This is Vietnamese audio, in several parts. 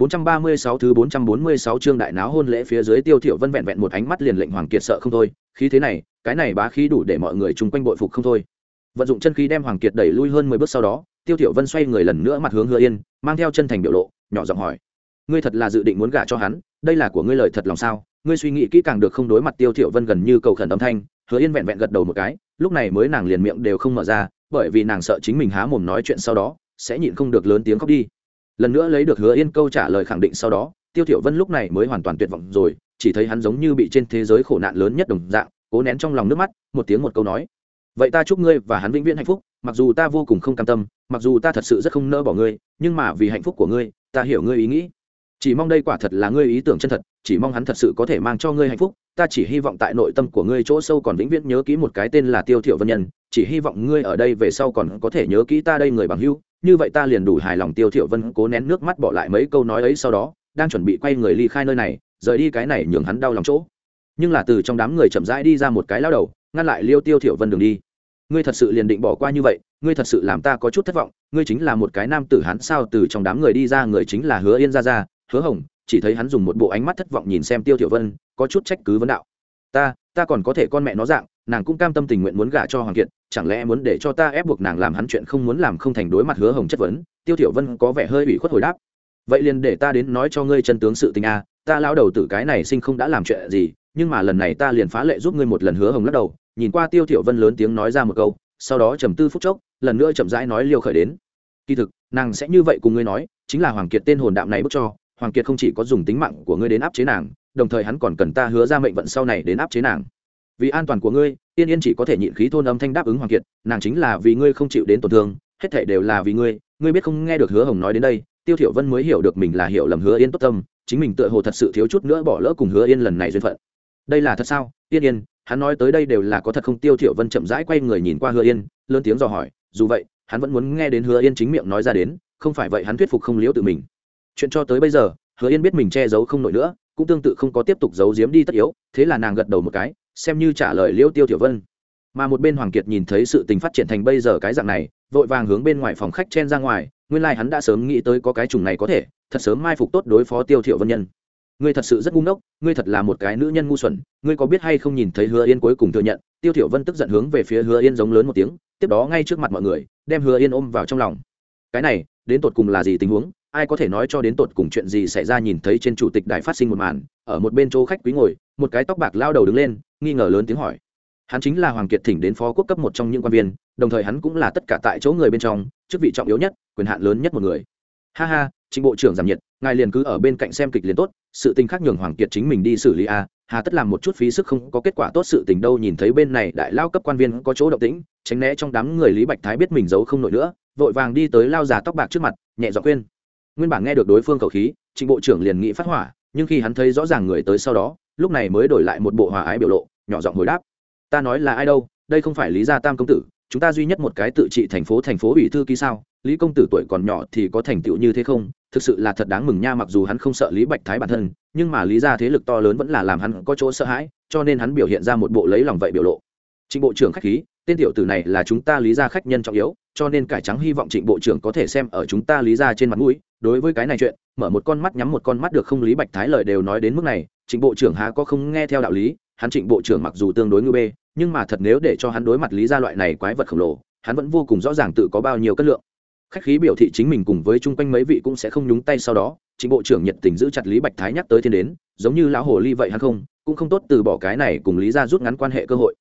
436 thứ 446 chương đại náo hôn lễ phía dưới Tiêu Thiểu Vân vẹn vẹn một ánh mắt liền lệnh Hoàng Kiệt sợ không thôi, khí thế này, cái này bá khí đủ để mọi người chung quanh bội phục không thôi. Vận dụng chân khí đem Hoàng Kiệt đẩy lui hơn 10 bước sau đó, Tiêu Thiểu Vân xoay người lần nữa mặt hướng Hứa Yên, mang theo chân thành biểu lộ, nhỏ giọng hỏi: "Ngươi thật là dự định muốn gả cho hắn, đây là của ngươi lời thật lòng sao? Ngươi suy nghĩ kỹ càng được không?" Đối mặt Tiêu Thiểu Vân gần như cầu khẩn âm thanh, Hứa Yên vẹn vẹn gật đầu một cái, lúc này mới nàng liền miệng đều không mở ra, bởi vì nàng sợ chính mình há mồm nói chuyện sau đó, sẽ nhịn không được lớn tiếng khóc đi lần nữa lấy được hứa yên câu trả lời khẳng định sau đó, tiêu thiểu vân lúc này mới hoàn toàn tuyệt vọng rồi, chỉ thấy hắn giống như bị trên thế giới khổ nạn lớn nhất đồng dạng, cố nén trong lòng nước mắt, một tiếng một câu nói. Vậy ta chúc ngươi và hắn vĩnh viễn hạnh phúc, mặc dù ta vô cùng không cam tâm, mặc dù ta thật sự rất không nỡ bỏ ngươi, nhưng mà vì hạnh phúc của ngươi, ta hiểu ngươi ý nghĩ. Chỉ mong đây quả thật là ngươi ý tưởng chân thật, chỉ mong hắn thật sự có thể mang cho ngươi hạnh phúc, ta chỉ hy vọng tại nội tâm của ngươi chỗ sâu còn vĩnh viễn nhớ kỹ một cái tên là tiêu thiểu vân nhân, chỉ hy vọng ngươi ở đây về sau còn có thể nhớ kỹ ta đây người bằng hữu như vậy ta liền đủ hài lòng tiêu thiểu vân cố nén nước mắt bỏ lại mấy câu nói ấy sau đó đang chuẩn bị quay người ly khai nơi này rời đi cái này nhường hắn đau lòng chỗ. Nhưng là từ trong đám người chậm rãi đi ra một cái lao đầu ngăn lại liêu tiêu thiểu vân đường đi. Ngươi thật sự liền định bỏ qua như vậy ngươi thật sự làm ta có chút thất vọng ngươi chính là một cái nam tử hắn sao từ trong đám người đi ra người chính là hứa yên gia gia, hứa hồng chỉ thấy hắn dùng một bộ ánh mắt thất vọng nhìn xem tiêu thiểu vân có chút trách cứ vấn đạo. Ta ta còn có thể con mẹ nó dạng nàng cũng cam tâm tình nguyện muốn gả cho hoàng kiệt, chẳng lẽ muốn để cho ta ép buộc nàng làm hắn chuyện không muốn làm không thành đối mặt hứa hồng chất vấn? Tiêu thiểu vân có vẻ hơi ủy khuất hồi đáp. Vậy liền để ta đến nói cho ngươi chân tướng sự tình a, ta lão đầu tử cái này sinh không đã làm chuyện gì, nhưng mà lần này ta liền phá lệ giúp ngươi một lần hứa hồng lắc đầu. Nhìn qua tiêu thiểu vân lớn tiếng nói ra một câu, sau đó trầm tư phút chốc, lần nữa chậm rãi nói liêu khởi đến. Kỳ thực, nàng sẽ như vậy cùng ngươi nói, chính là hoàng kiệt tên hồn đạm này bức cho, hoàng kiệt không chỉ có dùng tính mạng của ngươi đến áp chế nàng, đồng thời hắn còn cần ta hứa ra mệnh vận sau này đến áp chế nàng vì an toàn của ngươi, yên yên chỉ có thể nhịn khí thôn âm thanh đáp ứng hoàng kiệt, nàng chính là vì ngươi không chịu đến tổn thương, hết thể đều là vì ngươi ngươi biết không nghe được hứa hồng nói đến đây, tiêu thiểu vân mới hiểu được mình là hiểu lầm hứa yên tốt tâm, chính mình tựa hồ thật sự thiếu chút nữa bỏ lỡ cùng hứa yên lần này duyên phận. Đây là thật sao? Yên yên, hắn nói tới đây đều là có thật không? Tiêu thiểu vân chậm rãi quay người nhìn qua hứa yên, lớn tiếng dò hỏi, dù vậy, hắn vẫn muốn nghe đến hứa yên chính miệng nói ra đến, không phải vậy hắn thuyết phục không liễu tự mình. Chuyện cho tới bây giờ, hứa yên biết mình che giấu không nổi nữa, cũng tương tự không có tiếp tục giấu giếm đi tất yếu, thế là nàng gật đầu một cái xem như trả lời liêu tiêu tiểu vân. Mà một bên hoàng kiệt nhìn thấy sự tình phát triển thành bây giờ cái dạng này, vội vàng hướng bên ngoài phòng khách chen ra ngoài, nguyên lai、like、hắn đã sớm nghĩ tới có cái trùng này có thể, thật sớm mai phục tốt đối phó tiêu thiệu vân nhân. Ngươi thật sự rất ngu ngốc, ngươi thật là một cái nữ nhân ngu xuẩn, ngươi có biết hay không nhìn thấy hứa yên cuối cùng thừa nhận, tiêu thiệu vân tức giận hướng về phía hứa yên giống lớn một tiếng, tiếp đó ngay trước mặt mọi người, đem hứa yên ôm vào trong lòng. Cái này, đến tột cùng là gì tình huống? Ai có thể nói cho đến tột cùng chuyện gì xảy ra nhìn thấy trên chủ tịch đài phát sinh một màn, ở một bên chỗ khách quý ngồi một cái tóc bạc lao đầu đứng lên, nghi ngờ lớn tiếng hỏi. Hắn chính là hoàng kiệt thỉnh đến phó quốc cấp một trong những quan viên, đồng thời hắn cũng là tất cả tại chỗ người bên trong, chức vị trọng yếu nhất, quyền hạn lớn nhất một người. Ha ha, trịnh bộ trưởng giảm nhiệt, ngài liền cứ ở bên cạnh xem kịch liền tốt, sự tình khác nhường hoàng kiệt chính mình đi xử lý a, hà tất làm một chút phí sức không có kết quả tốt sự tình đâu, nhìn thấy bên này đại lao cấp quan viên có chỗ động tĩnh, tránh né trong đám người lý bạch thái biết mình giấu không nổi nữa, vội vàng đi tới lao già tóc bạc trước mặt, nhẹ dọ khuyên. Nguyên bản nghe được đối phương cầu khí, trịnh bộ trưởng liền nghĩ phát hỏa, nhưng khi hắn thấy rõ ràng người tới sau đó lúc này mới đổi lại một bộ hòa ái biểu lộ, nhỏ giọng hồi đáp. Ta nói là ai đâu, đây không phải lý gia tam công tử, chúng ta duy nhất một cái tự trị thành phố thành phố ủy thư ký sao? Lý công tử tuổi còn nhỏ thì có thành tựu như thế không? Thực sự là thật đáng mừng nha, mặc dù hắn không sợ lý bạch thái bản thân, nhưng mà lý gia thế lực to lớn vẫn là làm hắn có chỗ sợ hãi, cho nên hắn biểu hiện ra một bộ lấy lòng vậy biểu lộ. Trịnh bộ trưởng khách khí tên tiểu tử này là chúng ta lý gia khách nhân trọng yếu, cho nên cải trắng hy vọng trịnh bộ trưởng có thể xem ở chúng ta lý gia trên mặt mũi. Đối với cái này chuyện, mở một con mắt nhắm một con mắt được không lý bạch thái lời đều nói đến mức này, trịnh bộ trưởng há có không nghe theo đạo lý, hắn trịnh bộ trưởng mặc dù tương đối ngư bê, nhưng mà thật nếu để cho hắn đối mặt lý gia loại này quái vật khổng lồ, hắn vẫn vô cùng rõ ràng tự có bao nhiêu cân lượng. Khách khí biểu thị chính mình cùng với chung quanh mấy vị cũng sẽ không nhúng tay sau đó, trịnh bộ trưởng nhiệt tình giữ chặt lý bạch thái nhắc tới thiên đến, giống như lão hồ ly vậy hắn không, cũng không tốt từ bỏ cái này cùng lý gia rút ngắn quan hệ cơ hội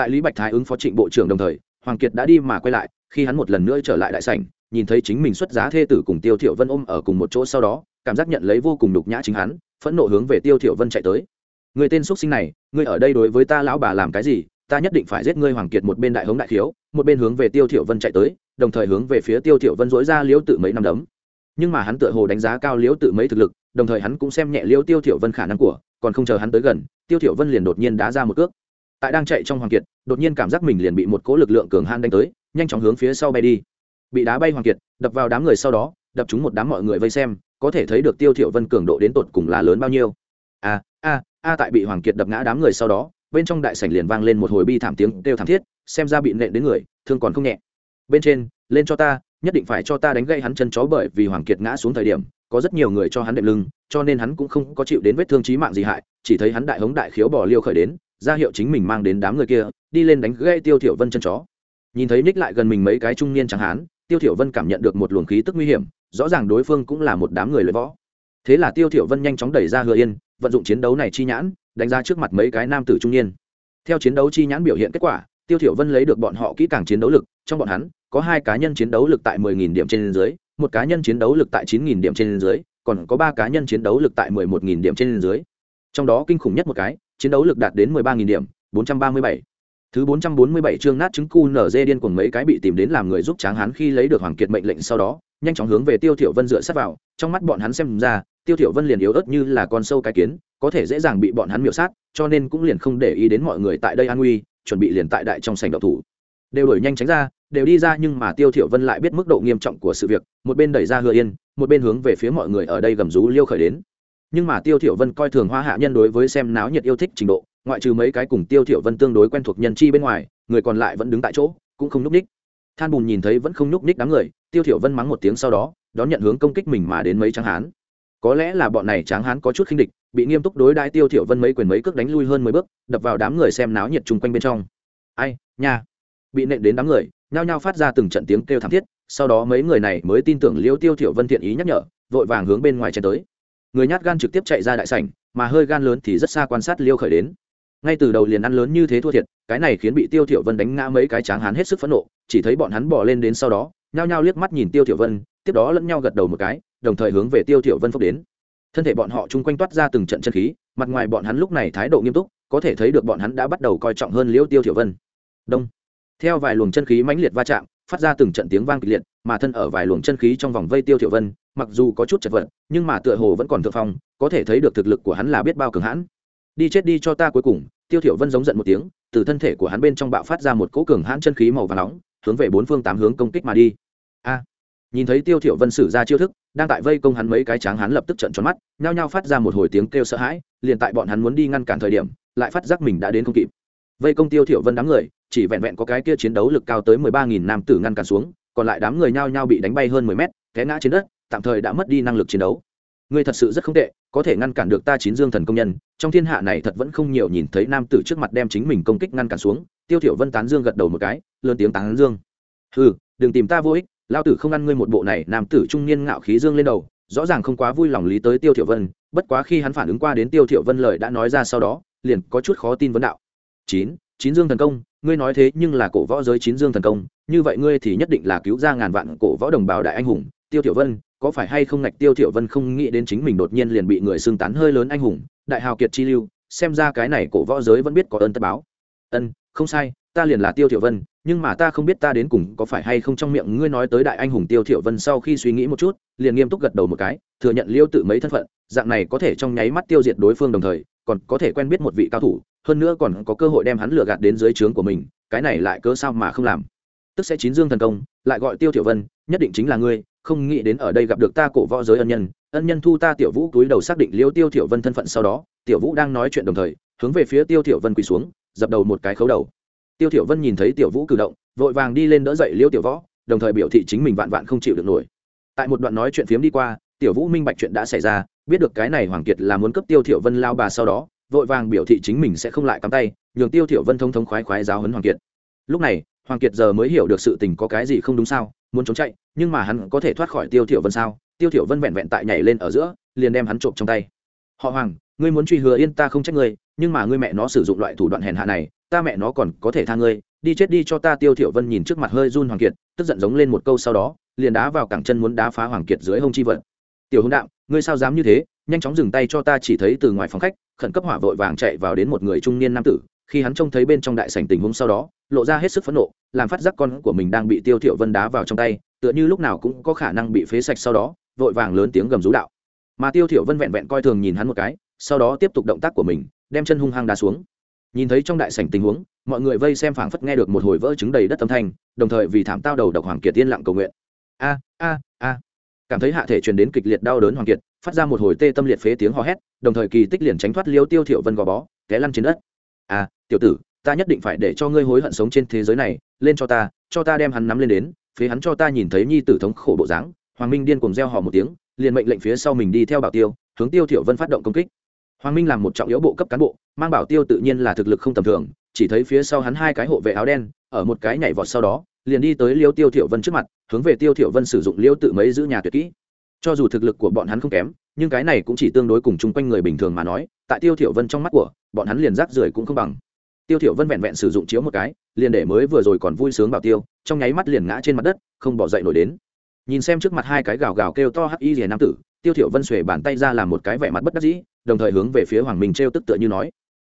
tại lý bạch thái ứng phó trịnh bộ trưởng đồng thời, hoàng kiệt đã đi mà quay lại, khi hắn một lần nữa trở lại đại sảnh, nhìn thấy chính mình xuất giá thê tử cùng tiêu thiểu vân ôm ở cùng một chỗ sau đó, cảm giác nhận lấy vô cùng đục nhã chính hắn, phẫn nộ hướng về tiêu thiểu vân chạy tới. Người tên xuất sinh này, ngươi ở đây đối với ta lão bà làm cái gì? Ta nhất định phải giết ngươi. Hoàng kiệt một bên đại hống đại thiếu một bên hướng về tiêu thiểu vân chạy tới, đồng thời hướng về phía tiêu thiểu vân dỗi ra liễu tự mấy năm đấm. Nhưng mà hắn tựa hồ đánh giá cao liễu tự mấy thực lực, đồng thời hắn cũng xem nhẹ liễu tiêu thiểu vân khả năng của, còn không chờ hắn tới gần, tiêu thiểu vân liền đột nhiên đá ra một cước tại đang chạy trong hoàng kiệt, đột nhiên cảm giác mình liền bị một cỗ lực lượng cường han đánh tới, nhanh chóng hướng phía sau bay đi. Bị đá bay hoàng kiệt, đập vào đám người sau đó, đập chúng một đám mọi người vây xem, có thể thấy được tiêu thiểu vân cường độ đến tột cùng là lớn bao nhiêu. A a a, tại bị hoàng kiệt đập ngã đám người sau đó, bên trong đại sảnh liền vang lên một hồi bi thảm tiếng kêu thảm thiết, xem ra bị nện đến người, thương còn không nhẹ. Bên trên, lên cho ta, nhất định phải cho ta đánh gây hắn chân chó bởi vì hoàng kiệt ngã xuống thời điểm, có rất nhiều người cho hắn đệm lưng, cho nên hắn cũng không có chịu đến vết thương chí mạng gì hại, chỉ thấy hắn đại hống đại khiếu bỏ liêu khởi đến ra hiệu chính mình mang đến đám người kia, đi lên đánh gây tiêu thiểu vân chân chó. Nhìn thấy ních lại gần mình mấy cái trung niên trắng hán, tiêu thiểu vân cảm nhận được một luồng khí tức nguy hiểm, rõ ràng đối phương cũng là một đám người luyện võ. Thế là tiêu thiểu vân nhanh chóng đẩy ra hứa yên, vận dụng chiến đấu này chi nhãn, đánh ra trước mặt mấy cái nam tử trung niên. Theo chiến đấu chi nhãn biểu hiện kết quả, tiêu thiểu vân lấy được bọn họ kỹ càng chiến đấu lực, trong bọn hắn, có hai cá nhân chiến đấu lực tại 10.000 điểm trên dưới, một cá nhân chiến đấu lực tại 9.000 điểm trên dưới, còn có ba cá nhân chiến đấu lực tại 11.000 điểm trên dưới trong đó kinh khủng nhất một cái chiến đấu lực đạt đến 13.000 điểm 437. Thứ 447 chương nát trứng cu nở dê điên cuồng mấy cái bị tìm đến làm người giúp Tráng Hán khi lấy được Hoàng Kiệt mệnh lệnh sau đó, nhanh chóng hướng về Tiêu Thiểu Vân dựa sát vào, trong mắt bọn hắn xem ra, Tiêu Thiểu Vân liền yếu ớt như là con sâu cái kiến, có thể dễ dàng bị bọn hắn miểu sát, cho nên cũng liền không để ý đến mọi người tại đây an nguy, chuẩn bị liền tại đại trong sảnh động thủ. Đều đuổi nhanh tránh ra, đều đi ra nhưng mà Tiêu Thiểu Vân lại biết mức độ nghiêm trọng của sự việc, một bên đẩy ra Hứa Yên, một bên hướng về phía mọi người ở đây gầm rú liêu khởi đến. Nhưng mà Tiêu Thiểu Vân coi thường Hoa Hạ nhân đối với xem náo nhiệt yêu thích trình độ, ngoại trừ mấy cái cùng Tiêu Thiểu Vân tương đối quen thuộc nhân chi bên ngoài, người còn lại vẫn đứng tại chỗ cũng không nhúc ních than bùn nhìn thấy vẫn không nhúc ních đám người tiêu thiểu vân mắng một tiếng sau đó đón nhận hướng công kích mình mà đến mấy tráng hán. Có lẽ là bọn này tráng hán có chút khinh địch bị nghiêm túc đối đãi tiêu thiểu vân mấy quyền mấy cước đánh lui hơn mười bước đập vào đám người xem náo nhiệt chung quanh bên trong. Ai nha. Bị nện đến đám người nhao nhao phát ra từng trận tiếng kêu thảm thiết sau đó mấy người này mới tin tưởng liêu tiêu thiểu vân thiện ý nhắc nhở vội vàng hướng bên ngoài chen tới người nhát gan trực tiếp chạy ra đại sảnh, mà hơi gan lớn thì rất xa quan sát liêu khởi đến. Ngay từ đầu liền ăn lớn như thế thua thiệt, cái này khiến bị tiêu thiểu vân đánh ngã mấy cái tráng hán hết sức phẫn nộ, chỉ thấy bọn hắn bỏ lên đến sau đó, nhao nhao liếc mắt nhìn tiêu thiểu vân, tiếp đó lẫn nhau gật đầu một cái, đồng thời hướng về tiêu thiểu vân phốc đến. Thân thể bọn họ chung quanh toát ra từng trận chân khí, mặt ngoài bọn hắn lúc này thái độ nghiêm túc, có thể thấy được bọn hắn đã bắt đầu coi trọng hơn liêu tiêu thiểu vân. Đông. Theo vài luồng chân khí mãnh liệt va chạm, phát ra từng trận tiếng vang kịch liệt, mà thân ở vài luồng chân khí trong vòng vây tiêu thiểu vân mặc dù có chút chật vật, nhưng mà tựa hồ vẫn còn thượng phong, có thể thấy được thực lực của hắn là biết bao cường hãn. Đi chết đi cho ta cuối cùng, tiêu thiểu vân giống giận một tiếng, từ thân thể của hắn bên trong bạo phát ra một cỗ cường hãn chân khí màu vàng nóng, hướng về bốn phương tám hướng công kích mà đi. A! Nhìn thấy tiêu thiểu vân sử ra chiêu thức, đang tại vây công hắn mấy cái tráng hắn lập tức trợn tròn mắt, nhao nhao phát ra một hồi tiếng kêu sợ hãi, liền tại bọn hắn muốn đi ngăn cản thời điểm, lại phát giác mình đã đến không kịp. Vây công tiêu thiểu vân đám người, chỉ vẹn vẹn có cái kia chiến đấu lực cao tới mười ba nghìn nam tử ngăn cản xuống, còn lại đám người nhao nhao bị đánh bay hơn mười mét, té ngã trên đất tạm thời đã mất đi năng lực chiến đấu. Ngươi thật sự rất không tệ, có thể ngăn cản được ta chín dương thần công nhân. Trong thiên hạ này thật vẫn không nhiều nhìn thấy nam tử trước mặt đem chính mình công kích ngăn cản xuống. Tiêu thiểu vân tán dương gật đầu một cái, lớn tiếng tán dương. Hừ, đừng tìm ta vô ích lao tử không ăn ngươi một bộ này. Nam tử trung niên ngạo khí dương lên đầu, rõ ràng không quá vui lòng lý tới tiêu thiểu vân, bất quá khi hắn phản ứng qua đến tiêu thiểu vân lời đã nói ra sau đó, liền có chút khó tin vấn đạo. Chín chín dương thần công, ngươi nói thế nhưng là cổ võ giới chín dương thần công, như vậy ngươi thì nhất định là cứu ra ngàn vạn cổ võ đồng bào đại anh hùng. Tiêu thiểu vân có phải hay không ngạch tiêu thiểu vân không nghĩ đến chính mình đột nhiên liền bị người xưng tán hơi lớn anh hùng, đại hào kiệt chi lưu, xem ra cái này cổ võ giới vẫn biết có ơn tất báo. Ân, không sai, ta liền là tiêu thiểu vân, nhưng mà ta không biết ta đến cùng có phải hay không trong miệng ngươi nói tới đại anh hùng tiêu thiểu vân sau khi suy nghĩ một chút, liền nghiêm túc gật đầu một cái, thừa nhận liêu tự mấy thân phận, dạng này có thể trong nháy mắt tiêu diệt đối phương đồng thời, còn có thể quen biết một vị cao thủ, hơn nữa còn có cơ hội đem hắn lừa gạt đến dưới trướng của mình, cái này lại cớ sao mà không làm. Tức sẽ chín dương thần công, lại gọi tiêu thiểu vân, nhất định chính là ngươi không nghĩ đến ở đây gặp được ta cổ võ giới ân nhân ân nhân thu ta tiểu vũ túi đầu xác định liêu tiêu tiểu vân thân phận sau đó, tiểu vũ đang nói chuyện đồng thời, hướng về phía tiêu tiểu vân quỳ xuống, dập đầu một cái khấu đầu. Tiêu tiểu vân nhìn thấy tiểu vũ cử động, vội vàng đi lên đỡ dậy liêu tiểu võ, đồng thời biểu thị chính mình vạn vạn không chịu được nổi. Tại một đoạn nói chuyện phiếm đi qua, tiểu vũ minh bạch chuyện đã xảy ra, biết được cái này hoàng kiệt là muốn cấp tiêu tiểu vân lao bà sau đó, vội vàng biểu thị chính mình sẽ không lại cắm tay, nhường tiêu tiểu vân thông thống khoái khoái giáo huấn hoàng kiệt. Lúc này, hoàng kiệt giờ mới hiểu được sự tình có cái gì không đúng sao muốn trốn chạy, nhưng mà hắn có thể thoát khỏi tiêu thiểu vân sao? Tiêu thiểu vân vẹn vẹn tại nhảy lên ở giữa, liền đem hắn trộm trong tay. Họ hoàng, ngươi muốn truy hứa yên ta không trách ngươi, nhưng mà ngươi mẹ nó sử dụng loại thủ đoạn hèn hạ này, ta mẹ nó còn có thể tha ngươi. Đi chết đi cho ta, tiêu thiểu vân nhìn trước mặt hơi run hoàng kiệt, tức giận giống lên một câu sau đó, liền đá vào cẳng chân muốn đá phá hoàng kiệt dưới hông chi vật. Tiểu hôn đạo ngươi sao dám như thế? Nhanh chóng dừng tay cho ta, chỉ thấy từ ngoài phòng khách, khẩn cấp hỏa vội vàng chạy vào đến một người trung niên nam tử. Khi hắn trông thấy bên trong đại sảnh tình huống sau đó lộ ra hết sức phẫn nộ, làm phát giác con của mình đang bị tiêu thiểu vân đá vào trong tay, tựa như lúc nào cũng có khả năng bị phế sạch sau đó, vội vàng lớn tiếng gầm rú đạo. Mà tiêu thiểu vân vẹn vẹn coi thường nhìn hắn một cái, sau đó tiếp tục động tác của mình, đem chân hung hăng đá xuống. Nhìn thấy trong đại sảnh tình huống, mọi người vây xem phảng phất nghe được một hồi vỡ trứng đầy đất âm thanh, đồng thời vì thảm tao đầu độc hoàng kiệt tiên lặng cầu nguyện. A a a. Cảm thấy hạ thể truyền đến kịch liệt đau đớn hoàng kiệt, phát ra một hồi tê tâm liệt phế tiếng hò hét, đồng thời kỳ tích liền tránh thoát liêu tiêu thiểu vân gò bó, té lăn trên đất. A, tiểu tử ta nhất định phải để cho ngươi hối hận sống trên thế giới này, lên cho ta cho ta đem hắn nắm lên đến, phế hắn cho ta nhìn thấy nhi tử thống khổ bộ dáng. Hoàng minh điên cuồng reo hò một tiếng, liền mệnh lệnh phía sau mình đi theo bảo tiêu, hướng tiêu thiểu vân phát động công kích. Hoàng minh làm một trọng yếu bộ cấp cán bộ, mang bảo tiêu tự nhiên là thực lực không tầm thường, chỉ thấy phía sau hắn hai cái hộ vệ áo đen, ở một cái nhảy vọt sau đó, liền đi tới liêu tiêu thiểu vân trước mặt, hướng về tiêu thiểu vân sử dụng liêu tự mấy giữ nhà tuyệt kỹ. Cho dù thực lực của bọn hắn không kém, nhưng cái này cũng chỉ tương đối cùng chung quanh người bình thường mà nói, tại tiêu thiểu vân trong mắt của, bọn hắn liền rác rưởi cũng không bằng tiêu thiểu vân vẹn vẹn sử dụng chiếu một cái, liền để mới vừa rồi còn vui sướng bảo tiêu, trong nháy mắt liền ngã trên mặt đất, không bỏ dậy nổi đến. Nhìn xem trước mặt hai cái gào gào kêu to hắc y rìa nam tử, tiêu thiểu vân xuề bàn tay ra làm một cái vẻ mặt bất đắc dĩ, đồng thời hướng về phía hoàng minh treo tức tựa như nói,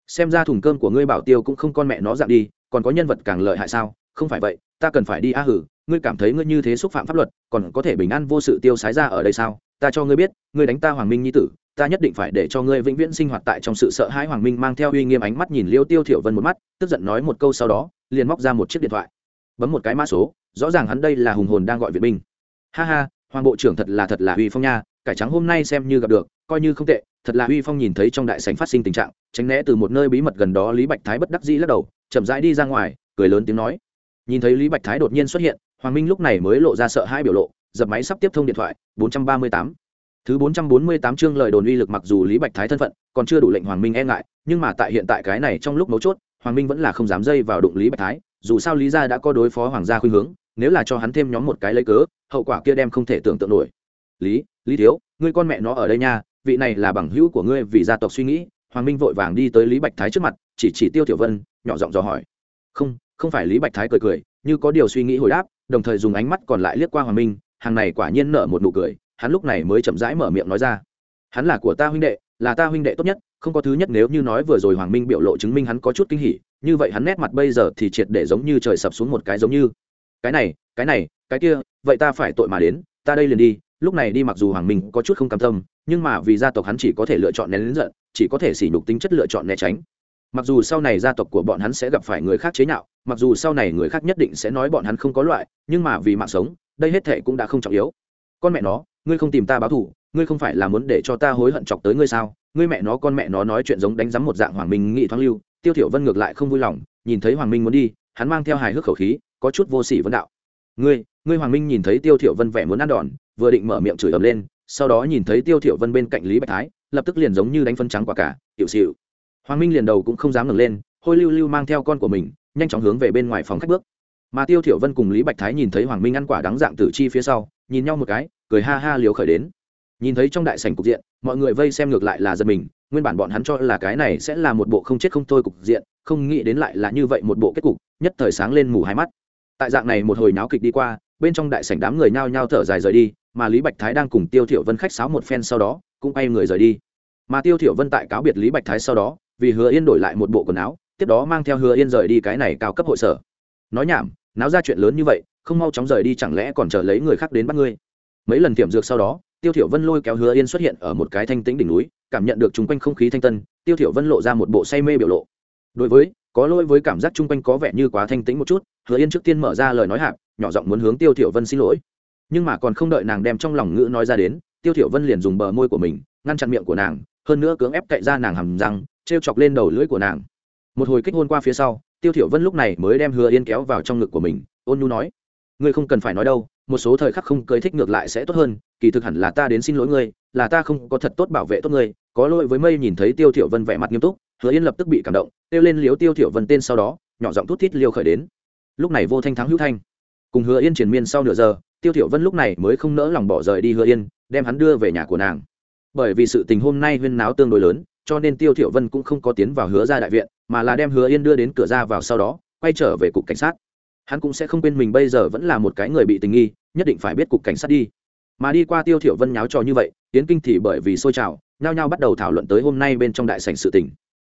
xem ra thùng cơm của ngươi bảo tiêu cũng không con mẹ nó dạng đi, còn có nhân vật càng lợi hại sao? Không phải vậy, ta cần phải đi a hử, ngươi cảm thấy ngươi như thế xúc phạm pháp luật, còn có thể bình an vô sự tiêu sái ra ở đây sao? Ta cho ngươi biết, ngươi đánh ta hoàng minh nhi tử, ta nhất định phải để cho ngươi vĩnh viễn sinh hoạt tại trong sự sợ hãi hoàng minh mang theo uy nghiêm ánh mắt nhìn liêu tiêu thiểu vân một mắt, tức giận nói một câu sau đó, liền móc ra một chiếc điện thoại. Bấm một cái mã số, rõ ràng hắn đây là hùng hồn đang gọi viện binh. Ha ha, hoàng bộ trưởng thật là thật là uy phong nha, cải trắng hôm nay xem như gặp được, coi như không tệ, thật là uy phong nhìn thấy trong đại sảnh phát sinh tình trạng, tránh né từ một nơi bí mật gần đó lý bạch thái bất đắc dĩ lắc đầu, chậm rãi đi ra ngoài, cười lớn tiếng nói. Nhìn thấy lý bạch thái đột nhiên xuất hiện, hoàng minh lúc này mới lộ ra sợ hãi biểu lộ dập máy sắp tiếp thông điện thoại 438. thứ 448 chương lời đồn uy lực mặc dù lý bạch thái thân phận, còn chưa đủ lệnh hoàng minh e ngại, nhưng mà tại hiện tại cái này trong lúc mấu chốt, hoàng minh vẫn là không dám dây vào đụng lý bạch thái, dù sao lý gia đã có đối phó hoàng gia khuynh hướng, nếu là cho hắn thêm nhóm một cái lấy cớ, hậu quả kia đem không thể tưởng tượng nổi lý lý thiếu, ngươi con mẹ nó ở đây nha, vị này là bằng hữu của ngươi vì gia tộc suy nghĩ, hoàng minh vội vàng đi tới lý bạch thái trước mặt, chỉ chỉ tiêu tiểu vân, nhỏ giọng dò hỏi không không phải lý bạch thái cười cười, như có điều suy nghĩ hồi đáp, đồng thời dùng ánh mắt còn lại liếc qua hoàng minh hàng này quả nhiên nở một nụ cười, hắn lúc này mới chậm rãi mở miệng nói ra. Hắn là của ta huynh đệ, là ta huynh đệ tốt nhất, không có thứ nhất nếu như nói vừa rồi hoàng minh biểu lộ chứng minh hắn có chút kinh hỉ, như vậy hắn nét mặt bây giờ thì triệt để giống như trời sập xuống một cái giống như. Cái này cái này, cái kia, vậy ta phải tội mà đến, ta đây liền đi, lúc này đi mặc dù hoàng minh có chút không cam tâm, nhưng mà vì gia tộc hắn chỉ có thể lựa chọn nén lính giận, chỉ có thể sỉ nhục tính chất lựa chọn né tránh. Mặc dù sau này gia tộc của bọn hắn sẽ gặp phải người khác chế nhạo, mặc dù sau này người khác nhất định sẽ nói bọn hắn không có loại, nhưng mà vì mạng sống đây hết thệ cũng đã không trọng yếu. Con mẹ nó, ngươi không tìm ta báo thù, ngươi không phải là muốn để cho ta hối hận chọc tới ngươi sao? Ngươi mẹ nó, con mẹ nó nói chuyện giống đánh giám một dạng hoàng minh nghị thoáng lưu, tiêu thiểu vân ngược lại không vui lòng, nhìn thấy hoàng minh muốn đi, hắn mang theo hài hước khẩu khí, có chút vô sỉ vấn đạo. Ngươi ngươi hoàng minh nhìn thấy tiêu thiểu vân vẻ muốn ăn đòn, vừa định mở miệng chửi ầm lên, sau đó nhìn thấy tiêu thiểu vân bên cạnh lý bạch thái, lập tức liền giống như đánh phân trắng quả cả, tiểu xỉu. Hoàng minh liền đầu cũng không dám ngẩng lên, hôi lưu lưu mang theo con của mình, nhanh chóng hướng về bên ngoài phòng khách bước mà tiêu thiểu vân cùng lý bạch thái nhìn thấy hoàng minh ăn quả đắng dạng tử chi phía sau, nhìn nhau một cái, cười ha ha liều khởi đến. Nhìn thấy trong đại sảnh cục diện, mọi người vây xem ngược lại là giật mình, nguyên bản bọn hắn cho là cái này sẽ là một bộ không chết không thôi cục diện, không nghĩ đến lại là như vậy một bộ kết cục, nhất thời sáng lên mù hai mắt. Tại dạng này một hồi náo kịch đi qua, bên trong đại sảnh đám người nhao nhao thở dài rời đi, mà lý bạch thái đang cùng tiêu thiểu vân khách sáo một phen sau đó, cũng bay người rời đi. Mà tiêu thiểu vân tại cáo biệt lý bạch thái sau đó, vì hứa yên đổi lại một bộ quần áo, tiếp đó mang theo hứa yên rời đi cái này cao cấp hội sở. Nói nhảm náo ra chuyện lớn như vậy, không mau chóng rời đi chẳng lẽ còn chờ lấy người khác đến bắt ngươi? Mấy lần tiệm dược sau đó, tiêu thiểu vân lôi kéo hứa yên xuất hiện ở một cái thanh tĩnh đỉnh núi, cảm nhận được chung quanh không khí thanh tân, tiêu thiểu vân lộ ra một bộ say mê biểu lộ. Đối với, có lỗi với cảm giác chung quanh có vẻ như quá thanh tĩnh một chút, hứa yên trước tiên mở ra lời nói hạp, nhỏ giọng muốn hướng tiêu thiểu vân xin lỗi. Nhưng mà còn không đợi nàng đem trong lòng ngữ nói ra đến, tiêu thiểu vân liền dùng bờ môi của mình, ngăn chặn miệng của nàng, hơn nữa cưỡng ép cậy ra nàng hầm răng treo chọc lên đầu lưỡi của nàng. Một hồi kích hôn qua phía sau tiêu thiểu vân lúc này mới đem hứa yên kéo vào trong ngực của mình, ôn nhu nói, ngươi không cần phải nói đâu, một số thời khắc không cưới thích ngược lại sẽ tốt hơn, kỳ thực hẳn là ta đến xin lỗi ngươi, là ta không có thật tốt bảo vệ tốt ngươi. Có lỗi với mây nhìn thấy tiêu thiểu vân vẻ mặt nghiêm túc, hứa yên lập tức bị cảm động tiêu lên liếu tiêu thiểu vân tên sau đó, nhỏ giọng thút thít liêu khởi đến. Lúc này vô thanh thắng hữu thanh. Cùng hứa yên truyền miên sau nửa giờ, tiêu thiểu vân lúc này mới không nỡ lòng bỏ rời đi hứa yên, đem hắn đưa về nhà của nàng. Bởi vì sự tình hôm nay huyên náo tương đối lớn cho nên tiêu thiểu vân cũng không có tiến vào hứa ra đại viện, mà là đem hứa yên đưa đến cửa ra vào sau đó, quay trở về cục cảnh sát. Hắn cũng sẽ không quên mình bây giờ vẫn là một cái người bị tình nghi, nhất định phải biết cục cảnh sát đi. Mà đi qua tiêu thiểu vân nháo trò như vậy tiến kinh thì bởi vì sôi trào, nhao nhao bắt đầu thảo luận tới hôm nay bên trong đại sảnh sự tình.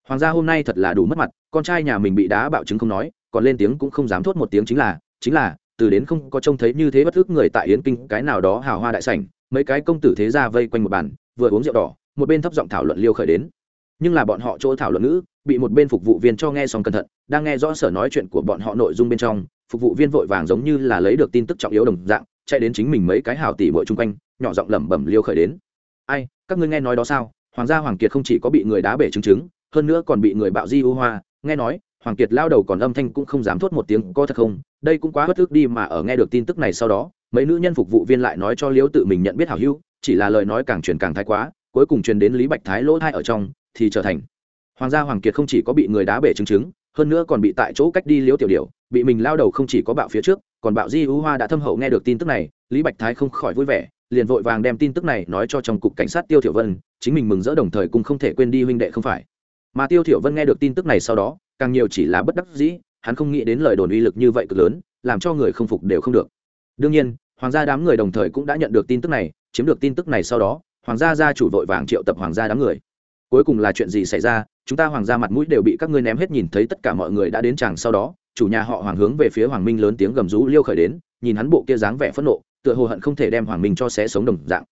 Hoàng gia hôm nay thật là đủ mất mặt, con trai nhà mình bị đá bạo chứng không nói, còn lên tiếng cũng không dám thốt một tiếng chính là chính là, từ đến không có trông thấy như thế bất ức người tại yến kinh, cái nào đó hào hoa đại sảnh, mấy cái công tử thế gia vây quanh một bàn, vừa uống rượu đỏ, một bên thấp giọng thảo luận liêu khởi đến nhưng là bọn họ chỗ thảo luận ngữ, bị một bên phục vụ viên cho nghe xong cẩn thận, đang nghe rõ sở nói chuyện của bọn họ nội dung bên trong, phục vụ viên vội vàng giống như là lấy được tin tức trọng yếu đồng dạng, chạy đến chính mình mấy cái hào tỷ bội chung quanh, nhỏ giọng lẩm bẩm liêu khởi đến. Ai, các ngươi nghe nói đó sao? Hoàng gia hoàng kiệt không chỉ có bị người đá bể chứng chứng, hơn nữa còn bị người bạo di ưu hoa. Nghe nói, hoàng kiệt lao đầu còn âm thanh cũng không dám thốt một tiếng, có thật không? Đây cũng quá bất ước đi mà ở nghe được tin tức này sau đó, mấy nữ nhân phục vụ viên lại nói cho liễu tự mình nhận biết hảo hữu, chỉ là lời nói càng truyền càng thái quá, cuối cùng truyền đến lý bạch thái lỗ thai ở trong thì trở thành. Hoàng gia hoàng kiệt không chỉ có bị người đá bể chứng chứng, hơn nữa còn bị tại chỗ cách đi liếu tiểu điểu, bị mình lao đầu không chỉ có bạo phía trước, còn bạo di ưu hoa đã thâm hậu nghe được tin tức này, lý bạch thái không khỏi vui vẻ, liền vội vàng đem tin tức này nói cho trong cục cảnh sát tiêu thiểu vân, chính mình mừng rỡ đồng thời cũng không thể quên đi huynh đệ không phải. Mà tiêu thiểu vân nghe được tin tức này sau đó, càng nhiều chỉ là bất đắc dĩ, hắn không nghĩ đến lời đồn uy lực như vậy cực lớn, làm cho người không phục đều không được. Đương nhiên, hoàng gia đám người đồng thời cũng đã nhận được tin tức này, chiếm được tin tức này sau đó, hoàng gia gia chủ vội vàng triệu tập hoàng gia đám người cuối cùng là chuyện gì xảy ra, chúng ta hoàng gia mặt mũi đều bị các ngươi ném hết nhìn thấy tất cả mọi người đã đến chàng sau đó, chủ nhà họ hoàng hướng về phía hoàng minh lớn tiếng gầm rú liêu khởi đến, nhìn hắn bộ kia dáng vẻ phẫn nộ, tựa hồ hận không thể đem hoàng minh cho xé sống đồng dạng.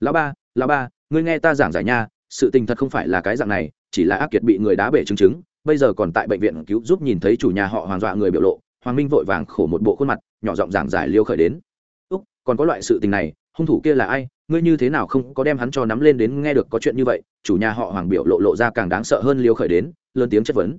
Lão ba lão ba, ngươi nghe ta giảng giải nha, sự tình thật không phải là cái dạng này, chỉ là ác kiệt bị người đá bể chứng chứng, bây giờ còn tại bệnh viện cứu giúp nhìn thấy chủ nhà họ hoàng dọa người biểu lộ. Hoàng minh vội vàng khổ một bộ khuôn mặt, nhỏ giọng giảng giải liêu khởi đến. Úc, còn có loại sự tình này hung thủ kia là ai, ngươi như thế nào không có đem hắn cho nắm lên đến nghe được có chuyện như vậy, chủ nhà họ hoàng biểu lộ lộ ra càng đáng sợ hơn liêu khởi đến, lớn tiếng chất vấn.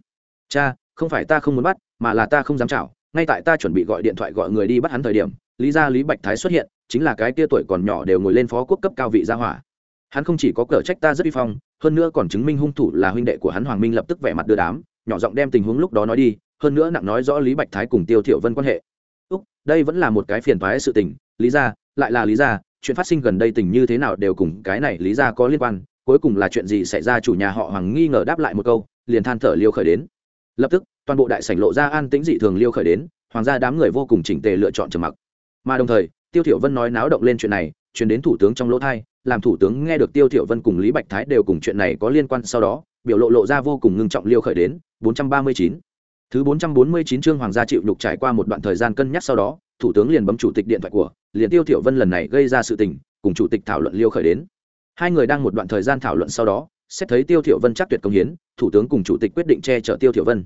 Cha, không phải ta không muốn bắt, mà là ta không dám chảo, ngay tại ta chuẩn bị gọi điện thoại gọi người đi bắt hắn thời điểm, lý gia lý bạch thái xuất hiện, chính là cái tia tuổi còn nhỏ đều ngồi lên phó quốc cấp cao vị gia hỏa. Hắn không chỉ có cờ trách ta rất uy phong, hơn nữa còn chứng minh hung thủ là huynh đệ của hắn hoàng minh lập tức vẻ mặt đưa đám, nhỏ giọng đem tình huống lúc đó nói đi, hơn nữa nặng nói rõ lý bạch thái cùng tiêu thiểu vân quan hệ. Úc, đây vẫn là một cái phiền toái sự tình, lý gia lại là lý gia, chuyện phát sinh gần đây tình như thế nào đều cùng cái này lý gia có liên quan, cuối cùng là chuyện gì xảy ra chủ nhà họ hoàng nghi ngờ đáp lại một câu, liền than thở liêu khởi đến. Lập tức, toàn bộ đại sảnh lộ ra an tĩnh dị thường liêu khởi đến, hoàng gia đám người vô cùng chỉnh tề lựa chọn trầm mặc. Mà đồng thời, tiêu thiểu vân nói náo động lên chuyện này, truyền đến thủ tướng trong lỗ thay làm thủ tướng nghe được tiêu thiểu vân cùng lý bạch thái đều cùng chuyện này có liên quan sau đó, biểu lộ lộ ra vô cùng ngưng trọng liêu khởi đến 439 thứ 449 chương hoàng gia chịu nhục trải qua một đoạn thời gian cân nhắc sau đó thủ tướng liền bấm chủ tịch điện thoại của, liền tiêu thiểu vân lần này gây ra sự tình, cùng chủ tịch thảo luận liêu khởi đến. Hai người đang một đoạn thời gian thảo luận sau đó, xét thấy tiêu thiểu vân chắc tuyệt công hiến, thủ tướng cùng chủ tịch quyết định che chở tiêu thiểu vân.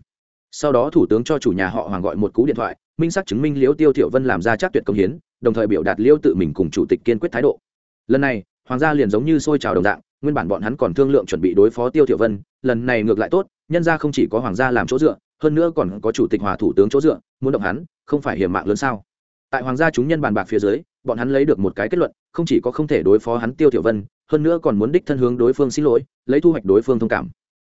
Sau đó thủ tướng cho chủ nhà họ hoàng gọi một cú điện thoại, minh xác chứng minh liễu tiêu thiểu vân làm ra chắc tuyệt công hiến, đồng thời biểu đạt liễu tự mình cùng chủ tịch kiên quyết thái độ. Lần này, hoàng gia liền giống như sôi trào đồng dạng, nguyên bản bọn hắn còn thương lượng chuẩn bị đối phó tiêu thiểu vân, lần này ngược lại tốt, nhân gia không chỉ có hoàng gia làm chỗ dựa, hơn nữa còn có chủ tịch hòa thủ tướng chỗ dựa, muốn động hắn, không phải hiểm mạng lớn sao? Tại hoàng gia chúng nhân bàn bạc phía dưới, bọn hắn lấy được một cái kết luận, không chỉ có không thể đối phó hắn tiêu Tiểu vân, hơn nữa còn muốn đích thân hướng đối phương xin lỗi, lấy thu hoạch đối phương thông cảm.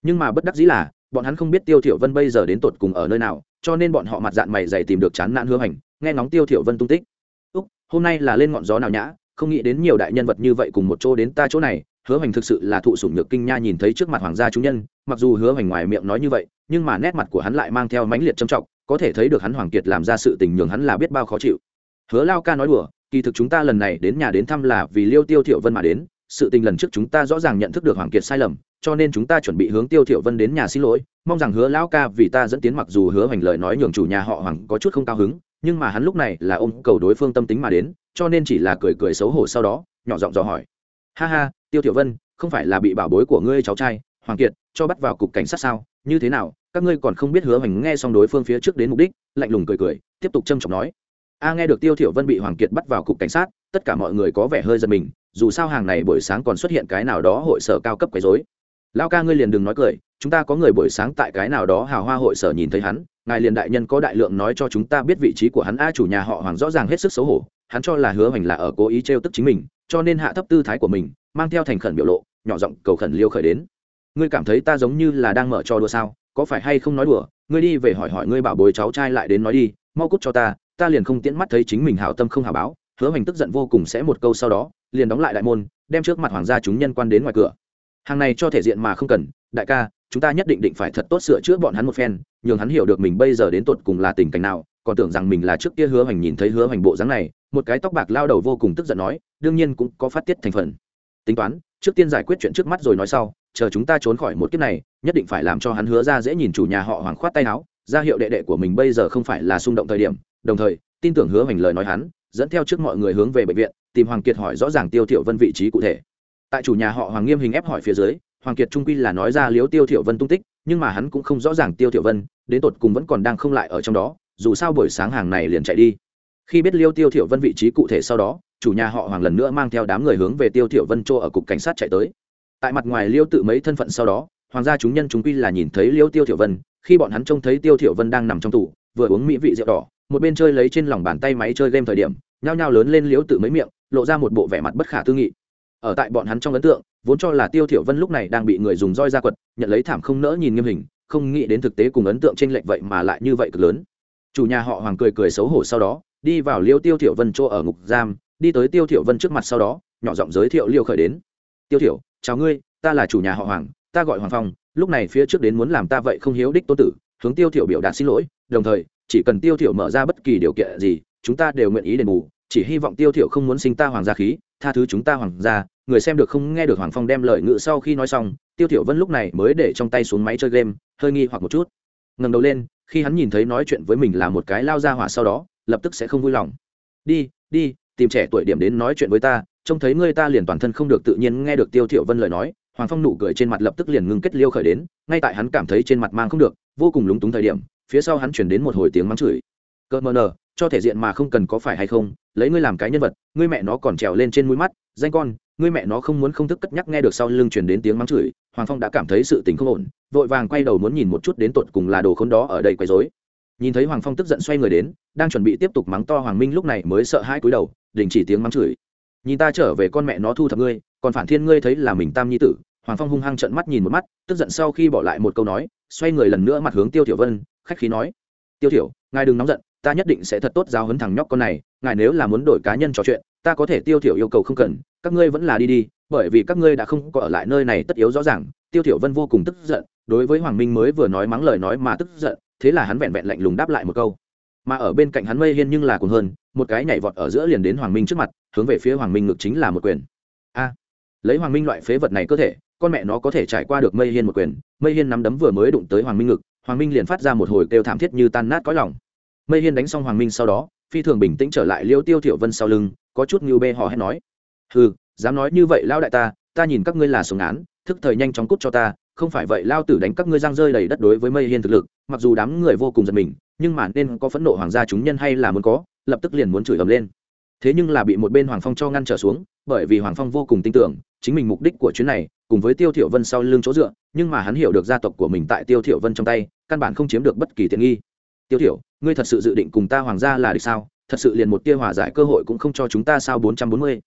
Nhưng mà bất đắc dĩ là, bọn hắn không biết tiêu Tiểu vân bây giờ đến tột cùng ở nơi nào, cho nên bọn họ mặt dạng mày dày tìm được chán nản hứa hành, nghe ngóng tiêu Tiểu vân tung tích. Úc, hôm nay là lên ngọn gió nào nhã, không nghĩ đến nhiều đại nhân vật như vậy cùng một chỗ đến ta chỗ này, hứa hành thực sự là thụ sủng nhược kinh nha nhìn thấy trước mặt hoàng gia chúng nhân, mặc dù hứa hành ngoài miệng nói như vậy, nhưng mà nét mặt của hắn lại mang theo mãnh liệt trầm trọng có thể thấy được hắn hoàng kiệt làm ra sự tình nhường hắn là biết bao khó chịu. Hứa lao ca nói đùa, kỳ thực chúng ta lần này đến nhà đến thăm là vì liêu tiêu thiểu vân mà đến, sự tình lần trước chúng ta rõ ràng nhận thức được hoàng kiệt sai lầm, cho nên chúng ta chuẩn bị hướng tiêu thiểu vân đến nhà xin lỗi, mong rằng hứa lão ca vì ta dẫn tiến mặc dù hứa hoành lời nói nhường chủ nhà họ hoàng có chút không cao hứng, nhưng mà hắn lúc này là ôm cầu đối phương tâm tính mà đến, cho nên chỉ là cười cười xấu hổ sau đó, nhỏ giọng dò hỏi. Ha ha, tiêu thiểu vân, không phải là bị bảo bối của ngươi cháu trai, hoàng kiệt, cho bắt vào cục cảnh sát sao, như thế nào các ngươi còn không biết hứa hoành nghe xong đối phương phía trước đến mục đích, lạnh lùng cười cười, tiếp tục trâm trọng nói. A nghe được tiêu thiểu vân bị hoàng kiệt bắt vào cục cảnh sát, tất cả mọi người có vẻ hơi giật mình, dù sao hàng này buổi sáng còn xuất hiện cái nào đó hội sở cao cấp quấy rối. Lão ca ngươi liền đừng nói cười, chúng ta có người buổi sáng tại cái nào đó hào hoa hội sở nhìn thấy hắn, ngài liền đại nhân có đại lượng nói cho chúng ta biết vị trí của hắn, a chủ nhà họ hoàng rõ ràng hết sức xấu hổ, hắn cho là hứa hoành là ở cố ý trêu tức chính mình, cho nên hạ thấp tư thái của mình, mang theo thành khẩn biểu lộ, nhỏ giọng cầu khẩn liêu khởi đến. Ngươi cảm thấy ta giống như là đang mở cho đùa sao? Có phải hay không nói đùa, ngươi đi về hỏi hỏi ngươi bảo bối cháu trai lại đến nói đi, mau cút cho ta ta liền không tiễn mắt thấy chính mình hảo tâm không hảo báo, hứa hoành tức giận vô cùng sẽ một câu sau đó, liền đóng lại đại môn, đem trước mặt hoàng gia chúng nhân quan đến ngoài cửa. Hàng này cho thể diện mà không cần, đại ca, chúng ta nhất định định phải thật tốt sửa chữa bọn hắn một phen, nhường hắn hiểu được mình bây giờ đến tột cùng là tình cảnh nào, còn tưởng rằng mình là trước kia hứa hoành nhìn thấy hứa hoành bộ dáng này, một cái tóc bạc lao đầu vô cùng tức giận nói, đương nhiên cũng có phát tiết thành phần. Tính toán, trước tiên giải quyết chuyện trước mắt rồi nói sau chờ chúng ta trốn khỏi một kiếp này, nhất định phải làm cho hắn hứa ra dễ nhìn chủ nhà họ hoàng khoát tay áo, ra hiệu đệ đệ của mình bây giờ không phải là xung động thời điểm, đồng thời, tin tưởng hứa hoành lời nói hắn, dẫn theo trước mọi người hướng về bệnh viện, tìm hoàng kiệt hỏi rõ ràng tiêu Thiệu vân vị trí cụ thể. Tại chủ nhà họ hoàng nghiêm hình ép hỏi phía dưới, hoàng kiệt trung quy là nói ra liếu tiêu Thiệu vân tung tích, nhưng mà hắn cũng không rõ ràng tiêu Thiệu vân, đến tột cùng vẫn còn đang không lại ở trong đó, dù sao buổi sáng hàng này liền chạy đi. Khi biết liêu tiêu Thiệu vân vị trí cụ thể sau đó, chủ nhà họ hoàng lần nữa mang theo đám người hướng về tiêu Thiệu vân chỗ ở cục cảnh sát chạy tới tại mặt ngoài liêu tự mấy thân phận sau đó, hoàng gia chúng nhân chúng quy là nhìn thấy liêu tiêu thiểu vân, khi bọn hắn trông thấy tiêu thiểu vân đang nằm trong tủ, vừa uống mỹ vị rượu đỏ, một bên chơi lấy trên lòng bàn tay máy chơi game thời điểm, nhao nhao lớn lên liêu tự mấy miệng, lộ ra một bộ vẻ mặt bất khả tư nghị. Ở tại bọn hắn trong ấn tượng, vốn cho là tiêu thiểu vân lúc này đang bị người dùng roi ra quật, nhận lấy thảm không nỡ nhìn nghiêm hình, không nghĩ đến thực tế cùng ấn tượng trên lệnh vậy mà lại như vậy cực lớn. Chủ nhà họ hoàng cười cười xấu hổ sau đó, đi vào liêu tiêu thiểu vân chỗ ở ngục giam, đi tới tiêu thiểu vân trước mặt sau đó, nhỏ giọng giới thiệu liêu khởi đến. Tiêu thiểu chào ngươi, ta là chủ nhà họ hoàng, ta gọi hoàng phong, lúc này phía trước đến muốn làm ta vậy không hiếu đích tôn tử, hướng tiêu thiểu biểu đạt xin lỗi, đồng thời, chỉ cần tiêu thiểu mở ra bất kỳ điều kiện gì, chúng ta đều nguyện ý đền bù, chỉ hy vọng tiêu thiểu không muốn sinh ta hoàng gia khí, tha thứ chúng ta hoàng gia. Người xem được không nghe được hoàng phong đem lời ngữ sau khi nói xong, tiêu thiểu vân lúc này mới để trong tay xuống máy chơi game, hơi nghi hoặc một chút. Ngẩng đầu lên, khi hắn nhìn thấy nói chuyện với mình là một cái lao ra hỏa sau đó, lập tức sẽ không vui lòng. Đi đi, tìm trẻ tuổi điểm đến nói chuyện với ta trông thấy ngươi ta liền toàn thân không được tự nhiên nghe được tiêu thiểu vân lời nói, hoàng phong nụ cười trên mặt lập tức liền ngưng kết liêu khởi đến, ngay tại hắn cảm thấy trên mặt mang không được, vô cùng lúng túng thời điểm, phía sau hắn chuyển đến một hồi tiếng mắng chửi. Cơ mờ nờ, cho thể diện mà không cần có phải hay không, lấy ngươi làm cái nhân vật, ngươi mẹ nó còn trèo lên trên mũi mắt, danh con, ngươi mẹ nó không muốn không thức cất nhắc nghe được sau lưng chuyển đến tiếng mắng chửi. Hoàng phong đã cảm thấy sự tình không ổn, vội vàng quay đầu muốn nhìn một chút đến tột cùng là đồ khốn đó ở đây quấy rối. Nhìn thấy hoàng phong tức giận xoay người đến, đang chuẩn bị tiếp tục mắng to hoàng minh lúc này mới sợ hai cúi đầu, đình chỉ tiếng mắng chửi nhìn ta trở về con mẹ nó thu thập ngươi, còn phản thiên ngươi thấy là mình tam nhi tử. Hoàng phong hung hăng trận mắt nhìn một mắt, tức giận sau khi bỏ lại một câu nói, xoay người lần nữa mặt hướng tiêu tiểu vân, khách khí nói. Tiêu tiểu, ngài đừng nóng giận, ta nhất định sẽ thật tốt giáo hấn thằng nhóc con này, ngài nếu là muốn đổi cá nhân trò chuyện, ta có thể tiêu tiểu yêu cầu không cần, các ngươi vẫn là đi đi, bởi vì các ngươi đã không có ở lại nơi này tất yếu rõ ràng. Tiêu tiểu vân vô cùng tức giận, đối với hoàng minh mới vừa nói mắng lời nói mà tức giận, thế là hắn vẹn vẹn lạnh lùng đáp lại một câu. Mà ở bên cạnh hắn mây hiên nhưng là cuồng hơn một cái nhảy vọt ở giữa liền đến hoàng minh trước mặt, hướng về phía hoàng minh ngực chính là một quyền. A! Lấy hoàng minh loại phế vật này cơ thể, con mẹ nó có thể trải qua được mây hiên một quyền. Mây hiên nắm đấm vừa mới đụng tới hoàng minh ngực, hoàng minh liền phát ra một hồi kêu thảm thiết như tan nát cõi lòng. Mây hiên đánh xong hoàng minh sau đó, phi thường bình tĩnh trở lại liêu tiêu thiểu vân sau lưng, có chút như bê hò hét nói. Hừ, dám nói như vậy lao đại ta ta nhìn các ngươi là sống án, thức thời nhanh chóng cút cho ta, không phải vậy lao tử đánh các ngươi giang rơi đầy đất đối với mây hiên thực lực, mặc dù đám người vô cùng giật mình, nhưng mà nên có phẫn nộ hoàng gia chúng nhân hay là muốn có lập tức liền muốn chửi ầm lên. Thế nhưng là bị một bên hoàng phong cho ngăn trở xuống, bởi vì hoàng phong vô cùng tin tưởng, chính mình mục đích của chuyến này, cùng với tiêu thiểu vân sau lưng chỗ dựa, nhưng mà hắn hiểu được gia tộc của mình tại tiêu thiểu vân trong tay, căn bản không chiếm được bất kỳ tiện nghi. Tiêu thiểu, ngươi thật sự dự định cùng ta hoàng gia là đi sao? Thật sự liền một tia hòa giải cơ hội cũng không cho chúng ta sao? 440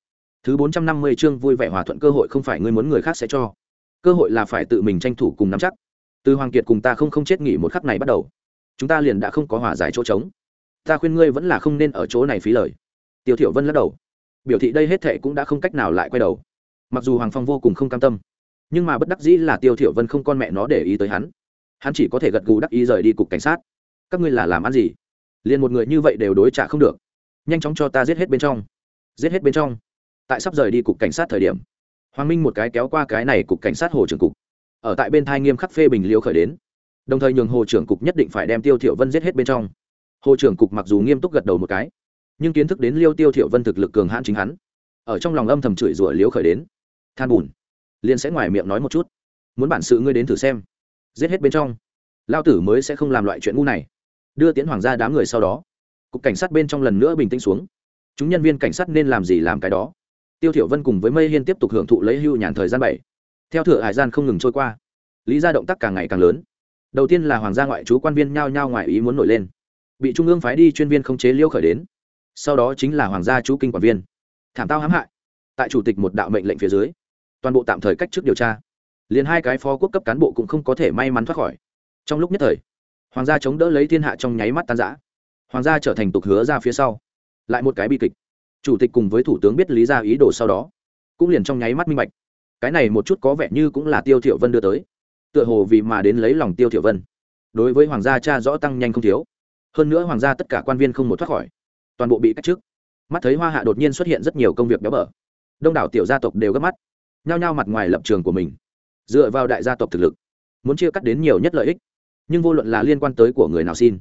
thứ 450 chương vui vẻ hòa thuận cơ hội không phải ngươi muốn người khác sẽ cho. Cơ hội là phải tự mình tranh thủ cùng nắm chắc. Từ hoàng kiệt cùng ta không không chết nghỉ một khắc này bắt đầu. Chúng ta liền đã không có hòa giải chỗ trống ta khuyên ngươi vẫn là không nên ở chỗ này phí lời. Tiêu thiểu vân lắc đầu. Biểu thị đây hết thệ cũng đã không cách nào lại quay đầu. Mặc dù hoàng phong vô cùng không cam tâm, nhưng mà bất đắc dĩ là tiêu thiểu vân không con mẹ nó để ý tới hắn. Hắn chỉ có thể gật gù đắc ý rời đi cục cảnh sát. Các ngươi là làm ăn gì? Liền một người như vậy đều đối trả không được. Nhanh chóng cho ta giết hết bên trong. Giết hết bên trong. Tại sắp rời đi cục cảnh sát thời điểm, hoàng minh một cái kéo qua cái này cục cảnh sát hồ trưởng cục. Ở tại bên thai nghiêm khắc phê bình liêu khởi đến. Đồng thời nhường hồ trưởng cục nhất định phải đem tiêu thiểu vân giết hết bên trong hồ trưởng cục mặc dù nghiêm túc gật đầu một cái, nhưng kiến thức đến liêu tiêu thiệu vân thực lực cường hãn chính hắn, ở trong lòng âm thầm chửi rủa liếu khởi đến. Than buồn liền sẽ ngoài miệng nói một chút. Muốn bản sự ngươi đến thử xem. Giết hết bên trong, lao tử mới sẽ không làm loại chuyện ngu này. Đưa tiến hoàng gia đám người sau đó, cục cảnh sát bên trong lần nữa bình tĩnh xuống. Chúng nhân viên cảnh sát nên làm gì làm cái đó? Tiêu thiểu vân cùng với mây hiên tiếp tục hưởng thụ lấy hưu nhàn thời gian bảy. Theo thừa hải gian không ngừng trôi qua, lý gia động tác càng ngày càng lớn. Đầu tiên là hoàng gia ngoại chú quan viên nhao nhao ngoại ý muốn nổi lên bị trung ương phái đi chuyên viên khống chế liêu khởi đến. Sau đó chính là hoàng gia chú kinh quản viên. Thảm tao hãm hại. Tại chủ tịch một đạo mệnh lệnh phía dưới, toàn bộ tạm thời cách chức điều tra. Liền hai cái phó quốc cấp cán bộ cũng không có thể may mắn thoát khỏi. Trong lúc nhất thời, hoàng gia chống đỡ lấy thiên hạ trong nháy mắt tan giã hoàng gia trở thành tục hứa ra phía sau. Lại một cái bi kịch. Chủ tịch cùng với thủ tướng biết lý ra ý đồ sau đó, cũng liền trong nháy mắt minh bạch. Cái này một chút có vẻ như cũng là tiêu thiểu vân đưa tới. Tựa hồ vì mà đến lấy lòng tiêu thiểu vân. Đối với hoàng gia cha rõ tăng nhanh không thiếu hơn nữa hoàng gia tất cả quan viên không một thoát khỏi. Toàn bộ bị cách chức. Mắt thấy hoa hạ đột nhiên xuất hiện rất nhiều công việc béo bở. Đông đảo tiểu gia tộc đều gấp mắt. Nhao nhao mặt ngoài lập trường của mình. Dựa vào đại gia tộc thực lực, muốn chia cắt đến nhiều nhất lợi ích. Nhưng vô luận là liên quan tới của người nào xin,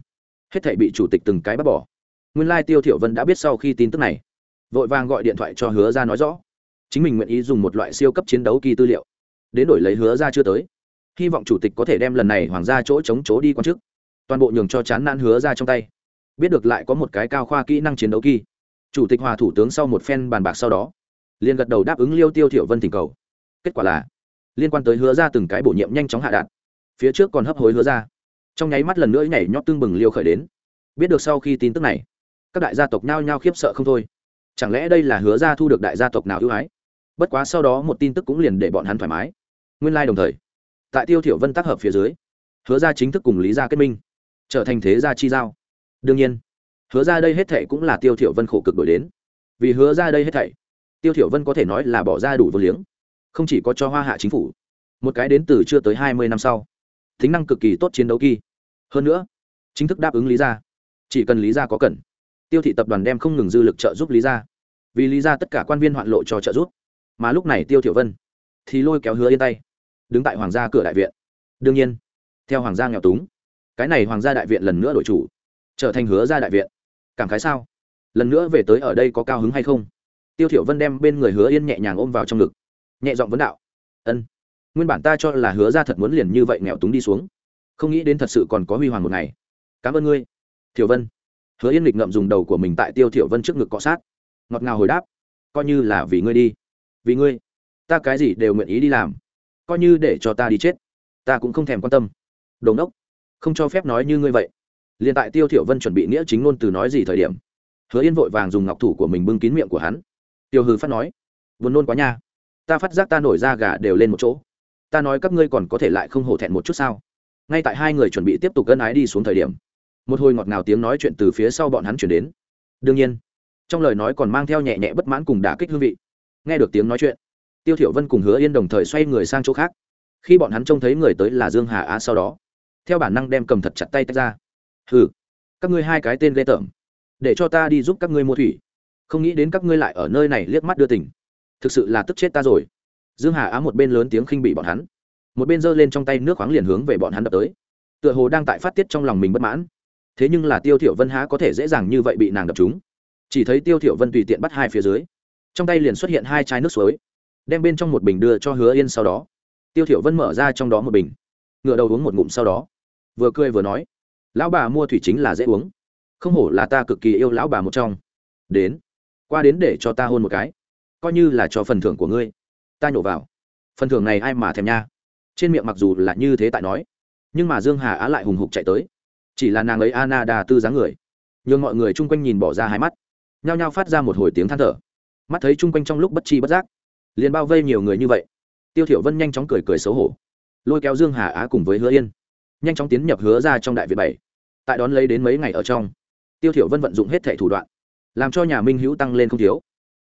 hết thể bị chủ tịch từng cái bắt bỏ. Nguyên lai tiêu thiểu vân đã biết sau khi tin tức này, vội vàng gọi điện thoại cho hứa ra nói rõ. Chính mình nguyện ý dùng một loại siêu cấp chiến đấu kỳ tư liệu, đến đổi lấy hứa ra chưa tới. Hy vọng chủ tịch có thể đem lần này hoàng gia chỗ chống chỗ đi quan chức toàn bộ nhường cho chán nản hứa ra trong tay. Biết được lại có một cái cao khoa kỹ năng chiến đấu kỳ. Chủ tịch hòa thủ tướng sau một phen bàn bạc sau đó, liền gật đầu đáp ứng liêu tiêu thiểu vân thỉnh cầu. Kết quả là, liên quan tới hứa ra từng cái bổ nhiệm nhanh chóng hạ đạt, phía trước còn hấp hối hứa ra. Trong nháy mắt lần nữa nhảy nhót tương bừng liêu khởi đến. Biết được sau khi tin tức này, các đại gia tộc nhao nhao khiếp sợ không thôi. Chẳng lẽ đây là hứa ra thu được đại gia tộc nào ưu ái? Bất quá sau đó một tin tức cũng liền để bọn hắn thoải mái. Nguyên lai đồng thời, tại tiêu thiểu vân tác hợp phía dưới, hứa ra chính thức cùng lý gia kết minh trở thành thế gia chi giao. Đương nhiên, hứa ra đây hết thảy cũng là tiêu thiểu vân khổ cực đổi đến. Vì hứa ra đây hết thảy, tiêu thiểu vân có thể nói là bỏ ra đủ vô liếng, không chỉ có cho hoa hạ chính phủ, một cái đến từ chưa tới hai mươi năm sau, tính năng cực kỳ tốt chiến đấu kỳ. Hơn nữa, chính thức đáp ứng lý gia, chỉ cần lý gia có cần, tiêu thị tập đoàn đem không ngừng dư lực trợ giúp lý gia. Vì lý gia tất cả quan viên hoạn lộ cho trợ giúp. Mà lúc này tiêu thiểu vân thì lôi kéo hứa yên tay, đứng tại hoàng gia cửa đại viện. Đương nhiên, theo hoàng gia nghèo túng cái này hoàng gia đại viện lần nữa đổi chủ, trở thành hứa gia đại viện. Cảm khái sao? Lần nữa về tới ở đây có cao hứng hay không? Tiêu thiểu vân đem bên người hứa yên nhẹ nhàng ôm vào trong ngực, nhẹ giọng vấn đạo. Ân, nguyên bản ta cho là hứa gia thật muốn liền như vậy nghèo túng đi xuống, không nghĩ đến thật sự còn có huy hoàng một ngày. Cảm ơn ngươi, thiểu vân. Hứa yên lịch ngậm dùng đầu của mình tại tiêu thiểu vân trước ngực cọ sát, ngọt ngào hồi đáp. Coi như là vì ngươi đi, vì ngươi, ta cái gì đều nguyện ý đi làm, coi như để cho ta đi chết, ta cũng không thèm quan tâm. Đồn đốc không cho phép nói như ngươi vậy. Liền tại tiêu thiểu vân chuẩn bị nghĩa chính ngôn từ nói gì thời điểm, hứa yên vội vàng dùng ngọc thủ của mình bưng kín miệng của hắn. Tiêu hư phát nói, buồn nôn quá nha. Ta phát giác ta nổi da gà đều lên một chỗ. Ta nói các ngươi còn có thể lại không hổ thẹn một chút sao? Ngay tại hai người chuẩn bị tiếp tục gân ái đi xuống thời điểm, một hồi ngọt ngào tiếng nói chuyện từ phía sau bọn hắn chuyển đến. Đương nhiên, trong lời nói còn mang theo nhẹ nhẹ bất mãn cùng đả kích hương vị. Nghe được tiếng nói chuyện, tiêu thiểu vân cùng hứa yên đồng thời xoay người sang chỗ khác. Khi bọn hắn trông thấy người tới là dương hà á sau đó theo bản năng đem cầm thật chặt tay tách ra. Hừ, các ngươi hai cái tên ghê tởm, để cho ta đi giúp các ngươi mua thủy. Không nghĩ đến các ngươi lại ở nơi này liếc mắt đưa tình. Thực sự là tức chết ta rồi. Dương hà á một bên lớn tiếng khinh bị bọn hắn, một bên giơ lên trong tay nước khoáng liền hướng về bọn hắn đập tới. Tựa hồ đang tại phát tiết trong lòng mình bất mãn. Thế nhưng là tiêu thiểu vân há có thể dễ dàng như vậy bị nàng đập chúng chỉ thấy tiêu thiểu vân tùy tiện bắt hai phía dưới, trong tay liền xuất hiện hai chai nước suối, đem bên trong một bình đưa cho hứa yên sau đó. Tiêu thiểu vân mở ra trong đó một bình, ngửa đầu uống một ngụm sau đó vừa cười vừa nói, lão bà mua thủy chính là dễ uống. Không hổ là ta cực kỳ yêu lão bà một trong. Đến, qua đến để cho ta hôn một cái. Coi như là cho phần thưởng của ngươi. Ta nhổ vào. Phần thưởng này ai mà thèm nha? Trên miệng mặc dù là như thế tại nói, nhưng mà dương hà á lại hùng hục chạy tới. Chỉ là nàng ấy ana đà tư dáng người. Nhường mọi người chung quanh nhìn bỏ ra hai mắt. Nhao nhao phát ra một hồi tiếng than thở. Mắt thấy chung quanh trong lúc bất chi bất giác, liền bao vây nhiều người như vậy. Tiêu thiểu vân nhanh chóng cười cười xấu hổ. Lôi kéo dương hà á cùng với hứa yên nhanh chóng tiến nhập hứa ra trong đại việt bảy. Tại đón lấy đến mấy ngày ở trong, tiêu thiểu vân vận dụng hết thể thủ đoạn, làm cho nhà minh hữu tăng lên không thiếu.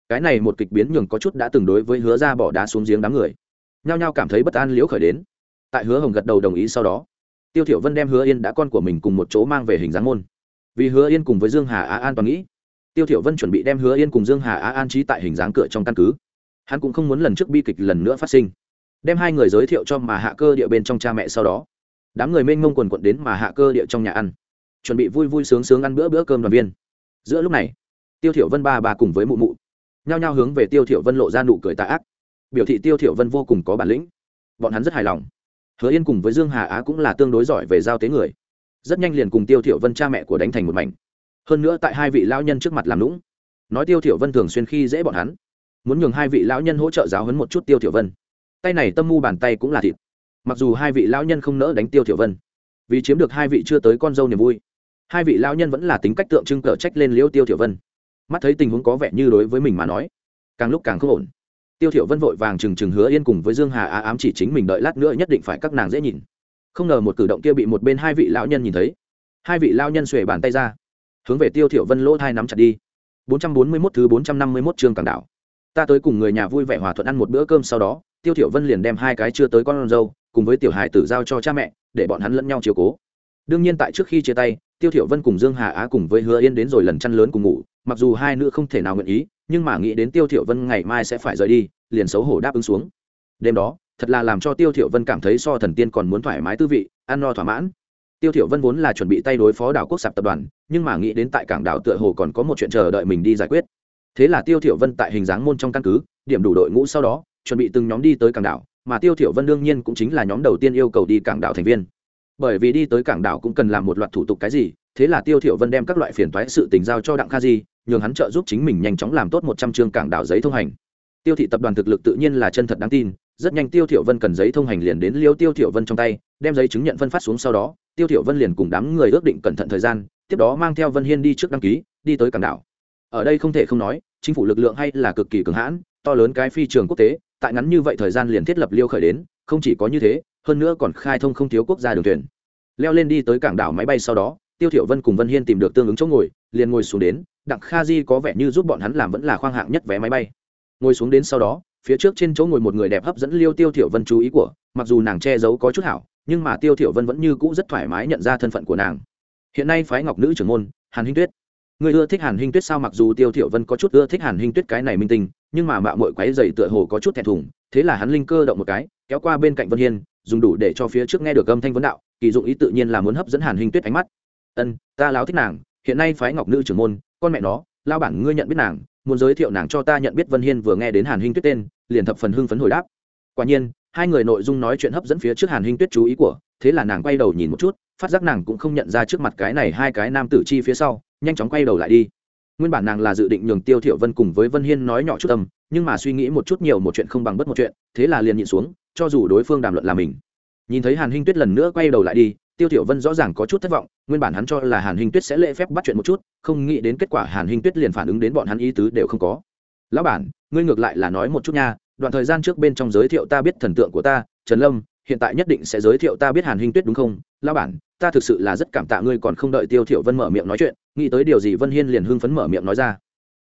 Cái này một kịch biến nhường có chút đã từng đối với hứa ra bỏ đá xuống giếng đám người, nhao nhao cảm thấy bất an liễu khởi đến. Tại hứa hồng gật đầu đồng ý sau đó, tiêu thiểu vân đem hứa yên đã con của mình cùng một chỗ mang về hình dáng môn. Vì hứa yên cùng với dương hà á an toàn nghĩ, tiêu thiểu vân chuẩn bị đem hứa yên cùng dương hà á an trí tại hình dáng cửa trong căn cứ. Hắn cũng không muốn lần trước bi kịch lần nữa phát sinh. Đem hai người giới thiệu cho mà hạ cơ địa bên trong cha mẹ sau đó đám người mênh mông quần quận đến mà hạ cơ địa trong nhà ăn, chuẩn bị vui vui sướng sướng ăn bữa bữa cơm đoàn viên. Giữa lúc này, tiêu thiểu vân ba bà cùng với mụ mụ, nhao nhao hướng về tiêu thiểu vân lộ ra nụ cười tà ác. Biểu thị tiêu thiểu vân vô cùng có bản lĩnh. Bọn hắn rất hài lòng. Hứa yên cùng với dương hà á cũng là tương đối giỏi về giao tế người. Rất nhanh liền cùng tiêu thiểu vân cha mẹ của đánh thành một mảnh. Hơn nữa tại hai vị lão nhân trước mặt làm lũng nói tiêu thiểu vân thường xuyên khi dễ bọn hắn. Muốn nhường hai vị lão nhân hỗ trợ giáo huấn một chút tiêu thiểu vân. Tay này tâm mu bàn tay cũng là thịt mặc dù hai vị lão nhân không nỡ đánh tiêu thiểu vân vì chiếm được hai vị chưa tới con dâu niềm vui hai vị lão nhân vẫn là tính cách tượng trưng cờ trách lên liễu tiêu thiểu vân mắt thấy tình huống có vẻ như đối với mình mà nói càng lúc càng không ổn tiêu thiểu vân vội vàng chừng chừng hứa yên cùng với dương hà á ám chỉ chính mình đợi lát nữa nhất định phải các nàng dễ nhìn không ngờ một cử động kia bị một bên hai vị lão nhân nhìn thấy hai vị lão nhân xuề bàn tay ra hướng về tiêu thiểu vân lỗ thai nắm chặt đi 441 thứ 451 chương càng đảo ta tới cùng người nhà vui vẻ hòa thuận ăn một bữa cơm sau đó tiêu thiểu vân liền đem hai cái chưa tới con dâu cùng với tiểu hài tử giao cho cha mẹ, để bọn hắn lẫn nhau chiều cố. Đương nhiên tại trước khi chia tay, tiêu thiểu vân cùng dương hà á cùng với hứa yên đến rồi lần chăn lớn cùng ngủ, mặc dù hai nữ không thể nào nguyện ý, nhưng mà nghĩ đến tiêu thiểu vân ngày mai sẽ phải rời đi, liền xấu hổ đáp ứng xuống. Đêm đó, thật là làm cho tiêu thiểu vân cảm thấy so thần tiên còn muốn thoải mái tư vị, ăn no thỏa mãn. Tiêu thiểu vân vốn là chuẩn bị tay đối phó đảo quốc sạp tập đoàn, nhưng mà nghĩ đến tại cảng đảo tựa hồ còn có một chuyện chờ đợi mình đi giải quyết. Thế là tiêu thiểu vân tại hình dáng môn trong căn cứ, điểm đủ đội ngũ sau đó, chuẩn bị từng nhóm đi tới cảng đảo mà tiêu thiểu vân đương nhiên cũng chính là nhóm đầu tiên yêu cầu đi cảng đảo thành viên. Bởi vì đi tới cảng đảo cũng cần làm một loạt thủ tục cái gì, thế là tiêu thiểu vân đem các loại phiền toái sự tình giao cho đặng kha di, nhường hắn trợ giúp chính mình nhanh chóng làm tốt một trăm chương cảng đảo giấy thông hành. Tiêu thị tập đoàn thực lực tự nhiên là chân thật đáng tin, rất nhanh tiêu thiểu vân cần giấy thông hành liền đến liêu tiêu thiểu vân trong tay, đem giấy chứng nhận phân phát xuống sau đó, tiêu thiểu vân liền cùng đám người ước định cẩn thận thời gian, tiếp đó mang theo vân hiên đi trước đăng ký, đi tới cảng đảo. Ở đây không thể không nói, chính phủ lực lượng hay là cực kỳ cường hãn, to lớn cái phi trường quốc tế tại ngắn như vậy thời gian liền thiết lập liêu khởi đến, không chỉ có như thế, hơn nữa còn khai thông không thiếu quốc gia đường thuyền. Leo lên đi tới cảng đảo máy bay sau đó, tiêu thiểu vân cùng vân hiên tìm được tương ứng chỗ ngồi, liền ngồi xuống đến, đặng kha di có vẻ như giúp bọn hắn làm vẫn là khoang hạng nhất vé máy bay. Ngồi xuống đến sau đó, phía trước trên chỗ ngồi một người đẹp hấp dẫn liêu tiêu thiểu vân chú ý của, mặc dù nàng che giấu có chút hảo, nhưng mà tiêu thiểu vân vẫn như cũ rất thoải mái nhận ra thân phận của nàng. Hiện nay phái ngọc nữ trưởng môn, hàn hinh tuyết người ưa thích hàn hinh tuyết sao? Mặc dù tiêu thiểu vân có chút ưa thích hàn hinh tuyết cái này minh tinh, nhưng mà mạo muội quấy giày tựa hồ có chút thẹn thùng, thế là hắn linh cơ động một cái, kéo qua bên cạnh vân hiên, dùng đủ để cho phía trước nghe được âm thanh vấn đạo, kỳ dụng ý tự nhiên là muốn hấp dẫn hàn hinh tuyết ánh mắt. Ân, ta láo thích nàng, hiện nay phái ngọc nữ trưởng môn, con mẹ nó, lao bản ngươi nhận biết nàng, muốn giới thiệu nàng cho ta nhận biết vân hiên vừa nghe đến hàn hinh tuyết tên, liền thập phần hưng phấn hồi đáp. Quả nhiên hai người nội dung nói chuyện hấp dẫn phía trước hàn hinh tuyết chú ý của, thế là nàng quay đầu nhìn một chút, phát giác nàng cũng không nhận ra trước mặt cái này hai cái nam tử chi phía sau, nhanh chóng quay đầu lại đi. Nguyên bản nàng là dự định nhường tiêu thiểu vân cùng với vân hiên nói nhỏ chút tâm nhưng mà suy nghĩ một chút nhiều một chuyện không bằng bất một chuyện, thế là liền nhịn xuống, cho dù đối phương đàm luận là mình. Nhìn thấy hàn hinh tuyết lần nữa quay đầu lại đi, tiêu thiểu vân rõ ràng có chút thất vọng, nguyên bản hắn cho là hàn hinh tuyết sẽ lễ phép bắt chuyện một chút, không nghĩ đến kết quả hàn hinh tuyết liền phản ứng đến bọn hắn ý tứ đều không có. Lão bản, ngươi ngược lại là nói một chút nha đoạn thời gian trước bên trong giới thiệu ta biết thần tượng của ta, trần lâm, hiện tại nhất định sẽ giới thiệu ta biết hàn hinh tuyết đúng không? Lão bản, ta thực sự là rất cảm tạ ngươi còn không đợi tiêu thiểu vân mở miệng nói chuyện, nghĩ tới điều gì vân hiên liền hưng phấn mở miệng nói ra.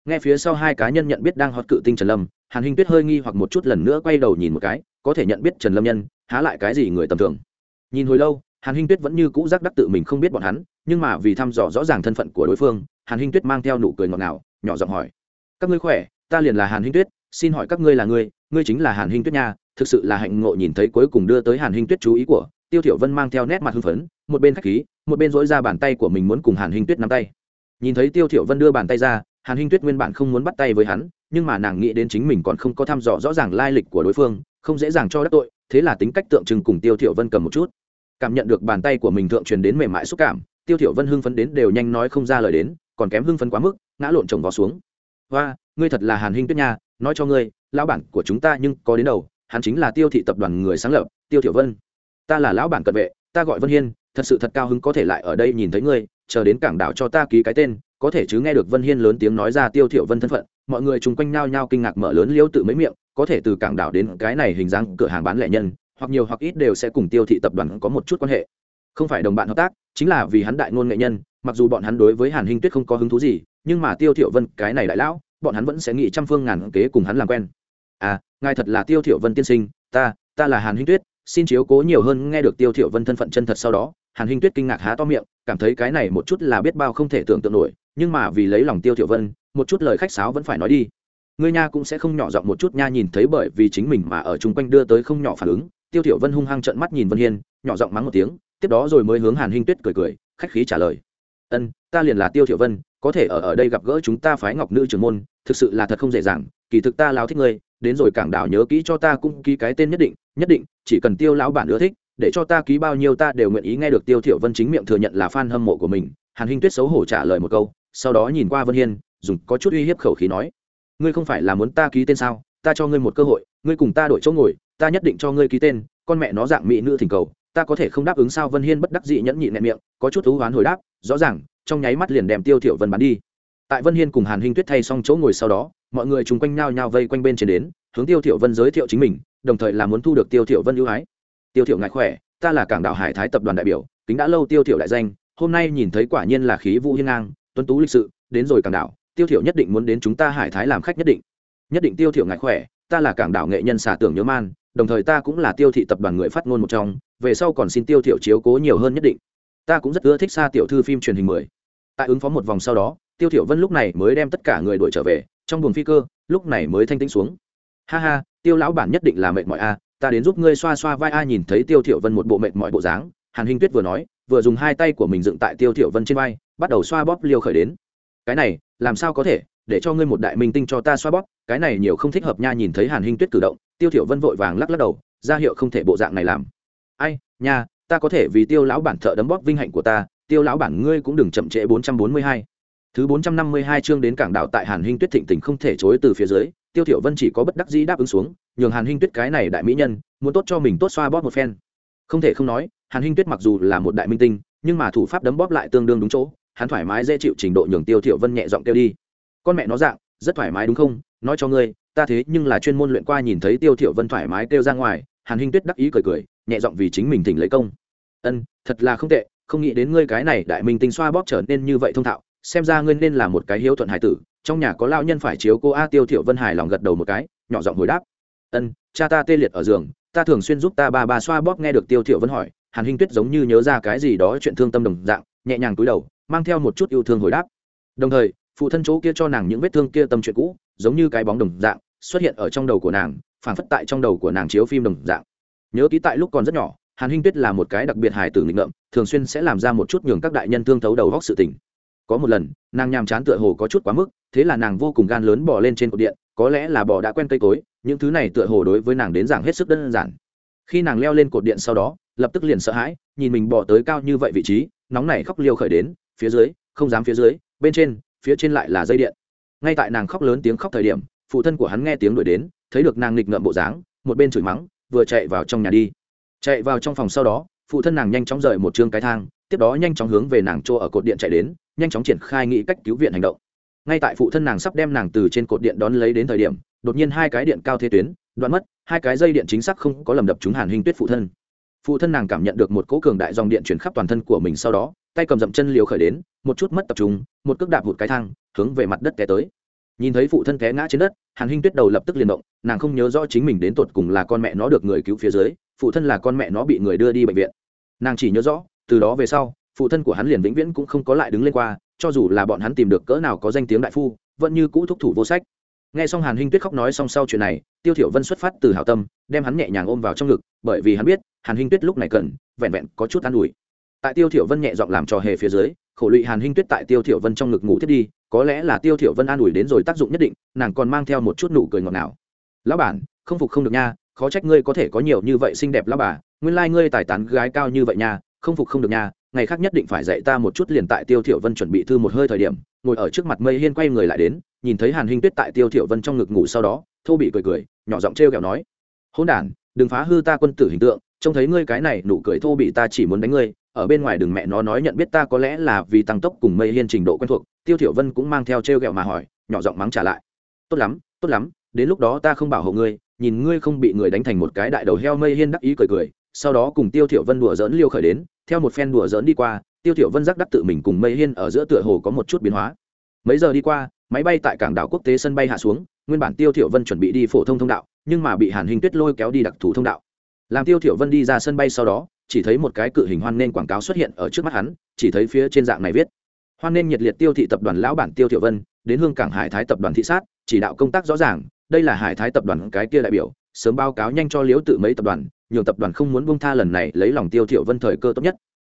Nghe phía sau hai cá nhân nhận biết đang hót cự tinh trần lâm, hàn hinh tuyết hơi nghi hoặc một chút lần nữa quay đầu nhìn một cái, có thể nhận biết trần lâm nhân, há lại cái gì người tầm thường. Nhìn hồi lâu, hàn hinh tuyết vẫn như cũ giác đắc tự mình không biết bọn hắn, nhưng mà vì thăm dò rõ ràng thân phận của đối phương, hàn hinh tuyết mang theo nụ cười ngọt ngào, nhỏ giọng hỏi, các ngươi khỏe? Ta liền là hàn hinh tuyết xin hỏi các ngươi là ngươi ngươi chính là hàn hinh tuyết nha, thực sự là hạnh ngộ nhìn thấy cuối cùng đưa tới hàn hinh tuyết chú ý của tiêu thiểu vân mang theo nét mặt hưng phấn, một bên khách khí, một bên dỗi ra bàn tay của mình muốn cùng hàn hinh tuyết nắm tay. Nhìn thấy tiêu thiểu vân đưa bàn tay ra, hàn hinh tuyết nguyên bản không muốn bắt tay với hắn, nhưng mà nàng nghĩ đến chính mình còn không có thăm dò rõ ràng lai lịch của đối phương, không dễ dàng cho đắc tội, thế là tính cách tượng trưng cùng tiêu thiểu vân cầm một chút. Cảm nhận được bàn tay của mình thượng truyền đến mềm mại xúc cảm, tiêu thiểu vân hưng phấn đến đều nhanh nói không ra lời đến, còn kém hưng phấn quá mức, ngã lộn chồng vó xuống. Hoa ngươi thật là hàn hinh tuyết nha, nói cho ngươi, lão bản của chúng ta nhưng có đến đầu, hắn chính là tiêu thị tập đoàn người sáng lập, tiêu thiểu vân. Ta là lão bản cận vệ, ta gọi vân hiên, thật sự thật cao hứng có thể lại ở đây nhìn thấy ngươi, chờ đến cảng đảo cho ta ký cái tên, có thể chứ nghe được vân hiên lớn tiếng nói ra tiêu thiểu vân thân phận, mọi người chung quanh nhao nhao kinh ngạc mở lớn liêu tự mấy miệng, có thể từ cảng đảo đến cái này hình dáng cửa hàng bán lẻ nhân, hoặc nhiều hoặc ít đều sẽ cùng tiêu thị tập đoàn có một chút quan hệ. Không phải đồng bạn hợp tác, chính là vì hắn đại ngôn nghệ nhân, mặc dù bọn hắn đối với hàn hinh tuyết không có hứng thú gì, nhưng mà tiêu thiểu vân, cái này đại lão bọn hắn vẫn sẽ nghĩ trăm phương ngàn kế cùng hắn làm quen. À ngài thật là tiêu thiểu vân tiên sinh, ta ta là hàn hinh tuyết, xin chiếu cố nhiều hơn nghe được tiêu thiểu vân thân phận chân thật sau đó, hàn hinh tuyết kinh ngạc há to miệng, cảm thấy cái này một chút là biết bao không thể tưởng tượng nổi, nhưng mà vì lấy lòng tiêu thiểu vân, một chút lời khách sáo vẫn phải nói đi. Ngươi nha cũng sẽ không nhỏ giọng một chút nha nhìn thấy bởi vì chính mình mà ở chung quanh đưa tới không nhỏ phản ứng, tiêu thiểu vân hung hăng trợn mắt nhìn vân hiên, nhỏ giọng mắng một tiếng, tiếp đó rồi mới hướng hàn hinh tuyết cười cười, khách khí trả lời ân, ta liền là tiêu thiểu vân, có thể ở ở đây gặp gỡ chúng ta phái ngọc nữ trưởng môn, thực sự là thật không dễ dàng, kỳ thực ta lao thích ngươi, đến rồi cảng đảo nhớ kỹ cho ta cũng ký cái tên nhất định nhất định, chỉ cần tiêu lão bản ưa thích, để cho ta ký bao nhiêu ta đều nguyện ý nghe được tiêu thiểu vân chính miệng thừa nhận là fan hâm mộ của mình, hàn hinh tuyết xấu hổ trả lời một câu, sau đó nhìn qua vân hiên, dùng có chút uy hiếp khẩu khí nói, ngươi không phải là muốn ta ký tên sao? Ta cho ngươi một cơ hội, ngươi cùng ta đổi chỗ ngồi, ta nhất định cho ngươi ký tên, con mẹ nó dạng mỹ nữ thỉnh cầu, ta có thể không đáp ứng sao? Vân hiên bất đắc dĩ nhẫn nhịn nẹn miệng, có chút thú hoán hồi đáp rõ ràng, trong nháy mắt liền đem tiêu thiểu vân bắn đi. Tại vân hiên cùng hàn hinh tuyết thay xong chỗ ngồi sau đó, mọi người chung quanh nhau nhao vây quanh bên trên đến, hướng tiêu thiểu vân giới thiệu chính mình, đồng thời là muốn thu được tiêu thiểu vân ưu ái. Tiêu thiểu ngại khỏe, ta là cảng đảo hải thái tập đoàn đại biểu, kính đã lâu tiêu thiểu đại danh, hôm nay nhìn thấy quả nhiên là khí vũ hiên ngang, tuấn tú lịch sự, đến rồi cảng đảo, tiêu thiểu nhất định muốn đến chúng ta hải thái làm khách nhất định. Nhất định tiêu thiểu ngại khỏe, ta là cảng đảo nghệ nhân xả tưởng nhớ man, đồng thời ta cũng là tiêu thị tập đoàn người phát ngôn một trong, về sau còn xin tiêu thiểu chiếu cố nhiều hơn nhất định ta cũng rất ưa thích xa tiểu thư phim truyền hình mười. Tại ứng phó một vòng sau đó, tiêu thiểu vân lúc này mới đem tất cả người đuổi trở về, trong buồng phi cơ, lúc này mới thanh tĩnh xuống. Ha ha, tiêu lão bản nhất định là mệt mỏi a, ta đến giúp ngươi xoa xoa vai a, nhìn thấy tiêu thiểu vân một bộ mệt mỏi bộ dáng, hàn hình tuyết vừa nói, vừa dùng hai tay của mình dựng tại tiêu thiểu vân trên vai, bắt đầu xoa bóp liều khởi đến. Cái này, làm sao có thể, để cho ngươi một đại minh tinh cho ta xoa bóp, cái này nhiều không thích hợp nha, nhìn thấy hàn hình tuyết cử động, tiêu thiểu vân vội vàng lắc lắc đầu, ra hiệu không thể bộ dạng này làm. Ai, nha ta có thể vì tiêu lão bản thợ đấm bóp vinh hạnh của ta, tiêu lão bản ngươi cũng đừng chậm trễ 442. thứ 452 chương đến cảng đảo tại hàn hinh tuyết thịnh tình không thể chối từ phía dưới, tiêu thiểu vân chỉ có bất đắc dĩ đáp ứng xuống, nhường hàn hinh tuyết cái này đại mỹ nhân, muốn tốt cho mình tốt xoa bóp một phen. Không thể không nói, hàn hinh tuyết mặc dù là một đại minh tinh, nhưng mà thủ pháp đấm bóp lại tương đương đúng chỗ, hắn thoải mái dễ chịu trình độ nhường tiêu thiểu vân nhẹ giọng kêu đi. Con mẹ nó dạng, rất thoải mái đúng không? Nói cho ngươi, ta thế nhưng là chuyên môn luyện qua nhìn thấy tiêu thiểu vân thoải mái kêu ra ngoài, hàn hinh tuyết đắc ý cười cười nhẹ giọng vì chính mình thỉnh lấy công. Ân, thật là không tệ, không nghĩ đến ngươi cái này đại minh tinh xoa bóp trở nên như vậy thông thạo, xem ra ngươi nên là một cái hiếu thuận hải tử, trong nhà có lao nhân phải chiếu cô a tiêu thiểu vân hài lòng gật đầu một cái, nhỏ giọng hồi đáp. Ân, cha ta tê liệt ở giường, ta thường xuyên giúp ta ba ba xoa bóp nghe được tiêu thiểu vân hỏi, hàn hinh tuyết giống như nhớ ra cái gì đó chuyện thương tâm đồng dạng, nhẹ nhàng cúi đầu, mang theo một chút yêu thương hồi đáp. Đồng thời, phụ thân chỗ kia cho nàng những vết thương kia tâm chuyện cũ, giống như cái bóng đồng dạng, xuất hiện ở trong đầu của nàng phản phất tại trong đầu của nàng chiếu phim đồng dạng nhớ ký tại lúc còn rất nhỏ, hàn hinh tuyết là một cái đặc biệt hài tử nghịch ngợm, thường xuyên sẽ làm ra một chút nhường các đại nhân thương thấu đầu góc sự tình. Có một lần, nàng nhàm chán tựa hồ có chút quá mức, thế là nàng vô cùng gan lớn bỏ lên trên cột điện, có lẽ là bỏ đã quen cây cối, những thứ này tựa hồ đối với nàng đến giảng hết sức đơn giản. Khi nàng leo lên cột điện sau đó, lập tức liền sợ hãi, nhìn mình bỏ tới cao như vậy vị trí, nóng này khóc liêu khởi đến, phía dưới, không dám phía dưới, bên trên, phía trên lại là dây điện. Ngay tại nàng khóc lớn tiếng khóc thời điểm, phụ thân của hắn nghe tiếng đuổi đến, thấy được nàng nghịch ngợm bộ dáng, một bên chửi mắng vừa chạy vào trong nhà đi. Chạy vào trong phòng sau đó, phụ thân nàng nhanh chóng rời một chương cái thang, tiếp đó nhanh chóng hướng về nàng chỗ ở cột điện chạy đến, nhanh chóng triển khai nghĩ cách cứu viện hành động. Ngay tại phụ thân nàng sắp đem nàng từ trên cột điện đón lấy đến thời điểm, đột nhiên hai cái điện cao thế tuyến, đoạn mất, hai cái dây điện chính xác không có lầm đập chúng hàn hình tuyết phụ thân. Phụ thân nàng cảm nhận được một cỗ cường đại dòng điện chuyển khắp toàn thân của mình sau đó, tay cầm dậm chân liều khởi đến, một chút mất tập trung, một cước đạp một cái thang, hướng về mặt đất té tới nhìn thấy phụ thân té ngã trên đất, hàn hinh tuyết đầu lập tức liền động, nàng không nhớ rõ chính mình đến tột cùng là con mẹ nó được người cứu phía dưới, phụ thân là con mẹ nó bị người đưa đi bệnh viện. Nàng chỉ nhớ rõ, từ đó về sau, phụ thân của hắn liền vĩnh viễn cũng không có lại đứng lên qua, cho dù là bọn hắn tìm được cỡ nào có danh tiếng đại phu, vẫn như cũ thúc thủ vô sách. Nghe xong hàn hinh tuyết khóc nói xong sau chuyện này, tiêu thiểu vân xuất phát từ hảo tâm, đem hắn nhẹ nhàng ôm vào trong ngực, bởi vì hắn biết, hàn hinh tuyết lúc này cần, vẹn vẹn có chút an ủi tại tiêu thiểu vân nhẹ giọng làm trò hề phía dưới, khổ lụy hàn hinh tuyết tại tiêu thiểu vân trong ngực ngủ thiết đi, có lẽ là tiêu thiểu vân an ủi đến rồi tác dụng nhất định, nàng còn mang theo một chút nụ cười ngọt ngào. Lão bản, không phục không được nha, khó trách ngươi có thể có nhiều như vậy xinh đẹp lão bà, nguyên lai like ngươi tài tán gái cao như vậy nha, không phục không được nha, ngày khác nhất định phải dạy ta một chút liền tại tiêu thiểu vân chuẩn bị thư một hơi thời điểm, ngồi ở trước mặt mây hiên quay người lại đến, nhìn thấy hàn hinh tuyết tại tiêu thiểu vân trong ngực ngủ sau đó, thô bị cười cười, nhỏ giọng treo kẹo nói, hỗn đản, đừng phá hư ta quân tử hình tượng trông thấy ngươi cái này nụ cười thô bị ta chỉ muốn đánh ngươi, ở bên ngoài đừng mẹ nó nói nhận biết ta có lẽ là vì tăng tốc cùng mây hiên trình độ quen thuộc, tiêu thiểu vân cũng mang theo treo gẹo mà hỏi, nhỏ giọng mắng trả lại. Tốt lắm tốt lắm, đến lúc đó ta không bảo hộ ngươi, nhìn ngươi không bị người đánh thành một cái đại đầu heo mây hiên đắc ý cười cười, sau đó cùng tiêu thiểu vân đùa giỡn liêu khởi đến, theo một phen đùa giỡn đi qua, tiêu thiểu vân giác đắc tự mình cùng mây hiên ở giữa tựa hồ có một chút biến hóa. Mấy giờ đi qua, máy bay tại cảng đảo quốc tế sân bay hạ xuống, nguyên bản tiêu thiểu vân chuẩn bị đi phổ thông thông đạo, nhưng mà bị hàn hình tuyết lôi kéo đi đặc thù thông đạo làm tiêu thiểu vân đi ra sân bay sau đó, chỉ thấy một cái cự hình hoan nên quảng cáo xuất hiện ở trước mắt hắn, chỉ thấy phía trên dạng này viết. Hoan nên nhiệt liệt tiêu thị tập đoàn lão bản tiêu thiểu vân, đến hương cảng hải thái tập đoàn thị sát, chỉ đạo công tác rõ ràng, đây là hải thái tập đoàn cái kia đại biểu, sớm báo cáo nhanh cho liễu tự mấy tập đoàn nhiều tập đoàn không muốn buông tha lần này lấy lòng tiêu thiểu vân thời cơ tốt nhất.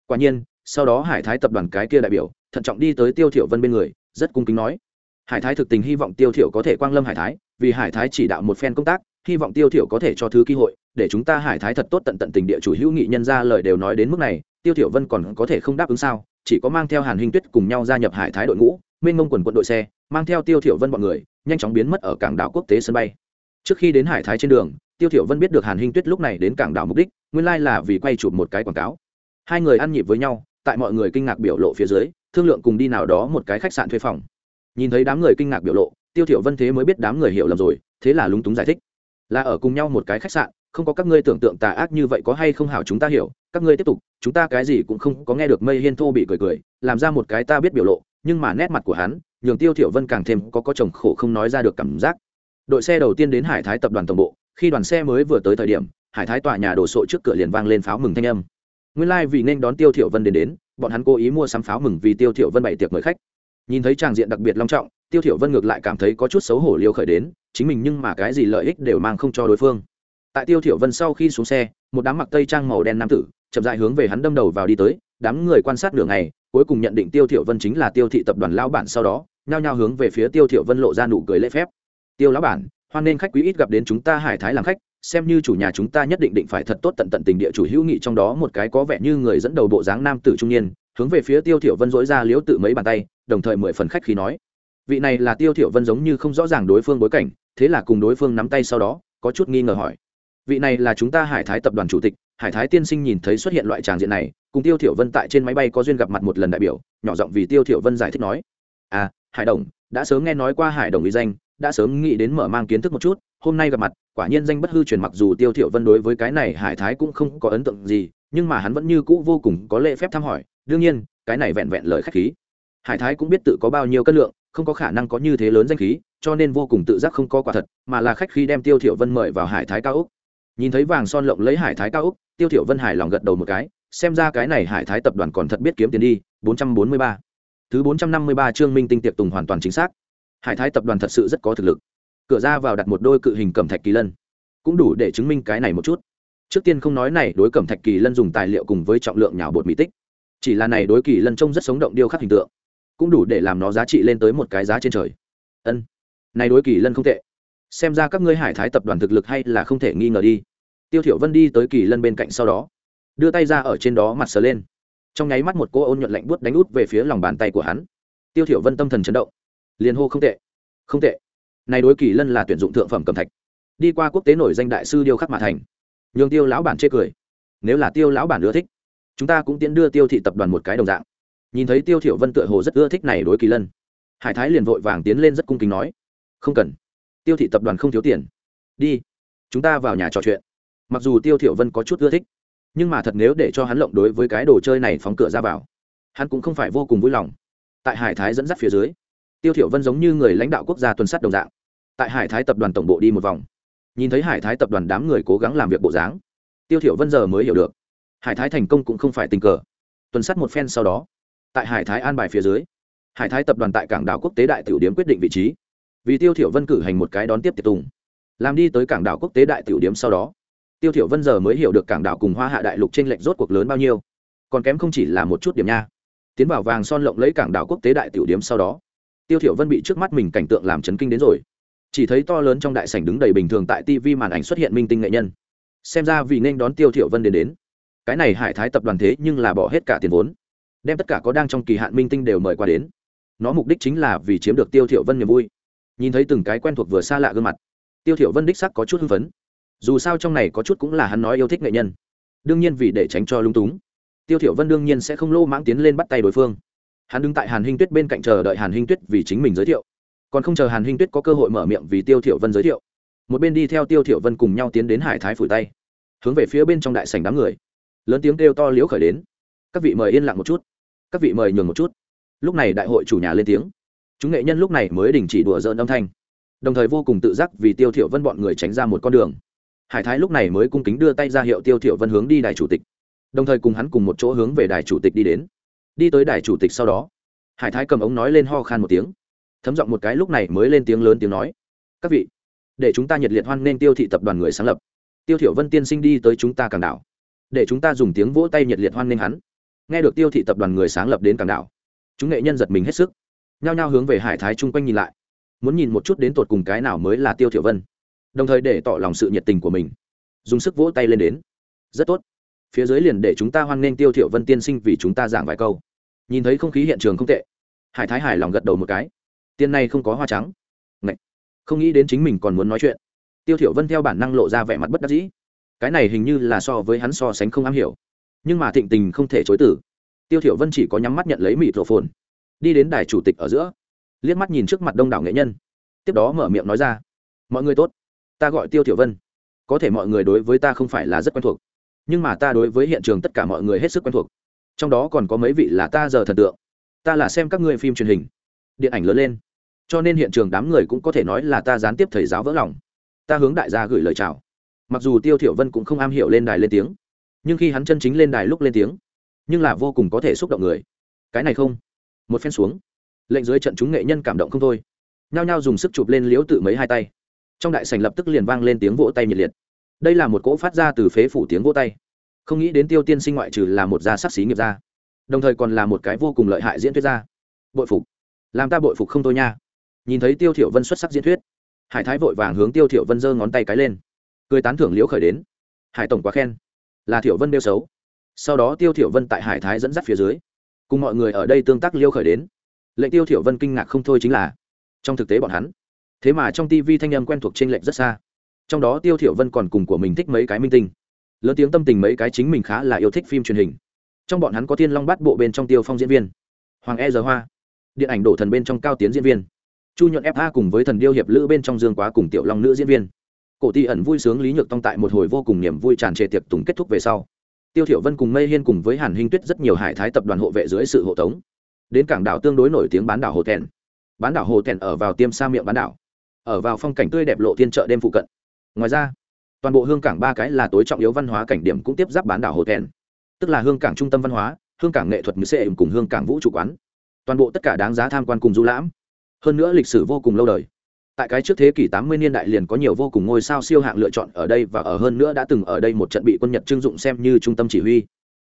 Quả nhiên, sau đó hải thái tập đoàn cái kia đại biểu, thận trọng đi tới tiêu thiểu vân bên người, rất cung kính nói. Hải thái thực tình hy vọng tiêu thiểu có thể quang lâm hải thái, vì hải thái chỉ đạo một phen công tác, hy vọng tiêu thiểu có thể cho thứ cơ hội để chúng ta hải thái thật tốt tận tận tình địa chủ hữu nghị nhân ra lời đều nói đến mức này, tiêu thiểu vân còn có thể không đáp ứng sao? Chỉ có mang theo hàn huynh tuyết cùng nhau gia nhập hải thái đội ngũ mênh mông quần quận đội xe, mang theo tiêu thiểu vân bọn người, nhanh chóng biến mất ở cảng đảo quốc tế sân bay. Trước khi đến hải thái trên đường, tiêu thiểu vân biết được hàn huynh tuyết lúc này đến cảng đảo mục đích, nguyên lai là vì quay chụp một cái quảng cáo. Hai người ăn nhịp với nhau, tại mọi người kinh ngạc biểu lộ phía dưới, thương lượng cùng đi nào đó một cái khách sạn thuê phòng. Nhìn thấy đám người kinh ngạc biểu lộ, tiêu thiểu vân thế mới biết đám người hiểu lầm rồi, thế là lúng túng giải thích. Là ở cùng nhau một cái khách sạn không có các ngươi tưởng tượng tà ác như vậy có hay không hảo chúng ta hiểu, các ngươi tiếp tục, chúng ta cái gì cũng không có nghe được mây hiên thô bị cười cười, làm ra một cái ta biết biểu lộ, nhưng mà nét mặt của hắn, nhường tiêu thiểu vân càng thêm có có chồng khổ không nói ra được cảm giác. Đội xe đầu tiên đến hải thái tập đoàn tổng bộ, khi đoàn xe mới vừa tới thời điểm, hải thái tòa nhà đổ sộ trước cửa liền vang lên pháo mừng thanh âm. Nguyên lai like vì nên đón tiêu thiểu vân đến đến, bọn hắn cố ý mua sắm pháo mừng vì tiêu thiểu vân bày tiệc mời khách. Nhìn thấy tràng diện đặc biệt long trọng, tiêu thiểu vân ngược lại cảm thấy có chút xấu hổ liêu khởi đến, chính mình nhưng mà cái gì lợi ích đều mang không cho đối phương tại tiêu thiểu vân sau khi xuống xe, một đám mặc tây trang màu đen nam tử chậm rãi hướng về hắn đâm đầu vào đi tới, đám người quan sát nửa ngày, cuối cùng nhận định tiêu thiểu vân chính là tiêu thị tập đoàn lão bản sau đó, nhao nhao hướng về phía tiêu thiểu vân lộ ra nụ cười lễ phép. Tiêu lão bản, hoan nên khách quý ít gặp đến chúng ta hải thái làm khách, xem như chủ nhà chúng ta nhất định định phải thật tốt tận tận tình địa chủ hữu nghị trong đó một cái có vẻ như người dẫn đầu bộ dáng nam tử trung niên, hướng về phía tiêu thiểu vân dỗi ra liếu tự mấy bàn tay, đồng thời mười phần khách khí nói, vị này là tiêu thiểu vân giống như không rõ ràng đối phương bối cảnh, thế là cùng đối phương nắm tay sau đó, có chút nghi ngờ hỏi vị này là chúng ta hải thái tập đoàn chủ tịch, hải thái tiên sinh nhìn thấy xuất hiện loại tràng diện này, cùng tiêu thiểu vân tại trên máy bay có duyên gặp mặt một lần đại biểu, nhỏ giọng vì tiêu thiểu vân giải thích nói. À hải đồng, đã sớm nghe nói qua hải đồng uy danh, đã sớm nghĩ đến mở mang kiến thức một chút, hôm nay gặp mặt, quả nhiên danh bất hư truyền mặc dù tiêu thiểu vân đối với cái này hải thái cũng không có ấn tượng gì, nhưng mà hắn vẫn như cũ vô cùng có lễ phép thăm hỏi, đương nhiên, cái này vẹn vẹn lời khách khí. Hải thái cũng biết tự có bao nhiêu cân lượng, không có khả năng có như thế lớn danh khí, cho nên vô cùng tự giác không có quả thật, mà là khách khí đem tiêu thiểu vân mời vào hải thái cao úc nhìn thấy vàng son lộng lấy hải thái cao úc, tiêu thiểu vân Hải lòng gật đầu một cái, xem ra cái này hải thái tập đoàn còn thật biết kiếm tiền đi 443 thứ 453 chương minh tinh tiệp tùng hoàn toàn chính xác. Hải thái tập đoàn thật sự rất có thực lực. Cửa ra vào đặt một đôi cự hình cẩm thạch kỳ lân. Cũng đủ để chứng minh cái này một chút. Trước tiên không nói này, đối cẩm thạch kỳ lân dùng tài liệu cùng với trọng lượng nhào bột mỹ tích. Chỉ là này đối kỳ lân trông rất sống động điêu khắc hình tượng. Cũng đủ để làm nó giá trị lên tới một cái giá trên trời. Ân, này đối kỳ lân không tệ. Xem ra các ngươi hải thái tập đoàn thực lực hay là không thể nghi ngờ đi tiêu thiểu vân đi tới kỳ lân bên cạnh sau đó, đưa tay ra ở trên đó mặt sờ lên. Trong nháy mắt một cô ôn nhuận lạnh buốt đánh út về phía lòng bàn tay của hắn. Tiêu thiểu vân tâm thần chấn động, liền hô không tệ không tệ. Này đối kỳ lân là tuyển dụng thượng phẩm cầm thạch. Đi qua quốc tế nổi danh đại sư điêu khắc mà thành, nhường tiêu lão bản chê cười. Nếu là tiêu lão bản ưa thích, chúng ta cũng tiến đưa tiêu thị tập đoàn một cái đồng dạng. Nhìn thấy tiêu thiểu vân tựa hồ rất ưa thích này đối kỳ lân, hải thái liền vội vàng tiến lên rất cung kính nói, không cần. Tiêu thị tập đoàn không thiếu tiền. Đi, chúng ta vào nhà trò chuyện mặc dù tiêu thiểu vân có chút ưa thích, nhưng mà thật nếu để cho hắn lộng đối với cái đồ chơi này phóng cửa ra vào, hắn cũng không phải vô cùng vui lòng. Tại hải thái dẫn dắt phía dưới, tiêu thiểu vân giống như người lãnh đạo quốc gia tuần sát đồng dạng. Tại hải thái tập đoàn tổng bộ đi một vòng, nhìn thấy hải thái tập đoàn đám người cố gắng làm việc bộ dáng, tiêu thiểu vân giờ mới hiểu được, hải thái thành công cũng không phải tình cờ. Tuần sát một phen sau đó, tại hải thái an bài phía dưới, hải thái tập đoàn tại cảng đảo quốc tế đại tiểu điểm quyết định vị trí. Vì tiêu thiểu vân cử hành một cái đón tiếp tiệc tùng, làm đi tới cảng đảo quốc tế đại tiểu điểm sau đó tiêu thiểu vân giờ mới hiểu được cảng đảo cùng hoa hạ đại lục trên lệnh rốt cuộc lớn bao nhiêu. Còn kém không chỉ là một chút điểm nha. Tiến vào vàng son lộng lấy cảng đảo quốc tế đại tiểu điểm sau đó, tiêu thiểu vân bị trước mắt mình cảnh tượng làm chấn kinh đến rồi. Chỉ thấy to lớn trong đại sảnh đứng đầy bình thường tại tv màn ảnh xuất hiện minh tinh nghệ nhân. Xem ra vì nên đón tiêu thiểu vân đến đến. Cái này hải thái tập đoàn thế nhưng là bỏ hết cả tiền vốn. Đem tất cả có đang trong kỳ hạn minh tinh đều mời qua đến. Nó mục đích chính là vì chiếm được tiêu thiểu vân niềm vui. Nhìn thấy từng cái quen thuộc vừa xa lạ gương mặt, tiêu thiểu vân đích sắc có chút hưng phấn dù sao trong này có chút cũng là hắn nói yêu thích nghệ nhân. Đương nhiên vì để tránh cho lung túng, tiêu thiểu vân đương nhiên sẽ không lô mãng tiến lên bắt tay đối phương. Hắn đứng tại hàn hinh tuyết bên cạnh chờ đợi hàn hinh tuyết vì chính mình giới thiệu. Còn không chờ hàn hinh tuyết có cơ hội mở miệng vì tiêu thiểu vân giới thiệu, một bên đi theo tiêu thiểu vân cùng nhau tiến đến hải thái phủ tay, hướng về phía bên trong đại sảnh đám người. Lớn tiếng kêu to liếu khởi đến. Các vị mời yên lặng một chút, các vị mời nhường một chút. Lúc này đại hội chủ nhà lên tiếng. Chúng nghệ nhân lúc này mới đình chỉ đùa dỡn âm thanh, đồng thời vô cùng tự giác vì tiêu thiểu vân bọn người tránh ra một con đường hải thái lúc này mới cung kính đưa tay ra hiệu tiêu thiểu vân hướng đi đài chủ tịch. Đồng thời cùng hắn cùng một chỗ hướng về đài chủ tịch đi đến. Đi tới đài chủ tịch sau đó, hải thái cầm ống nói lên ho khan một tiếng. Thấm giọng một cái lúc này mới lên tiếng lớn tiếng nói, các vị, để chúng ta nhiệt liệt hoan nghênh tiêu thị tập đoàn người sáng lập. Tiêu thiểu vân tiên sinh đi tới chúng ta cảng đảo. Để chúng ta dùng tiếng vỗ tay nhiệt liệt hoan nghênh hắn. Nghe được tiêu thị tập đoàn người sáng lập đến cảng đảo, chúng nghệ nhân giật mình hết sức, nhao nhao hướng về hải thái chung quanh nhìn lại, muốn nhìn một chút đến tột cùng cái nào mới là tiêu thiểu vân đồng thời để tỏ lòng sự nhiệt tình của mình. Dùng sức vỗ tay lên đến. Rất tốt. Phía dưới liền để chúng ta hoan nghênh tiêu thiểu vân tiên sinh vì chúng ta giảng vài câu. Nhìn thấy không khí hiện trường không tệ. Hải thái hải lòng gật đầu một cái. Tiền này không có hoa trắng. Ngậy. không nghĩ đến chính mình còn muốn nói chuyện. Tiêu thiểu vân theo bản năng lộ ra vẻ mặt bất đắc dĩ. Cái này hình như là so với hắn so sánh không am hiểu. Nhưng mà thịnh tình không thể chối từ. Tiêu thiểu vân chỉ có nhắm mắt nhận lấy mịt rổ phồn đi đến đài chủ tịch ở giữa. Liếc mắt nhìn trước mặt đông đảo nghệ nhân. Tiếp đó mở miệng nói ra. Mọi người tốt ta gọi tiêu tiểu vân. Có thể mọi người đối với ta không phải là rất quen thuộc, nhưng mà ta đối với hiện trường tất cả mọi người hết sức quen thuộc. Trong đó còn có mấy vị là ta giờ thần tượng. Ta là xem các ngươi phim truyền hình, điện ảnh lớn lên. Cho nên hiện trường đám người cũng có thể nói là ta gián tiếp thầy giáo vỡ lòng. Ta hướng đại gia gửi lời chào. Mặc dù tiêu thiểu vân cũng không am hiểu lên đài lên tiếng, nhưng khi hắn chân chính lên đài lúc lên tiếng, nhưng là vô cùng có thể xúc động người. Cái này không. Một phen xuống, lệnh dưới trận chúng nghệ nhân cảm động không thôi. Nhao nhao dùng sức chụp lên liếu tự mấy hai tay trong đại sảnh lập tức liền vang lên tiếng vỗ tay nhiệt liệt. Đây là một cỗ phát ra từ phế phủ tiếng vỗ tay. Không nghĩ đến tiêu tiên sinh ngoại trừ là một gia sắc xí nghiệp gia, đồng thời còn là một cái vô cùng lợi hại diễn thuyết gia. Bội phục. Làm ta bội phục không thôi nha. Nhìn thấy tiêu thiểu vân xuất sắc diễn thuyết, hải thái vội vàng hướng tiêu thiểu vân giơ ngón tay cái lên. Cười tán thưởng liễu khởi đến. Hải tổng quá khen. Là thiểu vân đeo xấu. Sau đó tiêu thiểu vân tại hải thái dẫn dắt phía dưới, cùng mọi người ở đây tương tác liêu khởi đến. Lệnh tiêu thiểu vân kinh ngạc không thôi chính là, trong thực tế bọn hắn thế mà trong tivi thanh âm quen thuộc trên lệnh rất xa. Trong đó tiêu thiểu vân còn cùng của mình thích mấy cái minh tinh. Lớn tiếng tâm tình mấy cái chính mình khá là yêu thích phim truyền hình. Trong bọn hắn có thiên long bát bộ bên trong tiêu phong diễn viên. Hoàng e giờ hoa. Điện ảnh đổ thần bên trong cao tiến diễn viên. Chu nhuận fa cùng với thần điêu hiệp lữ bên trong dương quá cùng tiểu long nữ diễn viên. Cổ ti ẩn vui sướng lý nhược tông tại một hồi vô cùng niềm vui tràn trề tiệc tùng kết thúc về sau. Tiêu thiểu vân cùng mây hiên cùng với hàn hinh tuyết rất nhiều hải thái tập đoàn hộ vệ dưới sự hộ tống. Đến cảng đảo tương đối nổi tiếng bán đảo hồ thẹn bán đảo hồ thẹn ở vào tiêm sa miệng bán đảo ở vào phong cảnh tươi đẹp lộ thiên chợ đêm phụ cận. Ngoài ra, toàn bộ hương cảng ba cái là tối trọng yếu văn hóa cảnh điểm cũng tiếp giáp bán đảo hồ thẹn. Tức là hương cảng trung tâm văn hóa, hương cảng nghệ thuật mỹ sệ cùng hương cảng vũ trụ quán. Toàn bộ tất cả đáng giá tham quan cùng du lãm. Hơn nữa lịch sử vô cùng lâu đời. Tại cái trước thế kỷ 80 niên đại liền có nhiều vô cùng ngôi sao siêu hạng lựa chọn ở đây và ở hơn nữa đã từng ở đây một trận bị quân nhật trưng dụng xem như trung tâm chỉ huy.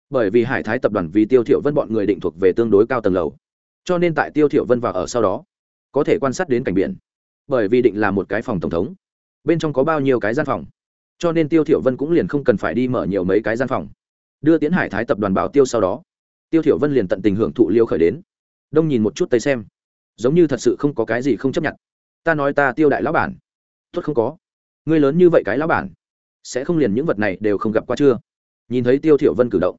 Bởi vì hải thái tập đoàn vì tiêu thiểu vân bọn người định thuộc về tương đối cao tầng lầu. Cho nên tại tiêu thiểu vân vào ở sau đó, có thể quan sát đến cảnh biển bởi vì định là một cái phòng tổng thống. Bên trong có bao nhiêu cái gian phòng? Cho nên tiêu thiểu vân cũng liền không cần phải đi mở nhiều mấy cái gian phòng. Đưa tiến hải thái tập đoàn bảo tiêu sau đó, tiêu thiểu vân liền tận tình hưởng thụ liêu khởi đến. Đông nhìn một chút tây xem. Giống như thật sự không có cái gì không chấp nhận. Ta nói ta tiêu đại lão bản. Tốt không có. Ngươi lớn như vậy cái lão bản, sẽ không liền những vật này đều không gặp qua chưa? Nhìn thấy tiêu thiểu vân cử động,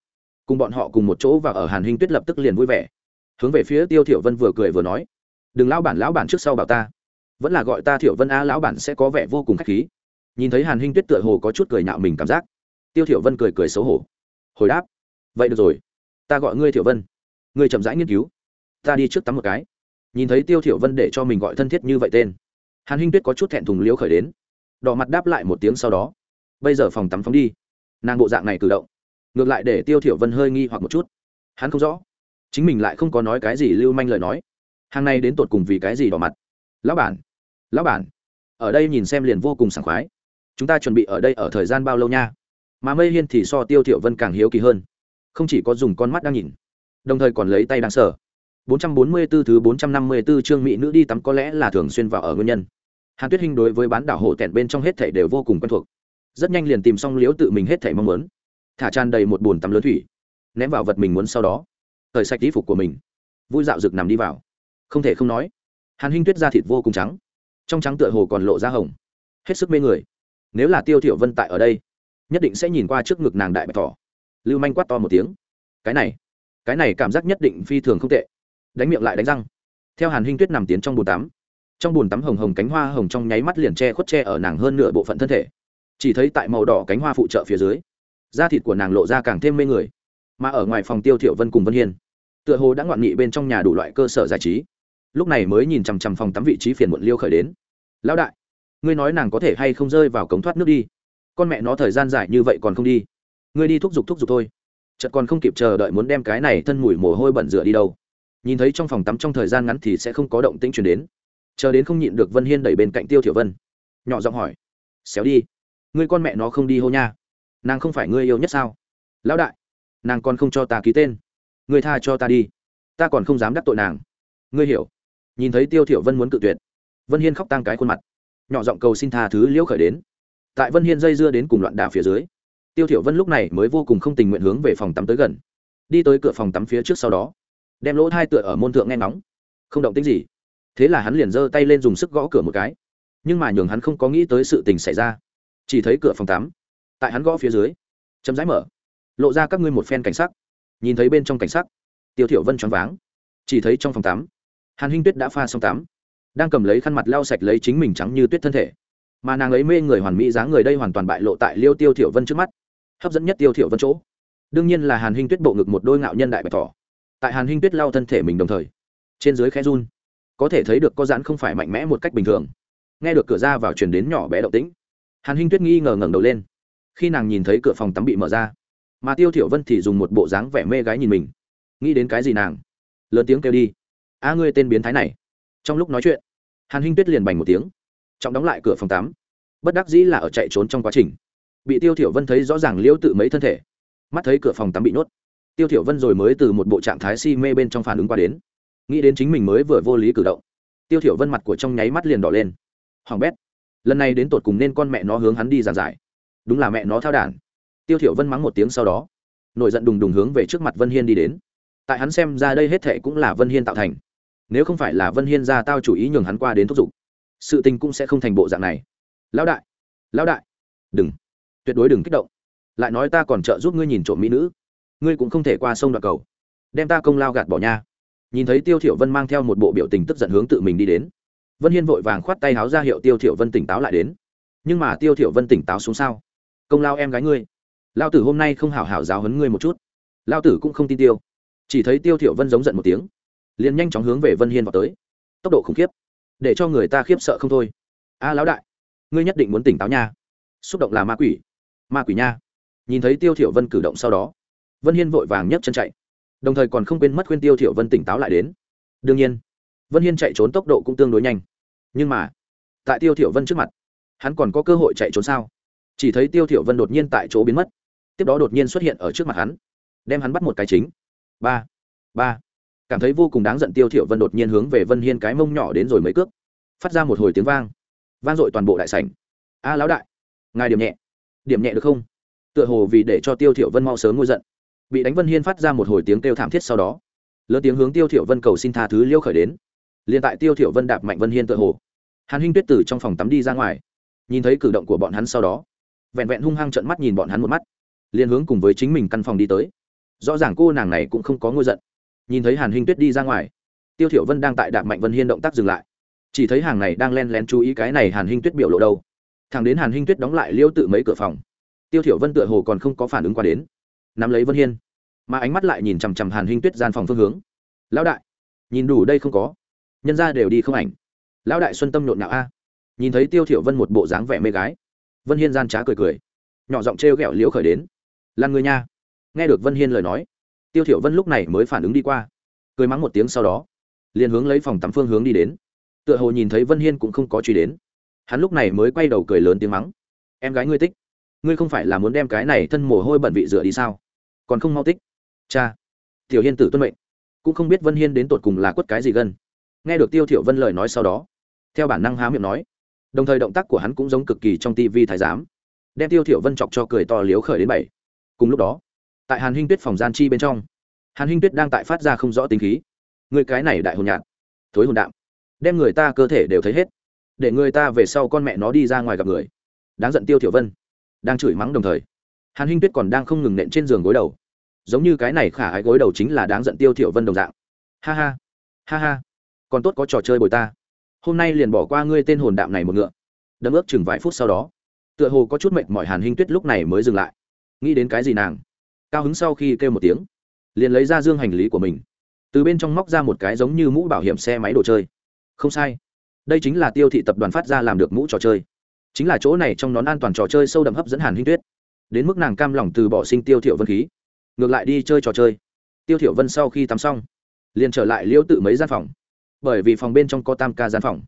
cùng bọn họ cùng một chỗ và ở hàn hình tuyết lập tức liền vui vẻ. Hướng về phía tiêu thiểu vân vừa cười vừa nói, đừng lão bản lão bản trước sau bảo ta vẫn là gọi ta thiểu vân a lão bản sẽ có vẻ vô cùng khách khí. Nhìn thấy hàn hinh tuyết tựa hồ có chút cười nhạo mình cảm giác. Tiêu thiểu vân cười cười xấu hổ. Hồi đáp, vậy được rồi, ta gọi ngươi thiểu vân. Ngươi chậm rãi nghiên cứu. Ta đi trước tắm một cái. Nhìn thấy tiêu thiểu vân để cho mình gọi thân thiết như vậy tên, hàn hinh tuyết có chút thẹn thùng liễu khởi đến. Đỏ mặt đáp lại một tiếng sau đó, bây giờ phòng tắm phóng đi. Nàng bộ dạng này cử động, ngược lại để tiêu thiểu vân hơi nghi hoặc một chút. Hắn không rõ, chính mình lại không có nói cái gì lưu manh lời nói. Hàng này đến tột cùng vì cái gì đỏ mặt? Lão bản lão bản, ở đây nhìn xem liền vô cùng sảng khoái. Chúng ta chuẩn bị ở đây ở thời gian bao lâu nha? Mà mây hiên thì so tiêu thiểu vân càng hiếu kỳ hơn. Không chỉ có dùng con mắt đang nhìn, đồng thời còn lấy tay đang sờ. 444 thứ 454 chương mỹ nữ đi tắm có lẽ là thường xuyên vào ở nguyên nhân. Hàn tuyết hinh đối với bán đảo hồ tẹn bên trong hết thảy đều vô cùng quen thuộc. Rất nhanh liền tìm xong liếu tự mình hết thảy mong muốn. Thả tràn đầy một bồn tắm lớn thủy, ném vào vật mình muốn sau đó thời sạch tí phục của mình. Vui dạo rực nằm đi vào. Không thể không nói, hàn hinh tuyết da thịt vô cùng trắng trong trắng tựa hồ còn lộ ra hồng. Hết sức mê người. Nếu là tiêu thiểu vân tại ở đây, nhất định sẽ nhìn qua trước ngực nàng đại bạch thỏ. Lưu manh quát to một tiếng. Cái này cái này cảm giác nhất định phi thường không tệ. Đánh miệng lại đánh răng. Theo hàn hinh tuyết nằm tiến trong bồn tắm. Trong bồn tắm hồng hồng cánh hoa hồng trong nháy mắt liền che khuất che ở nàng hơn nửa bộ phận thân thể. Chỉ thấy tại màu đỏ cánh hoa phụ trợ phía dưới, da thịt của nàng lộ ra càng thêm mê người. Mà ở ngoài phòng tiêu thiểu vân cùng vân hiên, tựa hồ đã ngoạn nghị bên trong nhà đủ loại cơ sở giải trí lúc này mới nhìn chằm chằm phòng tắm vị trí phiền muộn liêu khởi đến. Lão đại, ngươi nói nàng có thể hay không rơi vào cống thoát nước đi? Con mẹ nó thời gian dài như vậy còn không đi. Ngươi đi thúc giục thúc giục thôi. Chợt còn không kịp chờ đợi muốn đem cái này thân mùi mồ hôi bẩn rửa đi đâu. Nhìn thấy trong phòng tắm trong thời gian ngắn thì sẽ không có động tĩnh chuyển đến. Chờ đến không nhịn được vân hiên đẩy bên cạnh tiêu thiểu vân. Nhỏ giọng hỏi, xéo đi. Ngươi con mẹ nó không đi hô nha. Nàng không phải ngươi yêu nhất sao? Lão đại, nàng còn không cho ta ký tên. Ngươi tha cho ta đi. Ta còn không dám đắc tội nàng. Ngươi hiểu nhìn thấy tiêu thiểu vân muốn cự tuyệt. Vân hiên khóc tang cái khuôn mặt. Nhỏ giọng cầu xin tha thứ liễu khởi đến. Tại vân hiên dây dưa đến cùng loạn đảo phía dưới, tiêu thiểu vân lúc này mới vô cùng không tình nguyện hướng về phòng tắm tới gần. Đi tới cửa phòng tắm phía trước sau đó, đem lỗ hai tựa ở môn thượng nghe nóng không động tĩnh gì. Thế là hắn liền giơ tay lên dùng sức gõ cửa một cái. Nhưng mà nhường hắn không có nghĩ tới sự tình xảy ra. Chỉ thấy cửa phòng tắm, tại hắn gõ phía dưới chấm rãi mở, lộ ra các ngươi một phen cảnh sắc. Nhìn thấy bên trong cảnh sắc, tiêu thiểu vân choáng váng. Chỉ thấy trong phòng tắm hàn hinh tuyết đã pha xong tắm, đang cầm lấy khăn mặt lau sạch lấy chính mình trắng như tuyết thân thể. Mà nàng ấy mê người hoàn mỹ dáng người đây hoàn toàn bại lộ tại liêu tiêu thiểu vân trước mắt, hấp dẫn nhất tiêu thiểu vân chỗ. Đương nhiên là hàn hinh tuyết bộ ngực một đôi ngạo nhân đại bạch thỏ. Tại hàn hinh tuyết lau thân thể mình đồng thời, trên dưới khẽ run. Có thể thấy được có giãn không phải mạnh mẽ một cách bình thường. Nghe được cửa ra vào truyền đến nhỏ bé động tĩnh, hàn hinh tuyết nghi ngờ ngẩng đầu lên. Khi nàng nhìn thấy cửa phòng tắm bị mở ra, mà tiêu thiểu vân thì dùng một bộ dáng vẻ mê gái nhìn mình. Nghĩ đến cái gì nàng? Lớn tiếng kêu đi a ngươi tên biến thái này. Trong lúc nói chuyện, hàn hinh tuyết liền bành một tiếng, trọng đóng lại cửa phòng tắm. Bất đắc dĩ là ở chạy trốn trong quá trình. Bị tiêu thiểu vân thấy rõ ràng liễu tự mấy thân thể, mắt thấy cửa phòng tắm bị nuốt tiêu thiểu vân rồi mới từ một bộ trạng thái si mê bên trong phản ứng qua đến. Nghĩ đến chính mình mới vừa vô lý cử động, tiêu thiểu vân mặt của trong nháy mắt liền đỏ lên. Hoàng bét, lần này đến tột cùng nên con mẹ nó hướng hắn đi giàn giải. Đúng là mẹ nó thao đản. Tiêu thiểu vân mắng một tiếng sau đó, nổi giận đùng đùng hướng về trước mặt vân hiên đi đến. Tại hắn xem ra đây hết thề cũng là vân hiên tạo thành nếu không phải là vân hiên ra tao chủ ý nhường hắn qua đến thúc giục, sự tình cũng sẽ không thành bộ dạng này. Lão đại lão đại, đừng, tuyệt đối đừng kích động. Lại nói ta còn trợ giúp ngươi nhìn trộm mỹ nữ, ngươi cũng không thể qua sông đoạn cầu. Đem ta công lao gạt bỏ nha. Nhìn thấy tiêu thiểu vân mang theo một bộ biểu tình tức giận hướng tự mình đi đến, vân hiên vội vàng khoát tay háo ra hiệu tiêu thiểu vân tỉnh táo lại đến. Nhưng mà tiêu thiểu vân tỉnh táo xuống sao? Công lao em gái ngươi. Lao tử hôm nay không hảo hảo giáo huấn ngươi một chút. Lao tử cũng không tin tiêu. Chỉ thấy tiêu thiểu vân giống giận một tiếng liền nhanh chóng hướng về vân hiên vào tới. Tốc độ khủng khiếp, để cho người ta khiếp sợ không thôi. A lão đại, ngươi nhất định muốn tỉnh táo nha. Xúc động là ma quỷ ma quỷ nha. Nhìn thấy tiêu thiểu vân cử động sau đó, vân hiên vội vàng nhấc chân chạy. Đồng thời còn không quên mất khuyên tiêu thiểu vân tỉnh táo lại đến. Đương nhiên, vân hiên chạy trốn tốc độ cũng tương đối nhanh. Nhưng mà, tại tiêu thiểu vân trước mặt, hắn còn có cơ hội chạy trốn sao? Chỉ thấy tiêu thiểu vân đột nhiên tại chỗ biến mất. Tiếp đó đột nhiên xuất hiện ở trước mặt hắn, đem hắn bắt một cái chính. Ba ba cảm thấy vô cùng đáng giận tiêu thiểu vân đột nhiên hướng về vân hiên cái mông nhỏ đến rồi mấy cước phát ra một hồi tiếng vang vang dội toàn bộ đại sảnh a lão đại ngài điểm nhẹ điểm nhẹ được không tựa hồ vì để cho tiêu thiểu vân mau sớm nguôi giận bị đánh vân hiên phát ra một hồi tiếng kêu thảm thiết sau đó lớn tiếng hướng tiêu thiểu vân cầu xin tha thứ liêu khởi đến liền tại tiêu thiểu vân đạp mạnh vân hiên tựa hồ hàn huynh tuyết tử trong phòng tắm đi ra ngoài nhìn thấy cử động của bọn hắn sau đó vẹn vẹn hung hăng trợn mắt nhìn bọn hắn một mắt liền hướng cùng với chính mình căn phòng đi tới rõ ràng cô nàng này cũng không có ngôi giận nhìn thấy hàn hinh tuyết đi ra ngoài tiêu thiểu vân đang tại đạp mạnh vân hiên động tác dừng lại chỉ thấy hàng này đang len lén chú ý cái này hàn hinh tuyết biểu lộ đâu thằng đến hàn hinh tuyết đóng lại liêu tự mấy cửa phòng tiêu thiểu vân tựa hồ còn không có phản ứng qua đến nắm lấy vân hiên mà ánh mắt lại nhìn chằm chằm hàn hinh tuyết gian phòng phương hướng lão đại nhìn đủ đây không có nhân ra đều đi không ảnh lão đại xuân tâm nhộn nhạo a nhìn thấy tiêu thiểu vân một bộ dáng vẻ mê gái vân hiên gian trá cười cười nhỏ giọng trêu ghẹo liễu khởi đến lan người nha nghe được vân hiên lời nói tiêu thiểu vân lúc này mới phản ứng đi qua. Cười mắng một tiếng sau đó, liền hướng lấy phòng tắm phương hướng đi đến. Tựa hồ nhìn thấy vân hiên cũng không có truy đến. Hắn lúc này mới quay đầu cười lớn tiếng mắng. Em gái ngươi tích, ngươi không phải là muốn đem cái này thân mồ hôi bẩn vị rửa đi sao? Còn không mau tích. Cha, tiểu hiên tử tuân mệnh. Cũng không biết vân hiên đến tột cùng là quất cái gì gần. nghe được tiêu thiểu vân lời nói sau đó, theo bản năng há miệng nói. Đồng thời động tác của hắn cũng giống cực kỳ trong tivi thái giám, đem tiêu thiểu vân chọc cho cười to liếu khởi đến bảy. Cùng lúc đó tại hàn hinh tuyết phòng gian chi bên trong. Hàn hinh tuyết đang tại phát ra không rõ tính khí. Người cái này đại hồn nhạt thối hồn đạm. Đem người ta cơ thể đều thấy hết. Để người ta về sau con mẹ nó đi ra ngoài gặp người. Đáng giận tiêu thiểu vân. Đang chửi mắng đồng thời, hàn hinh tuyết còn đang không ngừng nện trên giường gối đầu. Giống như cái này khả ái gối đầu chính là đáng giận tiêu thiểu vân đồng dạng. Ha ha. Ha ha. Còn tốt có trò chơi bồi ta. Hôm nay liền bỏ qua ngươi tên hồn đạm này một ngựa. Đấm ước chừng vài phút sau đó, tựa hồ có chút mệt mỏi hàn hinh tuyết lúc này mới dừng lại. Nghĩ đến cái gì nàng? Cao hứng sau khi kêu một tiếng, liền lấy ra dương hành lý của mình. Từ bên trong móc ra một cái giống như mũ bảo hiểm xe máy đồ chơi. Không sai. Đây chính là tiêu thị tập đoàn phát ra làm được mũ trò chơi. Chính là chỗ này trong nón an toàn trò chơi sâu đậm hấp dẫn hàn hinh tuyết. Đến mức nàng cam lòng từ bỏ sinh tiêu thiệu vân khí. Ngược lại đi chơi trò chơi. Tiêu thiệu vân sau khi tắm xong, liền trở lại liễu tự mấy gian phòng. Bởi vì phòng bên trong có tam ca gian phòng,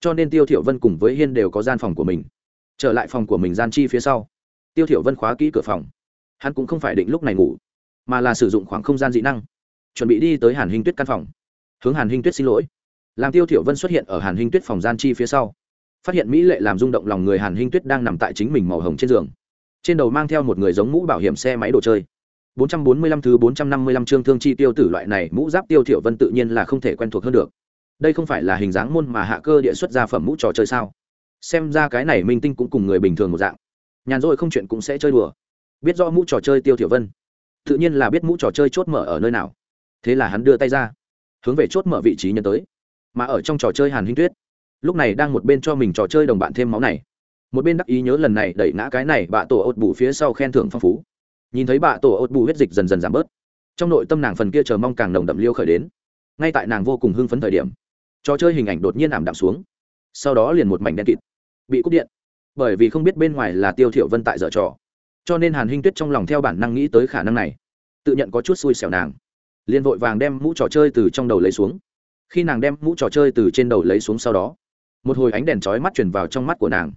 cho nên tiêu thiệu vân cùng với hiên đều có gian phòng của mình. Trở lại phòng của mình gian chi phía sau, tiêu thiệu vân khóa kỹ cửa phòng hắn cũng không phải định lúc này ngủ, mà là sử dụng khoảng không gian dị năng, chuẩn bị đi tới hàn hinh tuyết căn phòng. Hướng hàn hinh tuyết xin lỗi. Làm tiêu thiểu vân xuất hiện ở hàn hinh tuyết phòng gian chi phía sau, phát hiện mỹ lệ làm rung động lòng người hàn hinh tuyết đang nằm tại chính mình màu hồng trên giường. Trên đầu mang theo một người giống mũ bảo hiểm xe máy đồ chơi. 445 thứ 455 chương thương chi tiêu tử loại này, mũ giáp tiêu thiểu vân tự nhiên là không thể quen thuộc hơn được. Đây không phải là hình dáng môn mà hạ cơ địa xuất ra phẩm mũ trò chơi sao? Xem ra cái này minh tinh cũng cùng người bình thường một dạng. Nhàn rỗi không chuyện cũng sẽ chơi đùa biết rõ mũ trò chơi tiêu thiểu vân. Tự nhiên là biết mũ trò chơi chốt mở ở nơi nào. Thế là hắn đưa tay ra, hướng về chốt mở vị trí nhân tới. Mà ở trong trò chơi hàn hinh tuyết, lúc này đang một bên cho mình trò chơi đồng bạn thêm máu này. Một bên đắc ý nhớ lần này đẩy ngã cái này bạ tổ ột bù phía sau khen thưởng phong phú. Nhìn thấy bạ tổ ột bù huyết dịch dần dần giảm bớt, trong nội tâm nàng phần kia chờ mong càng nồng đậm liêu khởi đến. Ngay tại nàng vô cùng hưng phấn thời điểm, trò chơi hình ảnh đột nhiên ảm đạm xuống. Sau đó liền một mảnh đen kịt, bị cúp điện. Bởi vì không biết bên ngoài là tiêu thiểu vân tại dở trò cho nên hàn hinh tuyết trong lòng theo bản năng nghĩ tới khả năng này tự nhận có chút xui xẻo nàng liền vội vàng đem mũ trò chơi từ trong đầu lấy xuống khi nàng đem mũ trò chơi từ trên đầu lấy xuống sau đó một hồi ánh đèn trói mắt chuyển vào trong mắt của nàng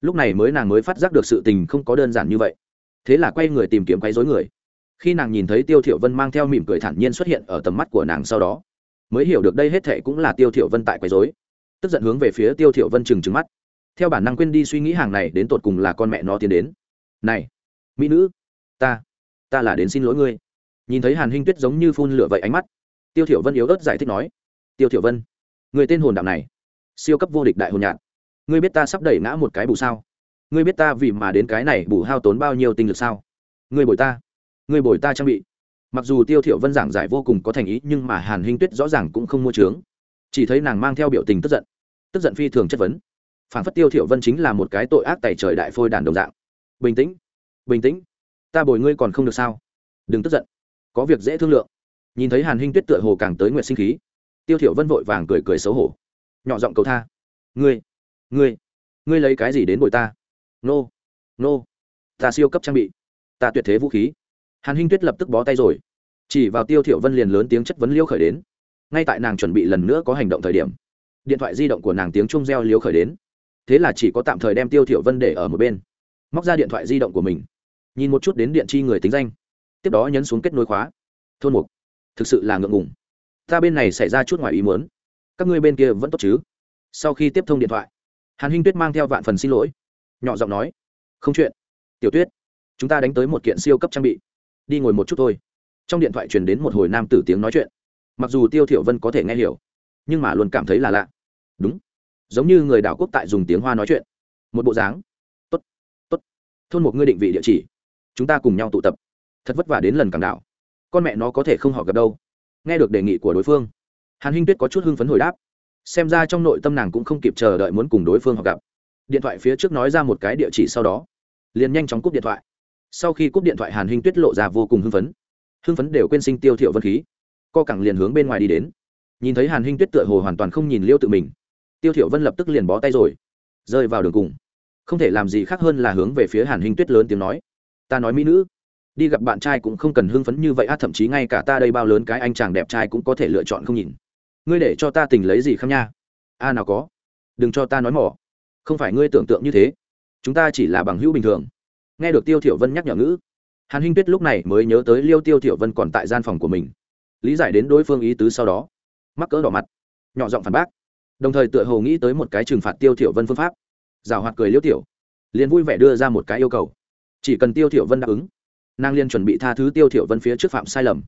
lúc này mới nàng mới phát giác được sự tình không có đơn giản như vậy thế là quay người tìm kiếm quấy dối người khi nàng nhìn thấy tiêu thiểu vân mang theo mỉm cười thản nhiên xuất hiện ở tầm mắt của nàng sau đó mới hiểu được đây hết thệ cũng là tiêu thiểu vân tại quấy dối tức giận hướng về phía tiêu thiểu vân trừng trừng mắt theo bản năng quên đi suy nghĩ hàng này đến tột cùng là con mẹ nó tiến đến này mỹ nữ, ta ta là đến xin lỗi ngươi. Nhìn thấy hàn hinh tuyết giống như phun lửa vậy ánh mắt, tiêu thiểu vân yếu ớt giải thích nói, tiêu thiểu vân, người tên hồn đạo này, siêu cấp vô địch đại hồn nhạn. Ngươi biết ta sắp đẩy ngã một cái bù sao? Ngươi biết ta vì mà đến cái này bù hao tốn bao nhiêu tinh lực sao? Ngươi bồi ta, ngươi bồi ta trang bị. Mặc dù tiêu thiểu vân giảng giải vô cùng có thành ý, nhưng mà hàn hinh tuyết rõ ràng cũng không mua trướng chỉ thấy nàng mang theo biểu tình tức giận tức giận phi thường chất vấn. Phản phất tiêu thiểu vân chính là một cái tội ác tẩy trời đại phôi đàn đồng dạng. Bình tĩnh bình tĩnh. Ta bồi ngươi còn không được sao? Đừng tức giận. Có việc dễ thương lượng. Nhìn thấy hàn hinh tuyết tựa hồ càng tới nguyện sinh khí, tiêu thiểu vân vội vàng cười cười xấu hổ. Nhỏ giọng cầu tha. Ngươi ngươi ngươi lấy cái gì đến bồi ta? Nô nô, ta siêu cấp trang bị, ta tuyệt thế vũ khí. Hàn hinh tuyết lập tức bó tay rồi. Chỉ vào tiêu thiểu vân liền lớn tiếng chất vấn liêu khởi đến. Ngay tại nàng chuẩn bị lần nữa có hành động thời điểm, điện thoại di động của nàng tiếng trung reo liêu khởi đến. Thế là chỉ có tạm thời đem tiêu thiểu vân để ở một bên. Móc ra điện thoại di động của mình nhìn một chút đến điện chi người tính danh. Tiếp đó nhấn xuống kết nối khóa. Thôn mục. Thực sự là ngượng ngùng. Ta bên này xảy ra chút ngoài ý muốn. Các ngươi bên kia vẫn tốt chứ? Sau khi tiếp thông điện thoại, hàn hinh tuyết mang theo vạn phần xin lỗi. Nhỏ giọng nói, không chuyện. Tiểu tuyết, chúng ta đánh tới một kiện siêu cấp trang bị. Đi ngồi một chút thôi. Trong điện thoại truyền đến một hồi nam tử tiếng nói chuyện. Mặc dù tiêu thiểu vân có thể nghe hiểu, nhưng mà luôn cảm thấy là lạ. Đúng, giống như người đảo quốc tại dùng tiếng hoa nói chuyện. Một bộ dáng. Tốt tốt. Thôn một ngươi định vị địa chỉ chúng ta cùng nhau tụ tập. Thật vất vả đến lần cảng đảo. Con mẹ nó có thể không họ gặp đâu. Nghe được đề nghị của đối phương, hàn hinh tuyết có chút hưng phấn hồi đáp. Xem ra trong nội tâm nàng cũng không kịp chờ đợi muốn cùng đối phương họ gặp. Điện thoại phía trước nói ra một cái địa chỉ sau đó, liền nhanh chóng cúp điện thoại. Sau khi cúp điện thoại, hàn hinh tuyết lộ ra vô cùng hưng phấn. Hưng phấn đều quên sinh tiêu thiệu vân khí. Co cẳng liền hướng bên ngoài đi đến. Nhìn thấy hàn hinh tuyết tựa hồ hoàn toàn không nhìn liêu tự mình, tiêu thiệu vân lập tức liền bó tay rồi, rơi vào đường cùng. Không thể làm gì khác hơn là hướng về phía hàn hinh tuyết lớn tiếng nói ta nói mỹ nữ. Đi gặp bạn trai cũng không cần hưng phấn như vậy á, thậm chí ngay cả ta đây bao lớn cái anh chàng đẹp trai cũng có thể lựa chọn không nhìn. Ngươi để cho ta tình lấy gì khăm nha? A, nào có. Đừng cho ta nói mỏ. Không phải ngươi tưởng tượng như thế. Chúng ta chỉ là bằng hữu bình thường. Nghe được tiêu thiểu vân nhắc nhở ngữ, hàn hinh tuyết lúc này mới nhớ tới liêu tiêu thiểu vân còn tại gian phòng của mình. Lý giải đến đối phương ý tứ sau đó, mắc cỡ đỏ mặt, nhỏ giọng phản bác. Đồng thời tựa hồ nghĩ tới một cái trừng phạt tiêu thiểu vân phương pháp. Rào hoạt cười liêu tiểu, liền vui vẻ đưa ra một cái yêu cầu chỉ cần tiêu thiểu vân đáp ứng. Nàng liên chuẩn bị tha thứ tiêu thiểu vân phía trước phạm sai lầm.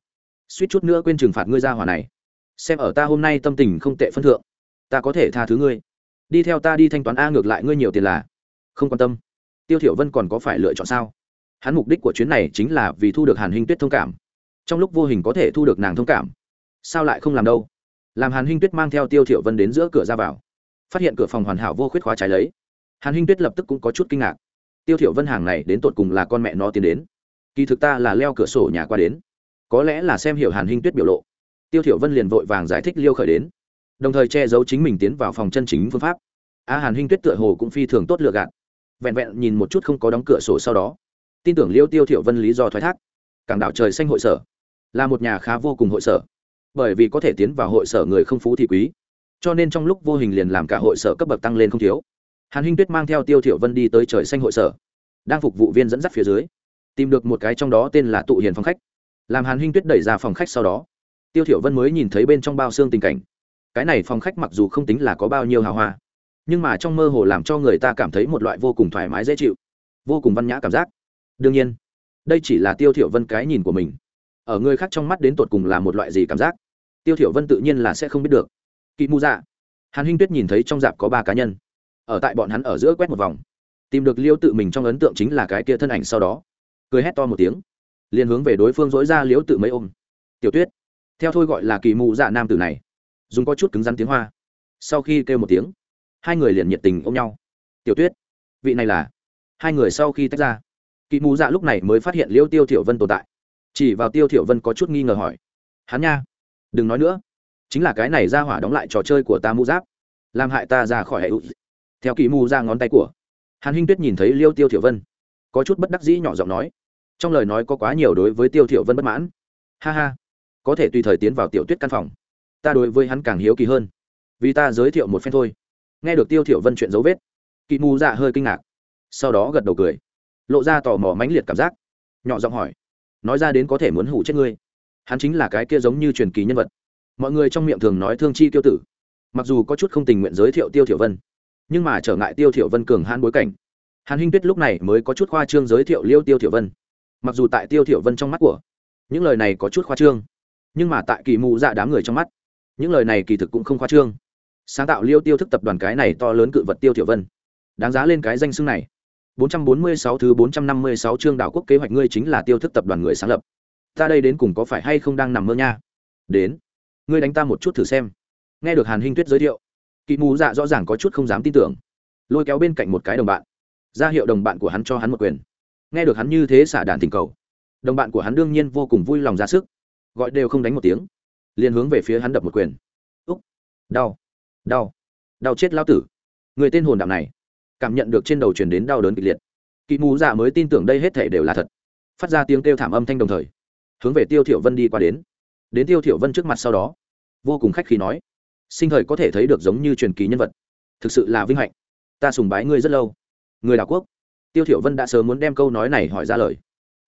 Suýt chút nữa quên trừng phạt ngươi ra hỏa này. Xem ở ta hôm nay tâm tình không tệ phân thượng, ta có thể tha thứ ngươi. Đi theo ta đi thanh toán a ngược lại ngươi nhiều tiền là. Không quan tâm. Tiêu thiểu vân còn có phải lựa chọn sao? Hắn mục đích của chuyến này chính là vì thu được hàn hinh tuyết thông cảm. Trong lúc vô hình có thể thu được nàng thông cảm. Sao lại không làm đâu? Làm hàn hinh tuyết mang theo tiêu thiểu vân đến giữa cửa ra vào. Phát hiện cửa phòng hoàn hảo vô khuyết khóa trái lấy. Hàn hinh tuyết lập tức cũng có chút kinh ngạc tiêu thiểu vân hàng này đến tột cùng là con mẹ nó tiến đến. Kỳ thực ta là leo cửa sổ nhà qua đến. Có lẽ là xem hiểu hàn hinh tuyết biểu lộ. Tiêu thiểu vân liền vội vàng giải thích liêu khởi đến. Đồng thời che giấu chính mình tiến vào phòng chân chính phương pháp. A, hàn hinh tuyết tựa hồ cũng phi thường tốt lựa gạt. Vẹn vẹn nhìn một chút không có đóng cửa sổ sau đó. Tin tưởng liêu tiêu thiểu vân lý do thoái thác. Cảng đảo trời xanh hội sở. Là một nhà khá vô cùng hội sở. Bởi vì có thể tiến vào hội sở người không phú thì quý. Cho nên trong lúc vô hình liền làm cả hội sở cấp bậc tăng lên không thiếu hàn hinh tuyết mang theo tiêu thiểu vân đi tới trời xanh hội sở, đang phục vụ viên dẫn dắt phía dưới, tìm được một cái trong đó tên là tụ hiền phòng khách. Làm hàn hinh tuyết đẩy ra phòng khách sau đó, tiêu thiểu vân mới nhìn thấy bên trong bao xương tình cảnh. Cái này phòng khách mặc dù không tính là có bao nhiêu hào hoa, nhưng mà trong mơ hồ làm cho người ta cảm thấy một loại vô cùng thoải mái, dễ chịu, vô cùng văn nhã cảm giác. Đương nhiên, đây chỉ là tiêu thiểu vân cái nhìn của mình. Ở người khác trong mắt đến tột cùng là một loại gì cảm giác? Tiêu thiểu vân tự nhiên là sẽ không biết được. Kỵ mu dạ. Hàn hinh tuyết nhìn thấy trong dạp có ba cá nhân ở tại bọn hắn ở giữa quét một vòng. Tìm được liêu tự mình trong ấn tượng chính là cái kia thân ảnh sau đó. Cười hét to một tiếng, liền hướng về đối phương dối ra liêu tự mấy ôm. Tiểu tuyết. Theo thôi gọi là kỳ mụ dạ nam tử này, dùng có chút cứng rắn tiếng hoa. Sau khi kêu một tiếng, hai người liền nhiệt tình ôm nhau. Tiểu tuyết, vị này là? Hai người sau khi tách ra, kỳ mù dạ lúc này mới phát hiện liêu tiêu thiểu vân tồn tại. Chỉ vào tiêu thiểu vân có chút nghi ngờ hỏi, hắn nha, đừng nói nữa, chính là cái này ra hỏa đóng lại trò chơi của ta mũ giáp, làm hại ta ra khỏi hệ ụt theo kỳ mù ra ngón tay của, hàn hinh tuyết nhìn thấy liêu tiêu thiểu vân, có chút bất đắc dĩ nhỏ giọng nói, trong lời nói có quá nhiều đối với tiêu thiểu vân bất mãn. Ha ha, có thể tùy thời tiến vào tiểu tuyết căn phòng, ta đối với hắn càng hiếu kỳ hơn, vì ta giới thiệu một phen thôi. Nghe được tiêu thiểu vân chuyện dấu vết, kỳ mù dạ hơi kinh ngạc, sau đó gật đầu cười, lộ ra tò mò mãnh liệt cảm giác, nhỏ giọng hỏi, nói ra đến có thể muốn hủ chết ngươi. Hắn chính là cái kia giống như truyền kỳ nhân vật, mọi người trong miệng thường nói thương chi tiêu tử, mặc dù có chút không tình nguyện giới thiệu tiêu thiểu vân nhưng mà trở ngại tiêu thiểu vân cường hãn bối cảnh. Hàn hinh tuyết lúc này mới có chút khoa trương giới thiệu liêu tiêu thiểu vân. Mặc dù tại tiêu thiểu vân trong mắt của, những lời này có chút khoa trương, nhưng mà tại kỳ mù dạ đám người trong mắt, những lời này kỳ thực cũng không khoa trương. Sáng tạo liêu tiêu thức tập đoàn cái này to lớn cự vật tiêu thiểu vân, đáng giá lên cái danh xưng này. 446 thứ 456 chương đảo quốc kế hoạch ngươi chính là tiêu thức tập đoàn người sáng lập. Ta đây đến cùng có phải hay không đang nằm mơ nha? Đến, ngươi đánh ta một chút thử xem. Nghe được hàn hinh tuyết giới thiệu kỳ mù dạ rõ ràng có chút không dám tin tưởng. Lôi kéo bên cạnh một cái đồng bạn. Ra hiệu đồng bạn của hắn cho hắn một quyền. Nghe được hắn như thế xả đàn tình cầu. Đồng bạn của hắn đương nhiên vô cùng vui lòng ra sức. Gọi đều không đánh một tiếng. Liền hướng về phía hắn đập một quyền. Úc. Đau. Đau. Đau chết lao tử. Người tên hồn đạo này. Cảm nhận được trên đầu truyền đến đau đớn kịch liệt. Kỳ mù dạ mới tin tưởng đây hết thể đều là thật. Phát ra tiếng kêu thảm âm thanh đồng thời. Hướng về tiêu thiểu vân đi qua đến. Đến tiêu thiểu vân trước mặt sau đó. Vô cùng khách khí nói sinh thời có thể thấy được giống như truyền kỳ nhân vật. Thực sự là vinh hạnh. Ta sùng bái ngươi rất lâu. Người đảo quốc. Tiêu thiểu vân đã sớm muốn đem câu nói này hỏi ra lời.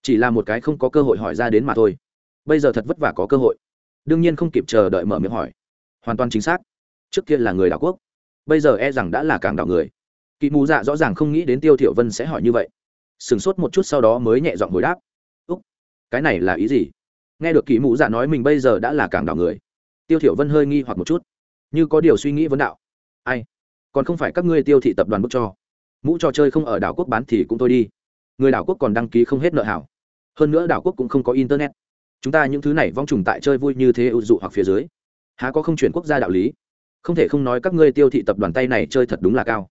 Chỉ là một cái không có cơ hội hỏi ra đến mà thôi. Bây giờ thật vất vả có cơ hội. Đương nhiên không kịp chờ đợi mở miệng hỏi. Hoàn toàn chính xác. Trước kia là người đảo quốc. Bây giờ e rằng đã là càng đảo người. Kỳ mù dạ rõ ràng không nghĩ đến tiêu thiểu vân sẽ hỏi như vậy. Sừng sốt một chút sau đó mới nhẹ giọng hồi đáp. Úc, cái này là ý gì? Nghe được kỳ mù dạ nói mình bây giờ đã là càng đảo người. Tiêu thiểu vân hơi nghi hoặc một chút như có điều suy nghĩ vấn đạo. Ai? Còn không phải các ngươi tiêu thị tập đoàn bức cho. Mũ trò chơi không ở đảo quốc bán thì cũng thôi đi. Người đảo quốc còn đăng ký không hết nợ hảo. Hơn nữa đảo quốc cũng không có internet. Chúng ta những thứ này vong trùng tại chơi vui như thế ưu dụ hoặc phía dưới. Há có không chuyển quốc gia đạo lý? Không thể không nói các ngươi tiêu thị tập đoàn tay này chơi thật đúng là cao.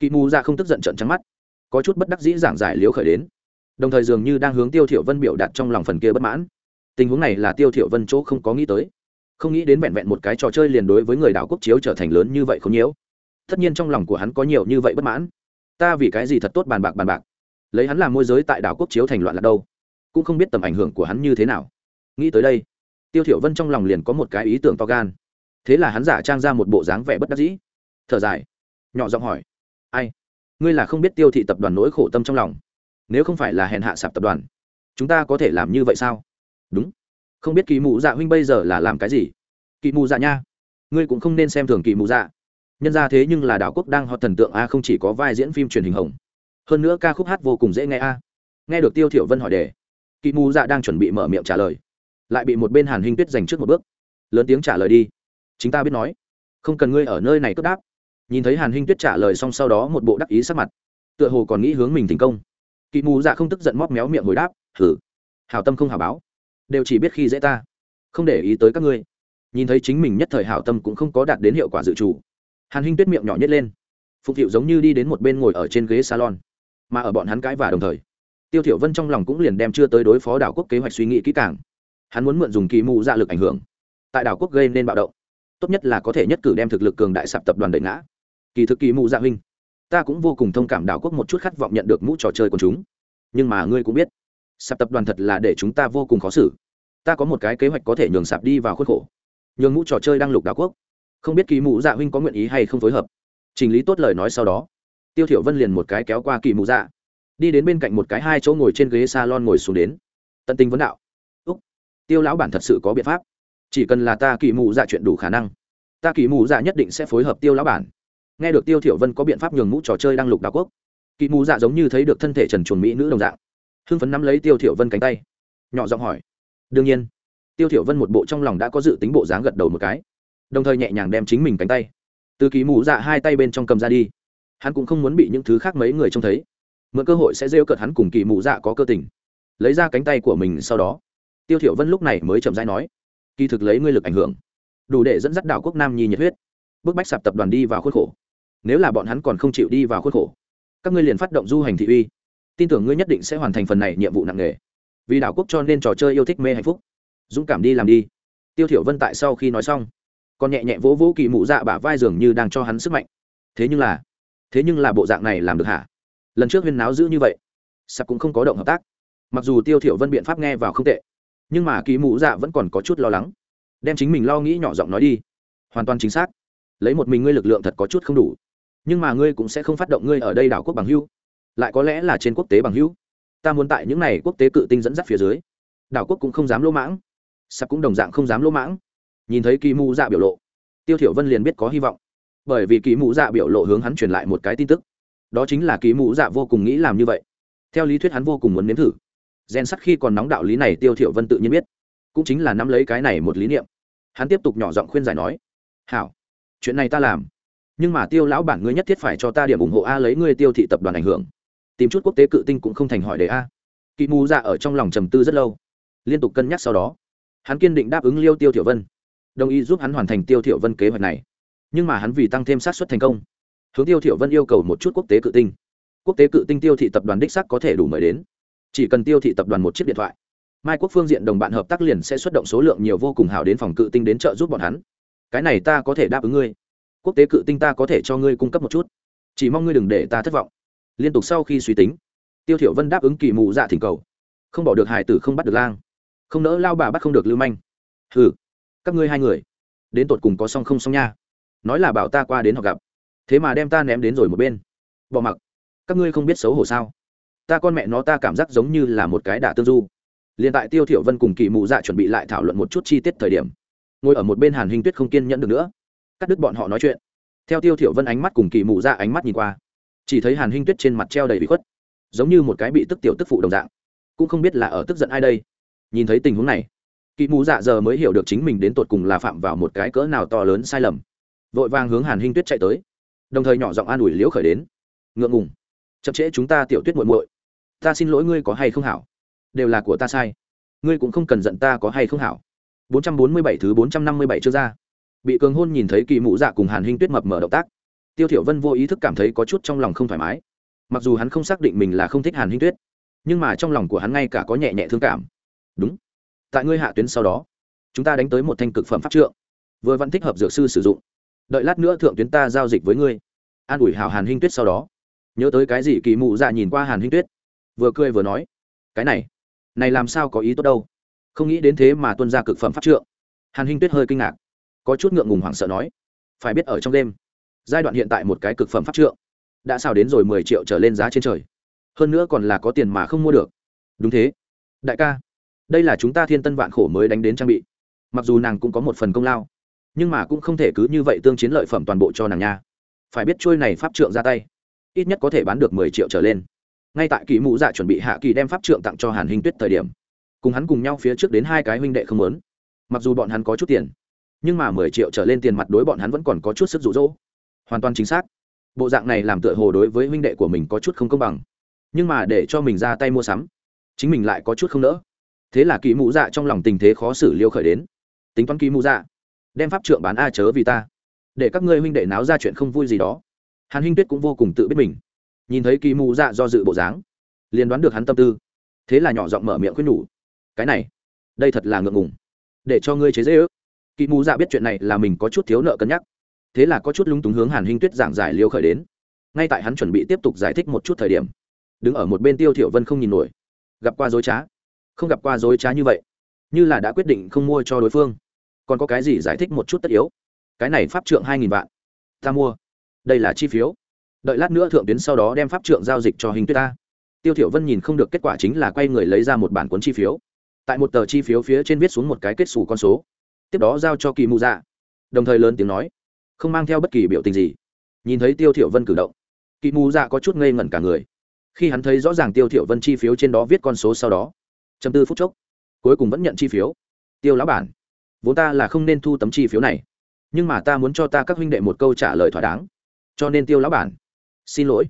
Kỵ mù ra không tức giận trận trắng mắt. Có chút bất đắc dĩ giảng giải liếu khởi đến. Đồng thời dường như đang hướng tiêu thiểu vân biểu đạt trong lòng phần kia bất mãn. Tình huống này là tiêu thiểu vân chỗ không có nghĩ tới không nghĩ đến vẹn vẹn một cái trò chơi liền đối với người đảo quốc chiếu trở thành lớn như vậy không nhiễu. Tất nhiên trong lòng của hắn có nhiều như vậy bất mãn. Ta vì cái gì thật tốt bàn bạc bàn bạc? Lấy hắn làm môi giới tại đảo quốc chiếu thành loạn là đâu? Cũng không biết tầm ảnh hưởng của hắn như thế nào. Nghĩ tới đây, tiêu thiểu vân trong lòng liền có một cái ý tưởng to gan. Thế là hắn giả trang ra một bộ dáng vẻ bất đắc dĩ. Thở dài, nhỏ giọng hỏi, ai? Ngươi là không biết tiêu thị tập đoàn nỗi khổ tâm trong lòng. Nếu không phải là hèn hạ sạp tập đoàn, chúng ta có thể làm như vậy sao? Đúng không biết kỳ mụ dạ huynh bây giờ là làm cái gì? Kỳ mụ dạ nha, ngươi cũng không nên xem thường kỳ mụ dạ. Nhân ra thế nhưng là đảo quốc đang họ thần tượng a, không chỉ có vai diễn phim truyền hình hồng. Hơn nữa ca khúc hát vô cùng dễ nghe a. Nghe được tiêu thiểu vân hỏi đề, kỳ mù dạ đang chuẩn bị mở miệng trả lời. Lại bị một bên hàn hinh tuyết giành trước một bước. Lớn tiếng trả lời đi. Chính ta biết nói. Không cần ngươi ở nơi này cất đáp. Nhìn thấy hàn hinh tuyết trả lời xong sau đó một bộ đắc ý sắc mặt. Tựa hồ còn nghĩ hướng mình thành công. Kỳ mù dạ không tức giận móc méo miệng hồi đáp thử hào tâm không hào báo đều chỉ biết khi dễ ta. Không để ý tới các ngươi. Nhìn thấy chính mình nhất thời hảo tâm cũng không có đạt đến hiệu quả dự trù. Hàn hinh tuyết miệng nhỏ nhất lên. Phục Thiệu giống như đi đến một bên ngồi ở trên ghế salon. Mà ở bọn hắn cãi và đồng thời, tiêu thiểu vân trong lòng cũng liền đem chưa tới đối phó đảo quốc kế hoạch suy nghĩ kỹ càng. Hắn muốn mượn dùng kỳ mù dạ lực ảnh hưởng. Tại đảo quốc gây nên bạo động, tốt nhất là có thể nhất cử đem thực lực cường đại sạp tập đoàn đẩy ngã. Kỳ thực kỳ mù dạ huynh, ta cũng vô cùng thông cảm đảo quốc một chút khát vọng nhận được mũ trò chơi của chúng. Nhưng mà ngươi cũng biết sạp tập đoàn thật là để chúng ta vô cùng khó xử. Ta có một cái kế hoạch có thể nhường sạp đi vào khuất khổ. Nhường mũ trò chơi đang lục đảo quốc. Không biết kỳ mụ dạ huynh có nguyện ý hay không phối hợp. Trình lý tốt lời nói sau đó, tiêu thiểu vân liền một cái kéo qua kỳ mụ dạ. Đi đến bên cạnh một cái hai chỗ ngồi trên ghế salon ngồi xuống đến. Tận tình vấn đạo. Úc, tiêu lão bản thật sự có biện pháp. Chỉ cần là ta kỳ mụ dạ chuyện đủ khả năng, ta kỳ mụ dạ nhất định sẽ phối hợp tiêu lão bản. Nghe được tiêu thiểu vân có biện pháp nhường mũ trò chơi đang lục đảo quốc, kỳ mù dạ giống như thấy được thân thể trần chuồn mỹ nữ đồng dạng hưng phấn nắm lấy tiêu thiểu vân cánh tay. Nhỏ giọng hỏi. Đương nhiên. Tiêu thiểu vân một bộ trong lòng đã có dự tính bộ dáng gật đầu một cái. Đồng thời nhẹ nhàng đem chính mình cánh tay. Từ kỳ mũ dạ hai tay bên trong cầm ra đi. Hắn cũng không muốn bị những thứ khác mấy người trông thấy. Mượn cơ hội sẽ rêu cợt hắn cùng kỳ mù dạ có cơ tình. Lấy ra cánh tay của mình sau đó, tiêu thiểu vân lúc này mới chậm rãi nói, kỳ thực lấy ngươi lực ảnh hưởng, đủ để dẫn dắt đảo quốc nam nhi nhiệt huyết. Bước bách sạp tập đoàn đi vào khuôn khổ. Nếu là bọn hắn còn không chịu đi vào khuôn khổ, các ngươi liền phát động du hành thị uy tin tưởng ngươi nhất định sẽ hoàn thành phần này nhiệm vụ nặng nề. Vì đảo quốc cho nên trò chơi yêu thích mê hạnh phúc. Dũng cảm đi làm đi. Tiêu thiểu vân tại sau khi nói xong, còn nhẹ nhẹ vỗ vỗ kỳ mụ dạ bả vai dường như đang cho hắn sức mạnh. Thế nhưng là, thế nhưng là bộ dạng này làm được hả? Lần trước huyên náo dữ như vậy sạp cũng không có động hợp tác. Mặc dù tiêu thiểu vân biện pháp nghe vào không tệ, nhưng mà kỳ mụ dạ vẫn còn có chút lo lắng. Đem chính mình lo nghĩ nhỏ giọng nói đi. Hoàn toàn chính xác. Lấy một mình ngươi lực lượng thật có chút không đủ. Nhưng mà ngươi cũng sẽ không phát động ngươi ở đây đảo quốc bằng hưu lại có lẽ là trên quốc tế bằng hữu. Ta muốn tại những này quốc tế cự tinh dẫn dắt phía dưới. Đảo quốc cũng không dám lỗ mãng. Sắp cũng đồng dạng không dám lỗ mãng. Nhìn thấy kỳ mù dạ biểu lộ, tiêu thiểu vân liền biết có hy vọng. Bởi vì kỳ mù dạ biểu lộ hướng hắn truyền lại một cái tin tức. Đó chính là kỳ mù dạ vô cùng nghĩ làm như vậy. Theo lý thuyết hắn vô cùng muốn nếm thử. Gen sắt khi còn nóng đạo lý này tiêu thiểu vân tự nhiên biết. Cũng chính là nắm lấy cái này một lý niệm. Hắn tiếp tục nhỏ giọng khuyên giải nói, hảo, chuyện này ta làm. Nhưng mà tiêu lão bản ngươi nhất thiết phải cho ta điểm ủng hộ a lấy ngươi tiêu thị tập đoàn ảnh hưởng tìm chút quốc tế cự tinh cũng không thành hỏi đề a. Kỳ mù dạ ở trong lòng trầm tư rất lâu, liên tục cân nhắc sau đó. Hắn kiên định đáp ứng liêu tiêu thiểu vân, đồng ý giúp hắn hoàn thành tiêu thiểu vân kế hoạch này. Nhưng mà hắn vì tăng thêm sát xuất thành công, hướng tiêu thiểu vân yêu cầu một chút quốc tế cự tinh. Quốc tế cự tinh tiêu thị tập đoàn đích sắc có thể đủ mời đến. Chỉ cần tiêu thị tập đoàn một chiếc điện thoại, mai quốc phương diện đồng bạn hợp tác liền sẽ xuất động số lượng nhiều vô cùng hảo đến phòng cự tinh đến trợ giúp bọn hắn. Cái này ta có thể đáp ứng ngươi. Quốc tế cự tinh ta có thể cho ngươi cung cấp một chút. Chỉ mong ngươi đừng để ta thất vọng liên tục sau khi suy tính, tiêu thiểu vân đáp ứng kỳ mù dạ thỉnh cầu. Không bỏ được hải tử không bắt được lang. Không nỡ lao bà bắt không được lưu manh. Hừ, các ngươi hai người, đến tột cùng có xong không xong nha. Nói là bảo ta qua đến họ gặp. Thế mà đem ta ném đến rồi một bên. Bỏ mặc, các ngươi không biết xấu hổ sao? Ta con mẹ nó ta cảm giác giống như là một cái đả tương du. Liền tại tiêu thiểu vân cùng kỳ mù dạ chuẩn bị lại thảo luận một chút chi tiết thời điểm, ngồi ở một bên hàn hình tuyết không kiên nhẫn được nữa. Cắt đứt bọn họ nói chuyện. Theo tiêu thiểu vân ánh mắt cùng kỳ mù dạ ánh mắt nhìn qua chỉ thấy hàn huynh tuyết trên mặt treo đầy bị khuất, giống như một cái bị tức tiểu tức phụ đồng dạng, cũng không biết là ở tức giận ai đây. Nhìn thấy tình huống này, kỵ mù dạ giờ mới hiểu được chính mình đến tột cùng là phạm vào một cái cỡ nào to lớn sai lầm. Vội vàng hướng hàn hinh tuyết chạy tới, đồng thời nhỏ giọng an ủi liễu khởi đến. Ngượng ngùng, chậm trễ chúng ta tiểu tuyết muội muội. Ta xin lỗi ngươi có hay không hảo? Đều là của ta sai. Ngươi cũng không cần giận ta có hay không hảo. 447 thứ 457 chưa ra. Bị cường hôn nhìn thấy kỳ mụ dạ cùng hàn hinh tuyết mập mở động tác tiêu thiểu vân vô ý thức cảm thấy có chút trong lòng không thoải mái. Mặc dù hắn không xác định mình là không thích hàn hinh tuyết, nhưng mà trong lòng của hắn ngay cả có nhẹ nhẹ thương cảm. Đúng. Tại ngươi hạ tuyến sau đó, chúng ta đánh tới một thanh cực phẩm pháp trượng. Vừa vẫn thích hợp dược sư sử dụng. Đợi lát nữa thượng tuyến ta giao dịch với ngươi. An ủi hào hàn hinh tuyết sau đó. Nhớ tới cái gì kỳ mụ dạ nhìn qua hàn hinh tuyết. Vừa cười vừa nói, cái này này làm sao có ý tốt đâu. Không nghĩ đến thế mà tuân ra cực phẩm pháp trượng. Hàn hinh tuyết hơi kinh ngạc, có chút ngượng ngùng hoảng sợ nói, phải biết ở trong đêm giai đoạn hiện tại một cái cực phẩm pháp trượng, đã xào đến rồi mười triệu trở lên giá trên trời. Hơn nữa còn là có tiền mà không mua được. Đúng thế. Đại ca, đây là chúng ta thiên tân vạn khổ mới đánh đến trang bị. Mặc dù nàng cũng có một phần công lao, nhưng mà cũng không thể cứ như vậy tương chiến lợi phẩm toàn bộ cho nàng nha. Phải biết trôi này pháp trượng ra tay, ít nhất có thể bán được mười triệu trở lên. Ngay tại kỳ mụ dạ chuẩn bị hạ kỳ đem pháp trượng tặng cho hàn hình tuyết thời điểm, cùng hắn cùng nhau phía trước đến hai cái huynh đệ không lớn mặc dù bọn hắn có chút tiền, nhưng mà mười triệu trở lên tiền mặt đối bọn hắn vẫn còn có chút sức rụ rỗ hoàn toàn chính xác. Bộ dạng này làm tựa hồ đối với huynh đệ của mình có chút không công bằng. Nhưng mà để cho mình ra tay mua sắm, chính mình lại có chút không nỡ. Thế là kỳ mụ dạ trong lòng tình thế khó xử liêu khởi đến. Tính toán kỳ mụ dạ đem pháp trượng bán a chớ vì ta. Để các ngươi huynh đệ náo ra chuyện không vui gì đó. Hàn huynh tuyết cũng vô cùng tự biết mình. Nhìn thấy kỳ mụ dạ do dự bộ dáng, liền đoán được hắn tâm tư. Thế là nhỏ giọng mở miệng khuyên nhủ, cái này, đây thật là ngượng ngùng. Để cho ngươi chế dễ ước kỳ mù dạ biết chuyện này là mình có chút thiếu nợ cân nhắc thế là có chút lung túng hướng hàn hinh tuyết giảng giải liêu khởi đến. Ngay tại hắn chuẩn bị tiếp tục giải thích một chút thời điểm, đứng ở một bên tiêu thiểu vân không nhìn nổi. Gặp qua dối trá. Không gặp qua dối trá như vậy. Như là đã quyết định không mua cho đối phương. Còn có cái gì giải thích một chút tất yếu? Cái này pháp trượng hai nghìn vạn. Ta mua. Đây là chi phiếu. Đợi lát nữa thượng tuyến sau đó đem pháp trượng giao dịch cho hình tuyết ta. Tiêu thiểu vân nhìn không được kết quả chính là quay người lấy ra một bản cuốn chi phiếu. Tại một tờ chi phiếu phía trên viết xuống một cái kết xù con số. Tiếp đó giao cho kỳ mù dạ. Đồng thời lớn tiếng nói không mang theo bất kỳ biểu tình gì. Nhìn thấy tiêu thiểu vân cử động kỳ mù dạ có chút ngây ngẩn cả người. Khi hắn thấy rõ ràng tiêu thiểu vân chi phiếu trên đó viết con số sau đó trầm tư phút chốc, cuối cùng vẫn nhận chi phiếu. Tiêu lão bản, vốn ta là không nên thu tấm chi phiếu này, nhưng mà ta muốn cho ta các huynh đệ một câu trả lời thỏa đáng. Cho nên tiêu lão bản, xin lỗi.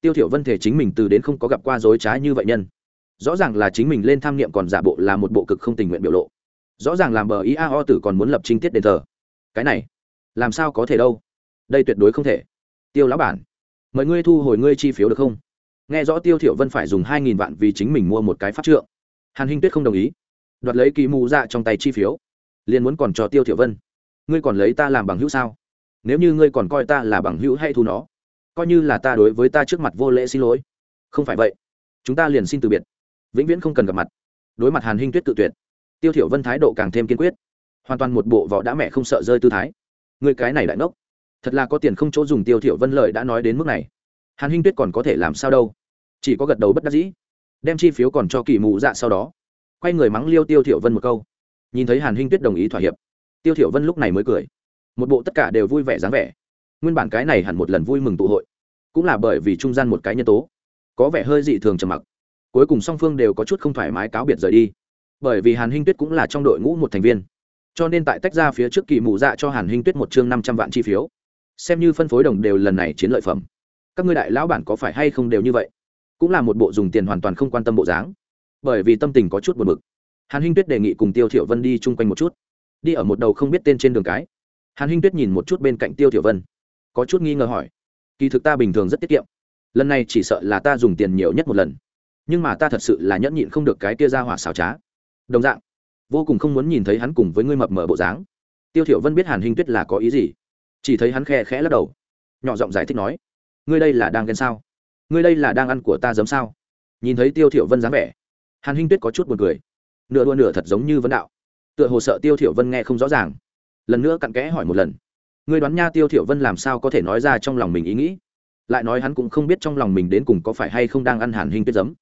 Tiêu thiểu vân thể chính mình từ đến không có gặp qua dối trá như vậy nhân. Rõ ràng là chính mình lên tham niệm còn giả bộ là một bộ cực không tình nguyện biểu lộ. Rõ ràng làm bờ ý a o tử còn muốn lập trinh tiết đền thờ. Cái này làm sao có thể đâu? Đây tuyệt đối không thể. Tiêu lão bản, mời ngươi thu hồi ngươi chi phiếu được không? Nghe rõ tiêu thiểu vân phải dùng hai nghìn vạn vì chính mình mua một cái pháp trượng. Hàn hinh tuyết không đồng ý. Đoạt lấy kỳ mù dạ trong tay chi phiếu. Liền muốn còn cho tiêu thiểu vân. Ngươi còn lấy ta làm bằng hữu sao? Nếu như ngươi còn coi ta là bằng hữu hay thu nó, coi như là ta đối với ta trước mặt vô lễ xin lỗi. Không phải vậy, chúng ta liền xin từ biệt. Vĩnh viễn không cần gặp mặt. Đối mặt hàn hinh tuyết tự tuyệt, tiêu thiểu vân thái độ càng thêm kiên quyết. Hoàn toàn một bộ vỏ đã mẹ không sợ rơi tư thái người cái này đại ngốc. Thật là có tiền không chỗ dùng tiêu thiểu vân lợi đã nói đến mức này. Hàn hinh tuyết còn có thể làm sao đâu? Chỉ có gật đầu bất đắc dĩ. Đem chi phiếu còn cho kỳ mù dạ sau đó. Quay người mắng liêu tiêu thiểu vân một câu. Nhìn thấy hàn hinh tuyết đồng ý thỏa hiệp, tiêu thiểu vân lúc này mới cười. Một bộ tất cả đều vui vẻ dáng vẻ. Nguyên bản cái này hẳn một lần vui mừng tụ hội, cũng là bởi vì trung gian một cái nhân tố, có vẻ hơi dị thường trầm mặc. Cuối cùng song phương đều có chút không thoải mái cáo biệt rời đi. Bởi vì hàn hinh tuyết cũng là trong đội ngũ một thành viên cho nên tại tách ra phía trước kỳ mù dạ cho hàn hinh tuyết một chương năm trăm vạn chi phiếu. Xem như phân phối đồng đều lần này chiến lợi phẩm. Các ngươi đại lão bản có phải hay không đều như vậy? Cũng là một bộ dùng tiền hoàn toàn không quan tâm bộ dáng. Bởi vì tâm tình có chút buồn bực. Hàn hinh tuyết đề nghị cùng tiêu thiểu vân đi chung quanh một chút. Đi ở một đầu không biết tên trên đường cái. Hàn hinh tuyết nhìn một chút bên cạnh tiêu thiểu vân. Có chút nghi ngờ hỏi. Kỳ thực ta bình thường rất tiết kiệm. Lần này chỉ sợ là ta dùng tiền nhiều nhất một lần. Nhưng mà ta thật sự là nhẫn nhịn không được cái tia ra hỏa xào trá. Đồng dạng vô cùng không muốn nhìn thấy hắn cùng với ngươi mập mờ bộ dáng. Tiêu thiểu vân biết hàn hinh tuyết là có ý gì, chỉ thấy hắn khe khẽ lắc đầu, nhỏ giọng giải thích nói, ngươi đây là đang ghen sao? Ngươi đây là đang ăn của ta giấm sao? Nhìn thấy tiêu thiểu vân dáng vẻ, hàn hinh tuyết có chút buồn cười. Nửa đua nửa thật giống như vấn đạo, tựa hồ sợ tiêu thiểu vân nghe không rõ ràng. Lần nữa cặn kẽ hỏi một lần, ngươi đoán nha tiêu thiểu vân làm sao có thể nói ra trong lòng mình ý nghĩ? Lại nói hắn cũng không biết trong lòng mình đến cùng có phải hay không đang ăn hàn hinh tuyết giấm.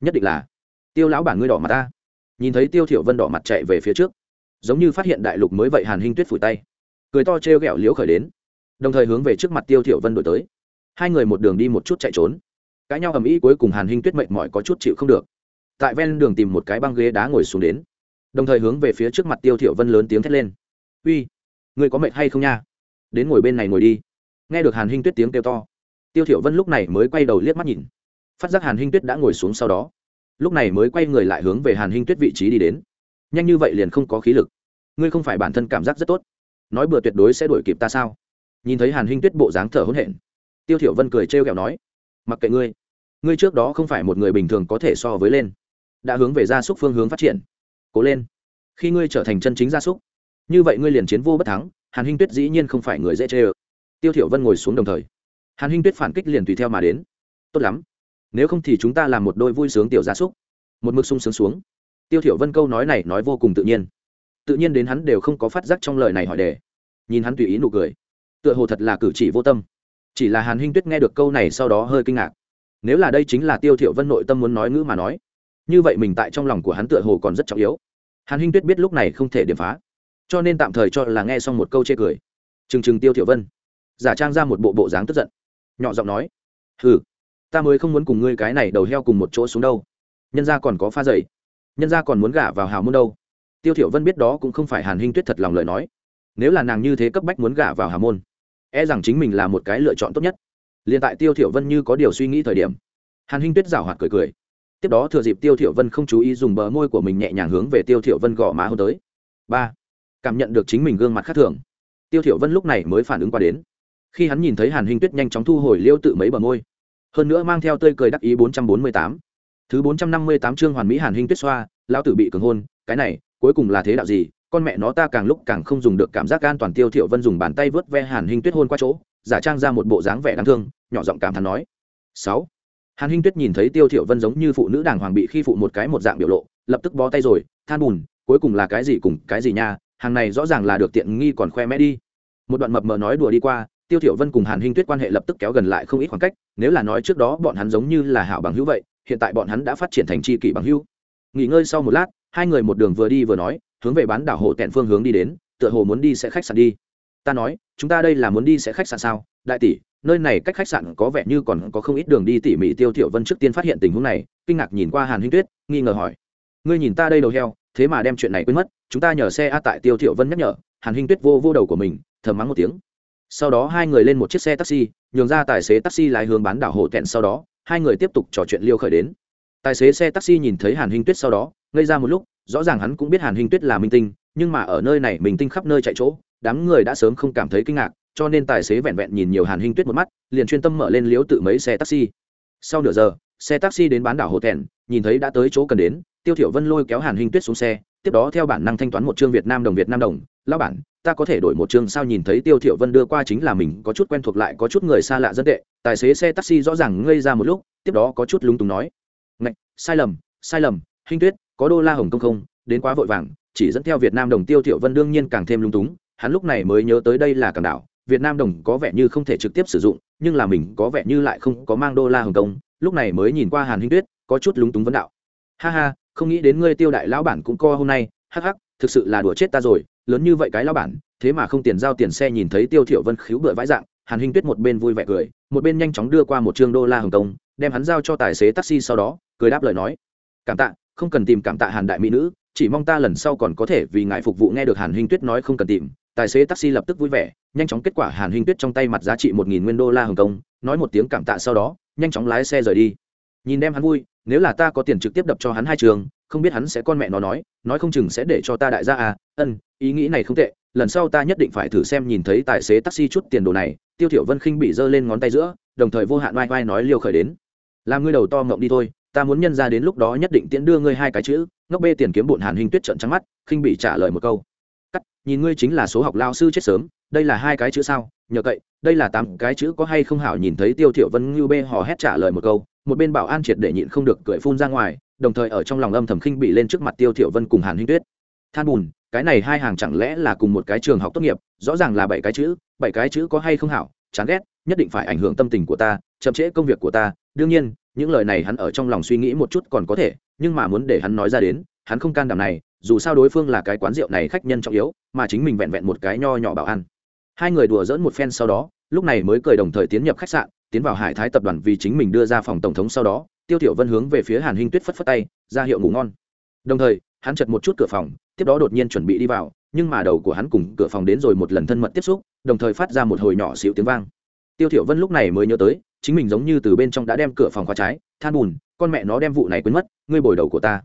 Nhất định là, tiêu lão bản ngươi đỏ mặt ta nhìn thấy tiêu thiểu vân đỏ mặt chạy về phía trước giống như phát hiện đại lục mới vậy hàn hinh tuyết phủi tay cười to trêu ghẹo liếu khởi đến đồng thời hướng về trước mặt tiêu thiểu vân đổi tới hai người một đường đi một chút chạy trốn cãi nhau ầm ĩ cuối cùng hàn hinh tuyết mệt mỏi có chút chịu không được tại ven đường tìm một cái băng ghế đá ngồi xuống đến đồng thời hướng về phía trước mặt tiêu thiểu vân lớn tiếng thét lên uy ngươi có mệt hay không nha đến ngồi bên này ngồi đi nghe được hàn hinh tuyết tiếng kêu to tiêu thiểu vân lúc này mới quay đầu liếc mắt nhìn phát giác hàn hinh tuyết đã ngồi xuống sau đó lúc này mới quay người lại hướng về hàn hinh tuyết vị trí đi đến. Nhanh như vậy liền không có khí lực. Ngươi không phải bản thân cảm giác rất tốt. Nói bừa tuyệt đối sẽ đuổi kịp ta sao? Nhìn thấy hàn hinh tuyết bộ dáng thở hổn hển, tiêu thiểu vân cười trêu ghẹo nói, mặc kệ ngươi ngươi trước đó không phải một người bình thường có thể so với lên. Đã hướng về gia súc phương hướng phát triển. Cố lên. Khi ngươi trở thành chân chính gia súc, như vậy ngươi liền chiến vô bất thắng, hàn hinh tuyết dĩ nhiên không phải người dễ chê ơ. Tiêu thiểu vân ngồi xuống đồng thời. Hàn hinh tuyết phản kích liền tùy theo mà đến. Tốt lắm nếu không thì chúng ta làm một đôi vui sướng tiểu gia súc. Một mực sung sướng xuống. Tiêu thiểu vân câu nói này nói vô cùng tự nhiên. Tự nhiên đến hắn đều không có phát giác trong lời này hỏi đề. Nhìn hắn tùy ý nụ cười. Tựa hồ thật là cử chỉ vô tâm. Chỉ là hàn hinh tuyết nghe được câu này sau đó hơi kinh ngạc. Nếu là đây chính là tiêu thiểu vân nội tâm muốn nói ngữ mà nói, như vậy mình tại trong lòng của hắn tựa hồ còn rất trọng yếu. Hàn hinh tuyết biết lúc này không thể điểm phá. Cho nên tạm thời cho là nghe xong một câu chê cười. Chừng chừng tiêu thiểu vân. Giả trang ra một bộ bộ dáng tức giận. Nhỏ giọng nói, hừ ta mới không muốn cùng ngươi cái này đầu heo cùng một chỗ xuống đâu. Nhân gia còn có pha dày. Nhân gia còn muốn gả vào hào môn đâu. Tiêu thiểu vân biết đó cũng không phải hàn hinh tuyết thật lòng lời nói. Nếu là nàng như thế cấp bách muốn gả vào hào môn e rằng chính mình là một cái lựa chọn tốt nhất. Liền tại tiêu thiểu vân như có điều suy nghĩ thời điểm, hàn hinh tuyết rảo hoạt cười cười. Tiếp đó thừa dịp tiêu thiểu vân không chú ý dùng bờ môi của mình nhẹ nhàng hướng về tiêu thiểu vân gõ má hôn tới. Ba, cảm nhận được chính mình gương mặt khác thường. Tiêu thiểu vân lúc này mới phản ứng qua đến. Khi hắn nhìn thấy hàn hinh tuyết nhanh chóng thu hồi liêu tự mấy bờ môi hơn nữa mang theo tươi cười đắc ý 448 thứ 458 chương hoàn mỹ hàn hình tuyết xoa, lão tử bị cường hôn, cái này, cuối cùng là thế đạo gì? Con mẹ nó ta càng lúc càng không dùng được cảm giác an toàn tiêu thiểu vân dùng bàn tay vớt ve hàn hình tuyết hôn qua chỗ, giả trang ra một bộ dáng vẻ đáng thương, nhỏ giọng cảm thán nói. Sáu. Hàn hình tuyết nhìn thấy tiêu thiểu vân giống như phụ nữ đàng hoàng bị khi phụ một cái một dạng biểu lộ, lập tức bó tay rồi, than buồn cuối cùng là cái gì cùng cái gì nha, hàng này rõ ràng là được tiện nghi còn khoe mẽ đi. Một đoạn mập mờ nói đùa đi qua tiêu thiểu vân cùng hàn hinh tuyết quan hệ lập tức kéo gần lại không ít khoảng cách, nếu là nói trước đó bọn hắn giống như là hảo bằng hữu vậy, hiện tại bọn hắn đã phát triển thành tri kỷ bằng hữu. Nghỉ ngơi sau một lát, hai người một đường vừa đi vừa nói, hướng về bán đảo hồ tẹn phương hướng đi đến, tựa hồ muốn đi sẽ khách sạn đi. Ta nói, chúng ta đây là muốn đi sẽ khách sạn sao? Đại tỷ, nơi này cách khách sạn có vẻ như còn có không ít đường đi tỉ mỉ. Tiêu thiểu vân trước tiên phát hiện tình huống này, kinh ngạc nhìn qua hàn hinh tuyết, nghi ngờ hỏi. Ngươi nhìn ta đây đầu heo, thế mà đem chuyện này quên mất, chúng ta nhờ xe a tại tiêu thiểu vân nhắc nhở. Hàn hinh tuyết vô vô đầu của mình, thầm mắng một tiếng sau đó hai người lên một chiếc xe taxi, nhường ra tài xế taxi lái hướng bán đảo hồ tẹn sau đó, hai người tiếp tục trò chuyện liêu khởi đến. Tài xế xe taxi nhìn thấy hàn hinh tuyết sau đó, ngây ra một lúc, rõ ràng hắn cũng biết hàn hinh tuyết là minh tinh, nhưng mà ở nơi này mình tinh khắp nơi chạy chỗ, đám người đã sớm không cảm thấy kinh ngạc, cho nên tài xế vẹn vẹn nhìn nhiều hàn hinh tuyết một mắt, liền chuyên tâm mở lên liếu tự mấy xe taxi. Sau nửa giờ, xe taxi đến bán đảo hồ tèn nhìn thấy đã tới chỗ cần đến, tiêu thiểu vân lôi kéo hàn hinh tuyết xuống xe, tiếp đó theo bản năng thanh toán một trương việt nam đồng việt nam đồng lão bản ta có thể đổi một chương sao nhìn thấy tiêu thiểu vân đưa qua chính là mình có chút quen thuộc lại có chút người xa lạ rất tệ tài xế xe taxi rõ ràng ngây ra một lúc tiếp đó có chút lúng túng nói. Ngạch sai lầm sai lầm hinh tuyết có đô la hồng công không? Đến quá vội vàng chỉ dẫn theo việt nam đồng tiêu thiểu vân đương nhiên càng thêm lúng túng hắn lúc này mới nhớ tới đây là cảng đảo việt nam đồng có vẻ như không thể trực tiếp sử dụng nhưng là mình có vẻ như lại không có mang đô la hồng công, lúc này mới nhìn qua hàn hinh tuyết có chút lúng túng vấn đạo. Ha ha không nghĩ đến ngươi tiêu đại lão bản cũng co hôm nay hắc hắc thực sự là đùa chết ta rồi lớn như vậy cái lão bản, thế mà không tiền giao tiền xe nhìn thấy tiêu thiểu vân khiếu bựa vãi dạng, hàn hinh tuyết một bên vui vẻ cười, một bên nhanh chóng đưa qua một trương đô la hồng kông, đem hắn giao cho tài xế taxi sau đó, cười đáp lời nói. Cảm tạ, không cần tìm cảm tạ hàn đại mỹ nữ, chỉ mong ta lần sau còn có thể vì ngài phục vụ nghe được hàn hinh tuyết nói không cần tìm. Tài xế taxi lập tức vui vẻ, nhanh chóng kết quả hàn hinh tuyết trong tay mặt giá trị một nghìn nguyên đô la hồng kông, nói một tiếng cảm tạ sau đó, nhanh chóng lái xe rời đi. Nhìn đem hắn vui, nếu là ta có tiền trực tiếp đập cho hắn hai trường không biết hắn sẽ con mẹ nó nói nói không chừng sẽ để cho ta đại gia à ân, ý nghĩ này không tệ, lần sau ta nhất định phải thử xem nhìn thấy tài xế taxi chút tiền đồ này, tiêu thiểu vân khinh bị giơ lên ngón tay giữa, đồng thời vô hạn oai oai nói liều khởi đến. Làm ngươi đầu to ngậm đi thôi, ta muốn nhân ra đến lúc đó nhất định tiễn đưa ngươi hai cái chữ, ngốc bê tiền kiếm bộn hàn hình tuyết trợn trắng mắt, khinh bị trả lời một câu. Cắt, nhìn ngươi chính là số học lao sư chết sớm, đây là hai cái chữ sao? Nhờ cậy, đây là tám cái chữ có hay không hảo nhìn thấy tiêu thiểu vân ngưu bê hò hét trả lời một câu, một bên bảo an triệt để nhịn không được cười phun ra ngoài đồng thời ở trong lòng âm thầm khinh bị lên trước mặt tiêu thiểu vân cùng hàn hinh tuyết. Than bùn, cái này hai hàng chẳng lẽ là cùng một cái trường học tốt nghiệp, rõ ràng là bảy cái chữ, bảy cái chữ có hay không hảo, chán ghét, nhất định phải ảnh hưởng tâm tình của ta, chậm trễ công việc của ta. Đương nhiên, những lời này hắn ở trong lòng suy nghĩ một chút còn có thể, nhưng mà muốn để hắn nói ra đến, hắn không can đảm này, dù sao đối phương là cái quán rượu này khách nhân trọng yếu, mà chính mình vẹn vẹn một cái nho nhỏ bảo ăn hai người đùa dỡn một phen sau đó, lúc này mới cười đồng thời tiến nhập khách sạn, tiến vào hải thái tập đoàn vì chính mình đưa ra phòng tổng thống sau đó tiêu thiểu vân hướng về phía hàn hinh tuyết phất phất tay, ra hiệu ngủ ngon. Đồng thời, hắn chật một chút cửa phòng, tiếp đó đột nhiên chuẩn bị đi vào, nhưng mà đầu của hắn cùng cửa phòng đến rồi một lần thân mật tiếp xúc, đồng thời phát ra một hồi nhỏ xíu tiếng vang. Tiêu thiểu vân lúc này mới nhớ tới, chính mình giống như từ bên trong đã đem cửa phòng khóa trái, than buồn con mẹ nó đem vụ này quên mất, ngươi bồi đầu của ta.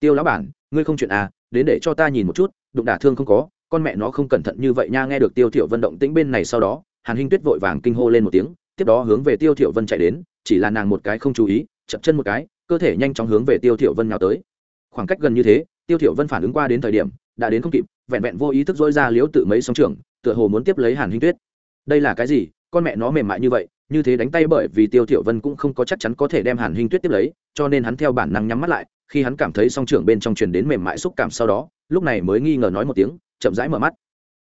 Tiêu lão bản, ngươi không chuyện à đến để cho ta nhìn một chút, đụng đả thương không có, con mẹ nó không cẩn thận như vậy nha. Nghe được tiêu thiểu vân động tĩnh bên này sau đó, hàn hinh tuyết vội vàng kinh hô lên một tiếng, tiếp đó hướng về tiêu thiểu vân chạy đến, chỉ là nàng một cái không chú ý chậm chân một cái, cơ thể nhanh chóng hướng về tiêu thiểu vân nhào tới. Khoảng cách gần như thế, tiêu thiểu vân phản ứng qua đến thời điểm, đã đến không kịp, vẹn vẹn vô ý thức dỗi ra liếu tự mấy sóng trưởng tựa hồ muốn tiếp lấy hàn hinh tuyết. Đây là cái gì? Con mẹ nó mềm mại như vậy, như thế đánh tay bởi vì tiêu thiểu vân cũng không có chắc chắn có thể đem hàn hinh tuyết tiếp lấy, cho nên hắn theo bản năng nhắm mắt lại, khi hắn cảm thấy song trưởng bên trong truyền đến mềm mại xúc cảm sau đó, lúc này mới nghi ngờ nói một tiếng, chậm rãi mở mắt.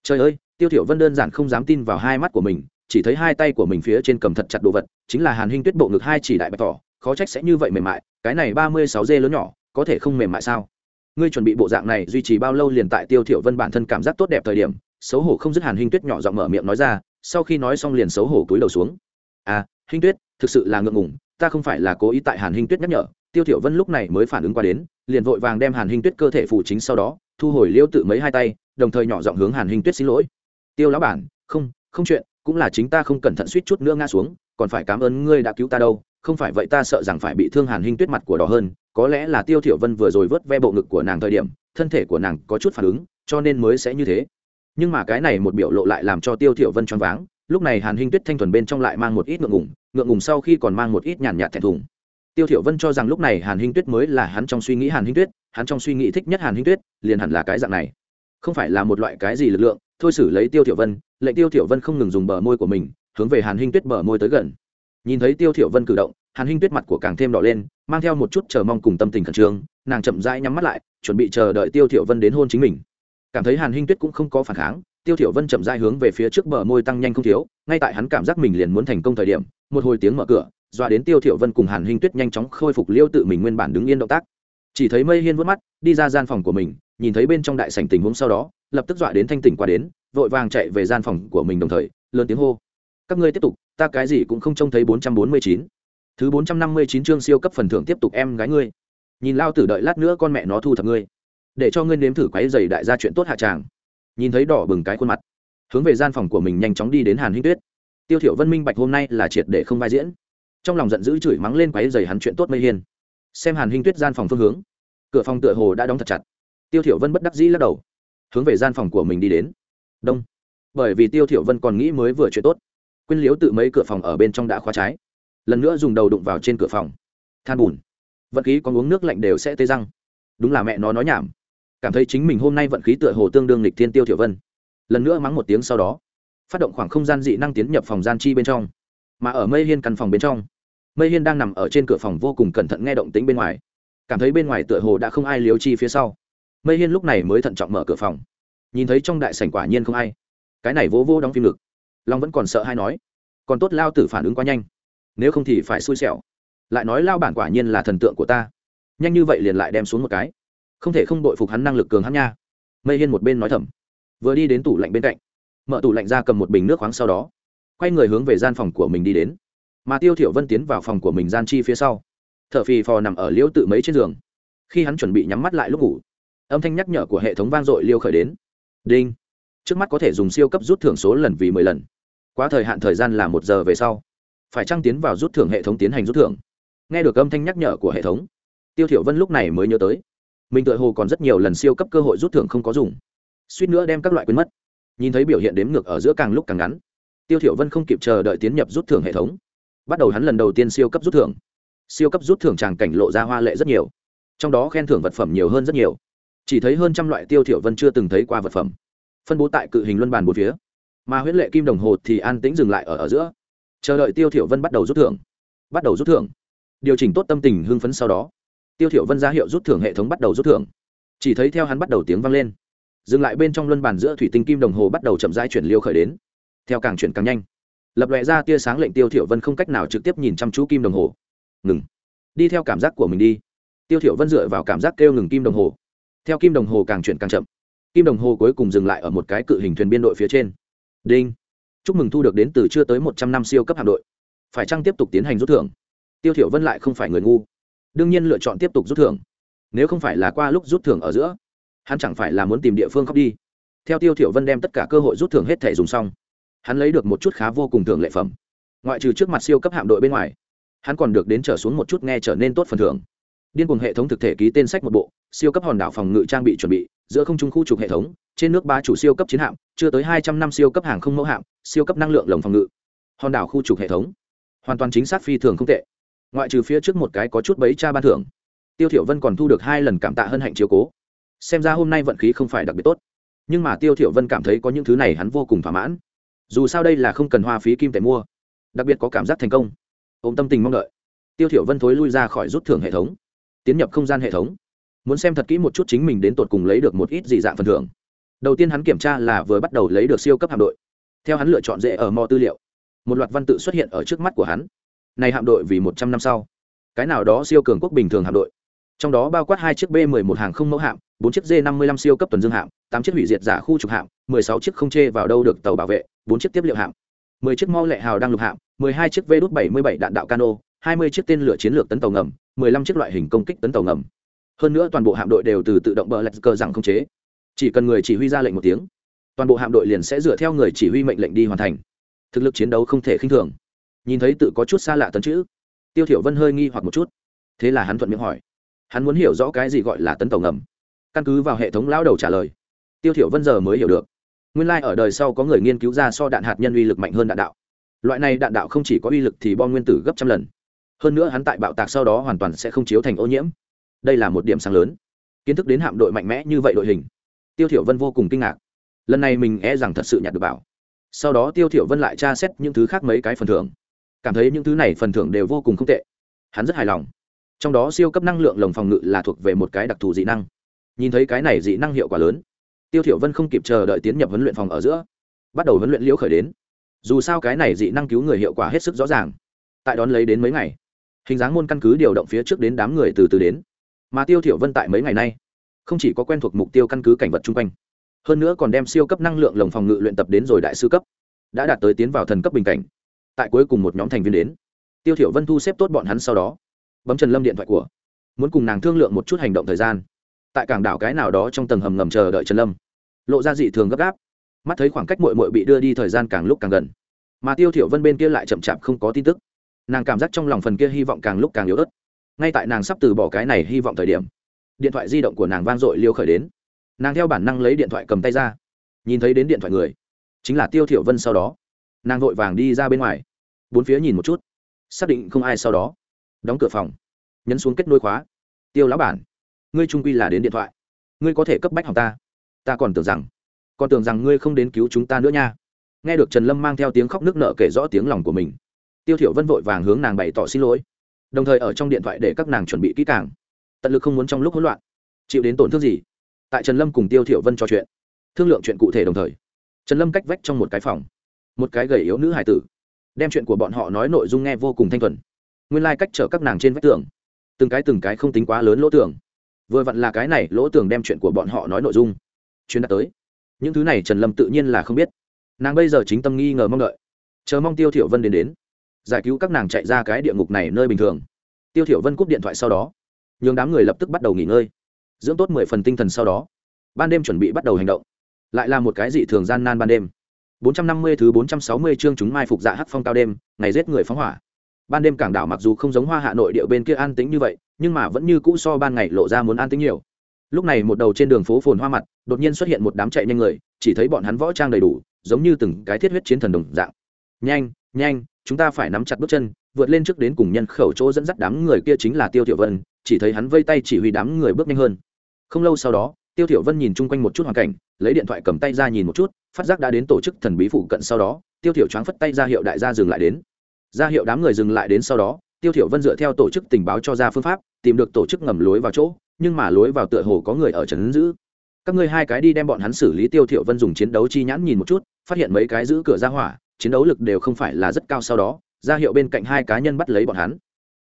Trời ơi, tiêu thiểu vân đơn giản không dám tin vào hai mắt của mình, chỉ thấy hai tay của mình phía trên cầm thật chặt đồ vật, chính là hàn hinh tuyết bộ ngực hai chỉ đại bạch tỏ khó trách sẽ như vậy mềm mại, cái này ba mươi sáu dê lớn nhỏ, có thể không mềm mại sao? Ngươi chuẩn bị bộ dạng này duy trì bao lâu liền tại tiêu thiểu vân bản thân cảm giác tốt đẹp thời điểm, xấu hổ không dứt hàn hinh tuyết nhỏ giọng mở miệng nói ra, sau khi nói xong liền xấu hổ túi đầu xuống. À hinh tuyết, thực sự là ngượng ngùng, ta không phải là cố ý tại hàn hinh tuyết nhắc nhở, tiêu thiểu vân lúc này mới phản ứng qua đến, liền vội vàng đem hàn hinh tuyết cơ thể phủ chính sau đó, thu hồi liêu tự mấy hai tay, đồng thời nhỏ giọng hướng hàn hinh tuyết xin lỗi. Tiêu lão bản, không không chuyện, cũng là chính ta không cẩn thận suýt chút nữa ngã xuống, còn phải cảm ơn ngươi đã cứu ta đâu không phải vậy ta sợ rằng phải bị thương hàn hinh tuyết mặt của đỏ hơn, có lẽ là tiêu thiểu vân vừa rồi vớt ve bộ ngực của nàng thời điểm, thân thể của nàng có chút phản ứng, cho nên mới sẽ như thế. Nhưng mà cái này một biểu lộ lại làm cho tiêu thiểu vân choáng váng, lúc này hàn hinh tuyết thanh thuần bên trong lại mang một ít ngượng ngùng ngượng ngùng sau khi còn mang một ít nhàn nhạt thẹn thùng. Tiêu thiểu vân cho rằng lúc này hàn hinh tuyết mới là hắn trong suy nghĩ hàn hinh tuyết, hắn trong suy nghĩ thích nhất hàn hinh tuyết, liền hẳn là cái dạng này. Không phải là một loại cái gì lực lượng, thôi xử lấy tiêu thiểu vân, lệnh tiêu thiểu vân không ngừng dùng bờ môi của mình, hướng về hàn hinh tuyết bờ môi tới gần nhìn thấy tiêu thiểu vân cử động, hàn hinh tuyết mặt của càng thêm đỏ lên, mang theo một chút chờ mong cùng tâm tình khẩn trương, nàng chậm rãi nhắm mắt lại, chuẩn bị chờ đợi tiêu thiểu vân đến hôn chính mình. Cảm thấy hàn hinh tuyết cũng không có phản kháng, tiêu thiểu vân chậm rãi hướng về phía trước bờ môi tăng nhanh không thiếu, ngay tại hắn cảm giác mình liền muốn thành công thời điểm, một hồi tiếng mở cửa, dọa đến tiêu thiểu vân cùng hàn hinh tuyết nhanh chóng khôi phục liêu tự mình nguyên bản đứng yên động tác. Chỉ thấy mây hiên vuốt mắt, đi ra gian phòng của mình, nhìn thấy bên trong đại sảnh tình huống sau đó, lập tức dọa đến thanh tỉnh qua đến, vội vàng chạy về gian phòng của mình đồng thời, lớn tiếng hô các ngươi tiếp tục, ta cái gì cũng không trông thấy bốn trăm bốn mươi chín. Thứ bốn trăm năm mươi chín chương siêu cấp phần thưởng tiếp tục em gái ngươi. Nhìn lao tử đợi lát nữa con mẹ nó thu thập ngươi. Để cho ngươi nếm thử quấy giày đại gia chuyện tốt hạ tràng. Nhìn thấy đỏ bừng cái khuôn mặt, hướng về gian phòng của mình nhanh chóng đi đến hàn hinh tuyết. Tiêu thiểu vân minh bạch hôm nay là triệt để không vai diễn. Trong lòng giận dữ chửi mắng lên quấy giày hắn chuyện tốt mây hiên. Xem hàn hinh tuyết gian phòng phương hướng, cửa phòng tựa hồ đã đóng thật chặt. Tiêu thiểu vân bất đắc dĩ lắc đầu, hướng về gian phòng của mình đi đến. Đông. Bởi vì tiêu thiểu vân còn nghĩ mới vừa chuyện tốt quên liếu tự mấy cửa phòng ở bên trong đã khóa trái. Lần nữa dùng đầu đụng vào trên cửa phòng. Than bùn. Vận khí còn uống nước lạnh đều sẽ tê răng. Đúng là mẹ nó nói nhảm. Cảm thấy chính mình hôm nay vận khí tựa hồ tương đương lịch thiên tiêu thiểu vân. Lần nữa mắng một tiếng sau đó, phát động khoảng không gian dị năng tiến nhập phòng gian chi bên trong. Mà ở mây hiên căn phòng bên trong, mây hiên đang nằm ở trên cửa phòng vô cùng cẩn thận nghe động tĩnh bên ngoài. Cảm thấy bên ngoài tựa hồ đã không ai liếu chi phía sau. Mây hiên lúc này mới thận trọng mở cửa phòng. Nhìn thấy trong đại sảnh quả nhiên không ai. Cái này vô vô đóng phim ngực long vẫn còn sợ hay nói, còn tốt lao tử phản ứng quá nhanh, nếu không thì phải xui xẻo. Lại nói lao bản quả nhiên là thần tượng của ta. Nhanh như vậy liền lại đem xuống một cái. Không thể không đội phục hắn năng lực cường hắn nha. Mây hiên một bên nói thầm. Vừa đi đến tủ lạnh bên cạnh, mở tủ lạnh ra cầm một bình nước khoáng sau đó, quay người hướng về gian phòng của mình đi đến. Mà tiêu thiểu vân tiến vào phòng của mình gian chi phía sau. Thở phì phò nằm ở liễu tự mấy trên giường. Khi hắn chuẩn bị nhắm mắt lại lúc ngủ, âm thanh nhắc nhở của hệ thống vang dội liêu khởi đến. Đinh! Trước mắt có thể dùng siêu cấp rút thưởng số lần vì mười lần. Quá thời hạn thời gian là một giờ về sau. Phải trăng tiến vào rút thưởng hệ thống tiến hành rút thưởng? Nghe được âm thanh nhắc nhở của hệ thống, tiêu thiểu vân lúc này mới nhớ tới. Mình tự hồ còn rất nhiều lần siêu cấp cơ hội rút thưởng không có dùng. Suýt nữa đem các loại quên mất. Nhìn thấy biểu hiện đếm ngược ở giữa càng lúc càng ngắn, tiêu thiểu vân không kịp chờ đợi tiến nhập rút thưởng hệ thống. Bắt đầu hắn lần đầu tiên siêu cấp rút thưởng. Siêu cấp rút thưởng tràng cảnh lộ ra hoa lệ rất nhiều. Trong đó khen thưởng vật phẩm nhiều hơn rất nhiều. Chỉ thấy hơn trăm loại tiêu thiểu vân chưa từng thấy qua vật phẩm phân bố tại cự hình luân bàn bốn phía. Mà huyễn lệ kim đồng hồ thì an tĩnh dừng lại ở ở giữa. Chờ đợi tiêu thiểu vân bắt đầu rút thưởng. Bắt đầu rút thưởng. Điều chỉnh tốt tâm tình hưng phấn sau đó. Tiêu thiểu vân ra hiệu rút thưởng hệ thống bắt đầu rút thưởng. Chỉ thấy theo hắn bắt đầu tiếng vang lên. Dừng lại bên trong luân bàn giữa thủy tinh kim đồng hồ bắt đầu chậm rãi chuyển liêu khởi đến. Theo càng chuyển càng nhanh. Lập lòe ra tia sáng lệnh tiêu thiểu vân không cách nào trực tiếp nhìn chăm chú kim đồng hồ. Ngừng. Đi theo cảm giác của mình đi. Tiêu thiểu vân dựa vào cảm giác kêu ngừng kim đồng hồ. Theo kim đồng hồ càng chuyển càng chậm kim đồng hồ cuối cùng dừng lại ở một cái cự hình thuyền biên đội phía trên. Đinh. Chúc mừng thu được đến từ chưa tới một trăm năm siêu cấp hạm đội. Phải chăng tiếp tục tiến hành rút thưởng? Tiêu thiểu vân lại không phải người ngu. Đương nhiên lựa chọn tiếp tục rút thưởng. Nếu không phải là qua lúc rút thưởng ở giữa, hắn chẳng phải là muốn tìm địa phương khóc đi. Theo tiêu thiểu vân đem tất cả cơ hội rút thưởng hết thể dùng xong, hắn lấy được một chút khá vô cùng thưởng lệ phẩm. Ngoại trừ trước mặt siêu cấp hạm đội bên ngoài, hắn còn được đến trở xuống một chút nghe trở nên tốt phần thưởng điên cuồng hệ thống thực thể ký tên sách một bộ, siêu cấp hòn đảo phòng ngự trang bị chuẩn bị, giữa không trung khu trục hệ thống, trên nước ba chủ siêu cấp chiến hạm, chưa tới hai trăm năm siêu cấp hàng không mẫu hạm, siêu cấp năng lượng lồng phòng ngự. Hòn đảo khu trục hệ thống. Hoàn toàn chính xác phi thường không tệ. Ngoại trừ phía trước một cái có chút bấy cha ban thưởng. Tiêu thiểu vân còn thu được hai lần cảm tạ hân hạnh chiếu cố. Xem ra hôm nay vận khí không phải đặc biệt tốt. Nhưng mà tiêu thiểu vân cảm thấy có những thứ này hắn vô cùng thỏa mãn. Dù sao đây là không cần hoa phí kim tệ mua. Đặc biệt có cảm giác thành công. Ôm tâm tình mong đợi. Tiêu thiểu vân thối lui ra khỏi rút thưởng hệ thống tiến nhập không gian hệ thống. Muốn xem thật kỹ một chút chính mình đến tột cùng lấy được một ít gì dạng phần thưởng. Đầu tiên hắn kiểm tra là vừa bắt đầu lấy được siêu cấp hạm đội. Theo hắn lựa chọn dễ ở mò tư liệu, một loạt văn tự xuất hiện ở trước mắt của hắn. Này hạm đội vì một trăm năm sau. Cái nào đó siêu cường quốc bình thường hạm đội. Trong đó bao quát hai chiếc b 11 hàng không mẫu hạm, bốn chiếc d 55 siêu cấp tuần dương hạm, tám chiếc hủy diệt giả khu trục hạm 16 chiếc không chê vào đâu được tàu bảo vệ, bốn chiếc tiếp liệu hạm 10 chiếc mau lệ hào đang lục hạm 12 chiếc v đút 77 đạn đạo cano 20 chiếc tên lửa chiến lược tấn tàu ngầm 15 chiếc loại hình công kích tấn tàu ngầm. Hơn nữa toàn bộ hạm đội đều từ tự động bờ lạch cơ rằng không chế. Chỉ cần người chỉ huy ra lệnh một tiếng, toàn bộ hạm đội liền sẽ dựa theo người chỉ huy mệnh lệnh đi hoàn thành. Thực lực chiến đấu không thể khinh thường. Nhìn thấy tự có chút xa lạ tấn chữ, tiêu thiểu vân hơi nghi hoặc một chút. Thế là hắn thuận miệng hỏi, hắn muốn hiểu rõ cái gì gọi là tấn tàu ngầm? Căn cứ vào hệ thống lão đầu trả lời, tiêu thiểu vân giờ mới hiểu được. Nguyên lai like ở đời sau có người nghiên cứu ra so đạn hạt nhân uy lực mạnh hơn đạn đạo. Loại này đạn đạo không chỉ có uy lực thì bom nguyên tử gấp trăm lần hơn nữa hắn tại bạo tạc sau đó hoàn toàn sẽ không chiếu thành ô nhiễm. Đây là một điểm sáng lớn. Kiến thức đến hạm đội mạnh mẽ như vậy đội hình. Tiêu thiểu vân vô cùng kinh ngạc. Lần này mình e rằng thật sự nhặt được bảo. Sau đó tiêu thiểu vân lại tra xét những thứ khác mấy cái phần thưởng. Cảm thấy những thứ này phần thưởng đều vô cùng không tệ. Hắn rất hài lòng. Trong đó siêu cấp năng lượng lồng phòng ngự là thuộc về một cái đặc thù dị năng. Nhìn thấy cái này dị năng hiệu quả lớn, tiêu thiểu vân không kịp chờ đợi tiến nhập huấn luyện phòng ở giữa, bắt đầu huấn luyện liễu khởi đến. Dù sao cái này dị năng cứu người hiệu quả hết sức rõ ràng. Tại đón lấy đến mấy ngày hình dáng môn căn cứ điều động phía trước đến đám người từ từ đến. Mà tiêu thiểu vân tại mấy ngày nay, không chỉ có quen thuộc mục tiêu căn cứ cảnh vật chung quanh, hơn nữa còn đem siêu cấp năng lượng lồng phòng ngự luyện tập đến rồi đại sư cấp, đã đạt tới tiến vào thần cấp bình cảnh. Tại cuối cùng một nhóm thành viên đến, tiêu thiểu vân thu xếp tốt bọn hắn sau đó, bấm trần lâm điện thoại của, muốn cùng nàng thương lượng một chút hành động thời gian. Tại cảng đảo cái nào đó trong tầng hầm ngầm chờ đợi trần lâm, lộ ra dị thường gấp gáp, mắt thấy khoảng cách muội muội bị đưa đi thời gian càng lúc càng gần. Mà tiêu thiểu vân bên kia lại chậm chạp không có tin tức nàng cảm giác trong lòng phần kia hy vọng càng lúc càng yếu ớt. Ngay tại nàng sắp từ bỏ cái này hy vọng thời điểm, điện thoại di động của nàng vang dội liêu khởi đến. Nàng theo bản năng lấy điện thoại cầm tay ra, nhìn thấy đến điện thoại người, chính là tiêu thiểu vân sau đó. Nàng vội vàng đi ra bên ngoài, bốn phía nhìn một chút, xác định không ai sau đó. Đóng cửa phòng, nhấn xuống kết nối khóa. Tiêu lão bản, ngươi trung quy là đến điện thoại. Ngươi có thể cấp bách hỏng ta. Ta còn tưởng rằng, còn tưởng rằng ngươi không đến cứu chúng ta nữa nha. Nghe được trần lâm mang theo tiếng khóc nước nở kể rõ tiếng lòng của mình tiêu thiểu vân vội vàng hướng nàng bày tỏ xin lỗi. Đồng thời ở trong điện thoại để các nàng chuẩn bị kỹ càng. Tận lực không muốn trong lúc hỗn loạn. Chịu đến tổn thương gì? Tại trần lâm cùng tiêu thiểu vân trò chuyện, thương lượng chuyện cụ thể đồng thời, trần lâm cách vách trong một cái phòng, một cái gầy yếu nữ hài tử, đem chuyện của bọn họ nói nội dung nghe vô cùng thanh thuần. Nguyên lai cách chở các nàng trên vách tường, từng cái từng cái không tính quá lớn lỗ tường. Vừa vặn là cái này, lỗ tường đem chuyện của bọn họ nói nội dung chuyến đã tới. Những thứ này trần lâm tự nhiên là không biết. Nàng bây giờ chính tâm nghi ngờ mong đợi. Chờ mong tiêu thiểu vân đến đến giải cứu các nàng chạy ra cái địa ngục này nơi bình thường. Tiêu thiểu vân cúp điện thoại sau đó, nhường đám người lập tức bắt đầu nghỉ ngơi, dưỡng tốt mười phần tinh thần sau đó, ban đêm chuẩn bị bắt đầu hành động. Lại là một cái dị thường gian nan ban đêm. 450 thứ 460 chương chúng mai phục dạ hắc phong cao đêm, ngày giết người phóng hỏa. Ban đêm cảng đảo mặc dù không giống hoa hạ nội địa bên kia an tĩnh như vậy, nhưng mà vẫn như cũ so ban ngày lộ ra muốn an tĩnh nhiều. Lúc này một đầu trên đường phố phồn hoa mặt, đột nhiên xuất hiện một đám chạy nhanh người, chỉ thấy bọn hắn võ trang đầy đủ, giống như từng cái thiết huyết chiến thần đồng dạng. Nhanh nhanh chúng ta phải nắm chặt bước chân, vượt lên trước đến cùng nhân khẩu chỗ dẫn dắt đám người kia chính là tiêu tiểu vân, chỉ thấy hắn vây tay chỉ huy đám người bước nhanh hơn. Không lâu sau đó, tiêu tiểu vân nhìn chung quanh một chút hoàn cảnh, lấy điện thoại cầm tay ra nhìn một chút, phát giác đã đến tổ chức thần bí phụ cận sau đó, tiêu tiểu choáng phất tay ra hiệu đại gia dừng lại đến. Ra hiệu đám người dừng lại đến sau đó, tiêu tiểu vân dựa theo tổ chức tình báo cho ra phương pháp, tìm được tổ chức ngầm lối vào chỗ, nhưng mà lối vào tựa hồ có người ở trấn giữ. Các ngươi hai cái đi đem bọn hắn xử lý, tiêu tiểu vân dùng chiến đấu chi nhãn nhìn một chút, phát hiện mấy cái giữ cửa ra hỏa chiến đấu lực đều không phải là rất cao sau đó, ra hiệu bên cạnh hai cá nhân bắt lấy bọn hắn.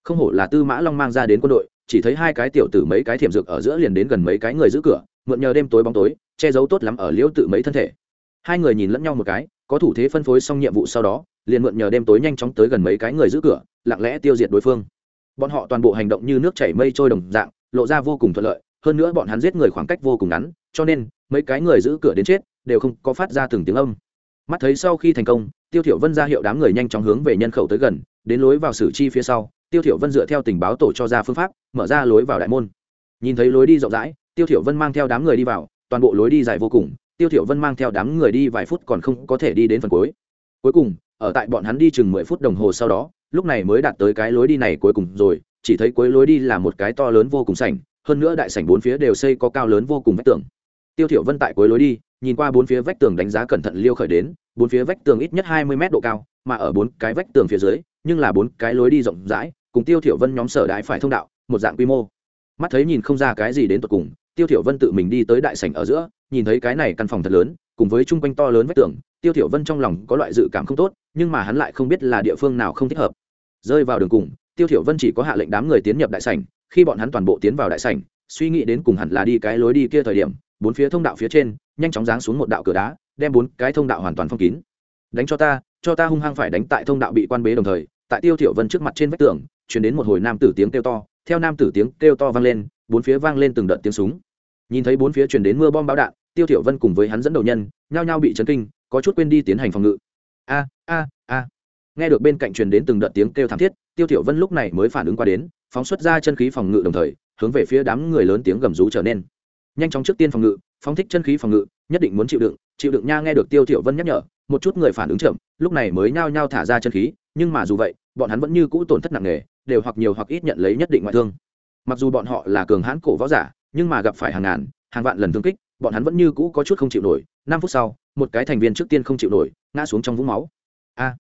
Không hổ là tư mã long mang ra đến quân đội, chỉ thấy hai cái tiểu tử mấy cái thiểm dược ở giữa liền đến gần mấy cái người giữ cửa, mượn nhờ đêm tối bóng tối, che giấu tốt lắm ở liễu tự mấy thân thể. Hai người nhìn lẫn nhau một cái, có thủ thế phân phối xong nhiệm vụ sau đó, liền mượn nhờ đêm tối nhanh chóng tới gần mấy cái người giữ cửa, lặng lẽ tiêu diệt đối phương. Bọn họ toàn bộ hành động như nước chảy mây trôi đồng dạng, lộ ra vô cùng thuận lợi, hơn nữa bọn hắn giết người khoảng cách vô cùng ngắn, cho nên, mấy cái người giữ cửa đến chết, đều không có phát ra từng tiếng âm mắt thấy sau khi thành công, tiêu thiểu vân ra hiệu đám người nhanh chóng hướng về nhân khẩu tới gần, đến lối vào sử chi phía sau, tiêu thiểu vân dựa theo tình báo tổ cho ra phương pháp, mở ra lối vào đại môn. Nhìn thấy lối đi rộng rãi, tiêu thiểu vân mang theo đám người đi vào, toàn bộ lối đi dài vô cùng, tiêu thiểu vân mang theo đám người đi vài phút còn không có thể đi đến phần cuối. Cuối cùng, ở tại bọn hắn đi chừng mười phút đồng hồ sau đó, lúc này mới đạt tới cái lối đi này cuối cùng rồi, chỉ thấy cuối lối đi là một cái to lớn vô cùng sảnh, hơn nữa đại sảnh bốn phía đều xây có cao lớn vô cùng vách tường. Tiêu thiểu vân tại cuối lối đi nhìn qua bốn phía vách tường đánh giá cẩn thận liêu khởi đến, bốn phía vách tường ít nhất hai mươi mét độ cao, mà ở bốn cái vách tường phía dưới, nhưng là bốn cái lối đi rộng rãi, cùng tiêu thiểu vân nhóm sở đại phải thông đạo, một dạng quy mô. Mắt thấy nhìn không ra cái gì đến tận cùng, tiêu thiểu vân tự mình đi tới đại sảnh ở giữa, nhìn thấy cái này căn phòng thật lớn, cùng với trung quanh to lớn vách tường, tiêu thiểu vân trong lòng có loại dự cảm không tốt, nhưng mà hắn lại không biết là địa phương nào không thích hợp. Rơi vào đường cùng, tiêu thiểu vân chỉ có hạ lệnh đám người tiến nhập đại sảnh, khi bọn hắn toàn bộ tiến vào đại sảnh, suy nghĩ đến cùng hẳn là đi cái lối đi kia thời điểm bốn phía thông đạo phía trên, nhanh chóng giáng xuống một đạo cửa đá, đem bốn cái thông đạo hoàn toàn phong kín. Đánh cho ta cho ta hung hăng phải đánh tại thông đạo bị quan bế đồng thời, tại tiêu thiểu vân trước mặt trên vách tường, truyền đến một hồi nam tử tiếng kêu to, theo nam tử tiếng kêu to vang lên, bốn phía vang lên từng đợt tiếng súng. Nhìn thấy bốn phía truyền đến mưa bom bão đạn, tiêu thiểu vân cùng với hắn dẫn đầu nhân, nhao nhao bị chấn kinh, có chút quên đi tiến hành phòng ngự. A a a. Nghe được bên cạnh truyền đến từng đợt tiếng kêu thảm thiết, tiêu thiểu vân lúc này mới phản ứng qua đến, phóng xuất ra chân khí phòng ngự đồng thời, hướng về phía đám người lớn tiếng gầm rú trở nên nhanh chóng trước tiên phòng ngự, phóng thích chân khí phòng ngự, nhất định muốn chịu đựng chịu đựng nha nghe được tiêu thiểu vân nhắc nhở, một chút người phản ứng chậm, lúc này mới nhao nhao thả ra chân khí, nhưng mà dù vậy, bọn hắn vẫn như cũ tổn thất nặng nề, đều hoặc nhiều hoặc ít nhận lấy nhất định ngoại thương. Mặc dù bọn họ là cường hãn cổ võ giả, nhưng mà gặp phải hàng ngàn, hàng vạn lần thương kích, bọn hắn vẫn như cũ có chút không chịu nổi, năm phút sau, một cái thành viên trước tiên không chịu nổi, ngã xuống trong vũng máu. A!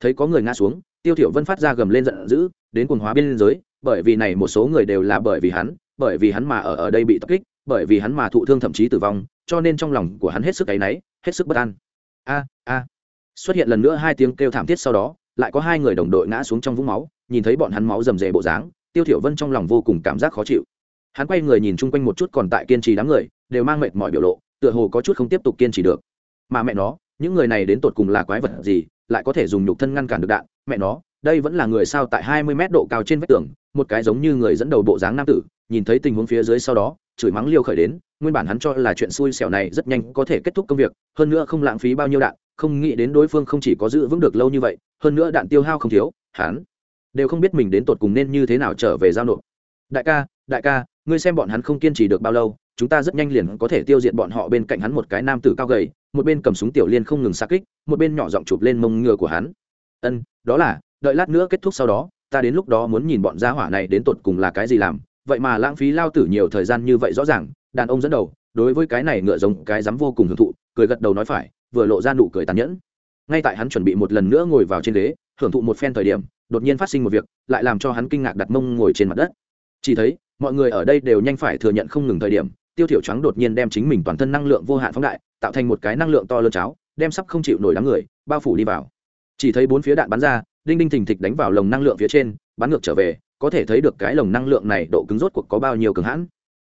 Thấy có người ngã xuống, tiêu thiểu vân phát ra gầm lên giận dữ, đến cuồng hóa biên giới, bởi vì này một số người đều là bởi vì hắn, bởi vì hắn mà ở ở đây bị tập kích bởi vì hắn mà thụ thương thậm chí tử vong, cho nên trong lòng của hắn hết sức áy náy, hết sức bất an. A a. Xuất hiện lần nữa hai tiếng kêu thảm thiết sau đó, lại có hai người đồng đội ngã xuống trong vũng máu, nhìn thấy bọn hắn máu rầm rề bộ dáng, tiêu thiểu vân trong lòng vô cùng cảm giác khó chịu. Hắn quay người nhìn chung quanh một chút còn tại kiên trì đám người, đều mang mệt mỏi biểu lộ, tựa hồ có chút không tiếp tục kiên trì được. Mà mẹ nó, những người này đến tột cùng là quái vật gì, lại có thể dùng nhục thân ngăn cản được đạn? Mẹ nó, đây vẫn là người sao tại 20 mét độ cao trên vách tường, một cái giống như người dẫn đầu bộ dáng nam tử nhìn thấy tình huống phía dưới sau đó, chửi mắng liêu khởi đến, nguyên bản hắn cho là chuyện xui xẻo này rất nhanh có thể kết thúc công việc, hơn nữa không lãng phí bao nhiêu đạn, không nghĩ đến đối phương không chỉ có giữ vững được lâu như vậy, hơn nữa đạn tiêu hao không thiếu, hắn đều không biết mình đến tột cùng nên như thế nào trở về giao nộp. Đại ca đại ca, ngươi xem bọn hắn không kiên trì được bao lâu, chúng ta rất nhanh liền có thể tiêu diệt bọn họ bên cạnh hắn một cái nam tử cao gầy, một bên cầm súng tiểu liên không ngừng xa kích, một bên nhỏ giọng chụp lên mông ngựa của hắn. Ân, đó là, đợi lát nữa kết thúc sau đó, ta đến lúc đó muốn nhìn bọn gia hỏa này đến tột cùng là cái gì làm vậy mà lãng phí lao tử nhiều thời gian như vậy rõ ràng, đàn ông dẫn đầu, đối với cái này ngựa giống cái dám vô cùng hưởng thụ, cười gật đầu nói phải, vừa lộ ra nụ cười tàn nhẫn. Ngay tại hắn chuẩn bị một lần nữa ngồi vào trên ghế, hưởng thụ một phen thời điểm, đột nhiên phát sinh một việc, lại làm cho hắn kinh ngạc đặt mông ngồi trên mặt đất. Chỉ thấy, mọi người ở đây đều nhanh phải thừa nhận không ngừng thời điểm, tiêu thiểu trắng đột nhiên đem chính mình toàn thân năng lượng vô hạn phóng đại, tạo thành một cái năng lượng to lớn cháo, đem sắp không chịu nổi đám người, bao phủ đi vào. Chỉ thấy bốn phía đạn bắn ra, đinh đinh thình thịch đánh vào lồng năng lượng phía trên, bắn ngược trở về có thể thấy được cái lồng năng lượng này độ cứng rốt cuộc có bao nhiêu cường hãn.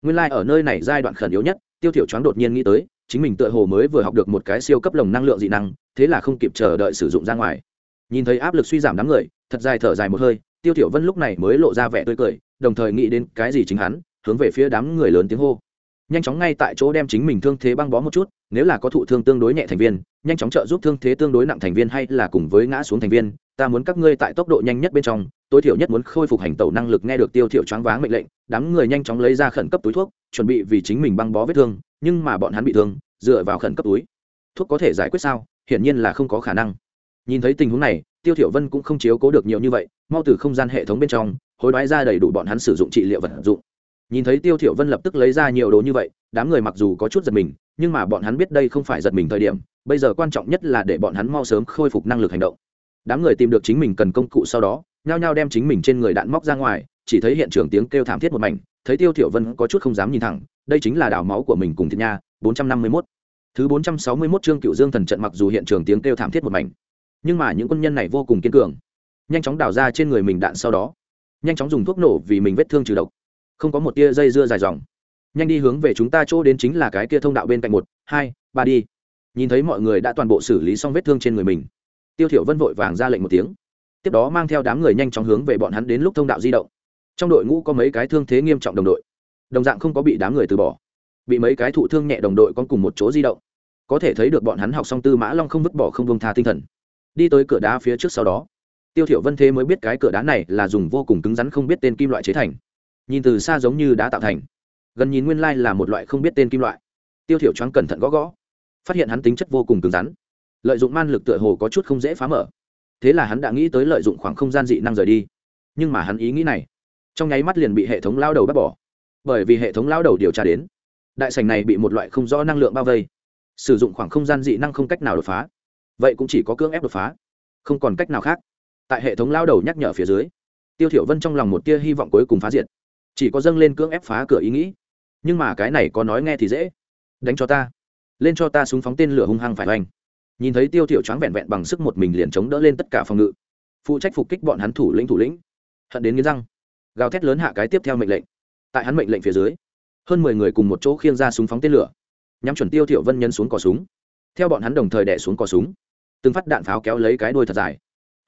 Nguyên lai like ở nơi này giai đoạn khẩn yếu nhất, tiêu thiểu choáng đột nhiên nghĩ tới, chính mình tựa hồ mới vừa học được một cái siêu cấp lồng năng lượng dị năng, thế là không kịp chờ đợi sử dụng ra ngoài. Nhìn thấy áp lực suy giảm đám người, thật dài thở dài một hơi, tiêu thiểu vân lúc này mới lộ ra vẻ tươi cười, đồng thời nghĩ đến cái gì chính hắn, hướng về phía đám người lớn tiếng hô. Nhanh chóng ngay tại chỗ đem chính mình thương thế băng bó một chút, nếu là có thụ thương tương đối nhẹ thành viên, nhanh chóng trợ giúp thương thế tương đối nặng thành viên hay là cùng với ngã xuống thành viên ta muốn các ngươi tại tốc độ nhanh nhất bên trong, tối thiểu nhất muốn khôi phục hành tẩu năng lực nghe được tiêu thiểu choáng váng mệnh lệnh, đám người nhanh chóng lấy ra khẩn cấp túi thuốc, chuẩn bị vì chính mình băng bó vết thương, nhưng mà bọn hắn bị thương, dựa vào khẩn cấp túi. Thuốc có thể giải quyết sao? Hiển nhiên là không có khả năng. Nhìn thấy tình huống này, tiêu thiểu vân cũng không chiếu cố được nhiều như vậy, mau từ không gian hệ thống bên trong, hối đoái ra đầy đủ bọn hắn sử dụng trị liệu vật dụng. Nhìn thấy tiêu thiểu vân lập tức lấy ra nhiều đồ như vậy, đám người mặc dù có chút giật mình, nhưng mà bọn hắn biết đây không phải giật mình thời điểm, bây giờ quan trọng nhất là để bọn hắn mau sớm khôi phục năng lực hành động đám người tìm được chính mình cần công cụ sau đó, nhao nhao đem chính mình trên người đạn móc ra ngoài, chỉ thấy hiện trường tiếng kêu thảm thiết một mảnh, thấy tiêu thiểu vân có chút không dám nhìn thẳng, đây chính là đảo máu của mình cùng thiên nha 451 thứ 461 chương cựu dương thần trận mặc dù hiện trường tiếng kêu thảm thiết một mảnh, nhưng mà những quân nhân này vô cùng kiên cường. Nhanh chóng đào ra trên người mình đạn sau đó, nhanh chóng dùng thuốc nổ vì mình vết thương trừ độc, không có một tia dây dưa dài dòng. Nhanh đi hướng về chúng ta chỗ đến chính là cái kia thông đạo bên cạnh một, hai, ba đi. Nhìn thấy mọi người đã toàn bộ xử lý xong vết thương trên người mình tiêu thiểu vân vội vàng ra lệnh một tiếng. Tiếp đó mang theo đám người nhanh chóng hướng về bọn hắn đến lúc thông đạo di động. Trong đội ngũ có mấy cái thương thế nghiêm trọng đồng đội. Đồng dạng không có bị đám người từ bỏ. Bị mấy cái thụ thương nhẹ đồng đội con cùng một chỗ di động. Có thể thấy được bọn hắn học xong tư mã long không vứt bỏ không buông tha tinh thần. Đi tới cửa đá phía trước sau đó, tiêu thiểu vân thế mới biết cái cửa đá này là dùng vô cùng cứng rắn không biết tên kim loại chế thành. Nhìn từ xa giống như đá tạo thành. Gần nhìn nguyên lai là một loại không biết tên kim loại. Tiêu thiểu choáng cẩn thận gõ gõ. Phát hiện hắn tính chất vô cùng cứng rắn lợi dụng man lực tựa hồ có chút không dễ phá mở. Thế là hắn đã nghĩ tới lợi dụng khoảng không gian dị năng rời đi. Nhưng mà hắn ý nghĩ này, trong nháy mắt liền bị hệ thống lao đầu bắt bỏ. Bởi vì hệ thống lao đầu điều tra đến, đại sành này bị một loại không rõ năng lượng bao vây. Sử dụng khoảng không gian dị năng không cách nào đột phá. Vậy cũng chỉ có cưỡng ép đột phá, không còn cách nào khác. Tại hệ thống lao đầu nhắc nhở phía dưới, tiêu thiểu vân trong lòng một tia hy vọng cuối cùng phá diệt. Chỉ có dâng lên cưỡng ép phá cửa ý nghĩ. Nhưng mà cái này có nói nghe thì dễ. Đánh cho ta. Lên cho ta súng phóng tên lửa hung hăng phải hoành nhìn thấy tiêu thiểu choáng vẹn vẹn bằng sức một mình liền chống đỡ lên tất cả phòng ngự. Phụ trách phục kích bọn hắn thủ lĩnh thủ lĩnh. Hận đến nghiến răng. Gào thét lớn hạ cái tiếp theo mệnh lệnh. Tại hắn mệnh lệnh phía dưới, hơn mười người cùng một chỗ khiêng ra súng phóng tên lửa. Nhắm chuẩn tiêu thiểu vân nhân xuống cò súng. Theo bọn hắn đồng thời đè xuống cò súng. Từng phát đạn pháo kéo lấy cái đuôi thật dài.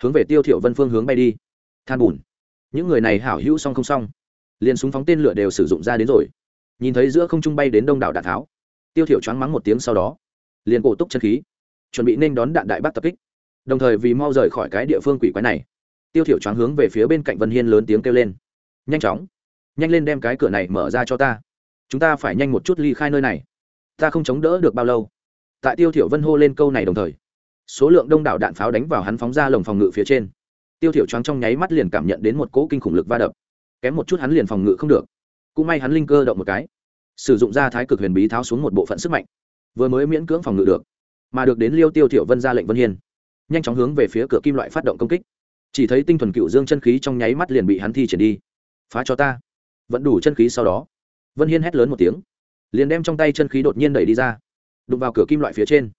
Hướng về tiêu thiểu vân phương hướng bay đi. Than bùn. Những người này hảo hữu song không song liền súng phóng tên lửa đều sử dụng ra đến rồi. Nhìn thấy giữa không trung bay đến đông đảo đạn tháo, tiêu thiểu choáng mắng một tiếng sau đó, liền cổ túc chân khí chuẩn bị nên đón đạn đại bác tập kích. Đồng thời vì mau rời khỏi cái địa phương quỷ quái này, tiêu thiểu choáng hướng về phía bên cạnh vân hiên lớn tiếng kêu lên. Nhanh chóng, nhanh lên đem cái cửa này mở ra cho ta. Chúng ta phải nhanh một chút ly khai nơi này. Ta không chống đỡ được bao lâu. Tại tiêu thiểu vân hô lên câu này đồng thời, số lượng đông đảo đạn pháo đánh vào hắn phóng ra lồng phòng ngự phía trên. Tiêu thiểu choáng trong nháy mắt liền cảm nhận đến một cỗ kinh khủng lực va đập. Kém một chút hắn liền phòng ngự không được. Cũng may hắn linh cơ động một cái, sử dụng ra thái cực huyền bí tháo xuống một bộ phận sức mạnh, vừa mới miễn cưỡng phòng ngự được mà được đến liêu tiêu thiểu vân ra lệnh vân hiên. Nhanh chóng hướng về phía cửa kim loại phát động công kích. Chỉ thấy tinh thuần cựu dương chân khí trong nháy mắt liền bị hắn thi triển đi. Phá cho ta. Vẫn đủ chân khí sau đó. Vân hiên hét lớn một tiếng. Liền đem trong tay chân khí đột nhiên đẩy đi ra. Đụng vào cửa kim loại phía trên.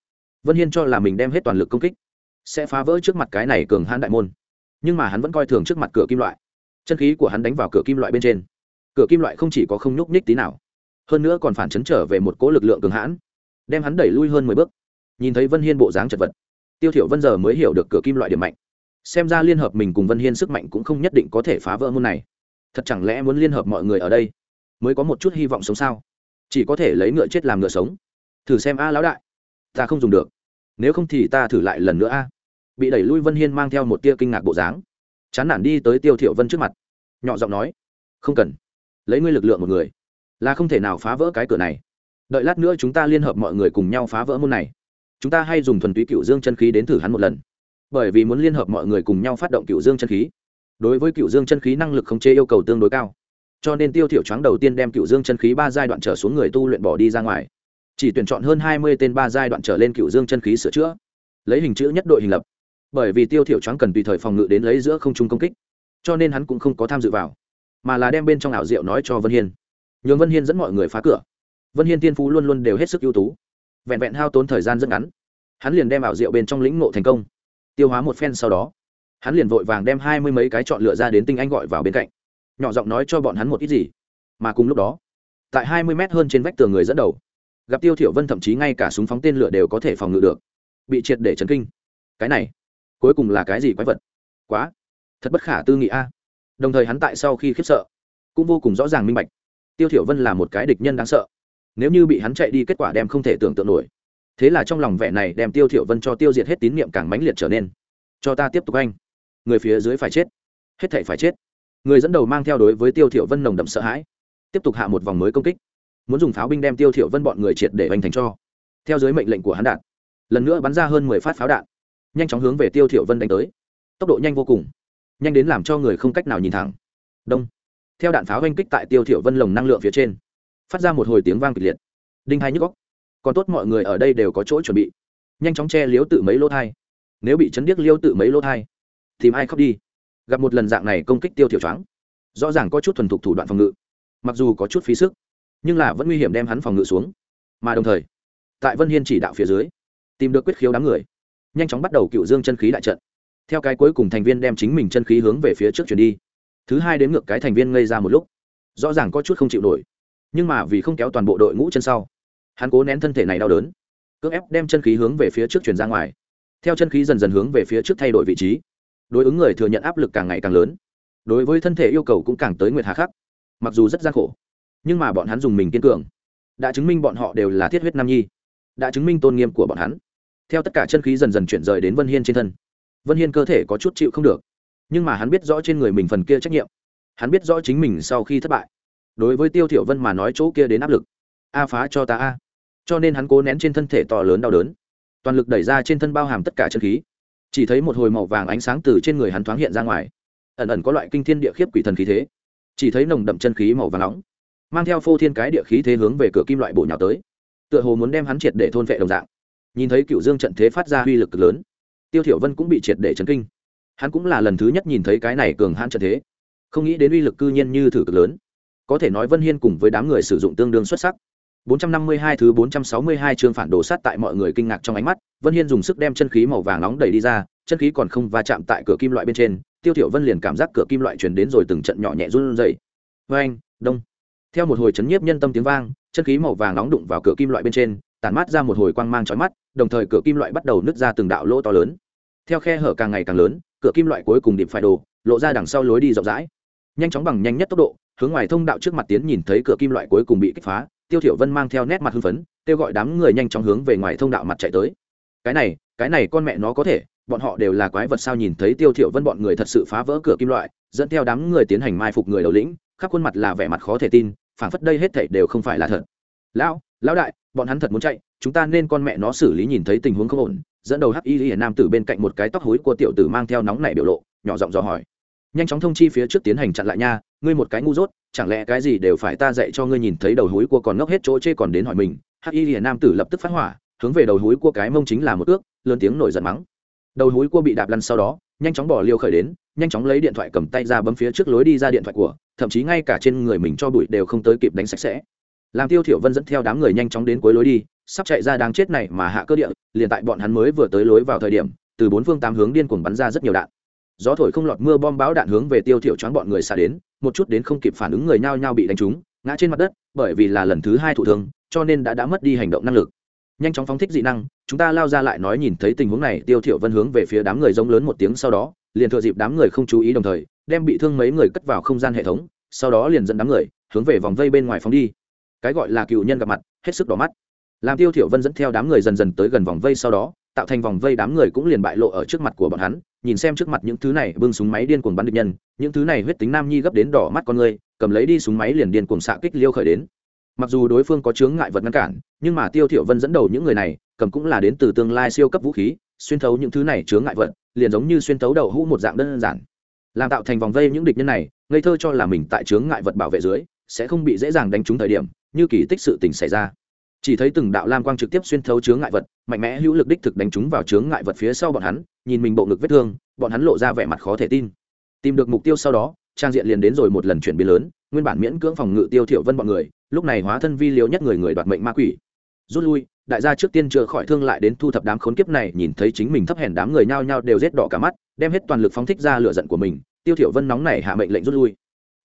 Vân hiên cho là mình đem hết toàn lực công kích. Sẽ phá vỡ trước mặt cái này cường hãn đại môn. Nhưng mà hắn vẫn coi thường trước mặt cửa kim loại. Chân khí của hắn đánh vào cửa kim loại bên trên. Cửa kim loại không chỉ có không nhúc nhích tí nào, hơn nữa còn phản chấn trở về một cỗ lực lượng cường hãn, đem hắn đẩy lui hơn mười bước nhìn thấy vân hiên bộ dáng chật vật. Tiêu thiểu vân giờ mới hiểu được cửa kim loại điểm mạnh. Xem ra liên hợp mình cùng vân hiên sức mạnh cũng không nhất định có thể phá vỡ môn này. Thật chẳng lẽ muốn liên hợp mọi người ở đây mới có một chút hy vọng sống sao? Chỉ có thể lấy ngựa chết làm ngựa sống. Thử xem a lão đại. Ta không dùng được. Nếu không thì ta thử lại lần nữa a. Bị đẩy lui vân hiên mang theo một tia kinh ngạc bộ dáng. Chán nản đi tới tiêu thiểu vân trước mặt. Nhỏ giọng nói. Không cần. Lấy ngươi lực lượng một người. Là không thể nào phá vỡ cái cửa này. Đợi lát nữa chúng ta liên hợp mọi người cùng nhau phá vỡ môn này chúng ta hay dùng thuần túy cựu dương chân khí đến thử hắn một lần. Bởi vì muốn liên hợp mọi người cùng nhau phát động cựu dương chân khí. Đối với cựu dương chân khí năng lực khống chế yêu cầu tương đối cao. Cho nên tiêu thiểu choáng đầu tiên đem cựu dương chân khí ba giai đoạn trở xuống người tu luyện bỏ đi ra ngoài. Chỉ tuyển chọn hơn hai mươi tên ba giai đoạn trở lên cựu dương chân khí sửa chữa. Lấy hình chữ nhất đội hình lập. Bởi vì tiêu thiểu choáng cần tùy thời phòng ngự đến lấy giữa không trung công kích. Cho nên hắn cũng không có tham dự vào. Mà là đem bên trong ảo diệu nói cho vân hiên. Nhường vân hiên dẫn mọi người phá cửa. Vân hiên tiên phú luôn luôn đều hết sức ưu tú vẹn vẹn hao tốn thời gian rất ngắn. Hắn liền đem ảo diệu bên trong lĩnh ngộ thành công. Tiêu hóa một phen sau đó, hắn liền vội vàng đem hai mươi mấy cái chọn lựa ra đến tinh anh gọi vào bên cạnh. Nhỏ giọng nói cho bọn hắn một ít gì. Mà cùng lúc đó, tại hai mươi mét hơn trên vách tường người dẫn đầu, gặp tiêu thiểu vân thậm chí ngay cả súng phóng tên lửa đều có thể phòng ngự được. Bị triệt để chấn kinh. Cái này, cuối cùng là cái gì quái vật? Quá, thật bất khả tư nghị a. Đồng thời hắn tại sau khi khiếp sợ, cũng vô cùng rõ ràng minh bạch. Tiêu thiểu vân là một cái địch nhân đáng sợ nếu như bị hắn chạy đi kết quả đem không thể tưởng tượng nổi. Thế là trong lòng vẻ này đem tiêu thiểu vân cho tiêu diệt hết tín niệm càng mãnh liệt trở nên. Cho ta tiếp tục anh. Người phía dưới phải chết. Hết thảy phải chết. Người dẫn đầu mang theo đối với tiêu thiểu vân nồng đậm sợ hãi. Tiếp tục hạ một vòng mới công kích. Muốn dùng pháo binh đem tiêu thiểu vân bọn người triệt để hoành thành cho. Theo dưới mệnh lệnh của hắn đạn, lần nữa bắn ra hơn mười phát pháo đạn. Nhanh chóng hướng về tiêu thiểu vân đánh tới. Tốc độ nhanh vô cùng. Nhanh đến làm cho người không cách nào nhìn thẳng. Đông. Theo đạn pháo hoành kích tại tiêu thiểu vân lồng năng lượng phía trên phát ra một hồi tiếng vang kịch liệt. Đinh hai nhức óc. Còn tốt mọi người ở đây đều có chỗ chuẩn bị. Nhanh chóng che liếu tự mấy lỗ thai. Nếu bị chấn điếc liêu tự mấy lỗ thai, tìm ai khóc đi. Gặp một lần dạng này công kích tiêu thiểu choáng. Rõ ràng có chút thuần thục thủ đoạn phòng ngự. Mặc dù có chút phí sức, nhưng là vẫn nguy hiểm đem hắn phòng ngự xuống. Mà đồng thời, tại vân hiên chỉ đạo phía dưới, tìm được quyết khiếu đám người, nhanh chóng bắt đầu cựu dương chân khí đại trận. Theo cái cuối cùng thành viên đem chính mình chân khí hướng về phía trước chuyển đi. Thứ hai đến ngược cái thành viên ngây ra một lúc. Rõ ràng có chút không chịu nổi nhưng mà vì không kéo toàn bộ đội ngũ chân sau, hắn cố nén thân thể này đau đớn, cưỡng ép đem chân khí hướng về phía trước chuyển ra ngoài. Theo chân khí dần dần hướng về phía trước thay đổi vị trí, đối ứng người thừa nhận áp lực càng ngày càng lớn, đối với thân thể yêu cầu cũng càng tới nguyệt hà khắc, mặc dù rất gian khổ, nhưng mà bọn hắn dùng mình kiên cường, đã chứng minh bọn họ đều là thiết huyết nam nhi, đã chứng minh tôn nghiêm của bọn hắn. Theo tất cả chân khí dần dần chuyển rời đến vân hiên trên thân, vân hiên cơ thể có chút chịu không được, nhưng mà hắn biết rõ trên người mình phần kia trách nhiệm, hắn biết rõ chính mình sau khi thất bại đối với tiêu thiểu vân mà nói chỗ kia đến áp lực. A phá cho ta a. Cho nên hắn cố nén trên thân thể to lớn đau đớn. Toàn lực đẩy ra trên thân bao hàm tất cả chân khí. Chỉ thấy một hồi màu vàng ánh sáng từ trên người hắn thoáng hiện ra ngoài. Ẩn ẩn có loại kinh thiên địa khiếp quỷ thần khí thế. Chỉ thấy nồng đậm chân khí màu vàng nóng, mang theo phô thiên cái địa khí thế hướng về cửa kim loại bổ nhào tới. Tựa hồ muốn đem hắn triệt để thôn vệ đồng dạng. Nhìn thấy cựu dương trận thế phát ra uy lực lớn, tiêu thiểu vân cũng bị triệt để chấn kinh. Hắn cũng là lần thứ nhất nhìn thấy cái này cường hãn trận thế. Không nghĩ đến uy lực cư nhiên như thử cực lớn có thể nói vân hiên cùng với đám người sử dụng tương đương xuất sắc 452 thứ 462 chương phản đồ sát tại mọi người kinh ngạc trong ánh mắt, Vân Hiên dùng sức đem chân khí màu vàng nóng đẩy đi ra, chân khí còn không va chạm tại cửa kim loại bên trên, Tiêu Thiểu Vân liền cảm giác cửa kim loại truyền đến rồi từng trận nhỏ nhẹ run rẩy. Oeng, đông. Theo một hồi chấn nhiếp nhân tâm tiếng vang, chân khí màu vàng nóng đụng vào cửa kim loại bên trên, tản mát ra một hồi quang mang chói mắt, đồng thời cửa kim loại bắt đầu nứt ra từng đạo lỗ to lớn. Theo khe hở càng ngày càng lớn, cửa kim loại cuối cùng điểm phải đồ, lộ ra đằng sau lối đi rộng rãi. Nhanh chóng bằng nhanh nhất tốc độ, hướng ngoài thông đạo trước mặt tiến nhìn thấy cửa kim loại cuối cùng bị kích phá, tiêu thiểu vân mang theo nét mặt hưng phấn kêu gọi đám người nhanh chóng hướng về ngoài thông đạo mặt chạy tới. Cái này cái này con mẹ nó có thể bọn họ đều là quái vật sao nhìn thấy tiêu thiểu vân bọn người thật sự phá vỡ cửa kim loại dẫn theo đám người tiến hành mai phục người đầu lĩnh khắp khuôn mặt là vẻ mặt khó thể tin phảng phất đây hết thảy đều không phải là thật. Lão lão đại bọn hắn thật muốn chạy chúng ta nên con mẹ nó xử lý nhìn thấy tình huống không ổn. Dẫn đầu hắc y nam tử bên cạnh một cái tóc hối của tiểu tử mang theo nóng nảy biểu lộ nhỏ giọng dò hỏi nhanh chóng thông chi phía trước tiến hành chặn lại nha, ngươi một cái ngu dốt, chẳng lẽ cái gì đều phải ta dạy cho ngươi nhìn thấy đầu hối cua còn ngốc hết chỗ chê còn đến hỏi mình. Hắc y hiền nam tử lập tức phát hỏa, hướng về đầu hối cua cái mông chính là một ước, lớn tiếng nổi giận mắng. Đầu hối cua bị đạp lăn sau đó, nhanh chóng bỏ liêu khởi đến, nhanh chóng lấy điện thoại cầm tay ra bấm phía trước lối đi ra điện thoại của, thậm chí ngay cả trên người mình cho bụi đều không tới kịp đánh sạch sẽ. Làm tiêu thiểu vân dẫn theo đám người nhanh chóng đến cuối lối đi, sắp chạy ra đáng chết này mà hạ cơ địa, liền tại bọn hắn mới vừa tới lối vào thời điểm, từ bốn phương tám hướng điên cuồng bắn ra rất nhiều đạn gió thổi không lọt mưa bom báo đạn hướng về tiêu thiểu choáng bọn người xa đến, một chút đến không kịp phản ứng người nhao nhao bị đánh trúng, ngã trên mặt đất, bởi vì là lần thứ hai thụ thương, cho nên đã đã mất đi hành động năng lực. Nhanh chóng phóng thích dị năng, chúng ta lao ra lại nói nhìn thấy tình huống này, tiêu thiểu vân hướng về phía đám người giống lớn một tiếng sau đó, liền thừa dịp đám người không chú ý đồng thời, đem bị thương mấy người cất vào không gian hệ thống, sau đó liền dẫn đám người, hướng về vòng vây bên ngoài phóng đi. Cái gọi là cựu nhân gặp mặt, hết sức đỏ mắt. Làm tiêu thiểu vân dẫn theo đám người dần dần tới gần vòng vây sau đó, tạo thành vòng vây đám người cũng liền bại lộ ở trước mặt của bọn hắn nhìn xem trước mặt những thứ này bưng súng máy điên cuồng bắn địch nhân, những thứ này huyết tính nam nhi gấp đến đỏ mắt con người, cầm lấy đi súng máy liền điên cuồng xạ kích liêu khởi đến. Mặc dù đối phương có chướng ngại vật ngăn cản, nhưng mà tiêu thiểu vân dẫn đầu những người này, cầm cũng là đến từ tương lai siêu cấp vũ khí, xuyên thấu những thứ này chướng ngại vật, liền giống như xuyên thấu đầu hũ một dạng đơn giản. Làm tạo thành vòng vây những địch nhân này, ngây thơ cho là mình tại chướng ngại vật bảo vệ dưới, sẽ không bị dễ dàng đánh trúng thời điểm, như kỳ tích sự tình xảy ra. Chỉ thấy từng đạo lam quang trực tiếp xuyên thấu chướng ngại vật, mạnh mẽ hữu lực đích thực đánh trúng vào chướng ngại vật phía sau bọn hắn nhìn mình bộ ngực vết thương, bọn hắn lộ ra vẻ mặt khó thể tin. Tìm được mục tiêu sau đó, trang diện liền đến rồi một lần chuyển biến lớn, nguyên bản miễn cưỡng phòng ngự tiêu thiểu vân bọn người, lúc này hóa thân vi liều nhất người người đoạt mệnh ma quỷ. Rút lui, đại gia trước tiên chữa khỏi thương lại đến thu thập đám khốn kiếp này, nhìn thấy chính mình thấp hèn đám người nhao nhao đều rết đỏ cả mắt, đem hết toàn lực phóng thích ra lửa giận của mình, tiêu thiểu vân nóng này hạ mệnh lệnh rút lui.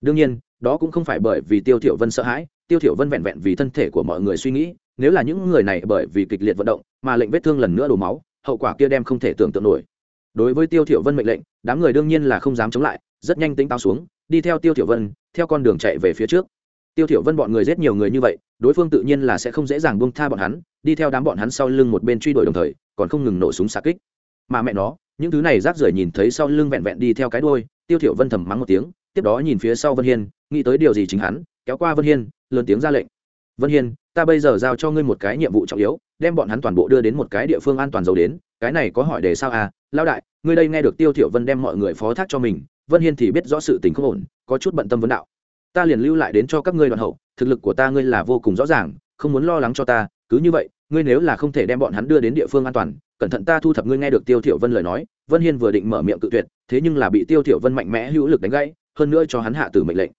Đương nhiên, đó cũng không phải bởi vì tiêu thiểu vân sợ hãi, tiêu thiểu vân vẹn vẹn vì thân thể của mọi người suy nghĩ, nếu là những người này bởi vì kịch liệt vận động, mà lệnh vết thương lần nữa đổ máu hậu quả kia đem không thể tưởng tượng nổi. Đối với tiêu thiểu vân mệnh lệnh đám người đương nhiên là không dám chống lại rất nhanh tính tao xuống đi theo tiêu thiểu vân theo con đường chạy về phía trước. Tiêu thiểu vân bọn người giết nhiều người như vậy đối phương tự nhiên là sẽ không dễ dàng buông tha bọn hắn đi theo đám bọn hắn sau lưng một bên truy đuổi đồng thời còn không ngừng nổ súng xạ kích. Mà mẹ nó những thứ này rác rưởi nhìn thấy sau lưng vẹn vẹn đi theo cái đuôi, tiêu thiểu vân thầm mắng một tiếng tiếp đó nhìn phía sau vân hiên nghĩ tới điều gì chính hắn kéo qua vân hiên lớn tiếng ra lệnh vân hiên, ta bây giờ giao cho ngươi một cái nhiệm vụ trọng yếu, đem bọn hắn toàn bộ đưa đến một cái địa phương an toàn giàu đến, cái này có hỏi đề sao à? Lao đại, ngươi đây nghe được tiêu thiểu vân đem mọi người phó thác cho mình, vân hiên thì biết rõ sự tình không ổn, có chút bận tâm vấn đạo. Ta liền lưu lại đến cho các ngươi đoàn hậu, thực lực của ta ngươi là vô cùng rõ ràng, không muốn lo lắng cho ta, cứ như vậy, ngươi nếu là không thể đem bọn hắn đưa đến địa phương an toàn, cẩn thận ta thu thập ngươi nghe được tiêu thiểu vân lời nói, vân hiên vừa định mở miệng cự tuyệt, thế nhưng là bị tiêu thiểu vân mạnh mẽ hữu lực đánh gãy, hơn nữa cho hắn hạ tử mệnh lệnh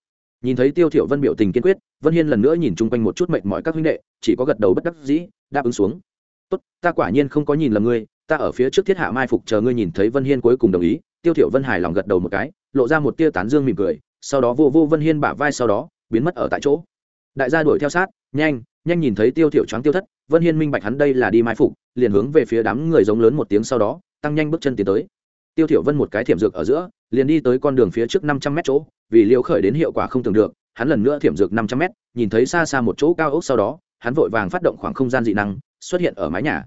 nhìn thấy tiêu thiểu vân biểu tình kiên quyết, vân hiên lần nữa nhìn chung quanh một chút mệt mỏi các huynh đệ, chỉ có gật đầu bất đắc dĩ, đáp ứng xuống. Tốt, ta quả nhiên không có nhìn lầm ngươi, ta ở phía trước thiết hạ mai phục chờ ngươi nhìn thấy vân hiên cuối cùng đồng ý. Tiêu thiểu vân hài lòng gật đầu một cái, lộ ra một tia tán dương mỉm cười, sau đó vô vô vân hiên bả vai sau đó, biến mất ở tại chỗ. Đại gia đuổi theo sát, nhanh nhanh nhìn thấy tiêu thiểu choáng tiêu thất, vân hiên minh bạch hắn đây là đi mai phục, liền hướng về phía đám người giống lớn một tiếng sau đó, tăng nhanh bước chân tiến tới tiêu thiểu vân một cái thiểm dược ở giữa, liền đi tới con đường phía trước 500 mét chỗ, vì liều khởi đến hiệu quả không tưởng được, hắn lần nữa thiểm dược 500 mét, nhìn thấy xa xa một chỗ cao ốc sau đó, hắn vội vàng phát động khoảng không gian dị năng, xuất hiện ở mái nhà.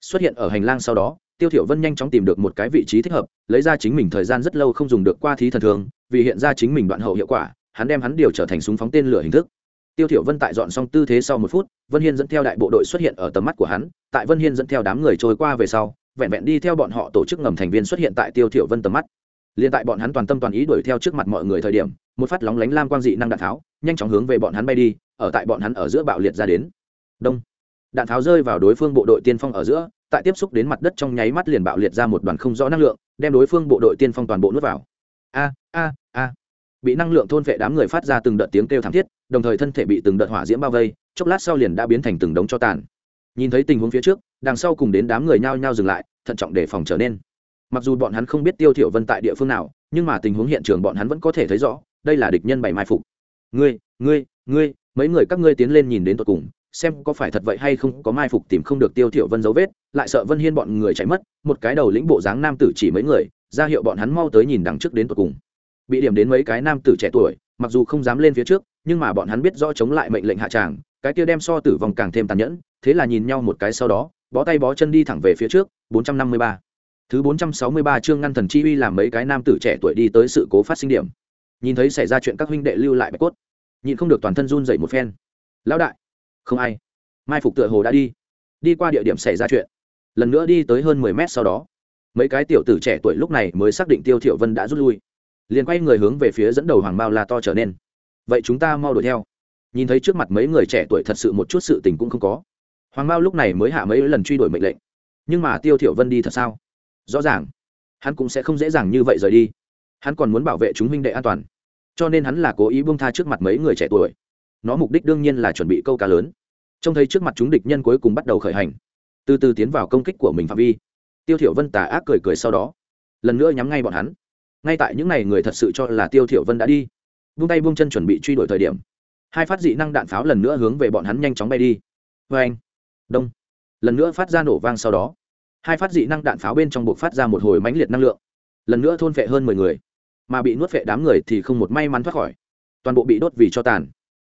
Xuất hiện ở hành lang sau đó, tiêu thiểu vân nhanh chóng tìm được một cái vị trí thích hợp, lấy ra chính mình thời gian rất lâu không dùng được qua thí thần thường, vì hiện ra chính mình đoạn hậu hiệu quả, hắn đem hắn điều trở thành súng phóng tên lửa hình thức. Tiêu thiểu vân tại dọn xong tư thế sau một phút, vân hiên dẫn theo đại bộ đội xuất hiện ở tầm mắt của hắn, tại vân hiên dẫn theo đám người trôi qua về sau vẹn vẹn đi theo bọn họ tổ chức ngầm thành viên xuất hiện tại tiêu thiểu vân tầm mắt. Liên tại bọn hắn toàn tâm toàn ý đuổi theo trước mặt mọi người thời điểm, một phát lóng lánh lam quang dị năng đạn tháo, nhanh chóng hướng về bọn hắn bay đi, ở tại bọn hắn ở giữa bạo liệt ra đến. Đông. Đạn tháo rơi vào đối phương bộ đội tiên phong ở giữa, tại tiếp xúc đến mặt đất trong nháy mắt liền bạo liệt ra một đoàn không rõ năng lượng, đem đối phương bộ đội tiên phong toàn bộ nuốt vào. A a a. Bị năng lượng thôn vệ đám người phát ra từng đợt tiếng kêu thảm thiết, đồng thời thân thể bị từng đợt hỏa diễm bao vây, chốc lát sau liền đã biến thành từng đống cho tàn. Nhìn thấy tình huống phía trước đằng sau cùng đến đám người nhao nhao dừng lại, thận trọng để phòng trở nên. Mặc dù bọn hắn không biết tiêu thiểu vân tại địa phương nào, nhưng mà tình huống hiện trường bọn hắn vẫn có thể thấy rõ, đây là địch nhân bày mai phục. Ngươi ngươi ngươi, mấy người các ngươi tiến lên nhìn đến tận cùng, xem có phải thật vậy hay không, có mai phục tìm không được tiêu thiểu vân dấu vết, lại sợ vân hiên bọn người chạy mất, một cái đầu lĩnh bộ dáng nam tử chỉ mấy người, ra hiệu bọn hắn mau tới nhìn đằng trước đến tận cùng. Bị điểm đến mấy cái nam tử trẻ tuổi, mặc dù không dám lên phía trước, nhưng mà bọn hắn biết rõ chống lại mệnh lệnh hạ tràng, cái kia đem so tử vong càng thêm tàn nhẫn, thế là nhìn nhau một cái sau đó bó tay bó chân đi thẳng về phía trước 453. thứ 463 chương ngăn thần chi uy làm mấy cái nam tử trẻ tuổi đi tới sự cố phát sinh điểm. Nhìn thấy xảy ra chuyện các huynh đệ lưu lại bạch cốt. Nhìn không được toàn thân run dậy một phen. Lão đại, không ai. Mai phục tựa hồ đã đi. Đi qua địa điểm xảy ra chuyện. Lần nữa đi tới hơn mười mét sau đó. Mấy cái tiểu tử trẻ tuổi lúc này mới xác định tiêu thiệu vân đã rút lui. Liền quay người hướng về phía dẫn đầu hoàng bao la to trở nên. Vậy chúng ta mau đuổi theo. Nhìn thấy trước mặt mấy người trẻ tuổi thật sự một chút sự tình cũng không có hoàng mao lúc này mới hạ mấy lần truy đuổi mệnh lệnh. Nhưng mà tiêu thiểu vân đi thật sao? Rõ ràng, hắn cũng sẽ không dễ dàng như vậy rời đi. Hắn còn muốn bảo vệ chúng huynh đệ an toàn. Cho nên hắn là cố ý buông tha trước mặt mấy người trẻ tuổi. Nó mục đích đương nhiên là chuẩn bị câu cá lớn. Trông thấy trước mặt chúng địch nhân cuối cùng bắt đầu khởi hành, từ từ tiến vào công kích của mình phạm vi. Tiêu thiểu vân tà ác cười cười sau đó, lần nữa nhắm ngay bọn hắn. Ngay tại những ngày người thật sự cho là tiêu thiểu vân đã đi, buông tay buông chân chuẩn bị truy đuổi thời điểm, hai phát dị năng đạn pháo lần nữa hướng về bọn hắn nhanh chóng bay đi. Với anh đông. Lần nữa phát ra nổ vang sau đó, hai phát dị năng đạn pháo bên trong buộc phát ra một hồi mãnh liệt năng lượng. Lần nữa thôn phệ hơn mười người, mà bị nuốt phệ đám người thì không một may mắn thoát khỏi. Toàn bộ bị đốt vì cho tàn.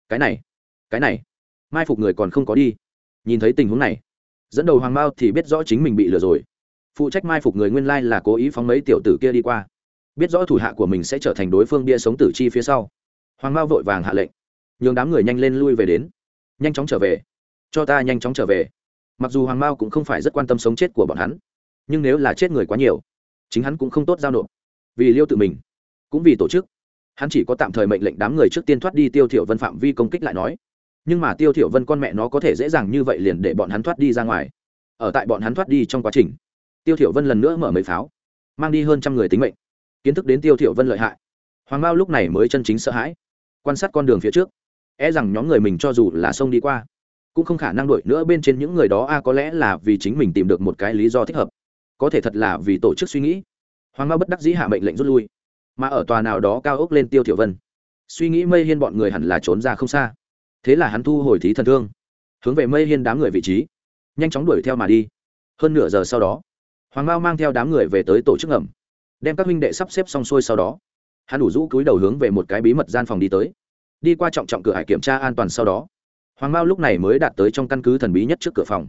Cái này cái này, mai phục người còn không có đi. Nhìn thấy tình huống này, dẫn đầu hoàng mao thì biết rõ chính mình bị lừa rồi. Phụ trách mai phục người nguyên lai là cố ý phóng mấy tiểu tử kia đi qua. Biết rõ thủ hạ của mình sẽ trở thành đối phương bia sống tử chi phía sau. Hoàng mao vội vàng hạ lệnh. Nhường đám người nhanh lên lui về đến. Nhanh chóng trở về cho ta nhanh chóng trở về. Mặc dù hoàng mao cũng không phải rất quan tâm sống chết của bọn hắn, nhưng nếu là chết người quá nhiều, chính hắn cũng không tốt giao nộp. Vì liêu tự mình, cũng vì tổ chức, hắn chỉ có tạm thời mệnh lệnh đám người trước tiên thoát đi tiêu thiểu vân phạm vi công kích lại nói. Nhưng mà tiêu thiểu vân con mẹ nó có thể dễ dàng như vậy liền để bọn hắn thoát đi ra ngoài. Ở tại bọn hắn thoát đi trong quá trình, tiêu thiểu vân lần nữa mở mấy pháo, mang đi hơn trăm người tính mệnh, kiến thức đến tiêu thiểu vân lợi hại. Hoàng mao lúc này mới chân chính sợ hãi, quan sát con đường phía trước e rằng nhóm người mình cho dù là sông đi qua cũng không khả năng đuổi nữa bên trên những người đó a có lẽ là vì chính mình tìm được một cái lý do thích hợp. Có thể thật là vì tổ chức suy nghĩ. Hoàng mao bất đắc dĩ hạ mệnh lệnh rút lui. Mà ở tòa nào đó cao ốc lên tiêu thiểu vân. Suy nghĩ mây hiên bọn người hẳn là trốn ra không xa. Thế là hắn thu hồi thí thần thương, hướng về mây hiên đám người vị trí, nhanh chóng đuổi theo mà đi. Hơn nửa giờ sau đó, hoàng mao mang theo đám người về tới tổ chức ngầm, đem các huynh đệ sắp xếp xong xuôi sau đó, hắn đủ rũ cúi đầu hướng về một cái bí mật gian phòng đi tới. Đi qua trọng trọng cửa hải kiểm tra an toàn sau đó hoàng mao lúc này mới đạt tới trong căn cứ thần bí nhất trước cửa phòng.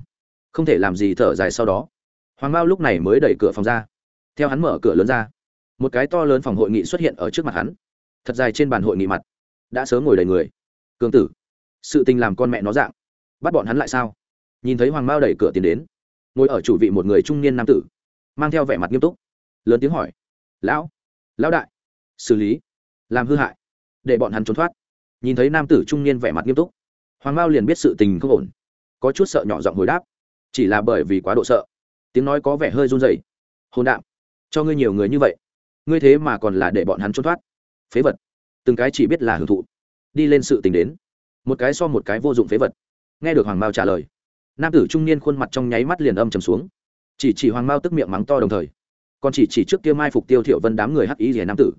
Không thể làm gì thở dài sau đó. Hoàng mao lúc này mới đẩy cửa phòng ra. Theo hắn mở cửa lớn ra, một cái to lớn phòng hội nghị xuất hiện ở trước mặt hắn. Thật dài trên bàn hội nghị mặt. Đã sớm ngồi đầy người. Cương tử, sự tình làm con mẹ nó dạng. Bắt bọn hắn lại sao? Nhìn thấy hoàng mao đẩy cửa tiến đến, ngồi ở chủ vị một người trung niên nam tử, mang theo vẻ mặt nghiêm túc, lớn tiếng hỏi, lão lão đại, xử lý, làm hư hại, để bọn hắn trốn thoát. Nhìn thấy nam tử trung niên vẻ mặt nghiêm túc hoàng mao liền biết sự tình không ổn, có chút sợ nhỏ giọng hồi đáp. Chỉ là bởi vì quá độ sợ, tiếng nói có vẻ hơi run rẩy. Hồn đạm, cho ngươi nhiều người như vậy, ngươi thế mà còn là để bọn hắn trốn thoát. Phế vật, từng cái chỉ biết là hưởng thụ, đi lên sự tình đến. Một cái so một cái vô dụng phế vật. Nghe được hoàng mao trả lời, nam tử trung niên khuôn mặt trong nháy mắt liền âm trầm xuống. Chỉ chỉ hoàng mao tức miệng mắng to đồng thời, còn chỉ chỉ trước kia mai phục tiêu thiểu vân đám người hắc ý rẻ nam tử.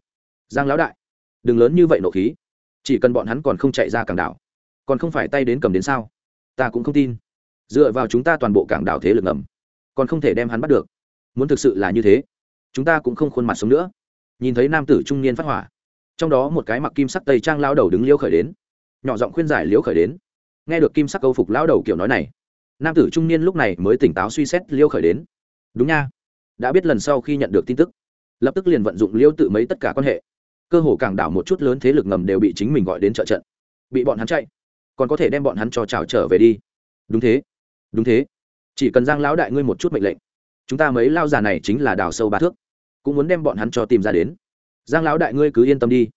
Giang lão đại, đừng lớn như vậy nộ khí, chỉ cần bọn hắn còn không chạy ra cảng đảo còn không phải tay đến cầm đến sao? Ta cũng không tin. Dựa vào chúng ta toàn bộ cảng đảo thế lực ngầm, còn không thể đem hắn bắt được. Muốn thực sự là như thế, chúng ta cũng không khuôn mặt sống nữa. Nhìn thấy nam tử trung niên phát hỏa, trong đó một cái mặc kim sắc tây trang lao đầu đứng liễu khởi đến. Nhỏ giọng khuyên giải liễu khởi đến. Nghe được kim sắc câu phục lao đầu kiểu nói này, nam tử trung niên lúc này mới tỉnh táo suy xét liễu khởi đến. Đúng nha, đã biết lần sau khi nhận được tin tức, lập tức liền vận dụng liễu tự mấy tất cả quan hệ. Cơ hồ cảng đảo một chút lớn thế lực ngầm đều bị chính mình gọi đến trợ trận, bị bọn hắn chạy còn có thể đem bọn hắn cho trào trở về đi. Đúng thế. Đúng thế. Chỉ cần giang lão đại ngươi một chút mệnh lệnh, chúng ta mấy lao già này chính là đào sâu ba thước, cũng muốn đem bọn hắn cho tìm ra đến. Giang lão đại ngươi cứ yên tâm đi.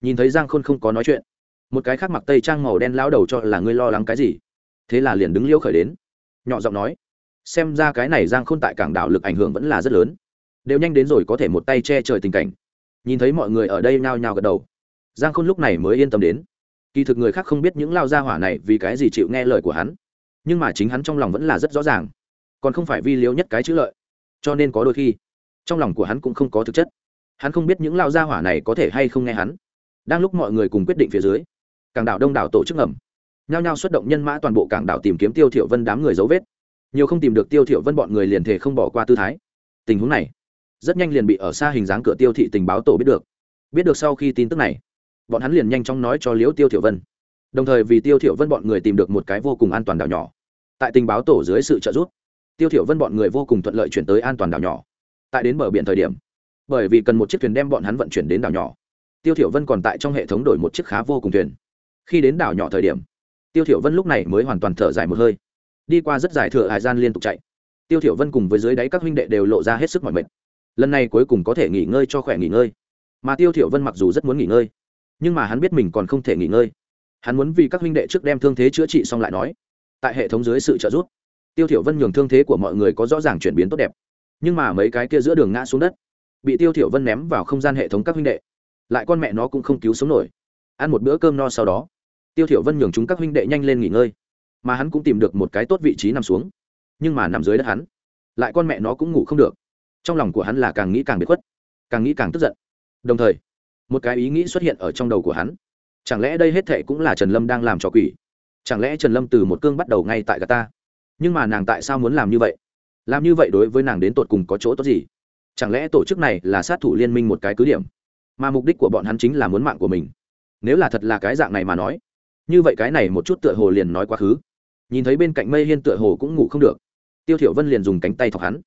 Nhìn thấy giang khôn không có nói chuyện, một cái khác mặc tây trang màu đen lão đầu cho là ngươi lo lắng cái gì, thế là liền đứng liễu khởi đến, nhỏ giọng nói, xem ra cái này giang khôn tại cảng đảo lực ảnh hưởng vẫn là rất lớn, đều nhanh đến rồi có thể một tay che trời tình cảnh. Nhìn thấy mọi người ở đây nhao nhao gật đầu, giang khôn lúc này mới yên tâm đến kỳ thực người khác không biết những lao gia hỏa này vì cái gì chịu nghe lời của hắn. Nhưng mà chính hắn trong lòng vẫn là rất rõ ràng. Còn không phải vi liếu nhất cái chữ lợi. Cho nên có đôi khi, trong lòng của hắn cũng không có thực chất. Hắn không biết những lao gia hỏa này có thể hay không nghe hắn. Đang lúc mọi người cùng quyết định phía dưới, cảng đảo đông đảo tổ chức ngầm. Nhao nhao xuất động nhân mã toàn bộ cảng đảo tìm kiếm tiêu thiểu vân đám người dấu vết. Nhiều không tìm được tiêu thiểu vân bọn người liền thể không bỏ qua tư thái. Tình huống này, rất nhanh liền bị ở xa hình dáng cửa tiêu thị tình báo tổ biết được. Biết được sau khi tin tức này bọn hắn liền nhanh chóng nói cho liễu tiêu thiểu vân. Đồng thời vì tiêu thiểu vân bọn người tìm được một cái vô cùng an toàn đảo nhỏ. Tại tình báo tổ dưới sự trợ giúp, tiêu thiểu vân bọn người vô cùng thuận lợi chuyển tới an toàn đảo nhỏ. Tại đến bờ biển thời điểm, bởi vì cần một chiếc thuyền đem bọn hắn vận chuyển đến đảo nhỏ, tiêu thiểu vân còn tại trong hệ thống đổi một chiếc khá vô cùng thuyền. Khi đến đảo nhỏ thời điểm, tiêu thiểu vân lúc này mới hoàn toàn thở dài một hơi. Đi qua rất dài thừa hải gian liên tục chạy, tiêu thiểu vân cùng với dưới đáy các huynh đệ đều lộ ra hết sức mỏi mệt. Lần này cuối cùng có thể nghỉ ngơi cho khỏe nghỉ ngơi. Mà tiêu thiểu vân mặc dù rất muốn nghỉ ngơi nhưng mà hắn biết mình còn không thể nghỉ ngơi. Hắn muốn vì các huynh đệ trước đem thương thế chữa trị xong lại nói, tại hệ thống dưới sự trợ giúp, tiêu thiểu vân nhường thương thế của mọi người có rõ ràng chuyển biến tốt đẹp. Nhưng mà mấy cái kia giữa đường ngã xuống đất, bị tiêu thiểu vân ném vào không gian hệ thống các huynh đệ, lại con mẹ nó cũng không cứu sống nổi. Ăn một bữa cơm no sau đó, tiêu thiểu vân nhường chúng các huynh đệ nhanh lên nghỉ ngơi, mà hắn cũng tìm được một cái tốt vị trí nằm xuống. Nhưng mà nằm dưới đất hắn, lại con mẹ nó cũng ngủ không được. Trong lòng của hắn là càng nghĩ càng bị khuất, càng nghĩ càng tức giận. Đồng thời một cái ý nghĩ xuất hiện ở trong đầu của hắn. Chẳng lẽ đây hết thệ cũng là trần lâm đang làm trò quỷ? Chẳng lẽ trần lâm từ một cương bắt đầu ngay tại gà ta? Nhưng mà nàng tại sao muốn làm như vậy? Làm như vậy đối với nàng đến tột cùng có chỗ tốt gì? Chẳng lẽ tổ chức này là sát thủ liên minh một cái cứ điểm? Mà mục đích của bọn hắn chính là muốn mạng của mình. Nếu là thật là cái dạng này mà nói, như vậy cái này một chút tựa hồ liền nói quá khứ. Nhìn thấy bên cạnh mây hiên tựa hồ cũng ngủ không được. Tiêu thiểu vân liền dùng cánh tay thọc hắn.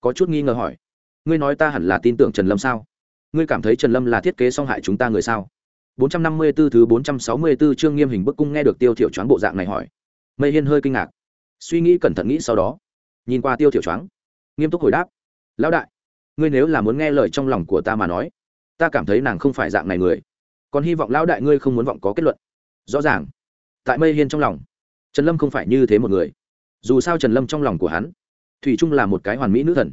Có chút nghi ngờ hỏi, ngươi nói ta hẳn là tin tưởng trần lâm sao? Ngươi cảm thấy trần lâm là thiết kế song hại chúng ta người sao? 454 thứ 464 chương nghiêm hình bức cung nghe được tiêu thiểu choáng bộ dạng này hỏi. Mây hiên hơi kinh ngạc. Suy nghĩ cẩn thận nghĩ sau đó, nhìn qua tiêu thiểu choáng, nghiêm túc hồi đáp. Lão đại, ngươi nếu là muốn nghe lời trong lòng của ta mà nói, ta cảm thấy nàng không phải dạng này người. Còn hy vọng lão đại ngươi không muốn vọng có kết luận. Rõ ràng, tại mây hiên trong lòng, trần lâm không phải như thế một người. Dù sao trần lâm trong lòng của hắn, thủy trung là một cái hoàn mỹ nữ thần.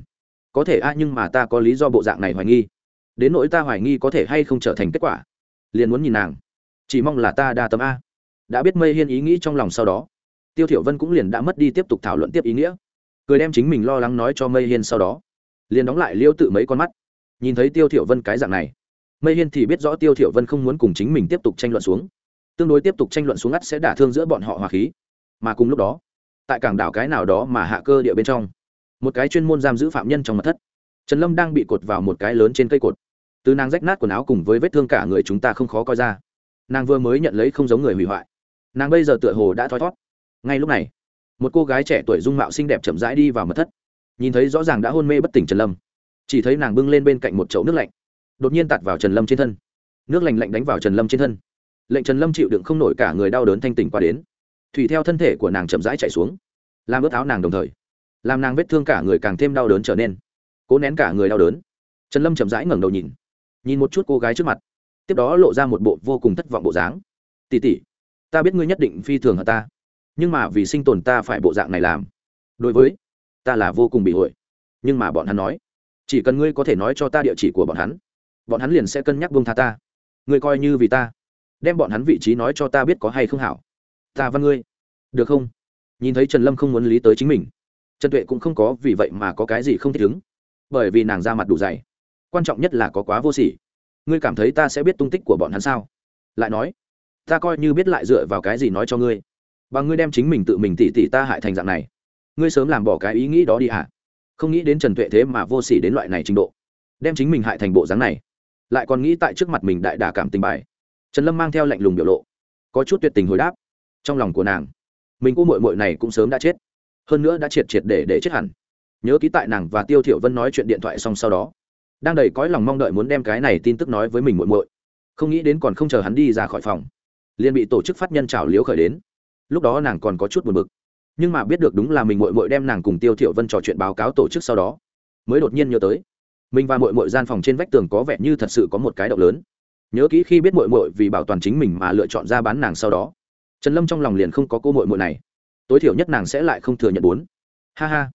Có thể a, nhưng mà ta có lý do bộ dạng này hoài nghi đến nỗi ta hoài nghi có thể hay không trở thành kết quả. Liền muốn nhìn nàng. Chỉ mong là ta đa tâm a. Đã biết mây hiên ý nghĩ trong lòng sau đó, tiêu thiểu vân cũng liền đã mất đi tiếp tục thảo luận tiếp ý nghĩa. Cười đem chính mình lo lắng nói cho mây hiên sau đó, liền đóng lại liêu tự mấy con mắt. Nhìn thấy tiêu thiểu vân cái dạng này, mây hiên thì biết rõ tiêu thiểu vân không muốn cùng chính mình tiếp tục tranh luận xuống. Tương đối tiếp tục tranh luận xuống ngắt sẽ đả thương giữa bọn họ hòa khí. Mà cùng lúc đó, tại cảng đảo cái nào đó mà hạ cơ địa bên trong, một cái chuyên môn giam giữ phạm nhân trong mật thất trần lâm đang bị cột vào một cái lớn trên cây cột. Từ nàng rách nát quần áo cùng với vết thương cả người chúng ta không khó coi ra. Nàng vừa mới nhận lấy không giống người hủy hoại. Nàng bây giờ tựa hồ đã thoi thót. Ngay lúc này, một cô gái trẻ tuổi dung mạo xinh đẹp chậm rãi đi vào mật thất. Nhìn thấy rõ ràng đã hôn mê bất tỉnh trần lâm. Chỉ thấy nàng bưng lên bên cạnh một chậu nước lạnh. Đột nhiên tạt vào trần lâm trên thân. Nước lạnh lạnh đánh vào trần lâm trên thân. Lệnh trần lâm chịu đựng không nổi cả người đau đớn thanh tỉnh qua đến. Thủy theo thân thể của nàng chậm rãi chạy xuống, làm ướt áo nàng đồng thời, làm nàng vết thương cả người càng thêm đau đớn trở nên cố nén cả người đau đớn. Trần lâm chậm rãi ngẩng đầu nhìn nhìn một chút cô gái trước mặt. Tiếp đó lộ ra một bộ vô cùng thất vọng bộ dáng. Tỉ tỉ ta biết ngươi nhất định phi thường ở ta, nhưng mà vì sinh tồn ta phải bộ dạng này làm. Đối với ta là vô cùng bị hội nhưng mà bọn hắn nói, chỉ cần ngươi có thể nói cho ta địa chỉ của bọn hắn bọn hắn liền sẽ cân nhắc bông tha ta. Ngươi coi như vì ta, đem bọn hắn vị trí nói cho ta biết có hay không hảo. Ta văn ngươi, được không? Nhìn thấy trần lâm không muốn lý tới chính mình, trần tuệ cũng không có vì vậy mà có cái gì không thích ứng bởi vì nàng ra mặt đủ dày. Quan trọng nhất là có quá vô sỉ. Ngươi cảm thấy ta sẽ biết tung tích của bọn hắn sao? Lại nói, ta coi như biết lại dựa vào cái gì nói cho ngươi. Và ngươi đem chính mình tự mình tỉ tỉ ta hại thành dạng này. Ngươi sớm làm bỏ cái ý nghĩ đó đi hả? Không nghĩ đến trần tuệ thế mà vô sỉ đến loại này trình độ. Đem chính mình hại thành bộ dáng này. Lại còn nghĩ tại trước mặt mình đại đả cảm tình bài. Trần lâm mang theo lạnh lùng biểu lộ. Có chút tuyệt tình hồi đáp. Trong lòng của nàng, mình cô mội mội này cũng sớm đã chết. Hơn nữa đã triệt triệt để để chết hẳn nhớ ký tại nàng và tiêu thiểu vân nói chuyện điện thoại xong sau đó. Đang đầy cõi lòng mong đợi muốn đem cái này tin tức nói với mình muội muội. Không nghĩ đến còn không chờ hắn đi ra khỏi phòng, liền bị tổ chức phát nhân trào liếu khởi đến. Lúc đó nàng còn có chút buồn bực. Nhưng mà biết được đúng là mình muội muội đem nàng cùng tiêu thiểu vân trò chuyện báo cáo tổ chức sau đó, mới đột nhiên nhớ tới, mình và muội muội gian phòng trên vách tường có vẻ như thật sự có một cái động lớn. Nhớ kỹ khi biết muội muội vì bảo toàn chính mình mà lựa chọn ra bán nàng sau đó, trần lâm trong lòng liền không có cô muội muội này. Tối thiểu nhất nàng sẽ lại không thừa nhận bốn. Ha ha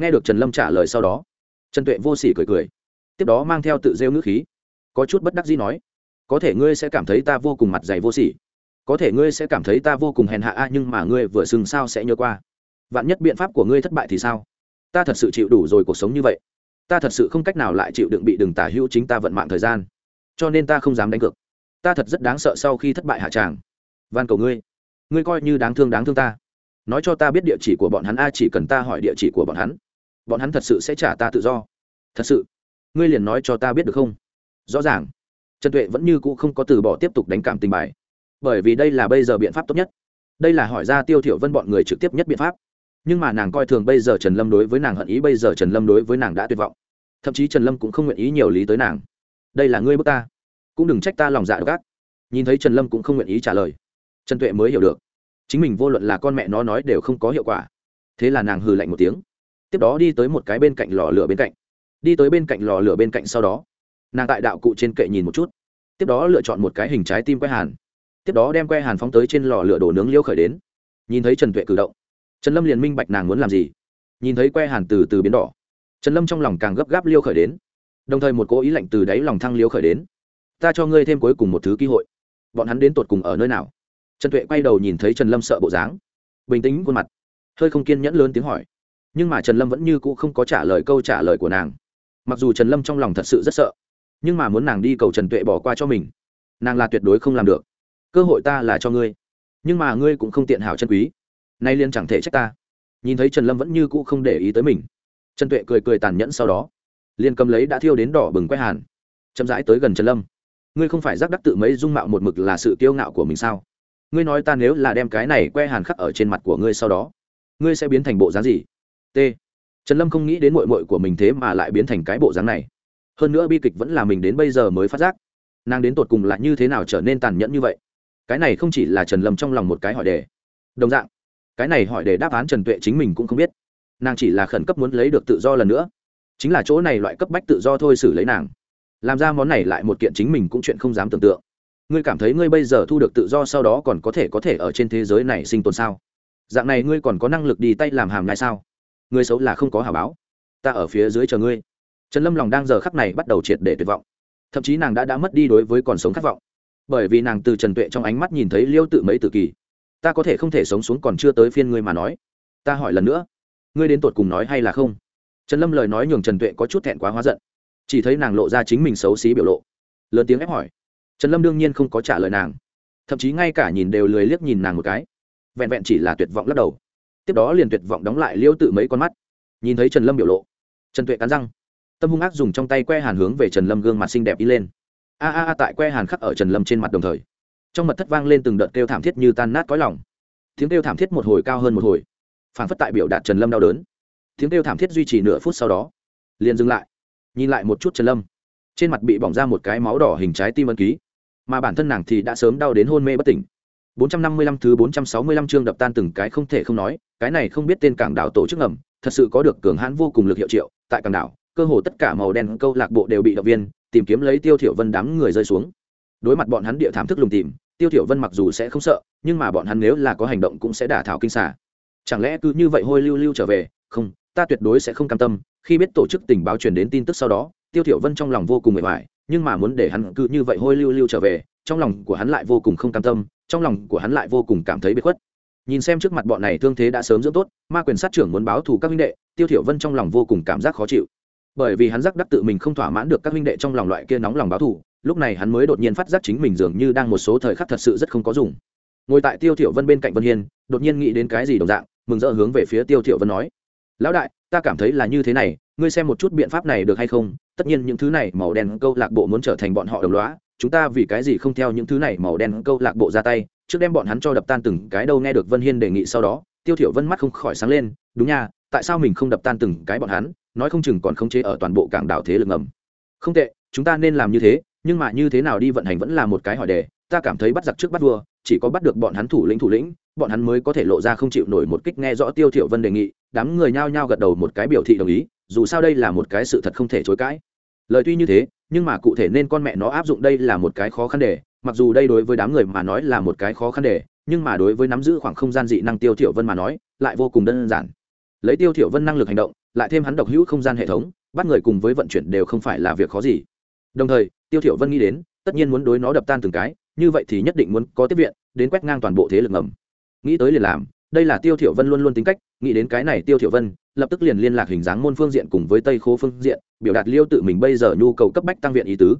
nghe được trần lâm trả lời sau đó, trần tuệ vô sỉ cười cười, tiếp đó mang theo tự rêu ngữ khí, có chút bất đắc dĩ nói, có thể ngươi sẽ cảm thấy ta vô cùng mặt dày vô sỉ, có thể ngươi sẽ cảm thấy ta vô cùng hèn hạ a, nhưng mà ngươi vừa sừng sao sẽ nhớ qua? Vạn nhất biện pháp của ngươi thất bại thì sao? Ta thật sự chịu đủ rồi cuộc sống như vậy, ta thật sự không cách nào lại chịu đựng bị đừng tả hữu chính ta vận mạng thời gian, cho nên ta không dám đánh cược. Ta thật rất đáng sợ sau khi thất bại hạ tràng. Van cầu ngươi ngươi coi như đáng thương đáng thương ta. Nói cho ta biết địa chỉ của bọn hắn a, chỉ cần ta hỏi địa chỉ của bọn hắn bọn hắn thật sự sẽ trả ta tự do. Thật sự, ngươi liền nói cho ta biết được không? Rõ ràng, trần tuệ vẫn như cũ không có từ bỏ tiếp tục đánh cảm tình bài. Bởi vì đây là bây giờ biện pháp tốt nhất. Đây là hỏi ra tiêu thiểu vân bọn người trực tiếp nhất biện pháp. Nhưng mà nàng coi thường bây giờ trần lâm đối với nàng hận ý, bây giờ trần lâm đối với nàng đã tuyệt vọng. Thậm chí trần lâm cũng không nguyện ý nhiều lý tới nàng. Đây là ngươi bước ta. Cũng đừng trách ta lòng dạ gác nhìn thấy trần lâm cũng không nguyện ý trả lời. Trần tuệ mới hiểu được. Chính mình vô luận là con mẹ nó nói đều không có hiệu quả. Thế là nàng hừ lạnh một tiếng tiếp đó đi tới một cái bên cạnh lò lửa bên cạnh. Đi tới bên cạnh lò lửa bên cạnh sau đó, nàng tại đạo cụ trên kệ nhìn một chút. Tiếp đó lựa chọn một cái hình trái tim que hàn. Tiếp đó đem que hàn phóng tới trên lò lửa đổ nướng liêu khởi đến. Nhìn thấy trần tuệ cử động, trần lâm liền minh bạch nàng muốn làm gì. Nhìn thấy que hàn từ từ biến đỏ, trần lâm trong lòng càng gấp gáp liêu khởi đến. Đồng thời một cố ý lạnh từ đáy lòng thăng liêu khởi đến. Ta cho ngươi thêm cuối cùng một thứ cơ hội. Bọn hắn đến tột cùng ở nơi nào? Trần tuệ quay đầu nhìn thấy trần lâm sợ bộ dáng, bình tĩnh khuôn mặt, hơi không kiên nhẫn lớn tiếng hỏi nhưng mà trần lâm vẫn như cũ không có trả lời câu trả lời của nàng. Mặc dù trần lâm trong lòng thật sự rất sợ, nhưng mà muốn nàng đi cầu trần tuệ bỏ qua cho mình, nàng là tuyệt đối không làm được. Cơ hội ta là cho ngươi, nhưng mà ngươi cũng không tiện hảo chân quý. Nay liên chẳng thể trách ta. Nhìn thấy trần lâm vẫn như cũ không để ý tới mình, trần tuệ cười cười tàn nhẫn sau đó, liền cầm lấy đã thiêu đến đỏ bừng quét hàn, chậm rãi tới gần trần lâm. Ngươi không phải giác đắc tự mấy dung mạo một mực là sự kiêu ngạo của mình sao? Ngươi nói ta nếu là đem cái này que hàn khắc ở trên mặt của ngươi sau đó, ngươi sẽ biến thành bộ dáng gì? T. Trần lâm không nghĩ đến mội mội của mình thế mà lại biến thành cái bộ dáng này. Hơn nữa bi kịch vẫn là mình đến bây giờ mới phát giác. Nàng đến tột cùng lại như thế nào trở nên tàn nhẫn như vậy? Cái này không chỉ là trần lâm trong lòng một cái hỏi đề. Đồng dạng, cái này hỏi đề đáp án trần tuệ chính mình cũng không biết. Nàng chỉ là khẩn cấp muốn lấy được tự do lần nữa. Chính là chỗ này loại cấp bách tự do thôi xử lấy nàng. Làm ra món này lại một kiện chính mình cũng chuyện không dám tưởng tượng. Ngươi cảm thấy ngươi bây giờ thu được tự do sau đó còn có thể có thể ở trên thế giới này sinh tồn sao? Dạng này ngươi còn có năng lực đi tay làm hàm nhai sao? Ngươi xấu là không có hào báo. Ta ở phía dưới chờ ngươi. Trần lâm lòng đang giờ khắc này bắt đầu triệt để tuyệt vọng. Thậm chí nàng đã đã mất đi đối với còn sống khát vọng. Bởi vì nàng từ trần tuệ trong ánh mắt nhìn thấy liêu tự mấy tự kỳ, ta có thể không thể sống xuống còn chưa tới phiên ngươi mà nói. Ta hỏi lần nữa, ngươi đến tột cùng nói hay là không? Trần lâm lời nói nhường trần tuệ có chút thẹn quá hóa giận. Chỉ thấy nàng lộ ra chính mình xấu xí biểu lộ, lớn tiếng ép hỏi. Trần lâm đương nhiên không có trả lời nàng. Thậm chí ngay cả nhìn đều lười liếc nhìn nàng một cái. Vẹn vẹn chỉ là tuyệt vọng lắc đầu tiếp đó liền tuyệt vọng đóng lại liêu tự mấy con mắt. Nhìn thấy trần lâm biểu lộ, trần tuệ cắn răng, tâm hung ác dùng trong tay que hàn hướng về trần lâm gương mặt xinh đẹp đi lên. A a a, tại que hàn khắc ở trần lâm trên mặt đồng thời, trong mật thất vang lên từng đợt kêu thảm thiết như tan nát cõi lòng. Tiếng kêu thảm thiết một hồi cao hơn một hồi phản phất tại biểu đạt trần lâm đau đớn. Tiếng kêu thảm thiết duy trì nửa phút sau đó, liền dừng lại, nhìn lại một chút trần lâm. Trên mặt bị bỏng ra một cái máu đỏ hình trái tim ân ký, mà bản thân nàng thì đã sớm đau đến hôn mê bất tỉnh. 455 thứ 465 chương đập tan từng cái không thể không nói, cái này không biết tên cảng đảo tổ chức ngầm, thật sự có được cường hãn vô cùng lực hiệu triệu, tại cảng đảo, cơ hồ tất cả màu đen câu lạc bộ đều bị động viên, tìm kiếm lấy Tiêu Thiểu Vân đám người rơi xuống. Đối mặt bọn hắn địa thảm thức lùng tìm, Tiêu Thiểu Vân mặc dù sẽ không sợ, nhưng mà bọn hắn nếu là có hành động cũng sẽ đả thảo kinh xà. Chẳng lẽ cứ như vậy hôi lưu lưu trở về? Không, ta tuyệt đối sẽ không cam tâm. Khi biết tổ chức tình báo truyền đến tin tức sau đó, Tiêu Thiểu Vân trong lòng vô cùng mệt mỏi, nhưng mà muốn để hắn cứ như vậy hôi lưu lưu trở về, trong lòng của hắn lại vô cùng không cam tâm, trong lòng của hắn lại vô cùng cảm thấy bị khuất. Nhìn xem trước mặt bọn này thương thế đã sớm dưỡng tốt, ma quyền sát trưởng muốn báo thù các huynh đệ, tiêu thiểu vân trong lòng vô cùng cảm giác khó chịu. Bởi vì hắn giác đắc tự mình không thỏa mãn được các huynh đệ trong lòng loại kia nóng lòng báo thù, lúc này hắn mới đột nhiên phát giác chính mình dường như đang một số thời khắc thật sự rất không có dùng. Ngồi tại tiêu thiểu vân bên cạnh vân hiên, đột nhiên nghĩ đến cái gì đồng dạng, mừng rỡ hướng về phía tiêu thiểu vân nói, lão đại, ta cảm thấy là như thế này, ngươi xem một chút biện pháp này được hay không? Tất nhiên những thứ này màu đen câu lạc bộ muốn trở thành bọn họ đồng lõa chúng ta vì cái gì không theo những thứ này màu đen câu lạc bộ ra tay, trước đem bọn hắn cho đập tan từng cái đâu nghe được vân hiên đề nghị sau đó, tiêu thiểu vân mắt không khỏi sáng lên, đúng nha, tại sao mình không đập tan từng cái bọn hắn, nói không chừng còn không chế ở toàn bộ cảng đảo thế lực ngầm. Không tệ, chúng ta nên làm như thế, nhưng mà như thế nào đi vận hành vẫn là một cái hỏi đề, ta cảm thấy bắt giặc trước bắt vua, chỉ có bắt được bọn hắn thủ lĩnh thủ lĩnh, bọn hắn mới có thể lộ ra không chịu nổi một kích nghe rõ tiêu thiểu vân đề nghị, đám người nhao nhao gật đầu một cái biểu thị đồng ý, dù sao đây là một cái sự thật không thể chối cãi. Lời tuy như thế nhưng mà cụ thể nên con mẹ nó áp dụng đây là một cái khó khăn để mặc dù đây đối với đám người mà nói là một cái khó khăn để nhưng mà đối với nắm giữ khoảng không gian dị năng tiêu thiểu vân mà nói, lại vô cùng đơn giản. Lấy tiêu thiểu vân năng lực hành động, lại thêm hắn độc hữu không gian hệ thống, bắt người cùng với vận chuyển đều không phải là việc khó gì. Đồng thời, tiêu thiểu vân nghĩ đến, tất nhiên muốn đối nó đập tan từng cái, như vậy thì nhất định muốn có tiếp viện, đến quét ngang toàn bộ thế lực ngầm. Nghĩ tới liền làm, đây là tiêu thiểu vân luôn luôn tính cách nghĩ đến cái này tiêu thiểu vân, lập tức liền liên lạc hình dáng môn phương diện cùng với tây khố phương diện, biểu đạt liêu tự mình bây giờ nhu cầu cấp bách tăng viện ý tứ.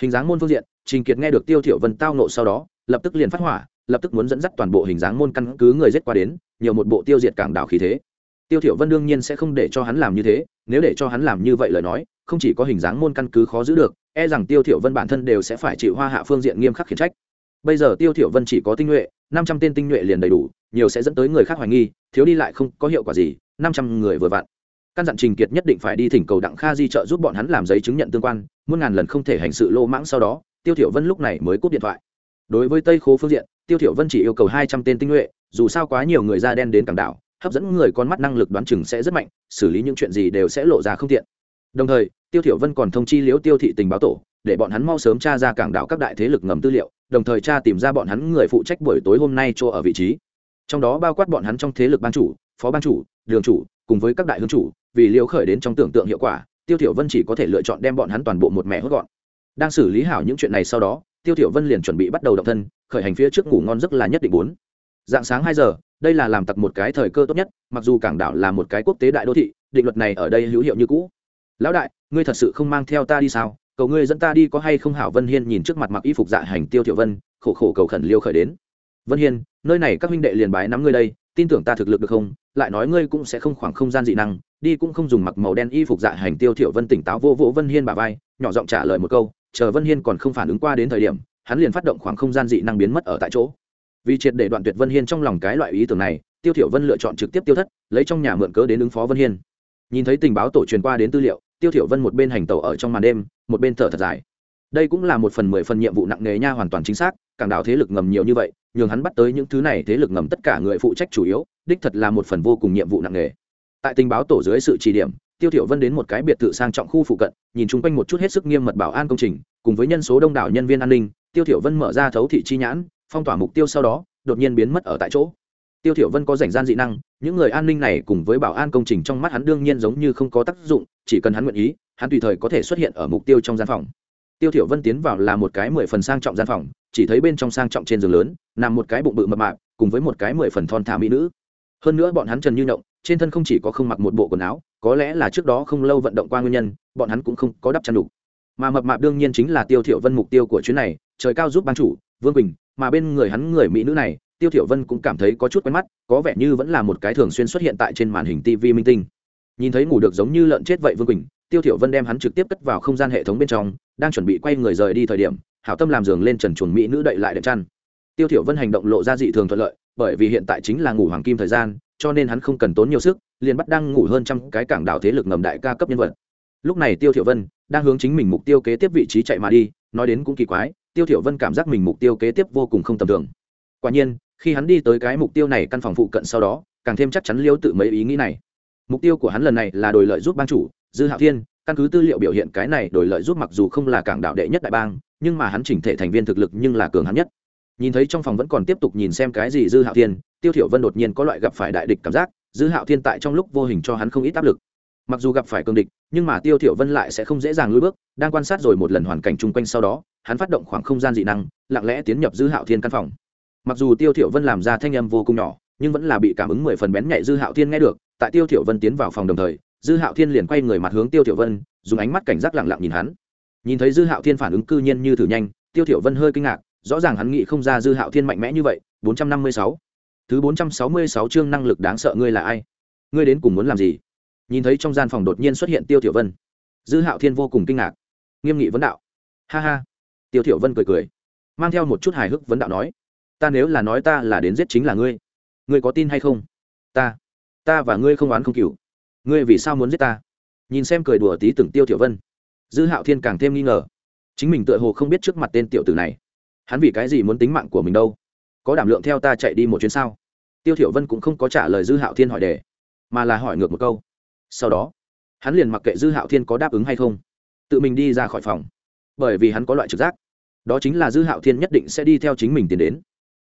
Hình dáng môn phương diện, trình kiệt nghe được tiêu thiểu vân tao nộ sau đó, lập tức liền phát hỏa, lập tức muốn dẫn dắt toàn bộ hình dáng môn căn cứ người giết qua đến, nhiều một bộ tiêu diệt cảng đảo khí thế. Tiêu thiểu vân đương nhiên sẽ không để cho hắn làm như thế, nếu để cho hắn làm như vậy lời nói, không chỉ có hình dáng môn căn cứ khó giữ được e rằng tiêu thiểu vân bản thân đều sẽ phải chịu hoa hạ phương diện nghiêm khắc khiển trách. Bây giờ tiêu thiểu vân chỉ có tinh nhuệ, năm trăm tên tinh nhuệ liền đầy đủ nhiều sẽ dẫn tới người khác hoài nghi, thiếu đi lại không có hiệu quả gì, năm trăm người vừa vặn. Căn dặn trình kiệt nhất định phải đi thỉnh cầu đặng kha di trợ giúp bọn hắn làm giấy chứng nhận tương quan, muôn ngàn lần không thể hành sự lô mãng sau đó, tiêu thiểu vân lúc này mới cúp điện thoại. Đối với tây khố phương diện, tiêu thiểu vân chỉ yêu cầu hai trăm tên tinh nhuệ, dù sao quá nhiều người da đen đến cảng đảo, hấp dẫn người con mắt năng lực đoán chừng sẽ rất mạnh, xử lý những chuyện gì đều sẽ lộ ra không tiện. Đồng thời, tiêu thiểu vân còn thông chi liếu tiêu thị tình báo tổ, để bọn hắn mau sớm tra ra cảng đảo các đại thế lực ngầm tư liệu, đồng thời tra tìm ra bọn hắn người phụ trách buổi tối hôm nay chỗ ở vị trí trong đó bao quát bọn hắn trong thế lực ban chủ, phó ban chủ, đường chủ, cùng với các đại hương chủ, vì liều khởi đến trong tưởng tượng hiệu quả, tiêu thiểu vân chỉ có thể lựa chọn đem bọn hắn toàn bộ một mẹ hốt gọn. Đang xử lý hảo những chuyện này sau đó, tiêu thiểu vân liền chuẩn bị bắt đầu động thân, khởi hành phía trước ngủ ngon giấc là nhất định bốn dạng sáng hai giờ, đây là làm tặc một cái thời cơ tốt nhất, mặc dù cảng đảo là một cái quốc tế đại đô thị, định luật này ở đây hữu hiệu như cũ. Lão đại, ngươi thật sự không mang theo ta đi sao? Cầu ngươi dẫn ta đi có hay không? Hảo vân hiên nhìn trước mặt mặc y phục dạ hành tiêu thiểu vân, khổ khổ cầu khẩn liêu khởi đến vân hiên, nơi này các huynh đệ liền bái nắm ngươi đây, tin tưởng ta thực lực được không? Lại nói ngươi cũng sẽ không khoảng không gian dị năng, đi cũng không dùng mặc màu đen y phục dạ hành tiêu thiểu vân tỉnh táo vô vỗ vân hiên bà vai, nhỏ giọng trả lời một câu, chờ vân hiên còn không phản ứng qua đến thời điểm, hắn liền phát động khoảng không gian dị năng biến mất ở tại chỗ. Vì triệt để đoạn tuyệt vân hiên trong lòng cái loại ý tưởng này, tiêu thiểu vân lựa chọn trực tiếp tiêu thất, lấy trong nhà mượn cớ đến ứng phó vân hiên. Nhìn thấy tình báo tổ truyền qua đến tư liệu, tiêu thiểu vân một bên hành tẩu ở trong màn đêm, một bên thở thật dài đây cũng là một phần mười phần nhiệm vụ nặng nề nha hoàn toàn chính xác cảng đảo thế lực ngầm nhiều như vậy, nhường hắn bắt tới những thứ này thế lực ngầm tất cả người phụ trách chủ yếu, đích thật là một phần vô cùng nhiệm vụ nặng nề. Tại tình báo tổ dưới sự chỉ điểm, tiêu thiểu vân đến một cái biệt thự sang trọng khu phụ cận, nhìn chung quanh một chút hết sức nghiêm mật bảo an công trình, cùng với nhân số đông đảo nhân viên an ninh, tiêu thiểu vân mở ra thấu thị chi nhãn, phong tỏa mục tiêu sau đó, đột nhiên biến mất ở tại chỗ. Tiêu thiểu vân có rảnh gian dị năng, những người an ninh này cùng với bảo an công trình trong mắt hắn đương nhiên giống như không có tác dụng, chỉ cần hắn nguyện ý, hắn tùy thời có thể xuất hiện ở mục tiêu trong gian phòng tiêu thiểu vân tiến vào là một cái mười phần sang trọng gian phòng, chỉ thấy bên trong sang trọng trên giường lớn, nằm một cái bụng bự mập mạp, cùng với một cái mười phần thon thả mỹ nữ. Hơn nữa bọn hắn trần như động, trên thân không chỉ có không mặc một bộ quần áo, có lẽ là trước đó không lâu vận động qua nguyên nhân, bọn hắn cũng không có đắp chăn đủ mà mập mạp đương nhiên chính là tiêu thiểu vân mục tiêu của chuyến này, trời cao giúp ban chủ, vương quỳnh, mà bên người hắn người mỹ nữ này, tiêu thiểu vân cũng cảm thấy có chút quen mắt, có vẻ như vẫn là một cái thường xuyên xuất hiện tại trên màn hình tv minh tinh. Nhìn thấy ngủ được giống như lợn chết vậy vương quỳnh, tiêu thiểu vân đem hắn trực tiếp cất vào không gian hệ thống bên trong đang chuẩn bị quay người rời đi thời điểm, hảo tâm làm giường lên trần chuồng mỹ nữ đậy lại đệm chăn. Tiêu thiểu vân hành động lộ ra dị thường thuận lợi, bởi vì hiện tại chính là ngủ hoàng kim thời gian, cho nên hắn không cần tốn nhiều sức, liền bắt đang ngủ hơn trăm cái cảng đảo thế lực ngầm đại ca cấp nhân vật. Lúc này tiêu thiểu vân đang hướng chính mình mục tiêu kế tiếp vị trí chạy mà đi, nói đến cũng kỳ quái, tiêu thiểu vân cảm giác mình mục tiêu kế tiếp vô cùng không tầm thường. Quả nhiên, khi hắn đi tới cái mục tiêu này căn phòng phụ cận sau đó, càng thêm chắc chắn liêu tự mấy ý nghĩ này. Mục tiêu của hắn lần này là đổi lợi giúp ban chủ, dư hạo thiên căn cứ tư liệu biểu hiện cái này đổi lợi giúp mặc dù không là cảng đạo đệ nhất đại bang, nhưng mà hắn chỉnh thể thành viên thực lực nhưng là cường hắn nhất. Nhìn thấy trong phòng vẫn còn tiếp tục nhìn xem cái gì dư hạo thiên, tiêu thiểu vân đột nhiên có loại gặp phải đại địch cảm giác, dư hạo thiên tại trong lúc vô hình cho hắn không ít áp lực. Mặc dù gặp phải cường địch, nhưng mà tiêu thiểu vân lại sẽ không dễ dàng lùi bước, đang quan sát rồi một lần hoàn cảnh chung quanh sau đó, hắn phát động khoảng không gian dị năng, lặng lẽ tiến nhập dư hạo thiên căn phòng. Mặc dù tiêu thiểu vân làm ra thanh âm vô cùng nhỏ, nhưng vẫn là bị cảm ứng mười phần bén nhạy dư hạo thiên nghe được, tại tiêu thiểu vân tiến vào phòng đồng thời dư hạo thiên liền quay người mặt hướng tiêu thiểu vân, dùng ánh mắt cảnh giác lặng lặng nhìn hắn. Nhìn thấy dư hạo thiên phản ứng cư nhiên như thử nhanh, tiêu thiểu vân hơi kinh ngạc, rõ ràng hắn nghĩ không ra dư hạo thiên mạnh mẽ như vậy 456 thứ 466 chương năng lực đáng sợ ngươi là ai? Ngươi đến cùng muốn làm gì? Nhìn thấy trong gian phòng đột nhiên xuất hiện tiêu thiểu vân, dư hạo thiên vô cùng kinh ngạc. Nghiêm nghị vấn đạo. Ha ha. Tiêu thiểu vân cười cười, mang theo một chút hài hước vấn đạo nói, ta nếu là nói ta là đến giết chính là ngươi ngươi có tin hay không? Ta ta và ngươi không oán không cừu ngươi vì sao muốn giết ta? Nhìn xem cười đùa tí từng tiêu tiểu vân. Dư hạo thiên càng thêm nghi ngờ. Chính mình tựa hồ không biết trước mặt tên tiểu tử này. Hắn vì cái gì muốn tính mạng của mình đâu? Có đảm lượng theo ta chạy đi một chuyến sao? Tiêu thiểu vân cũng không có trả lời dư hạo thiên hỏi đề, mà là hỏi ngược một câu. Sau đó, hắn liền mặc kệ dư hạo thiên có đáp ứng hay không, tự mình đi ra khỏi phòng. Bởi vì hắn có loại trực giác, đó chính là dư hạo thiên nhất định sẽ đi theo chính mình tiến đến.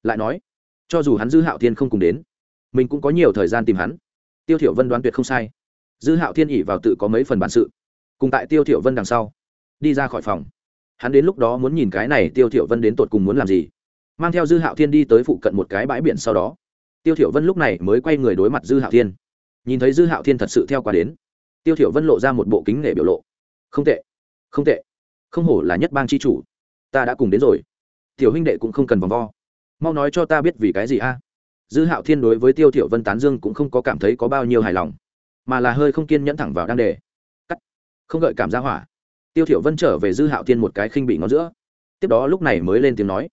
Lại nói, cho dù hắn dư hạo thiên không cùng đến, mình cũng có nhiều thời gian tìm hắn. Tiêu thiểu vân đoán tuyệt không sai dư hạo thiên ỉ vào tự có mấy phần bản sự. Cùng tại tiêu thiểu vân đằng sau, đi ra khỏi phòng. Hắn đến lúc đó muốn nhìn cái này tiêu thiểu vân đến tột cùng muốn làm gì. Mang theo dư hạo thiên đi tới phụ cận một cái bãi biển sau đó. Tiêu thiểu vân lúc này mới quay người đối mặt dư hạo thiên. Nhìn thấy dư hạo thiên thật sự theo qua đến, tiêu thiểu vân lộ ra một bộ kính nể biểu lộ. Không tệ không tệ. Không hổ là nhất bang chi chủ. Ta đã cùng đến rồi. Tiểu huynh đệ cũng không cần vòng vo. Mau nói cho ta biết vì cái gì a? Dư hạo thiên đối với tiêu thiểu vân tán dương cũng không có cảm thấy có bao nhiêu hài lòng mà là hơi không kiên nhẫn thẳng vào đang đề. Cắt. Không gợi cảm ra hỏa. Tiêu thiểu vân trở về dư hạo thiên một cái khinh bị ngón giữa. Tiếp đó lúc này mới lên tiếng nói,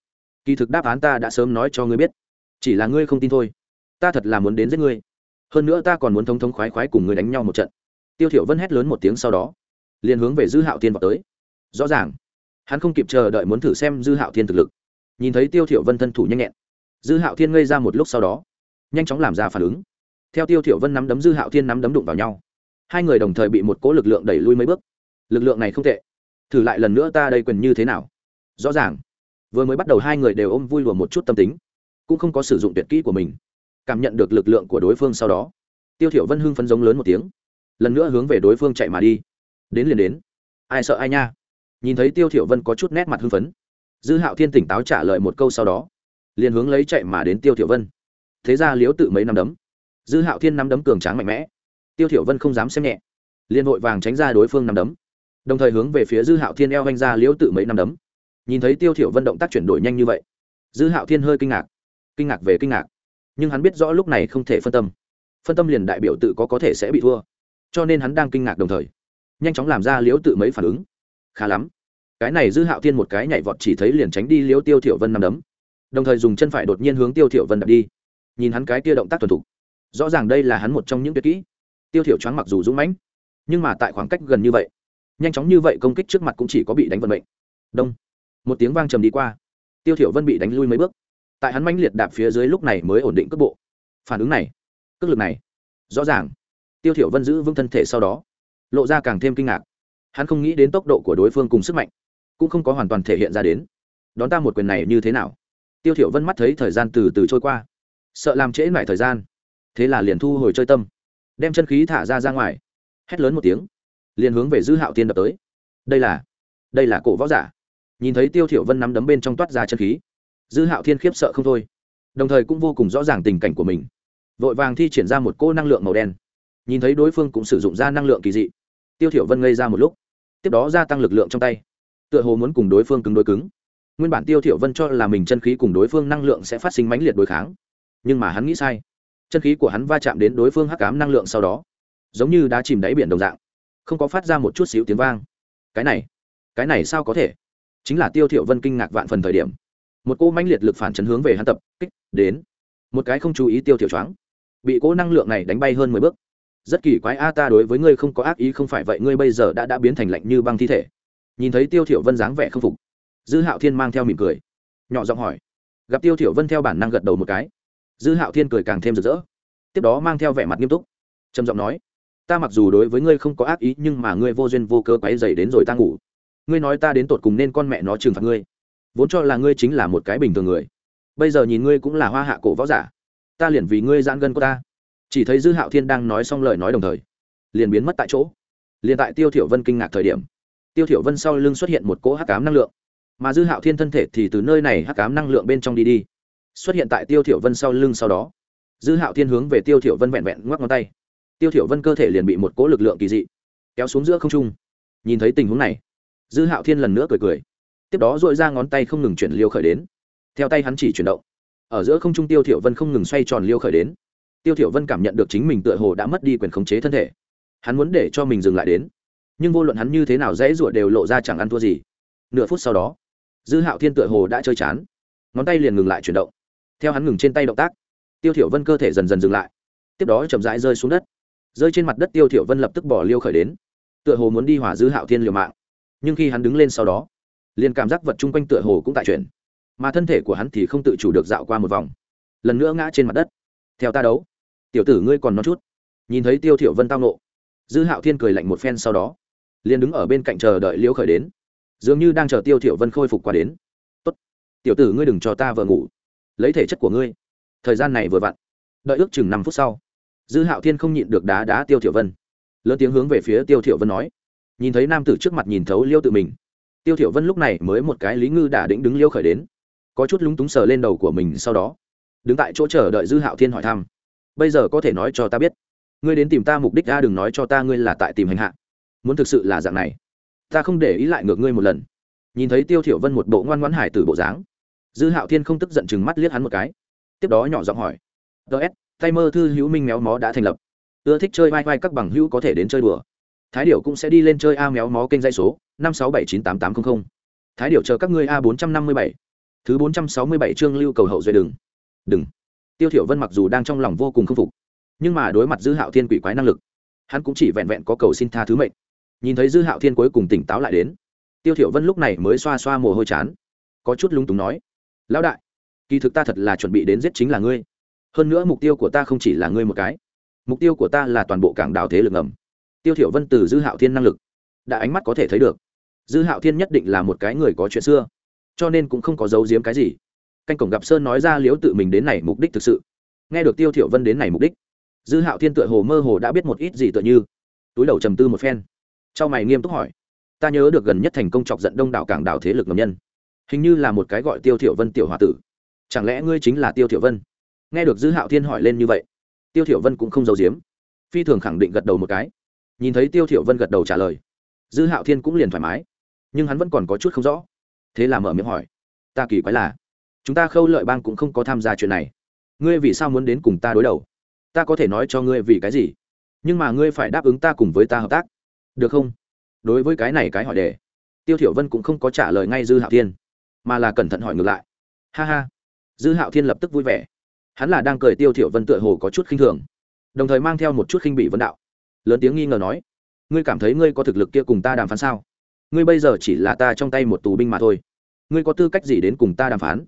kỳ thực đáp án ta đã sớm nói cho ngươi biết, chỉ là ngươi không tin thôi. Ta thật là muốn đến giết ngươi. Hơn nữa ta còn muốn thống thống khoái khoái cùng ngươi đánh nhau một trận. Tiêu thiểu vân hét lớn một tiếng sau đó, liền hướng về dư hạo thiên vào tới. Rõ ràng, hắn không kịp chờ đợi muốn thử xem dư hạo thiên thực lực. Nhìn thấy tiêu thiểu vân thân thủ nhanh nhẹn, dư hạo thiên ngây ra một lúc sau đó, nhanh chóng làm ra phản ứng theo tiêu thiểu vân nắm đấm dư hạo thiên nắm đấm đụng vào nhau. Hai người đồng thời bị một cỗ lực lượng đẩy lui mấy bước. Lực lượng này không tệ. Thử lại lần nữa ta đây quyền như thế nào? Rõ ràng. Vừa mới bắt đầu hai người đều ôm vui lùa một chút tâm tính. Cũng không có sử dụng tuyệt kỹ của mình. Cảm nhận được lực lượng của đối phương sau đó, tiêu thiểu vân hưng phấn giống lớn một tiếng. Lần nữa hướng về đối phương chạy mà đi. Đến liền đến. Ai sợ ai nha? Nhìn thấy tiêu thiểu vân có chút nét mặt hưng phấn, dư hạo thiên tỉnh táo trả lời một câu sau đó, liền hướng lấy chạy mà đến tiêu thiểu vân. Thế ra liếu tự mấy năm đấm dư hạo thiên nắm đấm cường tráng mạnh mẽ. Tiêu thiểu vân không dám xem nhẹ. Liền vội vàng tránh ra đối phương nắm đấm. Đồng thời hướng về phía dư hạo thiên eo vanh ra liếu tự mấy năm đấm. Nhìn thấy tiêu thiểu vân động tác chuyển đổi nhanh như vậy, dư hạo thiên hơi kinh ngạc. Kinh ngạc về kinh ngạc. Nhưng hắn biết rõ lúc này không thể phân tâm. Phân tâm liền đại biểu tự có có thể sẽ bị thua. Cho nên hắn đang kinh ngạc đồng thời, nhanh chóng làm ra liếu tự mấy phản ứng. Khá lắm. Cái này dư hạo thiên một cái nhảy vọt chỉ thấy liền tránh đi liếu tiêu thiểu vân nằm đấm. Đồng thời dùng chân phải đột nhiên hướng tiêu thiểu vân đặt đi. Nhìn hắn cái kia động tác thuần thục rõ ràng đây là hắn một trong những tuyệt kỹ. Tiêu thiểu choáng mặc dù dũng mãnh, nhưng mà tại khoảng cách gần như vậy, nhanh chóng như vậy công kích trước mặt cũng chỉ có bị đánh vận mệnh. Đông. Một tiếng vang trầm đi qua. Tiêu thiểu vân bị đánh lui mấy bước. Tại hắn mãnh liệt đạp phía dưới lúc này mới ổn định cước bộ. Phản ứng này, cước lực này, rõ ràng. Tiêu thiểu vân giữ vững thân thể sau đó, lộ ra càng thêm kinh ngạc. Hắn không nghĩ đến tốc độ của đối phương cùng sức mạnh, cũng không có hoàn toàn thể hiện ra đến. Đón ta một quyền này như thế nào? Tiêu thiểu vân mắt thấy thời gian từ từ trôi qua, sợ làm trễ nải thời gian thế là liền thu hồi chơi tâm. Đem chân khí thả ra ra ngoài. Hét lớn một tiếng. Liền hướng về dư hạo tiên đập tới. Đây là đây là cổ võ giả. Nhìn thấy tiêu thiểu vân nắm đấm bên trong toát ra chân khí, dư hạo thiên khiếp sợ không thôi. Đồng thời cũng vô cùng rõ ràng tình cảnh của mình. Vội vàng thi triển ra một cô năng lượng màu đen. Nhìn thấy đối phương cũng sử dụng ra năng lượng kỳ dị. Tiêu thiểu vân ngây ra một lúc. Tiếp đó gia tăng lực lượng trong tay. Tựa hồ muốn cùng đối phương cứng đối cứng. Nguyên bản tiêu thiểu vân cho là mình chân khí cùng đối phương năng lượng sẽ phát sinh mãnh liệt đối kháng. Nhưng mà hắn nghĩ sai chân khí của hắn va chạm đến đối phương hắc ám năng lượng sau đó, giống như đã chìm đáy biển đồng dạng, không có phát ra một chút xíu tiếng vang. Cái này cái này sao có thể? Chính là tiêu thiểu vân kinh ngạc vạn phần thời điểm. Một cô mãnh liệt lực phản chấn hướng về hắn tập kích, đến. Một cái không chú ý tiêu thiểu choáng, bị cô năng lượng này đánh bay hơn mười bước. Rất kỳ quái, a ta đối với ngươi không có ác ý không phải vậy, ngươi bây giờ đã đã biến thành lạnh như băng thi thể. Nhìn thấy tiêu thiểu vân dáng vẻ không phục, dư hạo thiên mang theo mỉm cười, nhỏ giọng hỏi. Gặp tiêu thiểu vân theo bản năng gật đầu một cái dư hạo thiên cười càng thêm rực rỡ. Tiếp đó mang theo vẻ mặt nghiêm túc. Trầm giọng nói, ta mặc dù đối với ngươi không có ác ý, nhưng mà ngươi vô duyên vô cớ quấy dày đến rồi ta ngủ. Ngươi nói ta đến tột cùng nên con mẹ nó trừng phạt ngươi. Vốn cho là ngươi chính là một cái bình thường người. Bây giờ nhìn ngươi cũng là hoa hạ cổ võ giả. Ta liền vì ngươi giãn gân của ta. Chỉ thấy dư hạo thiên đang nói xong lời nói đồng thời, liền biến mất tại chỗ. Liền tại tiêu thiểu vân kinh ngạc thời điểm, tiêu thiểu vân sau lưng xuất hiện một cỗ hắc ám năng lượng. Mà dư hạo thiên thân thể thì từ nơi này hắc ám năng lượng bên trong đi đi xuất hiện tại tiêu thiểu vân sau lưng sau đó. Dư hạo thiên hướng về tiêu thiểu vân vẹn vẹn ngoắc ngón tay. Tiêu thiểu vân cơ thể liền bị một cỗ lực lượng kỳ dị kéo xuống giữa không trung. Nhìn thấy tình huống này, dư hạo thiên lần nữa cười cười. Tiếp đó dội ra ngón tay không ngừng chuyển liêu khởi đến. Theo tay hắn chỉ chuyển động, ở giữa không trung tiêu thiểu vân không ngừng xoay tròn liêu khởi đến. Tiêu thiểu vân cảm nhận được chính mình tựa hồ đã mất đi quyền khống chế thân thể. Hắn muốn để cho mình dừng lại đến, nhưng vô luận hắn như thế nào dễ ruột đều lộ ra chẳng ăn thua gì. Nửa phút sau đó, dư hạo thiên tựa hồ đã chơi chán. Ngón tay liền ngừng lại chuyển động theo hắn ngừng trên tay động tác, tiêu thiểu vân cơ thể dần dần dừng lại. Tiếp đó chậm rãi rơi xuống đất. Rơi trên mặt đất, tiêu thiểu vân lập tức bỏ liêu khởi đến. Tựa hồ muốn đi hỏa dư hạo thiên liều mạng. Nhưng khi hắn đứng lên sau đó, liền cảm giác vật chung quanh tựa hồ cũng tại chuyển. Mà thân thể của hắn thì không tự chủ được dạo qua một vòng. Lần nữa ngã trên mặt đất. Theo ta đấu. Tiểu tử ngươi còn nói chút. Nhìn thấy tiêu thiểu vân tao nộ dư hạo thiên cười lạnh một phen sau đó, liền đứng ở bên cạnh chờ đợi liễu khởi đến. Dường như đang chờ tiêu thiểu vân khôi phục qua đến. Tốt, tiểu tử ngươi đừng cho ta vợ ngủ lấy thể chất của ngươi. Thời gian này vừa vặn. Đợi ước chừng năm phút sau, dư hạo thiên không nhịn được đá đá tiêu thiểu vân. Lớn tiếng hướng về phía tiêu thiểu vân nói. Nhìn thấy nam tử trước mặt nhìn thấu liêu tự mình, tiêu thiểu vân lúc này mới một cái lý ngư đã đĩnh đứng liêu khởi đến. Có chút lúng túng sờ lên đầu của mình sau đó, đứng tại chỗ chờ đợi dư hạo thiên hỏi thăm. Bây giờ có thể nói cho ta biết, ngươi đến tìm ta mục đích ra đừng nói cho ta ngươi là tại tìm hành hạ. Muốn thực sự là dạng này, ta không để ý lại ngược ngươi một lần. Nhìn thấy tiêu thiểu vân một bộ ngoan ngoãn hải tử bộ dáng dư hạo thiên không tức giận chừng mắt liếc hắn một cái. Tiếp đó nhỏ giọng hỏi ts tay mơ thư hữu minh méo mó đã thành lập. Ưa thích chơi vai vai các bằng hữu có thể đến chơi đùa. Thái điểu cũng sẽ đi lên chơi a méo mó kênh dây số, năm sáu bảy chín tám tám trăm linh thái điểu chờ các ngươi a bốn trăm năm mươi bảy. Thứ bốn trăm sáu mươi bảy chương lưu cầu hậu duệ đừng. Đừng. Tiêu thiểu vân mặc dù đang trong lòng vô cùng k phục, nhưng mà đối mặt dư hạo thiên quỷ quái năng lực, hắn cũng chỉ vẹn vẹn có cầu xin tha thứ mệnh. Nhìn thấy dư hạo thiên cuối cùng tỉnh táo lại đến, tiêu thiểu vân lúc này mới xoa xoa mồ hôi chán, có chút lung túng nói lão đại, kỳ thực ta thật là chuẩn bị đến giết chính là ngươi. Hơn nữa mục tiêu của ta không chỉ là ngươi một cái. Mục tiêu của ta là toàn bộ cảng đảo thế lực ngầm. Tiêu thiểu vân từ dư hạo thiên năng lực, đã ánh mắt có thể thấy được. Dư hạo thiên nhất định là một cái người có chuyện xưa, cho nên cũng không có giấu giếm cái gì. Canh cổng gặp sơn nói ra liếu tự mình đến này mục đích thực sự. Nghe được tiêu thiểu vân đến này mục đích, dư hạo thiên tựa hồ mơ hồ đã biết một ít gì tựa như. Túi đầu trầm tư một phen, trao mày nghiêm túc hỏi, ta nhớ được gần nhất thành công chọc giận đông đảo cảng đảo thế lực ngầm nhân hình như là một cái gọi tiêu thiểu vân tiểu hòa tử. Chẳng lẽ ngươi chính là tiêu thiểu vân? Nghe được dư hạo thiên hỏi lên như vậy, tiêu thiểu vân cũng không giấu giếm. Phi thường khẳng định gật đầu một cái. Nhìn thấy tiêu thiểu vân gật đầu trả lời, dư hạo thiên cũng liền thoải mái, nhưng hắn vẫn còn có chút không rõ. Thế là mở miệng hỏi, ta kỳ quái là, chúng ta khâu lợi bang cũng không có tham gia chuyện này. Ngươi vì sao muốn đến cùng ta đối đầu? Ta có thể nói cho ngươi vì cái gì? Nhưng mà ngươi phải đáp ứng ta cùng với ta hợp tác. Được không? Đối với cái này cái hỏi đề, tiêu thiểu vân cũng không có trả lời ngay dư hạo thiên mà là cẩn thận hỏi ngược lại. Ha ha. Dư hạo thiên lập tức vui vẻ. Hắn là đang cười tiêu thiểu vân tựa hồ có chút khinh thường, đồng thời mang theo một chút khinh bị vấn đạo. Lớn tiếng nghi ngờ nói, ngươi cảm thấy ngươi có thực lực kia cùng ta đàm phán sao? Ngươi bây giờ chỉ là ta trong tay một tù binh mà thôi. Ngươi có tư cách gì đến cùng ta đàm phán?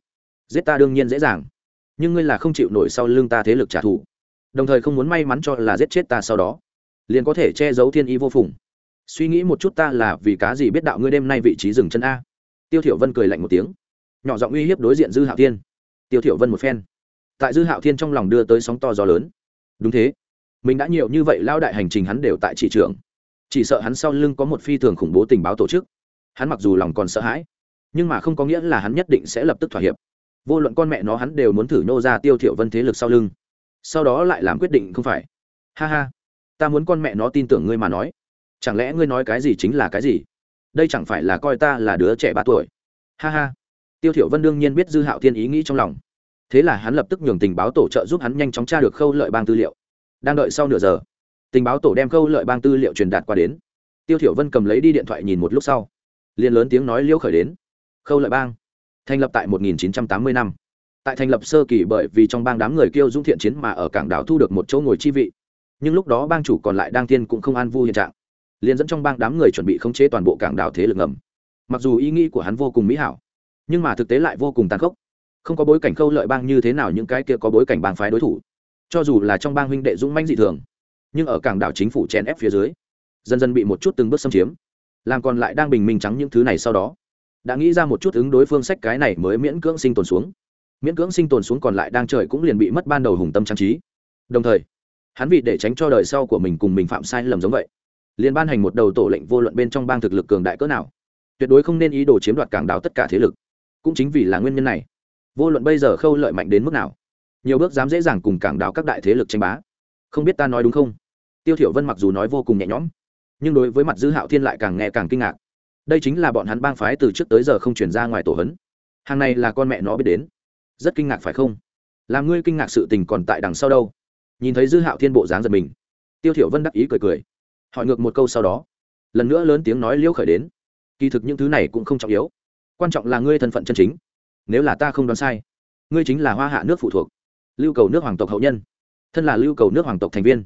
Giết ta đương nhiên dễ dàng, nhưng ngươi là không chịu nổi sau lưng ta thế lực trả thù, đồng thời không muốn may mắn cho là giết chết ta sau đó, liền có thể che giấu thiên ý vô phùng. Suy nghĩ một chút ta là vì cá gì biết đạo ngươi đêm nay vị trí dừng chân a? Tiêu thiểu vân cười lạnh một tiếng. Nhỏ giọng uy hiếp đối diện dư hạo thiên. Tiêu thiểu vân một phen. Tại dư hạo thiên trong lòng đưa tới sóng to gió lớn. Đúng thế. Mình đã nhiều như vậy lao đại hành trình hắn đều tại chỉ trưởng chỉ sợ hắn sau lưng có một phi thường khủng bố tình báo tổ chức. Hắn mặc dù lòng còn sợ hãi, nhưng mà không có nghĩa là hắn nhất định sẽ lập tức thỏa hiệp. Vô luận con mẹ nó hắn đều muốn thử nhô ra tiêu thiểu vân thế lực sau lưng. Sau đó lại làm quyết định không phải. Ha ha. Ta muốn con mẹ nó tin tưởng ngươi mà nói. Chẳng lẽ ngươi nói cái gì chính là cái gì? Đây chẳng phải là coi ta là đứa trẻ ba tuổi. Ha ha. Tiêu thiểu vân đương nhiên biết dư hạo thiên ý nghĩ trong lòng. Thế là hắn lập tức nhường tình báo tổ trợ giúp hắn nhanh chóng tra được khâu lợi bang tư liệu. Đang đợi sau nửa giờ, tình báo tổ đem khâu lợi bang tư liệu truyền đạt qua đến. Tiêu thiểu vân cầm lấy đi điện thoại nhìn một lúc sau, liền lớn tiếng nói liêu khởi đến. Khâu lợi bang, thành lập tại 1980 năm. Tại thành lập sơ kỳ bởi vì trong bang đám người kêu dũng thiện chiến mà ở cảng đảo thu được một chỗ ngồi chi vị. Nhưng lúc đó bang chủ còn lại đang tiên cũng không an vui hiện trạng liền dẫn trong bang đám người chuẩn bị khống chế toàn bộ cảng đảo thế lực ngầm. Mặc dù ý nghĩ của hắn vô cùng mỹ hảo, nhưng mà thực tế lại vô cùng tàn khốc. Không có bối cảnh khâu lợi bang như thế nào những cái kia có bối cảnh bang phái đối thủ. Cho dù là trong bang huynh đệ dũng manh dị thường, nhưng ở cảng đảo chính phủ chèn ép phía dưới, dần dần bị một chút từng bước xâm chiếm, làm còn lại đang bình minh trắng những thứ này sau đó, đã nghĩ ra một chút ứng đối phương sách cái này mới miễn cưỡng sinh tồn xuống. Miễn cưỡng sinh tồn xuống còn lại đang trời cũng liền bị mất ban đầu hùng tâm trang trí. Đồng thời, hắn vì để tránh cho đời sau của mình cùng mình phạm sai lầm giống vậy liền ban hành một đầu tổ lệnh vô luận bên trong bang thực lực cường đại cỡ nào. Tuyệt đối không nên ý đồ chiếm đoạt cảng đảo tất cả thế lực. Cũng chính vì là nguyên nhân này, vô luận bây giờ khâu lợi mạnh đến mức nào, nhiều bước dám dễ dàng cùng cảng đảo các đại thế lực tranh bá. Không biết ta nói đúng không? Tiêu thiểu vân mặc dù nói vô cùng nhẹ nhõm, nhưng đối với mặt dư hạo thiên lại càng nghe càng kinh ngạc. Đây chính là bọn hắn bang phái từ trước tới giờ không chuyển ra ngoài tổ hấn. Hàng này là con mẹ nó biết đến. Rất kinh ngạc phải không? Làm ngươi kinh ngạc sự tình còn tại đằng sau đâu? Nhìn thấy dư hạo thiên bộ dáng giật mình, tiêu thiểu vân đắc ý cười cười hỏi ngược một câu sau đó, lần nữa lớn tiếng nói liễu khởi đến. Kỳ thực những thứ này cũng không trọng yếu. Quan trọng là ngươi thân phận chân chính. Nếu là ta không đoán sai, ngươi chính là hoa hạ nước phụ thuộc, lưu cầu nước hoàng tộc hậu nhân, thân là lưu cầu nước hoàng tộc thành viên,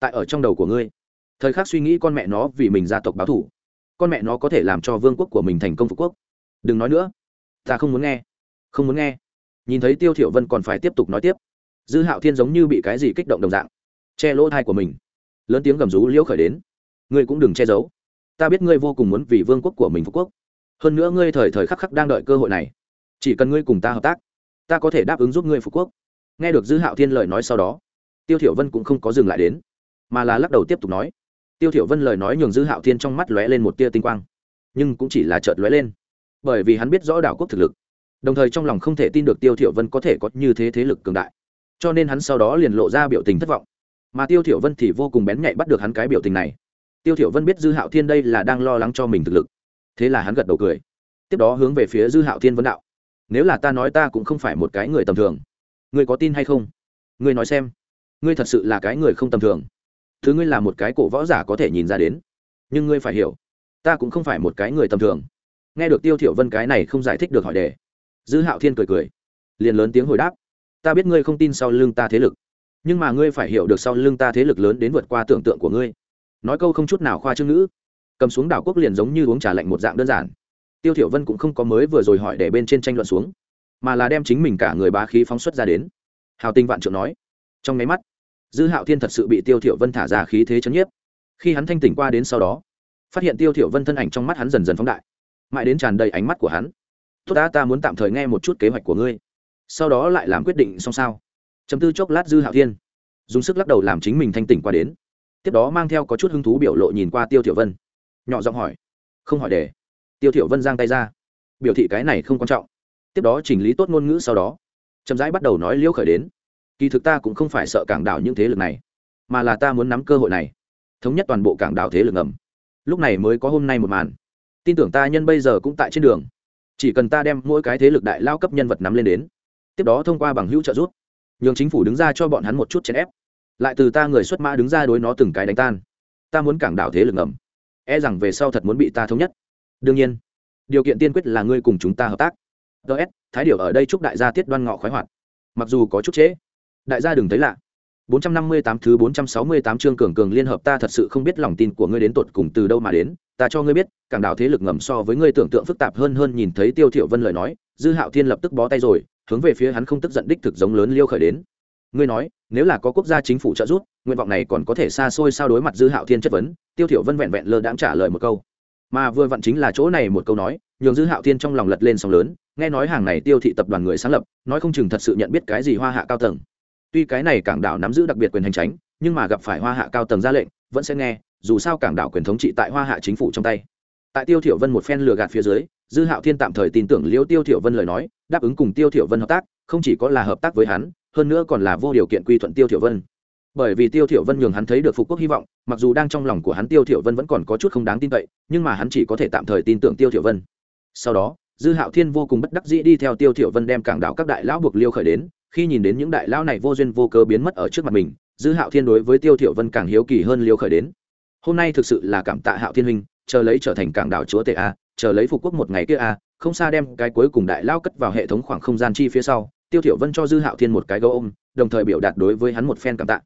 tại ở trong đầu của ngươi. Thời khắc suy nghĩ con mẹ nó vì mình gia tộc báo thủ con mẹ nó có thể làm cho vương quốc của mình thành công phục quốc. Đừng nói nữa, ta không muốn nghe, không muốn nghe. Nhìn thấy tiêu thiểu vân còn phải tiếp tục nói tiếp, dư hạo thiên giống như bị cái gì kích động đồng dạng, che lỗ thai của mình lớn tiếng gầm rú liễu khởi đến. Ngươi cũng đừng che giấu. Ta biết ngươi vô cùng muốn vì vương quốc của mình phục quốc. Hơn nữa ngươi thời thời khắc khắc đang đợi cơ hội này. Chỉ cần ngươi cùng ta hợp tác, ta có thể đáp ứng giúp ngươi phục quốc. Nghe được dư hạo thiên lời nói sau đó, tiêu thiểu vân cũng không có dừng lại đến, mà là lắc đầu tiếp tục nói. Tiêu thiểu vân lời nói nhường dư hạo thiên trong mắt lóe lên một tia tinh quang, nhưng cũng chỉ là chợt lóe lên, bởi vì hắn biết rõ đảo quốc thực lực, đồng thời trong lòng không thể tin được tiêu thiểu vân có thể có như thế thế lực cường đại, cho nên hắn sau đó liền lộ ra biểu tình thất vọng mà tiêu thiểu vân thì vô cùng bén nhạy bắt được hắn cái biểu tình này. Tiêu thiểu vân biết dư hạo thiên đây là đang lo lắng cho mình thực lực. Thế là hắn gật đầu cười. Tiếp đó hướng về phía dư hạo thiên vấn đạo. Nếu là ta nói ta cũng không phải một cái người tầm thường. Ngươi có tin hay không? Ngươi nói xem. Ngươi thật sự là cái người không tầm thường. Thứ ngươi là một cái cổ võ giả có thể nhìn ra đến. Nhưng ngươi phải hiểu, ta cũng không phải một cái người tầm thường. Nghe được tiêu thiểu vân cái này không giải thích được hỏi đề, dư hạo thiên cười cười, liền lớn tiếng hồi đáp. Ta biết ngươi không tin sau lưng ta thế lực nhưng mà ngươi phải hiểu được sau lưng ta thế lực lớn đến vượt qua tưởng tượng của ngươi. Nói câu không chút nào khoa trương ngữ. Cầm xuống đảo quốc liền giống như uống trà lạnh một dạng đơn giản. Tiêu thiểu vân cũng không có mới vừa rồi hỏi để bên trên tranh luận xuống, mà là đem chính mình cả người bá khí phóng xuất ra đến. Hào tinh vạn trượng nói, trong ngay mắt, dư hạo thiên thật sự bị tiêu thiểu vân thả ra khí thế chấn nhiếp. Khi hắn thanh tỉnh qua đến sau đó, phát hiện tiêu thiểu vân thân ảnh trong mắt hắn dần dần phóng đại, mãi đến tràn đầy ánh mắt của hắn. Tốt đã, ta muốn tạm thời nghe một chút kế hoạch của ngươi, sau đó lại làm quyết định xong sao chấm tư chốc lát dư hạo thiên. Dùng sức lắc đầu làm chính mình thanh tỉnh qua đến. Tiếp đó mang theo có chút hứng thú biểu lộ nhìn qua tiêu thiểu vân. Nhỏ giọng hỏi. Không hỏi để. Tiêu thiểu vân giang tay ra. Biểu thị cái này không quan trọng. Tiếp đó chỉnh lý tốt ngôn ngữ sau đó. Chậm rãi bắt đầu nói liễu khởi đến. Kỳ thực ta cũng không phải sợ cảng đảo những thế lực này, mà là ta muốn nắm cơ hội này, thống nhất toàn bộ cảng đảo thế lực ngầm. Lúc này mới có hôm nay một màn. Tin tưởng ta nhân bây giờ cũng tại trên đường. Chỉ cần ta đem mỗi cái thế lực đại lao cấp nhân vật nắm lên đến. Tiếp đó thông qua bằng hữu trợ giúp nhường chính phủ đứng ra cho bọn hắn một chút chèn ép. Lại từ ta người xuất mã đứng ra đối nó từng cái đánh tan. Ta muốn cảng đảo thế lực ngầm. E rằng về sau thật muốn bị ta thống nhất. Đương nhiên điều kiện tiên quyết là ngươi cùng chúng ta hợp tác. Ts thái điều ở đây chúc đại gia tiết đoan ngọ khoái hoạt. Mặc dù có chút trễ đại gia đừng thấy lạ. 458 thứ 468 chương cường cường liên hợp ta thật sự không biết lòng tin của ngươi đến tột cùng từ đâu mà đến, ta cho ngươi biết, cảng đảo thế lực ngầm so với ngươi tưởng tượng phức tạp hơn hơn nhìn thấy Tiêu Thiệu Vân lời nói, Dư Hạo Thiên lập tức bó tay rồi, hướng về phía hắn không tức giận đích thực giống lớn liêu khởi đến. Ngươi nói, nếu là có quốc gia chính phủ trợ giúp, nguyện vọng này còn có thể xa xôi sao đối mặt Dư Hạo Thiên chất vấn, Tiêu thiểu Vân vẹn vẹn lơ đãng trả lời một câu. Mà vừa vặn chính là chỗ này một câu nói, nhường Dư Hạo Thiên trong lòng lật lên sóng lớn, nghe nói hàng này Tiêu thị tập đoàn người sáng lập, nói không chừng thật sự nhận biết cái gì hoa hạ cao tầng tuy cái này cảng đảo nắm giữ đặc biệt quyền hành tránh nhưng mà gặp phải hoa hạ cao tầng ra lệnh vẫn sẽ nghe dù sao cảng đảo quyền thống trị tại hoa hạ chính phủ trong tay tại tiêu thiểu vân một phen lừa gạt phía dưới, dư hạo thiên tạm thời tin tưởng liễu tiêu thiểu vân lời nói, đáp ứng cùng tiêu thiểu vân hợp tác, không chỉ có là hợp tác với hắn, hơn nữa còn là vô điều kiện quy thuận tiêu thiểu vân. Bởi vì tiêu thiểu vân nhường hắn thấy được phục quốc hy vọng, mặc dù đang trong lòng của hắn tiêu thiểu vân vẫn còn có chút không đáng tin cậy, nhưng mà hắn chỉ có thể tạm thời tin tưởng tiêu thiểu vân. Sau đó, dư hạo thiên vô cùng bất đắc dĩ đi theo tiêu thiểu vân đem cảng đảo các đại lão buộc liêu khởi đến, khi nhìn đến những đại lão này vô duyên vô cớ biến mất ở trước mặt mình, dư hạo thiên đối với tiêu thiểu vân càng hiếu kỳ hơn liêu khởi đến. Hôm nay thực sự là cảm tạ hạo thiên huynh chờ lấy trở thành cảng đảo chúa tể a, chờ lấy phục quốc một ngày kia a, không xa đem cái cuối cùng đại lao cất vào hệ thống khoảng không gian chi phía sau, tiêu thiểu vân cho dư hạo thiên một cái gấu ôm, đồng thời biểu đạt đối với hắn một phen cảm tạ.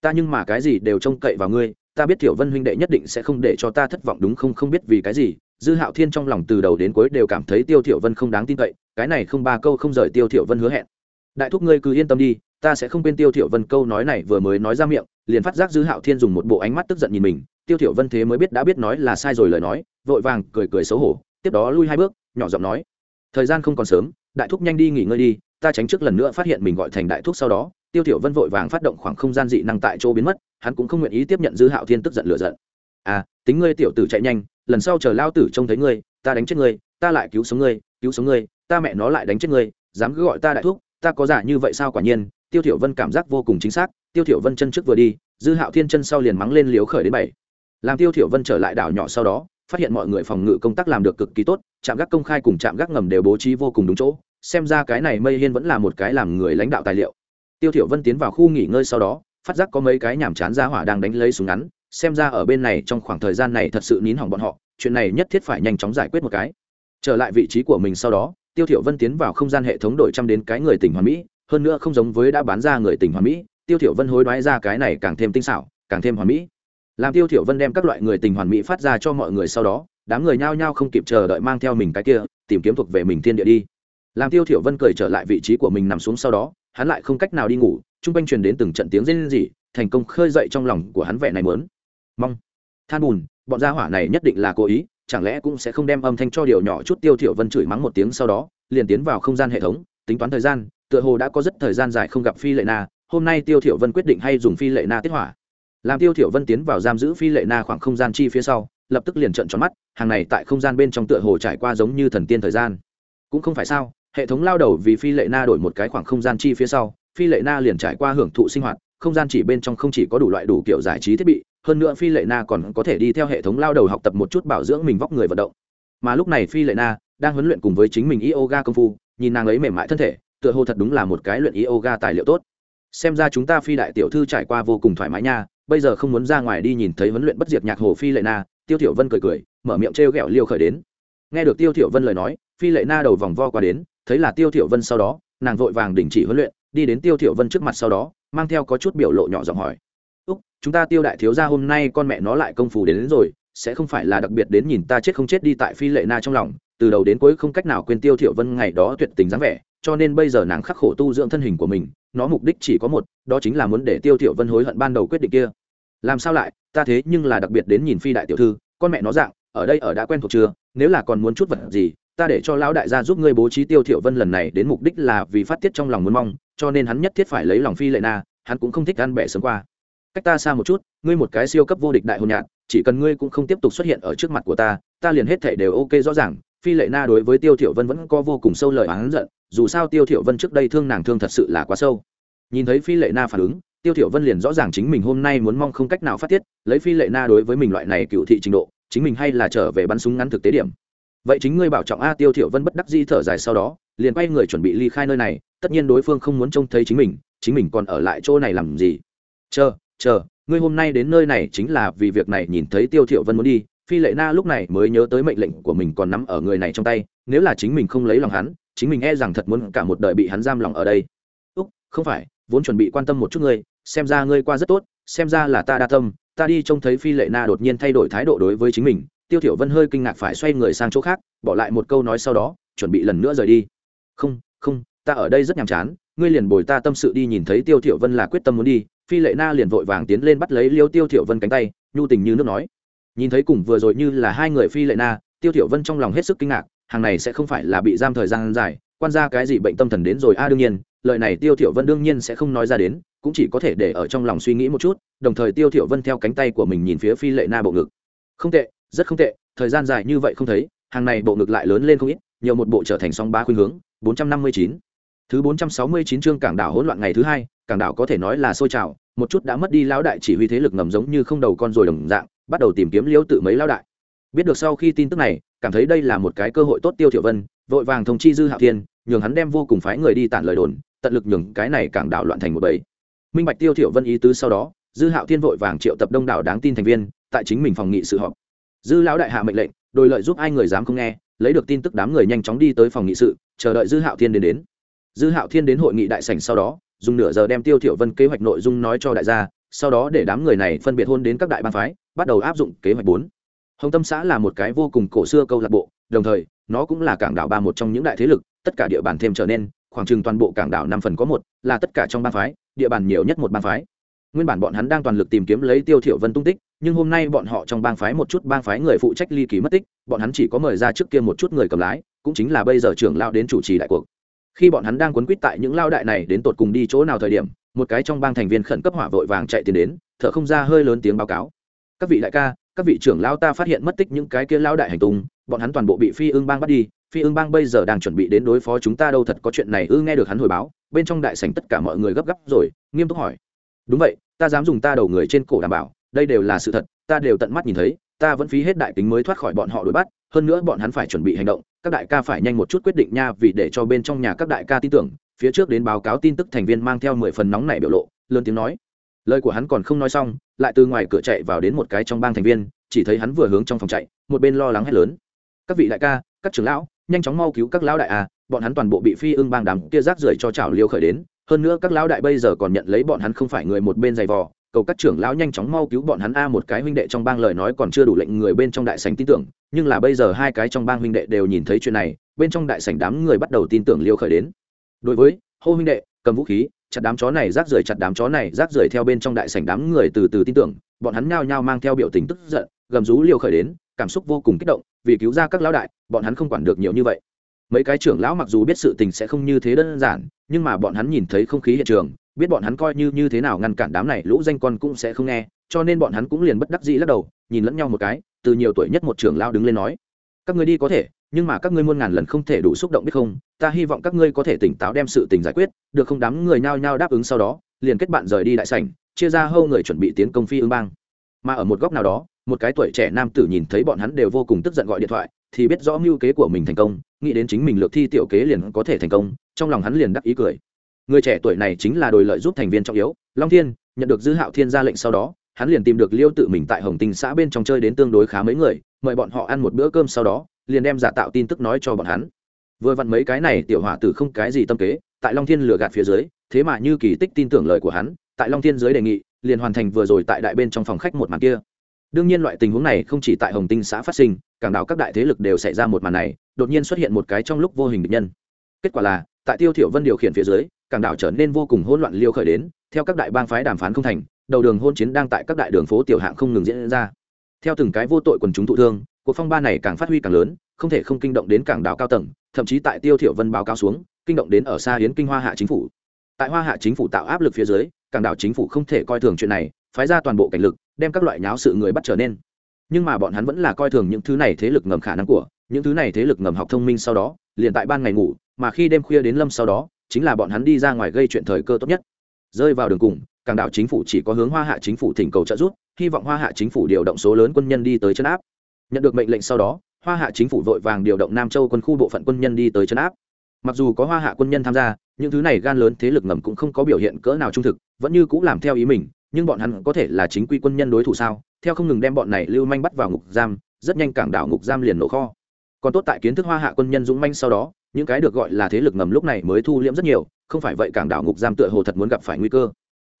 Ta nhưng mà cái gì đều trông cậy vào ngươi, ta biết tiểu vân huynh đệ nhất định sẽ không để cho ta thất vọng đúng không không biết vì cái gì, dư hạo thiên trong lòng từ đầu đến cuối đều cảm thấy tiêu thiểu vân không đáng tin cậy, cái này không ba câu không rời tiêu thiểu vân hứa hẹn. Đại thúc ngươi cứ yên tâm đi, ta sẽ không quên tiêu thiểu vân câu nói này vừa mới nói ra miệng, liền phát giác dư hạo thiên dùng một bộ ánh mắt tức giận nhìn mình tiêu thiểu vân thế mới biết đã biết nói là sai rồi lời nói, vội vàng cười cười xấu hổ, tiếp đó lui hai bước, nhỏ giọng nói, thời gian không còn sớm, đại thúc nhanh đi nghỉ ngơi đi, ta tránh trước lần nữa phát hiện mình gọi thành đại thúc sau đó. Tiêu thiểu vân vội vàng phát động khoảng không gian dị năng tại chỗ biến mất, hắn cũng không nguyện ý tiếp nhận dư hạo thiên tức giận lửa giận. À tính ngươi tiểu tử chạy nhanh, lần sau chờ lao tử trông thấy ngươi, ta đánh chết ngươi, ta lại cứu sống ngươi, cứu sống ngươi, ta mẹ nó lại đánh chết ngươi, dám cứ gọi ta đại thúc, ta có giả như vậy sao quả nhiên? Tiêu thiểu vân cảm giác vô cùng chính xác, tiêu thiểu vân chân trước vừa đi, dư hạo thiên chân sau liền mắng lên liếu khởi đến bảy làm tiêu thiểu vân trở lại đảo nhỏ sau đó, phát hiện mọi người phòng ngự công tác làm được cực kỳ tốt, trạm gác công khai cùng trạm gác ngầm đều bố trí vô cùng đúng chỗ, xem ra cái này mây hiên vẫn là một cái làm người lãnh đạo tài liệu. Tiêu thiểu vân tiến vào khu nghỉ ngơi sau đó, phát giác có mấy cái nhảm chán ra hỏa đang đánh lấy súng ngắn, xem ra ở bên này trong khoảng thời gian này thật sự nín hỏng bọn họ, chuyện này nhất thiết phải nhanh chóng giải quyết một cái. Trở lại vị trí của mình sau đó, tiêu thiểu vân tiến vào không gian hệ thống đổi trăm đến cái người tỉnh hoàn mỹ, hơn nữa không giống với đã bán ra người tỉnh hoàn mỹ, tiêu thiểu vân hối đoái ra cái này càng thêm tinh xảo, càng thêm hoàn mỹ làm tiêu thiểu vân đem các loại người tình hoàn mỹ phát ra cho mọi người sau đó, đám người nhao nhao không kịp chờ đợi mang theo mình cái kia, tìm kiếm thuộc về mình thiên địa đi. Làm tiêu thiểu vân cười trở lại vị trí của mình nằm xuống sau đó, hắn lại không cách nào đi ngủ, trung quanh truyền đến từng trận tiếng rên rỉ, thành công khơi dậy trong lòng của hắn vẻ này muốn. Mong. Than bùn, bọn gia hỏa này nhất định là cố ý, chẳng lẽ cũng sẽ không đem âm thanh cho điều nhỏ chút tiêu thiểu vân chửi mắng một tiếng sau đó, liền tiến vào không gian hệ thống, tính toán thời gian, tựa hồ đã có rất thời gian dài không gặp phi lệ na, hôm nay tiêu thiểu vân quyết định hay dùng phi lệ na tiết hỏa làm tiêu thiểu vân tiến vào giam giữ phi lệ na khoảng không gian chi phía sau, lập tức liền trợn tròn mắt, hàng này tại không gian bên trong tựa hồ trải qua giống như thần tiên thời gian. Cũng không phải sao, hệ thống lao đầu vì phi lệ na đổi một cái khoảng không gian chi phía sau, phi lệ na liền trải qua hưởng thụ sinh hoạt, không gian chỉ bên trong không chỉ có đủ loại đủ kiểu giải trí thiết bị, hơn nữa phi lệ na còn có thể đi theo hệ thống lao đầu học tập một chút bảo dưỡng mình vóc người vận động. Mà lúc này phi lệ na đang huấn luyện cùng với chính mình yoga công phu, nhìn nàng ấy mềm mại thân thể, tựa hồ thật đúng là một cái luyện yoga tài liệu tốt. Xem ra chúng ta phi đại tiểu thư trải qua vô cùng thoải mái nha bây giờ không muốn ra ngoài đi nhìn thấy huấn luyện bất diệt nhạc hồ phi lệ na tiêu thiểu vân cười cười mở miệng treo gẹo liêu khởi đến. Nghe được tiêu thiểu vân lời nói phi lệ na đầu vòng vo qua đến thấy là tiêu thiểu vân sau đó nàng vội vàng đình chỉ huấn luyện đi đến tiêu thiểu vân trước mặt sau đó mang theo có chút biểu lộ nhỏ giọng hỏi. Úc chúng ta tiêu đại thiếu gia hôm nay con mẹ nó lại công phu đến, đến rồi sẽ không phải là đặc biệt đến nhìn ta chết không chết đi tại phi lệ na trong lòng từ đầu đến cuối không cách nào quên tiêu thiểu vân ngày đó tuyệt tình dáng vẻ cho nên bây giờ nàng khắc khổ tu dưỡng thân hình của mình, nó mục đích chỉ có một, đó chính là muốn để tiêu thiểu vân hối hận ban đầu quyết định kia. Làm sao lại, ta thế nhưng là đặc biệt đến nhìn phi đại tiểu thư, con mẹ nó dạng, ở đây ở đã quen thuộc chưa, nếu là còn muốn chút vật gì, ta để cho lão đại gia giúp ngươi bố trí tiêu thiểu vân lần này đến mục đích là vì phát tiết trong lòng muốn mong, cho nên hắn nhất thiết phải lấy lòng phi lệ na, hắn cũng không thích ăn bẻ sớm qua. Cách ta xa một chút, ngươi một cái siêu cấp vô địch đại hồn nhạn, chỉ cần ngươi cũng không tiếp tục xuất hiện ở trước mặt của ta ta liền hết thảy đều ok rõ ràng phi lệ na đối với tiêu thiểu vân vẫn có vô cùng sâu lời oán giận, dù sao tiêu thiểu vân trước đây thương nàng thương thật sự là quá sâu. Nhìn thấy phi lệ na phản ứng, tiêu thiểu vân liền rõ ràng chính mình hôm nay muốn mong không cách nào phát tiết, lấy phi lệ na đối với mình loại này cựu thị trình độ, chính mình hay là trở về bắn súng ngắn thực tế điểm. Vậy chính ngươi bảo trọng a tiêu thiểu vân bất đắc dĩ thở dài sau đó, liền quay người chuẩn bị ly khai nơi này, tất nhiên đối phương không muốn trông thấy chính mình chính mình còn ở lại chỗ này làm gì? Chờ chờ, ngươi hôm nay đến nơi này chính là vì việc này nhìn thấy tiêu thiểu vân muốn đi phi lệ na lúc này mới nhớ tới mệnh lệnh của mình còn nắm ở người này trong tay, nếu là chính mình không lấy lòng hắn, chính mình e rằng thật muốn cả một đời bị hắn giam lòng ở đây. Úc, không phải, vốn chuẩn bị quan tâm một chút ngươi, xem ra ngươi qua rất tốt, xem ra là ta đa tâm, ta đi trông thấy phi lệ na đột nhiên thay đổi thái độ đối với chính mình. Tiêu thiểu vân hơi kinh ngạc phải xoay người sang chỗ khác, bỏ lại một câu nói sau đó, chuẩn bị lần nữa rời đi. Không không, ta ở đây rất nhàm chán, ngươi liền bồi ta tâm sự đi nhìn thấy tiêu thiểu vân là quyết tâm muốn đi. Phi lệ na liền vội vàng tiến lên bắt lấy liêu tiêu thiểu vân cánh tay, nhu tình như nước nói nhìn thấy cùng vừa rồi như là hai người phi lệ na, tiêu thiểu vân trong lòng hết sức kinh ngạc, hàng này sẽ không phải là bị giam thời gian dài, quan ra cái gì bệnh tâm thần đến rồi, a, đương nhiên, lời này tiêu thiểu vân đương nhiên sẽ không nói ra đến, cũng chỉ có thể để ở trong lòng suy nghĩ một chút, đồng thời tiêu thiểu vân theo cánh tay của mình nhìn phía phi lệ na bộ ngực. Không tệ, rất không tệ, thời gian dài như vậy không thấy, hàng này bộ ngực lại lớn lên không ít, nhiều một bộ trở thành song ba khuyên hướng 459 thứ 469 chương cảng đảo hỗn loạn ngày thứ hai, cảng đảo có thể nói là sôi trào, một chút đã mất đi lão đại chỉ huy thế lực ngầm giống như không đầu con rồi đồng dạng bắt đầu tìm kiếm liễu tự mấy lão đại. Biết được sau khi tin tức này, cảm thấy đây là một cái cơ hội tốt tiêu thiểu vân, vội vàng thông chi dư hạo thiên, nhường hắn đem vô cùng phái người đi tản lời đồn, tận lực nhường cái này càng đảo loạn thành một bầy. Minh bạch tiêu thiểu vân ý tứ sau đó, dư hạo thiên vội vàng triệu tập đông đảo đáng tin thành viên, tại chính mình phòng nghị sự họp. Dư lão đại hạ mệnh lệnh, đôi lợi giúp ai người dám không nghe, lấy được tin tức đám người nhanh chóng đi tới phòng nghị sự, chờ đợi dư hạo thiên đến đến. Dư hạo thiên đến hội nghị đại sảnh sau đó, dùng nửa giờ đem tiêu thiểu vân kế hoạch nội dung nói cho đại gia sau đó để đám người này phân biệt hôn đến các đại bang phái, bắt đầu áp dụng kế hoạch bốn. Hồng tâm xã là một cái vô cùng cổ xưa câu lạc bộ, đồng thời, nó cũng là cảng đảo ba một trong những đại thế lực, tất cả địa bàn thêm trở nên, khoảng chừng toàn bộ cảng đảo năm phần có một, là tất cả trong bang phái, địa bàn nhiều nhất một bang phái. Nguyên bản bọn hắn đang toàn lực tìm kiếm lấy tiêu thiểu vân tung tích, nhưng hôm nay bọn họ trong bang phái một chút bang phái người phụ trách ly kỳ mất tích, bọn hắn chỉ có mời ra trước kia một chút người cầm lái, cũng chính là bây giờ trưởng lão đến chủ trì đại cuộc. Khi bọn hắn đang quấn quýt tại những lao đại này đến tột cùng đi chỗ nào thời điểm một cái trong bang thành viên khẩn cấp hỏa vội vàng chạy tiến đến, thở không ra hơi lớn tiếng báo cáo. Các vị đại ca, các vị trưởng lao ta phát hiện mất tích những cái kia lao đại hành tung, bọn hắn toàn bộ bị phi ương bang bắt đi, phi ương bang bây giờ đang chuẩn bị đến đối phó chúng ta đâu thật có chuyện này ư nghe được hắn hồi báo, bên trong đại sảnh tất cả mọi người gấp gáp rồi, nghiêm túc hỏi. Đúng vậy, ta dám dùng ta đầu người trên cổ đảm bảo, đây đều là sự thật, ta đều tận mắt nhìn thấy, ta vẫn phí hết đại tính mới thoát khỏi bọn họ đuổi bắt, hơn nữa bọn hắn phải chuẩn bị hành động, các đại ca phải nhanh một chút quyết định nha vì để cho bên trong nhà các đại ca tin tưởng phía trước đến báo cáo tin tức thành viên mang theo mười phần nóng này biểu lộ, lớn tiếng nói. Lời của hắn còn không nói xong, lại từ ngoài cửa chạy vào đến một cái trong bang thành viên, chỉ thấy hắn vừa hướng trong phòng chạy, một bên lo lắng hét lớn. Các vị đại ca, các trưởng lão, nhanh chóng mau cứu các lão đại à bọn hắn toàn bộ bị phi ưng bang đám kia rác rưởi cho chảo liêu khởi đến. Hơn nữa các lão đại bây giờ còn nhận lấy bọn hắn không phải người một bên giày vò. Cầu các trưởng lão nhanh chóng mau cứu bọn hắn a, một cái huynh đệ trong bang lời nói còn chưa đủ lệnh người bên trong đại sảnh tin tưởng, nhưng là bây giờ hai cái trong bang huynh đệ đều nhìn thấy chuyện này, bên trong đại sảnh đám người bắt đầu tin tưởng liêu khởi đến đối với, hô huynh đệ, cầm vũ khí, chặt đám chó này rác rưởi, chặt đám chó này rác rưởi theo bên trong đại sảnh đám người từ từ tin tưởng, bọn hắn nhao nhao mang theo biểu tình tức giận, gầm rú liều khởi đến, cảm xúc vô cùng kích động, vì cứu ra các lão đại, bọn hắn không quản được nhiều như vậy. Mấy cái trưởng lão mặc dù biết sự tình sẽ không như thế đơn giản, nhưng mà bọn hắn nhìn thấy không khí hiện trường, biết bọn hắn coi như như thế nào ngăn cản đám này lũ danh con cũng sẽ không nghe, cho nên bọn hắn cũng liền bất đắc dĩ lắc đầu, nhìn lẫn nhau một cái, từ nhiều tuổi nhất một trưởng lão đứng lên nói, các ngươi đi có thể, nhưng mà các ngươi muôn ngàn lần không thể đủ xúc động biết không ta hy vọng các ngươi có thể tỉnh táo đem sự tình giải quyết, được không? Đám người nhao nhao đáp ứng sau đó, liền kết bạn rời đi đại sảnh, chia ra hâu người chuẩn bị tiến công phi ương bang. Mà ở một góc nào đó, một cái tuổi trẻ nam tử nhìn thấy bọn hắn đều vô cùng tức giận gọi điện thoại, thì biết rõ mưu kế của mình thành công, nghĩ đến chính mình lược thi tiểu kế liền có thể thành công, trong lòng hắn liền đắc ý cười. Người trẻ tuổi này chính là đồi lợi giúp thành viên trọng yếu, long thiên, nhận được dư hạo thiên ra lệnh sau đó, hắn liền tìm được liêu tự mình tại hồng tinh xã bên trong chơi đến tương đối khá mấy người, mời bọn họ ăn một bữa cơm sau đó, liền đem giả tạo tin tức nói cho bọn hắn vừa vặn mấy cái này tiểu hỏa tử không cái gì tâm kế, tại long thiên lừa gạt phía dưới, thế mà như kỳ tích tin tưởng lời của hắn, tại long thiên dưới đề nghị, liền hoàn thành vừa rồi tại đại bên trong phòng khách một màn kia. Đương nhiên loại tình huống này không chỉ tại hồng tinh xã phát sinh cảng đảo các đại thế lực đều xảy ra một màn này, đột nhiên xuất hiện một cái trong lúc vô hình địch nhân. Kết quả là, tại tiêu thiểu vân điều khiển phía dưới cảng đảo trở nên vô cùng hỗn loạn liêu khởi đến, theo các đại bang phái đàm phán không thành, đầu đường hôn chiến đang tại các đại đường phố tiểu hạng không ngừng diễn ra. Theo từng cái vô tội quần chúng thụ thương, cuộc phong ba này càng phát huy càng lớn không thể không kinh động đến cảng đảo cao tầng, thậm chí tại tiêu thiểu vân báo cáo xuống, kinh động đến ở xa hiến kinh hoa hạ chính phủ. Tại hoa hạ chính phủ tạo áp lực phía dưới, cảng đảo chính phủ không thể coi thường chuyện này, phái ra toàn bộ cảnh lực, đem các loại nháo sự người bắt trở nên. Nhưng mà bọn hắn vẫn là coi thường những thứ này thế lực ngầm khả năng của, những thứ này thế lực ngầm học thông minh sau đó, liền tại ban ngày ngủ, mà khi đêm khuya đến lâm sau đó, chính là bọn hắn đi ra ngoài gây chuyện thời cơ tốt nhất. Rơi vào đường cùng càng đảo chính phủ chỉ có hướng hoa hạ chính phủ thỉnh cầu trợ giúp, hy vọng hoa hạ chính phủ điều động số lớn quân nhân đi tới chân áp. Nhận được mệnh lệnh sau đó hoa hạ chính phủ vội vàng điều động nam châu quân khu bộ phận quân nhân đi tới chấn áp mặc dù có hoa hạ quân nhân tham gia những thứ này gan lớn thế lực ngầm cũng không có biểu hiện cỡ nào trung thực vẫn như cũng làm theo ý mình nhưng bọn hắn có thể là chính quy quân nhân đối thủ sao theo không ngừng đem bọn này lưu manh bắt vào ngục giam rất nhanh cảng đảo ngục giam liền nổ kho còn tốt tại kiến thức hoa hạ quân nhân dũng manh sau đó những cái được gọi là thế lực ngầm lúc này mới thu liễm rất nhiều không phải vậy cảng đảo ngục giam tựa hồ thật muốn gặp phải nguy cơ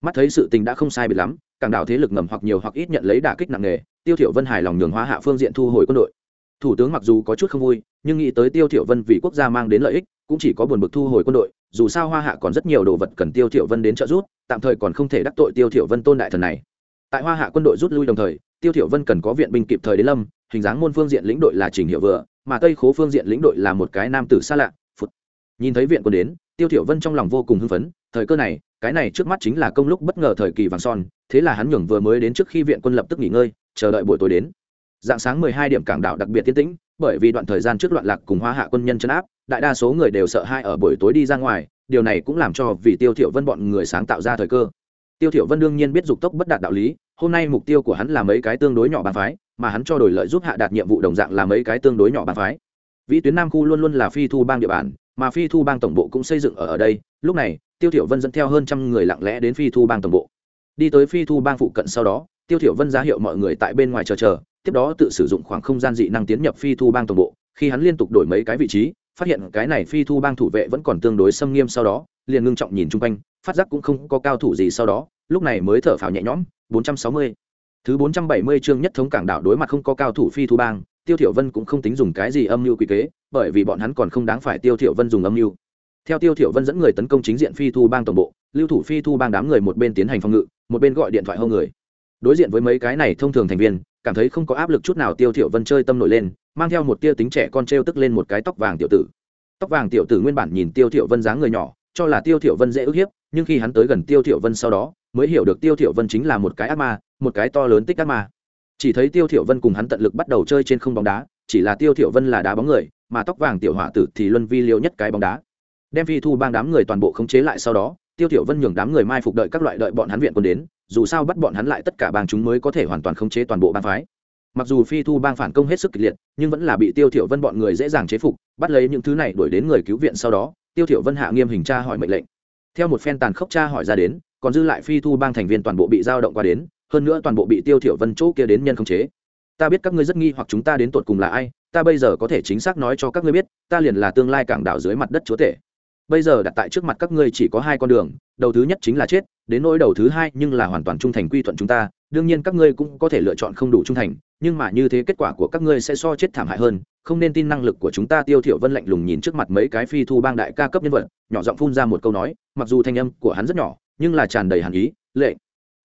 mắt thấy sự tình đã không sai biệt lắm cảng đảo thế lực ngầm hoặc nhiều hoặc ít nhận lấy đả kích nặng nề tiêu thiểu vân hài lòng nhường hoa hạ phương diện thu hồi quân đội thủ tướng mặc dù có chút không vui, nhưng nghĩ tới tiêu thiểu vân vì quốc gia mang đến lợi ích, cũng chỉ có buồn bực thu hồi quân đội, dù sao hoa hạ còn rất nhiều đồ vật cần tiêu thiểu vân đến trợ giúp, tạm thời còn không thể đắc tội tiêu thiểu vân tôn đại thần này. Tại hoa hạ quân đội rút lui đồng thời, tiêu thiểu vân cần có viện binh kịp thời đến lâm, hình dáng môn phương diện lĩnh đội là trình hiệu vừa, mà tây khố phương diện lĩnh đội là một cái nam tử xa lạ, phụt. Nhìn thấy viện quân đến, tiêu thiểu vân trong lòng vô cùng hưng phấn, thời cơ này, cái này trước mắt chính là công lúc bất ngờ thời kỳ vàng son, thế là hắn nhường vừa mới đến trước khi viện quân lập tức nghỉ ngơi, chờ đợi buổi tối đến dạng sáng 12 điểm cảng đảo đặc biệt tiến tĩnh, bởi vì đoạn thời gian trước loạn lạc cùng hoa hạ quân nhân chấn áp, đại đa số người đều sợ hai ở buổi tối đi ra ngoài, điều này cũng làm cho vì tiêu thiểu vân bọn người sáng tạo ra thời cơ. Tiêu thiểu vân đương nhiên biết dục tốc bất đạt đạo lý, hôm nay mục tiêu của hắn là mấy cái tương đối nhỏ bang phái, mà hắn cho đổi lợi giúp hạ đạt nhiệm vụ đồng dạng là mấy cái tương đối nhỏ bang phái. Vĩ tuyến nam khu luôn luôn là phi thu bang địa bàn, mà phi thu bang tổng bộ cũng xây dựng ở ở đây, lúc này, tiêu thiểu vân dẫn theo hơn trăm người lặng lẽ đến phi thu bang tổng bộ. Đi tới phi thu bang phụ cận sau đó, tiêu thiểu vân ra hiệu mọi người tại bên ngoài chờ chờ tiếp đó tự sử dụng khoảng không gian dị năng tiến nhập phi thu bang tổng bộ, khi hắn liên tục đổi mấy cái vị trí, phát hiện cái này phi thu bang thủ vệ vẫn còn tương đối xâm nghiêm sau đó, liền ngưng trọng nhìn chung quanh, phát giác cũng không có cao thủ gì sau đó, lúc này mới thở phào nhẹ nhõm 460. thứ 470 chương nhất thống cảng đảo đối mặt không có cao thủ phi thu bang, tiêu thiểu vân cũng không tính dùng cái gì âm mưu quỷ kế, bởi vì bọn hắn còn không đáng phải tiêu thiểu vân dùng âm mưu theo tiêu thiểu vân dẫn người tấn công chính diện phi thu bang tổng bộ, lưu thủ phi thu bang đám người một bên tiến hành phòng ngự, một bên gọi điện thoại hô người đối diện với mấy cái này thông thường thành viên cảm thấy không có áp lực chút nào tiêu thiểu vân chơi tâm nổi lên, mang theo một tia tính trẻ con treo tức lên một cái tóc vàng tiểu tử. Tóc vàng tiểu tử nguyên bản nhìn tiêu thiểu vân dáng người nhỏ, cho là tiêu thiểu vân dễ ức hiếp, nhưng khi hắn tới gần tiêu thiểu vân sau đó, mới hiểu được tiêu thiểu vân chính là một cái ác ma, một cái to lớn tích ác ma. Chỉ thấy tiêu thiểu vân cùng hắn tận lực bắt đầu chơi trên không bóng đá, chỉ là tiêu thiểu vân là đá bóng người, mà tóc vàng tiểu hỏa tử thì luân vi liêu nhất cái bóng đá. Đem phi thu bang đám người toàn bộ khống chế lại sau đó, tiêu thiểu vân nhường đám người mai phục đợi các loại đợi bọn hắn viện quân đến dù sao bắt bọn hắn lại tất cả bang chúng mới có thể hoàn toàn khống chế toàn bộ bang phái. Mặc dù phi thu bang phản công hết sức kịch liệt, nhưng vẫn là bị tiêu thiểu vân bọn người dễ dàng chế phục, bắt lấy những thứ này đuổi đến người cứu viện sau đó, tiêu thiểu vân hạ nghiêm hình tra hỏi mệnh lệnh. Theo một phen tàn khốc tra hỏi ra đến, còn dư lại phi thu bang thành viên toàn bộ bị giao động qua đến, hơn nữa toàn bộ bị tiêu thiểu vân chỗ kia đến nhân khống chế. Ta biết các ngươi rất nghi hoặc chúng ta đến tột cùng là ai, ta bây giờ có thể chính xác nói cho các ngươi biết, ta liền là tương lai cảng đảo dưới mặt đất chúa tể. Bây giờ đặt tại trước mặt các ngươi chỉ có hai con đường, đầu thứ nhất chính là chết đến nỗi đầu thứ hai nhưng là hoàn toàn trung thành quy thuận chúng ta, đương nhiên các ngươi cũng có thể lựa chọn không đủ trung thành, nhưng mà như thế kết quả của các ngươi sẽ so chết thảm hại hơn, không nên tin năng lực của chúng ta. Tiêu thiểu vân lạnh lùng nhìn trước mặt mấy cái phi thu bang đại ca cấp nhân vật, nhỏ giọng phun ra một câu nói, mặc dù thanh âm của hắn rất nhỏ, nhưng là tràn đầy hàn ý, lệ.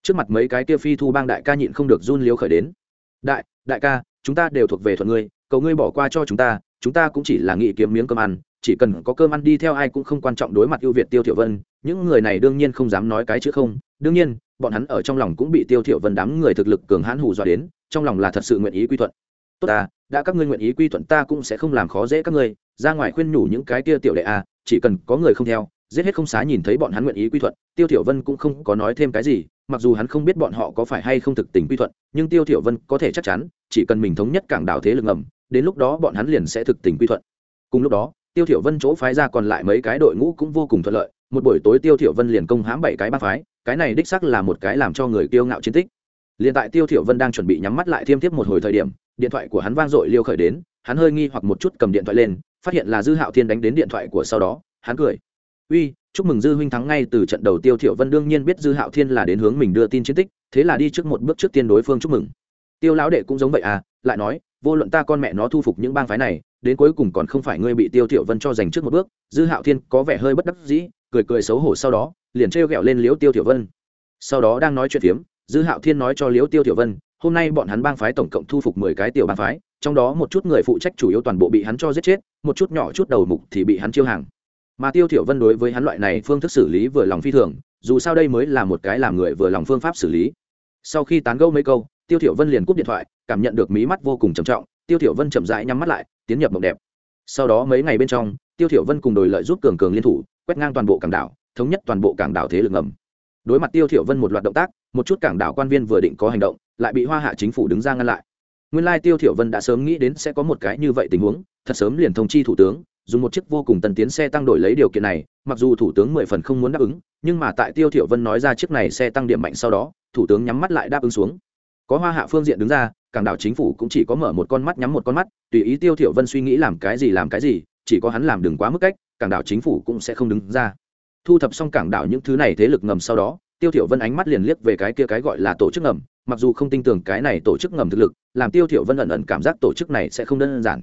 Trước mặt mấy cái kia phi thu bang đại ca nhịn không được run liếu khởi đến. Đại đại ca, chúng ta đều thuộc về thuận ngươi, cầu ngươi bỏ qua cho chúng ta chúng ta cũng chỉ là nghĩ kiếm miếng cơm ăn, chỉ cần có cơm ăn đi theo ai cũng không quan trọng đối mặt ưu việt tiêu thiểu vân những người này đương nhiên không dám nói cái chữ không, đương nhiên, bọn hắn ở trong lòng cũng bị tiêu thiểu vân đám người thực lực cường hãn hù dọa đến, trong lòng là thật sự nguyện ý quy thuận. Tốt ta, đã các ngươi nguyện ý quy thuận ta cũng sẽ không làm khó dễ các ngươi, ra ngoài khuyên nhủ những cái kia tiểu đệ à chỉ cần có người không theo, giết hết không xá nhìn thấy bọn hắn nguyện ý quy thuận, tiêu thiểu vân cũng không có nói thêm cái gì, mặc dù hắn không biết bọn họ có phải hay không thực tình quy thuận, nhưng tiêu thiểu vân có thể chắc chắn, chỉ cần mình thống nhất cảng đảo thế lực ngầm, đến lúc đó bọn hắn liền sẽ thực tình quy thuận. Cùng lúc đó, tiêu thiểu vân chỗ phái ra còn lại mấy cái đội ngũ cũng vô cùng thuận lợi một buổi tối tiêu thiểu vân liền công hãm bảy cái bang phái, cái này đích xác là một cái làm cho người kiêu ngạo chiến tích. Liền tại tiêu thiểu vân đang chuẩn bị nhắm mắt lại thiêm tiếp một hồi thời điểm, điện thoại của hắn vang dội liêu khởi đến, hắn hơi nghi hoặc một chút cầm điện thoại lên, phát hiện là dư hạo thiên đánh đến điện thoại của sau đó, hắn cười. Uy, chúc mừng dư huynh thắng ngay từ trận đầu tiêu thiểu vân đương nhiên biết dư hạo thiên là đến hướng mình đưa tin chiến tích, thế là đi trước một bước trước tiên đối phương chúc mừng. Tiêu lão đệ cũng giống vậy à lại nói, vô luận ta con mẹ nó thu phục những bang phái này, đến cuối cùng còn không phải ngươi bị tiêu thiểu vân cho giành trước một bước, dư hạo thiên có vẻ hơi bất đắc dĩ cười cười xấu hổ sau đó, liền treo gẹo lên liễu tiêu tiểu vân. Sau đó đang nói chuyện phiếm, dư hạo thiên nói cho liễu tiêu tiểu vân, hôm nay bọn hắn bang phái tổng cộng thu phục mười cái tiểu bang phái, trong đó một chút người phụ trách chủ yếu toàn bộ bị hắn cho giết chết, một chút nhỏ chút đầu mục thì bị hắn chiêu hàng. Mà tiêu tiểu vân đối với hắn loại này phương thức xử lý vừa lòng phi thường, dù sao đây mới là một cái làm người vừa lòng phương pháp xử lý. Sau khi tán gẫu mấy câu, tiêu tiểu vân liền cúp điện thoại, cảm nhận được mí mắt vô cùng trầm trọng, tiêu tiểu vân chậm rãi nhắm mắt lại, tiến nhập mộng đẹp. Sau đó mấy ngày bên trong, tiêu tiểu vân cùng đội lợi giúp cường cường liên thủ quét ngang toàn bộ cảng đảo, thống nhất toàn bộ cảng đảo thế lực ngầm. Đối mặt tiêu thiểu vân một loạt động tác, một chút cảng đảo quan viên vừa định có hành động, lại bị hoa hạ chính phủ đứng ra ngăn lại. Nguyên lai tiêu thiểu vân đã sớm nghĩ đến sẽ có một cái như vậy tình huống, thật sớm liền thông chi thủ tướng, dùng một chiếc vô cùng tân tiến xe tăng đổi lấy điều kiện này, mặc dù thủ tướng mười phần không muốn đáp ứng, nhưng mà tại tiêu thiểu vân nói ra chiếc này xe tăng điểm mạnh sau đó, thủ tướng nhắm mắt lại đáp ứng xuống. Có hoa hạ phương diện đứng ra, cảng đảo chính phủ cũng chỉ có mở một con mắt nhắm một con mắt, tùy ý tiêu thiểu vân suy nghĩ làm cái gì làm cái gì, chỉ có hắn làm đừng quá mức cách cảng đảo chính phủ cũng sẽ không đứng ra. Thu thập xong cảng đảo những thứ này thế lực ngầm sau đó, tiêu thiểu vân ánh mắt liền liếc về cái kia cái gọi là tổ chức ngầm, mặc dù không tin tưởng cái này tổ chức ngầm thực lực, làm tiêu thiểu vân ẩn ẩn cảm giác tổ chức này sẽ không đơn giản.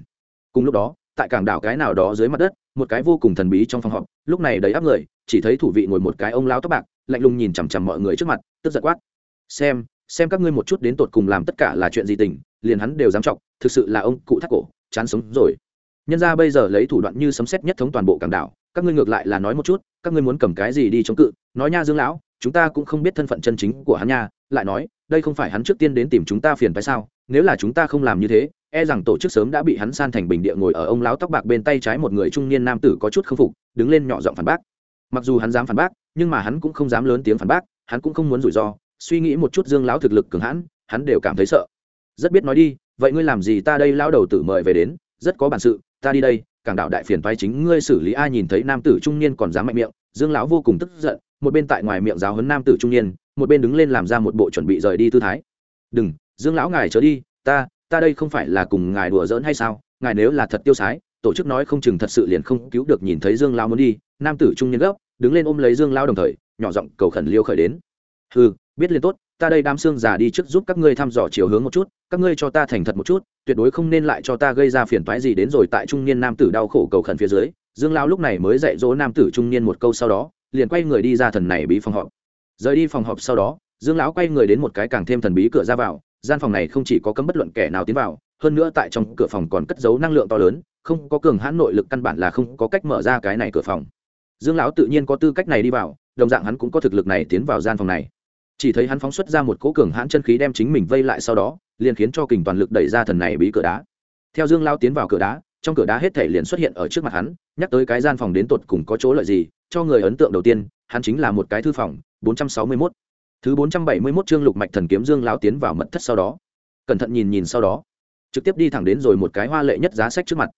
Cùng lúc đó, tại cảng đảo cái nào đó dưới mặt đất, một cái vô cùng thần bí trong phòng họp, lúc này đầy áp người, chỉ thấy thủ vị ngồi một cái ông lão tóc bạc, lạnh lùng nhìn chằm chằm mọi người trước mặt, tức giận quát. Xem xem các ngươi một chút đến tột cùng làm tất cả là chuyện gì tình, liền hắn đều dám trọng thực sự là ông cụ thắt cổ, chán sống rồi nhân ra bây giờ lấy thủ đoạn như sấm xét nhất thống toàn bộ cảng đảo, các ngươi ngược lại là nói một chút, các ngươi muốn cầm cái gì đi chống cự? Nói nha dương lão, chúng ta cũng không biết thân phận chân chính của hắn nha, lại nói, đây không phải hắn trước tiên đến tìm chúng ta phiền phải sao? Nếu là chúng ta không làm như thế e rằng tổ chức sớm đã bị hắn san thành bình địa ngồi ở ông lão tóc bạc bên tay trái một người trung niên nam tử có chút k phục, đứng lên nhỏ giọng phản bác. Mặc dù hắn dám phản bác, nhưng mà hắn cũng không dám lớn tiếng phản bác, hắn cũng không muốn rủi ro. Suy nghĩ một chút dương lão thực lực cường hãn, hắn đều cảm thấy sợ. Rất biết nói đi, vậy ngươi làm gì ta đây lão đầu tử mời về đến, rất có bản sự ta đi đây, cảng đạo đại phiền phái chính ngươi xử lý ai nhìn thấy nam tử trung niên còn dám mạnh miệng, dương lão vô cùng tức giận, một bên tại ngoài miệng giáo hấn nam tử trung niên, một bên đứng lên làm ra một bộ chuẩn bị rời đi tư thái. Đừng, dương lão ngài trở đi, ta ta đây không phải là cùng ngài đùa giỡn hay sao, ngài nếu là thật tiêu sái, tổ chức nói không chừng thật sự liền không cứu được nhìn thấy dương lão muốn đi. Nam tử trung niên gấp, đứng lên ôm lấy dương lão đồng thời, nhỏ giọng cầu khẩn liêu khởi đến. Ừ biết liền tốt, ta đây đám xương già đi trước giúp các ngươi thăm dò chiều hướng một chút, các ngươi cho ta thành thật một chút tuyệt đối không nên lại cho ta gây ra phiền toái gì đến rồi tại trung niên nam tử đau khổ cầu khẩn phía dưới, dương lão lúc này mới dạy dỗ nam tử trung niên một câu sau đó, liền quay người đi ra thần này bí phòng họp. Rời đi phòng họp sau đó, dương lão quay người đến một cái càng thêm thần bí cửa ra vào, gian phòng này không chỉ có cấm bất luận kẻ nào tiến vào, hơn nữa tại trong cửa phòng còn cất giấu năng lượng to lớn, không có cường hãn nội lực căn bản là không có cách mở ra cái này cửa phòng. Dương lão tự nhiên có tư cách này đi vào, đồng dạng hắn cũng có thực lực này tiến vào gian phòng này. Chỉ thấy hắn phóng xuất ra một cỗ cường hãn chân khí đem chính mình vây lại sau đó liền khiến cho kình toàn lực đẩy ra thần này bí cửa đá. Theo dương lao tiến vào cửa đá, trong cửa đá hết thể liền xuất hiện ở trước mặt hắn, nhắc tới cái gian phòng đến tột cùng có chỗ lợi gì, cho người ấn tượng đầu tiên, hắn chính là một cái thư phòng 461. thứ 471 chương lục mạch thần kiếm dương lao tiến vào mật thất sau đó. Cẩn thận nhìn nhìn sau đó. Trực tiếp đi thẳng đến rồi một cái hoa lệ nhất giá sách trước mặt.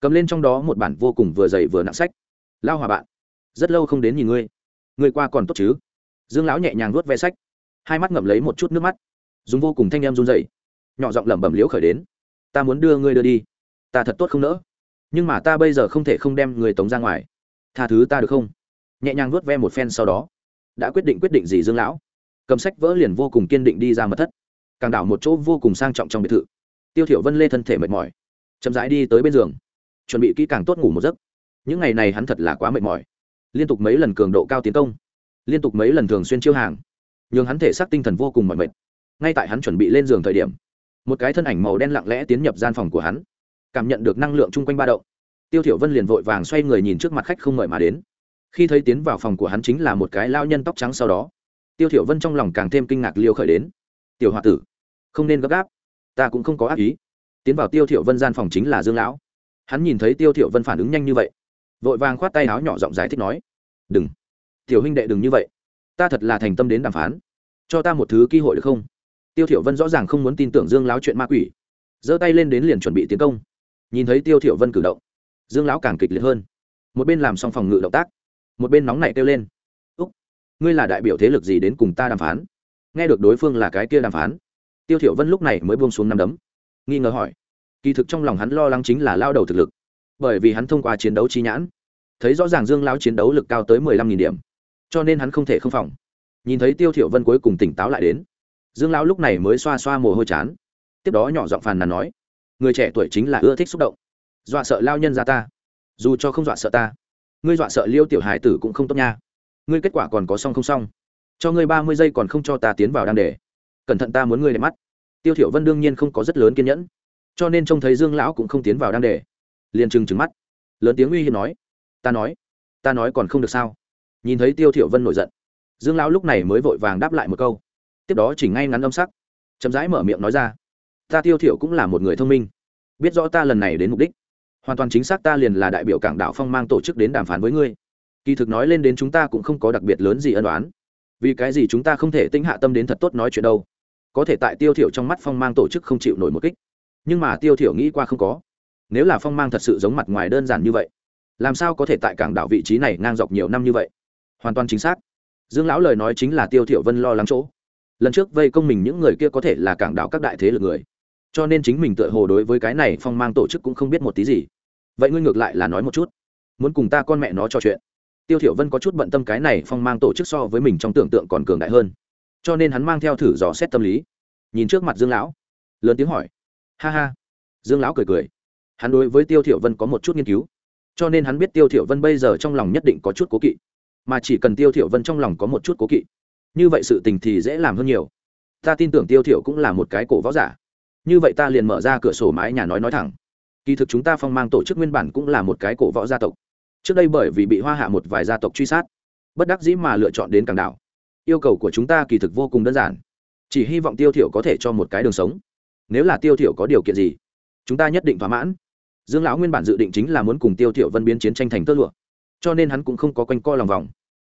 Cầm lên trong đó một bản vô cùng vừa dày vừa nặng sách. Lao hòa bạn, rất lâu không đến nhìn ngươi. Ngươi qua còn tốt chứ? Dương lão nhẹ nhàng nuốt ve sách. Hai mắt ngậm lấy một chút nước mắt. Dùng vô cùng thanh em run dậy nhỏ giọng lẩm bẩm liễu khởi đến. Ta muốn đưa ngươi đưa đi. Ta thật tốt không nỡ. Nhưng mà ta bây giờ không thể không đem người tống ra ngoài. Tha thứ ta được không? Nhẹ nhàng nuốt ve một phen sau đó. Đã quyết định quyết định gì dương lão? Cầm sách vỡ liền vô cùng kiên định đi ra mật thất. Càng đảo một chỗ vô cùng sang trọng trong biệt thự. Tiêu thiểu vân lê thân thể mệt mỏi. Chậm rãi đi tới bên giường. Chuẩn bị kỹ càng tốt ngủ một giấc. Những ngày này hắn thật là quá mệt mỏi. Liên tục mấy lần cường độ cao tiến công. Liên tục mấy lần thường xuyên chiêu hàng. Nhưng hắn thể xác tinh thần vô cùng mỏi mệt. Ngay tại hắn chuẩn bị lên giường thời điểm một cái thân ảnh màu đen lặng lẽ tiến nhập gian phòng của hắn, cảm nhận được năng lượng chung quanh ba động. Tiêu thiểu vân liền vội vàng xoay người nhìn trước mặt khách không mời mà đến. Khi thấy tiến vào phòng của hắn chính là một cái lao nhân tóc trắng sau đó, tiêu thiểu vân trong lòng càng thêm kinh ngạc liêu khởi đến. Tiểu hòa tử, không nên gấp gáp, ta cũng không có ác ý. Tiến vào tiêu thiểu vân gian phòng chính là dương lão. Hắn nhìn thấy tiêu thiểu vân phản ứng nhanh như vậy, vội vàng khoát tay áo nhỏ giọng giải thích nói, đừng, tiểu huynh đệ đừng như vậy, ta thật là thành tâm đến đàm phán, cho ta một thứ cơ hội được không? Tiêu thiểu vân rõ ràng không muốn tin tưởng dương lão chuyện ma quỷ. Giơ tay lên đến liền chuẩn bị tiến công. Nhìn thấy tiêu thiểu vân cử động, dương lão càng kịch liệt hơn. Một bên làm xong phòng ngự động tác, một bên nóng nảy kêu lên. Úc, ngươi là đại biểu thế lực gì đến cùng ta đàm phán? Nghe được đối phương là cái kia đàm phán, tiêu thiểu vân lúc này mới buông xuống năm đấm. Nghi ngờ hỏi, kỳ thực trong lòng hắn lo lắng chính là lao đầu thực lực, bởi vì hắn thông qua chiến đấu chi nhãn, thấy rõ ràng dương lão chiến đấu lực cao tới mười lăm nghìn điểm, cho nên hắn không thể không phòng. Nhìn thấy tiêu thiểu vân cuối cùng tỉnh táo lại đến dương lão lúc này mới xoa xoa mồ hôi chán. Tiếp đó nhỏ giọng phàn nàn nói, người trẻ tuổi chính là ưa thích xúc động. Dọa sợ lao nhân ra ta. Dù cho không dọa sợ ta, ngươi dọa sợ liêu tiểu hải tử cũng không tốt nha. Ngươi kết quả còn có xong không xong? Cho ngươi ba mươi giây còn không cho ta tiến vào đang để cẩn thận ta muốn ngươi để mắt. Tiêu thiểu vân đương nhiên không có rất lớn kiên nhẫn. Cho nên trông thấy dương lão cũng không tiến vào đang để liền trừng trừng mắt. Lớn tiếng uy hiếp nói, ta nói ta nói còn không được sao? Nhìn thấy tiêu thiểu vân nổi giận, dương lão lúc này mới vội vàng đáp lại một câu tiếp đó chỉnh ngay ngắn âm sắc, chậm rãi mở miệng nói ra, ta tiêu thiểu cũng là một người thông minh, biết rõ ta lần này đến mục đích. Hoàn toàn chính xác ta liền là đại biểu cảng đảo phong mang tổ chức đến đàm phán với ngươi. Kỳ thực nói lên đến chúng ta cũng không có đặc biệt lớn gì ân đoán vì cái gì chúng ta không thể tinh hạ tâm đến thật tốt nói chuyện đâu. Có thể tại tiêu thiểu trong mắt phong mang tổ chức không chịu nổi một kích. Nhưng mà tiêu thiểu nghĩ qua không có. Nếu là phong mang thật sự giống mặt ngoài đơn giản như vậy, làm sao có thể tại cảng đảo vị trí này ngang dọc nhiều năm như vậy? Hoàn toàn chính xác. Dương lão lời nói chính là tiêu thiểu vân lo lắng chỗ lần trước vây công mình những người kia có thể là cảng đảo các đại thế lực người. Cho nên chính mình tựa hồ đối với cái này phong mang tổ chức cũng không biết một tí gì. Vậy ngươi ngược lại là nói một chút. Muốn cùng ta con mẹ nó trò chuyện. Tiêu thiểu vân có chút bận tâm cái này phong mang tổ chức so với mình trong tưởng tượng còn cường đại hơn. Cho nên hắn mang theo thử dò xét tâm lý. Nhìn trước mặt dương lão. Lớn tiếng hỏi. Ha ha. Dương lão cười cười. Hắn đối với tiêu thiểu vân có một chút nghiên cứu. Cho nên hắn biết tiêu thiểu vân bây giờ trong lòng nhất định có chút cố kỵ. Mà chỉ cần tiêu thiểu vân trong lòng có một chút cố kỵ như vậy sự tình thì dễ làm hơn nhiều. Ta tin tưởng tiêu thiểu cũng là một cái cổ võ giả. Như vậy ta liền mở ra cửa sổ mái nhà nói nói thẳng. Kỳ thực chúng ta phong mang tổ chức nguyên bản cũng là một cái cổ võ gia tộc. Trước đây bởi vì bị hoa hạ một vài gia tộc truy sát, bất đắc dĩ mà lựa chọn đến càng đảo. Yêu cầu của chúng ta kỳ thực vô cùng đơn giản. Chỉ hy vọng tiêu thiểu có thể cho một cái đường sống. Nếu là tiêu thiểu có điều kiện gì, chúng ta nhất định thỏa mãn. Dương lão nguyên bản dự định chính là muốn cùng tiêu thiểu vân biến chiến tranh thành tơ lụa, cho nên hắn cũng không có quanh co lòng vòng.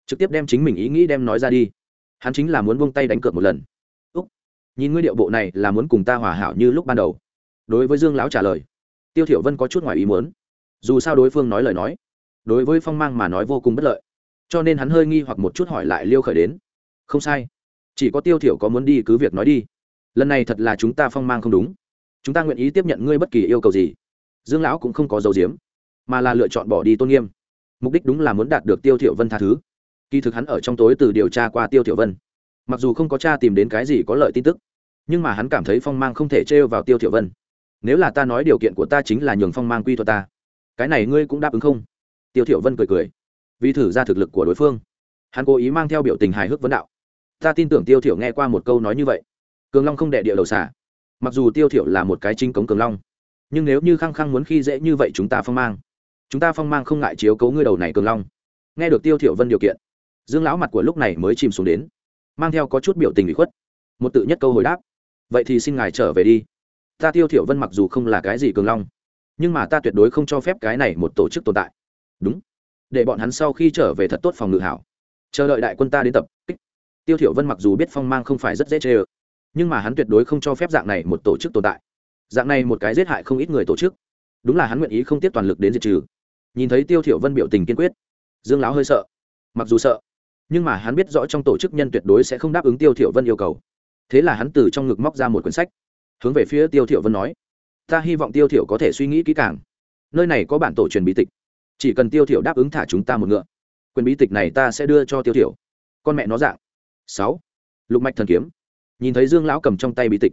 Trực tiếp đem chính mình ý nghĩ đem nói ra đi hắn chính là muốn buông tay đánh cược một lần. Úc, nhìn ngươi điệu bộ này là muốn cùng ta hòa hảo như lúc ban đầu. Đối với dương lão trả lời, tiêu thiểu vân có chút ngoài ý muốn. Dù sao đối phương nói lời nói, đối với phong mang mà nói vô cùng bất lợi. Cho nên hắn hơi nghi hoặc một chút hỏi lại liêu khởi đến. Không sai, chỉ có tiêu thiểu có muốn đi cứ việc nói đi. Lần này thật là chúng ta phong mang không đúng. Chúng ta nguyện ý tiếp nhận ngươi bất kỳ yêu cầu gì. Dương lão cũng không có dấu diếm, mà là lựa chọn bỏ đi tôn nghiêm. Mục đích đúng là muốn đạt được tiêu thiểu vân tha thứ kỳ thực hắn ở trong tối từ điều tra qua tiêu tiểu vân. Mặc dù không có cha tìm đến cái gì có lợi tin tức, nhưng mà hắn cảm thấy phong mang không thể trêu vào tiêu tiểu vân. Nếu là ta nói điều kiện của ta chính là nhường phong mang quy thuật ta, cái này ngươi cũng đáp ứng không? Tiêu tiểu vân cười cười. Vì thử ra thực lực của đối phương, hắn cố ý mang theo biểu tình hài hước vấn đạo. Ta tin tưởng tiêu thiểu nghe qua một câu nói như vậy. Cường long không đệ địa đầu xả mặc dù tiêu thiểu là một cái chính cống cường long, nhưng nếu như khăng khăng muốn khi dễ như vậy chúng ta phong mang. Chúng ta phong mang không ngại chiếu cố ngươi đầu này cường long. Nghe được tiêu thiểu vân điều kiện dương lão mặt của lúc này mới chìm xuống đến, mang theo có chút biểu tình bị khuất. Một tự nhất câu hồi đáp, vậy thì xin ngài trở về đi. Ta tiêu thiểu vân mặc dù không là cái gì cường long, nhưng mà ta tuyệt đối không cho phép cái này một tổ chức tồn tại. Đúng. Để bọn hắn sau khi trở về thật tốt phòng ngự hảo. Chờ đợi đại quân ta đến tập kích. Tiêu thiểu vân mặc dù biết phong mang không phải rất dễ chơi nhưng mà hắn tuyệt đối không cho phép dạng này một tổ chức tồn tại. Dạng này một cái giết hại không ít người tổ chức. Đúng là hắn nguyện ý không tiếp toàn lực đến diệt trừ. Nhìn thấy tiêu thiểu vân biểu tình kiên quyết, dương lão hơi sợ. Mặc dù sợ nhưng mà hắn biết rõ trong tổ chức nhân tuyệt đối sẽ không đáp ứng tiêu thiểu vân yêu cầu. Thế là hắn từ trong ngực móc ra một quyển sách, hướng về phía tiêu thiểu vân nói, ta hy vọng tiêu thiểu có thể suy nghĩ kỹ càng. Nơi này có bản tổ truyền bí tịch. Chỉ cần tiêu thiểu đáp ứng thả chúng ta một ngựa quyền bí tịch này ta sẽ đưa cho tiêu thiểu. Con mẹ nó dạng. Sáu. Lục mạch thần kiếm. Nhìn thấy dương lão cầm trong tay bí tịch,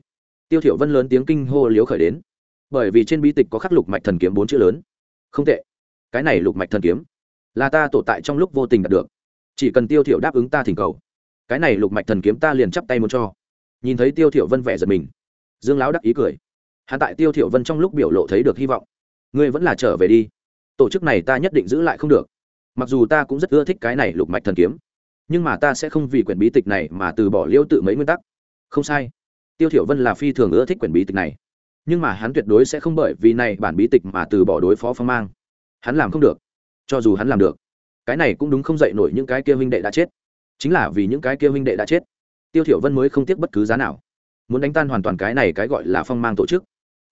tiêu thiểu vân lớn tiếng kinh hô liếu khởi đến. Bởi vì trên bí tịch có khắc lục mạch thần kiếm bốn chữ lớn. Không tệ. Cái này lục mạch thần kiếm là ta tổ tại trong lúc vô tình đạt được chỉ cần tiêu thiểu đáp ứng ta thỉnh cầu. Cái này lục mạch thần kiếm ta liền chắp tay muốn cho. Nhìn thấy tiêu thiểu vân vẻ giật mình. Dương lão đắc ý cười. Hắn tại tiêu thiểu vân trong lúc biểu lộ thấy được hy vọng. Ngươi vẫn là trở về đi. Tổ chức này ta nhất định giữ lại không được. Mặc dù ta cũng rất ưa thích cái này lục mạch thần kiếm, nhưng mà ta sẽ không vì quyển bí tịch này mà từ bỏ liêu tự mấy nguyên tắc. Không sai. Tiêu thiểu vân là phi thường ưa thích quyển bí tịch này. Nhưng mà hắn tuyệt đối sẽ không bởi vì này bản bí tịch mà từ bỏ đối phó phong mang. Hắn làm không được. Cho dù hắn làm được cái này cũng đúng không dậy nổi những cái kia huynh đệ đã chết. Chính là vì những cái kia huynh đệ đã chết tiêu thiểu vân mới không tiếc bất cứ giá nào. Muốn đánh tan hoàn toàn cái này cái gọi là phong mang tổ chức.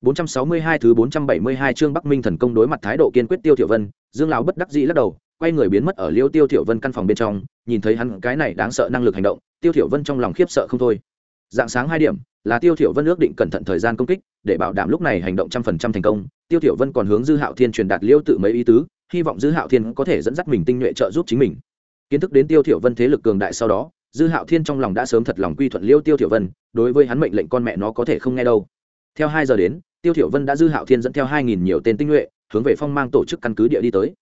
462 thứ 472 chương Bắc Minh thần công đối mặt thái độ kiên quyết Tiêu Thiểu Vân, Dương lão bất đắc dĩ lắc đầu, quay người biến mất ở Liêu Tiêu Thiểu Vân căn phòng bên trong, nhìn thấy hắn cái này đáng sợ năng lực hành động, Tiêu Thiểu Vân trong lòng khiếp sợ không thôi. Dạng sáng hai điểm, là Tiêu Thiểu Vân ước định cẩn thận thời gian công kích, để bảo đảm lúc này hành động trăm phần trăm thành công. Tiêu tiểu Vân còn hướng Dư Hạo Thiên truyền đạt Liêu tự mấy ý tứ, hy vọng Dư Hạo Thiên có thể dẫn dắt mình tinh nhuệ trợ giúp chính mình. Kiến thức đến Tiêu tiểu Vân thế lực cường đại sau đó, Dư Hạo Thiên trong lòng đã sớm thật lòng quy thuận Liêu Tiêu tiểu Vân, đối với hắn mệnh lệnh con mẹ nó có thể không nghe đâu. Theo hai giờ đến, tiêu tiểu vân đã dư hạo thiên dẫn theo hai nghìn nhiều tên tinh nhuệ hướng về phong mang tổ chức căn cứ địa đi tới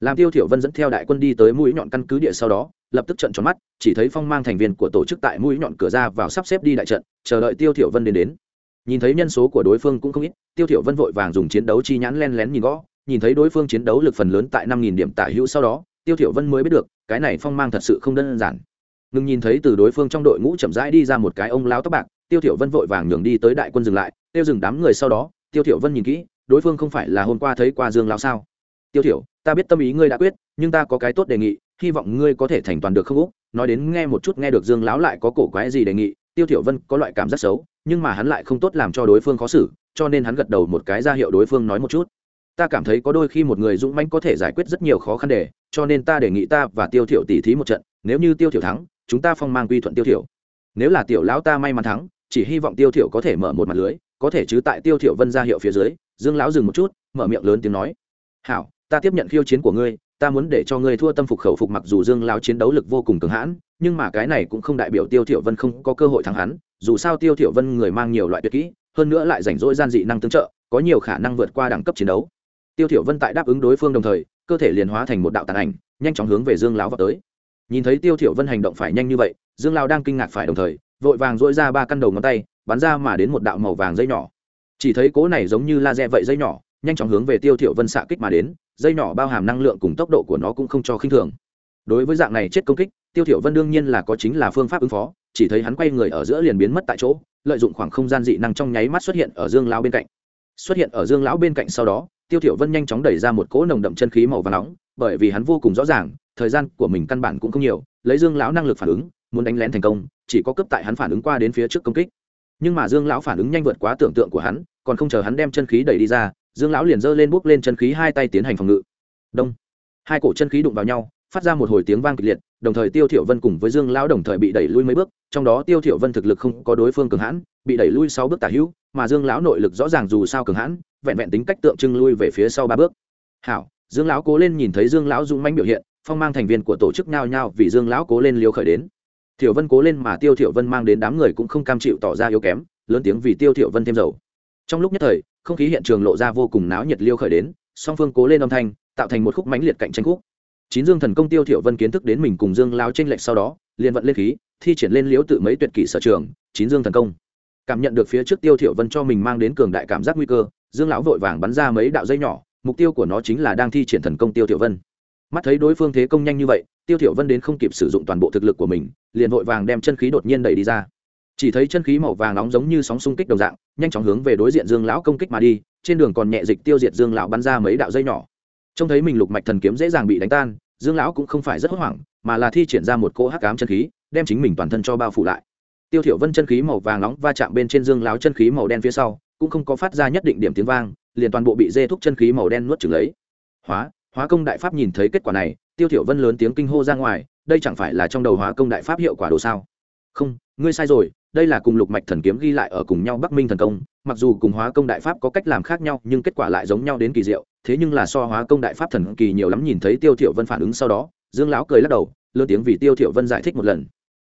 làm tiêu tiểu vân dẫn theo đại quân đi tới mũi nhọn căn cứ địa sau đó lập tức trận tròn mắt chỉ thấy phong mang thành viên của tổ chức tại mũi nhọn cửa ra vào sắp xếp đi đại trận chờ đợi tiêu tiểu vân đến đến nhìn thấy nhân số của đối phương cũng không ít, tiêu thiểu vân vội vàng dùng chiến đấu chi nhãn len lén nhìn gõ. Nhìn thấy đối phương chiến đấu lực phần lớn tại năm nghìn điểm tả hữu sau đó, tiêu thiểu vân mới biết được, cái này phong mang thật sự không đơn giản. Ngừng nhìn thấy từ đối phương trong đội ngũ chậm rãi đi ra một cái ông lão tóc bạc, tiêu thiểu vân vội vàng nhường đi tới đại quân dừng lại, tiêu dừng đám người sau đó, tiêu thiểu vân nhìn kỹ, đối phương không phải là hôm qua thấy qua dương lão sao? Tiêu thiểu, ta biết tâm ý ngươi đã quyết, nhưng ta có cái tốt đề nghị, hy vọng ngươi có thể thành toàn được không úc. Nói đến nghe một chút nghe được dương lão lại có cổ quái gì đề nghị, tiêu thiểu vân có loại cảm giác xấu nhưng mà hắn lại không tốt làm cho đối phương khó xử, cho nên hắn gật đầu một cái ra hiệu đối phương nói một chút. Ta cảm thấy có đôi khi một người dũng mãnh có thể giải quyết rất nhiều khó khăn đề, cho nên ta đề nghị ta và tiêu thiểu tỷ thí một trận, nếu như tiêu thiểu thắng, chúng ta phong mang quy thuận tiêu thiểu. Nếu là tiểu lão ta may mắn thắng, chỉ hy vọng tiêu thiểu có thể mở một mặt lưới, có thể chứ tại tiêu thiểu vân ra hiệu phía dưới, dương lão dừng một chút, mở miệng lớn tiếng nói, hảo, ta tiếp nhận khiêu chiến của ngươi, ta muốn để cho ngươi thua tâm phục khẩu phục mặc dù dương lão chiến đấu lực vô cùng cường hãn, nhưng mà cái này cũng không đại biểu tiêu thiểu vân không có cơ hội thắng hắn dù sao tiêu thiểu vân người mang nhiều loại tuyệt kỹ, hơn nữa lại rảnh rỗi gian dị năng tương trợ, có nhiều khả năng vượt qua đẳng cấp chiến đấu. Tiêu thiểu vân tại đáp ứng đối phương đồng thời, cơ thể liền hóa thành một đạo tàn ảnh, nhanh chóng hướng về dương lão vào tới. Nhìn thấy tiêu thiểu vân hành động phải nhanh như vậy, dương lão đang kinh ngạc phải đồng thời, vội vàng dỗi ra ba căn đầu ngón tay, bắn ra mà đến một đạo màu vàng dây nhỏ. Chỉ thấy cố này giống như laser vậy dây nhỏ, nhanh chóng hướng về tiêu thiểu vân xạ kích mà đến, dây nhỏ bao hàm năng lượng cùng tốc độ của nó cũng không cho khinh thường. Đối với dạng này chết công kích, tiêu thiểu vân đương nhiên là có chính là phương pháp ứng phó chỉ thấy hắn quay người ở giữa liền biến mất tại chỗ, lợi dụng khoảng không gian dị năng trong nháy mắt xuất hiện ở dương lão bên cạnh. Xuất hiện ở dương lão bên cạnh sau đó, tiêu thiểu vân nhanh chóng đẩy ra một cỗ nồng đậm chân khí màu vàng nóng, bởi vì hắn vô cùng rõ ràng, thời gian của mình căn bản cũng không nhiều, lấy dương lão năng lực phản ứng, muốn đánh lén thành công, chỉ có cấp tại hắn phản ứng qua đến phía trước công kích. Nhưng mà dương lão phản ứng nhanh vượt quá tưởng tượng của hắn, còn không chờ hắn đem chân khí đẩy đi ra, dương lão liền giơ lên bước lên chân khí hai tay tiến hành phòng ngự. Đông. Hai cổ chân khí đụng vào nhau phát ra một hồi tiếng vang kịch liệt, đồng thời tiêu thiểu vân cùng với dương lão đồng thời bị đẩy lui mấy bước, trong đó tiêu thiểu vân thực lực không có đối phương cường hãn, bị đẩy lui sáu bước tả hữu, mà dương lão nội lực rõ ràng dù sao cường hãn, vẹn vẹn tính cách tượng trưng lui về phía sau ba bước. Hảo. Dương lão cố lên nhìn thấy dương lão dũng mãnh biểu hiện, phong mang thành viên của tổ chức nhao nhao vì dương lão cố lên liều khởi đến. Thiểu vân cố lên mà tiêu thiểu vân mang đến đám người cũng không cam chịu tỏ ra yếu kém, lớn tiếng vì tiêu thiểu vân thêm dầu. Trong lúc nhất thời, không khí hiện trường lộ ra vô cùng náo nhiệt liêu khởi đến, song phương cố lên âm thanh, tạo thành một khúc mãnh liệt cạnh tranh khúc chín dương thần công tiêu thiểu vân kiến thức đến mình cùng dương lao tranh lệch sau đó, liền vận lên khí, thi triển lên Liếu tự mấy tuyệt kỹ sở trường, chín dương thần công. Cảm nhận được phía trước tiêu thiểu vân cho mình mang đến cường đại cảm giác nguy cơ, dương lão vội vàng bắn ra mấy đạo dây nhỏ, mục tiêu của nó chính là đang thi triển thần công tiêu thiểu vân. Mắt thấy đối phương thế công nhanh như vậy, tiêu thiểu vân đến không kịp sử dụng toàn bộ thực lực của mình, liền vội vàng đem chân khí đột nhiên đẩy đi ra. Chỉ thấy chân khí màu vàng nóng giống như sóng xung kích đồng dạng, nhanh chóng hướng về đối diện dương lão công kích mà đi, trên đường còn nhẹ dịch tiêu diệt dương lão bắn ra mấy đạo dây nhỏ trông thấy mình lục mạch thần kiếm dễ dàng bị đánh tan, dương lão cũng không phải rất hốt hoảng, mà là thi triển ra một cỗ hắc ám chân khí, đem chính mình toàn thân cho bao phủ lại. Tiêu thiểu vân chân khí màu vàng nóng va chạm bên trên dương lão chân khí màu đen phía sau, cũng không có phát ra nhất định điểm tiếng vang, liền toàn bộ bị dê thúc chân khí màu đen nuốt chửng lấy. Hóa hóa công đại pháp nhìn thấy kết quả này, tiêu thiểu vân lớn tiếng kinh hô ra ngoài, đây chẳng phải là trong đầu hóa công đại pháp hiệu quả đồ sao? Không ngươi sai rồi, đây là cùng lục mạch thần kiếm ghi lại ở cùng nhau bắc minh thần công, mặc dù cùng hóa công đại pháp có cách làm khác nhau, nhưng kết quả lại giống nhau đến kỳ diệu, thế nhưng là so hóa công đại pháp thần kỳ nhiều lắm nhìn thấy tiêu thiểu vân phản ứng sau đó, dương lão cười lắc đầu, lớn tiếng vì tiêu thiểu vân giải thích một lần.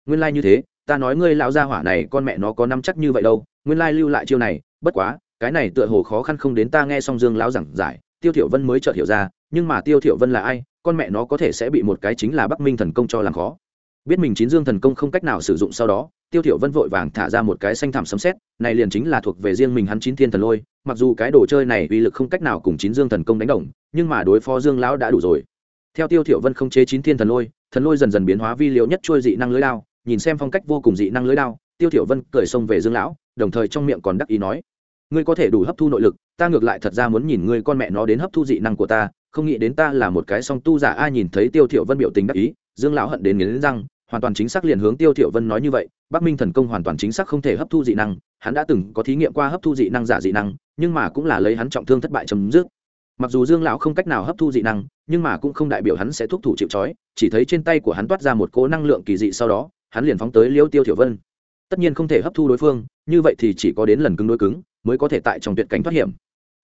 Nguyên lai like như thế, ta nói ngươi lão gia hỏa này con mẹ nó có năm chắc như vậy đâu, nguyên lai like lưu lại chiêu này, bất quá, cái này tựa hồ khó khăn không đến ta nghe xong dương lão giảng giải, tiêu thiểu vân mới chợt hiểu ra, nhưng mà tiêu thiểu vân là ai, con mẹ nó có thể sẽ bị một cái chính là bắc minh thần công cho làm khó biết mình chín dương thần công không cách nào sử dụng sau đó, tiêu thiểu vân vội vàng thả ra một cái xanh thảm sấm sét, này liền chính là thuộc về riêng mình hắn chín thiên thần lôi, mặc dù cái đồ chơi này uy lực không cách nào cùng chín dương thần công đánh đồng, nhưng mà đối phó dương lão đã đủ rồi. Theo tiêu thiểu vân không chế chín thiên thần lôi thần lôi dần dần biến hóa vi liều nhất trôi dị năng lưới đao, nhìn xem phong cách vô cùng dị năng lưới đao, tiêu thiểu vân cười xông về dương lão, đồng thời trong miệng còn đắc ý nói, ngươi có thể đủ hấp thu nội lực, ta ngược lại thật ra muốn nhìn ngươi con mẹ nó đến hấp thu dị năng của ta, không nghĩ đến ta là một cái song tu giả. Ai nhìn thấy tiêu thiểu vân biểu tình đắc ý, dương lão hận đến nghiến răng hoàn toàn chính xác liền hướng tiêu thiểu vân nói như vậy, bắc minh thần công hoàn toàn chính xác không thể hấp thu dị năng, hắn đã từng có thí nghiệm qua hấp thu dị năng giả dị năng, nhưng mà cũng là lấy hắn trọng thương thất bại chấm dứt. Mặc dù dương lão không cách nào hấp thu dị năng, nhưng mà cũng không đại biểu hắn sẽ thúc thủ chịu trói, chỉ thấy trên tay của hắn toát ra một cỗ năng lượng kỳ dị sau đó, hắn liền phóng tới liêu tiêu thiểu vân. Tất nhiên không thể hấp thu đối phương, như vậy thì chỉ có đến lần cứng đối cứng, mới có thể tại trong tuyệt cảnh thoát hiểm.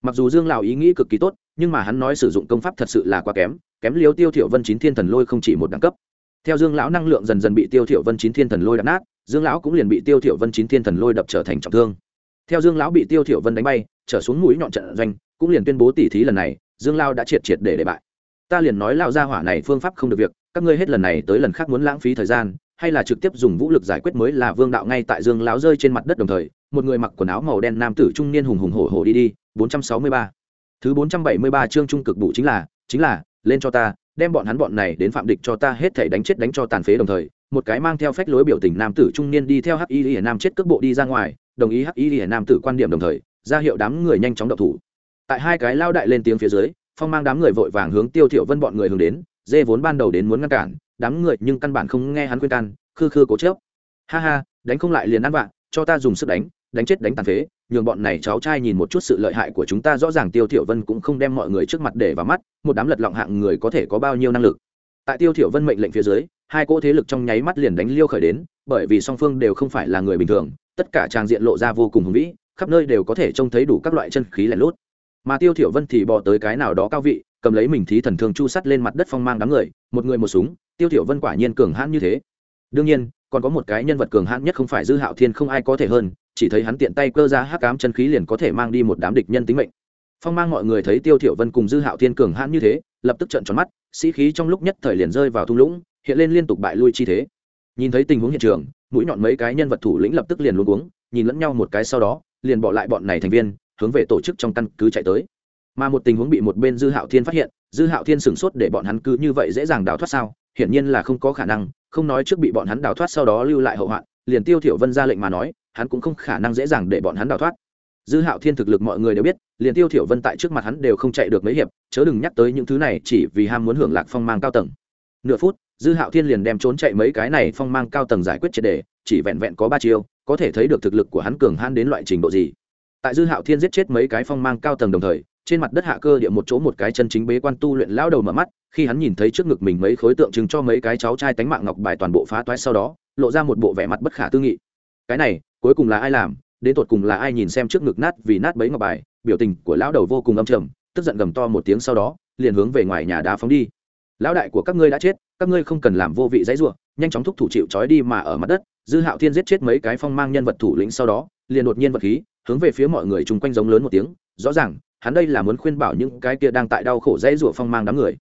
Mặc dù dương lão ý nghĩ cực kỳ tốt, nhưng mà hắn nói sử dụng công pháp thật sự là quá kém kém liêu tiêu thiểu vân chín thiên thần lôi không chỉ một đẳng cấp theo dương lão năng lượng dần dần bị tiêu thiểu vân chín thiên thần lôi đập nát, dương lão cũng liền bị tiêu thiểu vân chín thiên thần lôi đập trở thành trọng thương. Theo dương lão bị tiêu thiểu vân đánh bay, trở xuống mũi nhọn trận doanh, cũng liền tuyên bố tỉ thí lần này, dương lão đã triệt triệt để để bại. Ta liền nói lão gia hỏa này phương pháp không được việc, các ngươi hết lần này tới lần khác muốn lãng phí thời gian, hay là trực tiếp dùng vũ lực giải quyết mới là vương đạo ngay tại dương lão rơi trên mặt đất đồng thời, một người mặc quần áo màu đen nam tử trung niên hùng hùng hổ hổ đi đi 463 thứ 473 chương trung cực bụ chính là chính là, lên cho ta đem bọn hắn bọn này đến phạm địch cho ta hết thể đánh chết đánh cho tàn phế đồng thời, một cái mang theo phách lối biểu tình nam tử trung niên đi theo hắc y lìa nam chết cước bộ đi ra ngoài, đồng ý hắc y lìa nam tử quan điểm đồng thời, ra hiệu đám người nhanh chóng đậu thủ. Tại hai cái lao đại lên tiếng phía dưới, phong mang đám người vội vàng hướng tiêu thiểu vân bọn người hướng đến, dê vốn ban đầu đến muốn ngăn cản, đám người nhưng căn bản không nghe hắn khuyên can, khư khư cố chớp ha ha, đánh không lại liền ăn vạ, cho ta dùng sức đánh đánh chết đánh tàn phế nhường bọn này cháu trai nhìn một chút sự lợi hại của chúng ta, rõ ràng tiêu thiểu vân cũng không đem mọi người trước mặt để vào mắt, một đám lật lọng hạng người có thể có bao nhiêu năng lực. Tại tiêu thiểu vân mệnh lệnh phía dưới, hai cỗ thế lực trong nháy mắt liền đánh liêu khởi đến, bởi vì song phương đều không phải là người bình thường, tất cả trang diện lộ ra vô cùng hùng vĩ, khắp nơi đều có thể trông thấy đủ các loại chân khí lẻ lút. Mà tiêu thiểu vân thì bò tới cái nào đó cao vị, cầm lấy mình thí thần thương chu sắt lên mặt đất phong mang đám người, một người một súng, tiêu thiểu vân quả nhiên cường hãn như thế. Đương nhiên, còn có một cái nhân vật cường hãn nhất không phải dư hạo thiên không ai có thể hơn chỉ thấy hắn tiện tay cơ ra hắc ám chân khí liền có thể mang đi một đám địch nhân tính mệnh. Phong mang mọi người thấy tiêu thiểu vân cùng dư hạo thiên cường hãn như thế, lập tức trợn tròn mắt, sĩ khí trong lúc nhất thời liền rơi vào thung lũng, hiện lên liên tục bại lui chi thế. Nhìn thấy tình huống hiện trường, mũi nhọn mấy cái nhân vật thủ lĩnh lập tức liền luống cuống, nhìn lẫn nhau một cái sau đó, liền bỏ lại bọn này thành viên, hướng về tổ chức trong căn cứ chạy tới. Mà một tình huống bị một bên dư hạo thiên phát hiện, dư hạo thiên sửng sốt để bọn hắn cứ như vậy dễ dàng đào thoát sao? Hiển nhiên là không có khả năng, không nói trước bị bọn hắn đào thoát sau đó lưu lại hậu hoạn, liền tiêu thiểu vân ra lệnh mà nói hắn cũng không khả năng dễ dàng để bọn hắn đào thoát. Dư hạo thiên thực lực mọi người đều biết, liền tiêu thiểu vân tại trước mặt hắn đều không chạy được mấy hiệp, chớ đừng nhắc tới những thứ này chỉ vì ham muốn hưởng lạc phong mang cao tầng. Nửa phút, dư hạo thiên liền đem trốn chạy mấy cái này phong mang cao tầng giải quyết triệt đề, chỉ vẹn vẹn có ba chiêu, có thể thấy được thực lực của hắn cường hãn đến loại trình độ gì. Tại dư hạo thiên giết chết mấy cái phong mang cao tầng đồng thời, trên mặt đất hạ cơ địa một chỗ một cái chân chính bế quan tu luyện lao đầu mở mắt, khi hắn nhìn thấy trước ngực mình mấy khối tượng trưng cho mấy cái cháu trai tánh mạng ngọc bài toàn bộ phá toái sau đó, lộ ra một bộ vẻ mặt bất khả tư nghị. Cái này cuối cùng là ai làm, đến tột cùng là ai nhìn xem trước ngực nát vì nát bấy ngọc bài, biểu tình của lão đầu vô cùng âm trầm, tức giận gầm to một tiếng sau đó, liền hướng về ngoài nhà đá phóng đi. Lão đại của các ngươi đã chết, các ngươi không cần làm vô vị dãy ruộng nhanh chóng thúc thủ chịu trói đi mà ở mặt đất, dư hạo thiên giết chết mấy cái phong mang nhân vật thủ lĩnh sau đó, liền đột nhiên vật khí, hướng về phía mọi người chung quanh giống lớn một tiếng, rõ ràng, hắn đây là muốn khuyên bảo những cái kia đang tại đau khổ dãy ruộng phong mang đám người.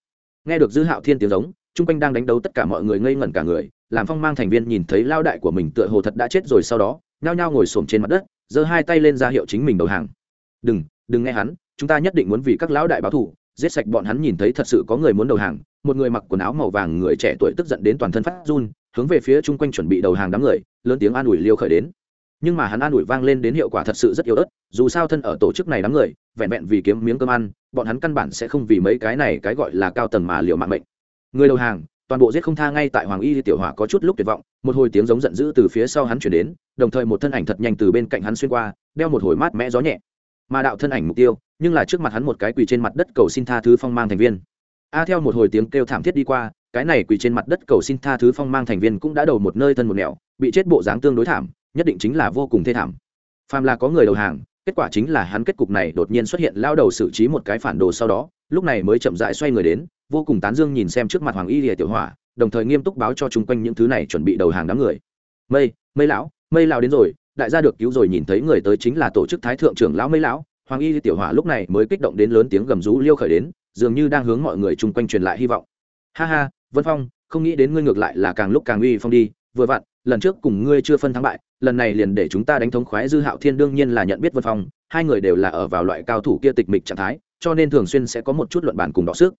Nghe được dư hạo thiên tiếng giống, chung quanh đang đánh đấu tất cả mọi người ngây ngẩn cả người, làm phong mang thành viên nhìn thấy lao đại của mình tựa hồ thật đã chết rồi sau đó nhao nhao ngồi xổm trên mặt đất, giơ hai tay lên ra hiệu chính mình đầu hàng. Đừng đừng nghe hắn, chúng ta nhất định muốn vì các lão đại báo thù, giết sạch bọn hắn nhìn thấy thật sự có người muốn đầu hàng. Một người mặc quần áo màu vàng người trẻ tuổi tức giận đến toàn thân phát run, hướng về phía chung quanh chuẩn bị đầu hàng đám người, lớn tiếng an ủi liêu khởi đến. Nhưng mà hắn an ủi vang lên đến hiệu quả thật sự rất yếu ớt, dù sao thân ở tổ chức này đám người, vẹn vẹn vì kiếm miếng cơm ăn, bọn hắn căn bản sẽ không vì mấy cái này cái gọi là cao tầng mà liệu mạng mệnh. Người đầu hàng toàn bộ giết không tha ngay tại hoàng y tiểu hỏa có chút lúc tuyệt vọng, một hồi tiếng giống giận dữ từ phía sau hắn chuyển đến, đồng thời một thân ảnh thật nhanh từ bên cạnh hắn xuyên qua, đeo một hồi mát mẽ gió nhẹ. Mà đạo thân ảnh mục tiêu, nhưng là trước mặt hắn một cái quỳ trên mặt đất cầu xin tha thứ phong mang thành viên. A theo một hồi tiếng kêu thảm thiết đi qua, cái này quỳ trên mặt đất cầu xin tha thứ phong mang thành viên cũng đã đầu một nơi thân một nẻo, bị chết bộ dáng tương đối thảm, nhất định chính là vô cùng thê thảm. Phàm là có người đầu hàng kết quả chính là hắn kết cục này đột nhiên xuất hiện, lao đầu xử trí một cái phản đồ sau đó, lúc này mới chậm dại xoay người đến, vô cùng tán dương nhìn xem trước mặt hoàng y lìa tiểu hỏa, đồng thời nghiêm túc báo cho chung quanh những thứ này chuẩn bị đầu hàng đám người. Mây mây lão mây lão đến rồi, đại gia được cứu rồi nhìn thấy người tới chính là tổ chức thái thượng trưởng lão mây lão. Hoàng y tiểu hỏa lúc này mới kích động đến lớn tiếng gầm rú liêu khởi đến, dường như đang hướng mọi người chung quanh truyền lại hy vọng. Ha ha, vân phong, không nghĩ đến ngươi ngược lại là càng lúc càng uy phong đi, vừa vặn lần trước cùng ngươi chưa phân thắng bại, lần này liền để chúng ta đánh thống khoái dư hạo thiên đương nhiên là nhận biết vân phong, hai người đều là ở vào loại cao thủ kia tịch mịch trạng thái, cho nên thường xuyên sẽ có một chút luận bản cùng đọ sức.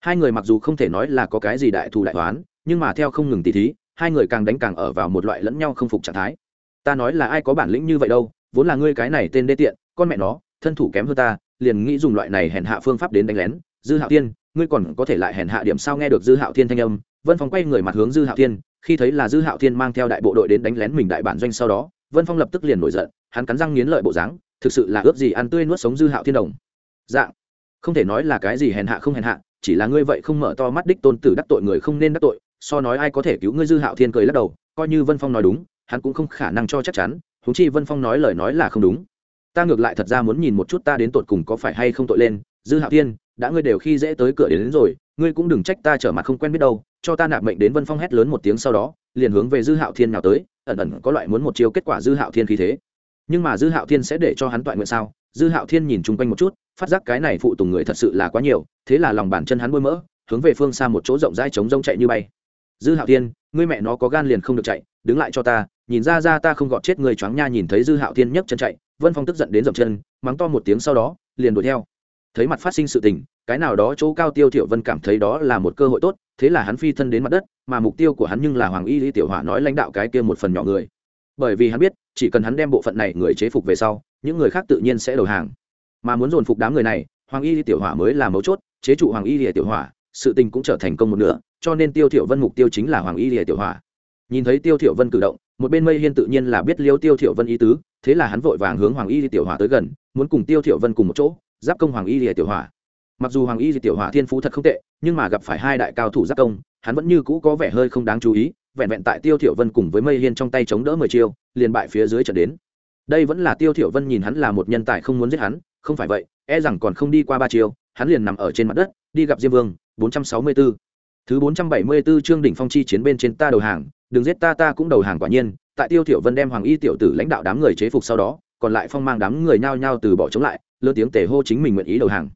Hai người mặc dù không thể nói là có cái gì đại thù đại toán nhưng mà theo không ngừng tỉ thí, hai người càng đánh càng ở vào một loại lẫn nhau không phục trạng thái. Ta nói là ai có bản lĩnh như vậy đâu, vốn là ngươi cái này tên đê tiện, con mẹ nó, thân thủ kém hơn ta, liền nghĩ dùng loại này hèn hạ phương pháp đến đánh lén. Dư hạo thiên, ngươi còn có thể lại hèn hạ điểm sao nghe được dư hạo thiên thanh âm. Vân phong quay người mặt hướng dư hạo thiên khi thấy là dư hạo thiên mang theo đại bộ đội đến đánh lén mình đại bản doanh sau đó, vân phong lập tức liền nổi giận, hắn cắn răng nghiến lợi bộ dáng, thực sự là ướp gì ăn tươi nuốt sống dư hạo thiên đồng. Dạng, không thể nói là cái gì hèn hạ không hèn hạ, chỉ là ngươi vậy không mở to mắt đích tôn tử đắc tội người không nên đắc tội, so nói ai có thể cứu ngươi dư hạo thiên cười lắc đầu, coi như vân phong nói đúng, hắn cũng không khả năng cho chắc chắn thú chi vân phong nói lời nói là không đúng. Ta ngược lại thật ra muốn nhìn một chút ta đến tột cùng có phải hay không tội lên, dư hạo thiên đã ngươi đều khi dễ tới cửa đến, đến rồi ngươi cũng đừng trách ta trở mặt không quen biết đâu cho ta nạp mệnh đến vân phong hét lớn một tiếng sau đó liền hướng về dư hạo thiên nào tới ẩn ẩn có loại muốn một chiều kết quả dư hạo thiên khí thế. Nhưng mà dư hạo thiên sẽ để cho hắn toại nguyện sao? Dư hạo thiên nhìn chung quanh một chút phát giác cái này phụ tùng người thật sự là quá nhiều thế là lòng bàn chân hắn bôi mỡ hướng về phương xa một chỗ rộng rãi trống rông chạy như bay. Dư hạo thiên ngươi mẹ nó có gan liền không được chạy đứng lại cho ta nhìn ra ra ta không gọt chết người choáng nha nhìn thấy dư hạo thiên nhấc chân chạy vân phong tức giận đến dậm chân mắng to một tiếng sau đó liền đuổi theo thấy mặt phát sinh sự tình, cái nào đó chỗ cao tiêu thiểu vân cảm thấy đó là một cơ hội tốt, thế là hắn phi thân đến mặt đất, mà mục tiêu của hắn nhưng là hoàng y lý tiểu hỏa nói lãnh đạo cái kia một phần nhỏ người. Bởi vì hắn biết, chỉ cần hắn đem bộ phận này người chế phục về sau, những người khác tự nhiên sẽ đầu hàng. Mà muốn dồn phục đám người này, hoàng y lý tiểu hỏa mới là mấu chốt, chế trụ hoàng y lý tiểu hỏa, sự tình cũng trở thành công một nửa, cho nên tiêu thiểu vân mục tiêu chính là hoàng y lý tiểu hỏa. Nhìn thấy tiêu thiểu vân cử động, một bên mây hiên tự nhiên là biết liêu tiêu thiểu vân ý tứ, thế là hắn vội vàng hướng hoàng y lý tiểu hỏa tới gần, muốn cùng tiêu thiểu vân cùng một chỗ giáp công hoàng y lìa tiểu hỏa. Mặc dù hoàng y lý tiểu hỏa thiên phú thật không tệ, nhưng mà gặp phải hai đại cao thủ giáp công, hắn vẫn như cũ có vẻ hơi không đáng chú ý, vẹn vẹn tại tiêu thiểu vân cùng với mây hiên trong tay chống đỡ mười chiêu, liền bại phía dưới trở đến. Đây vẫn là tiêu thiểu vân nhìn hắn là một nhân tài không muốn giết hắn, không phải vậy e rằng còn không đi qua ba chiêu, hắn liền nằm ở trên mặt đất, đi gặp diêm vương 464 thứ 474 chương đỉnh phong chi chiến bên trên ta đầu hàng, đừng giết ta ta cũng đầu hàng quả nhiên, tại tiêu thiểu vân đem hoàng y tiểu tử lãnh đạo đám người chế phục sau đó, còn lại phong mang đám người nhao nhao từ bỏ chống lại lớn tiếng tề hô chính mình nguyện ý đầu hàng.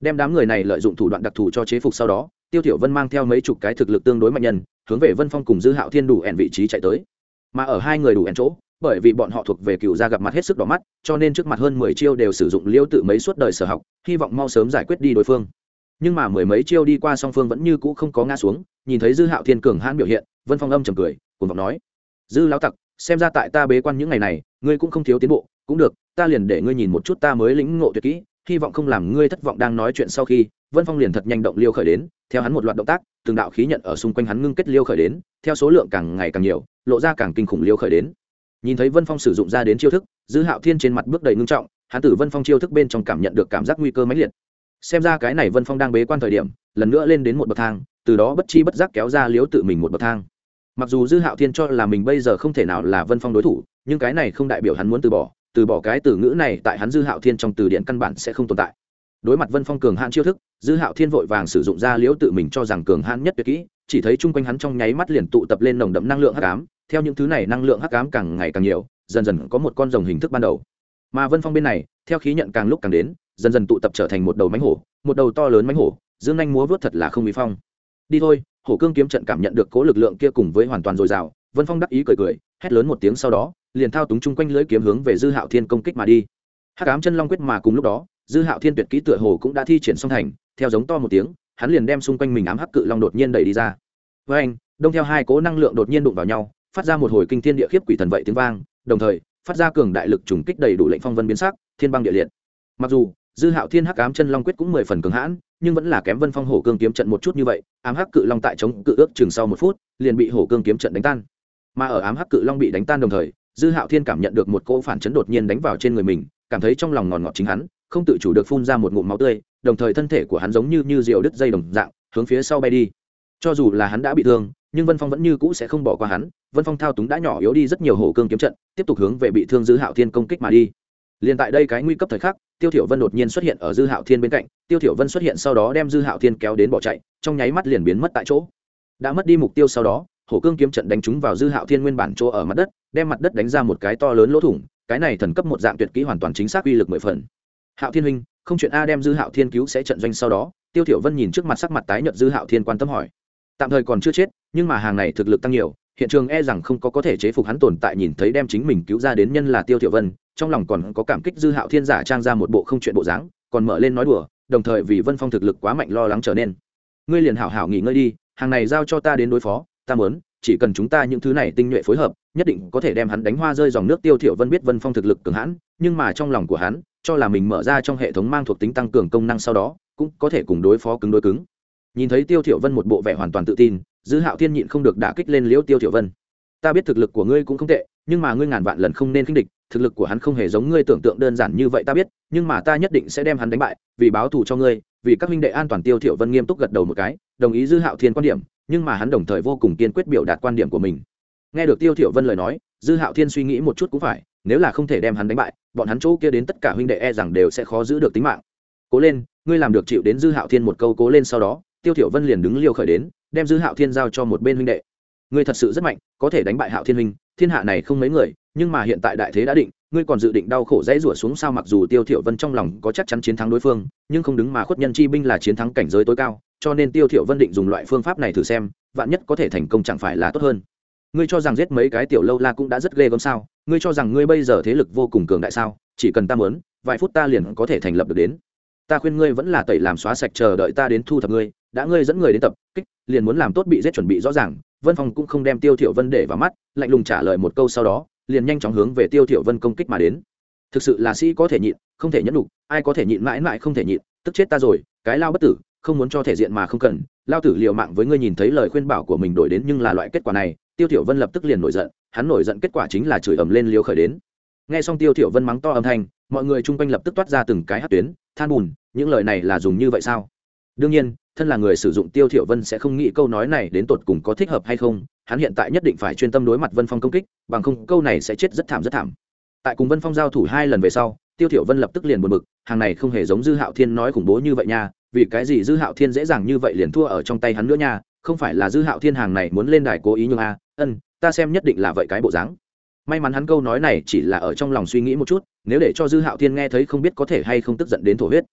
Đem đám người này lợi dụng thủ đoạn đặc thù cho chế phục sau đó, tiêu thiểu vân mang theo mấy chục cái thực lực tương đối mạnh nhân, hướng về vân phong cùng dư hạo thiên đủ ẻn vị trí chạy tới. Mà ở hai người đủ ẻn chỗ, bởi vì bọn họ thuộc về cựu gia gặp mặt hết sức đỏ mắt, cho nên trước mặt hơn mười chiêu đều sử dụng liêu tự mấy suốt đời sở học, hy vọng mau sớm giải quyết đi đối phương. Nhưng mà mười mấy chiêu đi qua song phương vẫn như cũ không có ngã xuống, nhìn thấy dư hạo thiên cường hãn biểu hiện, vân phong âm trầm cười cùng vọng nói, dư lão tặc, xem ra tại ta bế quan những ngày này, ngươi cũng không thiếu tiến bộ, cũng được ta liền để ngươi nhìn một chút ta mới lĩnh ngộ tuyệt kỹ, hy vọng không làm ngươi thất vọng đang nói chuyện sau khi, vân phong liền thật nhanh động liêu khởi đến, theo hắn một loạt động tác, từng đạo khí nhận ở xung quanh hắn ngưng kết liêu khởi đến, theo số lượng càng ngày càng nhiều, lộ ra càng kinh khủng liêu khởi đến. Nhìn thấy vân phong sử dụng ra đến chiêu thức, dư hạo thiên trên mặt bước đầy ngưng trọng, hắn tử vân phong chiêu thức bên trong cảm nhận được cảm giác nguy cơ mãnh liệt. Xem ra cái này vân phong đang bế quan thời điểm, lần nữa lên đến một bậc thang, từ đó bất chi bất giác kéo ra liếu tự mình một bậc thang. Mặc dù dư hạo thiên cho là mình bây giờ không thể nào là vân phong đối thủ, nhưng cái này không đại biểu hắn muốn từ bỏ từ bỏ cái từ ngữ này tại hắn dư hạo thiên trong từ điển căn bản sẽ không tồn tại. Đối mặt vân phong cường hãn chiêu thức, dư hạo thiên vội vàng sử dụng ra liễu tự mình cho rằng cường hãn nhất tuyệt kỹ, chỉ thấy chung quanh hắn trong nháy mắt liền tụ tập lên nồng đậm năng lượng hắc ám. Theo những thứ này, năng lượng hắc ám càng ngày càng nhiều, dần dần có một con rồng hình thức ban đầu. Mà vân phong bên này, theo khí nhận càng lúc càng đến, dần dần tụ tập trở thành một đầu mánh hổ, một đầu to lớn mánh hổ, dương anh múa vớt thật là không bị phong. Đi thôi, hổ cương kiếm trận cảm nhận được cố lực lượng kia cùng với hoàn toàn dồi dào, vân phong đắc ý cười cười, hét lớn một tiếng sau đó liền thao túng chung quanh lưỡi kiếm hướng về dư hạo thiên công kích mà đi. Hắc ám chân long quyết mà cùng lúc đó, dư hạo thiên tuyệt kỹ tựa hồ cũng đã thi triển song thành, theo giống to một tiếng, hắn liền đem xung quanh mình ám hắc cự long đột nhiên đẩy đi ra. Với anh đông theo hai cố năng lượng đột nhiên đụng vào nhau, phát ra một hồi kinh thiên địa khiếp quỷ thần vậy tiếng vang, đồng thời, phát ra cường đại lực trùng kích đầy đủ lệnh phong vân biến sắc, thiên băng địa liệt. Mặc dù, dư hạo thiên hắc ám chân long quyết cũng mười phần cường hãn, nhưng vẫn là kém vân phong hổ cương kiếm trận một chút như vậy, ám hắc cự long tại chống cự ước chừng sau một phút, liền bị hổ cương kiếm trận đánh tan. Mà ở ám hắc cự long bị đánh tan đồng thời dư hạo thiên cảm nhận được một cỗ phản chấn đột nhiên đánh vào trên người mình, cảm thấy trong lòng ngọt ngọt chính hắn, không tự chủ được phun ra một ngụm máu tươi, đồng thời thân thể của hắn giống như như diều đứt dây đồng dạng, hướng phía sau bay đi. Cho dù là hắn đã bị thương, nhưng vân phong vẫn như cũ sẽ không bỏ qua hắn, vân phong thao túng đã nhỏ yếu đi rất nhiều hổ cương kiếm trận, tiếp tục hướng về bị thương dư hạo thiên công kích mà đi. Liền tại đây cái nguy cấp thời khắc, tiêu thiểu vân đột nhiên xuất hiện ở dư hạo thiên bên cạnh, tiêu thiểu vân xuất hiện sau đó đem dư hạo thiên kéo đến bỏ chạy, trong nháy mắt liền biến mất tại chỗ. Đã mất đi mục tiêu sau đó, hổ cương kiếm trận đánh trúng vào dư hạo thiên nguyên bản chỗ ở mặt đất đem mặt đất đánh ra một cái to lớn lỗ thủng, cái này thần cấp một dạng tuyệt kỹ hoàn toàn chính xác uy lực mười phần. Hạo thiên huynh, không chuyện a đem dư hạo thiên cứu sẽ trận doanh sau đó, tiêu thiểu vân nhìn trước mặt sắc mặt tái nhợt dư hạo thiên quan tâm hỏi. Tạm thời còn chưa chết, nhưng mà hàng này thực lực tăng nhiều, hiện trường e rằng không có có thể chế phục hắn tồn tại nhìn thấy đem chính mình cứu ra đến nhân là tiêu thiểu vân, trong lòng còn có cảm kích dư hạo thiên giả trang ra một bộ không chuyện bộ dáng, còn mở lên nói đùa, đồng thời vì vân phong thực lực quá mạnh lo lắng trở nên. Ngươi liền hảo hảo nghỉ ngơi đi, hàng này giao cho ta đến đối phó, ta muốn chỉ cần chúng ta những thứ này tinh nhuệ phối hợp, nhất định có thể đem hắn đánh hoa rơi dòng nước tiêu thiểu vân biết vân phong thực lực cường hãn, nhưng mà trong lòng của hắn, cho là mình mở ra trong hệ thống mang thuộc tính tăng cường công năng sau đó, cũng có thể cùng đối phó cứng đối cứng. Nhìn thấy tiêu thiểu vân một bộ vẻ hoàn toàn tự tin, dư hạo thiên nhịn không được đả kích lên liễu tiêu thiểu vân. Ta biết thực lực của ngươi cũng không tệ, nhưng mà ngươi ngàn vạn lần không nên khinh địch, thực lực của hắn không hề giống ngươi tưởng tượng đơn giản như vậy ta biết, nhưng mà ta nhất định sẽ đem hắn đánh bại, vì báo thù cho ngươi, vì các huynh đệ an toàn. Tiêu thiểu vân nghiêm túc gật đầu một cái, đồng ý dư hạo thiên quan điểm nhưng mà hắn đồng thời vô cùng kiên quyết biểu đạt quan điểm của mình. Nghe được tiêu thiểu vân lời nói, dư hạo thiên suy nghĩ một chút cũng phải, nếu là không thể đem hắn đánh bại, bọn hắn chỗ kia đến tất cả huynh đệ e rằng đều sẽ khó giữ được tính mạng. Cố lên, ngươi làm được chịu đến dư hạo thiên một câu cố lên sau đó, tiêu thiểu vân liền đứng liêu khởi đến, đem dư hạo thiên giao cho một bên huynh đệ. Ngươi thật sự rất mạnh, có thể đánh bại hạo thiên huynh, thiên hạ này không mấy người, nhưng mà hiện tại đại thế đã định, ngươi còn dự định đau khổ dãy rủa xuống sao mặc dù tiêu thiểu vân trong lòng có chắc chắn chiến thắng đối phương, nhưng không đứng mà khuất nhân chi binh là chiến thắng cảnh giới tối cao cho nên tiêu thiểu vân định dùng loại phương pháp này thử xem, vạn nhất có thể thành công chẳng phải là tốt hơn. Ngươi cho rằng giết mấy cái tiểu lâu la cũng đã rất ghê gớm sao? Ngươi cho rằng ngươi bây giờ thế lực vô cùng cường đại sao? Chỉ cần ta muốn, vài phút ta liền có thể thành lập được đến. Ta khuyên ngươi vẫn là tẩy làm xóa sạch chờ đợi ta đến thu thập ngươi. Đã ngươi dẫn người đến tập, kích, liền muốn làm tốt bị giết chuẩn bị rõ ràng. Vân phong cũng không đem tiêu thiểu vân để vào mắt, lạnh lùng trả lời một câu sau đó, liền nhanh chóng hướng về tiêu thiểu vân công kích mà đến. Thực sự là sĩ có thể nhịn, không thể nhẫn đủ ai có thể nhịn mãi mãi không thể nhịn, tức chết ta rồi, cái lao bất tử không muốn cho thể diện mà không cần, lao tử liều mạng với ngươi nhìn thấy lời khuyên bảo của mình đổi đến nhưng là loại kết quả này, tiêu thiểu vân lập tức liền nổi giận, hắn nổi giận kết quả chính là chửi ầm lên liều khởi đến. Nghe xong tiêu thiểu vân mắng to âm thanh, mọi người chung quanh lập tức toát ra từng cái hất tuyến, than bùn, những lời này là dùng như vậy sao? Đương nhiên, thân là người sử dụng tiêu thiểu vân sẽ không nghĩ câu nói này đến tột cùng có thích hợp hay không, hắn hiện tại nhất định phải chuyên tâm đối mặt vân phong công kích, bằng không câu này sẽ chết rất thảm rất thảm. Tại cùng vân phong giao thủ hai lần về sau, tiêu thiểu vân lập tức liền buồn bực, hàng này không hề giống dư hạo thiên nói khủng bố như vậy nha vì cái gì dư hạo thiên dễ dàng như vậy liền thua ở trong tay hắn nữa nha? Không phải là dư hạo thiên hàng này muốn lên đài cố ý nhưng a? Ân, ta xem nhất định là vậy cái bộ dáng. May mắn hắn câu nói này chỉ là ở trong lòng suy nghĩ một chút, nếu để cho dư hạo thiên nghe thấy không biết có thể hay không tức giận đến thổ huyết.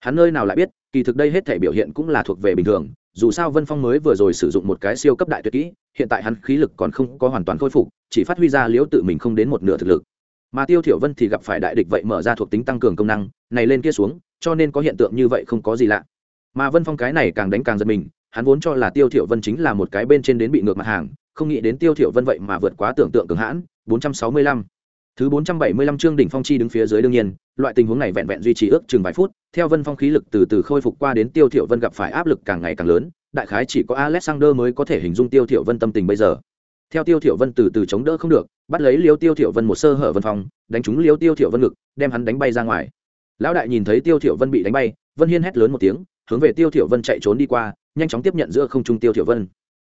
Hắn nơi nào lại biết, kỳ thực đây hết thể biểu hiện cũng là thuộc về bình thường, dù sao vân phong mới vừa rồi sử dụng một cái siêu cấp đại tuyệt kỹ, hiện tại hắn khí lực còn không có hoàn toàn khôi phục, chỉ phát huy ra liễu tự mình không đến một nửa thực lực mà tiêu thiểu vân thì gặp phải đại địch vậy mở ra thuộc tính tăng cường công năng này lên kia xuống cho nên có hiện tượng như vậy không có gì lạ mà vân phong cái này càng đánh càng giật mình hắn vốn cho là tiêu thiểu vân chính là một cái bên trên đến bị ngược mặt hàng không nghĩ đến tiêu thiểu vân vậy mà vượt quá tưởng tượng cường hãn 465 Thứ 475 chương đỉnh phong chi đứng phía dưới đương nhiên, loại tình huống này vẹn vẹn duy trì ước chừng vài phút, theo Vân Phong khí lực từ từ khôi phục qua đến Tiêu Thiểu Vân gặp phải áp lực càng ngày càng lớn, đại khái chỉ có Alexander mới có thể hình dung Tiêu Thiểu Vân tâm tình bây giờ. Theo Tiêu Thiểu Vân từ từ chống đỡ không được, bắt lấy Liêu Tiêu Thiểu Vân một sơ hở Vân phòng, đánh trúng Liêu Tiêu Thiểu Vân ngực, đem hắn đánh bay ra ngoài. Lão đại nhìn thấy Tiêu Thiểu Vân bị đánh bay, Vân Hiên hét lớn một tiếng, hướng về Tiêu Thiểu Vân chạy trốn đi qua, nhanh chóng tiếp nhận giữa không trung Tiêu Thiểu Vân.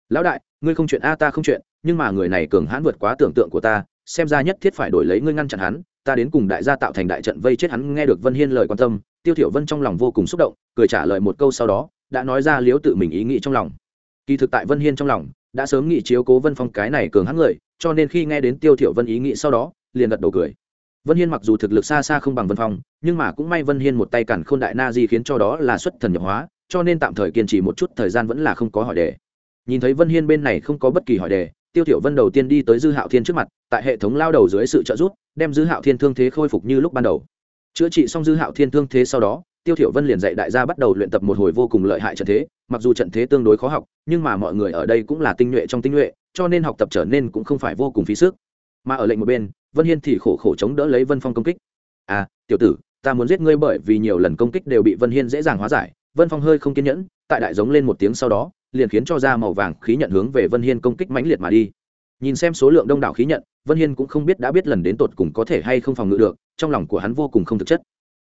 "Lão đại, ngươi không chuyện a ta không chuyện, nhưng mà người này cường hãn vượt quá tưởng tượng của ta, xem ra nhất thiết phải đổi lấy ngươi ngăn chặn hắn ta đến cùng đại gia tạo thành đại trận vây chết hắn nghe được vân hiên lời quan tâm tiêu thiểu vân trong lòng vô cùng xúc động cười trả lời một câu sau đó đã nói ra liếu tự mình ý nghĩ trong lòng kỳ thực tại vân hiên trong lòng đã sớm nghĩ chiếu cố vân phong cái này cường hãn người, cho nên khi nghe đến tiêu thiểu vân ý nghĩ sau đó, liền gật đầu cười. Vân hiên mặc dù thực lực xa xa không bằng vân phong, nhưng mà cũng may vân hiên một tay cản khôn đại na di khiến cho đó là xuất thần nhập hóa, cho nên tạm thời kiên trì một chút, thời gian vẫn là không có hỏi đề. Nhìn thấy vân hiên bên này không có bất kỳ hỏi đề, tiêu thiểu vân đầu tiên đi tới dư hạo thiên trước mặt, tại hệ thống lao đầu dưới sự trợ giúp, đem dư hạo thiên thương thế khôi phục như lúc ban đầu. Chữa trị xong dư hạo thiên thương thế sau đó, tiêu thiểu vân liền dạy đại gia bắt đầu luyện tập một hồi vô cùng lợi hại trận thế mặc dù trận thế tương đối khó học, nhưng mà mọi người ở đây cũng là tinh nhuệ trong tinh nhuệ, cho nên học tập trở nên cũng không phải vô cùng phí sức. Mà ở lệnh một bên, vân hiên thì khổ khổ chống đỡ lấy vân phong công kích. À tiểu tử, ta muốn giết ngươi bởi vì nhiều lần công kích đều bị vân hiên dễ dàng hóa giải. Vân phong hơi không kiên nhẫn, tại đại giống lên một tiếng sau đó, liền khiến cho ra màu vàng khí nhận hướng về vân hiên công kích mãnh liệt mà đi. Nhìn xem số lượng đông đảo khí nhận, vân hiên cũng không biết đã biết lần đến tột cùng có thể hay không phòng ngự được, trong lòng của hắn vô cùng không thực chất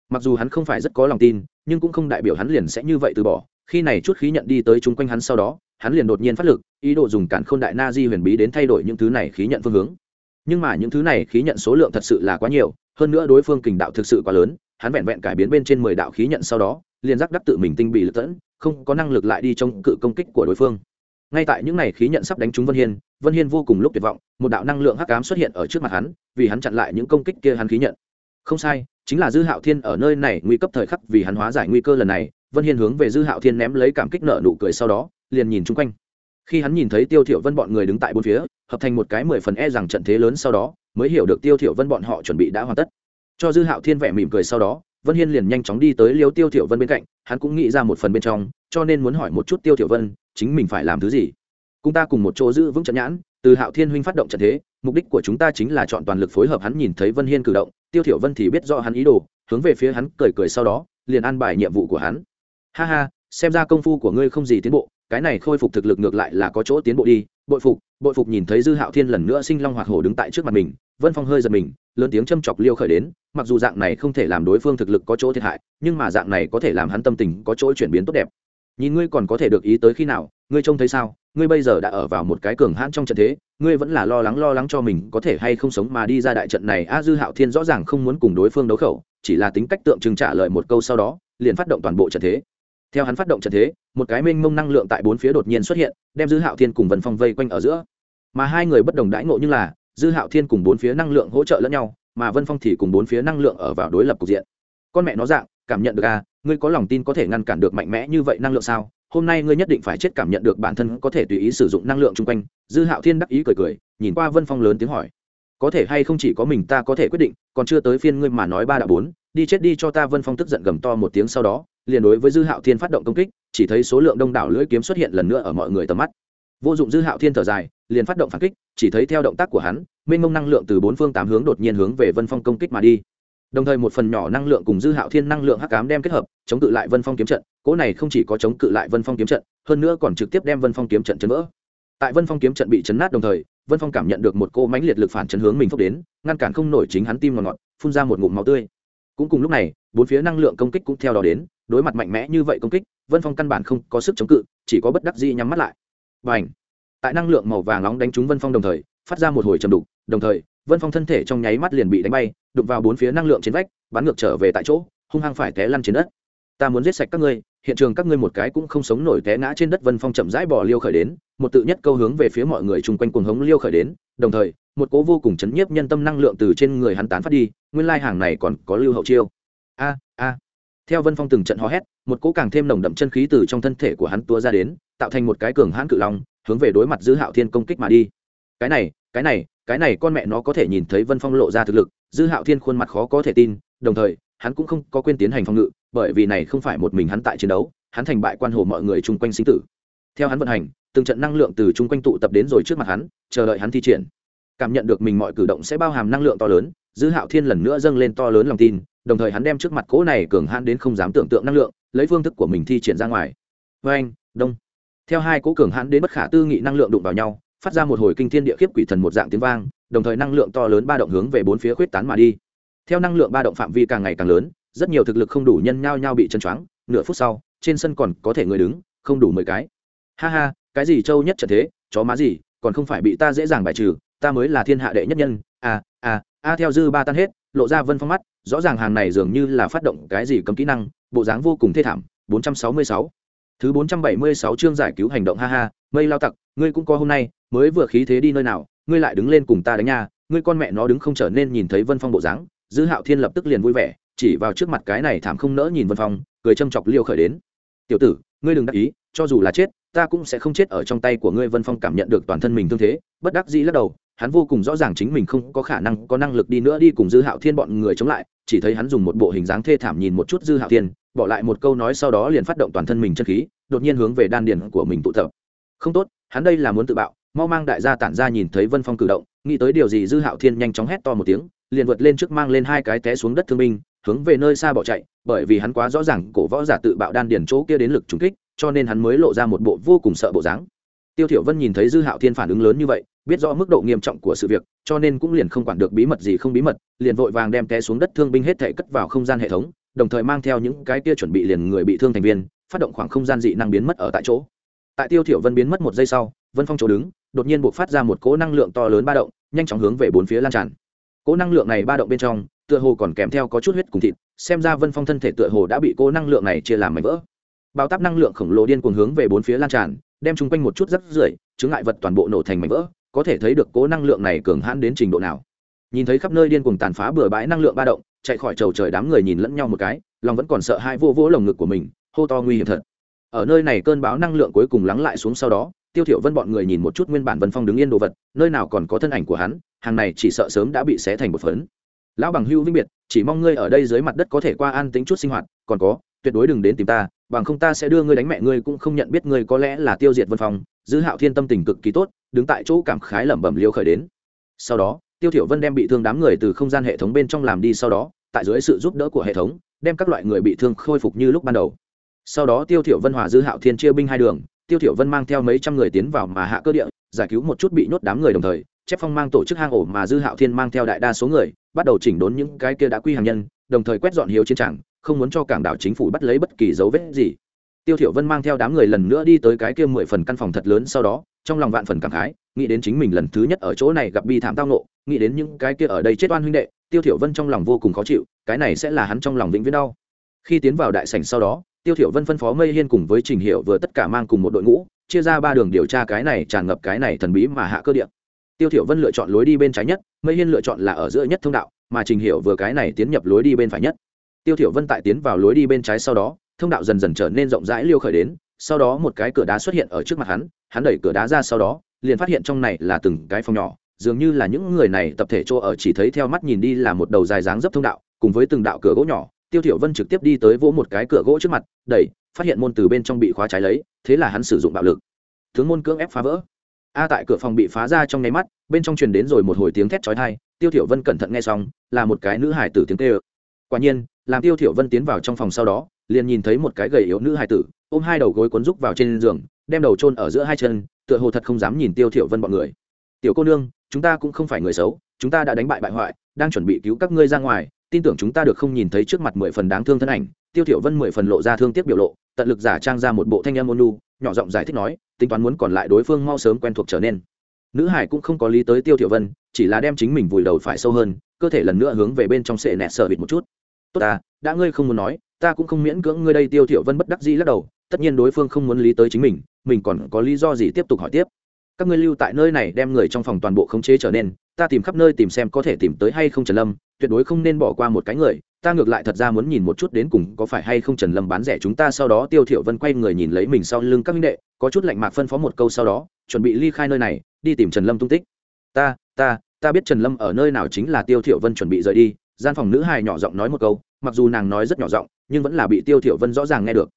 mặc dù hắn không phải rất có lòng tin, nhưng cũng không đại biểu hắn liền sẽ như vậy từ bỏ. Khi này chút khí nhận đi tới chung quanh hắn sau đó, hắn liền đột nhiên phát lực, ý đồ dùng cản k h ô n đại na di huyền bí đến thay đổi những thứ này khí nhận phương hướng. Nhưng mà những thứ này khí nhận số lượng thật sự là quá nhiều, hơn nữa đối phương kình đạo thực sự quá lớn, hắn vẹn vẹn cải biến bên trên mười đạo khí nhận sau đó, liền giác đắc tự mình tinh bị lật tẫn, không có năng lực lại đi trong cự công kích của đối phương. Ngay tại những ngày khí nhận sắp đánh trúng vân hiên vân hiên vô cùng lúc tuyệt vọng, một đạo năng lượng hắc cám xuất hiện ở trước mặt hắn, vì hắn chặn lại những công kích kia hắn khí nhận. Không sai chính là dư hạo thiên ở nơi này nguy cấp thời khắc vì hắn hóa giải nguy cơ lần này, vân hiên hướng về dư hạo thiên ném lấy cảm kích nợ nụ cười sau đó, liền nhìn chung quanh. Khi hắn nhìn thấy tiêu thiểu vân bọn người đứng tại bốn phía, hợp thành một cái mười phần e rằng trận thế lớn sau đó, mới hiểu được tiêu thiểu vân bọn họ chuẩn bị đã hoàn tất. Cho dư hạo thiên vẻ mỉm cười sau đó, vân hiên liền nhanh chóng đi tới liêu tiêu thiểu vân bên cạnh, hắn cũng nghĩ ra một phần bên trong, cho nên muốn hỏi một chút tiêu thiểu vân, chính mình phải làm thứ gì? Cùng ta cùng một chỗ giữ vững trận nhãn, từ hạo thiên huynh phát động trận thế, mục đích của chúng ta chính là chọn toàn lực phối hợp hắn nhìn thấy vân hiên cử động tiêu thiểu vân thì biết rõ hắn ý đồ, hướng về phía hắn cười cười sau đó, liền an bài nhiệm vụ của hắn. Ha ha, xem ra công phu của ngươi không gì tiến bộ, cái này khôi phục thực lực ngược lại là có chỗ tiến bộ đi. Bội phục bội phục nhìn thấy dư hạo thiên lần nữa sinh long hoạt hổ đứng tại trước mặt mình, vân phong hơi giật mình, lớn tiếng châm chọc liêu khởi đến, mặc dù dạng này không thể làm đối phương thực lực có chỗ thiệt hại, nhưng mà dạng này có thể làm hắn tâm tình có chỗ chuyển biến tốt đẹp. Nhìn ngươi còn có thể được ý tới khi nào, ngươi trông thấy sao? Ngươi bây giờ đã ở vào một cái cường hãn trong trận thế, ngươi vẫn là lo lắng lo lắng cho mình có thể hay không sống mà đi ra đại trận này. A dư hạo thiên rõ ràng không muốn cùng đối phương đấu khẩu, chỉ là tính cách tượng trưng trả lời một câu sau đó, liền phát động toàn bộ trận thế. Theo hắn phát động trận thế, một cái mênh mông năng lượng tại bốn phía đột nhiên xuất hiện, đem dư hạo thiên cùng vân phong vây quanh ở giữa. Mà hai người bất đồng đãi ngộ như là, dư hạo thiên cùng bốn phía năng lượng hỗ trợ lẫn nhau, mà vân phong thì cùng bốn phía năng lượng ở vào đối lập cục diện. Con mẹ nó dạng, cảm nhận được à ngươi có lòng tin có thể ngăn cản được mạnh mẽ như vậy năng lượng sao? Hôm nay ngươi nhất định phải chết cảm nhận được bản thân có thể tùy ý sử dụng năng lượng chung quanh. Dư hạo thiên đắc ý cười cười, nhìn qua vân phong lớn tiếng hỏi. Có thể hay không chỉ có mình ta có thể quyết định, còn chưa tới phiên ngươi mà nói ba đạo bốn, đi chết đi cho ta vân phong tức giận gầm to một tiếng sau đó, liền đối với dư hạo thiên phát động công kích, chỉ thấy số lượng đông đảo lưỡi kiếm xuất hiện lần nữa ở mọi người tầm mắt. Vô dụng dư hạo thiên thở dài, liền phát động phản kích, chỉ thấy theo động tác của hắn, mênh mông năng lượng từ bốn phương tám hướng đột nhiên hướng về vân phong công kích mà đi. Đồng thời một phần nhỏ năng lượng cùng dư hạo thiên năng lượng hắc cám đem kết hợp, chống tự lại vân phong kiếm trận cỗ này không chỉ có chống cự lại vân phong kiếm trận, hơn nữa còn trực tiếp đem vân phong kiếm trận chấn vỡ. Tại vân phong kiếm trận bị chấn nát đồng thời, vân phong cảm nhận được một cô mãnh liệt lực phản chấn hướng mình phốc đến, ngăn cản không nổi chính hắn tim ngọt ngọt, phun ra một ngụm máu tươi. Cũng cùng lúc này, bốn phía năng lượng công kích cũng theo đó đến, đối mặt mạnh mẽ như vậy công kích, vân phong căn bản không có sức chống cự, chỉ có bất đắc dĩ nhắm mắt lại. Và ảnh tại năng lượng màu vàng nóng đánh trúng vân phong đồng thời, phát ra một hồi trầm đục, đồng thời, vân phong thân thể trong nháy mắt liền bị đánh bay đục vào bốn phía năng lượng trên vách, bắn ngược trở về tại chỗ, hung hăng phải té lăn trên đất. Ta muốn giết sạch các ngươi hiện trường các ngươi một cái cũng không sống nổi té ngã trên đất vân phong chậm rãi bỏ liêu khởi đến, một tự nhất câu hướng về phía mọi người chung quanh cuồng hống liêu khởi đến, đồng thời, một cố vô cùng chấn nhiếp nhân tâm năng lượng từ trên người hắn tán phát đi, nguyên lai hàng này còn có lưu hậu chiêu. A a. Theo vân phong từng trận hò hét, một cố càng thêm nồng đậm chân khí từ trong thân thể của hắn tua ra đến, tạo thành một cái cường hãn cự long, hướng về đối mặt dư hạo thiên công kích mà đi. Cái này cái này cái này con mẹ nó có thể nhìn thấy vân phong lộ ra thực lực, dư hạo thiên khuôn mặt khó có thể tin, đồng thời hắn cũng không có quên tiến hành phòng ngự, bởi vì này không phải một mình hắn tại chiến đấu, hắn thành bại quan hồ mọi người chung quanh sinh tử. Theo hắn vận hành, từng trận năng lượng từ chung quanh tụ tập đến rồi trước mặt hắn, chờ đợi hắn thi triển. Cảm nhận được mình mọi cử động sẽ bao hàm năng lượng to lớn, dư hạo thiên lần nữa dâng lên to lớn lòng tin, đồng thời hắn đem trước mặt cỗ này cường hãn đến không dám tưởng tượng năng lượng, lấy phương thức của mình thi triển ra ngoài. Vê anh, đông. Theo hai cỗ cường hãn đến bất khả tư nghị năng lượng đụng vào nhau, phát ra một hồi kinh thiên địa khiếp quỷ thần một dạng tiếng vang, đồng thời năng lượng to lớn ba động hướng về bốn phía khuyết tán mà đi theo năng lượng ba động phạm vi càng ngày càng lớn, rất nhiều thực lực không đủ nhân nhao nhao bị chân choáng, nửa phút sau, trên sân còn có thể người đứng, không đủ mười cái. Ha ha, cái gì trâu nhất trận thế, chó má gì, còn không phải bị ta dễ dàng bài trừ, ta mới là thiên hạ đệ nhất nhân. A a a theo dư ba tan hết, lộ ra vân phong mắt, rõ ràng hàng này dường như là phát động cái gì cấm kỹ năng, bộ dáng vô cùng thê thảm. 466. thứ 476 chương giải cứu hành động, ha ha, mây lao tặc, ngươi cũng có hôm nay, mới vừa khí thế đi nơi nào, ngươi lại đứng lên cùng ta đánh nha, ngươi con mẹ nó đứng không trở nên nhìn thấy vân phong bộ dáng dư hạo thiên lập tức liền vui vẻ, chỉ vào trước mặt cái này thảm không nỡ nhìn vân phong, cười châm chọc liêu khởi đến. Tiểu tử, ngươi đừng đắc ý, cho dù là chết, ta cũng sẽ không chết ở trong tay của ngươi. Vân phong cảm nhận được toàn thân mình thương thế, bất đắc dĩ lắc đầu, hắn vô cùng rõ ràng chính mình không có khả năng có năng lực đi nữa đi cùng dư hạo thiên bọn người chống lại, chỉ thấy hắn dùng một bộ hình dáng thê thảm nhìn một chút dư hạo thiên, bỏ lại một câu nói sau đó liền phát động toàn thân mình chân khí, đột nhiên hướng về đan điền của mình tụ tập. Không tốt, hắn đây là muốn tự bạo, mau mang đại gia tản ra nhìn thấy vân phong cử động, nghĩ tới điều gì? Dư hạo thiên nhanh chóng hét to một tiếng liền vượt lên trước mang lên hai cái té xuống đất thương binh, hướng về nơi xa bỏ chạy, bởi vì hắn quá rõ ràng cổ võ giả tự bạo đan điển chỗ kia đến lực trúng kích, cho nên hắn mới lộ ra một bộ vô cùng sợ bộ dáng. Tiêu thiểu vân nhìn thấy dư hạo thiên phản ứng lớn như vậy, biết rõ mức độ nghiêm trọng của sự việc, cho nên cũng liền không quản được bí mật gì không bí mật, liền vội vàng đem té xuống đất thương binh hết thảy cất vào không gian hệ thống, đồng thời mang theo những cái kia chuẩn bị liền người bị thương thành viên, phát động khoảng không gian dị năng biến mất ở tại chỗ. Tại tiêu thiểu vân biến mất một giây sau, vân phong chỗ đứng, đột nhiên buộc phát ra một cỗ năng lượng to lớn ba động, nhanh chóng hướng về bốn phía lan tràn cỗ năng lượng này ba động bên trong, tựa hồ còn kèm theo có chút huyết cùng thịt, xem ra vân phong thân thể tựa hồ đã bị cỗ năng lượng này chia làm mảnh vỡ. Bao táp năng lượng khổng lồ điên cuồng hướng về bốn phía lan tràn, đem chung quanh một chút rắc rưởi chứng ngại vật toàn bộ nổ thành mảnh vỡ, có thể thấy được cố năng lượng này cường hãn đến trình độ nào. Nhìn thấy khắp nơi điên cuồng tàn phá bừa bãi năng lượng ba động, chạy khỏi trầu trời đám người nhìn lẫn nhau một cái, lòng vẫn còn sợ hai vô vỗ lồng ngực của mình, hô to nguy hiểm thật. Ở nơi này cơn bão năng lượng cuối cùng lắng lại xuống sau đó tiêu thiểu vân bọn người nhìn một chút nguyên bản vân phong đứng yên đồ vật, nơi nào còn có thân ảnh của hắn, hàng này chỉ sợ sớm đã bị xé thành một phấn. Lão bằng hưu vĩnh biệt, chỉ mong ngươi ở đây dưới mặt đất có thể qua an tính chút sinh hoạt, còn có, tuyệt đối đừng đến tìm ta, bằng không ta sẽ đưa ngươi đánh mẹ ngươi cũng không nhận biết ngươi có lẽ là tiêu diệt vân phong dư hạo thiên tâm tình cực kỳ tốt, đứng tại chỗ cảm khái lẩm bẩm liêu khởi đến. Sau đó, tiêu thiểu vân đem bị thương đám người từ không gian hệ thống bên trong làm đi, sau đó, tại dưới sự giúp đỡ của hệ thống, đem các loại người bị thương khôi phục như lúc ban đầu. Sau đó tiêu thiểu vân hòa dư hạo thiên chia binh hai đường tiêu thiểu vân mang theo mấy trăm người tiến vào mà hạ cơ địa, giải cứu một chút bị nhốt đám người đồng thời, chép phong mang tổ chức hang ổ mà dư hạo thiên mang theo đại đa số người, bắt đầu chỉnh đốn những cái kia đã quy hàng nhân, đồng thời quét dọn hiếu chiến trường không muốn cho cảng đảo chính phủ bắt lấy bất kỳ dấu vết gì. Tiêu thiểu vân mang theo đám người lần nữa đi tới cái kia mười phần căn phòng thật lớn sau đó, trong lòng vạn phần cảm khái, nghĩ đến chính mình lần thứ nhất ở chỗ này gặp bi thảm tao nộ nghĩ đến những cái kia ở đây chết oan huynh đệ, tiêu thiểu vân trong lòng vô cùng khó chịu, cái này sẽ là hắn trong lòng vĩnh viễn đau. Khi tiến vào đại sảnh sau đó tiêu thiểu vân phân phó mây hiên cùng với trình hiệu vừa tất cả mang cùng một đội ngũ, chia ra ba đường điều tra cái này, tràn ngập cái này thần bí mà hạ cơ địa. Tiêu thiểu vân lựa chọn lối đi bên trái nhất, mây hiên lựa chọn là ở giữa nhất thông đạo, mà trình hiệu vừa cái này tiến nhập lối đi bên phải nhất. Tiêu thiểu vân tại tiến vào lối đi bên trái sau đó, thông đạo dần dần trở nên rộng rãi liêu khởi đến, sau đó một cái cửa đá xuất hiện ở trước mặt hắn hắn đẩy cửa đá ra sau đó, liền phát hiện trong này là từng cái phòng nhỏ, dường như là những người này tập thể chỗ ở chỉ thấy theo mắt nhìn đi là một đầu dài dáng dấp thông đạo, cùng với từng đạo cửa gỗ nhỏ tiêu thiểu vân trực tiếp đi tới vỗ một cái cửa gỗ trước mặt, đẩy, phát hiện môn từ bên trong bị khóa trái lấy, thế là hắn sử dụng bạo lực. Tướng môn cưỡng ép phá vỡ. A tại cửa phòng bị phá ra trong nháy mắt, bên trong truyền đến rồi một hồi tiếng thét chói tai, tiêu thiểu vân cẩn thận nghe xong, là một cái nữ hải tử tiếng kêu. Quả nhiên, làm tiêu thiểu vân tiến vào trong phòng sau đó, liền nhìn thấy một cái gầy yếu nữ hải tử, ôm hai đầu gối cuốn rúc vào trên giường, đem đầu chôn ở giữa hai chân, tựa hồ thật không dám nhìn tiêu thiểu vân bọn người. Tiểu cô nương, chúng ta cũng không phải người xấu, chúng ta đã đánh bại bại hoại, đang chuẩn bị cứu các ngươi ra ngoài tin tưởng chúng ta được không nhìn thấy trước mặt mười phần đáng thương thân ảnh, tiêu thiểu vân mười phần lộ ra thương tiếc biểu lộ, tận lực giả trang ra một bộ thanh âm ôn nhu, nhỏ giọng giải thích nói, tính toán muốn còn lại đối phương mau sớm quen thuộc trở nên. Nữ hải cũng không có lý tới tiêu thiểu vân, chỉ là đem chính mình vùi đầu phải sâu hơn, cơ thể lần nữa hướng về bên trong sệ nẹt sờ bịt một chút. Tốt à đã ngươi không muốn nói, ta cũng không miễn cưỡng ngươi đây. Tiêu thiểu vân bất đắc dĩ lắc đầu, tất nhiên đối phương không muốn lý tới chính mình mình còn có lý do gì tiếp tục hỏi tiếp. Các ngươi lưu tại nơi này đem người trong phòng toàn bộ khống chế trở nên ta tìm khắp nơi tìm xem có thể tìm tới hay không trần lâm, tuyệt đối không nên bỏ qua một cái người. Ta ngược lại thật ra muốn nhìn một chút đến cùng có phải hay không trần lâm bán rẻ chúng ta sau đó. Tiêu thiểu vân quay người nhìn lấy mình sau lưng các minh đệ, có chút lạnh mạc phân phó một câu sau đó, chuẩn bị ly khai nơi này, đi tìm trần lâm tung tích. Ta ta ta biết trần lâm ở nơi nào chính là tiêu thiểu vân chuẩn bị rời đi. Gian phòng nữ hài nhỏ giọng nói một câu, mặc dù nàng nói rất nhỏ giọng, nhưng vẫn là bị tiêu thiểu vân rõ ràng nghe được.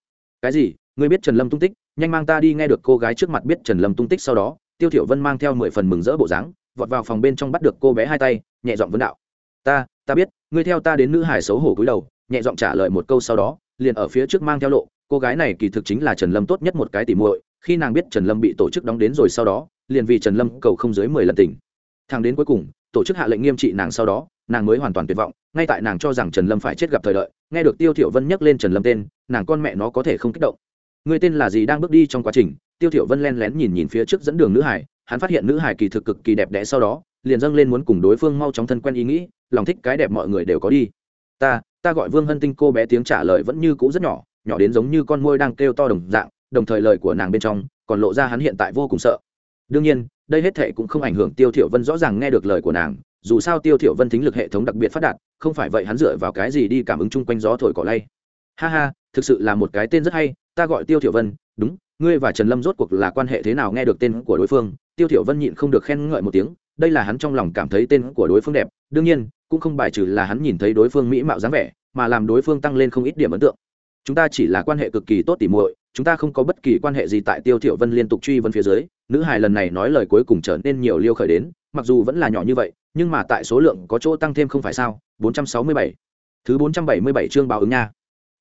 Cái gì? Ngươi biết trần lâm tung tích? Nhanh mang ta đi nghe được cô gái trước mặt biết trần lâm tung tích sau đó. Tiêu thiểu vân mang theo mười phần mừng rỡ bộ dáng vọt vào phòng bên trong bắt được cô bé hai tay, nhẹ giọng vấn đạo. Ta ta biết, ngươi theo ta đến nữ hải xấu hổ cúi đầu, nhẹ giọng trả lời một câu sau đó, liền ở phía trước mang theo lộ. Cô gái này kỳ thực chính là trần lâm tốt nhất một cái tỉ muội, khi nàng biết trần lâm bị tổ chức đóng đến rồi sau đó, liền vì trần lâm cầu không dưới mười lần tỉnh. Thằng đến cuối cùng, tổ chức hạ lệnh nghiêm trị nàng sau đó, nàng mới hoàn toàn tuyệt vọng, ngay tại nàng cho rằng trần lâm phải chết gặp thời đợi, nghe được tiêu thiểu vân nhắc lên trần lâm tên, nàng con mẹ nó có thể không kích động. Người tên là gì đang bước đi trong quá trình? Tiêu thiểu vân len lén nhìn nhìn phía trước dẫn đường nữ hải hắn phát hiện nữ hải kỳ thực cực kỳ đẹp đẽ sau đó, liền dâng lên muốn cùng đối phương mau chóng thân quen ý nghĩ, lòng thích cái đẹp mọi người đều có đi. Ta ta gọi vương hân tinh, cô bé tiếng trả lời vẫn như cũ rất nhỏ nhỏ đến giống như con môi đang kêu to đồng dạng, đồng thời lời của nàng bên trong còn lộ ra hắn hiện tại vô cùng sợ. Đương nhiên, đây hết thệ cũng không ảnh hưởng tiêu thiểu vân rõ ràng nghe được lời của nàng, dù sao tiêu thiểu vân thính lực hệ thống đặc biệt phát đạt, không phải vậy hắn dựa vào cái gì đi cảm ứng chung quanh gió thổi cỏ lay. Ha ha, thực sự là một cái tên rất hay, ta gọi tiêu thiểu vân, đúng, ngươi và trần lâm rốt cuộc là quan hệ thế nào nghe được tên của đối phương tiêu thiểu vân nhịn không được khen ngợi một tiếng, đây là hắn trong lòng cảm thấy tên của đối phương đẹp, đương nhiên, cũng không bài trừ là hắn nhìn thấy đối phương mỹ mạo dáng vẻ, mà làm đối phương tăng lên không ít điểm ấn tượng. Chúng ta chỉ là quan hệ cực kỳ tốt tỉ muội, chúng ta không có bất kỳ quan hệ gì tại tiêu thiểu vân liên tục truy vấn phía dưới, nữ hài lần này nói lời cuối cùng trở nên nhiều liêu khởi đến, mặc dù vẫn là nhỏ như vậy, nhưng mà tại số lượng có chỗ tăng thêm không phải sao 467 thứ 477 chương báo ứng nha.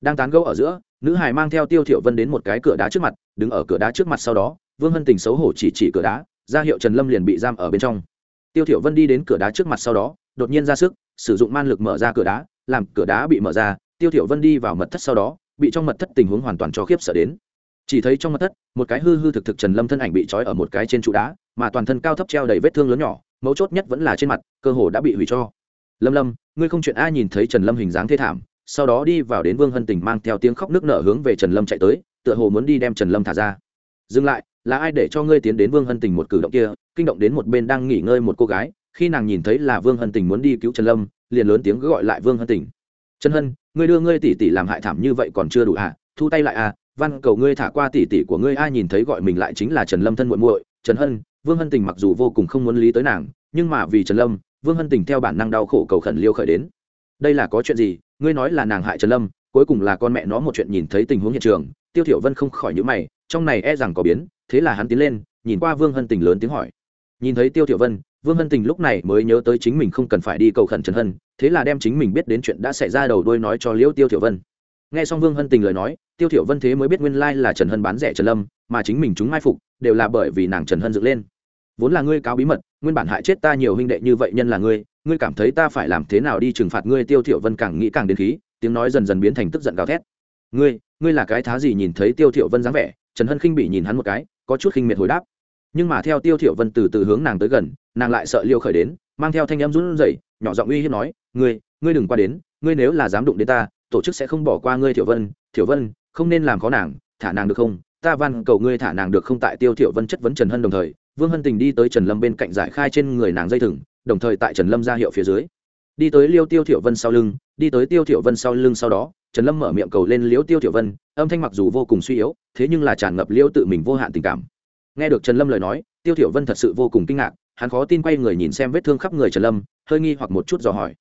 Đang tán gẫu ở giữa, nữ hài mang theo tiêu thiểu vân đến một cái cửa đá trước mặt, đứng ở cửa đá trước mặt sau đó, vương hân tình xấu hổ chỉ chỉ cửa đá ra hiệu trần lâm liền bị giam ở bên trong. Tiêu thiểu vân đi đến cửa đá trước mặt sau đó, đột nhiên ra sức, sử dụng man lực mở ra cửa đá, làm cửa đá bị mở ra, tiêu thiểu vân đi vào mật thất sau đó, bị trong mật thất tình huống hoàn toàn cho khiếp sợ đến. Chỉ thấy trong mật thất, một cái hư hư thực thực trần lâm thân ảnh bị trói ở một cái trên trụ đá, mà toàn thân cao thấp treo đầy vết thương lớn nhỏ, mấu chốt nhất vẫn là trên mặt, cơ hồ đã bị hủy cho. Lâm lâm, ngươi không chuyện ai nhìn thấy trần lâm hình dáng thê thảm, sau đó đi vào đến vương hân tình mang theo tiếng khóc nước nở hướng về trần lâm chạy tới, tựa hồ muốn đi đem trần lâm thả ra. Dừng lại là ai để cho ngươi tiến đến vương hân tình một cử động kia? Kinh động đến một bên đang nghỉ ngơi một cô gái, khi nàng nhìn thấy là vương hân tình muốn đi cứu trần lâm, liền lớn tiếng gọi lại vương hân tình. Trần hân, ngươi đưa ngươi tỷ tỷ làm hại thảm như vậy còn chưa đủ à thu tay lại à văn cầu ngươi thả qua tỷ tỷ của ngươi, ai nhìn thấy gọi mình lại chính là trần lâm thân muội muội. Trần hân, vương hân tình mặc dù vô cùng không muốn lý tới nàng, nhưng mà vì trần lâm, vương hân tình theo bản năng đau khổ cầu khẩn liêu khởi đến. Đây là có chuyện gì? Ngươi nói là nàng hại trần lâm, cuối cùng là con mẹ nó một chuyện nhìn thấy tình huống hiện trường. Tiêu thiểu vân không khỏi nhíu mày, trong này e rằng có biến thế là hắn tiến lên, nhìn qua vương hân tình lớn tiếng hỏi. Nhìn thấy tiêu thiểu vân, vương hân tình lúc này mới nhớ tới chính mình không cần phải đi cầu khẩn trần hân, thế là đem chính mình biết đến chuyện đã xảy ra đầu đuôi nói cho liễu tiêu thiểu vân. Nghe xong vương hân tình lời nói, tiêu thiểu vân thế mới biết nguyên lai là trần hân bán rẻ trần lâm, mà chính mình chúng mai phục, đều là bởi vì nàng trần hân dựng lên. Vốn là ngươi cáo bí mật, nguyên bản hại chết ta nhiều huynh đệ như vậy nhân là ngươi ngươi cảm thấy ta phải làm thế nào đi trừng phạt ngươi? Tiêu thiểu vân càng nghĩ càng đến khí, tiếng nói dần dần biến thành tức giận gào thét. Ngươi ngươi là cái thá gì nhìn thấy tiêu thiểu vân dáng vẻ? Trần hân khinh bị nhìn hắn một cái có chút khinh miệt hồi đáp. Nhưng mà theo tiêu thiểu vân từ từ hướng nàng tới gần, nàng lại sợ liêu khởi đến, mang theo thanh âm run rẩy, nhỏ giọng uy hiếp nói, ngươi ngươi đừng qua đến, ngươi nếu là dám đụng đến ta, tổ chức sẽ không bỏ qua ngươi, thiểu vân. Thiểu vân, không nên làm khó nàng, thả nàng được không? Ta van cầu ngươi thả nàng được không? Tại tiêu thiểu vân chất vấn trần hân đồng thời, vương hân tình đi tới trần lâm bên cạnh giải khai trên người nàng dây thừng, đồng thời tại trần lâm ra hiệu phía dưới. Đi tới liêu tiêu thiểu vân sau lưng đi tới tiêu thiểu vân sau lưng sau đó, trần lâm mở miệng cầu lên liễu tiêu thiểu vân, âm thanh mặc dù vô cùng suy yếu, thế nhưng là tràn ngập liễu tự mình vô hạn tình cảm. Nghe được trần lâm lời nói, tiêu thiểu vân thật sự vô cùng kinh ngạc, hắn khó tin quay người nhìn xem vết thương khắp người trần lâm, hơi nghi hoặc một chút dò hỏi.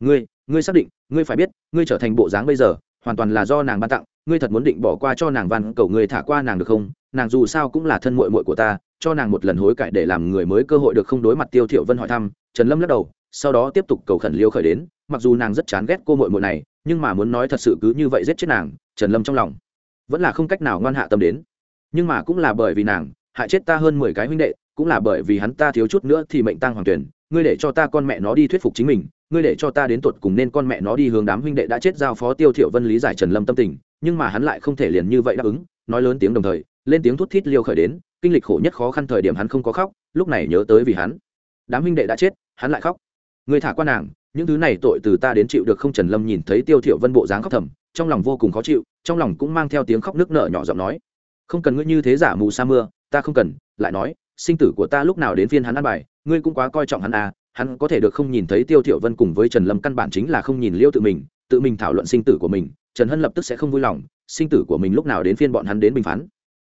Ngươi ngươi xác định, ngươi phải biết, ngươi trở thành bộ dáng bây giờ, hoàn toàn là do nàng ban tặng, ngươi thật muốn định bỏ qua cho nàng van cầu ngươi thả qua nàng được không? Nàng dù sao cũng là thân muội muội của ta, cho nàng một lần hối cải để làm người mới cơ hội được không? Đối mặt tiêu thiểu vân hỏi thăm, trần lâm lắc đầu sau đó tiếp tục cầu khẩn liêu khởi đến, mặc dù nàng rất chán ghét cô muội muội này, nhưng mà muốn nói thật sự cứ như vậy giết chết nàng, trần lâm trong lòng vẫn là không cách nào ngoan hạ tâm đến. Nhưng mà cũng là bởi vì nàng, hại chết ta hơn mười cái huynh đệ, cũng là bởi vì hắn ta thiếu chút nữa thì mệnh tăng hoàng tuyển, ngươi để cho ta con mẹ nó đi thuyết phục chính mình, ngươi để cho ta đến tuột cùng nên con mẹ nó đi hướng đám huynh đệ đã chết giao phó tiêu thiệu vân lý giải trần lâm tâm tình, nhưng mà hắn lại không thể liền như vậy đáp ứng, nói lớn tiếng đồng thời, lên tiếng thút thít liêu khởi đến, kinh lịch khổ nhất khó khăn thời điểm hắn không có khóc, lúc này nhớ tới vì hắn. Đám huynh đệ đã chết, hắn lại khóc. Người thả qua nàng, những thứ này tội từ ta đến chịu được không? Trần lâm nhìn thấy tiêu thiệu vân bộ dáng khóc thầm, trong lòng vô cùng khó chịu, trong lòng cũng mang theo tiếng khóc nước nở nhỏ giọng nói, không cần ngươi như thế giả mù sa mưa, ta không cần. Lại nói, sinh tử của ta lúc nào đến phiên hắn ăn bài, ngươi cũng quá coi trọng hắn à hắn có thể được không? Nhìn thấy tiêu thiệu vân cùng với trần lâm căn bản chính là không nhìn liêu tự mình tự mình thảo luận sinh tử của mình, trần hân lập tức sẽ không vui lòng, sinh tử của mình lúc nào đến phiên bọn hắn đến bình phán?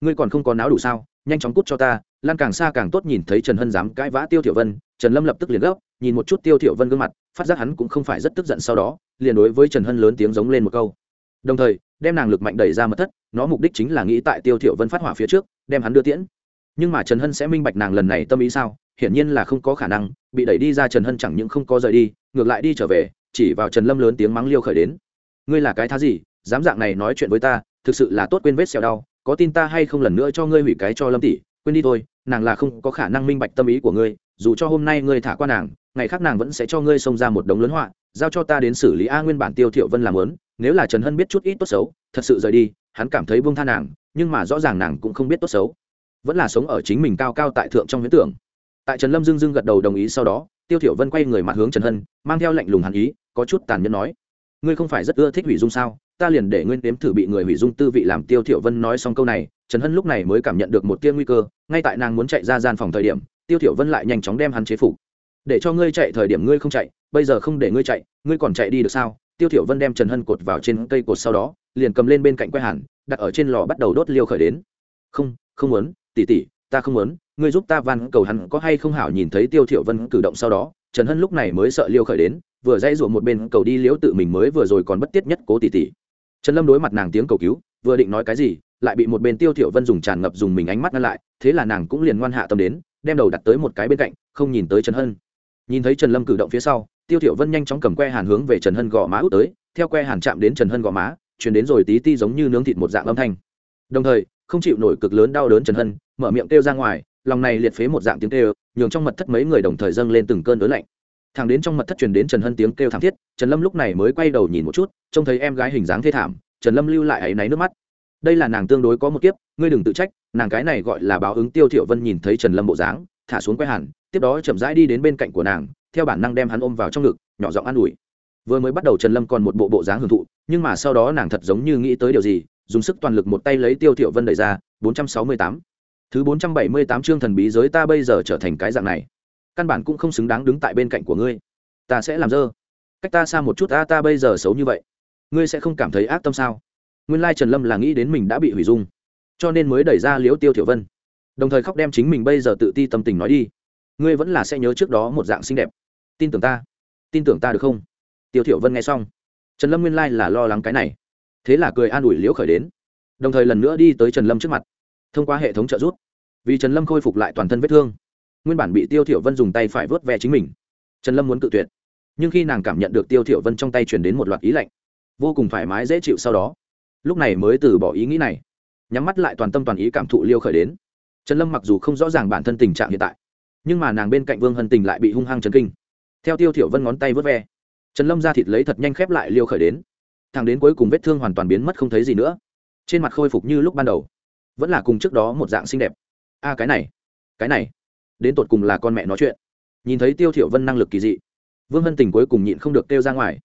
Ngươi còn không có náo đủ sao? Nhanh chóng cút cho ta. Lan càng xa càng tốt nhìn thấy trần hân dám cãi vã tiêu thiệu vân, trần lâm lập tức liền gấp nhìn một chút tiêu thiểu vân gương mặt, phát giác hắn cũng không phải rất tức giận sau đó, liền đối với trần hân lớn tiếng giống lên một câu. Đồng thời, đem nàng lực mạnh đẩy ra mật thất, nó mục đích chính là nghĩ tại tiêu thiểu vân phát hỏa phía trước, đem hắn đưa tiễn. Nhưng mà trần hân sẽ minh bạch nàng lần này tâm ý sao, hiển nhiên là không có khả năng, bị đẩy đi ra trần hân chẳng những không có rời đi, ngược lại đi trở về, chỉ vào trần lâm lớn tiếng mắng liêu khởi đến. Ngươi là cái thá gì, dám dạng này nói chuyện với ta, thực sự là tốt quên vết xẹo đau, có tin ta hay không lần nữa cho ngươi hủy cái cho lâm tỷ, quên đi thôi, nàng là không có khả năng minh bạch tâm ý của ngươi, dù cho hôm nay ngươi thả qua nàng ngày khác nàng vẫn sẽ cho ngươi xông ra một đống lớn họa, giao cho ta đến xử lý a nguyên bản tiêu thiệu vân làm lớn, nếu là trần hân biết chút ít tốt xấu, thật sự rời đi, hắn cảm thấy buông tha nàng, nhưng mà rõ ràng nàng cũng không biết tốt xấu. Vẫn là sống ở chính mình cao cao tại thượng trong huyễn tưởng. Tại trần lâm dưng dưng gật đầu đồng ý sau đó, tiêu thiểu vân quay người mặt hướng trần hân, mang theo lạnh lùng hàn ý, có chút tàn nhẫn nói, ngươi không phải rất ưa thích hủy dung sao? Ta liền để nguyên tiếm thử bị người hủy dung tư vị làm tiêu thiểu vân nói xong câu này, trần hân lúc này mới cảm nhận được một tia nguy cơ, ngay tại nàng muốn chạy ra gian phòng thời điểm, tiêu thiểu vân lại nhanh chóng đem hắn chế phục để cho ngươi chạy thời điểm ngươi không chạy, bây giờ không để ngươi chạy, ngươi còn chạy đi được sao? Tiêu thiểu vân đem trần hân cột vào trên cây cột sau đó, liền cầm lên bên cạnh quay hàn đặt ở trên lò bắt đầu đốt liêu khởi đến. Không không muốn, tỷ tỷ, ta không muốn, ngươi giúp ta van cầu hắn có hay không hảo nhìn thấy tiêu thiểu vân cử động sau đó, trần hân lúc này mới sợ liêu khởi đến, vừa dãy rủa một bên cầu đi liễu tự mình mới vừa rồi còn bất tiết nhất cố tỷ tỷ. Trần lâm đối mặt nàng tiếng cầu cứu, vừa định nói cái gì, lại bị một bên tiêu thiểu vân dùng tràn ngập dùng mình ánh mắt ngăn lại, thế là nàng cũng liền ngoan hạ tâm đến, đem đầu đặt tới một cái bên cạnh, không nhìn tới trần hân nhìn thấy trần lâm cử động phía sau, tiêu thiểu vân nhanh chóng cầm que hàn hướng về trần hân gò má út tới, theo que hàn chạm đến trần hân gò má, truyền đến rồi tí ti giống như nướng thịt một dạng âm thanh. Đồng thời, không chịu nổi cực lớn đau đớn trần hân, mở miệng kêu ra ngoài, lòng này liệt phế một dạng tiếng kêu, nhường trong mật thất mấy người đồng thời dâng lên từng cơn đớn lạnh. Thằng đến trong mật thất truyền đến trần hân tiếng kêu thảm thiết, trần lâm lúc này mới quay đầu nhìn một chút, trông thấy em gái hình dáng thê thảm, trần lâm lưu lại áy náy nước mắt. Đây là nàng tương đối có một kiếp, ngươi đừng tự trách, nàng cái này gọi là báo ứng tiêu thiệu vân nhìn thấy trần lâm bộ dáng thả xuống quay hàn. tiếp đó chậm rãi đi đến bên cạnh của nàng, theo bản năng đem hắn ôm vào trong ngực, nhỏ giọng an ủi. Vừa mới bắt đầu trần lâm còn một bộ bộ dáng hưởng thụ, nhưng mà sau đó nàng thật giống như nghĩ tới điều gì, dùng sức toàn lực một tay lấy tiêu thiệu vân đẩy ra 468. thứ 478 chương thần bí giới ta bây giờ trở thành cái dạng này. Căn bản cũng không xứng đáng đứng tại bên cạnh của ngươi. Ta sẽ làm dơ. Cách ta xa một chút ta ta bây giờ xấu như vậy. Ngươi sẽ không cảm thấy ác tâm sao? Nguyên lai trần lâm là nghĩ đến mình đã bị hủy dung. Cho nên mới đẩy ra liễu tiêu thiểu vân đồng thời khóc đem chính mình bây giờ tự ti tâm tình nói đi. Ngươi vẫn là sẽ nhớ trước đó một dạng xinh đẹp. Tin tưởng ta. Tin tưởng ta được không? Tiêu thiểu vân nghe xong, trần lâm nguyên lai là lo lắng cái này. Thế là cười an ủi liễu khởi đến. Đồng thời lần nữa đi tới trần lâm trước mặt, thông qua hệ thống trợ giúp. Vì trần lâm khôi phục lại toàn thân vết thương, nguyên bản bị tiêu thiểu vân dùng tay phải vớt ve chính mình. Trần lâm muốn cự tuyệt, nhưng khi nàng cảm nhận được tiêu thiểu vân trong tay truyền đến một loạt ý lạnh, vô cùng thoải mái dễ chịu sau đó. Lúc này mới từ bỏ ý nghĩ này, nhắm mắt lại toàn tâm toàn ý cảm thụ liêu khởi đến trần lâm mặc dù không rõ ràng bản thân tình trạng hiện tại, nhưng mà nàng bên cạnh vương hân tình lại bị hung hăng chấn kinh. Theo tiêu thiểu vân ngón tay vớt ve, trần lâm ra thịt lấy thật nhanh khép lại liêu khởi đến. Thằng đến cuối cùng vết thương hoàn toàn biến mất không thấy gì nữa. Trên mặt khôi phục như lúc ban đầu, vẫn là cùng trước đó một dạng xinh đẹp. A, cái này cái này, đến tột cùng là con mẹ nói chuyện. Nhìn thấy tiêu thiểu vân năng lực kỳ dị, vương hân tình cuối cùng nhịn không được kêu ra ngoài.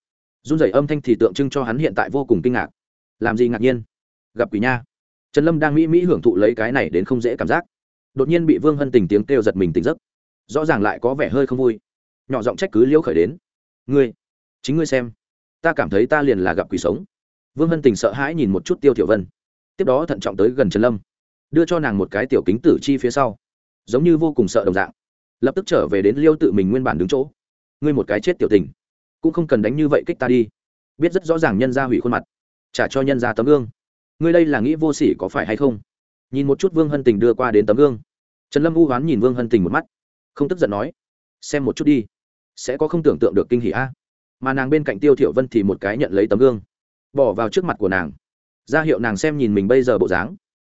Run rẩy âm thanh thì tượng trưng cho hắn hiện tại vô cùng kinh ngạc. Làm gì ngạc nhiên? Gặp quỷ nha. Trần lâm đang mỹ mỹ hưởng thụ lấy cái này đến không dễ cảm giác đột nhiên bị vương hân tình tiếng kêu giật mình tỉnh giấc. Rõ ràng lại có vẻ hơi không vui. Nhỏ giọng trách cứ liễu khởi đến. Ngươi, chính ngươi xem. Ta cảm thấy ta liền là gặp quỷ sống. Vương hân tình sợ hãi nhìn một chút tiêu tiểu vân. Tiếp đó thận trọng tới gần trần lâm, đưa cho nàng một cái tiểu kính tử chi phía sau, giống như vô cùng sợ đồng dạng. Lập tức trở về đến liêu tự mình nguyên bản đứng chỗ. Ngươi một cái chết tiểu tình, cũng không cần đánh như vậy kích ta đi. Biết rất rõ ràng nhân ra hủy khuôn mặt, trả cho nhân ra tấm gương. Ngươi đây là nghĩ vô sỉ có phải hay không? Nhìn một chút vương hân tình đưa qua đến tấm gương trần lâm u hoán nhìn vương hân tình một mắt, không tức giận nói, xem một chút đi, sẽ có không tưởng tượng được kinh hỉ a. Mà nàng bên cạnh tiêu thiểu vân thì một cái nhận lấy tấm gương, bỏ vào trước mặt của nàng. Ra hiệu nàng xem nhìn mình bây giờ bộ dáng.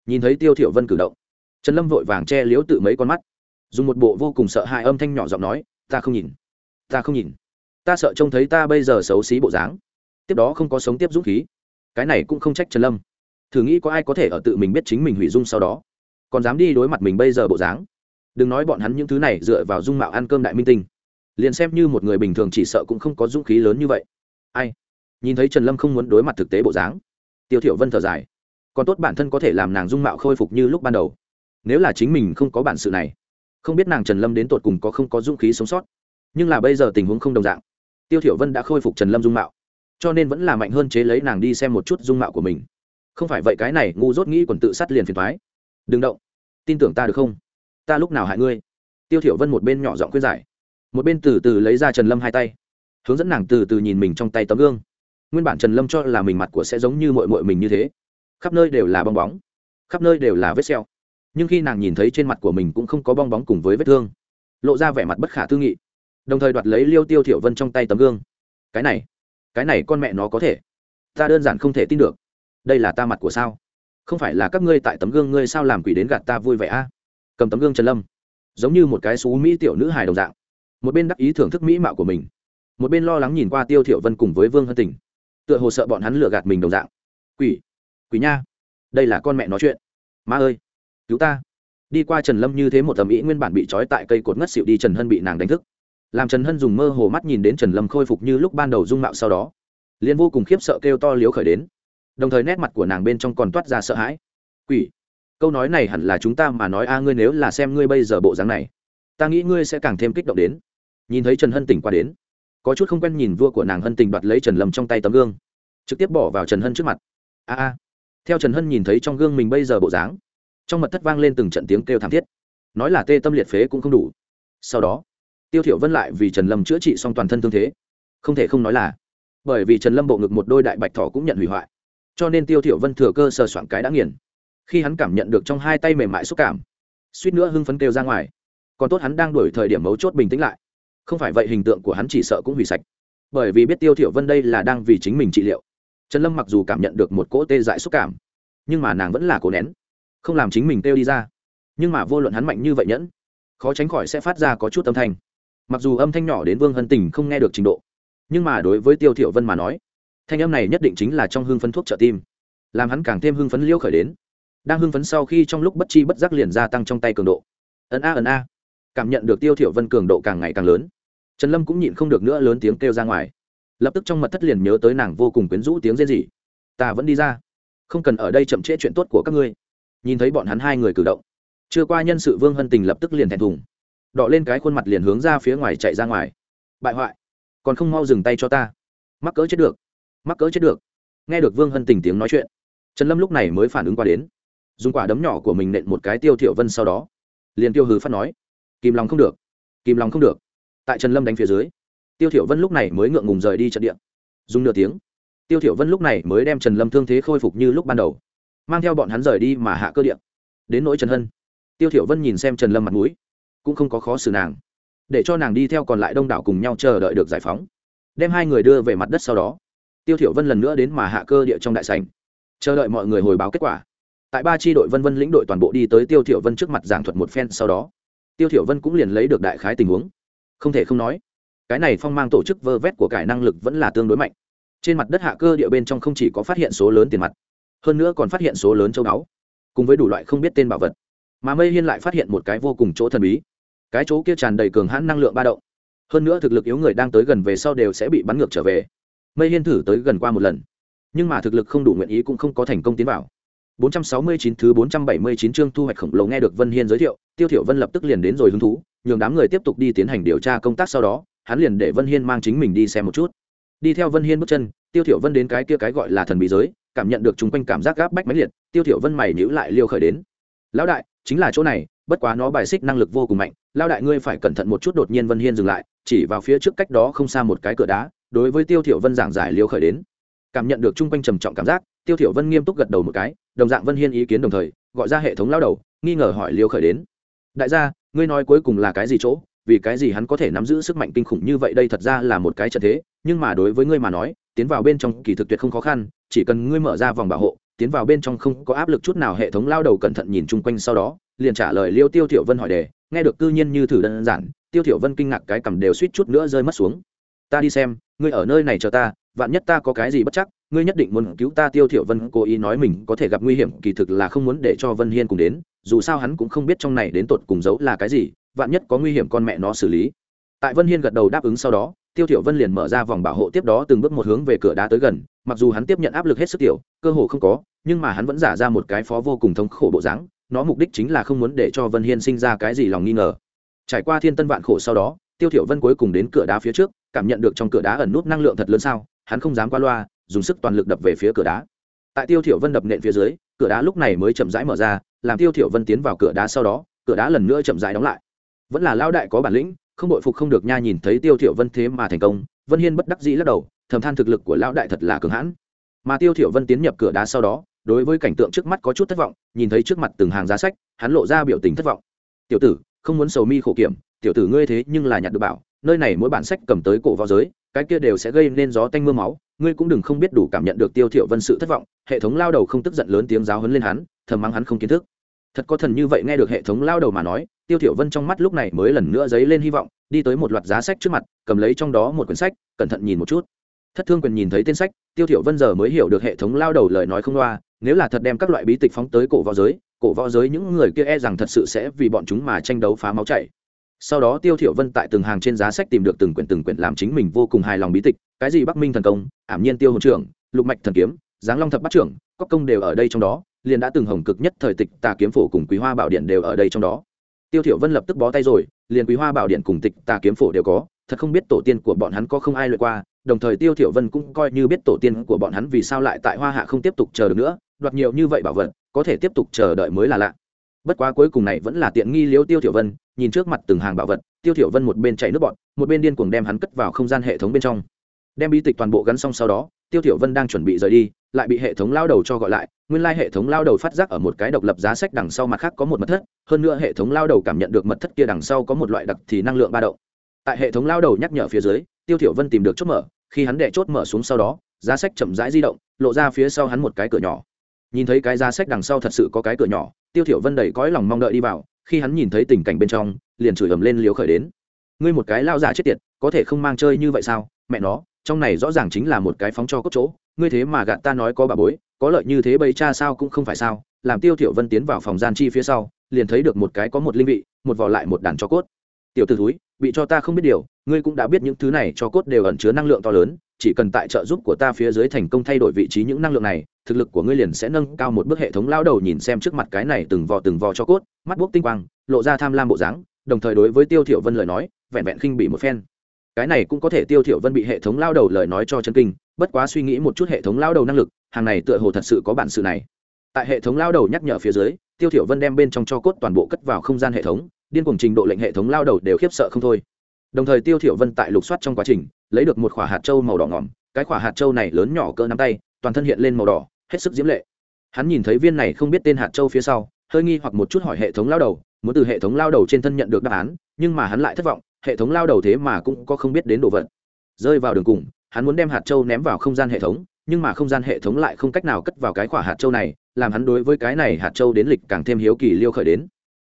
Nhìn thấy tiêu thiểu vân cử động, trần lâm vội vàng che liếu tự mấy con mắt, dùng một bộ vô cùng sợ hãi âm thanh nhỏ giọng nói, ta không nhìn, ta không nhìn. Ta sợ trông thấy ta bây giờ xấu xí bộ dáng. Tiếp đó không có sống tiếp dũng khí. Cái này cũng không trách trần lâm. Thử nghĩ có ai có thể ở tự mình biết chính mình hủy dung sau đó còn dám đi đối mặt mình bây giờ bộ dáng. Đừng nói bọn hắn những thứ này dựa vào dung mạo ăn cơm đại minh tinh. Liền xem như một người bình thường chỉ sợ cũng không có dũng khí lớn như vậy. Ai? Nhìn thấy trần lâm không muốn đối mặt thực tế bộ dáng, tiêu thiểu vân thở dài. Còn tốt bản thân có thể làm nàng dung mạo khôi phục như lúc ban đầu. Nếu là chính mình không có bản sự này, không biết nàng trần lâm đến tột cùng có không có dũng khí sống sót. Nhưng là bây giờ tình huống không đồng dạng. Tiêu thiểu vân đã khôi phục trần lâm dung mạo, cho nên vẫn là mạnh hơn chế lấy nàng đi xem một chút dung mạo của mình. Không phải vậy cái này ngu dốt nghĩ quần tự sát liền phiền thoái đừng động. Tin tưởng ta được không? Ta lúc nào hại ngươi? Tiêu thiểu vân một bên nhỏ giọng khuyên giải, một bên từ từ lấy ra trần lâm hai tay, hướng dẫn nàng từ từ nhìn mình trong tay tấm gương. Nguyên bản trần lâm cho là mình mặt của sẽ giống như mội mội mình như thế. Khắp nơi đều là bong bóng, khắp nơi đều là vết xeo nhưng khi nàng nhìn thấy trên mặt của mình cũng không có bong bóng cùng với vết thương, lộ ra vẻ mặt bất khả tư nghị, đồng thời đoạt lấy liêu tiêu thiểu vân trong tay tấm gương. Cái này cái này con mẹ nó có thể. Ta đơn giản không thể tin được. Đây là ta mặt của sao? Không phải là các ngươi tại tấm gương ngươi sao làm quỷ đến gạt ta vui vẻ a? Cầm tấm gương trần lâm. Giống như một cái xú mỹ tiểu nữ hài đồng dạng. Một bên đắc ý thưởng thức mỹ mạo của mình, một bên lo lắng nhìn qua tiêu thiểu vân cùng với vương hân tình. Tựa hồ sợ bọn hắn lừa gạt mình đồng dạng. Quỷ quỷ nha. Đây là con mẹ nói chuyện. Ma ơi, cứu ta. Đi qua trần lâm như thế một tầm ý nguyên bản bị trói tại cây cột ngất xịu đi trần hân bị nàng đánh thức. Làm trần hân dùng mơ hồ mắt nhìn đến trần lâm khôi phục như lúc ban đầu dung mạo sau đó. Liền vô cùng khiếp sợ kêu to liếu khởi đến đồng thời nét mặt của nàng bên trong còn toát ra sợ hãi. Quỷ, câu nói này hẳn là chúng ta mà nói a, ngươi nếu là xem ngươi bây giờ bộ dáng này, ta nghĩ ngươi sẽ càng thêm kích động đến. Nhìn thấy trần hân tỉnh qua đến, có chút không quen nhìn vua của nàng hân tình đoạt lấy trần lâm trong tay tấm gương, trực tiếp bỏ vào trần hân trước mặt. A a, theo trần hân nhìn thấy trong gương mình bây giờ bộ dáng, trong mật thất vang lên từng trận tiếng kêu thảm thiết. Nói là tê tâm liệt phế cũng không đủ. Sau đó, tiêu thiểu vân lại vì trần lâm chữa trị xong toàn thân thương thế. Không thể không nói là, bởi vì trần lâm bộ ngực một đôi đại bạch thỏ cũng nhận hủy hoại cho nên tiêu thiểu vân thừa cơ sờ soạn cái đã nghiền. Khi hắn cảm nhận được trong hai tay mềm mại xúc cảm, suýt nữa hưng phấn kêu ra ngoài. Còn tốt hắn đang đuổi thời điểm mấu chốt bình tĩnh lại. Không phải vậy hình tượng của hắn chỉ sợ cũng hủy sạch. Bởi vì biết tiêu thiểu vân đây là đang vì chính mình trị liệu. Trần lâm mặc dù cảm nhận được một cỗ tê dại xúc cảm, nhưng mà nàng vẫn là cố nén. Không làm chính mình kêu đi ra. Nhưng mà vô luận hắn mạnh như vậy nhẫn, khó tránh khỏi sẽ phát ra có chút âm thanh. Mặc dù âm thanh nhỏ đến vương hân tình không nghe được trình độ, nhưng mà đối với tiêu thiểu vân mà nói thanh âm này nhất định chính là trong hương phấn thuốc trợ tim. Làm hắn càng thêm hưng phấn liêu khởi đến. Đang hưng phấn sau khi trong lúc bất chi bất giác liền gia tăng trong tay cường độ. Ấn a ấn a. Cảm nhận được tiêu thiểu vân cường độ càng ngày càng lớn. Trần lâm cũng nhịn không được nữa lớn tiếng kêu ra ngoài. Lập tức trong mật thất liền nhớ tới nàng vô cùng quyến rũ tiếng rên rỉ. Ta vẫn đi ra. Không cần ở đây chậm trễ chuyện tốt của các ngươi. Nhìn thấy bọn hắn hai người cử động. Chưa qua nhân sự vương hân tình lập tức liền thẹn thùng. Đọ lên cái khuôn mặt liền hướng ra phía ngoài chạy ra ngoài. Bại hoại. Còn không mau dừng tay cho ta. Mắc cỡ chết được mắc cỡ chết được. Nghe được vương hân tình tiếng nói chuyện, trần lâm lúc này mới phản ứng qua đến, dùng quả đấm nhỏ của mình nện một cái tiêu thiểu vân sau đó, liền tiêu hứ phát nói kìm lòng không được kìm lòng không được. Tại trần lâm đánh phía dưới, tiêu thiểu vân lúc này mới ngượng ngùng rời đi trận địa. Dùng nửa tiếng, tiêu thiểu vân lúc này mới đem trần lâm thương thế khôi phục như lúc ban đầu, mang theo bọn hắn rời đi mà hạ cơ điện. đến nỗi trần hân, tiêu thiểu vân nhìn xem trần lâm mặt mũi, cũng không có khó xử nàng. Để cho nàng đi theo còn lại đông đảo cùng nhau chờ đợi được giải phóng, đem hai người đưa về mặt đất sau đó tiêu thiểu vân lần nữa đến mà hạ cơ địa trong đại sảnh. Chờ đợi mọi người hồi báo kết quả. Tại ba chi đội vân vân lĩnh đội toàn bộ đi tới tiêu thiểu vân trước mặt giảng thuật một phen sau đó, tiêu thiểu vân cũng liền lấy được đại khái tình huống. Không thể không nói, cái này phong mang tổ chức vơ vét của cải năng lực vẫn là tương đối mạnh. Trên mặt đất hạ cơ địa bên trong không chỉ có phát hiện số lớn tiền mặt, hơn nữa còn phát hiện số lớn châu báu, cùng với đủ loại không biết tên bảo vật. Mà mây hiên lại phát hiện một cái vô cùng chỗ thần bí. Cái chỗ kia tràn đầy cường hãn năng lượng ba động. Hơn nữa thực lực yếu người đang tới gần về sau đều sẽ bị bắn ngược trở về mây hiên thử tới gần qua một lần nhưng mà thực lực không đủ nguyện ý cũng không có thành công tiến vào 469 thứ 479 chương thu hoạch khổng lồ nghe được Vân Hiên giới thiệu, Tiêu Thiểu Vân lập tức liền đến rồi hứng thú, nhường đám người tiếp tục đi tiến hành điều tra công tác sau đó, hắn liền để Vân Hiên mang chính mình đi xem một chút. Đi theo Vân Hiên bước chân, Tiêu Thiểu Vân đến cái kia cái gọi là thần bí giới, cảm nhận được chúng quanh cảm giác gáp bách mãnh liệt, Tiêu Thiểu Vân mày nhíu lại liêu khởi đến. Lão đại, chính là chỗ này, bất quá nó bài xích năng lực vô cùng mạnh, lão đại ngươi phải cẩn thận một chút. Đột nhiên Vân Hiên dừng lại, chỉ vào phía trước cách đó không xa một cái cửa đá, đối với Tiêu Thiểu Vân giảng giải liêu khởi đến. Cảm nhận được trung quanh trầm trọng cảm giác, Tiêu Thiểu Vân nghiêm túc gật đầu một cái, đồng dạng Vân Hiên ý kiến đồng thời, gọi ra hệ thống lão đầu, nghi ngờ hỏi liêu khởi đến. Đại gia, ngươi nói cuối cùng là cái gì chỗ? vì cái gì hắn có thể nắm giữ sức mạnh kinh khủng như vậy đây thật ra là một cái trận thế nhưng mà đối với ngươi mà nói tiến vào bên trong kỳ thực tuyệt không khó khăn chỉ cần ngươi mở ra vòng bảo hộ tiến vào bên trong không có áp lực chút nào hệ thống lao đầu cẩn thận nhìn chung quanh sau đó liền trả lời liêu tiêu thiểu vân hỏi đề nghe được cư nhiên như thử đơn giản tiêu thiểu vân kinh ngạc cái cầm đều suýt chút nữa rơi mất xuống. Ta đi xem, ngươi ở nơi này chờ ta, vạn nhất ta có cái gì bất chắc, ngươi nhất định muốn cứu ta. Tiêu thiểu vân cố ý nói mình có thể gặp nguy hiểm, kỳ thực là không muốn để cho vân hiên cùng đến, dù sao hắn cũng không biết trong này đến tột cùng giấu là cái gì, vạn nhất có nguy hiểm con mẹ nó xử lý. Tại vân hiên gật đầu đáp ứng sau đó, tiêu thiểu vân liền mở ra vòng bảo hộ tiếp đó từng bước một hướng về cửa đá tới gần, mặc dù hắn tiếp nhận áp lực hết sức tiểu, cơ hồ không có, nhưng mà hắn vẫn giả ra một cái phó vô cùng thống khổ bộ dáng, nó mục đích chính là không muốn để cho vân hiên sinh ra cái gì lòng nghi ngờ trải qua thiên tân vạn khổ sau đó, tiêu thiểu vân cuối cùng đến cửa đá phía trước, cảm nhận được trong cửa đá ẩn nút năng lượng thật lớn sao, hắn không dám qua loa, dùng sức toàn lực đập về phía cửa đá. Tại tiêu thiểu vân đập nện phía dưới, cửa đá lúc này mới chậm rãi mở ra, làm tiêu thiểu vân tiến vào cửa đá sau đó, cửa đá lần nữa chậm rãi đóng lại. Vẫn là lão đại có bản lĩnh, không đội phục không được nha nhìn thấy tiêu thiểu vân thế mà thành công, vân hiên bất đắc dĩ lắc đầu, thầm than thực lực của lão đại thật là cường hãn. Mà tiêu thiểu vân tiến nhập cửa đá sau đó, đối với cảnh tượng trước mắt có chút thất vọng, nhìn thấy trước mặt từng hàng giá sách, hắn lộ ra biểu tình thất vọng. Tiểu tử không muốn sầu mi khổ kiểm, tiểu tử ngươi thế nhưng là nhặt được bảo, nơi này mỗi bản sách cầm tới cổ vào giới, cái kia đều sẽ gây nên gió tanh mưa máu, ngươi cũng đừng không biết đủ cảm nhận được tiêu thiểu vân sự thất vọng, hệ thống lao đầu không tức giận lớn tiếng giáo huấn lên hắn, thầm mắng hắn không kiến thức. Thật có thần như vậy nghe được hệ thống lao đầu mà nói, tiêu thiểu vân trong mắt lúc này mới lần nữa dấy lên hy vọng, đi tới một loạt giá sách trước mặt, cầm lấy trong đó một quyển sách, cẩn thận nhìn một chút. Thất thương quyền nhìn thấy tên sách, tiêu thiểu vân giờ mới hiểu được hệ thống lao đầu lời nói không loa, nếu là thật đem các loại bí tịch phóng tới cổ vào giới cổ võ giới những người kia e rằng thật sự sẽ vì bọn chúng mà tranh đấu phá máu chảy. Sau đó tiêu thiểu vân tại từng hàng trên giá sách tìm được từng quyển từng quyển làm chính mình vô cùng hài lòng bí tịch, cái gì bắc minh thần công, ảm nhiên tiêu hồn trưởng, lục mạch thần kiếm, giáng long thập bát trưởng, cốc công đều ở đây trong đó, liền đã từng hồng cực nhất thời tịch tà kiếm phổ cùng quý hoa bảo điện đều ở đây trong đó. Tiêu thiểu vân lập tức bó tay rồi, liền quý hoa bảo điện cùng tịch tà kiếm phổ đều có, thật không biết tổ tiên của bọn hắn có không ai luyện qua, đồng thời tiêu thiểu vân cũng coi như biết tổ tiên của bọn hắn vì sao lại tại hoa hạ không tiếp tục chờ được nữa, đoạt nhiều như vậy bảo vật có thể tiếp tục chờ đợi mới là lạ. Bất quá cuối cùng này vẫn là tiện nghi liếu tiêu thiểu vân, nhìn trước mặt từng hàng bảo vật, tiêu thiểu vân một bên chạy nước bọt một bên điên cuồng đem hắn cất vào không gian hệ thống bên trong. Đem bí tịch toàn bộ gắn xong sau đó, tiêu thiểu vân đang chuẩn bị rời đi, lại bị hệ thống lao đầu cho gọi lại, nguyên lai like hệ thống lao đầu phát giác ở một cái độc lập giá sách đằng sau mặt khác có một mật thất, hơn nữa hệ thống lao đầu cảm nhận được mật thất kia đằng sau có một loại đặc thì năng lượng ba động. Tại hệ thống lao đầu nhắc nhở phía dưới, tiêu thiểu vân tìm được chốt mở, khi hắn đệ chốt mở xuống sau đó, giá sách chậm rãi di động, lộ ra phía sau hắn một cái cửa nhỏ nhìn thấy cái giá sách đằng sau thật sự có cái cửa nhỏ, tiêu thiểu vân đầy cõi lòng mong đợi đi vào, khi hắn nhìn thấy tình cảnh bên trong, liền chửi ầm lên liếu khởi đến. Ngươi một cái lao giả chết tiệt, có thể không mang chơi như vậy sao? Mẹ nó, trong này rõ ràng chính là một cái phóng cho cốt chỗ, ngươi thế mà gạt ta nói có bà bối, có lợi như thế bấy cha sao cũng không phải sao? Làm tiêu thiểu vân tiến vào phòng gian chi phía sau, liền thấy được một cái có một linh vị, một vỏ lại một đàn cho cốt. Tiểu tử thúi bị cho ta không biết điều, ngươi cũng đã biết những thứ này cho cốt đều ẩn chứa năng lượng to lớn, chỉ cần tại trợ giúp của ta phía dưới thành công thay đổi vị trí những năng lượng này, thực lực của ngươi liền sẽ nâng cao một bước hệ thống lao đầu nhìn xem trước mặt cái này từng vò từng vò cho cốt, mắt buốc tinh quang, lộ ra tham lam bộ dáng, đồng thời đối với tiêu thiểu vân lời nói, vẹn vẹn khinh bị một phen. Cái này cũng có thể tiêu thiểu vân bị hệ thống lao đầu lời nói cho chân kinh, bất quá suy nghĩ một chút hệ thống lao đầu năng lực, hàng này tựa hồ thật sự có bản sự này. Tại hệ thống lao đầu nhắc nhở phía dưới, tiêu thiểu vân đem bên trong cho cốt toàn bộ cất vào không gian hệ thống điên cuồng trình độ lệnh hệ thống lao đầu đều khiếp sợ không thôi. Đồng thời tiêu thiểu vân tại lục soát trong quá trình, lấy được một quả hạt châu màu đỏ ngỏm, cái quả hạt châu này lớn nhỏ cỡ nắm tay, toàn thân hiện lên màu đỏ, hết sức diễm lệ. Hắn nhìn thấy viên này không biết tên hạt châu phía sau, hơi nghi hoặc một chút hỏi hệ thống lao đầu, muốn từ hệ thống lao đầu trên thân nhận được đáp án, nhưng mà hắn lại thất vọng, hệ thống lao đầu thế mà cũng có không biết đến đồ vật. Rơi vào đường cùng, hắn muốn đem hạt châu ném vào không gian hệ thống, nhưng mà không gian hệ thống lại không cách nào cất vào cái quả hạt châu này, làm hắn đối với cái này hạt châu đến lịch càng thêm hiếu kỳ liêu khởi đến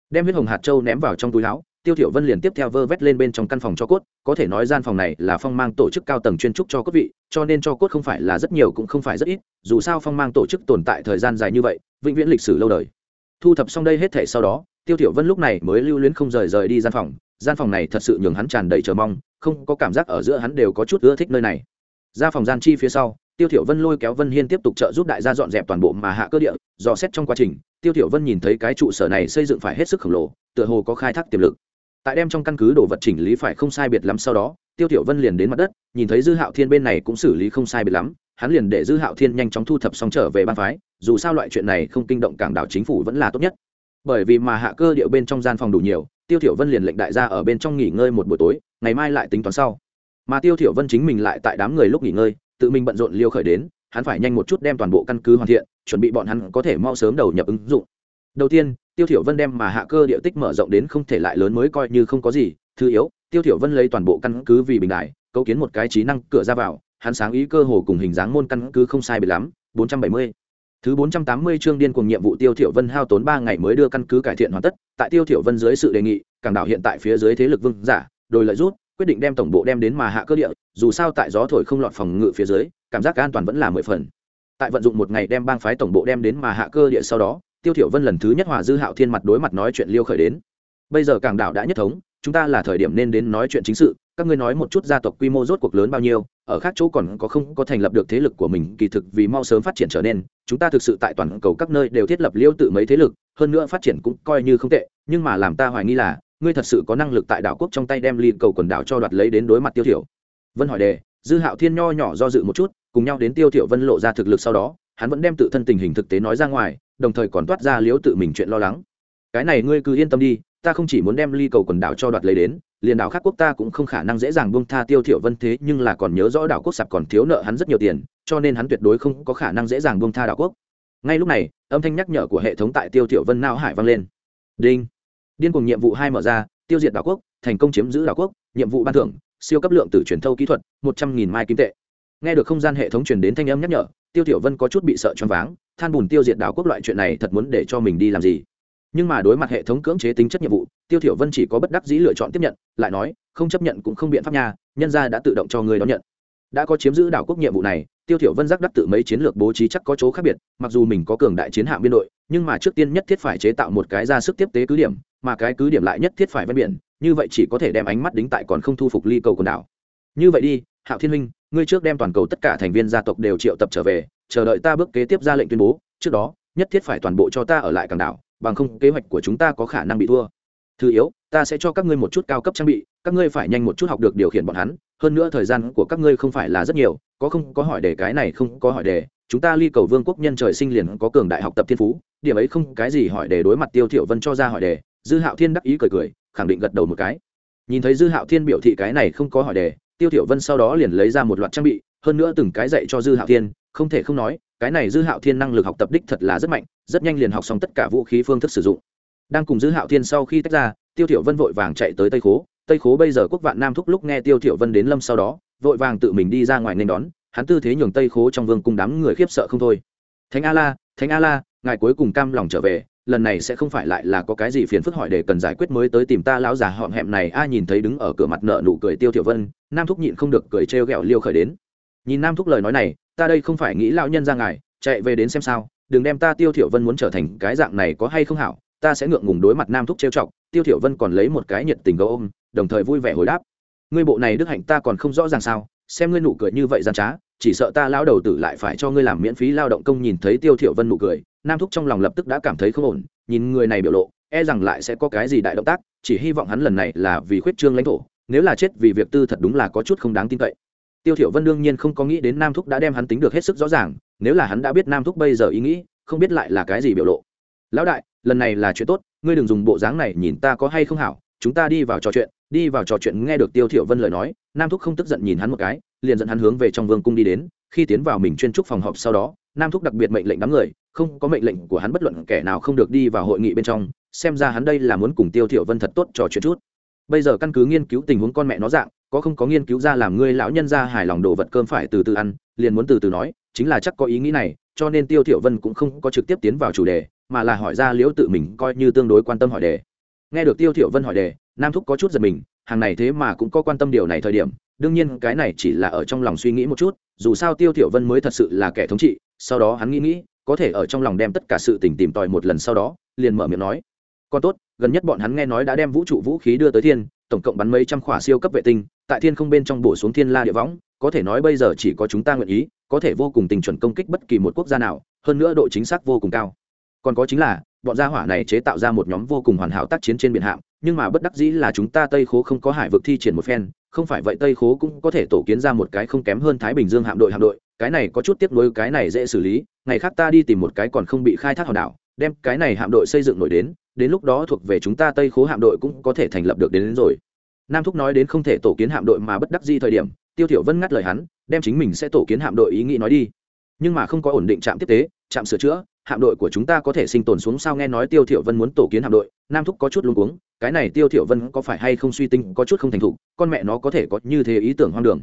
đem huyết hồng hạt châu ném vào trong túi áo, tiêu thiểu vân liền tiếp theo vơ vét lên bên trong căn phòng cho cốt, có thể nói gian phòng này là phong mang tổ chức cao tầng chuyên trúc cho cốt vị, cho nên cho cốt không phải là rất nhiều cũng không phải rất ít, dù sao phong mang tổ chức tồn tại thời gian dài như vậy, vĩnh viễn lịch sử lâu đời. Thu thập xong đây hết thể sau đó, tiêu thiểu vân lúc này mới lưu luyến không rời rời đi gian phòng gian phòng này thật sự nhường hắn tràn đầy chờ mong, không có cảm giác ở giữa hắn đều có chút ưa thích nơi này. Ra phòng gian chi phía sau, tiêu thiểu vân lôi kéo vân hiên tiếp tục trợ giúp đại gia dọn dẹp toàn bộ mà hạ cơ địa, dò xét trong quá trình tiêu thiểu vân nhìn thấy cái trụ sở này xây dựng phải hết sức khổng lồ, tựa hồ có khai thác tiềm lực. Tại đem trong căn cứ đồ vật chỉnh lý phải không sai biệt lắm sau đó, tiêu thiểu vân liền đến mặt đất, nhìn thấy dư hạo thiên bên này cũng xử lý không sai biệt lắm, hắn liền để dư hạo thiên nhanh chóng thu thập xong trở về ban phái, dù sao loại chuyện này không kinh động cảng đảo chính phủ vẫn là tốt nhất. Bởi vì mà hạ cơ địa bên trong gian phòng đủ nhiều, tiêu thiểu vân liền lệnh đại gia ở bên trong nghỉ ngơi một buổi tối, ngày mai lại tính toán sau. Mà tiêu thiểu vân chính mình lại tại đám người lúc nghỉ ngơi, tự mình bận rộn liêu khởi đến hắn phải nhanh một chút đem toàn bộ căn cứ hoàn thiện chuẩn bị bọn hắn có thể mau sớm đầu nhập ứng dụng. Đầu tiên tiêu thiểu vân đem mà hạ cơ địa tích mở rộng đến không thể lại lớn mới coi như không có gì thứ yếu tiêu thiểu vân lấy toàn bộ căn cứ vì bình đại cấu kiến một cái trí năng cửa ra vào hắn sáng ý cơ hồ cùng hình dáng môn căn cứ không sai biệt lắm 470 Thứ 480 chương điên cuồng nhiệm vụ Tiêu Thiểu Vân hao tốn 3 ngày mới đưa căn cứ cải thiện hoàn tất, tại Tiêu Thiểu Vân dưới sự đề nghị, cảng đảo hiện tại phía dưới thế lực vương giả, đôi lợi rút, quyết định đem tổng bộ đem đến mà hạ cơ địa, dù sao tại gió thổi không lọt phòng ngự phía dưới, cảm giác an toàn vẫn là 10 phần. Tại vận dụng một ngày đem bang phái tổng bộ đem đến mà hạ cơ địa sau đó, Tiêu Thiểu Vân lần thứ nhất hòa dư Hạo Thiên mặt đối mặt nói chuyện liêu khởi đến. Bây giờ cảng đảo đã nhất thống, chúng ta là thời điểm nên đến nói chuyện chính sự, các ngươi nói một chút gia tộc quy mô rốt cuộc lớn bao nhiêu, ở khác chỗ còn có không có thành lập được thế lực của mình kỳ thực vì mau sớm phát triển trở nên chúng ta thực sự tại toàn cầu các nơi đều thiết lập liêu tự mấy thế lực hơn nữa phát triển cũng coi như không tệ nhưng mà làm ta hoài nghi là ngươi thật sự có năng lực tại đảo quốc trong tay đem ly cầu quần đảo cho đoạt lấy đến đối mặt tiêu thiểu. Vân hỏi đề, dư hạo thiên nho nhỏ do dự một chút, cùng nhau đến tiêu thiểu vân lộ ra thực lực sau đó, hắn vẫn đem tự thân tình hình thực tế nói ra ngoài, đồng thời còn toát ra liếu tự mình chuyện lo lắng. Cái này ngươi cứ yên tâm đi, ta không chỉ muốn đem ly cầu quần đảo cho đoạt lấy đến, liền đảo khác quốc ta cũng không khả năng dễ dàng buông tha tiêu thiểu vân thế, nhưng là còn nhớ rõ đảo quốc sạp còn thiếu nợ hắn rất nhiều tiền, cho nên hắn tuyệt đối không có khả năng dễ dàng buông tha đảo quốc. Ngay lúc này, âm thanh nhắc nhở của hệ thống tại tiêu thiểu vân não hải vang lên. Đinh điên cuồng nhiệm vụ hai mở ra, tiêu diệt đảo quốc, thành công chiếm giữ đảo quốc, nhiệm vụ ban thưởng, siêu cấp lượng tử truyền thâu kỹ thuật, một trăm nghìn mai kim tệ. Nghe được không gian hệ thống truyền đến thanh âm nhắc nhở, tiêu tiểu vân có chút bị sợ choáng váng, than bùn tiêu diệt đảo quốc loại chuyện này thật muốn để cho mình đi làm gì. Nhưng mà đối mặt hệ thống cưỡng chế tính chất nhiệm vụ, tiêu thiểu vân chỉ có bất đắc dĩ lựa chọn tiếp nhận, lại nói, không chấp nhận cũng không biện pháp nha, nhân gia đã tự động cho người đón nhận. Đã có chiếm giữ đảo quốc nhiệm vụ này, tiêu thiểu vân giác đắc tự mấy chiến lược bố trí chắc có chỗ khác biệt, mặc dù mình có cường đại chiến hạm biên đội, nhưng mà trước tiên nhất thiết phải chế tạo một cái ra sức tiếp tế cứ điểm mà cái cứ điểm lại nhất thiết phải ven biển, như vậy chỉ có thể đem ánh mắt đính tại còn không thu phục ly cầu quần đảo. Như vậy đi, hạo thiên huynh, ngươi trước đem toàn cầu tất cả thành viên gia tộc đều triệu tập trở về, chờ đợi ta bước kế tiếp ra lệnh tuyên bố, trước đó, nhất thiết phải toàn bộ cho ta ở lại cảng đảo, bằng không kế hoạch của chúng ta có khả năng bị thua. Thứ yếu, ta sẽ cho các ngươi một chút cao cấp trang bị, các ngươi phải nhanh một chút học được điều khiển bọn hắn, hơn nữa thời gian của các ngươi không phải là rất nhiều, có không có hỏi đề cái này không có hỏi đề, chúng ta ly cầu vương quốc nhân trời sinh liền có cường đại học tập thiên phú, điểm ấy không cái gì hỏi đề đối mặt tiêu thiểu vân cho ra hỏi đề dư hạo thiên đắc ý cười cười, khẳng định gật đầu một cái. Nhìn thấy dư hạo thiên biểu thị cái này không có hỏi đề, tiêu tiểu vân sau đó liền lấy ra một loạt trang bị, hơn nữa từng cái dạy cho dư hạo thiên, không thể không nói, cái này dư hạo thiên năng lực học tập đích thật là rất mạnh, rất nhanh liền học xong tất cả vũ khí phương thức sử dụng. Đang cùng dư hạo thiên sau khi tách ra, tiêu tiểu vân vội vàng chạy tới tây khố. Tây khố bây giờ quốc vạn nam thúc lúc nghe tiêu tiểu vân đến lâm sau đó, vội vàng tự mình đi ra ngoài nên đón. Hắn tư thế nhường tây khố trong vương cung đám người khiếp sợ không thôi. Thánh a la, thánh a la, ngài cuối cùng cam lòng trở về lần này sẽ không phải lại là có cái gì phiền phức hỏi để cần giải quyết mới tới tìm ta lão già họm hẹm này. A nhìn thấy đứng ở cửa mặt nợ nụ cười tiêu tiểu vân, nam thúc nhịn không được cười trêu ghẹo liêu khởi đến. Nhìn nam thúc lời nói này, ta đây không phải nghĩ lão nhân ra ngài, chạy về đến xem sao, đừng đem ta tiêu tiểu vân muốn trở thành cái dạng này có hay không hảo, ta sẽ ngượng ngùng đối mặt nam thúc trêu chọc. Tiêu tiểu vân còn lấy một cái nhiệt tình gấu ôm, đồng thời vui vẻ hồi đáp. Ngươi bộ này đức hạnh ta còn không rõ ràng sao, xem ngươi nụ cười như vậy gian trá, chỉ sợ ta lão đầu tử lại phải cho ngươi làm miễn phí lao động công nhìn thấy tiêu thiểu vân nụ cười nam thúc trong lòng lập tức đã cảm thấy không ổn, nhìn người này biểu lộ e rằng lại sẽ có cái gì đại động tác, chỉ hy vọng hắn lần này là vì khuyết trương lãnh thổ, nếu là chết vì việc tư thật đúng là có chút không đáng tin cậy. Tiêu thiểu vân đương nhiên không có nghĩ đến nam thúc đã đem hắn tính được hết sức rõ ràng, nếu là hắn đã biết nam thúc bây giờ ý nghĩ, không biết lại là cái gì biểu lộ. Lão đại, lần này là chuyện tốt, ngươi đừng dùng bộ dáng này nhìn ta có hay không hảo, chúng ta đi vào trò chuyện. Đi vào trò chuyện nghe được tiêu thiểu vân lời nói, nam thúc không tức giận nhìn hắn một cái, liền dẫn hắn hướng về trong vương cung đi đến khi tiến vào mình chuyên trúc phòng họp sau đó, nam thúc đặc biệt mệnh lệnh đám người, không có mệnh lệnh của hắn bất luận kẻ nào không được đi vào hội nghị bên trong, xem ra hắn đây là muốn cùng tiêu thiểu vân thật tốt trò chuyện chút. Bây giờ căn cứ nghiên cứu tình huống con mẹ nó dạng, có không có nghiên cứu ra làm ngươi lão nhân ra hài lòng đồ vật cơm phải từ từ ăn, liền muốn từ từ nói, chính là chắc có ý nghĩ này, cho nên tiêu thiểu vân cũng không có trực tiếp tiến vào chủ đề, mà là hỏi ra liễu tự mình coi như tương đối quan tâm hỏi đề. Nghe được tiêu thiểu vân hỏi đề, nam thúc có chút giật mình, hàng này thế mà cũng có quan tâm điều này thời điểm, đương nhiên cái này chỉ là ở trong lòng suy nghĩ một chút dù sao tiêu thiểu vân mới thật sự là kẻ thống trị, sau đó hắn nghĩ nghĩ, có thể ở trong lòng đem tất cả sự tình tìm tòi một lần sau đó, liền mở miệng nói. Còn tốt, gần nhất bọn hắn nghe nói đã đem vũ trụ vũ khí đưa tới thiên, tổng cộng bắn mấy trăm khỏa siêu cấp vệ tinh, tại thiên không bên trong bổ xuống thiên la địa võng, có thể nói bây giờ chỉ có chúng ta nguyện ý, có thể vô cùng tình chuẩn công kích bất kỳ một quốc gia nào, hơn nữa độ chính xác vô cùng cao. Còn có chính là, bọn gia hỏa này chế tạo ra một nhóm vô cùng hoàn hảo tác chiến trên biển hạm, nhưng mà bất đắc dĩ là chúng ta tây khố không có hải vực thi triển một phen không phải vậy tây khố cũng có thể tổ kiến ra một cái không kém hơn thái bình dương hạm đội hạm đội cái này có chút tiếp nối cái này dễ xử lý ngày khác ta đi tìm một cái còn không bị khai thác hòn đảo đem cái này hạm đội xây dựng nổi đến đến lúc đó thuộc về chúng ta tây khố hạm đội cũng có thể thành lập được đến, đến rồi. Nam thúc nói đến không thể tổ kiến hạm đội mà bất đắc di thời điểm tiêu thiểu vân ngắt lời hắn đem chính mình sẽ tổ kiến hạm đội ý nghĩ nói đi. Nhưng mà không có ổn định trạm tiếp tế trạm sửa chữa hạm đội của chúng ta có thể sinh tồn xuống sao? Nghe nói tiêu thiểu vân muốn tổ kiến hạm đội, nam thúc có chút luống cuống, cái này tiêu thiểu vân có phải hay không suy tinh có chút không thành thục, con mẹ nó có thể có như thế ý tưởng hoang đường.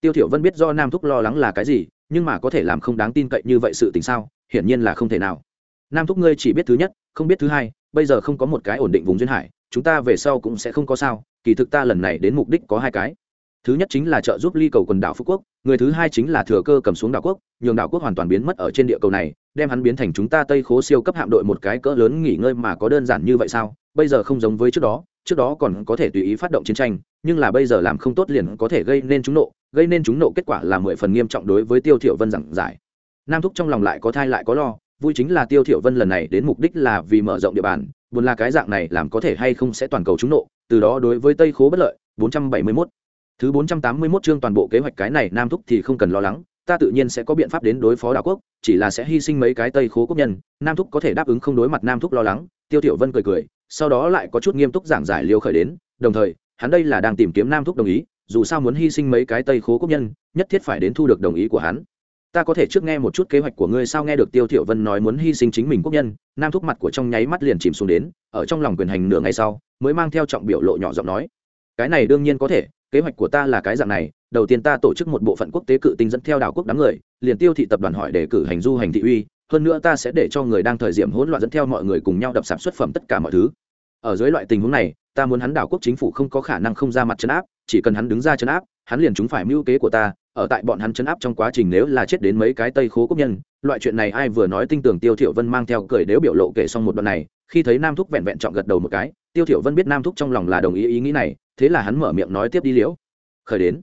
Tiêu thiểu vân biết do nam thúc lo lắng là cái gì, nhưng mà có thể làm không đáng tin cậy như vậy sự tình sao? Hiển nhiên là không thể nào. Nam thúc ngươi chỉ biết thứ nhất, không biết thứ hai, bây giờ không có một cái ổn định vùng duyên hải, chúng ta về sau cũng sẽ không có sao, kỳ thực ta lần này đến mục đích có hai cái thứ nhất chính là trợ giúp ly cầu quần đảo phú quốc, người thứ hai chính là thừa cơ cầm xuống đảo quốc, nhường đảo quốc hoàn toàn biến mất ở trên địa cầu này, đem hắn biến thành chúng ta tây khố siêu cấp hạm đội một cái cỡ lớn nghỉ ngơi mà có đơn giản như vậy sao? Bây giờ không giống với trước đó trước đó còn có thể tùy ý phát động chiến tranh, nhưng là bây giờ làm không tốt liền có thể gây nên chúng nộ, gây nên chúng nộ kết quả là mười phần nghiêm trọng đối với tiêu thiểu vân giảng giải. Nam thúc trong lòng lại có thai lại có lo, vui chính là tiêu thiểu vân lần này đến mục đích là vì mở rộng địa bàn, buồn là cái dạng này làm có thể hay không sẽ toàn cầu chúng nộ, từ đó đối với tây khố bất lợi 471 thứ 481 chương toàn bộ kế hoạch cái này nam thúc thì không cần lo lắng, ta tự nhiên sẽ có biện pháp đến đối phó đảo quốc, chỉ là sẽ hy sinh mấy cái tây khố quốc nhân, nam thúc có thể đáp ứng không đối mặt nam thúc lo lắng, tiêu tiểu vân cười cười, sau đó lại có chút nghiêm túc giảng giải liêu khởi đến, đồng thời, hắn đây là đang tìm kiếm nam thúc đồng ý, dù sao muốn hy sinh mấy cái tây khố quốc nhân, nhất thiết phải đến thu được đồng ý của hắn. Ta có thể trước nghe một chút kế hoạch của ngươi sao nghe được tiêu tiểu vân nói muốn hy sinh chính mình quốc nhân, nam thúc mặt của trong nháy mắt liền chìm xuống đến, ở trong lòng quyền hành nửa ngày sau, mới mang theo trọng biểu lộ nhỏ giọng nói. Cái này đương nhiên có thể kế hoạch của ta là cái dạng này, đầu tiên ta tổ chức một bộ phận quốc tế cự tinh dẫn theo đảo quốc đám người, liền tiêu thị tập đoàn hỏi để cử hành du hành thị uy, hơn nữa ta sẽ để cho người đang thời điểm hỗn loạn dẫn theo mọi người cùng nhau đập sạp xuất phẩm tất cả mọi thứ. Ở dưới loại tình huống này, ta muốn hắn đảo quốc chính phủ không có khả năng không ra mặt chấn áp, chỉ cần hắn đứng ra chấn áp, hắn liền chúng phải mưu kế của ta, ở tại bọn hắn chấn áp trong quá trình nếu là chết đến mấy cái tây khố quốc nhân, loại chuyện này ai vừa nói tinh tưởng tiêu thiểu vân mang theo cười nếu biểu lộ kể xong một đoạn này, khi thấy nam thúc vẹn vẹn chọn gật đầu một cái tiêu thiểu vân biết nam thúc trong lòng là đồng ý ý nghĩ này, thế là hắn mở miệng nói tiếp đi liễu. Khởi đến.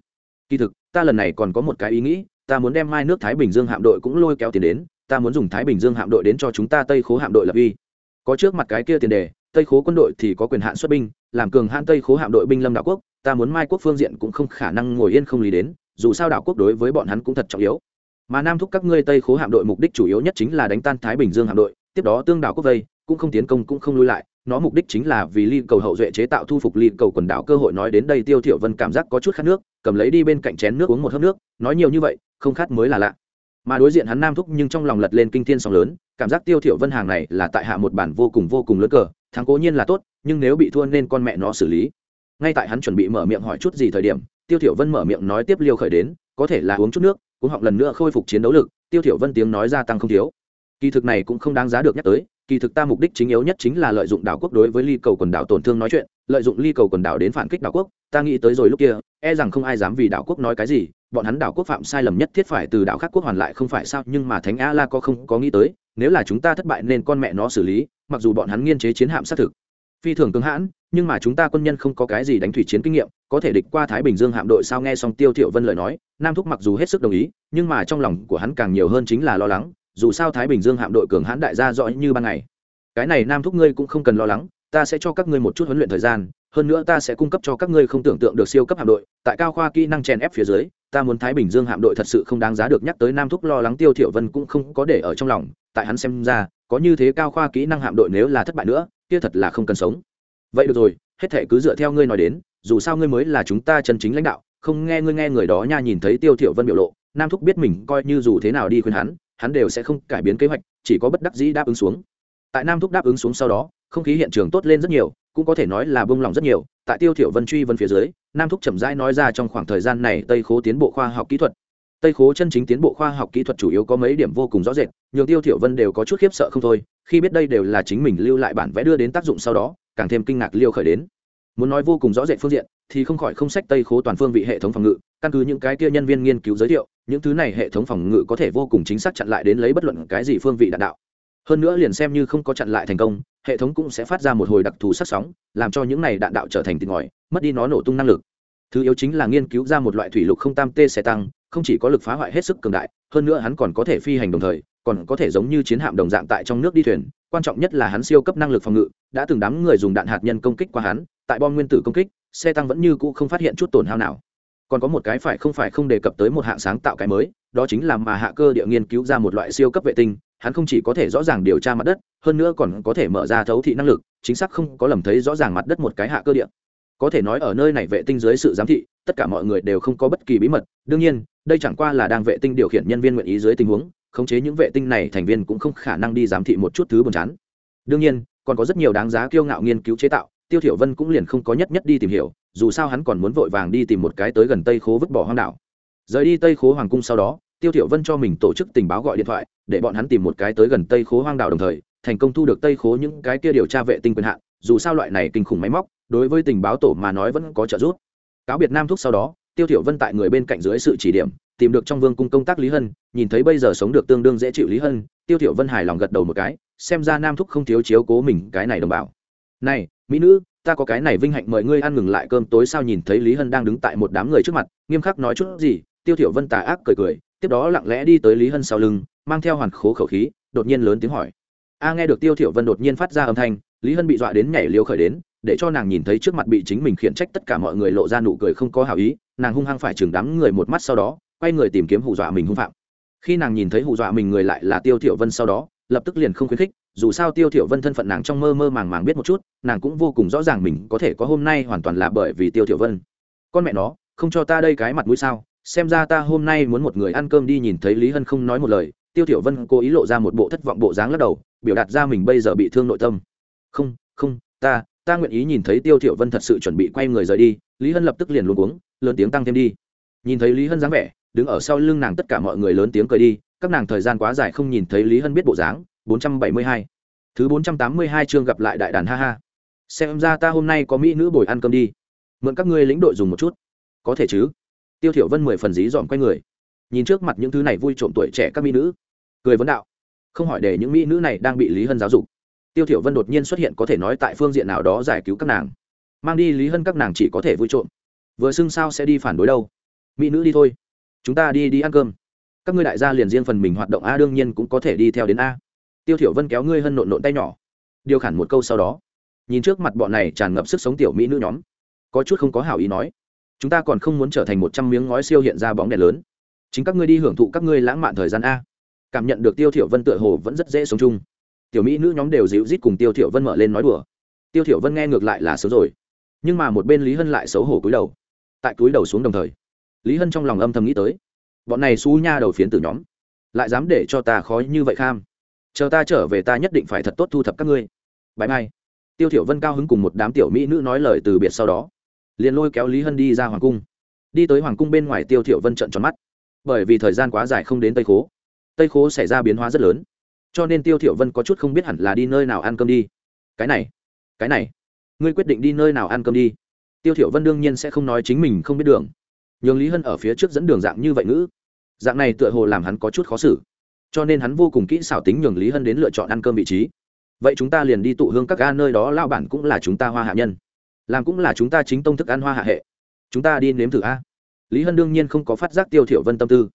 Kỳ thực, ta lần này còn có một cái ý nghĩ, ta muốn đem mai nước thái bình dương hạm đội cũng lôi kéo tiền đến, ta muốn dùng thái bình dương hạm đội đến cho chúng ta tây khố hạm đội lập uy. Có trước mặt cái kia tiền đề, tây khố quân đội thì có quyền hạn xuất binh, làm cường hạn tây khố hạm đội binh lâm đảo quốc, ta muốn mai quốc phương diện cũng không khả năng ngồi yên không lý đến, dù sao đảo quốc đối với bọn hắn cũng thật trọng yếu. Mà nam thúc các ngươi tây khố hạm đội mục đích chủ yếu nhất chính là đánh tan thái bình dương hạm đội, tiếp đó tương đảo quốc vây, cũng không tiến công cũng không lui lại nó mục đích chính là vì ly cầu hậu duệ chế tạo thu phục ly cầu quần đảo cơ hội nói đến đây tiêu thiểu vân cảm giác có chút khát nước, cầm lấy đi bên cạnh chén nước uống một hớp nước, nói nhiều như vậy, không khát mới là lạ. Mà đối diện hắn nam thúc nhưng trong lòng lật lên kinh thiên sóng lớn, cảm giác tiêu thiểu vân hàng này là tại hạ một bản vô cùng vô cùng lớn cờ, thắng cố nhiên là tốt, nhưng nếu bị thua nên con mẹ nó xử lý. Ngay tại hắn chuẩn bị mở miệng hỏi chút gì thời điểm, tiêu thiểu vân mở miệng nói tiếp liêu khởi đến, có thể là uống chút nước, cũng họng lần nữa khôi phục chiến đấu lực, tiêu thiểu vân tiếng nói gia tăng không thiếu. Kỳ thực này cũng không đáng giá được nhắc tới kỳ thực ta mục đích chính yếu nhất chính là lợi dụng đảo quốc đối với ly cầu quần đảo tổn thương nói chuyện, lợi dụng ly cầu quần đảo đến phản kích đảo quốc. Ta nghĩ tới rồi lúc kia e rằng không ai dám vì đảo quốc nói cái gì, bọn hắn đảo quốc phạm sai lầm nhất thiết phải từ đảo khác quốc hoàn lại không phải sao, nhưng mà thánh a la có không có nghĩ tới, nếu là chúng ta thất bại nên con mẹ nó xử lý, mặc dù bọn hắn nghiên chế chiến hạm xác thực phi thường cứng hãn, nhưng mà chúng ta quân nhân không có cái gì đánh thủy chiến kinh nghiệm, có thể địch qua thái bình dương hạm đội sao? Nghe xong tiêu thiệu vân lời nói, nam thúc mặc dù hết sức đồng ý, nhưng mà trong lòng của hắn càng nhiều hơn chính là lo lắng dù sao thái bình dương hạm đội cường hãn đại gia rõ như ban ngày. Cái này nam thúc ngươi cũng không cần lo lắng, ta sẽ cho các ngươi một chút huấn luyện thời gian, hơn nữa ta sẽ cung cấp cho các ngươi không tưởng tượng được siêu cấp hạm đội, tại cao khoa kỹ năng chèn ép phía dưới, ta muốn thái bình dương hạm đội thật sự không đáng giá được nhắc tới nam thúc lo lắng tiêu thiểu vân cũng không có để ở trong lòng, tại hắn xem ra, có như thế cao khoa kỹ năng hạm đội nếu là thất bại nữa, kia thật là không cần sống. Vậy được rồi, hết thề cứ dựa theo ngươi nói đến, dù sao ngươi mới là chúng ta chân chính lãnh đạo, không nghe ngươi nghe người đó nha nhìn thấy tiêu thiểu vân biểu lộ, nam thúc biết mình coi như dù thế nào đi khuyên hắn hắn đều sẽ không cải biến kế hoạch, chỉ có bất đắc dĩ đáp ứng xuống. Tại nam thúc đáp ứng xuống sau đó, không khí hiện trường tốt lên rất nhiều, cũng có thể nói là bông lòng rất nhiều. Tại tiêu thiểu vân truy vân phía dưới, nam thúc chậm rãi nói ra trong khoảng thời gian này tây khố tiến bộ khoa học kỹ thuật. Tây khố chân chính tiến bộ khoa học kỹ thuật chủ yếu có mấy điểm vô cùng rõ rệt nhiều tiêu thiểu vân đều có chút khiếp sợ không thôi, khi biết đây đều là chính mình lưu lại bản vẽ đưa đến tác dụng sau đó, càng thêm kinh ngạc liêu khởi đến. Muốn nói vô cùng rõ rệt phương diện, thì không khỏi không sách tây khố toàn phương vị hệ thống phòng ngự căn cứ những cái kia nhân viên nghiên cứu giới thiệu, những thứ này hệ thống phòng ngự có thể vô cùng chính xác chặn lại đến lấy bất luận cái gì phương vị đạn đạo. Hơn nữa liền xem như không có chặn lại thành công, hệ thống cũng sẽ phát ra một hồi đặc thù sắc sóng, làm cho những này đạn đạo trở thành thịt ngòi, mất đi nó nổ tung năng lực. Thứ yếu chính là nghiên cứu ra một loại thủy lục không tam t xe tăng, không chỉ có lực phá hoại hết sức cường đại, hơn nữa hắn còn có thể phi hành đồng thời, còn có thể giống như chiến hạm đồng dạng tại trong nước đi thuyền. Quan trọng nhất là hắn siêu cấp năng lực phòng ngự, đã từng đám người dùng đạn hạt nhân công kích qua hắn, tại bom nguyên tử công kích, xe tăng vẫn như cũ không phát hiện chút tổn hao nào còn có một cái phải không phải không đề cập tới một hạng sáng tạo cái mới, đó chính là mà hạ cơ địa nghiên cứu ra một loại siêu cấp vệ tinh, hắn không chỉ có thể rõ ràng điều tra mặt đất, hơn nữa còn có thể mở ra thấu thị năng lực, chính xác không có lầm thấy rõ ràng mặt đất một cái hạ cơ địa. Có thể nói ở nơi này vệ tinh dưới sự giám thị, tất cả mọi người đều không có bất kỳ bí mật, đương nhiên, đây chẳng qua là đang vệ tinh điều khiển nhân viên nguyện ý dưới tình huống, khống chế những vệ tinh này thành viên cũng không khả năng đi giám thị một chút thứ buồn chán. Đương nhiên, còn có rất nhiều đáng giá kiêu ngạo nghiên cứu chế tạo, tiêu thiểu vân cũng liền không có nhất nhất đi tìm hiểu dù sao hắn còn muốn vội vàng đi tìm một cái tới gần tây khố vứt bỏ hoang đảo. Rời đi tây khố hoàng cung sau đó, tiêu thiểu vân cho mình tổ chức tình báo gọi điện thoại, để bọn hắn tìm một cái tới gần tây khố hoang đảo đồng thời, thành công thu được tây khố những cái kia điều tra vệ tinh quyền hạn, dù sao loại này kinh khủng máy móc, đối với tình báo tổ mà nói vẫn có trợ giúp. Cáo biệt nam thúc sau đó, tiêu thiểu vân tại người bên cạnh dưới sự chỉ điểm, tìm được trong vương cung công tác lý hân, nhìn thấy bây giờ sống được tương đương dễ chịu lý hân, tiêu thiểu vân hài lòng gật đầu một cái, xem ra nam thúc không thiếu chiếu cố mình cái này đồng bào. Này, mỹ nữ ta có cái này vinh hạnh mời ngươi ăn ngừng lại cơm tối sao nhìn thấy lý hân đang đứng tại một đám người trước mặt, nghiêm khắc nói chút gì, tiêu thiểu vân tà ác cười cười, tiếp đó lặng lẽ đi tới lý hân sau lưng, mang theo hoàn khố khẩu khí, đột nhiên lớn tiếng hỏi. A, nghe được tiêu thiểu vân đột nhiên phát ra âm thanh, lý hân bị dọa đến nhảy liều khởi đến, để cho nàng nhìn thấy trước mặt bị chính mình khiển trách tất cả mọi người lộ ra nụ cười không có hảo ý, nàng hung hăng phải chừng đám người một mắt sau đó, quay người tìm kiếm hù dọa mình hung phạm. Khi nàng nhìn thấy hù dọa mình người lại là tiêu thiểu vân sau đó lập tức liền không khuyến khích, dù sao tiêu thiểu vân thân phận nàng trong mơ mơ màng màng biết một chút, nàng cũng vô cùng rõ ràng mình có thể có hôm nay hoàn toàn là bởi vì tiêu thiểu vân. Con mẹ nó, không cho ta đây cái mặt mũi sao? Xem ra ta hôm nay muốn một người ăn cơm đi nhìn thấy lý hân không nói một lời, tiêu thiểu vân cố ý lộ ra một bộ thất vọng bộ dáng lắc đầu, biểu đạt ra mình bây giờ bị thương nội tâm. Không không, ta ta nguyện ý nhìn thấy tiêu thiểu vân thật sự chuẩn bị quay người rời đi, lý hân lập tức liền luống cuống, lớn tiếng tăng thêm đi. Nhìn thấy lý hân dáng vẻ, đứng ở sau lưng nàng tất cả mọi người lớn tiếng cười đi các nàng thời gian quá dài không nhìn thấy lý hân biết bộ dáng 472 thứ 482 chương gặp lại đại đàn ha ha. Xem ra ta hôm nay có mỹ nữ bồi ăn cơm đi. Mượn các ngươi lĩnh đội dùng một chút. Có thể chứ? Tiêu thiểu vân mười phần dí dỏm quay người. Nhìn trước mặt những thứ này vui trộm tuổi trẻ các mỹ nữ. Cười vấn đạo. Không hỏi để những mỹ nữ này đang bị lý hân giáo dục. Tiêu thiểu vân đột nhiên xuất hiện có thể nói tại phương diện nào đó giải cứu các nàng. Mang đi lý hân các nàng chỉ có thể vui trộm. Vừa xưng sao sẽ đi phản đối đâu? Mỹ nữ đi thôi. Chúng ta đi đi ăn cơm các ngươi đại gia liền riêng phần mình hoạt động a, đương nhiên cũng có thể đi theo đến a. Tiêu thiểu vân kéo ngươi hân nộn nộn tay nhỏ, điều khản một câu sau đó, nhìn trước mặt bọn này tràn ngập sức sống tiểu mỹ nữ nhóm, có chút không có hảo ý nói, chúng ta còn không muốn trở thành một trăm miếng ngói siêu hiện ra bóng đèn lớn. Chính các ngươi đi hưởng thụ các ngươi lãng mạn thời gian a. Cảm nhận được tiêu thiểu vân tựa hồ vẫn rất dễ sống chung. Tiểu mỹ nữ nhóm đều dịu rít cùng tiêu thiểu vân mở lên nói đùa. Tiêu thiểu vân nghe ngược lại là xấu rồi, nhưng mà một bên lý hân lại xấu hổ cúi đầu. Tại cúi đầu xuống đồng thời, lý hân trong lòng âm thầm nghĩ tới bọn này xú nha đầu phiến tử nhóm, lại dám để cho ta khó như vậy kham? Chờ ta trở về ta nhất định phải thật tốt thu thập các ngươi. Bãi mai. Tiêu thiểu vân cao hứng cùng một đám tiểu mỹ nữ nói lời từ biệt sau đó, liền lôi kéo lý hân đi ra hoàng cung. Đi tới hoàng cung bên ngoài tiêu thiểu vân trợn tròn mắt. Bởi vì thời gian quá dài không đến tây khố tây khố xảy ra biến hóa rất lớn, cho nên tiêu thiểu vân có chút không biết hẳn là đi nơi nào ăn cơm đi. Cái này cái này, ngươi quyết định đi nơi nào ăn cơm đi? Tiêu thiểu vân đương nhiên sẽ không nói chính mình không biết đường nhường lý hân ở phía trước dẫn đường dạng như vậy ngữ. Dạng này tựa hồ làm hắn có chút khó xử. Cho nên hắn vô cùng kỹ xảo tính nhường lý hân đến lựa chọn ăn cơm vị trí. Vậy chúng ta liền đi tụ hương các ga nơi đó lao bản cũng là chúng ta hoa hạ nhân. Làm cũng là chúng ta chính tông thức ăn hoa hạ hệ. Chúng ta đi nếm thử a. Lý hân đương nhiên không có phát giác tiêu thiểu vân tâm tư.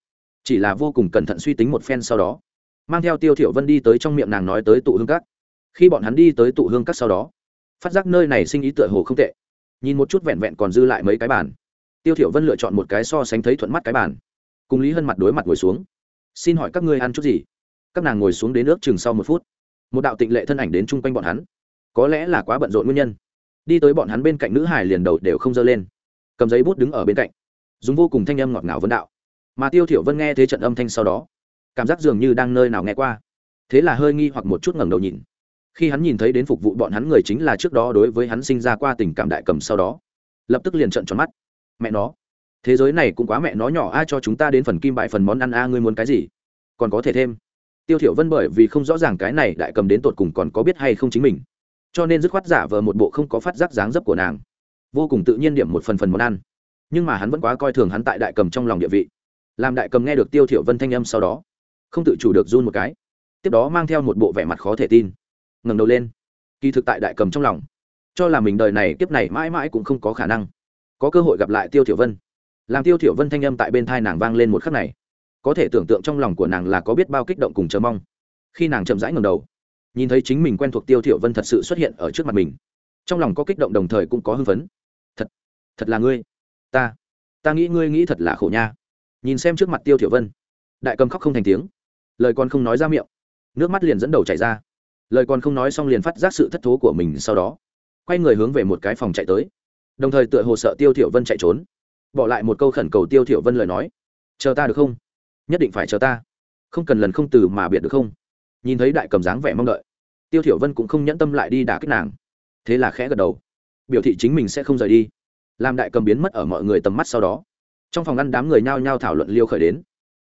Chỉ là vô cùng cẩn thận suy tính một phen sau đó, mang theo tiêu thiểu vân đi tới trong miệng nàng nói tới tụ hương các. Khi bọn hắn đi tới tụ hương các sau đó, phát giác nơi này sinh ý tựa hồ không tệ. Nhìn một chút vẹn vẹn còn dư lại mấy cái bàn tiêu thiểu vân lựa chọn một cái so sánh thấy thuận mắt cái bàn. Cùng lý hân mặt đối mặt ngồi xuống. Xin hỏi các ngươi ăn chút gì? Các nàng ngồi xuống đến nước chừng sau một phút. Một đạo tịnh lệ thân ảnh đến chung quanh bọn hắn. Có lẽ là quá bận rộn nguyên nhân. Đi tới bọn hắn bên cạnh nữ hải liền đầu đều không dơ lên. Cầm giấy bút đứng ở bên cạnh. Dùng vô cùng thanh âm ngọt ngào vấn đạo. Mà tiêu thiểu vân nghe thế trận âm thanh sau đó, cảm giác dường như đang nơi nào nghe qua. Thế là hơi nghi hoặc một chút ngẩng đầu nhìn. Khi hắn nhìn thấy đến phục vụ bọn hắn người chính là trước đó đối với hắn sinh ra qua tình cảm đại cầm sau đó, lập tức liền trợn tròn mắt mẹ nó. Thế giới này cũng quá mẹ nó nhỏ, ai cho chúng ta đến phần kim bại phần món ăn, a, ngươi muốn cái gì? Còn có thể thêm. Tiêu thiểu vân bởi vì không rõ ràng cái này đại cầm đến tột cùng còn có biết hay không chính mình. Cho nên dứt khoát giả vờ một bộ không có phát giác dáng dấp của nàng. Vô cùng tự nhiên điểm một phần phần món ăn. Nhưng mà hắn vẫn quá coi thường hắn tại đại cầm trong lòng địa vị. Làm đại cầm nghe được tiêu thiểu vân thanh âm sau đó, không tự chủ được run một cái. Tiếp đó mang theo một bộ vẻ mặt khó thể tin. Ngẩng đầu lên. Kỳ thực tại đại cầm trong lòng, cho là mình đời này kiếp này mãi mãi cũng không có khả năng có cơ hội gặp lại tiêu thiểu vân. Làm tiêu thiểu vân thanh âm tại bên thai nàng vang lên một khắc này. Có thể tưởng tượng trong lòng của nàng là có biết bao kích động cùng chờ mong. Khi nàng chậm rãi ngẩng đầu, nhìn thấy chính mình quen thuộc tiêu thiểu vân thật sự xuất hiện ở trước mặt mình, trong lòng có kích động đồng thời cũng có hưng phấn. Thật thật là ngươi. Ta ta nghĩ ngươi nghĩ thật là khổ nha. Nhìn xem trước mặt tiêu thiểu vân, đại cầm khóc không thành tiếng. Lời còn không nói ra miệng, nước mắt liền dẫn đầu chảy ra. Lời còn không nói xong liền phát giác sự thất thố của mình sau đó, quay người hướng về một cái phòng chạy tới đồng thời tựa hồ sợ tiêu thiểu vân chạy trốn. Bỏ lại một câu khẩn cầu tiêu thiểu vân lời nói. Chờ ta được không? Nhất định phải chờ ta. Không cần lần không từ mà biệt được không? Nhìn thấy đại cầm dáng vẻ mong đợi, tiêu thiểu vân cũng không nhẫn tâm lại đi đả kích nàng. Thế là khẽ gật đầu. Biểu thị chính mình sẽ không rời đi. Làm đại cầm biến mất ở mọi người tầm mắt sau đó, trong phòng ăn đám người nhao nhao thảo luận liêu khởi đến.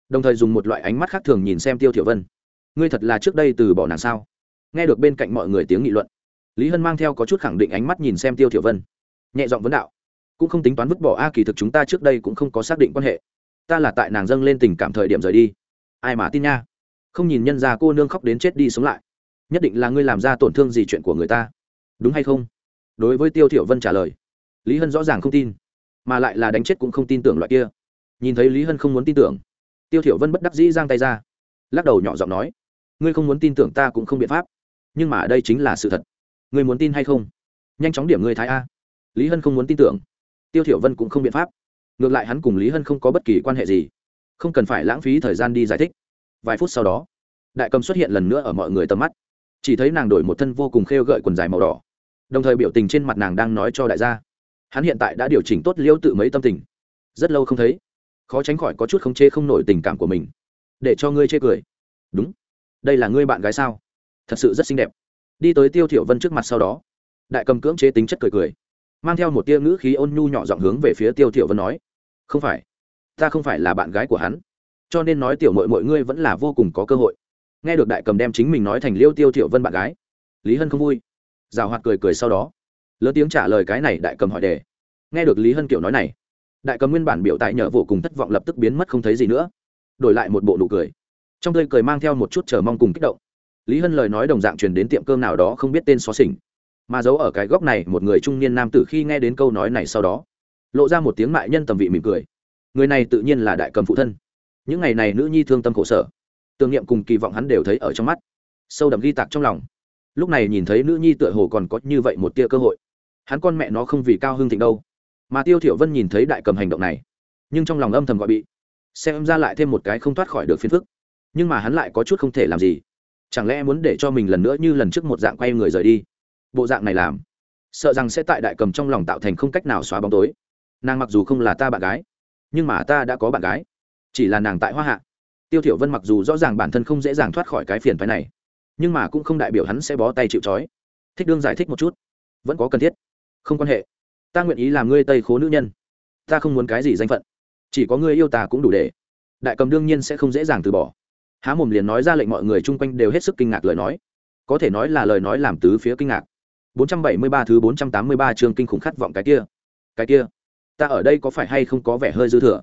Đồng thời dùng một loại ánh mắt khác thường nhìn xem tiêu thiểu vân. Ngươi thật là trước đây từ bỏ nàng sao? Nghe được bên cạnh mọi người tiếng nghị luận, lý hân mang theo có chút khẳng định ánh mắt nhìn xem tiêu thiểu vân nhẹ giọng vấn đạo. Cũng không tính toán vứt bỏ a kỳ thực chúng ta trước đây cũng không có xác định quan hệ. Ta là tại nàng dâng lên tình cảm thời điểm rời đi. Ai mà tin nha? Không nhìn nhân ra cô nương khóc đến chết đi sống lại. Nhất định là ngươi làm ra tổn thương gì chuyện của người ta. Đúng hay không? Đối với tiêu thiểu vân trả lời. Lý hân rõ ràng không tin, mà lại là đánh chết cũng không tin tưởng loại kia. Nhìn thấy lý hân không muốn tin tưởng, tiêu thiểu vân bất đắc dĩ giang tay ra, lắc đầu nhỏ giọng nói, ngươi không muốn tin tưởng ta cũng không biện pháp, nhưng mà đây chính là sự thật. Ngươi muốn tin hay không? Nhanh chóng điểm ngươi thái a lý hân không muốn tin tưởng. Tiêu thiểu vân cũng không biện pháp. Ngược lại hắn cùng lý hân không có bất kỳ quan hệ gì. Không cần phải lãng phí thời gian đi giải thích. Vài phút sau đó, đại cầm xuất hiện lần nữa ở mọi người tầm mắt. Chỉ thấy nàng đổi một thân vô cùng khêu gợi quần dài màu đỏ. Đồng thời biểu tình trên mặt nàng đang nói cho đại gia. Hắn hiện tại đã điều chỉnh tốt liêu tự mấy tâm tình. Rất lâu không thấy. Khó tránh khỏi có chút không chê không nổi tình cảm của mình. Để cho ngươi chê cười. Đúng. Đây là ngươi bạn gái sao? Thật sự rất xinh đẹp. Đi tới tiêu thiểu vân trước mặt sau đó, đại cầm cưỡng chế tính chất cười cười mang theo một tia ngữ khí ôn nhu nhỏ giọng hướng về phía tiêu thiểu vân nói, không phải, ta không phải là bạn gái của hắn, cho nên nói tiểu muội muội ngươi vẫn là vô cùng có cơ hội. Nghe được đại cầm đem chính mình nói thành liêu tiêu thiểu vân bạn gái, lý hân không vui, rào hoạt cười cười sau đó, lớn tiếng trả lời cái này đại cầm hỏi đề. Nghe được lý hân kiểu nói này, đại cầm nguyên bản biểu tại nhở vô cùng thất vọng lập tức biến mất không thấy gì nữa, đổi lại một bộ nụ cười. Trong tươi cười mang theo một chút chờ mong cùng kích động, lý hân lời nói đồng dạng truyền đến tiệm cơm nào đó không biết tên xó xỉnh mà giấu ở cái góc này một người trung niên nam tử khi nghe đến câu nói này sau đó, lộ ra một tiếng mại nhân tầm vị mỉm cười. Người này tự nhiên là đại cầm phụ thân. Những ngày này nữ nhi thương tâm khổ sở, tưởng niệm cùng kỳ vọng hắn đều thấy ở trong mắt, sâu đậm ghi tạc trong lòng. Lúc này nhìn thấy nữ nhi tựa hồ còn có như vậy một tia cơ hội, hắn con mẹ nó không vì cao hưng thịnh đâu. Mà tiêu thiểu vân nhìn thấy đại cầm hành động này, nhưng trong lòng âm thầm gọi bị, xem ra lại thêm một cái không thoát khỏi được phiền phức. Nhưng mà hắn lại có chút không thể làm gì. Chẳng lẽ muốn để cho mình lần nữa như lần trước một dạng quay người rời đi? Bộ dạng này làm. Sợ rằng sẽ tại đại cầm trong lòng tạo thành không cách nào xóa bóng tối. Nàng mặc dù không là ta bạn gái, nhưng mà ta đã có bạn gái. Chỉ là nàng tại hoa hạ. Tiêu thiểu vân mặc dù rõ ràng bản thân không dễ dàng thoát khỏi cái phiền phái này, nhưng mà cũng không đại biểu hắn sẽ bó tay chịu chói. thích đương giải thích một chút. Vẫn có cần thiết. Không quan hệ. Ta nguyện ý làm ngươi tây khố nữ nhân. Ta không muốn cái gì danh phận. Chỉ có ngươi yêu ta cũng đủ để. Đại cầm đương nhiên sẽ không dễ dàng từ bỏ. Há mồm liền nói ra lệnh mọi người chung quanh đều hết sức kinh ngạc lời nói. Có thể nói là lời nói làm tứ phía kinh ngạc. 473 thứ 483 chương kinh khủng khát vọng cái kia. Cái kia? Ta ở đây có phải hay không có vẻ hơi dư thừa?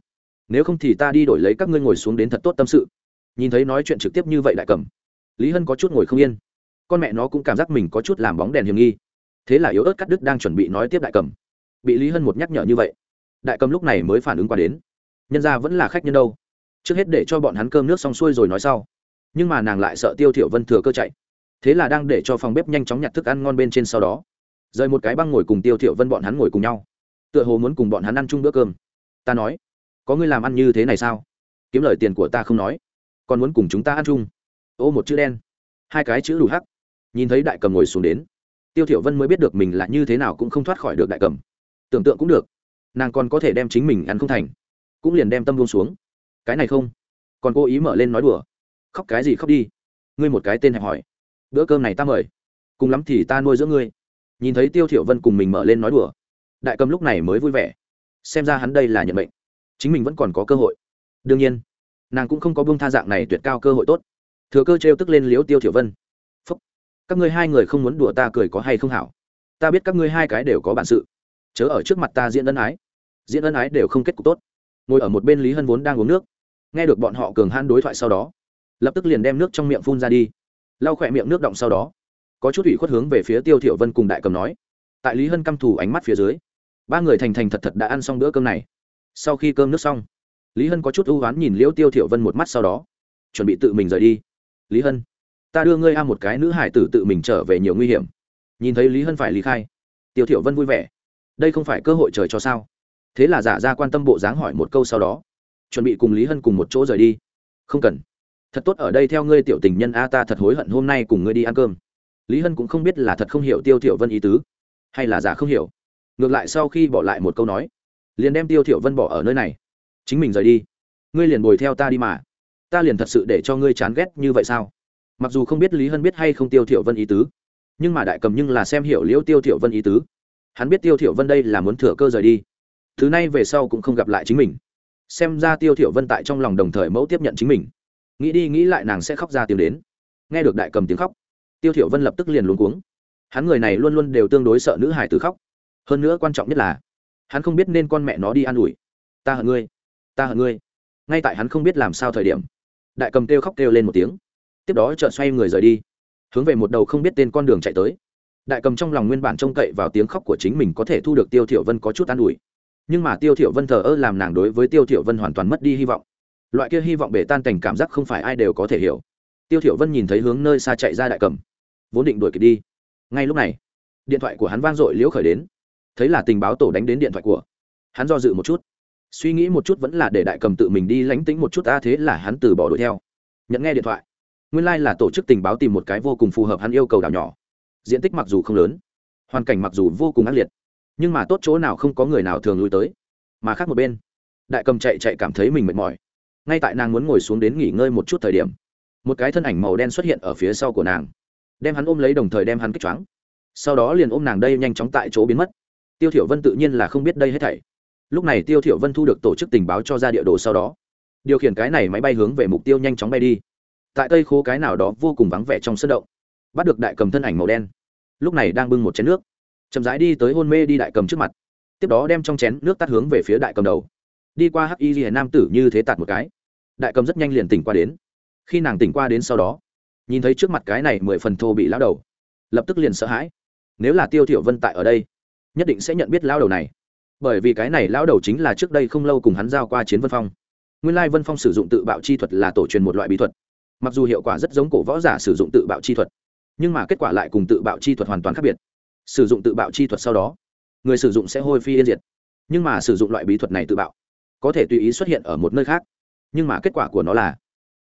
Nếu không thì ta đi đổi lấy các ngươi ngồi xuống đến thật tốt tâm sự. Nhìn thấy nói chuyện trực tiếp như vậy đại cầm. Lý hân có chút ngồi không yên. Con mẹ nó cũng cảm giác mình có chút làm bóng đèn hiềm nghi. Thế là yếu ớt cắt đứt đang chuẩn bị nói tiếp đại cầm. Bị lý hân một nhắc nhở như vậy, đại cầm lúc này mới phản ứng qua đến. Nhân ra vẫn là khách nhân đâu. Trước hết để cho bọn hắn cơm nước xong xuôi rồi nói sau. Nhưng mà nàng lại sợ tiêu thiểu vân thừa cơ chạy thế là đang để cho phòng bếp nhanh chóng nhặt thức ăn ngon bên trên sau đó. Rời một cái băng ngồi cùng tiêu thiểu vân bọn hắn ngồi cùng nhau. Tựa hồ muốn cùng bọn hắn ăn chung bữa cơm. Ta nói, có ngươi làm ăn như thế này sao? Kiếm lời tiền của ta không nói. Còn muốn cùng chúng ta ăn chung. Ô, một chữ đen. Hai cái chữ đủ hắc. Nhìn thấy đại cầm ngồi xuống đến, tiêu thiểu vân mới biết được mình là như thế nào cũng không thoát khỏi được đại cầm. Tưởng tượng cũng được, nàng còn có thể đem chính mình ăn không thành, cũng liền đem tâm buông xuống. Cái này không, còn cố ý mở lên nói đùa. Khóc cái gì khóc đi. Ngươi một cái tên hẹp hỏi bữa cơm này ta mời. Cùng lắm thì ta nuôi giữa ngươi. Nhìn thấy tiêu thiểu vân cùng mình mở lên nói đùa, đại cầm lúc này mới vui vẻ. Xem ra hắn đây là nhận mệnh. Chính mình vẫn còn có cơ hội. Đương nhiên, nàng cũng không có buông tha dạng này tuyệt cao cơ hội tốt. Thừa cơ treo tức lên liếu tiêu thiểu vân. Phúc. các ngươi hai người không muốn đùa ta cười có hay không hảo? Ta biết các ngươi hai cái đều có bản sự. Chớ ở trước mặt ta diễn ân ái. Diễn ân ái đều không kết cục tốt. Ngồi ở một bên lý hân vốn đang uống nước, nghe được bọn họ cường han đối thoại sau đó, lập tức liền đem nước trong miệng phun ra đi lau khỏe miệng nước động sau đó. Có chút ủy khuất hướng về phía tiêu thiểu vân cùng đại cầm nói, tại lý hân căm thù ánh mắt phía dưới, ba người thành thành thật thật đã ăn xong bữa cơm này. Sau khi cơm nước xong, lý hân có chút ưu oán nhìn liễu tiêu thiểu vân một mắt sau đó, chuẩn bị tự mình rời đi. Lý hân, ta đưa ngươi a một cái nữ hải tử tự mình trở về nhiều nguy hiểm. Nhìn thấy lý hân phải lý khai, tiêu thiểu vân vui vẻ. Đây không phải cơ hội trời cho sao? Thế là giả ra quan tâm bộ dáng hỏi một câu sau đó, chuẩn bị cùng lý hân cùng một chỗ rời đi. Không cần thật tốt ở đây theo ngươi tiểu tình nhân a, ta thật hối hận hôm nay cùng ngươi đi ăn cơm. Lý hân cũng không biết là thật không hiểu tiêu thiểu vân ý tứ, hay là giả không hiểu. Ngược lại sau khi bỏ lại một câu nói, liền đem tiêu thiểu vân bỏ ở nơi này. Chính mình rời đi. Ngươi liền bồi theo ta đi mà. Ta liền thật sự để cho ngươi chán ghét như vậy sao? Mặc dù không biết lý hân biết hay không tiêu thiểu vân ý tứ, nhưng mà đại cầm nhưng là xem hiểu liễu tiêu thiểu vân ý tứ. Hắn biết tiêu thiểu vân đây là muốn thừa cơ rời đi. Thứ này về sau cũng không gặp lại chính mình. Xem ra tiêu thiểu vân tại trong lòng đồng thời mẫu tiếp nhận chính mình nghĩ đi nghĩ lại nàng sẽ khóc ra tiếng đến. Nghe được đại cầm tiếng khóc, tiêu thiểu vân lập tức liền luống cuống. Hắn người này luôn luôn đều tương đối sợ nữ hải tử khóc. Hơn nữa quan trọng nhất là, hắn không biết nên con mẹ nó đi an ủi. Ta hận ngươi, ta hận ngươi. Ngay tại hắn không biết làm sao thời điểm, đại cầm kêu khóc kêu lên một tiếng. Tiếp đó chợt xoay người rời đi, hướng về một đầu không biết tên con đường chạy tới. Đại cầm trong lòng nguyên bản trông cậy vào tiếng khóc của chính mình có thể thu được tiêu thiểu vân có chút an ủi. Nhưng mà tiêu thiểu vân thờ ơ làm nàng đối với tiêu thiểu vân hoàn toàn mất đi hy vọng loại kia hy vọng bể tan cảnh cảm giác không phải ai đều có thể hiểu. Tiêu thiểu vân nhìn thấy hướng nơi xa chạy ra đại cầm, vốn định đuổi kịp đi. Ngay lúc này, điện thoại của hắn vang dội liễu khởi đến. Thấy là tình báo tổ đánh đến điện thoại của hắn, do dự một chút. Suy nghĩ một chút vẫn là để đại cầm tự mình đi lánh tĩnh một chút ta thế là hắn từ bỏ đuổi theo. Nhận nghe điện thoại, nguyên lai、like、là tổ chức tình báo tìm một cái vô cùng phù hợp hắn yêu cầu đảo nhỏ. Diện tích mặc dù không lớn, hoàn cảnh mặc dù vô cùng ác liệt, nhưng mà tốt chỗ nào không có người nào thường lui tới. Mà khác một bên, đại cầm chạy chạy cảm thấy mình mệt mỏi ngay tại nàng muốn ngồi xuống đến nghỉ ngơi một chút thời điểm, một cái thân ảnh màu đen xuất hiện ở phía sau của nàng, đem hắn ôm lấy đồng thời đem hắn kích choáng. Sau đó liền ôm nàng đây nhanh chóng tại chỗ biến mất. Tiêu thiểu vân tự nhiên là không biết đây hết thảy. Lúc này tiêu thiểu vân thu được tổ chức tình báo cho ra địa đồ sau đó, điều khiển cái này máy bay hướng về mục tiêu nhanh chóng bay đi. Tại tây khố cái nào đó vô cùng vắng vẻ trong sân động, bắt được đại cầm thân ảnh màu đen. Lúc này đang bưng một chén nước, chậm rãi đi tới hôn mê đi đại cầm trước mặt, tiếp đó đem trong chén nước tắt hướng về phía đại cầm đầu đi qua hắc y ghi nam tử như thế tạt một cái. Đại cầm rất nhanh liền tỉnh qua đến. Khi nàng tỉnh qua đến sau đó, nhìn thấy trước mặt cái này mười phần thô bị lão đầu, lập tức liền sợ hãi. Nếu là tiêu thiểu vân tại ở đây, nhất định sẽ nhận biết lão đầu này. Bởi vì cái này lão đầu chính là trước đây không lâu cùng hắn giao qua chiến vân phong. Nguyên lai vân phong sử dụng tự bạo chi thuật là tổ truyền một loại bí thuật. Mặc dù hiệu quả rất giống cổ võ giả sử dụng tự bạo chi thuật, nhưng mà kết quả lại cùng tự bạo chi thuật hoàn toàn khác biệt. Sử dụng tự bạo chi thuật sau đó, người sử dụng sẽ hôi phi yên diệt. Nhưng mà sử dụng loại bí thuật này tự bạo có thể tùy ý xuất hiện ở một nơi khác. Nhưng mà kết quả của nó là,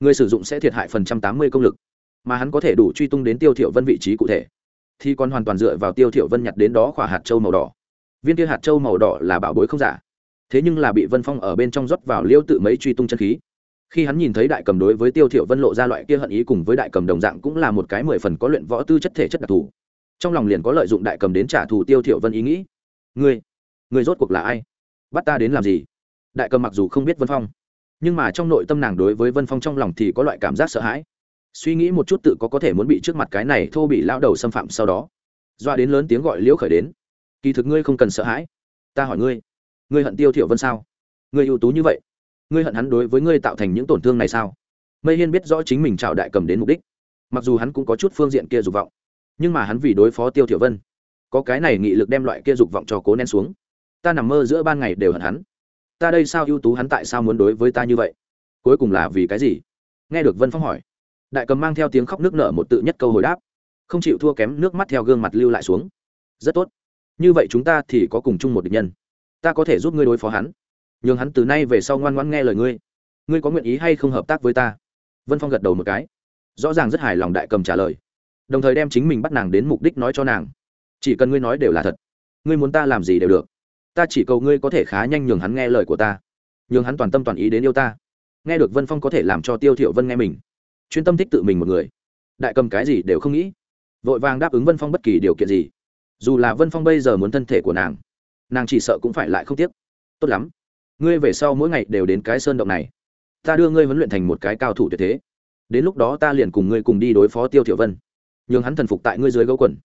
người sử dụng sẽ thiệt hại phần trăm tám mươi công lực, mà hắn có thể đủ truy tung đến tiêu thiểu vân vị trí cụ thể. Thì còn hoàn toàn dựa vào tiêu thiểu vân nhặt đến đó khỏa hạt châu màu đỏ. Viên kia hạt châu màu đỏ là bảo bối không giả. Thế nhưng là bị vân phong ở bên trong rót vào liêu tự mấy truy tung chân khí. Khi hắn nhìn thấy đại cầm đối với tiêu thiểu vân lộ ra loại kia hận ý cùng với đại cầm đồng dạng cũng là một cái mười phần có luyện võ tư chất thể chất đặc thù. Trong lòng liền có lợi dụng đại cầm đến trả thù tiêu thiểu vân ý nghĩ. Ngươi ngươi rốt cuộc là ai? Bắt ta đến làm gì? Đại cầm mặc dù không biết vân phong, nhưng mà trong nội tâm nàng đối với vân phong trong lòng thì có loại cảm giác sợ hãi. Suy nghĩ một chút tự có có thể muốn bị trước mặt cái này thô bị lão đầu xâm phạm sau đó, doa đến lớn tiếng gọi liễu khởi đến. Kỳ thực ngươi không cần sợ hãi. Ta hỏi ngươi ngươi hận tiêu thiểu vân sao? Ngươi ưu tú như vậy, ngươi hận hắn đối với ngươi tạo thành những tổn thương này sao? Mây hiên biết rõ chính mình chào đại cầm đến mục đích, mặc dù hắn cũng có chút phương diện kia dục vọng, nhưng mà hắn vì đối phó tiêu thiểu vân, có cái này nghị lực đem loại kia dục vọng cho cố nén xuống. Ta nằm mơ giữa ban ngày đều hận hắn ta đây sao ưu tú hắn tại sao muốn đối với ta như vậy? Cuối cùng là vì cái gì? Nghe được vân phong hỏi, đại cầm mang theo tiếng khóc nước nở một tự nhất câu hồi đáp, không chịu thua kém nước mắt theo gương mặt lưu lại xuống. Rất tốt. Như vậy chúng ta thì có cùng chung một địch nhân. Ta có thể giúp ngươi đối phó hắn. Nhường hắn từ nay về sau ngoan ngoãn nghe lời ngươi. Ngươi có nguyện ý hay không hợp tác với ta? Vân phong gật đầu một cái, rõ ràng rất hài lòng đại cầm trả lời, đồng thời đem chính mình bắt nàng đến mục đích nói cho nàng. Chỉ cần ngươi nói đều là thật. Ngươi muốn ta làm gì đều được ta chỉ cầu ngươi có thể khá nhanh nhường hắn nghe lời của ta. Nhường hắn toàn tâm toàn ý đến yêu ta. Nghe được vân phong có thể làm cho tiêu thiểu vân nghe mình. Chuyên tâm thích tự mình một người. Đại cầm cái gì đều không nghĩ. Vội vàng đáp ứng vân phong bất kỳ điều kiện gì. Dù là vân phong bây giờ muốn thân thể của nàng nàng chỉ sợ cũng phải lại không tiếc. Tốt lắm. Ngươi về sau mỗi ngày đều đến cái sơn động này. Ta đưa ngươi huấn luyện thành một cái cao thủ tuyệt thế. Đến lúc đó ta liền cùng ngươi cùng đi đối phó tiêu thiểu vân. Nhường hắn thần phục tại ngươi dưới gấu quần.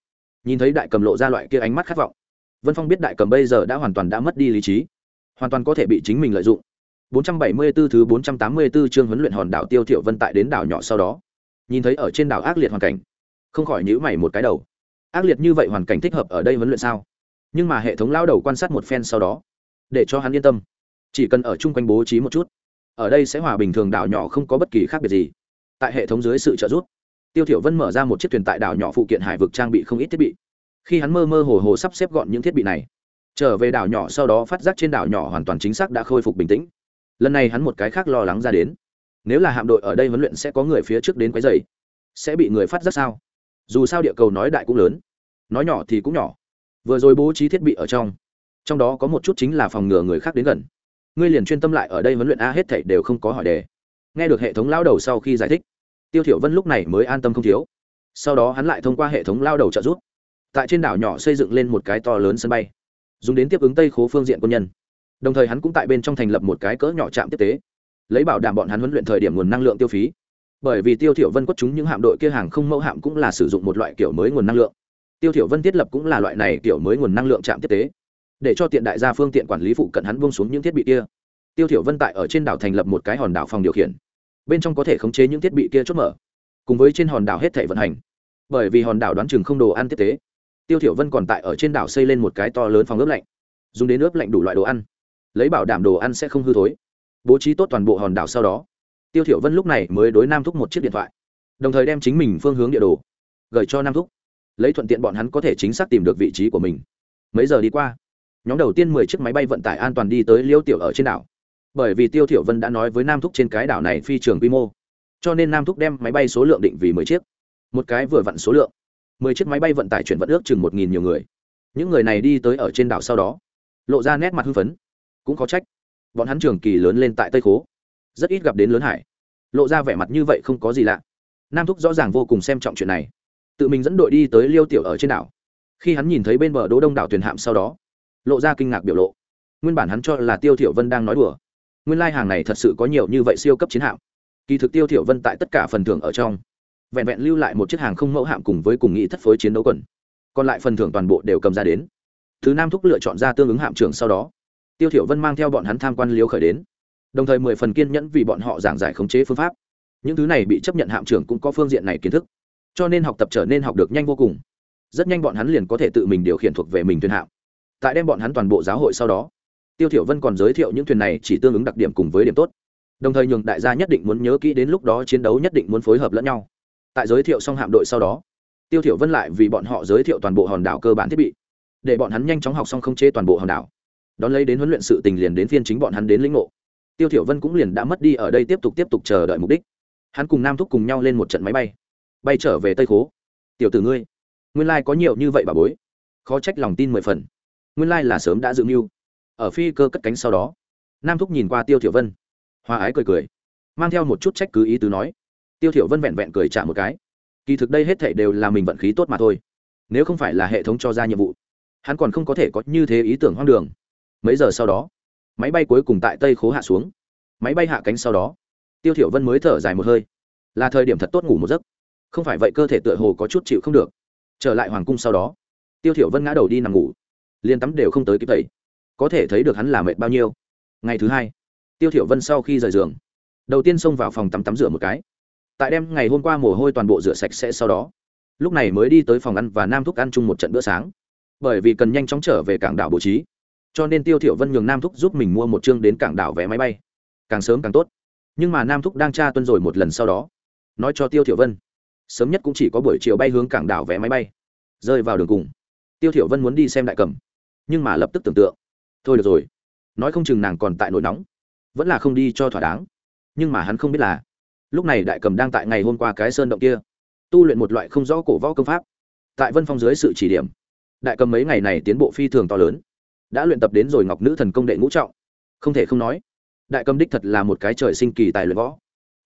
Nhìn thấy đại cầm lộ ra loại kia ánh mắt khát vọng vân phong biết đại cầm bây giờ đã hoàn toàn đã mất đi lý trí, hoàn toàn có thể bị chính mình lợi dụng. 474 thứ 484 chương huấn luyện hòn đảo tiêu thiểu vân tại đến đảo nhỏ sau đó, nhìn thấy ở trên đảo ác liệt hoàn cảnh, không khỏi nhíu mày một cái đầu. Ác liệt như vậy hoàn cảnh thích hợp ở đây huấn luyện sao? Nhưng mà hệ thống lao đầu quan sát một phen sau đó, để cho hắn yên tâm. Chỉ cần ở chung quanh bố trí một chút, ở đây sẽ hòa bình thường, đảo nhỏ không có bất kỳ khác biệt gì. Tại hệ thống dưới sự trợ giúp, tiêu thiểu vân mở ra một chiếc thuyền tại đảo nhỏ phụ kiện hải vực trang bị không ít thiết bị khi hắn mơ mơ hồ hồ sắp xếp gọn những thiết bị này, trở về đảo nhỏ sau đó phát giác trên đảo nhỏ hoàn toàn chính xác đã khôi phục bình tĩnh. Lần này hắn một cái khác lo lắng ra đến. Nếu là hạm đội ở đây huấn luyện sẽ có người phía trước đến quấy rầy, sẽ bị người phát giác sao? Dù sao địa cầu nói đại cũng lớn, nói nhỏ thì cũng nhỏ. Vừa rồi bố trí thiết bị ở trong trong đó có một chút chính là phòng ngừa người khác đến gần. Ngươi liền chuyên tâm lại ở đây huấn luyện a hết thảy đều không có hỏi đề. Nghe được hệ thống lao đầu sau khi giải thích, tiêu thiểu vân lúc này mới an tâm không thiếu. Sau đó hắn lại thông qua hệ thống lao đầu trợ giúp tại trên đảo nhỏ xây dựng lên một cái to lớn sân bay, dùng đến tiếp ứng tây khố phương diện quân nhân. Đồng thời hắn cũng tại bên trong thành lập một cái cỡ nhỏ trạm tiếp tế, lấy bảo đảm bọn hắn huấn luyện thời điểm nguồn năng lượng tiêu phí. Bởi vì tiêu thiểu vân quất chúng những hạm đội kia hàng không mẫu hạm cũng là sử dụng một loại kiểu mới nguồn năng lượng. Tiêu thiểu vân thiết lập cũng là loại này kiểu mới nguồn năng lượng trạm tiếp tế, để cho tiện đại gia phương tiện quản lý phụ cận hắn buông xuống những thiết bị kia. Tiêu thiểu vân tại ở trên đảo thành lập một cái hòn đảo phòng điều khiển, bên trong có thể khống chế những thiết bị kia chốt mở, cùng với trên hòn đảo hết thảy vận hành. Bởi vì hòn đảo đoán chừng không đồ ăn tiếp tế tiêu thiểu vân còn tại ở trên đảo xây lên một cái to lớn phòng ướp lạnh, dùng đến ướp lạnh đủ loại đồ ăn. Lấy bảo đảm đồ ăn sẽ không hư thối. Bố trí tốt toàn bộ hòn đảo sau đó, tiêu thiểu vân lúc này mới đối nam thúc một chiếc điện thoại, đồng thời đem chính mình phương hướng địa đồ gửi cho nam thúc, lấy thuận tiện bọn hắn có thể chính xác tìm được vị trí của mình. Mấy giờ đi qua, nhóm đầu tiên mười chiếc máy bay vận tải an toàn đi tới liêu tiểu ở trên đảo. Bởi vì tiêu thiểu vân đã nói với nam thúc trên cái đảo này phi trường quy mô, cho nên nam thúc đem máy bay số lượng định vì mười chiếc, một cái vừa vặn số lượng mười chiếc máy bay vận tải chuyển vận ước chừng một nghìn nhiều người. Những người này đi tới ở trên đảo sau đó, lộ ra nét mặt hưng phấn. Cũng có trách, bọn hắn trường kỳ lớn lên tại tây khố. Rất ít gặp đến lớn hải. Lộ ra vẻ mặt như vậy không có gì lạ. Nam thúc rõ ràng vô cùng xem trọng chuyện này. Tự mình dẫn đội đi tới liêu tiểu ở trên đảo. Khi hắn nhìn thấy bên bờ đỗ đông đảo thuyền hạm sau đó, lộ ra kinh ngạc biểu lộ. Nguyên bản hắn cho là tiêu thiểu vân đang nói đùa. Nguyên lai hàng này thật sự có nhiều như vậy siêu cấp chiến hạm. Kỳ thực tiêu thiểu vân tại tất cả phần thưởng ở trong vẹn vẹn lưu lại một chiếc hàng không mẫu hạm cùng với cùng nghị thất phối chiến đấu quần. Còn lại phần thưởng toàn bộ đều cầm ra đến. Thứ nam thúc lựa chọn ra tương ứng hạm trưởng sau đó. Tiêu thiểu vân mang theo bọn hắn tham quan liếu khởi đến. Đồng thời mười phần kiên nhẫn vì bọn họ giảng giải khống chế phương pháp. Những thứ này bị chấp nhận hạm trưởng cũng có phương diện này kiến thức. Cho nên học tập trở nên học được nhanh vô cùng. Rất nhanh bọn hắn liền có thể tự mình điều khiển thuộc về mình thuyền hạm. Tại đem bọn hắn toàn bộ giáo hội sau đó, tiêu thiểu vân còn giới thiệu những thuyền này chỉ tương ứng đặc điểm cùng với điểm tốt. Đồng thời nhường đại gia nhất định muốn nhớ kỹ đến lúc đó chiến đấu nhất định muốn phối hợp lẫn nhau tại giới thiệu xong hạm đội sau đó, tiêu thiểu vân lại vì bọn họ giới thiệu toàn bộ hòn đảo cơ bản thiết bị, để bọn hắn nhanh chóng học xong không chế toàn bộ hòn đảo. Đón lấy đến huấn luyện sự tình liền đến phiên chính bọn hắn đến lĩnh ngộ. Tiêu thiểu vân cũng liền đã mất đi ở đây tiếp tục tiếp tục chờ đợi mục đích. Hắn cùng nam thúc cùng nhau lên một trận máy bay bay trở về tây khố. Tiểu tử ngươi, nguyên lai có nhiều như vậy bà bối. Khó trách lòng tin mười phần. Nguyên lai là sớm đã dự mưu. Ở phi cơ cất cánh sau đó, nam thúc nhìn qua tiêu thiểu vân hoa ái cười cười, mang theo một chút trách cứ ý tứ nói tiêu thiểu vân vẹn vẹn cười trả một cái. Kỳ thực đây hết thảy đều là mình vận khí tốt mà thôi. Nếu không phải là hệ thống cho ra nhiệm vụ, hắn còn không có thể có như thế ý tưởng hoang đường. Mấy giờ sau đó, máy bay cuối cùng tại tây khố hạ xuống. Máy bay hạ cánh sau đó, tiêu thiểu vân mới thở dài một hơi. Là thời điểm thật tốt ngủ một giấc. Không phải vậy cơ thể tựa hồ có chút chịu không được. Trở lại hoàng cung sau đó, tiêu thiểu vân ngã đầu đi nằm ngủ. Liền tắm đều không tới kịp tẩy có thể thấy được hắn là mệt bao nhiêu. Ngày thứ hai, tiêu thiểu vân sau khi rời giường, đầu tiên xông vào phòng tắm tắm rửa một cái tại đêm ngày hôm qua mồ hôi toàn bộ rửa sạch sẽ sau đó. Lúc này mới đi tới phòng ăn và nam thúc ăn chung một trận bữa sáng. Bởi vì cần nhanh chóng trở về cảng đảo bố trí. Cho nên tiêu thiểu vân nhường nam thúc giúp mình mua một chương đến cảng đảo vé máy bay. Càng sớm càng tốt. Nhưng mà nam thúc đang tra tuân rồi một lần sau đó. Nói cho tiêu thiểu vân, sớm nhất cũng chỉ có buổi chiều bay hướng cảng đảo vé máy bay. Rơi vào đường cùng, tiêu thiểu vân muốn đi xem đại cẩm nhưng mà lập tức tưởng tượng, thôi được rồi, nói không chừng nàng còn tại nỗi nóng, vẫn là không đi cho thỏa đáng. Nhưng mà hắn không biết là lúc này đại cầm đang tại ngày hôm qua cái sơn động kia, tu luyện một loại không rõ cổ võ công pháp. Tại vân phong dưới sự chỉ điểm, đại cầm mấy ngày này tiến bộ phi thường to lớn, đã luyện tập đến rồi ngọc nữ thần công đệ ngũ trọng. Không thể không nói, đại cầm đích thật là một cái trời sinh kỳ tài luyện võ.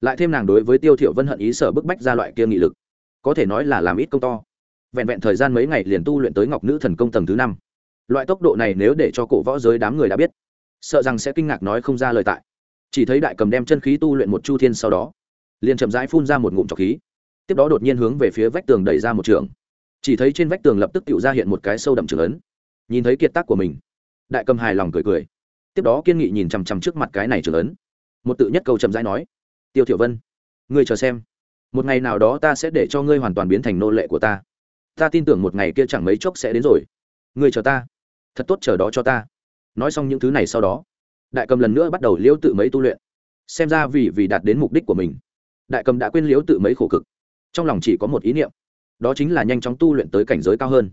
Lại thêm nàng đối với tiêu thiểu vân hận ý sở bức bách ra loại kia nghị lực, có thể nói là làm ít công to. Vẹn vẹn thời gian mấy ngày liền tu luyện tới ngọc nữ thần công tầng thứ năm. Loại tốc độ này nếu để cho cổ võ giới đám người đã biết, sợ rằng sẽ kinh ngạc nói không ra lời tại. Chỉ thấy đại cầm đem chân khí tu luyện một chu thiên sau đó liền chậm rãi phun ra một ngụm trọc khí. Tiếp đó đột nhiên hướng về phía vách tường đẩy ra một trường. Chỉ thấy trên vách tường lập tức tự ra hiện một cái sâu đậm trường ấn. Nhìn thấy kiệt tác của mình, đại cầm hài lòng cười cười. Tiếp đó kiên nghị nhìn chằm chằm trước mặt cái này trường ấn. Một tự nhất câu chậm rãi nói, tiêu thiểu vân, ngươi chờ xem. Một ngày nào đó ta sẽ để cho ngươi hoàn toàn biến thành nô lệ của ta. Ta tin tưởng một ngày kia chẳng mấy chốc sẽ đến rồi. Ngươi chờ ta. Thật tốt chờ đó cho ta. Nói xong những thứ này sau đó, đại cầm lần nữa bắt đầu liễu tự mấy tu luyện. Xem ra vì vì đạt đến mục đích của mình đại cầm đã quên liếu tự mấy khổ cực. Trong lòng chỉ có một ý niệm, đó chính là nhanh chóng tu luyện tới cảnh giới cao hơn.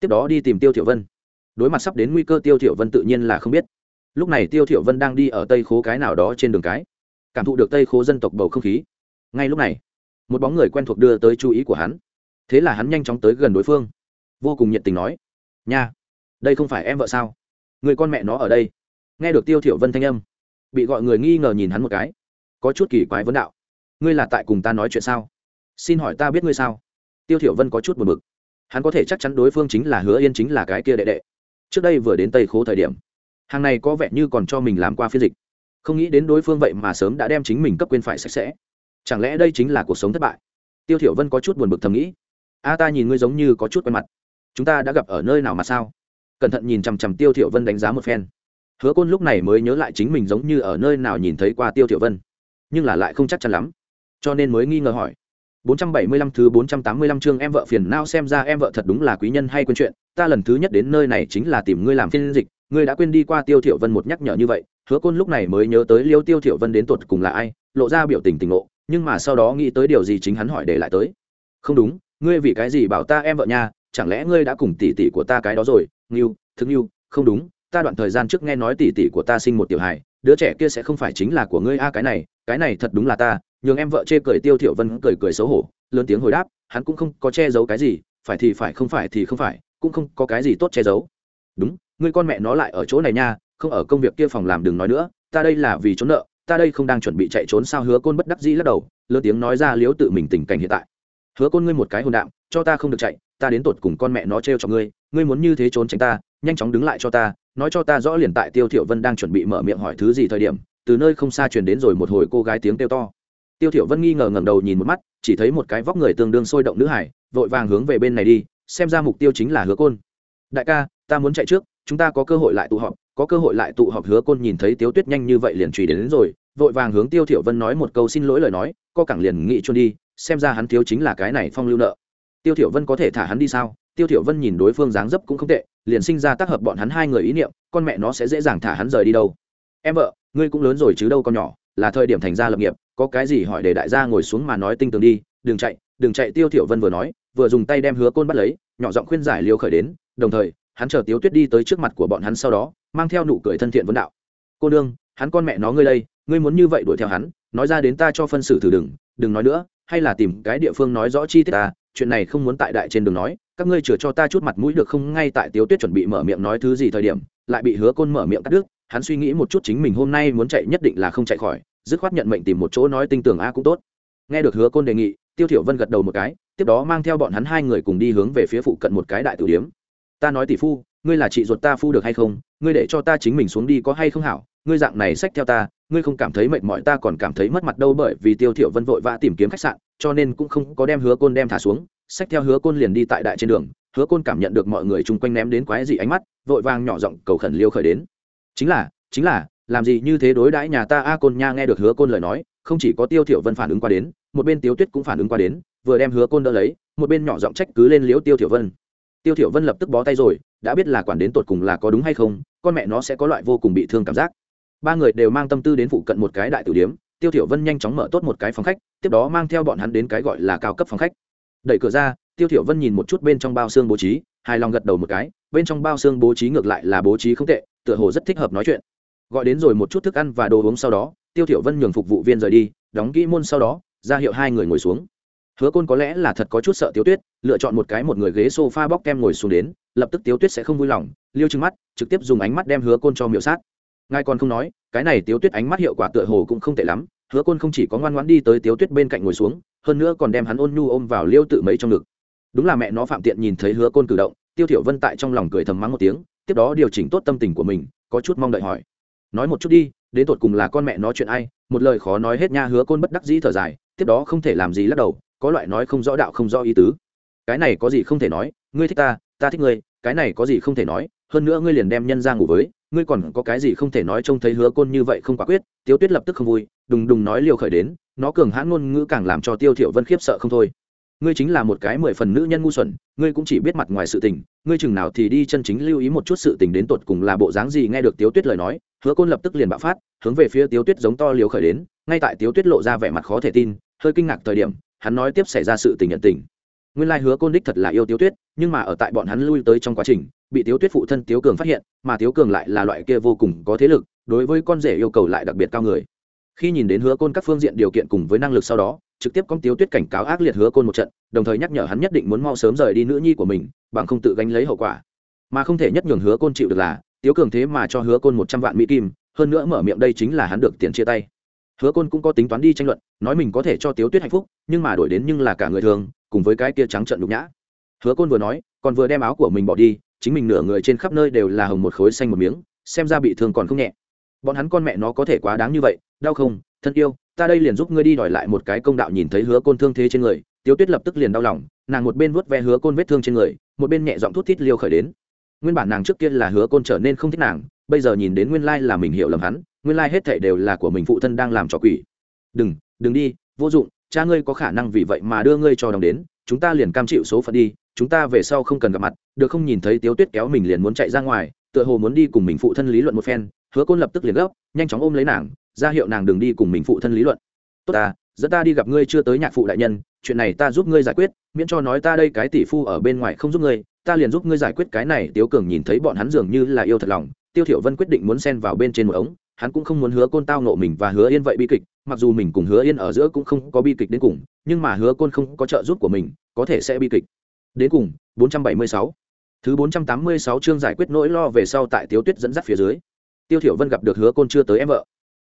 Tiếp đó đi tìm tiêu thiểu vân. Đối mặt sắp đến nguy cơ, tiêu thiểu vân tự nhiên là không biết. Lúc này tiêu thiểu vân đang đi ở tây khố cái nào đó trên đường cái, cảm thụ được tây khố dân tộc bầu không khí. Ngay lúc này, một bóng người quen thuộc đưa tới chú ý của hắn. Thế là hắn nhanh chóng tới gần đối phương, vô cùng nhiệt tình nói, nha, đây không phải em vợ sao? Người con mẹ nó ở đây. Nghe được tiêu thiểu vân thanh âm, bị gọi người nghi ngờ nhìn hắn một cái, có chút kỳ quái vấn đạo ngươi là tại cùng ta nói chuyện sao? Xin hỏi ta biết ngươi sao? Tiêu thiểu vân có chút buồn bực. Hắn có thể chắc chắn đối phương chính là hứa yên chính là cái kia đệ đệ. Trước đây vừa đến tây khố thời điểm, hàng này có vẻ như còn cho mình làm qua phiên dịch. Không nghĩ đến đối phương vậy mà sớm đã đem chính mình cấp quên phải sạch sẽ. Chẳng lẽ đây chính là cuộc sống thất bại? Tiêu thiểu vân có chút buồn bực thầm nghĩ. A, ta nhìn ngươi giống như có chút quen mặt. Chúng ta đã gặp ở nơi nào mà sao? Cẩn thận nhìn chằm chằm tiêu thiểu vân đánh giá một phen. Hứa côn lúc này mới nhớ lại chính mình giống như ở nơi nào nhìn thấy qua tiêu thiểu vân. Nhưng là lại không chắc chắn lắm cho nên mới nghi ngờ hỏi. 475 thứ 485 chương em vợ phiền não xem ra em vợ thật đúng là quý nhân hay quên chuyện ta lần thứ nhất đến nơi này chính là tìm ngươi làm phiên dịch ngươi đã quên đi qua tiêu thiểu vân một nhắc nhở như vậy hứa côn lúc này mới nhớ tới liêu tiêu thiểu vân đến tuột cùng là ai lộ ra biểu tình tình ngộ nhưng mà sau đó nghĩ tới điều gì chính hắn hỏi để lại tới. Không đúng ngươi vì cái gì bảo ta em vợ nha chẳng lẽ ngươi đã cùng tỷ tỷ của ta cái đó rồi Ngưu, thức Ngưu, không đúng ta đoạn thời gian trước nghe nói tỷ tỷ của ta sinh một tiểu hài, đứa trẻ kia sẽ không phải chính là của ngươi a, cái này cái này thật đúng là ta, nhường em vợ chê cười tiêu thiểu vân cười cười xấu hổ, lớn tiếng hồi đáp, hắn cũng không có che giấu cái gì, phải thì phải, không phải thì không phải, cũng không có cái gì tốt che giấu. Đúng, ngươi con mẹ nó lại ở chỗ này nha, không ở công việc kia phòng làm đừng nói nữa, ta đây là vì trốn nợ, ta đây không đang chuẩn bị chạy trốn sao hứa côn bất đắc dĩ lắc đầu, lớn tiếng nói ra liếu tự mình tình cảnh hiện tại. Hứa côn ngươi một cái hồn đạm, cho ta không được chạy, ta đến tột cùng con mẹ nó trêu cho ngươi ngươi muốn như thế trốn tránh ta nhanh chóng đứng lại cho ta nói cho ta rõ liền tại tiêu thiểu vân đang chuẩn bị mở miệng hỏi thứ gì thời điểm từ nơi không xa truyền đến rồi một hồi cô gái tiếng kêu to. Tiêu thiểu vân nghi ngờ ngẩng đầu nhìn một mắt chỉ thấy một cái vóc người tương đương sôi động nữ hải vội vàng hướng về bên này đi xem ra mục tiêu chính là hứa côn. Đại ca ta muốn chạy trước chúng ta có cơ hội lại tụ họp có cơ hội lại tụ họp hứa côn nhìn thấy tiếu tuyết nhanh như vậy liền truy đến, đến rồi vội vàng hướng tiêu thiểu vân nói một câu xin lỗi lời nói co cẳng liền nghĩ chuôn đi xem ra hắn thiếu chính là cái này phong lưu nợ. Tiêu thiểu vân có thể thả hắn đi sao? Tiêu thiểu vân nhìn đối phương dáng dấp cũng không tệ liền sinh ra tác hợp bọn hắn hai người ý niệm, con mẹ nó sẽ dễ dàng thả hắn rời đi đâu. Em vợ, ngươi cũng lớn rồi chứ đâu con nhỏ, là thời điểm thành gia lập nghiệp, có cái gì hỏi để đại gia ngồi xuống mà nói tinh tường đi, đừng chạy đừng chạy, tiêu thiểu vân vừa nói, vừa dùng tay đem hứa côn bắt lấy, nhỏ giọng khuyên giải liêu khởi đến, đồng thời, hắn chờ tiếu tuyết đi tới trước mặt của bọn hắn sau đó, mang theo nụ cười thân thiện vấn đạo. Cô đương hắn con mẹ nó ngươi đây, ngươi muốn như vậy đuổi theo hắn, nói ra đến ta cho phân xử thử đừng đừng nói nữa, hay là tìm cái địa phương nói rõ chi tiết ta, chuyện này không muốn tại đại trên đường nói các ngươi chừa cho ta chút mặt mũi được không? Ngay tại tiếu tuyết chuẩn bị mở miệng nói thứ gì thời điểm, lại bị hứa côn mở miệng cắt đứt. Hắn suy nghĩ một chút chính mình hôm nay muốn chạy nhất định là không chạy khỏi, dứt khoát nhận mệnh tìm một chỗ nói tinh tường a cũng tốt. Nghe được hứa côn đề nghị, tiêu thiểu vân gật đầu một cái, tiếp đó mang theo bọn hắn hai người cùng đi hướng về phía phụ cận một cái đại tử điếm. Ta nói tỷ phu, ngươi là chị ruột ta phu được hay không? Ngươi để cho ta chính mình xuống đi có hay không hảo? Ngươi dạng này xách theo ta, ngươi không cảm thấy mệt mỏi, ta còn cảm thấy mất mặt đâu bởi vì tiêu thiểu vân vội vã tìm kiếm khách sạn, cho nên cũng không có đem hứa côn đem thả xuống xách theo hứa côn liền đi tại đại trên đường, hứa côn cảm nhận được mọi người chung quanh ném đến quái dị ánh mắt, vội vàng nhỏ giọng cầu khẩn liêu khởi đến. Chính là chính là, làm gì như thế đối đãi nhà ta a côn nha nghe được hứa côn lời nói, không chỉ có tiêu thiểu vân phản ứng qua đến, một bên tiêu tuyết cũng phản ứng qua đến, vừa đem hứa côn đỡ lấy, một bên nhỏ giọng trách cứ lên liễu tiêu thiểu vân. Tiêu thiểu vân lập tức bó tay rồi, đã biết là quản đến tột cùng là có đúng hay không, con mẹ nó sẽ có loại vô cùng bị thương cảm giác. Ba người đều mang tâm tư đến phụ cận một cái đại tử điếm, tiêu thiểu vân nhanh chóng mở tốt một cái phòng khách, tiếp đó mang theo bọn hắn đến cái gọi là cao cấp phòng khách đẩy cửa ra, tiêu thiểu vân nhìn một chút bên trong bao xương bố trí, hài lòng gật đầu một cái, bên trong bao xương bố trí ngược lại là bố trí không tệ, tựa hồ rất thích hợp nói chuyện. Gọi đến rồi một chút thức ăn và đồ uống sau đó, tiêu thiểu vân nhường phục vụ viên rời đi, đóng kỹ môn sau đó, ra hiệu hai người ngồi xuống. Hứa côn có lẽ là thật có chút sợ tiêu tuyết, lựa chọn một cái một người ghế sofa bóc kem ngồi xuống đến, lập tức tiêu tuyết sẽ không vui lòng, liêu trừng mắt, trực tiếp dùng ánh mắt đem hứa côn cho miểu sát. Ngài còn không nói, cái này tiêu tuyết ánh mắt hiệu quả tựa hồ cũng không tệ lắm hứa côn không chỉ có ngoan ngoãn đi tới tiếu tuyết bên cạnh ngồi xuống, hơn nữa còn đem hắn ôn nhu ôm vào liêu tự mấy trong ngực. Đúng là mẹ nó phạm tiện nhìn thấy hứa côn cử động, tiêu thiểu vân tại trong lòng cười thầm mắng một tiếng, tiếp đó điều chỉnh tốt tâm tình của mình, có chút mong đợi hỏi. Nói một chút đi, đến tột cùng là con mẹ nói chuyện ai? Một lời khó nói hết nha, hứa côn bất đắc dĩ thở dài, tiếp đó không thể làm gì lắc đầu, có loại nói không rõ đạo không rõ ý tứ. Cái này có gì không thể nói, ngươi thích ta ta thích ngươi, cái này có gì không thể nói, hơn nữa ngươi liền đem nhân ra ngủ với, ngươi còn có cái gì không thể nói trông thấy hứa côn như vậy không quả quyết tiêu tuyết lập tức không vui đùng đùng nói liều khởi đến, nó cường hãn ngôn ngữ càng làm cho tiêu thiểu vân khiếp sợ không thôi. Ngươi chính là một cái mười phần nữ nhân ngu xuẩn, ngươi cũng chỉ biết mặt ngoài sự tình, ngươi chừng nào thì đi chân chính lưu ý một chút sự tình đến tột cùng là bộ dáng gì, nghe được tiếu tuyết lời nói, hứa côn lập tức liền bạo phát, hướng về phía tiếu tuyết giống to liều khởi đến, ngay tại tiếu tuyết lộ ra vẻ mặt khó thể tin, hơi kinh ngạc thời điểm, hắn nói tiếp xảy ra sự tình nhận tình. Nguyên lai hứa côn đích thật là yêu tiếu tuyết, nhưng mà ở tại bọn hắn lui tới trong quá trình, bị tiếu tuyết phụ thân tiếu cường phát hiện, mà tiếu cường lại là loại kia vô cùng có thế lực, đối với con rể yêu cầu lại đặc biệt cao người khi nhìn đến hứa côn các phương diện điều kiện cùng với năng lực sau đó, trực tiếp con tiếu tuyết cảnh cáo ác liệt hứa côn một trận, đồng thời nhắc nhở hắn nhất định muốn mau sớm rời đi nữ nhi của mình, bằng không tự gánh lấy hậu quả. Mà không thể nhất nhường hứa côn chịu được là, tiếu cường thế mà cho hứa côn một trăm vạn mỹ kim, hơn nữa mở miệng đây chính là hắn được tiền chia tay. Hứa côn cũng có tính toán đi tranh luận, nói mình có thể cho tiếu tuyết hạnh phúc, nhưng mà đổi đến nhưng là cả người thường, cùng với cái kia trắng trận nhục nhã. Hứa côn vừa nói, còn vừa đem áo của mình bỏ đi, chính mình nửa người trên khắp nơi đều là hồng một khối xanh một miếng, xem ra bị thương còn không nhẹ. Bọn hắn con mẹ nó có thể quá đáng như vậy đau không? Thân yêu, ta đây liền giúp ngươi đi đòi lại một cái công đạo nhìn thấy hứa côn thương thế trên người. Tiếu tuyết lập tức liền đau lòng, nàng một bên vuốt ve hứa côn vết thương trên người, một bên nhẹ giọng thút thít liêu khởi đến. Nguyên bản nàng trước kia là hứa côn trở nên không thích nàng, bây giờ nhìn đến nguyên lai là mình hiểu lầm hắn, nguyên lai hết thảy đều là của mình phụ thân đang làm trò quỷ. Đừng đừng đi, vô dụng, cha ngươi có khả năng vì vậy mà đưa ngươi cho đồng đến, chúng ta liền cam chịu số phận đi, chúng ta về sau không cần gặp mặt, được không nhìn thấy tiếu tuyết kéo mình liền muốn chạy ra ngoài, tựa hồ muốn đi cùng mình phụ thân lý luận một phen, hứa côn lập tức liền gấp, nhanh chóng ôm lấy nàng ra hiệu nàng đừng đi cùng mình phụ thân lý luận. Tốt ta, dẫn ta đi gặp ngươi chưa tới nhạc phụ đại nhân, chuyện này ta giúp ngươi giải quyết, miễn cho nói ta đây cái tỷ phu ở bên ngoài không giúp ngươi, ta liền giúp ngươi giải quyết cái này, tiếu cường nhìn thấy bọn hắn dường như là yêu thật lòng, tiêu thiểu vân quyết định muốn xen vào bên trên một ống, hắn cũng không muốn hứa côn tao nộ mình và hứa yên vậy bi kịch, mặc dù mình cùng hứa yên ở giữa cũng không có bi kịch đến cùng, nhưng mà hứa côn không có trợ giúp của mình, có thể sẽ bi kịch. Đến cùng 476 thứ 486 chương giải quyết nỗi lo về sau tại tiếu tuyết dẫn dắt phía dưới. Tiêu thiểu vân gặp được hứa côn chưa tới em vợ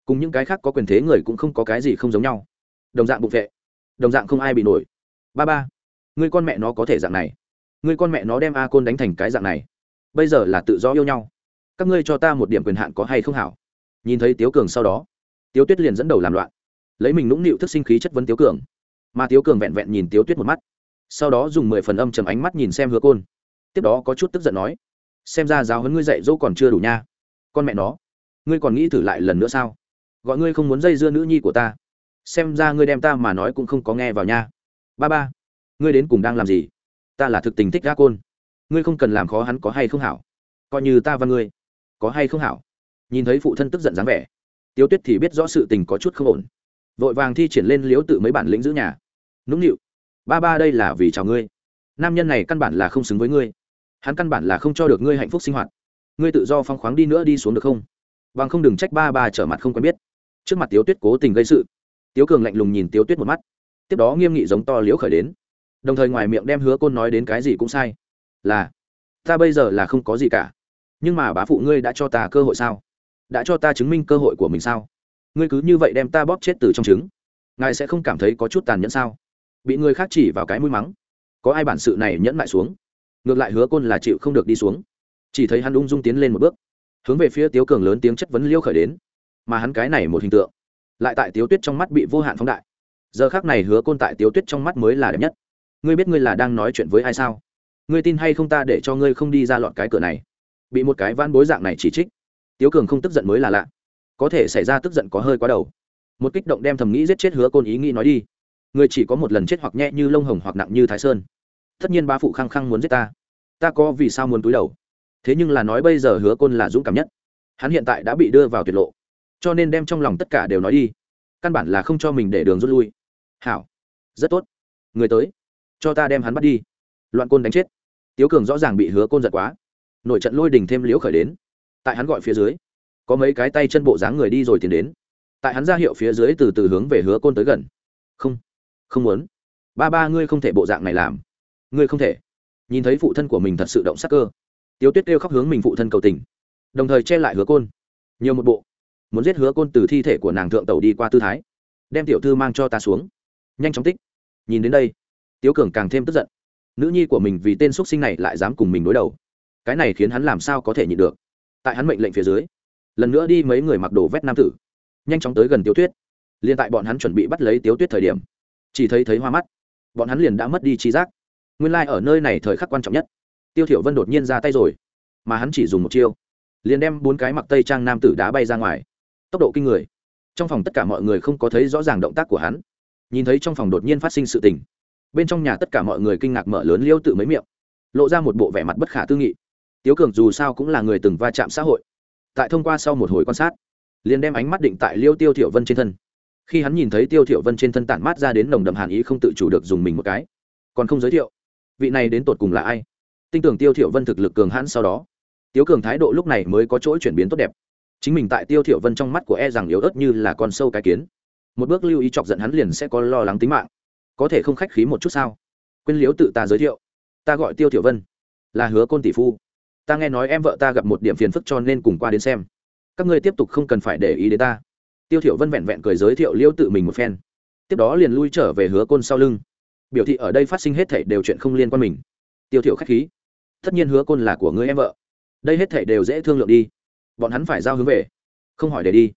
cùng những cái khác có quyền thế người cũng không có cái gì không giống nhau. Đồng dạng bụng vệ, đồng dạng không ai bị nổi. Ba ba, người con mẹ nó có thể dạng này. Người con mẹ nó đem a côn đánh thành cái dạng này. Bây giờ là tự do yêu nhau. Các ngươi cho ta một điểm quyền hạn có hay không hảo? Nhìn thấy tiếu cường sau đó, tiếu tuyết liền dẫn đầu làm loạn. Lấy mình nũng nịu thức sinh khí chất vấn tiếu cường. Mà tiếu cường vẹn vẹn nhìn tiếu tuyết một mắt. Sau đó dùng mười phần âm chầm ánh mắt nhìn xem hứa côn. Tiếp đó có chút tức giận nói, xem ra giáo huấn ngươi dạy dỗ còn chưa đủ nha. Con mẹ nó, ngươi còn nghĩ thử lại lần nữa sao? Gọi ngươi không muốn dây dưa nữ nhi của ta. Xem ra ngươi đem ta mà nói cũng không có nghe vào nha. Ba ba, ngươi đến cùng đang làm gì? Ta là thực tình thích gác côn. Ngươi không cần làm khó hắn có hay không hảo? Coi như ta và ngươi có hay không hảo? Nhìn thấy phụ thân tức giận dáng vẻ, tiếu tuyết thì biết rõ sự tình có chút không ổn. Vội vàng thi triển lên liếu tự mấy bản lĩnh giữ nhà. Nũng nịu, ba ba đây là vì chào ngươi. Nam nhân này căn bản là không xứng với ngươi. Hắn căn bản là không cho được ngươi hạnh phúc sinh hoạt. Ngươi tự do phong khoáng đi nữa đi xuống được không? Bằng không đừng trách ba ba trở mặt không quen biết trước mặt tiếu tuyết cố tình gây sự. Tiếu cường lạnh lùng nhìn tiếu tuyết một mắt. Tiếp đó nghiêm nghị giống to liễu khởi đến. Đồng thời ngoài miệng đem hứa côn nói đến cái gì cũng sai. Là, ta bây giờ là không có gì cả. Nhưng mà bá phụ ngươi đã cho ta cơ hội sao? Đã cho ta chứng minh cơ hội của mình sao? Ngươi cứ như vậy đem ta bóp chết từ trong trứng. Ngài sẽ không cảm thấy có chút tàn nhẫn sao? Bị người khác chỉ vào cái mũi mắng. Có ai bản sự này nhẫn lại xuống? Ngược lại hứa côn là chịu không được đi xuống. Chỉ thấy hắn ung dung tiến lên một bước. Hướng về phía tiếu cường lớn tiếng chất vấn liêu khởi đến mà hắn cái này một hình tượng lại tại tiếu tuyết trong mắt bị vô hạn phóng đại. Giờ khác này hứa côn tại tiếu tuyết trong mắt mới là đẹp nhất. Ngươi biết ngươi là đang nói chuyện với ai sao? Ngươi tin hay không ta để cho ngươi không đi ra lọt cái cửa này? Bị một cái van bối dạng này chỉ trích, tiếu cường không tức giận mới là lạ. Có thể xảy ra tức giận có hơi quá đầu. Một kích động đem thầm nghĩ giết chết hứa côn ý nghĩ nói đi. Ngươi chỉ có một lần chết hoặc nhẹ như lông hồng hoặc nặng như thái sơn. Tất nhiên ba phụ khăng khăng muốn giết ta. Ta có vì sao muốn túi đầu? Thế nhưng là nói bây giờ hứa côn là dũng cảm nhất. Hắn hiện tại đã bị đưa vào tuyệt lộ cho nên đem trong lòng tất cả đều nói đi. Căn bản là không cho mình để đường rút lui. Hảo. Rất tốt. Người tới. Cho ta đem hắn bắt đi. Loạn côn đánh chết. Tiếu cường rõ ràng bị hứa côn giật quá. Nội trận lôi đình thêm liễu khởi đến. Tại hắn gọi phía dưới, có mấy cái tay chân bộ dáng người đi rồi tiến đến. Tại hắn ra hiệu phía dưới từ từ hướng về hứa côn tới gần. Không. Không muốn. Ba ba ngươi không thể bộ dạng này làm. Ngươi không thể. Nhìn thấy phụ thân của mình thật sự động sắc cơ. Tiếu tuyết kêu khóc hướng mình phụ thân cầu tình. Đồng thời che lại hứa côn. Nhiều một bộ muốn giết hứa côn từ thi thể của nàng thượng tàu đi qua tư thái, đem tiểu thư mang cho ta xuống. Nhanh chóng tích. Nhìn đến đây, tiếu cường càng thêm tức giận. Nữ nhi của mình vì tên x u ấ t sinh này lại dám cùng mình đối đầu. Cái này khiến hắn làm sao có thể nhịn được. Tại hắn mệnh lệnh phía dưới, lần nữa đi mấy người mặc đồ vét nam tử. Nhanh chóng tới gần tiêu tuyết. Liền tại bọn hắn chuẩn bị bắt lấy tiếu tuyết thời điểm, chỉ thấy thấy hoa mắt. Bọn hắn liền đã mất đi trí giác. Nguyên lai、like、ở nơi này thời khắc quan trọng nhất. Tiêu thiểu vân đột nhiên ra tay rồi, mà hắn chỉ dùng một chiêu, liền đem bốn cái mặc tây trang nam tử đá bay ra ngoài tốc độ kinh người. Trong phòng tất cả mọi người không có thấy rõ ràng động tác của hắn. Nhìn thấy trong phòng đột nhiên phát sinh sự tình, bên trong nhà tất cả mọi người kinh ngạc mở lớn liêu tự mấy miệng, lộ ra một bộ vẻ mặt bất khả tư nghị. Tiếu cường dù sao cũng là người từng va chạm xã hội, tại thông qua sau một hồi quan sát, liền đem ánh mắt định tại liêu tiêu thiểu vân trên thân. Khi hắn nhìn thấy tiêu thiểu vân trên thân tản mát ra đến nồng đậm hàn ý không tự chủ được dùng mình một cái, còn không giới thiệu, vị này đến tột cùng là ai? Tin tưởng tiêu thiểu vân thực lực cường hãn sau đó, tiếu cường thái độ lúc này mới có chỗ chuyển biến tốt đẹp chính mình tại tiêu thiểu vân trong mắt của e rằng yếu ớt như là con sâu cái kiến. Một bước lưu ý chọc giận hắn liền sẽ có lo lắng tính mạng. Có thể không khách khí một chút sao? Quên liếu tự ta giới thiệu. Ta gọi tiêu thiểu vân, là hứa côn tỷ phu. Ta nghe nói em vợ ta gặp một điểm phiền phức cho nên cùng qua đến xem. Các ngươi tiếp tục không cần phải để ý đến ta. Tiêu thiểu vân vẹn vẹn cười giới thiệu liêu tự mình một phen. Tiếp đó liền lui trở về hứa côn sau lưng. Biểu thị ở đây phát sinh hết thảy đều chuyện không liên quan mình. Tiêu thiểu khách khí. Tất nhiên hứa côn là của ngươi em vợ. Đây hết thảy đều dễ thương lượng đi bọn hắn phải giao hướng về. Không hỏi để đi.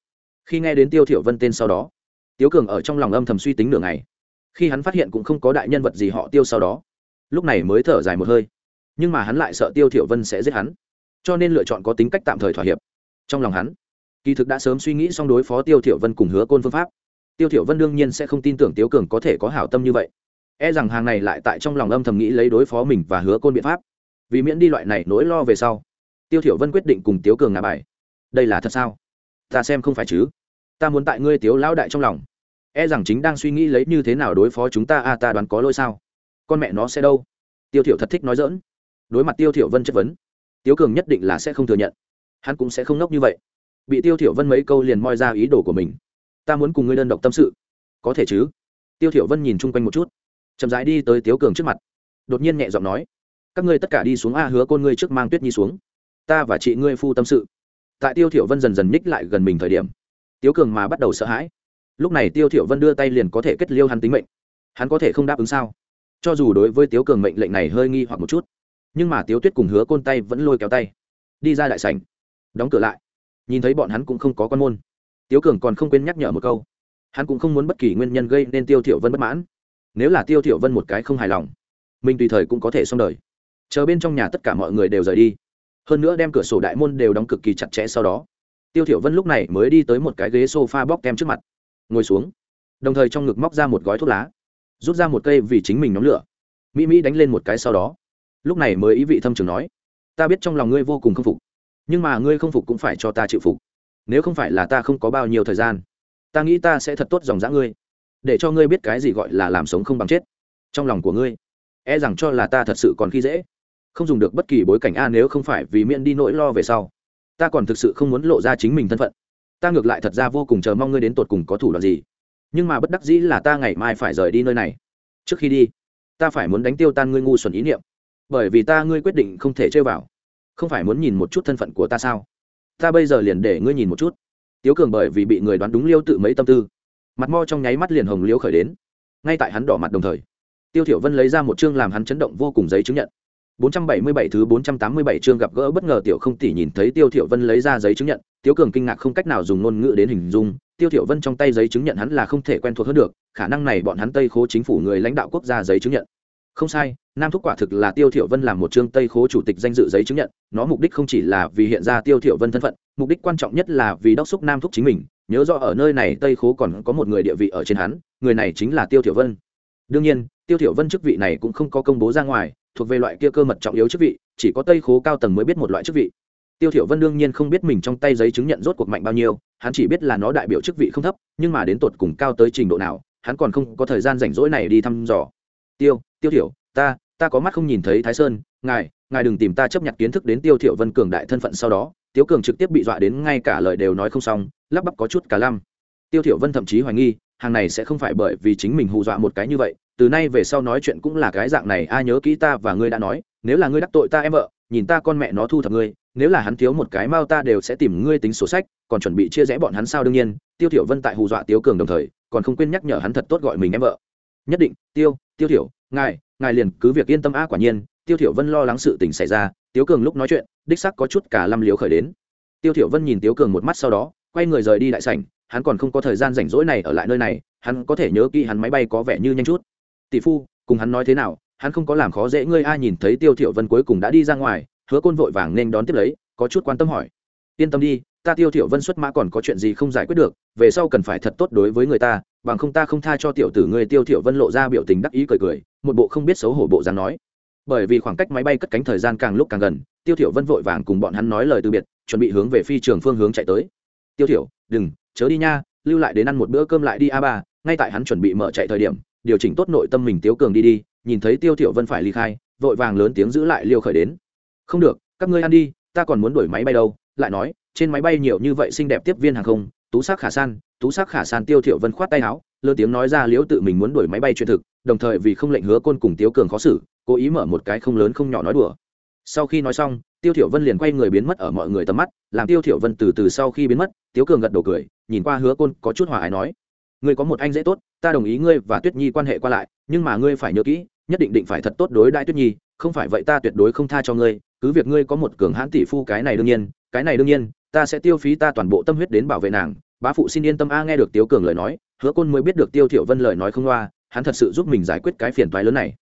Khi nghe đến tiêu thiểu vân tên sau đó tiêu cường ở trong lòng âm thầm suy tính nửa ngày. Khi hắn phát hiện cũng không có đại nhân vật gì họ tiêu sau đó, lúc này mới thở dài một hơi. Nhưng mà hắn lại sợ tiêu thiểu vân sẽ giết hắn, cho nên lựa chọn có tính cách tạm thời thỏa hiệp. Trong lòng hắn, kỳ thực đã sớm suy nghĩ xong đối phó tiêu thiểu vân cùng hứa côn phương pháp. Tiêu thiểu vân đương nhiên sẽ không tin tưởng tiêu cường có thể có hảo tâm như vậy. E rằng hàng này lại tại trong lòng âm thầm nghĩ lấy đối phó mình và hứa côn biện pháp. Vì miễn đi loại này nỗi lo về sau tiêu thiểu vân quyết định cùng tiêu cường ngả bài. Đây là thật sao? Ta xem không phải chứ. Ta muốn tại ngươi tiếu lão đại trong lòng. E rằng chính đang suy nghĩ lấy như thế nào đối phó chúng ta, a, ta đoán có lỗi sao? Con mẹ nó sẽ đâu? Tiêu thiểu thật thích nói dỡn đối mặt tiêu thiểu vân chất vấn tiêu cường nhất định là sẽ không thừa nhận. Hắn cũng sẽ không nốc như vậy. Bị tiêu thiểu vân mấy câu liền moi ra ý đồ của mình. Ta muốn cùng ngươi đơn độc tâm sự. Có thể chứ? Tiêu thiểu vân nhìn chung quanh một chút. Chậm rãi đi tới tiêu cường trước mặt. Đột nhiên nhẹ giọng nói, các ngươi tất cả đi xuống a, hứa côn ngươi trước mang tuyết nhi xuống ta và chị ngươi phu tâm sự. Tại tiêu thiểu vân dần dần ních lại gần mình thời điểm tiêu cường mà bắt đầu sợ hãi. Lúc này tiêu thiểu vân đưa tay liền có thể kết liêu hắn tính mệnh. Hắn có thể không đáp ứng sao? Cho dù đối với tiêu cường mệnh lệnh này hơi nghi hoặc một chút, nhưng mà tiêu tuyết cùng hứa côn tay vẫn lôi kéo tay, đi ra đại sảnh, đóng cửa lại. Nhìn thấy bọn hắn cũng không có con môn. Tiêu cường còn không quên nhắc nhở một câu, hắn cũng không muốn bất kỳ nguyên nhân gây nên tiêu thiểu vân bất mãn. Nếu là tiêu thiểu vân một cái không hài lòng, mình tùy thời cũng có thể xong đời. Chờ bên trong nhà tất cả mọi người đều rời đi hơn nữa đem cửa sổ đại môn đều đóng cực kỳ chặt chẽ sau đó. Tiêu thiểu vân lúc này mới đi tới một cái ghế sofa bóc kem trước mặt. Ngồi xuống. Đồng thời trong ngực móc ra một gói thuốc lá. Rút ra một cây vì chính mình nhóm lửa. Mỹ mỹ đánh lên một cái sau đó. Lúc này mới ý vị thâm trường nói, ta biết trong lòng ngươi vô cùng không phục, nhưng mà ngươi không phục cũng phải cho ta chịu phục. Nếu không phải là ta không có bao nhiêu thời gian, ta nghĩ ta sẽ thật tốt dòng dã ngươi, để cho ngươi biết cái gì gọi là làm sống không bằng chết trong lòng của ngươi. E rằng cho là ta thật sự còn khi dễ không dùng được bất kỳ bối cảnh a nếu không phải vì miễn đi nỗi lo về sau. Ta còn thực sự không muốn lộ ra chính mình thân phận. Ta ngược lại thật ra vô cùng chờ mong ngươi đến tột cùng có thủ đoạn gì. Nhưng mà bất đắc dĩ là ta ngày mai phải rời đi nơi này. Trước khi đi, ta phải muốn đánh tiêu tan ngươi ngu xuẩn ý niệm. Bởi vì ta ngươi quyết định không thể chơi vào. Không phải muốn nhìn một chút thân phận của ta sao? Ta bây giờ liền để ngươi nhìn một chút. Tiếu cường bởi vì bị người đoán đúng liêu tự mấy tâm tư. Mặt mo trong nháy mắt liền hồng liêu khởi đến. Ngay tại hắn đỏ mặt đồng thời, tiêu thiểu vân lấy ra một chương làm hắn chấn động vô cùng giấy chứng nhận. 477 thứ 487 chương gặp gỡ bất ngờ tiểu không tỷ nhìn thấy tiêu thiểu vân lấy ra giấy chứng nhận. Tiêu cường kinh ngạc không cách nào dùng ngôn ngữ đến hình dung, tiêu thiểu vân trong tay giấy chứng nhận hắn là không thể quen thuộc hơn được, khả năng này bọn hắn tây khố chính phủ người lãnh đạo quốc gia giấy chứng nhận. Không sai, nam thúc quả thực là tiêu thiểu vân làm một chương tây khố chủ tịch danh dự giấy chứng nhận, nó mục đích không chỉ là vì hiện ra tiêu thiểu vân thân phận, mục đích quan trọng nhất là vì đốc xúc nam thúc chính mình. Nhớ rõ ở nơi này tây khố còn có một người địa vị ở trên hắn, người này chính là tiêu thiểu vân. Đương nhiên, tiêu thiểu vân chức vị này cũng không có công bố ra ngoài thuộc về loại kia cơ mật trọng yếu chức vị, chỉ có tây khố cao tầng mới biết một loại chức vị. Tiêu thiểu vân đương nhiên không biết mình trong tay giấy chứng nhận rốt cuộc mạnh bao nhiêu, hắn chỉ biết là nó đại biểu chức vị không thấp, nhưng mà đến tột cùng cao tới trình độ nào, hắn còn không có thời gian rảnh rỗi này đi thăm dò. Tiêu tiêu thiểu, ta ta có mắt không nhìn thấy thái sơn, ngài ngài đừng tìm ta chấp nhận kiến thức đến tiêu thiểu vân cường đại thân phận sau đó tiêu cường trực tiếp bị dọa đến ngay cả lời đều nói không xong, lắp bắp có chút cả lăm. Tiêu thiểu vân thậm chí hoài nghi, hàng này sẽ không phải bởi vì chính mình hù dọa một cái như vậy từ nay về sau nói chuyện cũng là cái dạng này a nhớ kỹ ta và ngươi đã nói, nếu là ngươi đắc tội ta em vợ, nhìn ta con mẹ nó thu thập ngươi, nếu là hắn thiếu một cái mao ta đều sẽ tìm ngươi tính sổ sách, còn chuẩn bị chia rẽ bọn hắn sao đương nhiên, tiêu thiểu vân tại hù dọa tiêu cường đồng thời, còn không quên nhắc nhở hắn thật tốt gọi mình em vợ. Nhất định, tiêu tiêu thiểu, ngài ngài liền cứ việc yên tâm a, quả nhiên, tiêu thiểu vân lo lắng sự tình xảy ra tiêu cường lúc nói chuyện, đích xác có chút cả lâm liếu khởi đến. Tiêu thiểu vân nhìn tiêu cường một mắt sau đó, quay người rời đi đại sảnh, hắn còn không có thời gian rảnh rỗi này ở lại nơi này, hắn có thể nhớ kỹ hắn máy bay có vẻ như nhanh chút tỷ phu, cùng hắn nói thế nào, hắn không có làm khó dễ ngươi ai nhìn thấy tiêu thiểu vân cuối cùng đã đi ra ngoài, hứa côn vội vàng nên đón tiếp lấy, có chút quan tâm hỏi, yên tâm đi, ta tiêu thiểu vân xuất mã còn có chuyện gì không giải quyết được, về sau cần phải thật tốt đối với người ta, bằng không ta không tha cho tiểu tử ngươi. Tiêu thiểu vân lộ ra biểu tình đắc ý cười cười, một bộ không biết xấu hổ bộ dáng nói. Bởi vì khoảng cách máy bay cất cánh thời gian càng lúc càng gần, tiêu thiểu vân vội vàng cùng bọn hắn nói lời từ biệt, chuẩn bị hướng về phi trường phương hướng chạy tới. Tiêu thiểu, đừng, chớ đi nha, lưu lại đến ăn một bữa cơm lại đi a ba, ngay tại hắn chuẩn bị mở chạy thời điểm điều chỉnh tốt nội tâm mình tiêu cường đi đi, nhìn thấy tiêu thiểu vân phải ly khai, vội vàng lớn tiếng giữ lại liêu khởi đến. Không được, các ngươi ăn đi, ta còn muốn đuổi máy bay đâu. Lại nói, trên máy bay nhiều như vậy xinh đẹp tiếp viên hàng không, tú sắc khả san, tú sắc khả san. Tiêu thiểu vân khoát tay áo, lớn tiếng nói ra liễu tự mình muốn đuổi máy bay chuyện thực, đồng thời vì không lệnh hứa côn cùng tiêu cường khó xử, cố ý mở một cái không lớn không nhỏ nói đùa. Sau khi nói xong, tiêu thiểu vân liền quay người biến mất ở mọi người tầm mắt, làm tiêu thiểu vân từ từ sau khi biến mất tiêu cường gật đầu cười, nhìn qua hứa côn có chút hòa ái nói ngươi có một anh dễ tốt, ta đồng ý ngươi và tuyết nhi quan hệ qua lại, nhưng mà ngươi phải nhớ kỹ, nhất định định phải thật tốt đối đãi tuyết nhi, không phải vậy ta tuyệt đối không tha cho ngươi, cứ việc ngươi có một cường hãn tỷ phu cái này đương nhiên, cái này đương nhiên, ta sẽ tiêu phí ta toàn bộ tâm huyết đến bảo vệ nàng. Bá phụ xin yên tâm a, nghe được tiêu cường lời nói, hứa côn mới biết được tiêu thiểu vân lời nói không loa, hắn thật sự giúp mình giải quyết cái phiền toái lớn này.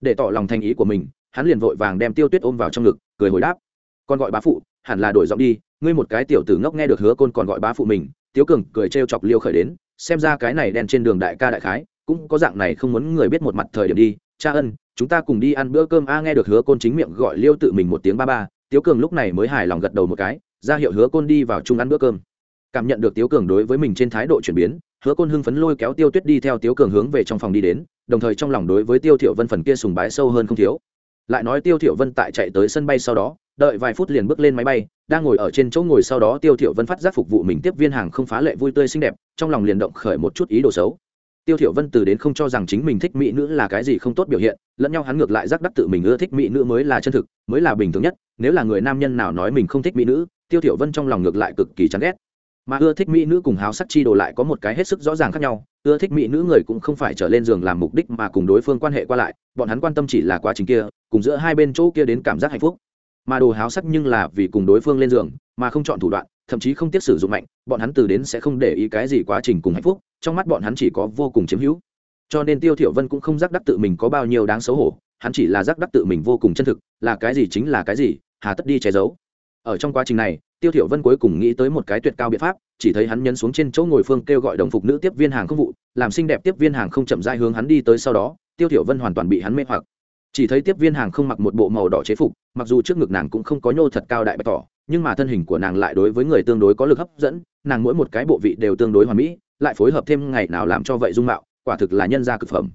Để tỏ lòng thành ý của mình, hắn liền vội vàng đem tiêu tuyết ôm vào trong ngực, cười hồi đáp. Còn gọi bá phụ, hẳn là đổi giọng đi, ngươi một cái tiểu tử ngốc nghe được hứa côn còn gọi bá phụ mình tiêu cường cười trêu chọc liêu khởi đến xem ra cái này đen trên đường đại ca đại khái, cũng có dạng này không muốn người biết một mặt thời điểm đi. Cha ân, chúng ta cùng đi ăn bữa cơm. A nghe được hứa côn chính miệng gọi liêu tự mình một tiếng ba ba, tiếu cường lúc này mới hài lòng gật đầu một cái, ra hiệu hứa côn đi vào chung ăn bữa cơm. Cảm nhận được tiếu cường đối với mình trên thái độ chuyển biến, hứa côn hưng phấn lôi kéo tiêu tuyết đi theo tiếu cường hướng về trong phòng đi đến, đồng thời trong lòng đối với tiêu thiểu vân phần kia sùng bái sâu hơn không thiếu. Lại nói tiêu thiểu vân tại chạy tới sân bay sau đó đợi vài phút liền bước lên máy bay, đang ngồi ở trên chỗ ngồi sau đó tiêu thiểu vân phát giác phục vụ mình tiếp viên hàng không phá lệ vui tươi xinh đẹp, trong lòng liền động khởi một chút ý đồ xấu. Tiêu thiểu vân từ đến không cho rằng chính mình thích mỹ nữ là cái gì không tốt biểu hiện, lẫn nhau hắn ngược lại giác đắc tự mình ưa thích mỹ nữ mới là chân thực, mới là bình thường nhất, nếu là người nam nhân nào nói mình không thích mỹ nữ, tiêu thiểu vân trong lòng ngược lại cực kỳ chán ghét. Mà ưa thích mỹ nữ cùng háo sắc chi đồ lại có một cái hết sức rõ ràng khác nhau, ưa thích mỹ nữ người cũng không phải trở lên giường làm mục đích mà cùng đối phương quan hệ qua lại, bọn hắn quan tâm chỉ là quá trình kia, cùng giữa hai bên chỗ kia đến cảm giác hạnh phúc mà đồ háo sắc nhưng là vì cùng đối phương lên giường, mà không chọn thủ đoạn, thậm chí không tiếp sử dụng mạnh, bọn hắn từ đến sẽ không để ý cái gì quá trình cùng hạnh phúc, trong mắt bọn hắn chỉ có vô cùng chiếm hữu. Cho nên tiêu thiểu vân cũng không giác đắc tự mình có bao nhiêu đáng xấu hổ, hắn chỉ là giác đắc tự mình vô cùng chân thực, là cái gì chính là cái gì, hà tất đi che giấu. Ở trong quá trình này, tiêu thiểu vân cuối cùng nghĩ tới một cái tuyệt cao biện pháp, chỉ thấy hắn nhấn xuống trên chỗ ngồi phương kêu gọi đồng phục nữ tiếp viên hàng không vụ, làm xinh đẹp tiếp viên hàng không chậm rãi hướng hắn đi tới sau đó, tiêu thiểu vân hoàn toàn bị hắn mê hoặc chỉ thấy tiếp viên hàng không mặc một bộ màu đỏ chế phục, mặc dù trước ngực nàng cũng không có nhô thật cao đại bày tỏ, nhưng mà thân hình của nàng lại đối với người tương đối có lực hấp dẫn, nàng mỗi một cái bộ vị đều tương đối hoàn mỹ, lại phối hợp thêm ngày nào làm cho vậy dung mạo, quả thực là nhân gia cực phẩm.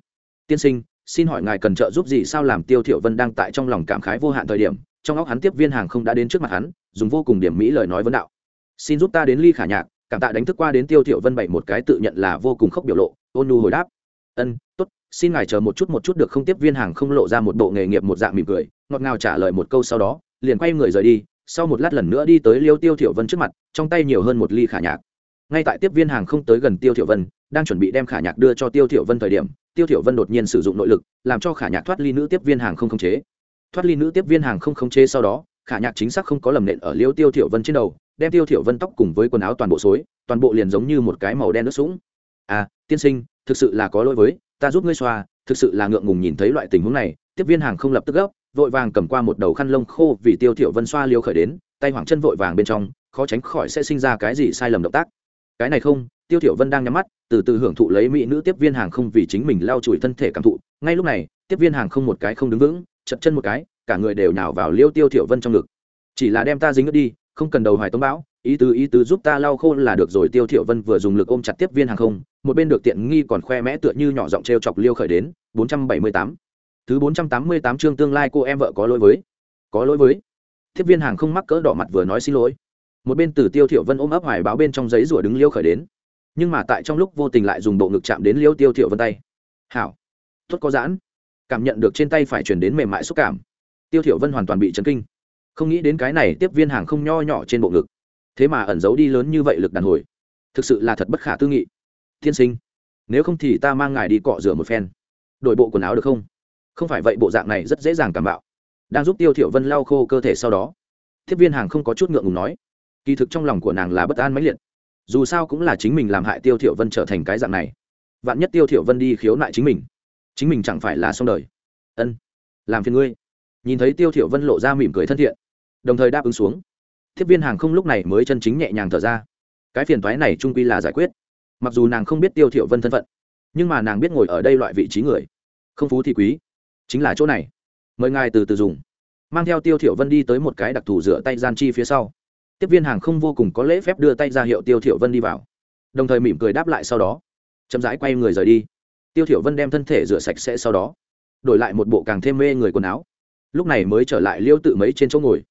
Tiên sinh, xin hỏi ngài cần trợ giúp gì sao làm tiêu thiểu vân đang tại trong lòng cảm khái vô hạn thời điểm, trong óc hắn tiếp viên hàng không đã đến trước mặt hắn, dùng vô cùng điểm mỹ lời nói vấn đạo. Xin giúp ta đến ly khả nhạc, cảm tạ đánh thức qua đến tiêu thiểu vân bảy một cái tự nhận là vô cùng khốc biểu lộ, ôn nhu hồi đáp. Ân tốt, xin ngài chờ một chút một chút được không? Tiếp viên hàng không lộ ra một bộ nghề nghiệp, một dạng mỉm cười, ngọt ngào trả lời một câu sau đó, liền quay người rời đi, sau một lát lần nữa đi tới liêu tiêu thiểu vân trước mặt, trong tay nhiều hơn một ly khả nhạc. Ngay tại tiếp viên hàng không tới gần tiêu thiểu vân, đang chuẩn bị đem khả nhạc đưa cho tiêu thiểu vân thời điểm, tiêu thiểu vân đột nhiên sử dụng nội lực, làm cho khả nhạc thoát ly nữ tiếp viên hàng không khống chế. Thoát ly nữ tiếp viên hàng không khống chế sau đó, khả nhạc chính xác không có lầm nện ở liêu tiêu thiểu vân trên đầu, đem tiêu thiểu vân tóc cùng với quần áo toàn bộ xối, toàn bộ liền giống như một cái màu đen nước sũng. À tiên sinh, thực sự là có lỗi với ta giúp ngươi xoa, thực sự là ngượng ngùng nhìn thấy loại tình huống này, tiếp viên hàng không lập tức gấp, vội vàng cầm qua một đầu khăn lông khô vì tiêu thiểu vân xoa liêu khởi đến, tay hoảng chân vội vàng bên trong, khó tránh khỏi sẽ sinh ra cái gì sai lầm động tác. Cái này không, tiêu thiểu vân đang nhắm mắt, từ từ hưởng thụ lấy mỹ nữ tiếp viên hàng không vì chính mình lau chùi thân thể cảm thụ. Ngay lúc này, tiếp viên hàng không một cái không đứng vững, chật chân một cái, cả người đều nhào vào liêu tiêu thiểu vân trong ngực. Chỉ là đem ta dính ngất đi, không cần đầu hoài tống bão ý tứ ý tứ giúp ta lau khô là được rồi, tiêu thiểu vân vừa dùng lực ôm chặt tiếp viên hàng không, một bên được tiện nghi còn khoe mẽ tựa như nhỏ giọng treo chọc liêu khởi đến 478 thứ 488 chương tương lai cô em vợ có lỗi với. Có lỗi với. Tiếp viên hàng không mắc cỡ đỏ mặt vừa nói xin lỗi. Một bên từ tiêu thiểu vân ôm ấp hoài báo bên trong giấy rủa đứng liêu khởi đến. Nhưng mà tại trong lúc vô tình lại dùng bộ ngực chạm đến liêu tiêu thiểu vân tay. Hảo. Tốt có giãn. Cảm nhận được trên tay phải truyền đến mềm mại xúc cảm. Tiêu thiểu vân hoàn toàn bị chấn kinh. Không nghĩ đến cái này, tiếp viên hàng không nho nhỏ trên bộ ngực thế mà ẩn giấu đi lớn như vậy lực đàn hồi, thực sự là thật bất khả tư nghị. Tiên sinh, nếu không thì ta mang ngài đi cọ rửa một phen. Đổi bộ quần áo được không? Không phải vậy bộ dạng này rất dễ dàng cảm bạo. Đang giúp tiêu thiểu vân lau khô cơ thể sau đó, tiếp viên hàng không có chút ngượng ngùng nói, kỳ thực trong lòng của nàng là bất an mãnh liệt. Dù sao cũng là chính mình làm hại tiêu thiểu vân trở thành cái dạng này. Vạn nhất tiêu thiểu vân đi khiếu nại chính mình chính mình chẳng phải là xong đời. Ân, làm phiền ngươi. Nhìn thấy tiêu thiểu vân lộ ra mỉm cười thân thiện, đồng thời đáp ứng xuống tiếp viên hàng không lúc này mới chân chính nhẹ nhàng thở ra. Cái phiền toái này trung quy là giải quyết. Mặc dù nàng không biết tiêu thiểu vân thân phận, nhưng mà nàng biết ngồi ở đây loại vị trí người, không phú thì quý. Chính là chỗ này. Mời ngài từ từ dùng. Mang theo tiêu thiểu vân đi tới một cái đặc thù rửa tay gian chi phía sau. Tiếp viên hàng không vô cùng có lễ phép đưa tay ra hiệu tiêu thiểu vân đi vào. Đồng thời mỉm cười đáp lại sau đó. Chậm rãi quay người rời đi. Tiêu thiểu vân đem thân thể rửa sạch sẽ sau đó, đổi lại một bộ càng thêm mê người quần áo. Lúc này mới trở lại liêu tự mấy trên chỗ ngồi.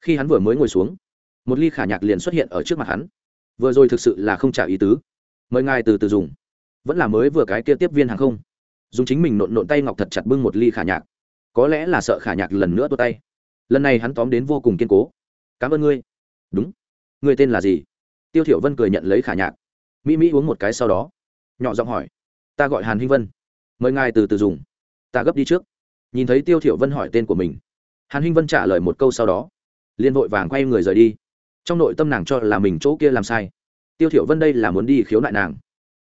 Khi hắn vừa mới ngồi xuống một ly khả nhạc liền xuất hiện ở trước mặt hắn. Vừa rồi thực sự là không trả ý tứ. Mời ngài từ từ dùng. Vẫn là mới vừa cái kia tiếp viên hàng không. Dùng chính mình nộn nộn tay ngọc thật chặt bưng một ly khả nhạc. Có lẽ là sợ khả nhạc lần nữa tốt tay. Lần này hắn tóm đến vô cùng kiên cố. Cảm ơn ngươi. Đúng. Ngươi tên là gì? Tiêu thiểu vân cười nhận lấy khả nhạc. Mỹ mỹ uống một cái sau đó, nhỏ giọng hỏi. Ta gọi hàn hinh vân. Mời ngài từ từ dùng. Ta gấp đi trước. Nhìn thấy tiêu thiểu vân hỏi tên của mình, hàn hinh vân trả lời một câu sau đó, liền vội vàng quay người rời đi trong nội tâm nàng cho là mình chỗ kia làm sai. Tiêu thiểu vân đây là muốn đi khiếu nại nàng.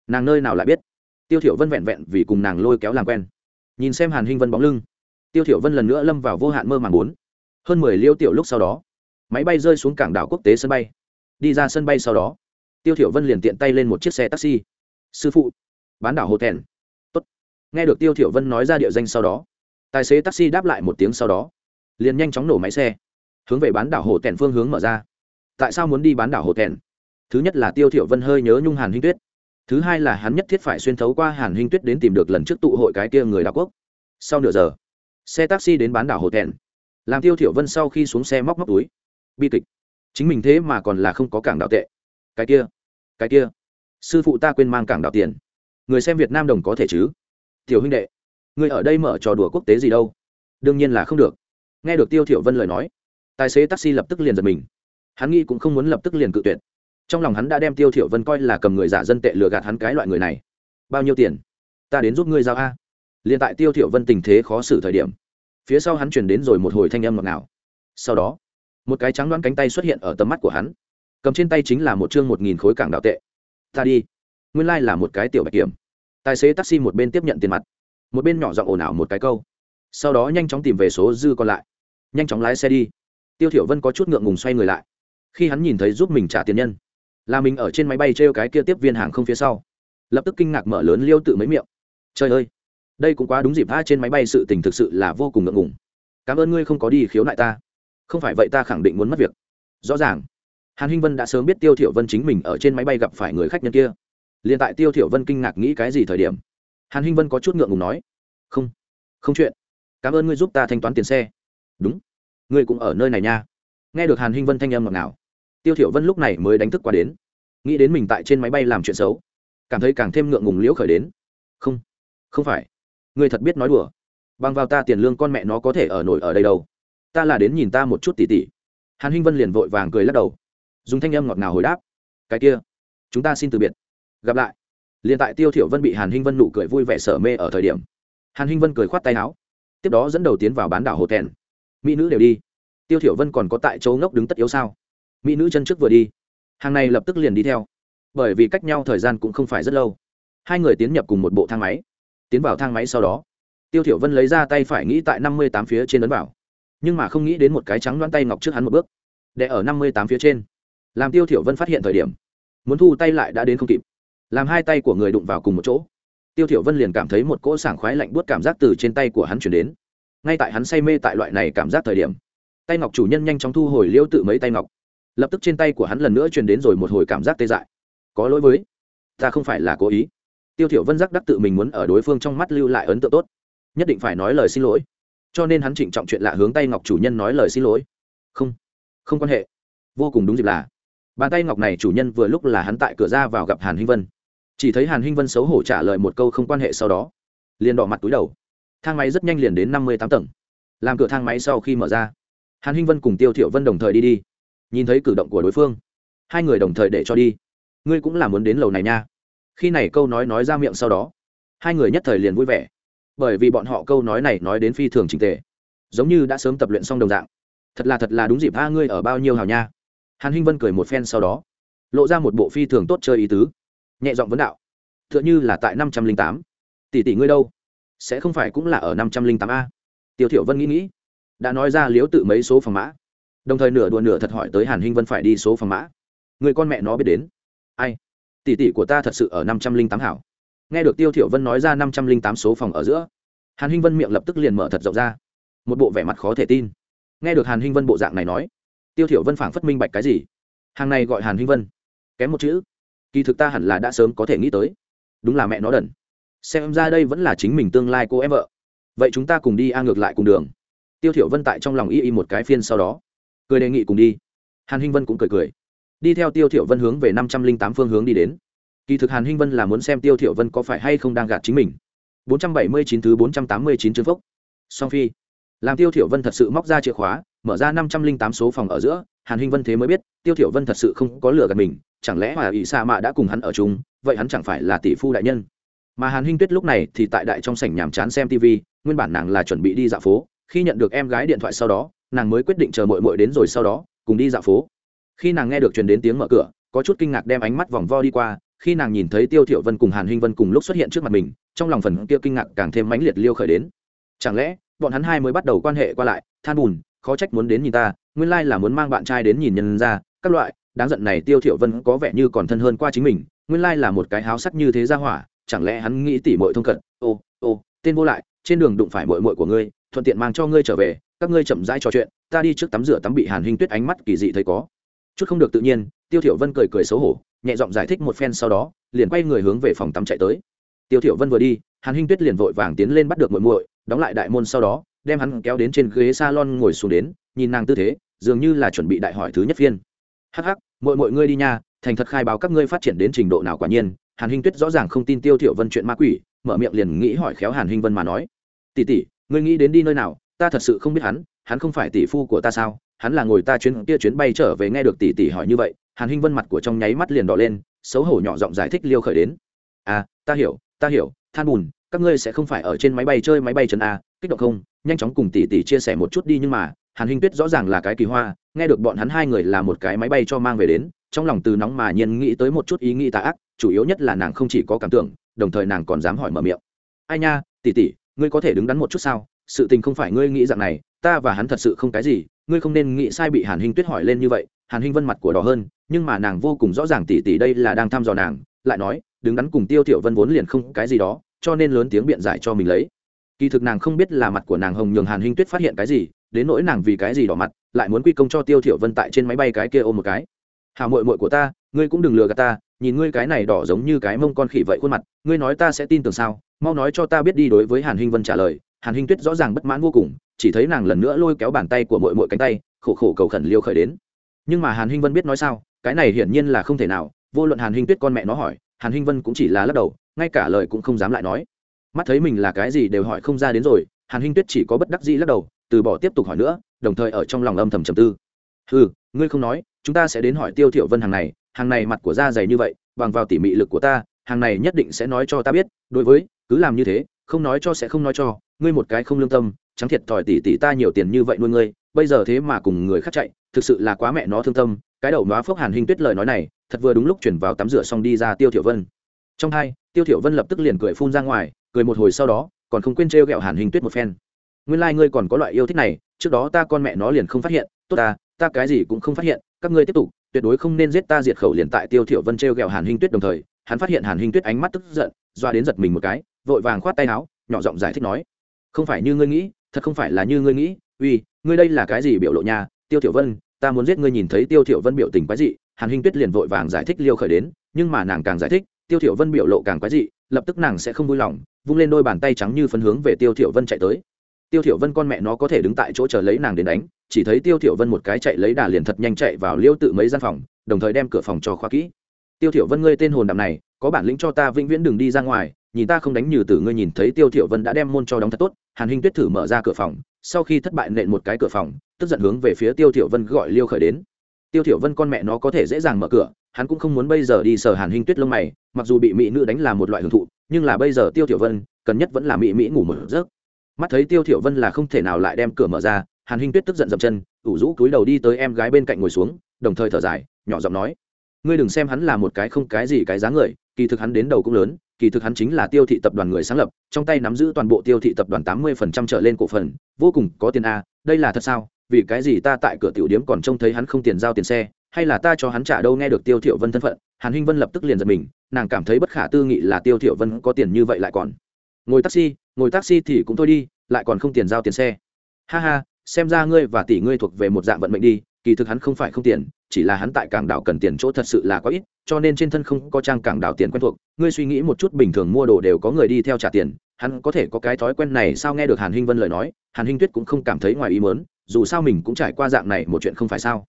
Nàng nơi nào lại biết? Tiêu thiểu vân vẹn vẹn vì cùng nàng lôi kéo làm quen. Nhìn xem hàn hinh vân bóng lưng, tiêu thiểu vân lần nữa lâm vào vô hạn mơ màng bốn hơn mười liêu tiểu lúc sau đó, máy bay rơi xuống cảng đảo quốc tế sân bay. Đi ra sân bay sau đó, tiêu thiểu vân liền tiện tay lên một chiếc xe taxi. Sư phụ, bán đảo hồ thẹn tốt. Nghe được tiêu thiểu vân nói ra địa danh sau đó, tài xế taxi đáp lại một tiếng sau đó, liền nhanh chóng nổ máy xe, hướng về bán đảo hồ thẹn phương hướng mở ra tại sao muốn đi bán đảo hồ thẹn? Thứ nhất là tiêu thiểu vân hơi nhớ nhung hàn hinh tuyết. Thứ hai là hắn nhất thiết phải xuyên thấu qua hàn hinh tuyết đến tìm được lần trước tụ hội cái kia người đảo quốc. Sau nửa giờ, xe taxi đến bán đảo hồ thẹn. Làm tiêu thiểu vân sau khi xuống xe móc móc túi, bi kịch. Chính mình thế mà còn là không có cảng đạo tệ. Cái kia cái kia, sư phụ ta quên mang cảng đạo tiền. Người xem việt nam đồng có thể chứ? Tiểu huynh đệ, người ở đây mở trò đùa quốc tế gì đâu? Đương nhiên là không được. Nghe được tiêu thiểu vân lời nói, tài xế taxi lập tức liền giật mình hắn nghĩ cũng không muốn lập tức liền cự tuyệt. Trong lòng hắn đã đem tiêu thiểu vân coi là cầm người giả dân tệ lừa gạt hắn cái loại người này. Bao nhiêu tiền? Ta đến giúp ngươi giao a. Liền tại tiêu thiểu vân tình thế khó xử thời điểm, phía sau hắn truyền đến rồi một hồi thanh âm ngọt ngào. Sau đó, một cái trắng đoán cánh tay xuất hiện ở tầm mắt của hắn. Cầm trên tay chính là một chương một nghìn khối cảng đạo tệ. Ta đi. Nguyên lai là một cái tiểu bạch kiểm. Tài xế taxi một bên tiếp nhận tiền mặt, một bên nhỏ giọng ồn ào một cái câu. Sau đó nhanh chóng tìm về số dư còn lại. Nhanh chóng lái xe đi. Tiêu thiểu vân có chút ngượng ngùng xoay người lại khi hắn nhìn thấy giúp mình trả tiền nhân, là mình ở trên máy bay treo cái kia tiếp viên hàng không phía sau. Lập tức kinh ngạc mở lớn liêu tự mấy miệng. Trời ơi, đây cũng quá đúng dịp tha trên máy bay sự tình thực sự là vô cùng ngượng ngùng. Cảm ơn ngươi không có đi khiếu nại ta. Không phải vậy ta khẳng định muốn mất việc. Rõ ràng, hàn hinh vân đã sớm biết tiêu thiểu vân chính mình ở trên máy bay gặp phải người khách nhân kia. Liền tại tiêu thiểu vân kinh ngạc nghĩ cái gì thời điểm, hàn hinh vân có chút ngượng ngùng nói, không không chuyện. Cảm ơn ngươi giúp ta thanh toán tiền xe. Đúng, ngươi cũng ở nơi này nha. Nghe được hàn hinh vân thanh âm ngọt ngào tiêu thiểu vân lúc này mới đánh thức qua đến. Nghĩ đến mình tại trên máy bay làm chuyện xấu, cảm thấy càng thêm ngượng ngùng liễu khởi đến. Không không phải. Ngươi thật biết nói đùa. Bằng vào ta tiền lương con mẹ nó có thể ở nổi ở đây đâu. Ta là đến nhìn ta một chút tỉ tỉ. Hàn hinh vân liền vội vàng cười lắc đầu, dùng thanh âm ngọt ngào hồi đáp. Cái kia, chúng ta xin từ biệt. Gặp lại. Liền tại tiêu thiểu vân bị hàn hinh vân nụ cười vui vẻ sở mê ở thời điểm, hàn hinh vân cười khoát tay áo. Tiếp đó dẫn đầu tiến vào bán đảo hồ Tèn. mỹ nữ đều đi. Tiêu thiểu vân còn có tại chỗ ngốc đứng tất yếu sao? Mỹ nữ chân trước vừa đi. Hàng này lập tức liền đi theo. Bởi vì cách nhau thời gian cũng không phải rất lâu. Hai người tiến nhập cùng một bộ thang máy. Tiến vào thang máy sau đó tiêu thiểu vân lấy ra tay phải nghĩ tại năm mươi tám phía trên ấn bảo, nhưng mà không nghĩ đến một cái trắng đoán tay ngọc trước hắn một bước để ở năm mươi tám phía trên. Làm tiêu thiểu vân phát hiện thời điểm muốn thu tay lại đã đến không kịp. Làm hai tay của người đụng vào cùng một chỗ tiêu thiểu vân liền cảm thấy một cỗ sảng khoái lạnh buốt cảm giác từ trên tay của hắn truyền đến. Ngay tại hắn say mê tại loại này cảm giác thời điểm tay ngọc chủ nhân nhanh chóng thu hồi liêu tự mấy tay ngọc lập tức trên tay của hắn lần nữa truyền đến rồi một hồi cảm giác tê dại. Có lỗi với, ta không phải là cố ý. Tiêu thiểu vân giác đắc tự mình muốn ở đối phương trong mắt lưu lại ấn tượng tốt, nhất định phải nói lời xin lỗi. Cho nên hắn trịnh trọng chuyện lạ hướng tay ngọc chủ nhân nói lời xin lỗi. Không không quan hệ. Vô cùng đúng dịp là, bàn tay ngọc này chủ nhân vừa lúc là hắn tại cửa ra vào gặp hàn hinh vân. Chỉ thấy hàn hinh vân xấu hổ trả lời một câu không quan hệ sau đó, liền đỏ mặt túi đầu. Thang máy rất nhanh liền đến năm mươi tám tầng. Làm cửa thang máy sau khi mở ra, hàn hinh vân cùng tiêu thiểu vân đồng thời đi đi nhìn thấy cử động của đối phương. Hai người đồng thời để cho đi. Ngươi cũng là muốn đến lầu này nha. Khi này câu nói nói ra miệng sau đó, hai người nhất thời liền vui vẻ. Bởi vì bọn họ câu nói này nói đến phi thường trình tề, giống như đã sớm tập luyện xong đồng dạng. Thật là thật là đúng dịp a ngươi ở bao nhiêu hào nha. Hàn hinh vân cười một phen sau đó, lộ ra một bộ phi thường tốt chơi ý tứ, nhẹ giọng vấn đạo. T h ư ợ n h ư là tại năm trăm linh tám. Tỷ tỷ ngươi đâu? Sẽ không phải cũng là ở năm trăm linh tám a? Tiêu thiểu vân nghĩ nghĩ, đã nói ra liếu tự mấy số phòng mã đồng thời nửa đùa nửa thật hỏi tới hàn hinh vân phải đi số phòng mã. Người con mẹ nó biết đến. Ai? Tỷ tỷ của ta thật sự ở năm trăm linh tám hảo. Nghe được tiêu thiểu vân nói ra năm trăm linh tám số phòng ở giữa, hàn hinh vân miệng lập tức liền mở thật rộng ra. Một bộ vẻ mặt khó thể tin. Nghe được hàn hinh vân bộ dạng này nói, tiêu thiểu vân phảng phất minh bạch cái gì. Hàng này gọi hàn hinh vân. Kém một chữ. Kỳ thực ta hẳn là đã sớm có thể nghĩ tới. Đúng là mẹ nó đần. Xem ra đây vẫn là chính mình tương lai cô em vợ. Vậy chúng ta cùng đi a ngược lại cùng đường. Tiêu thiểu vân tại trong lòng y y một cái phiên sau đó cười đề nghị cùng đi. Hàn hinh vân cũng cười cười. Đi theo tiêu thiểu vân hướng về năm trăm linh tám phương hướng đi đến. Kỳ thực hàn hinh vân là muốn xem tiêu thiểu vân có phải hay không đang gạt chính mình. 479 thứ 489 chương phúc. Song phi. Làm tiêu thiểu vân thật sự móc ra chìa khóa, mở ra năm trăm linh tám số phòng ở giữa, hàn hinh vân thế mới biết, tiêu thiểu vân thật sự không có lừa gạt mình, chẳng lẽ hòa ỷ sa mạ đã cùng hắn ở chung, vậy hắn chẳng phải là tỷ phu đại nhân? Mà hàn hinh tuyết lúc này thì tại đại trong sảnh nhàm chán xem tv nguyên bản nàng là chuẩn bị đi dạo phố, khi nhận được em gái điện thoại sau đó nàng mới quyết định chờ mội mội đến rồi sau đó, cùng đi dạo phố. Khi nàng nghe được truyền đến tiếng mở cửa, có chút kinh ngạc đem ánh mắt vòng vo đi qua, khi nàng nhìn thấy tiêu thiểu vân cùng hàn hinh vân cùng lúc xuất hiện trước mặt mình, trong lòng phần kia kinh ngạc càng thêm mãnh liệt liêu khởi đến. Chẳng lẽ, bọn hắn hai mới bắt đầu quan hệ qua lại, than bùn, khó trách muốn đến nhìn ta, nguyên lai là muốn mang bạn trai đến nhìn nhân ra, các loại, đáng giận này tiêu thiểu vân có vẻ như còn thân hơn qua chính mình, nguyên lai là một cái háo sắc như thế ra hỏa, chẳng lẽ hắn nghĩ tỉ muội thông cận, ô ô, tên vô lại, trên đường đụng phải muội muội của ngươi, thuận tiện mang cho ngươi trở về các ngươi chậm rãi trò chuyện, ta đi trước tắm rửa tắm bị hàn hinh tuyết ánh mắt kỳ dị thấy có. Chút không được tự nhiên, tiêu thiểu vân cười cười xấu hổ, nhẹ giọng giải thích một phen sau đó, liền quay người hướng về phòng tắm chạy tới. Tiêu thiểu vân vừa đi, hàn hinh tuyết liền vội vàng tiến lên bắt được muội muội, đóng lại đại môn sau đó, đem hắn kéo đến trên ghế salon ngồi xuống đến, nhìn nàng tư thế, dường như là chuẩn bị đại hỏi thứ nhất phiên. Hắc hắc, muội muội ngươi đi nha, thành thật khai báo các ngươi phát triển đến trình độ nào quả nhiên, hàn hinh tuyết rõ ràng không tin tiêu thiểu vân chuyện ma quỷ, mở miệng liền nghĩ hỏi khéo hàn hinh vân mà nói. Tỷ tỷ, ngươi nghĩ đến đi nơi nào ta thật sự không biết hắn hắn không phải tỷ phu của ta sao? Hắn là ngồi ta chuyến kia chuyến bay trở về nghe được tỷ tỷ hỏi như vậy, hàn hinh vân mặt của trong nháy mắt liền đỏ lên, xấu hổ nhỏ giọng giải thích liêu khởi đến. À ta hiểu ta hiểu, than bùn, các ngươi sẽ không phải ở trên máy bay chơi máy bay chân a, kích động không? Nhanh chóng cùng tỷ tỷ chia sẻ một chút đi nhưng mà, hàn hinh tuyết rõ ràng là cái kỳ hoa, nghe được bọn hắn hai người là một cái máy bay cho mang về đến, trong lòng từ nóng mà nhiên nghĩ tới một chút ý nghĩ tà ác, chủ yếu nhất là nàng không chỉ có cảm tưởng, đồng thời nàng còn dám hỏi mở miệng. Ai nha, tỷ tỷ, ngươi có thể đứng đắn một chút sao? Sự tình không phải ngươi nghĩ rằng này, ta và hắn thật sự không cái gì, ngươi không nên nghĩ sai bị hàn hinh tuyết hỏi lên như vậy, hàn hinh vân mặt của đỏ hơn, nhưng mà nàng vô cùng rõ ràng tỉ tỉ đây là đang thăm dò nàng, lại nói, đứng đắn cùng tiêu thiểu vân vốn liền không cái gì đó, cho nên lớn tiếng biện giải cho mình lấy. Kỳ thực nàng không biết là mặt của nàng hồng nhường hàn hinh tuyết phát hiện cái gì, đến nỗi nàng vì cái gì đỏ mặt, lại muốn quy công cho tiêu thiểu vân tại trên máy bay cái kia ôm một cái. Hào muội muội của ta, ngươi cũng đừng lừa gạt ta, nhìn ngươi cái này đỏ giống như cái mông con khỉ vậy khuôn mặt, ngươi nói ta sẽ tin tưởng sao? Mau nói cho ta biết đi đối với hàn hinh vân trả lời hàn hinh tuyết rõ ràng bất mãn vô cùng, chỉ thấy nàng lần nữa lôi kéo bàn tay của muội muội cánh tay, khổ khổ cầu khẩn liêu khởi đến. Nhưng mà hàn hinh vân biết nói sao, cái này hiển nhiên là không thể nào, vô luận hàn hinh tuyết con mẹ nó hỏi, hàn hinh vân cũng chỉ là lắc đầu, ngay cả lời cũng không dám lại nói. Mắt thấy mình là cái gì đều hỏi không ra đến rồi, hàn hinh tuyết chỉ có bất đắc dĩ lắc đầu, từ bỏ tiếp tục hỏi nữa, đồng thời ở trong lòng âm thầm trầm tư. Ừ ngươi không nói, chúng ta sẽ đến hỏi tiêu thiểu vân hàng này hàng này mặt của da dày như vậy, bằng vào tỉ mị lực của ta, hàng này nhất định sẽ nói cho ta biết, đối với, cứ làm như thế không nói cho sẽ không nói cho, ngươi một cái không lương tâm, trắng thiệt thòi tỉ tỉ ta nhiều tiền như vậy nuôi ngươi, bây giờ thế mà cùng người khác chạy, thực sự là quá mẹ nó thương tâm, cái đầu nóa phước hàn hình tuyết lời nói này, thật vừa đúng lúc chuyển vào tắm rửa xong đi ra tiêu thiểu vân. Trong hai, tiêu thiểu vân lập tức liền cười phun ra ngoài, cười một hồi sau đó, còn không quên treo gẹo hàn hình tuyết một phen. Nguyên lai like ngươi còn có loại yêu thích này, trước đó ta con mẹ nó liền không phát hiện, tốt ta ta cái gì cũng không phát hiện, các ngươi tiếp tục, tuyệt đối không nên giết ta diệt khẩu liền tại tiêu thiểu vân treo gẹo hàn hình tuyết đồng thời, hắn phát hiện hàn hình tuyết ánh mắt tức giận, doa đến giật mình một cái vội vàng khoát tay áo, nhỏ giọng giải thích nói, không phải như ngươi nghĩ, thật không phải là như ngươi nghĩ. Uy, ngươi đây là cái gì biểu lộ nha? Tiêu thiểu vân, ta muốn giết ngươi nhìn thấy tiêu thiểu vân biểu tình quái dị. Hàn hinh tuyết liền vội vàng giải thích liêu khởi đến, nhưng mà nàng càng giải thích, tiêu thiểu vân biểu lộ càng quái dị, lập tức nàng sẽ không vui lòng, vung lên đôi bàn tay trắng như phấn hướng về tiêu thiểu vân chạy tới. Tiêu thiểu vân con mẹ nó có thể đứng tại chỗ chờ lấy nàng đến đánh, chỉ thấy tiêu thiểu vân một cái chạy lấy đà liền thật nhanh chạy vào liêu tự mấy gian phòng, đồng thời đem cửa phòng cho khóa kỹ. Tiêu thiểu vân ngươi tên hồn đạm này, có bản lĩnh cho ta vĩnh viễn đừng đi ra ngoài nhìn ta không đánh như tử ngươi nhìn thấy tiêu thiểu vân đã đem môn cho đóng thật tốt, hàn hinh tuyết thử mở ra cửa phòng, sau khi thất bại nện một cái cửa phòng, tức giận hướng về phía tiêu thiểu vân gọi liêu khởi đến. Tiêu thiểu vân con mẹ nó có thể dễ dàng mở cửa, hắn cũng không muốn bây giờ đi sờ hàn hinh tuyết lông mày, mặc dù bị mỹ nữ đánh là một loại hưởng thụ, nhưng là bây giờ tiêu thiểu vân, cần nhất vẫn là mỹ mỹ ngủ một giấc. Mắt thấy tiêu thiểu vân là không thể nào lại đem cửa mở ra, hàn hinh tuyết tức giận dậm chân, ủ rũ cúi đầu đi tới em gái bên cạnh ngồi xuống, đồng thời thở dài, nhỏ giọng nói, ngươi đừng xem hắn là một cái không cái gì cái dáng người, kỳ thực hắn đến đầu cũng lớn kỳ thực hắn chính là tiêu thị tập đoàn người sáng lập, trong tay nắm giữ toàn bộ tiêu thị tập đoàn tám mươi phần trăm trở lên cổ phần, vô cùng có tiền a, đây là thật sao? Vì cái gì ta tại cửa tiểu điếm còn trông thấy hắn không tiền giao tiền xe, hay là ta cho hắn trả đâu nghe được tiêu Thiệu vân thân phận? Hàn huynh vân lập tức liền giật mình, nàng cảm thấy bất khả tư nghị là tiêu Thiệu vân có tiền như vậy lại còn. Ngồi taxi ngồi taxi thì cũng thôi đi, lại còn không tiền giao tiền xe. Ha ha, xem ra ngươi và tỷ ngươi thuộc về một dạng vận mệnh đi kỳ thực hắn không phải không tiền, chỉ là hắn tại cảng đảo cần tiền chỗ thật sự là quá ít, cho nên trên thân không có trang cảng đảo tiền quen thuộc. Ngươi suy nghĩ một chút, bình thường mua đồ đều có người đi theo trả tiền, hắn có thể có cái thói quen này sao? Nghe được hàn hinh vân lời nói, hàn hinh tuyết cũng không cảm thấy ngoài ý mớn dù sao mình cũng trải qua dạng này một chuyện không phải sao?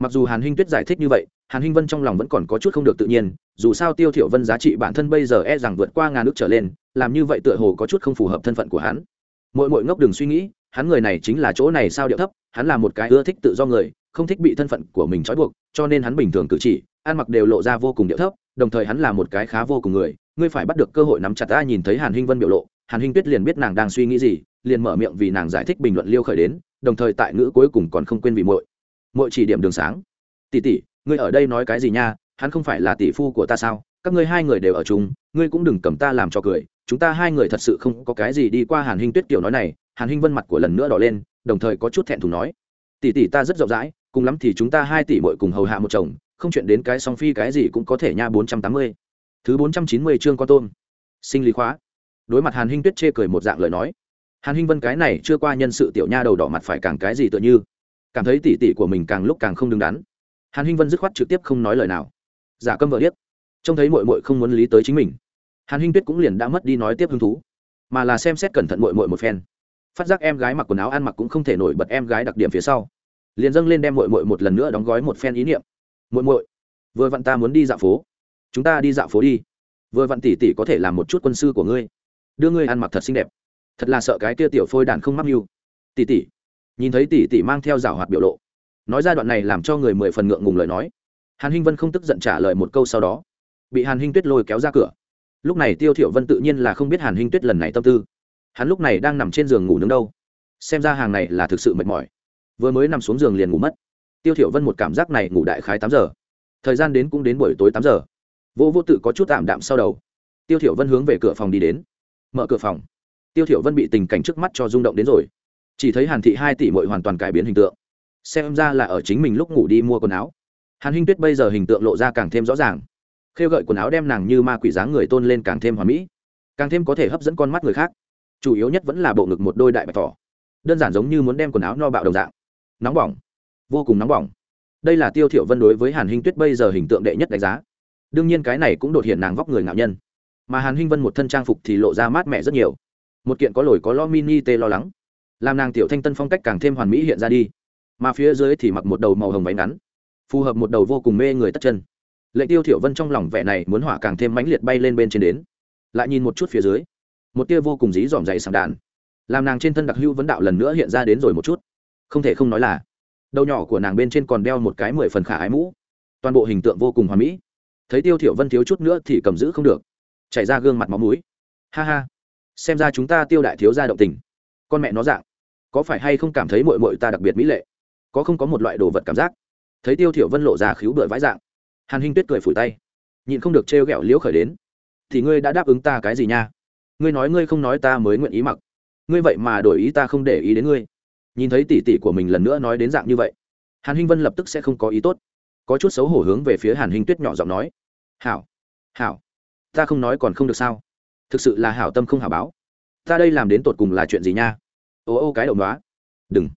Mặc dù hàn hinh tuyết giải thích như vậy, hàn hinh vân trong lòng vẫn còn có chút không được tự nhiên, dù sao tiêu thiểu vân giá trị bản thân bây giờ e rằng vượt qua ngàn nước trở lên, làm như vậy tựa hồ có chút không phù hợp thân phận của hắn. Mỗi mỗi ngốc đừng suy nghĩ, hắn người này chính là chỗ này sao điệu thấp, hắn là một cái ưa thích tự do người không thích bị thân phận của mình trói buộc, cho nên hắn bình thường cử chỉ, ăn mặc đều lộ ra vô cùng điệu thấp, đồng thời hắn là một cái khá vô cùng người, ngươi phải bắt được cơ hội nắm chặt ta nhìn thấy hàn hinh vân biểu lộ, hàn hinh tuyết liền biết nàng đang suy nghĩ gì, liền mở miệng vì nàng giải thích bình luận liêu khởi đến, đồng thời tại ngữ cuối cùng còn không quên vì muội. Muội chỉ điểm đường sáng. Tỷ tỷ, ngươi ở đây nói cái gì nha? Hắn không phải là tỷ phu của ta sao? Các ngươi hai người đều ở chung, ngươi cũng đừng cầm ta làm cho cười. Chúng ta hai người thật sự không có cái gì đi qua hàn hinh tuyết kiểu nói này. Hàn hinh vân mặt của lần nữa đỏ lên, đồng thời có chút thẹn thùng nói. Tỷ tỷ ta rất rộng rãi cùng lắm thì chúng ta hai tỷ muội cùng hầu hạ một chồng, không chuyện đến cái song phi cái gì cũng có thể nha, bốn trăm tám mươi. Thứ bốn trăm chín mươi chương con tôm. Sinh lý khóa. Đối mặt hàn hinh tuyết chê cười một dạng lời nói. Hàn hinh vân cái này chưa qua nhân sự tiểu nha đầu đỏ mặt phải càng cái gì tựa như. Cảm thấy tỉ tỉ của mình càng lúc càng không đứng đắn. Hàn hinh vân dứt khoát trực tiếp không nói lời nào. Giả câm vợ điếc. Trông thấy mội mội không muốn lý tới chính mình. Hàn hinh tuyết cũng liền đã mất đi nói tiếp hứng thú. Mà là xem xét cẩn thận mội mội một phen. Phát giác em gái mặc quần áo ăn mặc cũng không thể nổi bật em gái đặc điểm phía sau liền dâng lên đem mội mội một lần nữa đóng gói một phen ý niệm. Mội mội vừa vặn ta muốn đi dạo phố. Chúng ta đi dạo phố đi. Vừa vặn tỷ tỷ có thể làm một chút quân sư của ngươi. Đưa ngươi ăn mặc thật xinh đẹp. Thật là sợ cái kia tiểu phôi đàn không mắc mưu. Tỷ tỷ. Nhìn thấy tỷ tỷ mang theo rào hoạt biểu lộ, nói ra đoạn này làm cho người mười phần ngượng ngùng lời nói. Hàn hinh vân không tức giận trả lời một câu sau đó, bị hàn hinh tuyết lôi kéo ra cửa. Lúc này tiêu thiểu vân tự nhiên là không biết hàn hinh tuyết lần này tâm tư. Hắn lúc này đang nằm trên giường ngủ nướng đâu. Xem ra hàng này là thực sự mệt mỏi vừa mới nằm xuống giường liền ngủ mất. Tiêu thiểu vân một cảm giác này ngủ đại khái tám giờ. Thời gian đến cũng đến buổi tối tám giờ. Vô vô tự có chút tạm đạm sau đầu. Tiêu thiểu vân hướng về cửa phòng đi đến. Mở cửa phòng. Tiêu thiểu vân bị tình cảnh trước mắt cho rung động đến rồi. Chỉ thấy hàn thị hai tỷ muội hoàn toàn cải biến hình tượng. Xem ra là ở chính mình lúc ngủ đi mua quần áo. Hàn hinh tuyết bây giờ hình tượng lộ ra càng thêm rõ ràng. Khêu gợi quần áo đem nàng như ma quỷ dáng người tôn lên càng thêm hoàn mỹ. Càng thêm có thể hấp dẫn con mắt người khác. Chủ yếu nhất vẫn là bộ ngực một đôi đại bạch thỏ. Đơn giản giống như muốn đem quần áo no bạo đồng dạng nóng bỏng. Vô cùng nóng bỏng. Đây là tiêu thiểu vân đối với hàn hinh tuyết bây giờ hình tượng đệ nhất đánh giá. Đương nhiên cái này cũng đột hiện nàng vóc người ngạo nhân. Mà hàn hinh vân một thân trang phục thì lộ ra mát mẻ rất nhiều. Một kiện có lồi có lo mini tê lo lắng. Làm nàng tiểu thanh tân phong cách càng thêm hoàn mỹ hiện ra đi. Mà phía dưới thì mặc một đầu màu hồng váy ngắn, phù hợp một đầu vô cùng mê người tất chân. Lệnh tiêu thiểu vân trong lòng vẻ này muốn hỏa càng thêm mãnh liệt bay lên bên trên đến. Lại nhìn một chút phía dưới, một tia vô cùng dí dỏm dày sảng đàn làm nàng trên thân đặc hữu vấn đạo lần nữa hiện ra đến rồi một chút không thể không nói là đầu nhỏ của nàng bên trên còn đeo một cái mười phần khả ái mũ. Toàn bộ hình tượng vô cùng hoàn mỹ. Thấy tiêu thiểu vân thiếu chút nữa thì cầm giữ không được. Chảy ra gương mặt máu mũi. Ha ha. Xem ra chúng ta tiêu đại thiếu gia động tình. Con mẹ nó dạng. Có phải hay không cảm thấy muội muội ta đặc biệt mỹ lệ? Có không có một loại đồ vật cảm giác? Thấy tiêu thiểu vân lộ ra khiếu bưởi vãi dạng. Hàn hinh tuyết cười phủi tay. Nhịn không được treo gẹo liễu khởi đến. Thì ngươi đã đáp ứng ta cái gì nha? Ngươi nói ngươi không nói ta mới nguyện ý mặc. Ngươi vậy mà đổi ý ta không để ý đến ngươi nhìn thấy tỷ tỷ của mình lần nữa nói đến dạng như vậy, hàn hinh vân lập tức sẽ không có ý tốt. Có chút xấu hổ hướng về phía hàn hinh tuyết nhỏ giọng nói, hảo hảo, ta không nói còn không được sao? Thực sự là hảo tâm không hảo báo. Ta đây làm đến tột cùng là chuyện gì nha? Ô ô cái đầu đó đừng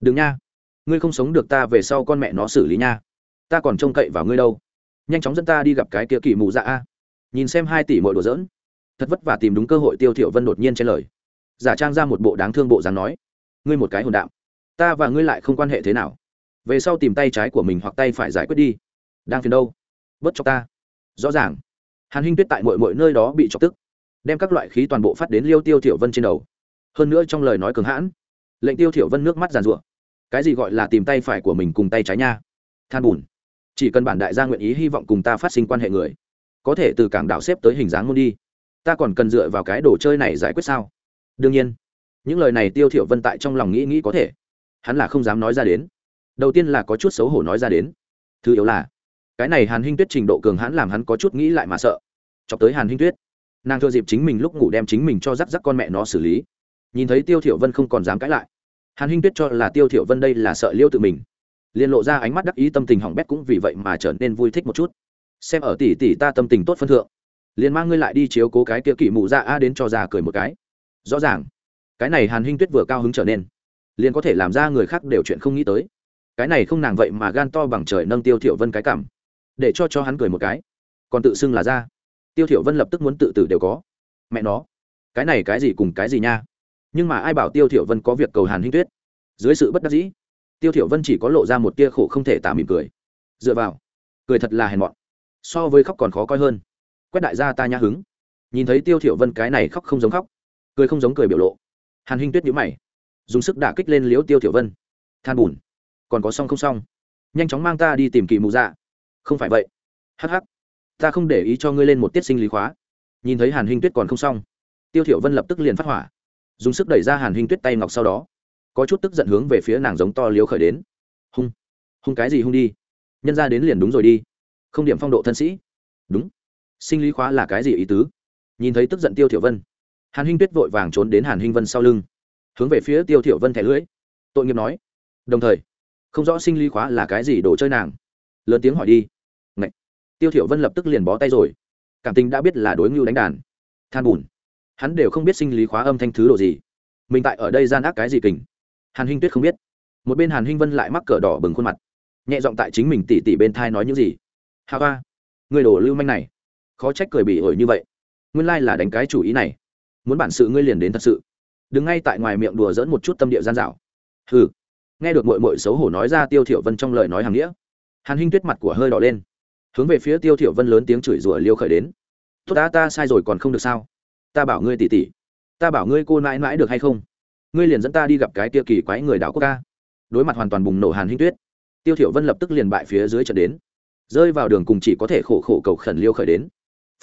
đừng nha. Ngươi không sống được ta về sau con mẹ nó xử lý nha. Ta còn trông cậy vào ngươi đâu. Nhanh chóng dẫn ta đi gặp cái kia kỳ mù dạ a. Nhìn xem hai tỷ mỗi đồ dỡn thật vất vả tìm đúng cơ hội tiêu thiểu vân đột nhiên trên lời. Giả trang ra một bộ đáng thương bộ dáng nói ngươi một cái hồn đạm ta và ngươi lại không quan hệ thế nào. Về sau tìm tay trái của mình hoặc tay phải giải quyết đi. Đang phiền đâu? Bớt cho ta. Rõ ràng. Hàn hinh tuyết tại mọi mọi nơi đó bị chọc tức, đem các loại khí toàn bộ phát đến liêu tiêu thiểu vân trên đầu. Hơn nữa trong lời nói cường hãn, lệnh tiêu thiểu vân nước mắt giàn rủa cái gì gọi là tìm tay phải của mình cùng tay trái nha? Than bùn. Chỉ cần bản đại gia nguyện ý hy vọng cùng ta phát sinh quan hệ người, có thể từ cảng đảo xếp tới hình dáng môn đi. Ta còn cần dựa vào cái đồ chơi này giải quyết sao? Đương nhiên những lời này tiêu thiểu vân tại trong lòng nghĩ nghĩ có thể. Hắn là không dám nói ra đến. Đầu tiên là có chút xấu hổ nói ra đến. Thứ yếu là, cái này hàn hinh tuyết trình độ cường hãn làm hắn có chút nghĩ lại mà sợ. Chọc tới hàn hinh tuyết, nàng thừa dịp chính mình lúc ngủ đem chính mình cho rắc rắc con mẹ nó xử lý. Nhìn thấy tiêu thiểu vân không còn dám cãi lại, hàn hinh tuyết cho là tiêu thiểu vân đây là sợ liêu tự mình. Liền lộ ra ánh mắt đắc ý tâm tình hỏng bét cũng vì vậy mà trở nên vui thích một chút. Xem ở tỷ tỷ ta tâm tình tốt phân thượng, liền mang ngươi lại đi chiếu cố cái kia kỷ mụ ra a đến cho già cười một cái. Rõ ràng cái này hàn hinh tuyết vừa cao hứng trở nên liền có thể làm ra người khác đều chuyện không nghĩ tới cái này không nàng vậy mà gan to bằng trời nâng tiêu thiểu vân cái cảm để cho cho hắn cười một cái còn tự xưng là ra tiêu thiểu vân lập tức muốn tự tử đều có mẹ nó cái này cái gì cùng cái gì nha nhưng mà ai bảo tiêu thiểu vân có việc cầu hàn hinh tuyết dưới sự bất đắc dĩ tiêu thiểu vân chỉ có lộ ra một tia khổ không thể tả mỉm cười dựa vào cười thật là hèn mọn so với khóc còn khó coi hơn quét đại gia ta nhã hứng nhìn thấy tiêu thiểu vân cái này khóc không giống khóc cười không giống cười biểu lộ hàn hinh tuyết nhíu mày dùng sức đả kích lên liếu tiêu tiểu vân. Than bùn, còn có xong không xong nhanh chóng mang ta đi tìm kỳ mù dạ. Không phải vậy. Hắc hắc. Ta không để ý cho ngươi lên một tiết sinh lý khóa. Nhìn thấy hàn hinh tuyết còn không xong tiêu thiểu vân lập tức liền phát hỏa dùng sức đẩy ra hàn hinh tuyết tay ngọc sau đó có chút tức giận hướng về phía nàng giống to liếu khởi đến. Hung hung cái gì hung đi? Nhân ra đến liền đúng rồi đi. Không điểm phong độ thân sĩ. Đúng. Sinh lý khóa là cái gì ý tứ? Nhìn thấy tức giận tiêu thiểu vân hàn hinh tuyết vội vàng trốn đến hàn hinh vân sau lưng, hướng về phía tiêu thiểu vân thẻ lưỡi tội nghiệp nói, đồng thời, không rõ sinh lý khóa là cái gì đồ chơi nàng. Lớn tiếng hỏi đi. Ngậy. tiêu thiểu vân lập tức liền bó tay rồi. Cảm tình đã biết là đối ngưu đánh đàn. Than buồn hắn đều không biết sinh lý khóa âm thanh thứ đồ gì. Mình tại ở đây gian ác cái gì kình? Hàn hinh tuyết không biết. Một bên hàn hinh vân lại mắc cờ đỏ bừng khuôn mặt. Nhẹ giọng tại chính mình tỉ tỉ bên thai nói những gì? Hà hoa, người đổ lưu manh này, khó trách cười bị ổi như vậy. Nguyên lai là đánh cái chủ ý này muốn bản sự ngươi liền đến thật sự. Đừng ngay tại ngoài miệng đùa dỡn một chút tâm địa gian dạo hừ. Nghe được mội mội xấu hổ nói ra tiêu thiểu vân trong lời nói hàng nghĩa, hàn hinh tuyết mặt của hơi đỏ lên, hướng về phía tiêu thiểu vân lớn tiếng chửi rủa liêu khởi đến. Tốt đã ta sai rồi còn không được sao? Ta bảo ngươi tỉ tỉ, ta bảo ngươi cô mãi mãi được hay không? Ngươi liền dẫn ta đi gặp cái tiêu kỳ quái người đảo quốc ca. Đối mặt hoàn toàn bùng nổ hàn hinh tuyết, tiêu thiểu vân lập tức liền bại phía dưới trận đến. Rơi vào đường cùng chỉ có thể khổ khổ cầu khẩn liêu khởi đến.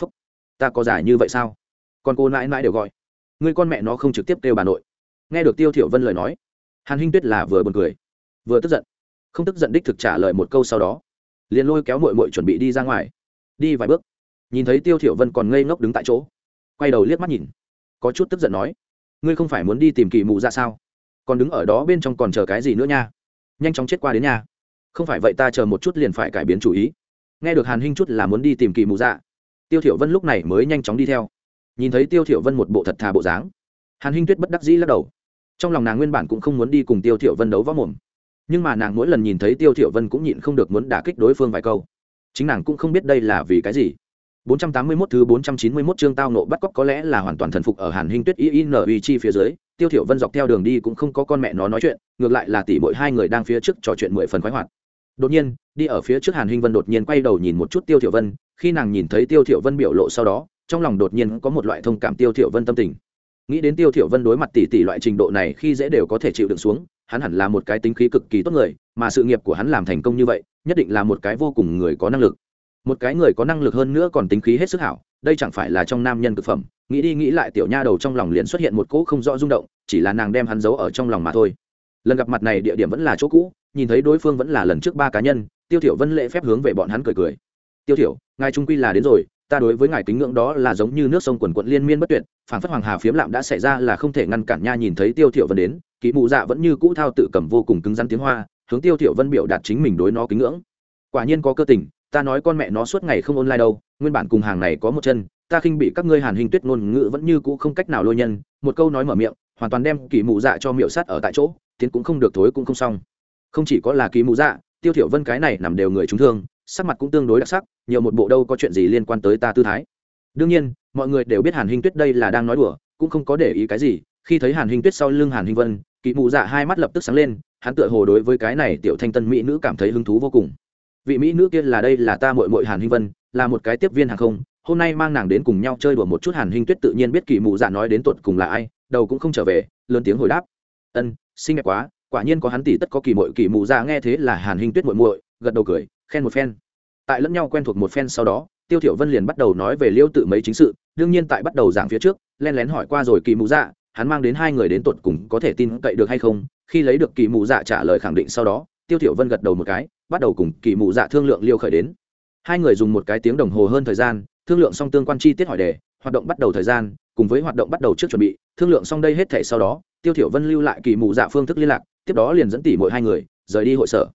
Phúc, ta có giải như vậy sao? Còn cô nãi nãi đều gọi. Người con mẹ nó không trực tiếp kêu bà nội. Nghe được tiêu thiểu vân lời nói, hàn hinh tuyết là vừa buồn cười, vừa tức giận, không tức giận đích thực trả lời một câu sau đó, liền lôi kéo muội muội chuẩn bị đi ra ngoài. Đi vài bước, nhìn thấy tiêu thiểu vân còn ngây ngốc đứng tại chỗ, quay đầu liếc mắt nhìn, có chút tức giận nói, ngươi không phải muốn đi tìm kỳ mụ ra sao? Còn đứng ở đó bên trong còn chờ cái gì nữa nha? Nhanh chóng chết qua đến nhà không phải vậy ta chờ một chút liền phải cải biến chủ ý. Nghe được hàn hinh chút là muốn đi tìm kỳ mụ dạ tiêu thiểu vân lúc này mới nhanh chóng đi theo nhìn thấy tiêu thiểu vân một bộ thật thà bộ dáng hàn hinh tuyết bất đắc dĩ lắc đầu trong lòng nàng nguyên bản cũng không muốn đi cùng tiêu thiểu vân đấu võ mồm nhưng mà nàng mỗi lần nhìn thấy tiêu thiểu vân cũng nhịn không được muốn đả kích đối phương vài câu chính nàng cũng không biết đây là vì cái gì 481 thứ 491 chương tao nộ bắt cóc có lẽ là hoàn toàn thần phục ở Hàn Hinh Tuyết INUI chi phía dưới, Tiêu Thiểu Vân dọc theo đường đi cũng không có con mẹ nó nói chuyện, ngược lại là tỷ muội hai người đang phía trước trò chuyện mười phần khoái hoạt. Đột nhiên, đi ở phía trước Hàn Hinh Vân đột nhiên quay đầu nhìn một chút Tiêu Thiểu Vân, khi nàng nhìn thấy Tiêu Thiểu Vân biểu lộ sau đó, trong lòng đột nhiên có một loại thông cảm Tiêu Thiểu Vân tâm tình. Nghĩ đến Tiêu Thiểu Vân đối mặt tỷ tỷ loại trình độ này khi dễ đều có thể chịu đựng xuống, hắn hẳn là một cái tính khí cực kỳ tốt người, mà sự nghiệp của hắn làm thành công như vậy, nhất định là một cái vô cùng người có năng lực. Một cái người có năng lực hơn nữa còn tính khí hết sức hảo đây chẳng phải là trong nam nhân cực phẩm. Nghĩ đi nghĩ lại tiểu nha đầu trong lòng liền xuất hiện một cỗ không rõ rung động chỉ là nàng đem hắn giấu ở trong lòng mà thôi. Lần gặp mặt này địa điểm vẫn là chỗ cũ nhìn thấy đối phương vẫn là lần trước ba cá nhân tiêu thiểu vân lễ phép hướng về bọn hắn cười cười. Tiêu thiểu ngài trung quy là đến rồi ta đối với ngài kính ngưỡng đó là giống như nước sông quần quận liên miên bất tuyệt phản phất hoàng hà phiếm lạm đã xảy ra là không thể ngăn cản nha nhìn thấy tiêu thiệu vân đến kỹ mụ dạ vẫn như cũ thao tự cầm vô cùng cứng rắn tiếng hoa, hướng tiêu thiệu vân biểu đạt chính mình đối nó kính ngưỡng. Quả nhiên có cơ tình, ta nói con mẹ nó suốt ngày không online đâu, nguyên bản cùng hàng này có một chân, ta khinh bị các ngươi hàn hình tuyết ngôn ngữ vẫn như cũ không cách nào lôi nhân, một câu nói mở miệng, hoàn toàn đem kỳ mụ dạ cho miệu sát ở tại chỗ, tiến cũng không được thối cũng không xong. Không chỉ có là kỳ mụ dạ tiêu thiểu vân cái này nằm đều người trúng thương sắc mặt cũng tương đối đặc sắc, nhiều một bộ đâu có chuyện gì liên quan tới ta tư thái. Đương nhiên, mọi người đều biết hàn hình tuyết đây là đang nói đùa, cũng không có để ý cái gì, khi thấy hàn hình tuyết sau lưng hàn hình vân, Kỵ mụ dạ hai mắt lập tức sáng lên, hắn tựa hồ đối với cái này tiểu thanh tân mỹ nữ cảm thấy hứng thú vô cùng. Vị mỹ nữ kia là đây là ta muội muội hàn hinh vân, là một cái tiếp viên hàng không, hôm nay mang nàng đến cùng nhau chơi đùa một chút hàn hinh tuyết tự nhiên biết Kỵ mụ dạ nói đến tột cùng là ai, đầu cũng không trở về, lớn tiếng hồi đáp. Ân, xinh đẹp quá, quả nhiên có hắn tỷ tất có kỳ muội kỳ mụ dạ nghe thế là hàn hinh tuyết muội muội, gật đầu cười khen một phen. Tại lẫn nhau quen thuộc một phen sau đó, tiêu thiểu vân liền bắt đầu nói về liêu tự mấy chính sự, đương nhiên tại bắt đầu giảng phía trước, len lén hỏi qua rồi kỳ mụ dạ hắn mang đến hai người đến tột cùng có thể tin cậy được hay không? Khi lấy được kỳ mụ dạ trả lời khẳng định sau đó, tiêu thiểu vân gật đầu một cái, bắt đầu cùng kỳ mụ dạ thương lượng liêu khởi đến. Hai người dùng một cái tiếng đồng hồ hơn thời gian, thương lượng xong tương quan chi tiết hỏi đề, hoạt động bắt đầu thời gian, cùng với hoạt động bắt đầu trước chuẩn bị, thương lượng xong đây hết thể sau đó, tiêu thiểu vân lưu lại kỳ mụ dạ phương thức liên lạc, tiếp đó liền dẫn tỷ mỗi hai người rời đi hội sở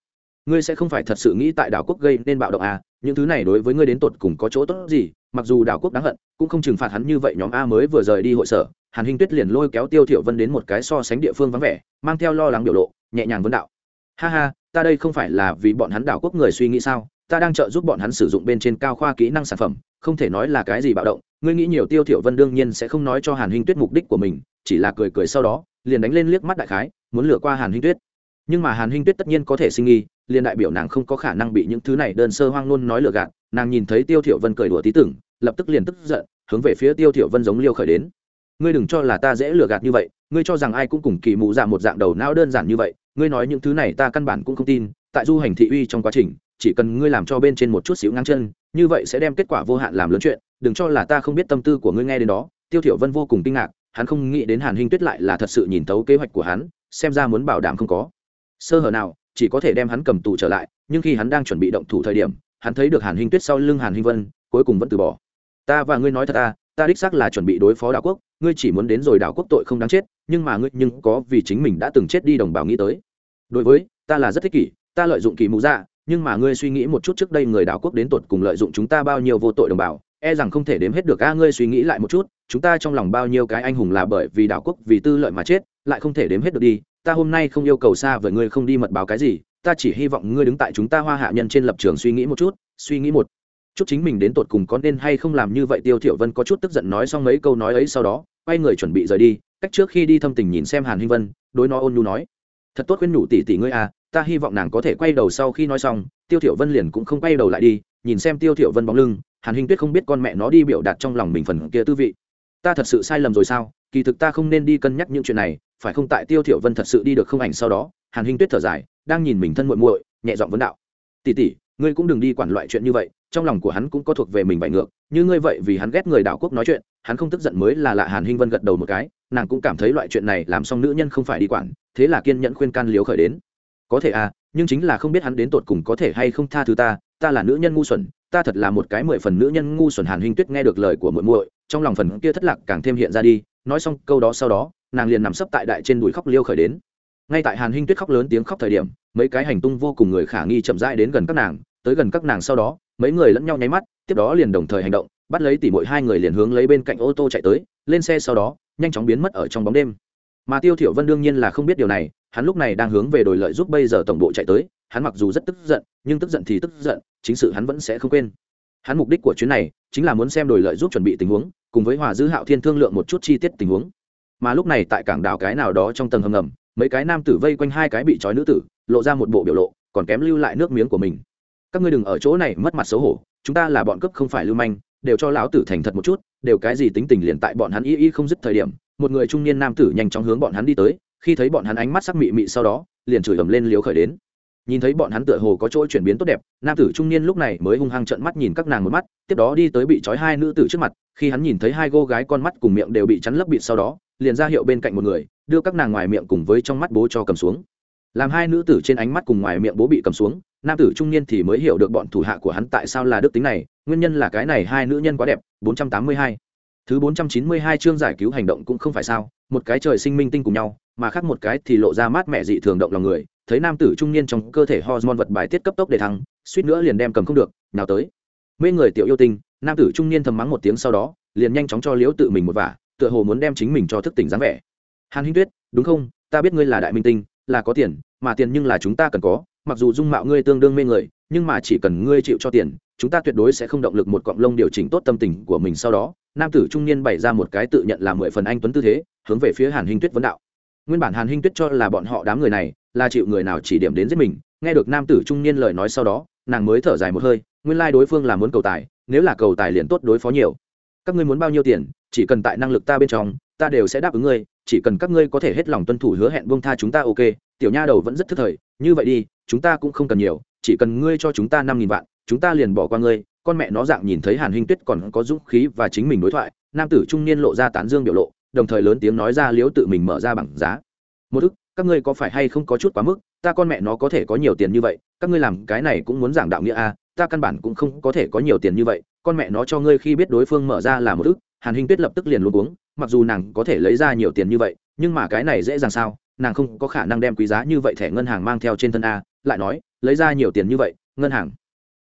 ngươi sẽ không phải thật sự nghĩ tại đảo quốc gây nên bạo động à những thứ này đối với ngươi đến tột cùng có chỗ tốt gì, mặc dù đảo quốc đáng hận, cũng không trừng phạt hắn như vậy, nhóm a mới vừa rời đi hội sở, hàn hinh tuyết liền lôi kéo tiêu thiểu vân đến một cái so sánh địa phương vắng vẻ, mang theo lo lắng biểu lộ, nhẹ nhàng vấn đạo. Ha ha, ta đây không phải là vì bọn hắn đảo quốc người suy nghĩ sao? Ta đang trợ giúp bọn hắn sử dụng bên trên cao khoa kỹ năng sản phẩm, không thể nói là cái gì bạo động. Ngươi nghĩ nhiều, tiêu thiểu vân đương nhiên sẽ không nói cho hàn hinh tuyết mục đích của mình, chỉ là cười cười sau đó, liền đánh lên liếc mắt đại khái, muốn lừa qua hàn hinh tuyết nhưng mà hàn hinh tuyết tất nhiên có thể sinh nghi, liền đại biểu nàng không có khả năng bị những thứ này đơn sơ hoang nôn nói lừa gạt. Nàng nhìn thấy tiêu thiểu vân cười đùa tí tưởng lập tức liền tức giận, hướng về phía tiêu thiểu vân giống liêu khởi đến. Ngươi đừng cho là ta dễ lừa gạt như vậy, ngươi cho rằng ai cũng cùng kỳ mụ dạ một dạng đầu não đơn giản như vậy, ngươi nói những thứ này ta căn bản cũng không tin, tại du hành thị uy trong quá trình, chỉ cần ngươi làm cho bên trên một chút xíu ngang chân, như vậy sẽ đem kết quả vô hạn làm lớn chuyện, đừng cho là ta không biết tâm tư của ngươi nghe đến đó. Tiêu thiểu vân vô cùng kinh ngạc, hắn không nghĩ đến hàn hinh tuyết lại là thật sự nhìn thấu kế hoạch của hắn, xem ra muốn bảo đảm không có sơ hở nào, chỉ có thể đem hắn cầm tù trở lại, nhưng khi hắn đang chuẩn bị động thủ thời điểm, hắn thấy được hàn hinh tuyết sau lưng hàn hinh vân, cuối cùng vẫn từ bỏ. Ta và ngươi nói thật ta ta đích xác là chuẩn bị đối phó đảo quốc, ngươi chỉ muốn đến rồi đảo quốc tội không đáng chết, nhưng mà ngươi nhưng có vì chính mình đã từng chết đi đồng bào nghĩ tới. Đối với, ta là rất thích kỷ, ta lợi dụng kỳ mũ dạ nhưng mà ngươi suy nghĩ một chút trước đây người đảo quốc đến tột cùng lợi dụng chúng ta bao nhiêu vô tội đồng bào e rằng không thể đếm hết được a, ngươi suy nghĩ lại một chút, chúng ta trong lòng bao nhiêu cái anh hùng là bởi vì đảo quốc vì tư lợi mà chết, lại không thể đếm hết được đi ta hôm nay không yêu cầu xa với ngươi không đi mật báo cái gì, ta chỉ hy vọng ngươi đứng tại chúng ta hoa hạ nhân trên lập trường suy nghĩ một chút, suy nghĩ một chút chính mình đến tột cùng có nên hay không làm như vậy. Tiêu thiểu vân có chút tức giận nói xong mấy câu nói ấy sau đó, quay người chuẩn bị rời đi, cách trước khi đi thâm tình nhìn xem hàn hinh vân, đối nó ôn nhu nói, thật tốt khuyên nhủ tỷ tỷ ngươi à ta hy vọng nàng có thể quay đầu sau khi nói xong. Tiêu thiểu vân liền cũng không quay đầu lại đi, nhìn xem tiêu thiểu vân bóng lưng, hàn hinh tuyết không biết con mẹ nó đi biểu đạt trong lòng mình phần kia tư vị. Ta thật sự sai lầm rồi sao? Kỳ thực ta không nên đi cân nhắc những chuyện này phải không tại tiêu thiểu vân thật sự đi được không ảnh sau đó, hàn hinh tuyết thở dài, đang nhìn mình thân muội muội, nhẹ giọng vấn đạo. Tỷ tỷ, ngươi cũng đừng đi quản loại chuyện như vậy, trong lòng của hắn cũng có thuộc về mình vậy ngược, như ngươi vậy vì hắn ghét người đảo quốc nói chuyện, hắn không tức giận mới là lạ. Hàn hinh vân gật đầu một cái, nàng cũng cảm thấy loại chuyện này làm xong nữ nhân không phải đi quản, thế là kiên nhẫn khuyên can liếu khởi đến. Có thể à nhưng chính là không biết hắn đến tột cùng có thể hay không tha thứ ta ta là nữ nhân ngu xuẩn, ta thật là một cái mười phần nữ nhân ngu xuẩn. Hàn hinh tuyết nghe được lời của muội muội, trong lòng phần kia thất lạc càng thêm hiện ra đi, nói xong câu đó sau đó nàng liền nằm sấp tại đại trên đùi khóc liêu khởi đến. Ngay tại hàn hinh tuyết khóc lớn tiếng khóc thời điểm, mấy cái hành tung vô cùng người khả nghi chậm rãi đến gần các nàng, tới gần các nàng sau đó, mấy người lẫn nhau nháy mắt, tiếp đó liền đồng thời hành động, bắt lấy tỉ mỗi hai người liền hướng lấy bên cạnh ô tô chạy tới, lên xe sau đó, nhanh chóng biến mất ở trong bóng đêm. Mà tiêu thiểu vân đương nhiên là không biết điều này, hắn lúc này đang hướng về đồi lợi giúp bây giờ tổng bộ chạy tới, hắn mặc dù rất tức giận, nhưng tức giận thì tức giận, chính sự hắn vẫn sẽ không quên. Hắn mục đích của chuyến này, chính là muốn xem đồi lợi giúp chuẩn bị tình huống, cùng với hòa dư hạo thiên thương lượng một chút chi tiết tình huống mà lúc này tại cảng đảo cái nào đó trong tầng hầm ngầm, mấy cái nam tử vây quanh hai cái bị trói nữ tử, lộ ra một bộ biểu lộ, còn kém lưu lại nước miếng của mình. Các ngươi đừng ở chỗ này mất mặt xấu hổ, chúng ta là bọn cấp không phải lưu manh, đều cho lão tử thành thật một chút, đều cái gì tính tình liền tại bọn hắn y y không dứt thời điểm, một người trung niên nam tử nhanh chóng hướng bọn hắn đi tới, khi thấy bọn hắn ánh mắt sắc mị mị sau đó, liền chửi ầm lên liếu khởi đến. Nhìn thấy bọn hắn tựa hồ có chỗ chuyển biến tốt đẹp, nam tử trung niên lúc này mới hung hăng trợn mắt nhìn các nàng một mắt, tiếp đó đi tới bị trói hai nữ tử trước mặt, khi hắn nhìn thấy hai cô gái con mắt cùng miệng đều bị chắn lấp bịt sau đó liền ra hiệu bên cạnh một người, đưa các nàng ngoài miệng cùng với trong mắt bố cho cầm xuống. Làm hai nữ tử trên ánh mắt cùng ngoài miệng bố bị cầm xuống, nam tử trung niên thì mới hiểu được bọn thủ hạ của hắn tại sao là đức tính này, nguyên nhân là cái này hai nữ nhân quá đẹp 482. thứ 492 chương giải cứu hành động cũng không phải sao, một cái trời sinh minh tinh cùng nhau, mà khác một cái thì lộ ra mát mẹ dị thường động lòng người, thấy nam tử trung niên trong cơ thể hormone vật bài tiết cấp tốc để thắng suýt nữa liền đem cầm không được, nào tới. Mê người tiểu yêu tinh, nam tử trung niên thầm mắng một tiếng sau đó, liền nhanh chóng cho liễu tự mình một vả tựa hồ muốn đem chính mình cho thức tỉnh dáng vẻ. Hàn hinh tuyết, đúng không? Ta biết ngươi là đại minh tinh, là có tiền, mà tiền nhưng là chúng ta cần có, mặc dù dung mạo ngươi tương đương mê người, nhưng mà chỉ cần ngươi chịu cho tiền, chúng ta tuyệt đối sẽ không động lực một cọng lông điều chỉnh tốt tâm tình của mình sau đó. Nam tử trung niên bày ra một cái tự nhận là mười phần anh tuấn tư thế, hướng về phía hàn hinh tuyết vấn đạo. Nguyên bản hàn hinh tuyết cho là bọn họ đám người này là chịu người nào chỉ điểm đến giết mình, nghe được nam tử trung niên lời nói sau đó, nàng mới thở dài một hơi, nguyên lai đối phương là muốn cầu tài, nếu là cầu tài liền tốt đối phó nhiều. Các ngươi muốn bao nhiêu tiền chỉ cần tại năng lực ta bên trong ta đều sẽ đáp ứng ngươi chỉ cần các ngươi có thể hết lòng tuân thủ hứa hẹn buông tha chúng ta ok tiểu nha đầu vẫn rất thức thời như vậy đi chúng ta cũng không cần nhiều chỉ cần ngươi cho chúng ta năm nghìn vạn chúng ta liền bỏ qua ngươi con mẹ nó dạng nhìn thấy hàn huynh tuyết còn có dũng khí và chính mình đối thoại nam tử trung niên lộ ra tán dương biểu lộ đồng thời lớn tiếng nói ra liếu tự mình mở ra bằng giá. Một ức các ngươi có phải hay không có chút quá mức ta con mẹ nó có thể có nhiều tiền như vậy các ngươi làm cái này cũng muốn giảng đạo nghĩa a à, ta căn bản cũng không có thể có nhiều tiền như vậy con mẹ nó cho ngươi khi biết đối phương mở ra là một ức hàn Hinh tuyết lập tức liền luôn uống mặc dù nàng có thể lấy ra nhiều tiền như vậy, nhưng mà cái này dễ dàng sao? Nàng không có khả năng đem quý giá như vậy thẻ ngân hàng mang theo trên thân a, lại nói, lấy ra nhiều tiền như vậy, ngân hàng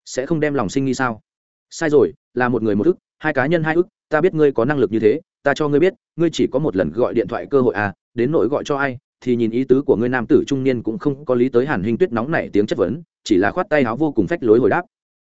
sẽ không đem lòng sinh nghi sao? Sai rồi, là một người một ức, hai cá nhân hai ức, ta biết ngươi có năng lực như thế, ta cho ngươi biết, ngươi chỉ có một lần gọi điện thoại cơ hội à đến nỗi gọi cho ai, thì nhìn ý tứ của ngươi nam tử trung niên cũng không có lý tới hàn hình tuyết nóng nảy tiếng chất vấn, chỉ là khoát tay áo vô cùng phách lối hồi đáp.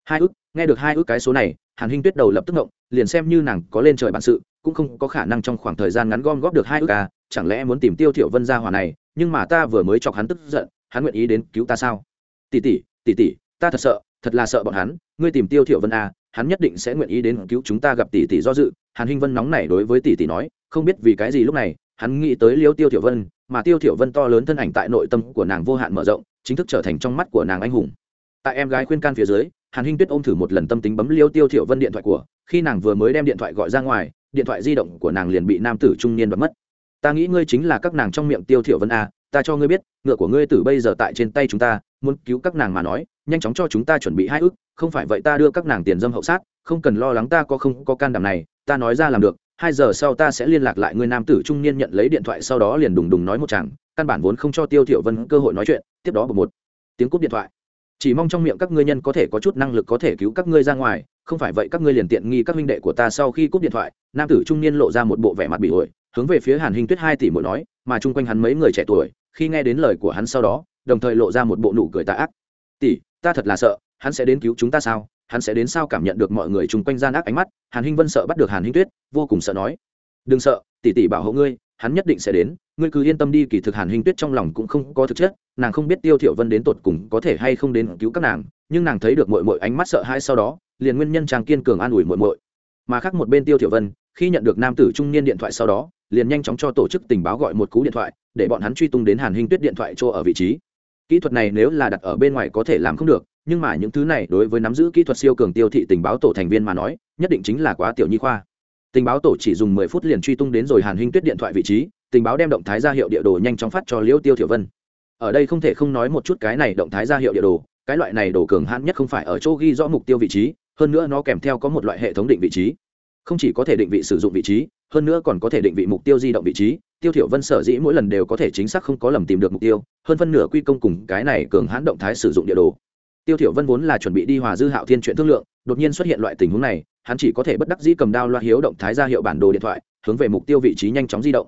Hai ức, nghe được hai ức cái số này hàn Hinh tuyết đầu lập tức ngộng, liền xem như nàng có lên trời bản sự, cũng không có khả năng trong khoảng thời gian ngắn gom góp được hai ước ca chẳng lẽ muốn tìm tiêu thiểu vân ra hỏa này, nhưng mà ta vừa mới chọc hắn tức giận, hắn nguyện ý đến cứu ta sao? Tỷ tỷ tỷ tỷ, ta thật sợ, thật là sợ bọn hắn, ngươi tìm tiêu thiểu vân à hắn nhất định sẽ nguyện ý đến cứu chúng ta gặp tỷ tỷ do dự. Hàn hinh vân nóng nảy đối với tỷ tỷ nói, không biết vì cái gì lúc này, hắn nghĩ tới liêu tiêu thiểu vân, mà tiêu thiểu vân to lớn thân ảnh tại nội tâm của nàng vô hạn mở rộng, chính thức trở thành trong mắt của nàng anh hùng. Tại em gái khuyên can phía dưới hàn hinh tuyết ôm thử một lần tâm tính bấm liêu tiêu thiểu vân điện thoại của, khi nàng vừa mới đem điện thoại gọi ra ngoài, điện thoại di động của nàng liền bị nam tử trung niên đoạt mất. Ta nghĩ ngươi chính là các nàng trong miệng tiêu thiểu vân a ta cho ngươi biết, ngựa của ngươi từ bây giờ tại trên tay chúng ta, muốn cứu các nàng mà nói, nhanh chóng cho chúng ta chuẩn bị hai ước, không phải vậy ta đưa các nàng tiền dâm hậu sát, không cần lo lắng ta có không có can đảm này, ta nói ra làm được, hai giờ sau ta sẽ liên lạc lại người nam tử trung niên nhận lấy điện thoại sau đó liền đùng đùng nói một chàng, căn bản vốn không cho tiêu thiểu vân cơ hội nói chuyện, tiếp đó một tiếng cúp điện thoại chỉ mong trong miệng các ngươi nhân có thể có chút năng lực có thể cứu các ngươi ra ngoài, không phải vậy các ngươi liền tiện nghi các huynh đệ của ta sau khi cúp điện thoại, nam tử trung niên lộ ra một bộ vẻ mặt bị ổi, hướng về phía hàn hình tuyết hai tỷ mỗi nói, mà chung quanh hắn mấy người trẻ tuổi, khi nghe đến lời của hắn sau đó, đồng thời lộ ra một bộ nụ cười tà ác. Tỷ, ta thật là sợ, hắn sẽ đến cứu chúng ta sao? Hắn sẽ đến sao cảm nhận được mọi người chung quanh gian ác ánh mắt? Hàn hinh vân sợ bắt được hàn hinh tuyết, vô cùng sợ nói. Đừng sợ, tỷ tỷ bảo hộ ngươi hắn nhất định sẽ đến, ngươi cứ yên tâm đi, kỳ thực hàn Hình tuyết trong lòng cũng không có thực chất, nàng không biết tiêu thiểu vân đến tột cùng có thể hay không đến cứu các nàng, nhưng nàng thấy được muội muội ánh mắt sợ hãi sau đó, liền nguyên nhân chàng kiên cường an ủi muội muội. Mà khác một bên tiêu thiểu vân, khi nhận được nam tử trung niên điện thoại sau đó, liền nhanh chóng cho tổ chức tình báo gọi một cú điện thoại, để bọn hắn truy tung đến hàn Hình tuyết điện thoại cho ở vị trí. Kỹ thuật này nếu là đặt ở bên ngoài có thể làm không được, nhưng mà những thứ này đối với nắm giữ kỹ thuật siêu cường tiêu thị tình báo tổ thành viên mà nói, nhất định chính là quá tiểu nhi khoa tình báo tổ chỉ dùng mười phút liền truy tung đến rồi hàn hinh tuyết điện thoại vị trí, tình báo đem động thái ra hiệu địa đồ nhanh chóng phát cho liễu tiêu thiểu vân. Ở đây không thể không nói một chút cái này động thái ra hiệu địa đồ, cái loại này đồ cường hãn nhất không phải ở chỗ ghi rõ mục tiêu vị trí, hơn nữa nó kèm theo có một loại hệ thống định vị trí. Không chỉ có thể định vị sử dụng vị trí, hơn nữa còn có thể định vị mục tiêu di động vị trí, tiêu thiểu vân sở dĩ mỗi lần đều có thể chính xác không có lầm tìm được mục tiêu, hơn phân nửa quy công cùng cái này cường hãn động thái sử dụng địa đồ. Tiêu thiểu vân vốn là chuẩn bị đi hòa dư hạo thiên chuyện thương lượng, đột nhiên xuất hiện loại tình huống này hắn chỉ có thể bất đắc dĩ cầm đao loa hiếu động thái ra hiệu bản đồ điện thoại, hướng về mục tiêu vị trí nhanh chóng di động.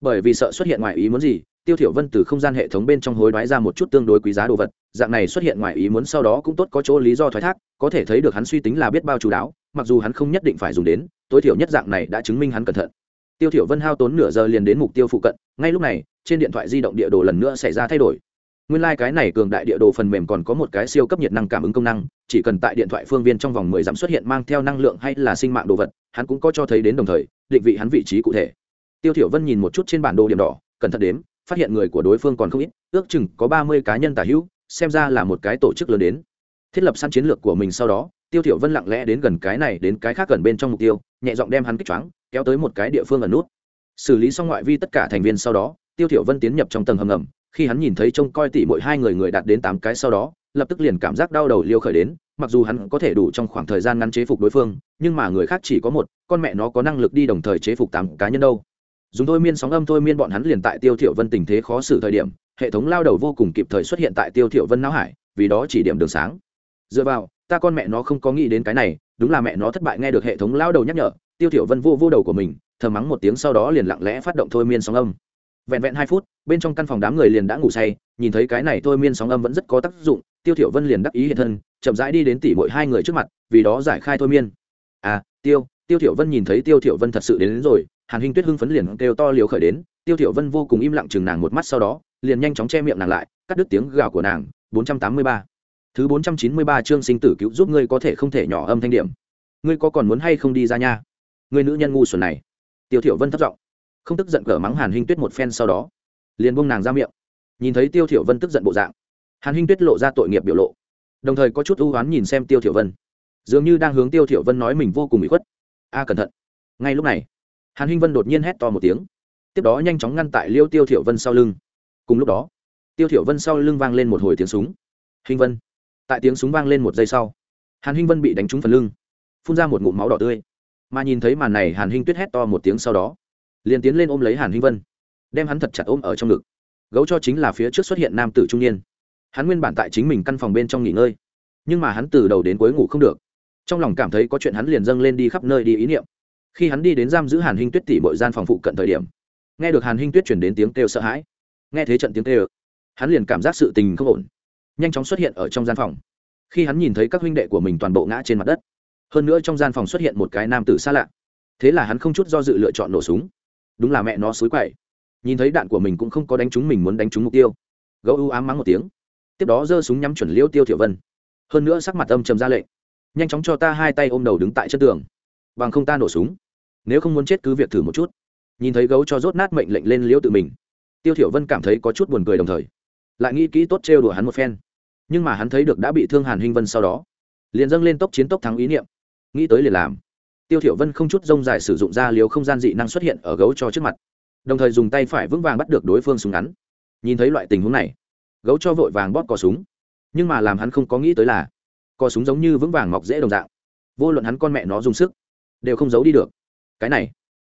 Bởi vì sợ xuất hiện ngoài ý muốn gì, tiêu thiểu vân từ không gian hệ thống bên trong hối đoái ra một chút tương đối quý giá đồ vật, dạng này xuất hiện ngoài ý muốn sau đó cũng tốt có chỗ lý do thoái thác, có thể thấy được hắn suy tính là biết bao chú đáo, mặc dù hắn không nhất định phải dùng đến, tối thiểu nhất dạng này đã chứng minh hắn cẩn thận. Tiêu thiểu vân hao tốn nửa giờ liền đến mục tiêu phụ cận, ngay lúc này, trên điện thoại di động địa đồ lần nữa xảy ra thay đổi nguyên lai cái này cường đại địa đồ phần mềm còn có một cái siêu cấp nhiệt năng cảm ứng công năng, chỉ cần tại điện thoại phương viên trong vòng mười dặm xuất hiện mang theo năng lượng hay là sinh mạng đồ vật, hắn cũng có cho thấy đến đồng thời, định vị hắn vị trí cụ thể. Tiêu thiểu vân nhìn một chút trên bản đồ điểm đỏ, cẩn thận đếm, phát hiện người của đối phương còn không ít, ước chừng có ba mươi cá nhân tả hữu, xem ra là một cái tổ chức lớn đến. Thiết lập săn chiến lược của mình sau đó, tiêu thiểu vân lặng lẽ đến gần cái này đến cái khác gần bên trong mục tiêu, nhẹ giọng đem hắn kích choáng, kéo tới một cái địa phương ẩn nút. Xử lý xong ngoại vi tất cả thành viên sau đó, tiêu thiểu vân tiến nhập trong tầng hầm ngầm khi hắn nhìn thấy trông coi tỉ mỗi hai người người đạt đến tám cái sau đó, lập tức liền cảm giác đau đầu liêu khởi đến, mặc dù hắn có thể đủ trong khoảng thời gian ngắn chế phục đối phương, nhưng mà người khác chỉ có một, con mẹ nó có năng lực đi đồng thời chế phục tám cá nhân đâu. Dùng thôi miên sóng âm thôi miên bọn hắn liền tại tiêu thiểu vân tình thế khó xử thời điểm, hệ thống lao đầu vô cùng kịp thời xuất hiện tại tiêu thiểu vân não hải, vì đó chỉ điểm đường sáng. Dựa vào, ta con mẹ nó không có nghĩ đến cái này, đúng là mẹ nó thất bại nghe được hệ thống lao đầu nhắc nhở, tiêu thiểu vân vô vô đầu của mình, thầm mắng một tiếng sau đó liền lặng lẽ phát động thôi miên sóng âm vẹn vẹn hai phút bên trong căn phòng đám người liền đã ngủ say nhìn thấy cái này thôi miên sóng âm vẫn rất có tác dụng tiêu thiểu vân liền đắc ý hiện thân chậm rãi đi đến tỉ mỗi hai người trước mặt vì đó giải khai thôi miên. À tiêu tiêu thiểu vân nhìn thấy tiêu thiểu vân thật sự đến, đến rồi hàn hinh tuyết hưng phấn liền kêu to liều khởi đến tiêu thiểu vân vô cùng im lặng chừng nàng một mắt sau đó liền nhanh chóng che miệng nàng lại cắt đứt tiếng gào của nàng. 483 thứ 493 chương sinh tử cứu giúp ngươi có thể không thể nhỏ âm thanh điểm. Ngươi có còn muốn hay không đi ra nha? Ngươi nữ nhân ngu xuẩn này. Tiêu thiểu vân thấp giọng không tức giận cỡ mắng hàn hinh tuyết một phen sau đó, liền buông nàng ra miệng. Nhìn thấy tiêu thiểu vân tức giận bộ dạng, hàn hinh tuyết lộ ra tội nghiệp biểu lộ, đồng thời có chút ưu ám nhìn xem tiêu thiểu vân. Dường như đang hướng tiêu thiểu vân nói mình vô cùng bị khuất. A, cẩn thận. Ngay lúc này, hàn hinh vân đột nhiên hét to một tiếng, tiếp đó nhanh chóng ngăn tại liêu tiêu thiểu vân sau lưng. Cùng lúc đó, tiêu thiểu vân sau lưng vang lên một hồi tiếng súng. Hinh vân. Tại tiếng súng vang lên một giây sau, hàn hinh vân bị đánh trúng phần lưng, phun ra một ngụm máu đỏ tươi. Mà nhìn thấy màn này, hàn hinh tuyết hét to một tiếng sau đó liền tiến lên ôm lấy hàn hinh vân, đem hắn thật chặt ôm ở trong ngực. Gấu cho chính là phía trước xuất hiện nam tử trung niên. Hắn nguyên bản tại chính mình căn phòng bên trong nghỉ ngơi, nhưng mà hắn từ đầu đến cuối ngủ không được. Trong lòng cảm thấy có chuyện hắn liền dâng lên đi khắp nơi đi ý niệm. Khi hắn đi đến giam giữ hàn hinh tuyết tỷ bội gian phòng phụ cận thời điểm, nghe được hàn hinh tuyết chuyển đến tiếng kêu sợ hãi. Nghe thế trận tiếng kêu, hắn liền cảm giác sự tình không ổn, nhanh chóng xuất hiện ở trong gian phòng. Khi hắn nhìn thấy các huynh đệ của mình toàn bộ ngã trên mặt đất, hơn nữa trong gian phòng xuất hiện một cái nam tử xa lạ. Thế là hắn không chút do dự lựa chọn nổ súng đúng là mẹ nó xối quậy. Nhìn thấy đạn của mình cũng không có đánh trúng mình muốn đánh trúng mục tiêu. Gấu ưu ám mắng một tiếng. Tiếp đó giơ súng nhắm chuẩn liêu tiêu thiểu vân. Hơn nữa sắc mặt âm trầm ra lệnh. Nhanh chóng cho ta hai tay ôm đầu đứng tại chân tường. Bằng không ta nổ súng. Nếu không muốn chết cứ việc thử một chút. Nhìn thấy gấu cho rốt nát mệnh lệnh lên liễu tự mình. Tiêu thiểu vân cảm thấy có chút buồn cười đồng thời. Lại nghĩ kỹ tốt trêu đùa hắn một phen. Nhưng mà hắn thấy được đã bị thương hàn hinh vân sau đó, liền dâng lên tốc chiến tốc thắng ý niệm. Nghĩ tới liền làm tiêu thiểu vân không chút rông dài sử dụng ra liều không gian dị năng xuất hiện ở gấu cho trước mặt, đồng thời dùng tay phải vững vàng bắt được đối phương súng ngắn. Nhìn thấy loại tình huống này, gấu cho vội vàng bóp cò súng, nhưng mà làm hắn không có nghĩ tới là, cò súng giống như vững vàng mọc dễ đồng dạng. Vô luận hắn con mẹ nó dùng sức, đều không giấu đi được. Cái này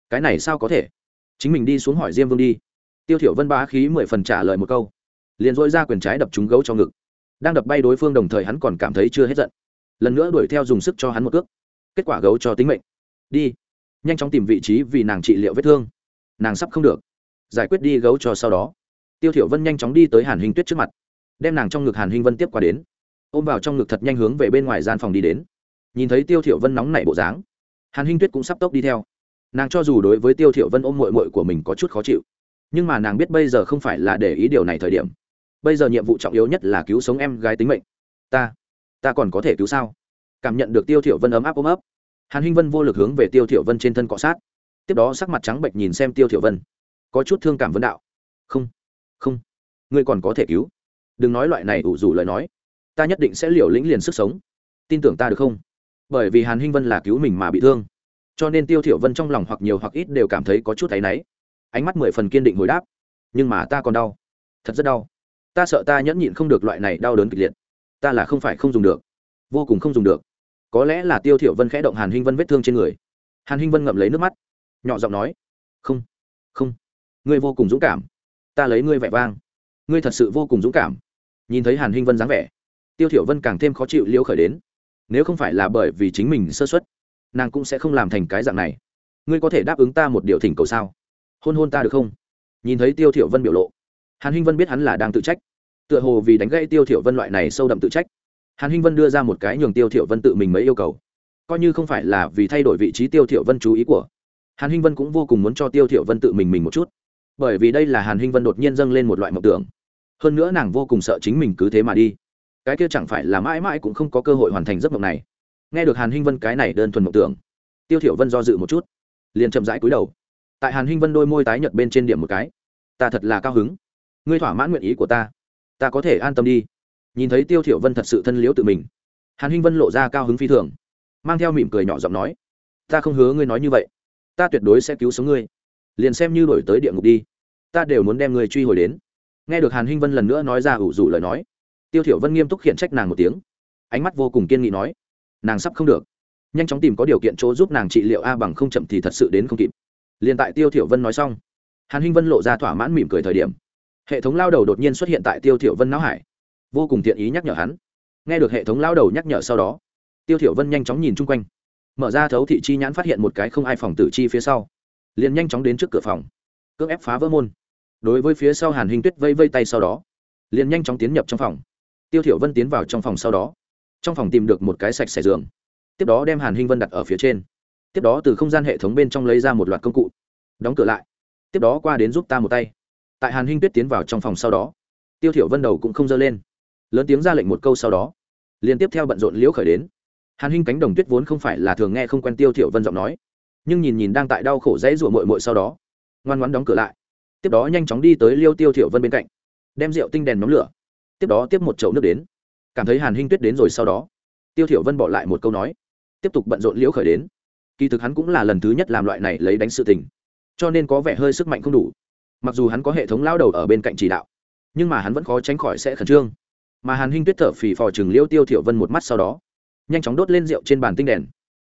cái này sao có thể? Chính mình đi xuống hỏi diêm vương đi. Tiêu thiểu vân bá khí mười phần trả lời một câu, liền dội ra quyền trái đập trúng gấu cho ngực. Đang đập bay đối phương đồng thời hắn còn cảm thấy chưa hết giận. Lần nữa đuổi theo dùng sức cho hắn một cước kết quả gấu cho tính mệnh. Đi. Nhanh chóng tìm vị trí vì nàng trị liệu vết thương. Nàng sắp không được. Giải quyết đi gấu cho sau đó. Tiêu thiểu vân nhanh chóng đi tới hàn hình tuyết trước mặt. Đem nàng trong ngực hàn hình vân tiếp qua đến. Ôm vào trong ngực thật nhanh hướng về bên ngoài gian phòng đi đến. Nhìn thấy tiêu thiểu vân nóng nảy bộ dáng, hàn hình tuyết cũng sắp tốc đi theo. Nàng cho dù đối với tiêu thiểu vân ôm muội muội của mình có chút khó chịu, nhưng mà nàng biết bây giờ không phải là để ý điều này thời điểm. Bây giờ nhiệm vụ trọng yếu nhất là cứu sống em gái tính mệnh. Ta ta còn có thể cứu sao? Cảm nhận được tiêu thiểu vân ấm áp ôm ấp. Hàn hinh vân vô lực hướng về tiêu thiểu vân trên thân cọ sát. Tiếp đó sắc mặt trắng bệch nhìn xem tiêu thiểu vân. Có chút thương cảm vấn đạo. Không không, ngươi còn có thể cứu. Đừng nói loại này ủ rủ lời nói. Ta nhất định sẽ liều lĩnh liền sức sống. Tin tưởng ta được không? Bởi vì hàn hinh vân là cứu mình mà bị thương, cho nên tiêu thiểu vân trong lòng hoặc nhiều hoặc ít đều cảm thấy có chút thấy náy. Ánh mắt mười phần kiên định hồi đáp. Nhưng mà ta còn đau. Thật rất đau. Ta sợ ta nhẫn nhịn không được loại này đau đớn kịch liệt. Ta là không phải không dùng được. Vô cùng không dùng được có lẽ là tiêu thiểu vân khẽ động hàn hinh vân vết thương trên người. Hàn hinh vân ngậm lấy nước mắt, nhỏ giọng nói, không không, ngươi vô cùng dũng cảm. Ta lấy ngươi vẻ vang. Ngươi thật sự vô cùng dũng cảm. Nhìn thấy hàn hinh vân dáng vẻ, tiêu thiểu vân càng thêm khó chịu liễu khởi đến. Nếu không phải là bởi vì chính mình sơ suất, nàng cũng sẽ không làm thành cái dạng này. Ngươi có thể đáp ứng ta một điều thỉnh cầu sao? Hôn hôn ta được không? Nhìn thấy tiêu thiểu vân biểu lộ, hàn hinh vân biết hắn là đang tự trách. Tựa hồ vì đánh gãy tiêu thiểu vân loại này sâu đậm tự trách hàn hinh vân đưa ra một cái nhường tiêu thiểu vân tự mình mấy yêu cầu. Coi như không phải là vì thay đổi vị trí tiêu thiểu vân chú ý của. Hàn hinh vân cũng vô cùng muốn cho tiêu thiểu vân tự mình mình một chút. Bởi vì đây là hàn hinh vân đột nhiên dâng lên một loại mộng tưởng. Hơn nữa nàng vô cùng sợ chính mình cứ thế mà đi. Cái kia chẳng phải là mãi mãi cũng không có cơ hội hoàn thành giấc mộng này. Nghe được hàn hinh vân cái này đơn thuần mộng tưởng, tiêu thiểu vân do dự một chút, liền chậm rãi cúi đầu. Tại hàn hinh vân đôi môi tái nhợt bên trên điểm một cái, ta thật là cao hứng. Ngươi thỏa mãn nguyện ý của ta. Ta có thể an tâm đi nhìn thấy tiêu thiểu vân thật sự thân liễu tự mình. Hàn hinh vân lộ ra cao hứng phi thường, mang theo mỉm cười nhỏ giọng nói, ta không hứa ngươi nói như vậy. Ta tuyệt đối sẽ cứu sống ngươi. Liền xem như đổi tới địa ngục đi. Ta đều muốn đem ngươi truy hồi đến. Nghe được hàn hinh vân lần nữa nói ra ủ rủ lời nói, tiêu thiểu vân nghiêm túc khiển trách nàng một tiếng, ánh mắt vô cùng kiên nghị nói, nàng sắp không được. Nhanh chóng tìm có điều kiện chỗ giúp nàng trị liệu a bằng không chậm thì thật sự đến không kịp. Liền tại tiêu thiểu vân nói xong, hàn hinh vân lộ ra thỏa mãn mỉm cười thời điểm, hệ thống lao đầu đột nhiên xuất hiện tại tiêu thiểu vân não hải vô cùng tiện ý nhắc nhở hắn. Nghe được hệ thống lao đầu nhắc nhở sau đó, tiêu thiểu vân nhanh chóng nhìn chung quanh. Mở ra thấu thị chi nhãn phát hiện một cái không ai phòng tử chi phía sau. Liền nhanh chóng đến trước cửa phòng, cưỡng ép phá vỡ môn. Đối với phía sau hàn hình tuyết vây vây tay sau đó, liền nhanh chóng tiến nhập trong phòng. Tiêu thiểu vân tiến vào trong phòng sau đó, trong phòng tìm được một cái sạch sẽ giường. Tiếp đó đem hàn hinh vân đặt ở phía trên. Tiếp đó từ không gian hệ thống bên trong lấy ra một loạt công cụ. Đóng cửa lại. Tiếp đó qua đến giúp ta một tay. Tại hàn hinh tuyết tiến vào trong phòng sau đó, tiêu thiểu vân đầu cũng không dơ lên lớn tiếng ra lệnh một câu sau đó. Liên tiếp theo bận rộn liễu khởi đến. Hàn hinh cánh đồng tuyết vốn không phải là thường nghe không quen tiêu thiểu vân giọng nói, nhưng nhìn nhìn đang tại đau khổ dãy rủa muội muội sau đó, ngoan ngoãn đóng cửa lại. Tiếp đó nhanh chóng đi tới liêu tiêu thiểu vân bên cạnh, đem rượu tinh đèn nhóm lửa, tiếp đó tiếp một chậu nước đến. Cảm thấy hàn hinh tuyết đến rồi sau đó, tiêu thiểu vân bỏ lại một câu nói, tiếp tục bận rộn liễu khởi đến. Kỳ thực hắn cũng là lần thứ nhất làm loại này lấy đánh sự tình, cho nên có vẻ hơi sức mạnh không đủ. Mặc dù hắn có hệ thống lao đầu ở bên cạnh chỉ đạo, nhưng mà hắn vẫn khó tránh khỏi sẽ khẩn trương mà hàn hinh tuyết thở phì phò chừng liêu tiêu thiểu vân một mắt sau đó, nhanh chóng đốt lên rượu trên bàn tinh đèn.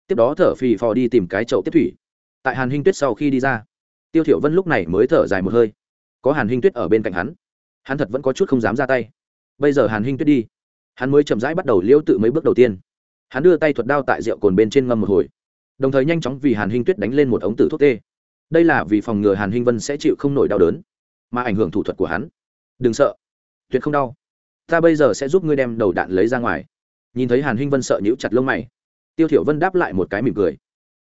Tiếp đó thở phì phò đi tìm cái chậu tiếp thủy. Tại hàn hinh tuyết sau khi đi ra, tiêu thiểu vân lúc này mới thở dài một hơi. Có hàn hinh tuyết ở bên cạnh hắn hắn thật vẫn có chút không dám ra tay. Bây giờ hàn hinh tuyết đi, hắn mới chậm rãi bắt đầu liêu tự mấy bước đầu tiên. Hắn đưa tay thuật đao tại rượu cồn bên trên ngâm một hồi, đồng thời nhanh chóng vì hàn hinh tuyết đánh lên một ống tử thuốc tê. Đây là vì phòng ngừa hàn hinh vân sẽ chịu không nổi đau đớn, mà ảnh hưởng thủ thuật của hắn. Đừng sợ, tuyệt không đau ta bây giờ sẽ giúp ngươi đem đầu đạn lấy ra ngoài. Nhìn thấy hàn hinh vân sợ nhíu chặt lông mày, tiêu thiểu vân đáp lại một cái mỉm cười.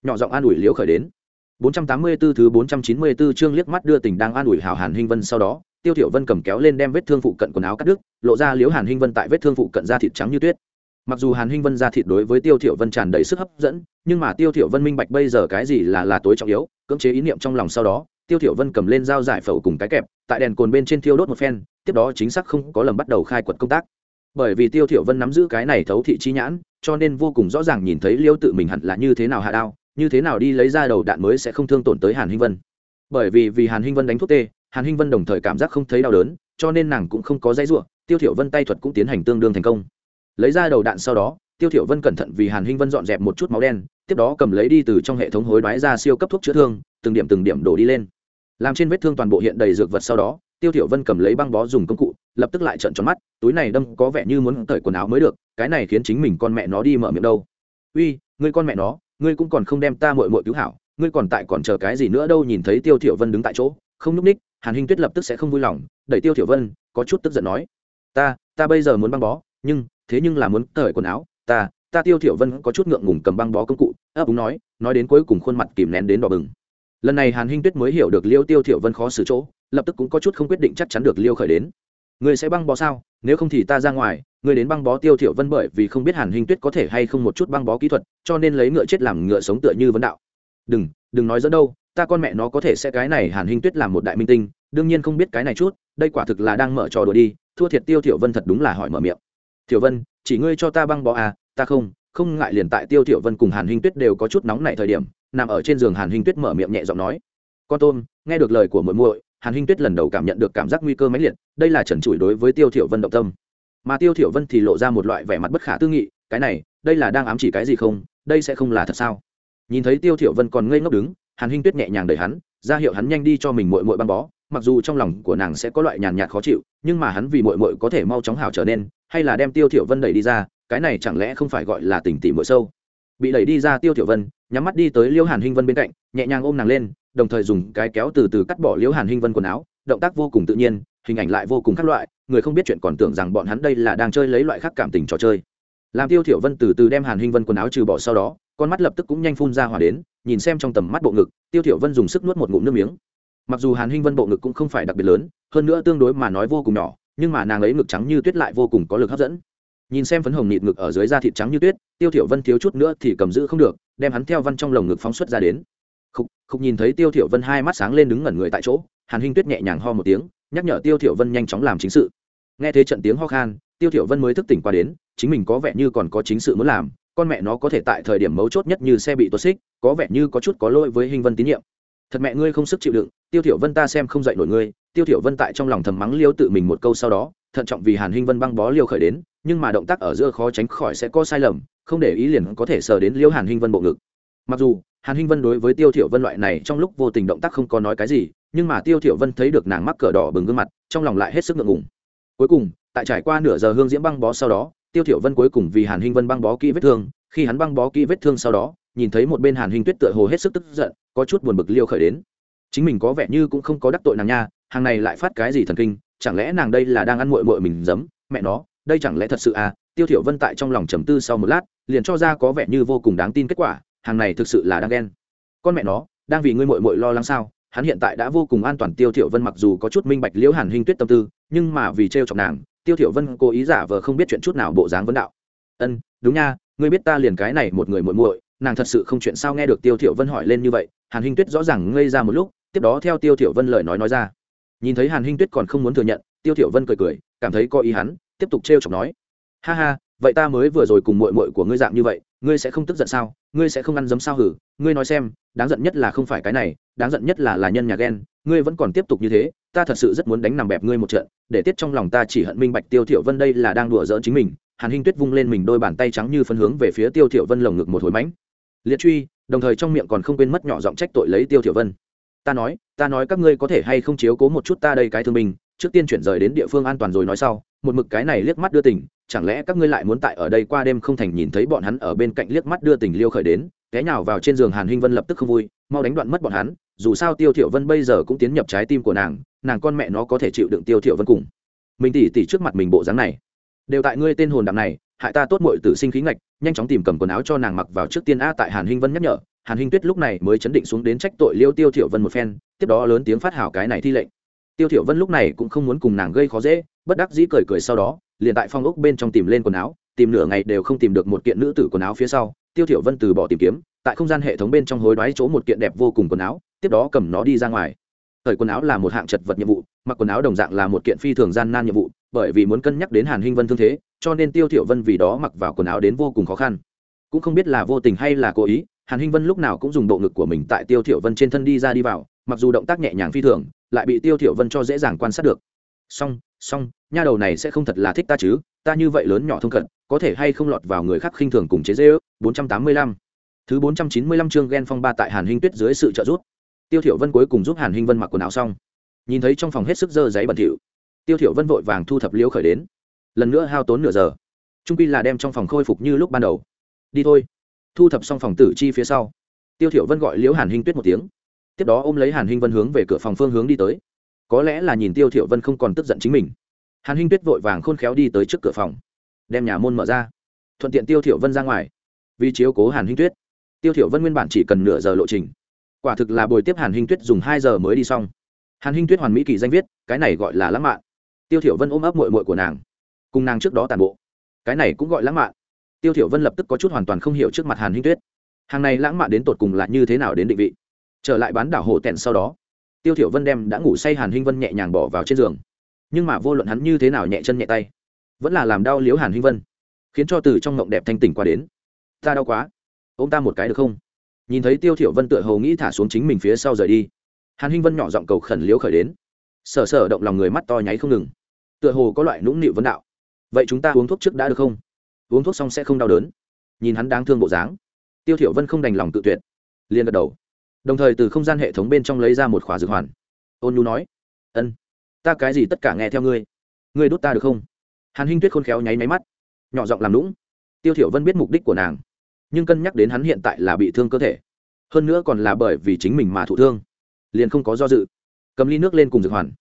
Nhỏ giọng an ủi liễu khởi đến. 484 thứ 494 chương liếc mắt đưa tình đang an ủi hảo hàn hinh vân sau đó, tiêu thiểu vân cầm kéo lên đem vết thương phụ cận quần áo cắt đứt, lộ ra liễu hàn hinh vân tại vết thương phụ cận da thịt trắng như tuyết. Mặc dù hàn hinh vân da thịt đối với tiêu thiểu vân tràn đầy sức hấp dẫn, nhưng mà tiêu thiểu vân minh bạch bây giờ cái gì là là tối trọng yếu, cưỡng chế ý niệm trong lòng sau đó tiêu thiểu vân cầm lên dao giải phẫu cùng cái kẹp, tại đèn cồn bên trên thiêu đốt một phen, tiếp đó chính xác không có lầm bắt đầu khai quật công tác. Bởi vì tiêu thiểu vân nắm giữ cái này thấu thị chi nhãn, cho nên vô cùng rõ ràng nhìn thấy liêu tự mình hẳn là như thế nào hạ đao, như thế nào đi lấy ra đầu đạn mới sẽ không thương tổn tới hàn hinh vân. Bởi vì vì hàn hinh vân đánh thuốc tê, hàn hinh vân đồng thời cảm giác không thấy đau đớn, cho nên nàng cũng không có dãy ruộng tiêu thiểu vân tay thuật cũng tiến hành tương đương thành công. Lấy ra đầu đạn sau đó, tiêu thiểu vân cẩn thận vì hàn hinh vân dọn dẹp một chút máu đen, tiếp đó cầm lấy đi từ trong hệ thống hối đoái ra siêu cấp thuốc chữa thương, từng điểm từng điểm đổ đi lên làm trên vết thương toàn bộ hiện đầy dược vật sau đó, tiêu thiểu vân cầm lấy băng bó dùng công cụ, lập tức lại trợn tròn mắt, túi này đâm có vẻ như muốn cởi quần áo mới được, cái này khiến chính mình con mẹ nó đi mở miệng đâu. Uy, ngươi con mẹ nó, ngươi cũng còn không đem ta muội muội cứu hảo, ngươi còn tại còn chờ cái gì nữa đâu? Nhìn thấy tiêu thiểu vân đứng tại chỗ, không núp ních, hàn hinh tuyết lập tức sẽ không vui lòng, đẩy tiêu thiểu vân, có chút tức giận nói, ta ta bây giờ muốn băng bó, nhưng, thế nhưng là muốn cởi quần áo, ta ta tiêu thiểu vân có chút ngượng ngùng cầm băng bó công cụ, ấp úng nói nói đến cuối cùng khuôn mặt kìm nén đến đỏ bừng lần này hàn hinh tuyết mới hiểu được liêu tiêu thiểu vân khó xử chỗ, lập tức cũng có chút không quyết định chắc chắn được liêu khởi đến. Ngươi sẽ băng bó sao? Nếu không thì ta ra ngoài, ngươi đến băng bó tiêu thiểu vân bởi vì không biết hàn hinh tuyết có thể hay không một chút băng bó kỹ thuật, cho nên lấy ngựa chết làm ngựa sống tựa như vấn đạo. Đừng đừng nói dẫn đâu, ta con mẹ nó có thể sẽ cái này hàn hinh tuyết làm một đại minh tinh, đương nhiên không biết cái này chút, đây quả thực là đang mở trò đùa đi, thua thiệt tiêu thiểu vân thật đúng là hỏi mở miệng. Thiểu vân, chỉ ngươi cho ta băng bó à ta không không ngại liền tại tiêu thiểu vân cùng hàn hinh tuyết đều có chút nóng nảy thời điểm, nằm ở trên giường hàn hinh tuyết mở miệng nhẹ giọng nói, con tôm, nghe được lời của muội muội, hàn hinh tuyết lần đầu cảm nhận được cảm giác nguy cơ mãnh liệt, đây là trần trụi đối với tiêu thiểu vân động tâm. Mà tiêu thiểu vân thì lộ ra một loại vẻ mặt bất khả tư nghị, cái này, đây là đang ám chỉ cái gì không? Đây sẽ không là thật sao? Nhìn thấy tiêu thiểu vân còn ngây ngốc đứng, hàn hinh tuyết nhẹ nhàng đẩy hắn, ra hiệu hắn nhanh đi cho mình muội muội băng bó, mặc dù trong lòng của nàng sẽ có loại nhàn nhạt khó chịu, nhưng mà hắn vì muội muội có thể mau chóng hảo trở nên, hay là đem tiêu thiểu vân đẩy đi ra cái này chẳng lẽ không phải gọi là tình tỉ mội sâu? Bị đẩy đi ra tiêu thiểu vân, nhắm mắt đi tới liễu hàn hinh vân bên cạnh, nhẹ nhàng ôm nàng lên, đồng thời dùng cái kéo từ từ cắt bỏ liễu hàn hinh vân quần áo, động tác vô cùng tự nhiên, hình ảnh lại vô cùng khác loại, người không biết chuyện còn tưởng rằng bọn hắn đây là đang chơi lấy loại khác cảm tình trò chơi. Làm tiêu thiểu vân từ từ đem hàn hinh vân quần áo trừ bỏ sau đó, con mắt lập tức cũng nhanh phun ra hỏa đến, nhìn xem trong tầm mắt bộ ngực, tiêu thiểu vân dùng sức nuốt một ngụm nước miếng. Mặc dù hàn hinh vân bộ ngực cũng không phải đặc biệt lớn, hơn nữa tương đối mà nói vô cùng nhỏ, nhưng mà nàng ấy ngực trắng như tuyết lại vô cùng có lực hấp dẫn nhìn xem phấn hồng nịt ngực ở dưới da thịt trắng như tuyết, tiêu thiểu vân thiếu chút nữa thì cầm giữ không được, đem hắn theo văn trong lồng ngực phóng xuất ra đến. Khúc khúc nhìn thấy tiêu thiểu vân hai mắt sáng lên đứng ngẩn người tại chỗ, hàn hinh tuyết nhẹ nhàng ho một tiếng, nhắc nhở tiêu thiểu vân nhanh chóng làm chính sự. Nghe thấy trận tiếng ho khan, tiêu thiểu vân mới thức tỉnh qua đến, chính mình có vẻ như còn có chính sự muốn làm, con mẹ nó có thể tại thời điểm mấu chốt nhất như xe bị tuột xích, có vẻ như có chút có lỗi với hình vân tín nhiệm. Thật mẹ ngươi không sức chịu đựng tiêu thiểu vân ta xem không dậy nổi ngươi, tiêu thiểu vân tại trong lòng thầm mắng liêu tự mình một câu sau đó, thận trọng vì hàn hinh vân băng bó liêu khởi đến, nhưng mà động tác ở giữa khó tránh khỏi sẽ có sai lầm, không để ý liền có thể sờ đến liêu hàn hinh vân bộ ngực. Mặc dù, hàn hinh vân đối với tiêu thiểu vân loại này trong lúc vô tình động tác không có nói cái gì, nhưng mà tiêu thiểu vân thấy được nàng mắc cờ đỏ bừng gương mặt, trong lòng lại hết sức ngượng ngùng. Cuối cùng, tại trải qua nửa giờ hương diễm băng bó sau đó, tiêu thiểu vân cuối cùng vì hàn hinh vân băng bó kỹ vết thương, khi hắn băng bó kỹ vết thương sau đó, nhìn thấy một bên hàn hinh tuyết tựa hồ hết sức tức giận, có chút buồn bực liêu khởi đến chính mình có vẻ như cũng không có đắc tội nàng nha, hàng này lại phát cái gì thần kinh, chẳng lẽ nàng đây là đang ăn muội muội mình giấm? Mẹ nó, đây chẳng lẽ thật sự à? Tiêu thiểu vân tại trong lòng trầm tư sau một lát, liền cho ra có vẻ như vô cùng đáng tin kết quả, hàng này thực sự là đang ghen. Con mẹ nó, đang vì ngươi muội muội lo lắng sao? Hắn hiện tại đã vô cùng an toàn, tiêu thiểu vân mặc dù có chút minh bạch liễu hàn hinh tuyết tâm tư, nhưng mà vì treo chọc nàng, tiêu thiểu vân cố ý giả vờ không biết chuyện chút nào bộ dáng vấn đạo. Ân, đúng nha, ngươi biết ta liền cái này một người muội muội, nàng thật sự không chuyện sao nghe được tiêu thiểu vân hỏi lên như vậy hàn hinh tuyết rõ ràng ngây ra một lúc, tiếp đó theo tiêu thiểu vân lời nói nói ra. Nhìn thấy hàn hinh tuyết còn không muốn thừa nhận, tiêu thiểu vân cười cười, cảm thấy có ý hắn, tiếp tục treo chọc nói. Ha ha, vậy ta mới vừa rồi cùng muội muội của ngươi dạng như vậy, ngươi sẽ không tức giận sao? Ngươi sẽ không ăn dấm sao hử? Ngươi nói xem, đáng giận nhất là không phải cái này, đáng giận nhất là là nhân nhà ghen, ngươi vẫn còn tiếp tục như thế, ta thật sự rất muốn đánh nằm bẹp ngươi một trận, để tiết trong lòng ta chỉ hận minh bạch tiêu thiểu vân đây là đang đùa giỡn chính mình. Hàn hinh tuyết vung lên mình đôi bàn tay trắng như phân hướng về phía tiêu thiểu vân lồng ngực một hồi mãnh liệt truy, đồng thời trong miệng còn không quên mất nhỏ giọng trách tội lấy tiêu thiểu vân. Ta nói ta nói các ngươi có thể hay không chiếu cố một chút ta đây cái thương mình trước tiên chuyển rời đến địa phương an toàn rồi nói sau, một mực cái này liếc mắt đưa tình, chẳng lẽ các ngươi lại muốn tại ở đây qua đêm không thành nhìn thấy bọn hắn ở bên cạnh liếc mắt đưa tình liêu khởi đến, té nhào vào trên giường hàn hinh vân lập tức không vui, mau đánh đoạn mất bọn hắn, dù sao tiêu thiểu vân bây giờ cũng tiến nhập trái tim của nàng nàng con mẹ nó có thể chịu đựng tiêu thiểu vân cùng. Mình tỉ tỉ trước mặt mình bộ dáng này, đều tại ngươi tên hồn đạm này hại ta tốt muội tử sinh khí ngạch, nhanh chóng tìm cầm quần áo cho nàng mặc vào trước tiên a tại hàn hinh vân nhắc nhở. Hàn hinh tuyết lúc này mới chấn định xuống đến trách tội liêu tiêu thiểu vân một phen, tiếp đó lớn tiếng phát hảo cái này thi lệnh. Tiêu thiểu vân lúc này cũng không muốn cùng nàng gây khó dễ, bất đắc dĩ cười cười sau đó, liền tại phong ốc bên trong tìm lên quần áo, tìm nửa ngày đều không tìm được một kiện nữ tử quần áo phía sau, tiêu thiểu vân từ bỏ tìm kiếm, tại không gian hệ thống bên trong hối đoái chỗ một kiện đẹp vô cùng quần áo, tiếp đó cầm nó đi ra ngoài. Thời quần áo là một hạng chật vật nhiệm vụ, mặc quần áo đồng dạng là một kiện phi thường gian nan nhiệm vụ, bởi vì muốn cân nhắc đến hàn hinh vân thương thế cho nên tiêu thiểu vân vì đó mặc vào quần áo đến vô cùng khó khăn. Cũng không biết là vô tình hay là cố ý, hàn hinh vân lúc nào cũng dùng bộ ngực của mình tại tiêu thiểu vân trên thân đi ra đi vào, mặc dù động tác nhẹ nhàng phi thường, lại bị tiêu thiểu vân cho dễ dàng quan sát được. Song song nha đầu này sẽ không thật là thích ta chứ, ta như vậy lớn nhỏ thông cận, có thể hay không lọt vào người khác khinh thường cùng chế dễ ước 485 thứ 495 chương ghen phong ba tại hàn hinh tuyết dưới sự trợ giúp. Tiêu thiểu vân cuối cùng giúp hàn hinh vân mặc quần áo xong. Nhìn thấy trong phòng hết sức dơ giấy bẩn thỉu, tiêu thiểu vân vội vàng thu thập liễu khởi đến lần nữa hao tốn nửa giờ. Trung pi là đem trong phòng khôi phục như lúc ban đầu. Đi thôi. Thu thập xong phòng tử chi phía sau, tiêu thiểu vân gọi liễu hàn hinh tuyết một tiếng. Tiếp đó ôm lấy hàn hinh vân hướng về cửa phòng phương hướng đi tới. Có lẽ là nhìn tiêu thiểu vân không còn tức giận chính mình. Hàn hinh tuyết vội vàng khôn khéo đi tới trước cửa phòng, đem nhà môn mở ra, thuận tiện tiêu thiểu vân ra ngoài, vì chiếu cố hàn hinh tuyết. Tiêu thiểu vân nguyên bản chỉ cần nửa giờ lộ trình, quả thực là buổi tiếp hàn hinh tuyết dùng hai giờ mới đi xong. Hàn hinh tuyết hoàn mỹ kỳ danh viết, cái này gọi là lãng mạn. Tiêu thiểu vân ôm ấp muội muội của nàng cùng nàng trước đó tàn bộ. Cái này cũng gọi lãng mạn. Tiêu thiểu vân lập tức có chút hoàn toàn không hiểu trước mặt hàn hinh tuyết. Hàng này lãng mạn đến tột cùng là như thế nào đến định vị? Trở lại bán đảo hồ tẹn sau đó, tiêu thiểu vân đem đã ngủ say hàn hinh vân nhẹ nhàng bỏ vào trên giường. Nhưng mà vô luận hắn như thế nào nhẹ chân nhẹ tay, vẫn là làm đau liếu hàn hinh vân, khiến cho từ trong ngộng đẹp thanh tỉnh qua đến. Ta đau quá. Ôm ta một cái được không? Nhìn thấy tiêu thiểu vân tựa hồ nghĩ thả xuống chính mình phía sau rời đi, hàn hinh vân nhỏ giọng cầu khẩn liếu khởi đến. Sở sở động lòng người mắt to nháy không ngừng. Tựa hồ có loại nũng nịu vấn đạo vậy chúng ta uống thuốc trước đã được không? Uống thuốc xong sẽ không đau đớn. Nhìn hắn đáng thương bộ dáng. Tiêu thiểu vân không đành lòng tự tuyệt. Liền gật đầu. Đồng thời từ không gian hệ thống bên trong lấy ra một khóa dược hoàn. Ôn nhu nói, ân, ta cái gì tất cả nghe theo ngươi. Ngươi đốt ta được không? Hàn hinh tuyết khôn khéo nháy máy mắt, nhỏ giọng làm lũng tiêu thiểu vân biết mục đích của nàng, nhưng cân nhắc đến hắn hiện tại là bị thương cơ thể, hơn nữa còn là bởi vì chính mình mà thụ thương, liền không có do dự. Cầm ly nước lên cùng dược hoàn.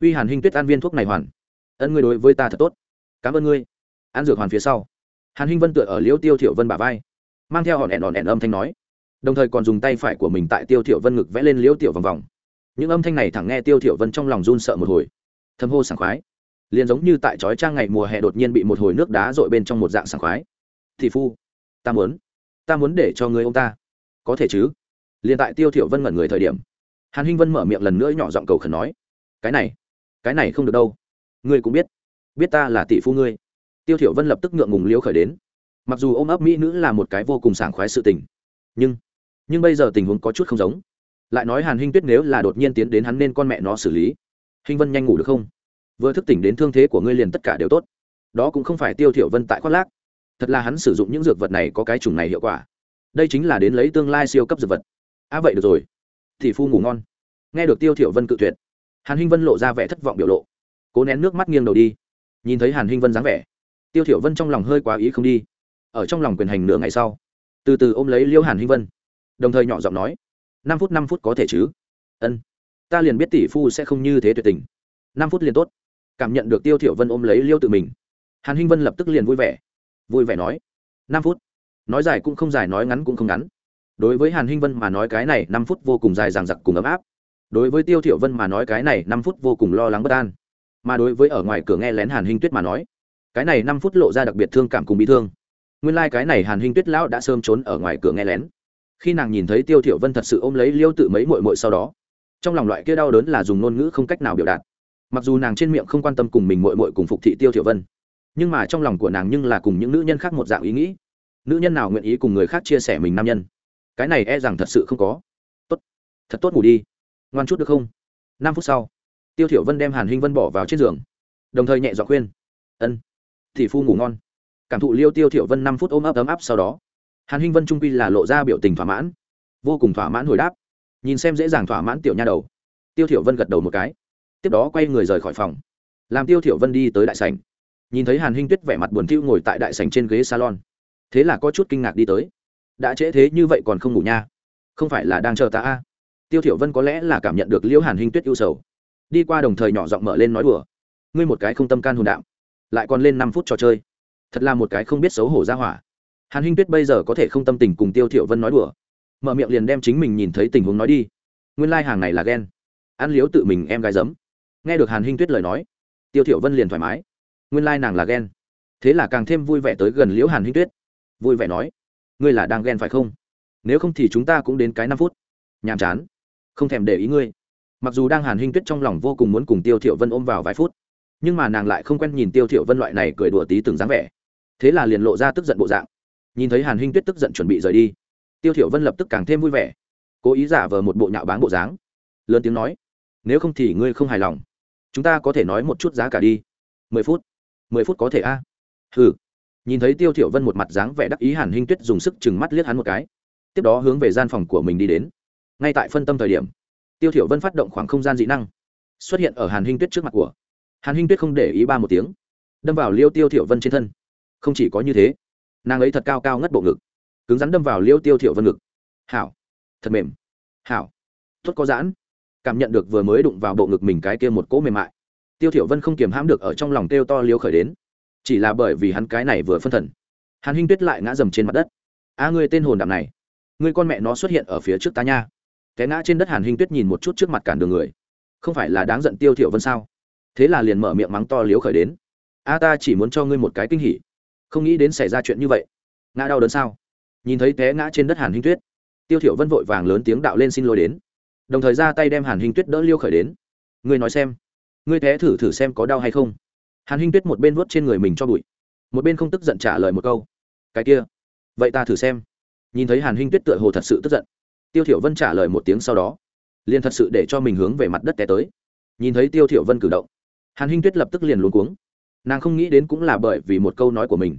Uy hàn hinh tuyết ăn viên thuốc này hoàn. Ân, ngươi đối với ta thật tốt cảm ơn ngươi. An dược hoàn phía sau. Hàn hinh vân tựa ở liễu tiêu thiểu vân bả vai, mang theo hòn ẹn hòn ẹn âm thanh nói. Đồng thời còn dùng tay phải của mình tại tiêu thiểu vân ngực vẽ lên liễu tiểu vòng vòng. Những âm thanh này thẳng nghe tiêu thiểu vân trong lòng run sợ một hồi. Thâm hô sảng khoái. Liền giống như tại chói trang ngày mùa hè đột nhiên bị một hồi nước đá dội bên trong một dạng sảng khoái. Thị phu, ta muốn ta muốn để cho người ông ta. Có thể chứ? Liền tại tiêu thiểu vân ngẩn người thời điểm, hàn hinh vân mở miệng lần nữa nhỏ giọng cầu khẩn nói. Cái này cái này không được đâu. Ngươi cũng biết biết ta là tỷ phu ngươi. Tiêu thiểu vân lập tức ngượng ngùng liếu khởi đến. Mặc dù ôm ấp mỹ nữ là một cái vô cùng sảng khoái sự tình, nhưng nhưng bây giờ tình huống có chút không giống. Lại nói hàn hinh tuyết nếu là đột nhiên tiến đến hắn nên con mẹ nó xử lý. Hinh vân nhanh ngủ được không? Vừa thức tỉnh đến thương thế của ngươi liền tất cả đều tốt. Đó cũng không phải tiêu thiểu vân tại khoác lác. Thật là hắn sử dụng những dược vật này có cái chủng này hiệu quả. Đây chính là đến lấy tương lai siêu cấp dược vật. À vậy được rồi. Thì phu ngủ ngon. Nghe được tiêu thiểu vân cự tuyệt, hàn hinh vân lộ ra vẻ thất vọng biểu lộ. Cố nén nước mắt nghiêng đầu đi nhìn thấy hàn hinh vân dáng vẻ, tiêu thiểu vân trong lòng hơi quá ý không đi. Ở trong lòng quyền hành nửa ngày sau, từ từ ôm lấy liêu hàn hinh vân, đồng thời nhỏ giọng nói, năm phút năm phút có thể chứ? Ân, ta liền biết tỷ phu sẽ không như thế tuyệt tình. Năm phút liền tốt. Cảm nhận được tiêu thiểu vân ôm lấy liêu tự mình, hàn hinh vân lập tức liền vui vẻ. Vui vẻ nói, năm phút. Nói dài cũng không dài, nói ngắn cũng không ngắn. Đối với hàn hinh vân mà nói cái này năm phút vô cùng dài dằng dặc cùng ấm áp. Đối với tiêu thiểu vân mà nói cái này năm phút vô cùng lo lắng bất an mà đối với ở ngoài cửa nghe lén hàn hinh tuyết mà nói, cái này năm phút lộ ra đặc biệt thương cảm cùng bị thương. Nguyên lai like cái này hàn hinh tuyết lão đã sớm trốn ở ngoài cửa nghe lén. Khi nàng nhìn thấy tiêu thiểu vân thật sự ôm lấy liêu tự mấy muội muội sau đó, trong lòng loại kia đau đớn là dùng ngôn ngữ không cách nào biểu đạt. Mặc dù nàng trên miệng không quan tâm cùng mình muội muội cùng phục thị tiêu thiểu vân, nhưng mà trong lòng của nàng nhưng là cùng những nữ nhân khác một dạng ý nghĩ. Nữ nhân nào nguyện ý cùng người khác chia sẻ mình nam nhân? Cái này e rằng thật sự không có. Tốt, thật tốt ngủ đi. Ngoan chút được không? Năm phút sau tiêu thiểu vân đem hàn hinh vân bỏ vào trên giường, đồng thời nhẹ giọng khuyên, ân thì phu ngủ ngon. Cảm thụ liêu tiêu thiểu vân năm phút ôm ấp ấm áp sau đó, hàn hinh vân trung quy là lộ ra biểu tình thỏa mãn, vô cùng thỏa mãn hồi đáp, nhìn xem dễ dàng thỏa mãn tiểu nha đầu. Tiêu thiểu vân gật đầu một cái, tiếp đó quay người rời khỏi phòng, làm tiêu thiểu vân đi tới đại sảnh. Nhìn thấy hàn hinh tuyết vẻ mặt buồn thiu ngồi tại đại sảnh trên ghế salon, thế là có chút kinh ngạc đi tới, đã trễ thế như vậy còn không ngủ nha? Không phải là đang chờ ta a? Tiêu thiểu vân có lẽ là cảm nhận được liễu hàn hinh tuyết ưu sầu đi qua đồng thời nhỏ giọng mở lên nói đùa. Ngươi một cái không tâm can hồn đạm lại còn lên năm phút trò chơi. Thật là một cái không biết xấu hổ ra hỏa. Hàn hinh tuyết bây giờ có thể không tâm tình cùng tiêu thiểu vân nói đùa. Mở miệng liền đem chính mình nhìn thấy tình huống nói đi. Nguyên lai like hàng này là ghen. Ăn liếu tự mình em gái giấm. Nghe được hàn hinh tuyết lời nói, tiêu thiểu vân liền thoải mái. Nguyên lai like nàng là ghen. Thế là càng thêm vui vẻ tới gần liễu hàn hinh tuyết. Vui vẻ nói, ngươi là đang ghen phải không? Nếu không thì chúng ta cũng đến cái năm phút. Nhàm chán. Không thèm để ý ngươi mặc dù đang hàn hinh tuyết trong lòng vô cùng muốn cùng tiêu thiểu vân ôm vào vài phút, nhưng mà nàng lại không quen nhìn tiêu thiểu vân loại này cười đùa tí từng dáng vẻ. Thế là liền lộ ra tức giận bộ dạng. Nhìn thấy hàn hinh tuyết tức giận chuẩn bị rời đi, tiêu thiểu vân lập tức càng thêm vui vẻ, cố ý giả vờ một bộ nhạo báng bộ dáng. Lớn tiếng nói, nếu không thì ngươi không hài lòng. Chúng ta có thể nói một chút giá cả đi. Mười phút mười phút có thể a? À? hừ. Nhìn thấy tiêu thiểu vân một mặt dáng vẻ đắc ý hàn hinh tuyết dùng sức chừng mắt liếc hắn một cái, tiếp đó hướng về gian phòng của mình đi đến. Ngay tại phân tâm thời điểm tiêu thiểu vân phát động khoảng không gian dị năng, xuất hiện ở hàn hinh tuyết trước mặt của. Hàn hinh tuyết không để ý ba một tiếng, đâm vào liêu tiêu thiểu vân trên thân. Không chỉ có như thế, nàng ấy thật cao cao ngất bộ ngực, cứng rắn đâm vào liêu tiêu thiểu vân ngực. Hảo, thật mềm. Hảo, tốt có giãn. Cảm nhận được vừa mới đụng vào bộ ngực mình cái kia một cỗ mềm mại. Tiêu thiểu vân không kiềm hãm được ở trong lòng tiêu to liêu khởi đến. Chỉ là bởi vì hắn cái này vừa phân thần, hàn hinh tuyết lại ngã dầm trên mặt đất. A ngươi tên hồn đạm này, ngươi con mẹ nó xuất hiện ở phía trước ta nha té ngã trên đất hàn hinh tuyết nhìn một chút trước mặt cản đường người. Không phải là đáng giận tiêu thiểu vân sao? Thế là liền mở miệng mắng to liếu khởi đến. A ta chỉ muốn cho ngươi một cái kinh hỉ. Không nghĩ đến xảy ra chuyện như vậy. Ngã đau đớn sao? Nhìn thấy té ngã trên đất hàn hinh tuyết, tiêu thiểu vân vội vàng lớn tiếng đạo lên xin lỗi đến. Đồng thời ra tay đem hàn hinh tuyết đỡ liêu khởi đến. Ngươi nói xem, ngươi té thử thử xem có đau hay không? Hàn hinh tuyết một bên vuốt trên người mình cho bụi, một bên không tức giận trả lời một câu. Cái kia, vậy ta thử xem. Nhìn thấy hàn hinh tuyết tựa hồ thật sự tức giận tiêu thiểu vân trả lời một tiếng sau đó, liền thật sự để cho mình hướng về mặt đất té tới. Nhìn thấy tiêu thiểu vân cử động, hàn hinh tuyết lập tức liền luống cuống. Nàng không nghĩ đến cũng là bởi vì một câu nói của mình.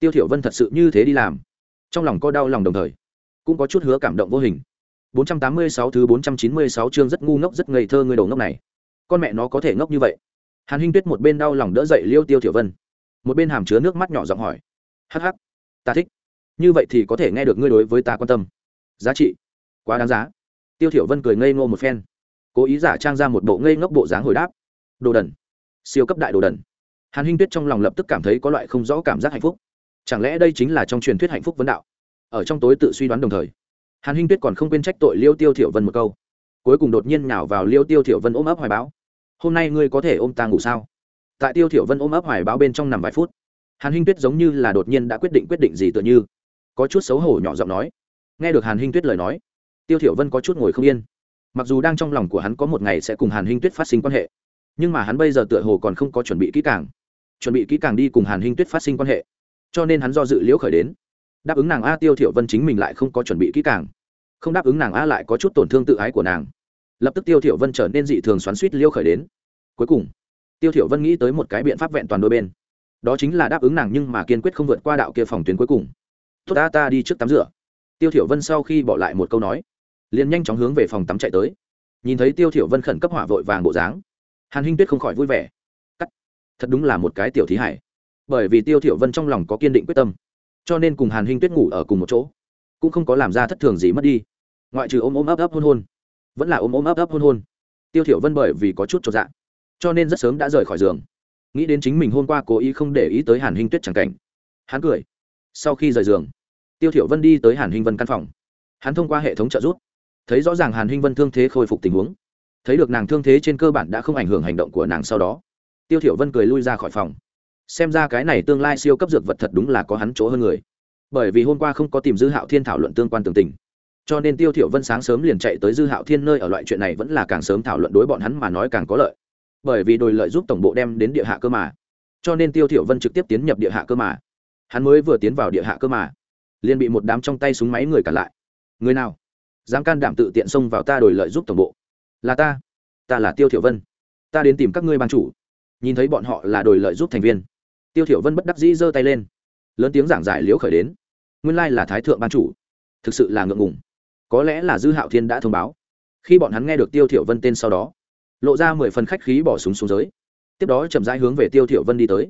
Tiêu thiểu vân thật sự như thế đi làm, trong lòng có đau lòng đồng thời, cũng có chút hứa cảm động vô hình. 486 thứ 496 chương rất ngu ngốc, rất ngây thơ người đầu ngốc này. Con mẹ nó có thể ngốc như vậy. Hàn hinh tuyết một bên đau lòng đỡ dậy liêu tiêu thiểu vân, một bên hàm chứa nước mắt nhỏ giọng hỏi. Hắc hắc, ta thích. Như vậy thì có thể nghe được ngươi đối với ta quan tâm. Giá trị quá đáng giá. Tiêu thiểu vân cười ngây ngô một phen, cố ý giả trang ra một bộ ngây ngốc bộ dáng hồi đáp. Đồ đần, siêu cấp đại đồ đần. Hàn hinh tuyết trong lòng lập tức cảm thấy có loại không rõ cảm giác hạnh phúc. Chẳng lẽ đây chính là trong truyền thuyết hạnh phúc vấn đạo? Ở trong tối tự suy đoán đồng thời, hàn hinh tuyết còn không quên trách tội liêu tiêu thiểu vân một câu. Cuối cùng đột nhiên nhào vào liêu tiêu thiểu vân ôm ấp hoài báo. Hôm nay ngươi có thể ôm ta ngủ sao? Tại tiêu thiểu vân ôm ấp hoài báo bên trong nằm vài phút, hàn hinh tuyết giống như là đột nhiên đã quyết định quyết định gì tựa như. Có chút xấu hổ nhỏ giọng nói. Nghe được hàn hinh tuyết lời nói tiêu thiểu vân có chút ngồi không yên. Mặc dù đang trong lòng của hắn có một ngày sẽ cùng hàn hinh tuyết phát sinh quan hệ, nhưng mà hắn bây giờ tựa hồ còn không có chuẩn bị kỹ càng. Chuẩn bị kỹ càng đi cùng hàn hinh tuyết phát sinh quan hệ. Cho nên hắn do dự liễu khởi đến. Đáp ứng nàng a tiêu thiểu vân chính mình lại không có chuẩn bị kỹ càng. Không đáp ứng nàng a lại có chút tổn thương tự ái của nàng. Lập tức tiêu thiểu vân trở nên dị thường xoắn xuýt liễu khởi đến. Cuối cùng, tiêu thiểu vân nghĩ tới một cái biện pháp vẹn toàn đôi bên. Đó chính là đáp ứng nàng nhưng mà kiên quyết không vượt qua đạo kia phòng tuyến cuối cùng. Tốt ta ta đi trước tắm rửa. Tiêu thiểu vân sau khi bỏ lại một câu nói liền nhanh chóng hướng về phòng tắm chạy tới. Nhìn thấy tiêu thiểu vân khẩn cấp hỏa vội vàng bộ dáng, hàn hinh tuyết không khỏi vui vẻ. Cắt, thật đúng là một cái tiểu thí hải. Bởi vì tiêu thiểu vân trong lòng có kiên định quyết tâm, cho nên cùng hàn hinh tuyết ngủ ở cùng một chỗ, cũng không có làm ra thất thường gì mất đi. Ngoại trừ ôm ôm ấp ấp hôn hôn, vẫn là ôm ôm ấp ấp hôn hôn. Tiêu thiểu vân bởi vì có chút cho dạ cho nên rất sớm đã rời khỏi giường. Nghĩ đến chính mình hôm qua cố ý không để ý tới hàn hinh tuyết chẳng cảnh, hắn cười. Sau khi rời giường, tiêu thiểu vân đi tới hàn hinh vân căn phòng. Hắn thông qua hệ thống trợ giúp thấy rõ ràng hàn hinh vân thương thế khôi phục tình huống. Thấy được nàng thương thế trên cơ bản đã không ảnh hưởng hành động của nàng sau đó, tiêu thiểu vân cười lui ra khỏi phòng. Xem ra cái này tương lai siêu cấp dược vật thật đúng là có hắn chỗ hơn người. Bởi vì hôm qua không có tìm dư hạo thiên thảo luận tương quan tường tình. Cho nên tiêu thiểu vân sáng sớm liền chạy tới dư hạo thiên nơi ở loại chuyện này vẫn là càng sớm thảo luận đối bọn hắn mà nói càng có lợi. Bởi vì đồi lợi giúp tổng bộ đem đến địa hạ cơ mà. Cho nên tiêu thiểu vân trực tiếp tiến nhập địa hạ cơ mà. Hắn mới vừa tiến vào địa hạ cơ mà, liền bị một đám trong tay súng máy người cản lại. Người nào? Dám can đảm tự tiện xông vào ta đổi lợi giúp tổng bộ. Là ta. Ta là tiêu thiểu vân. Ta đến tìm các ngươi ban chủ. Nhìn thấy bọn họ là đổi lợi giúp thành viên. Tiêu thiểu vân bất đắc dĩ giơ tay lên. Lớn tiếng giảng giải liễu khởi đến. Nguyên lai là thái thượng ban chủ. Thực sự là ngượng ngùng. Có lẽ là dư hạo thiên đã thông báo. Khi bọn hắn nghe được tiêu thiểu vân tên sau đó, lộ ra mười phần khách khí bỏ súng xuống dưới. Tiếp đó chậm rãi hướng về tiêu thiểu vân đi tới.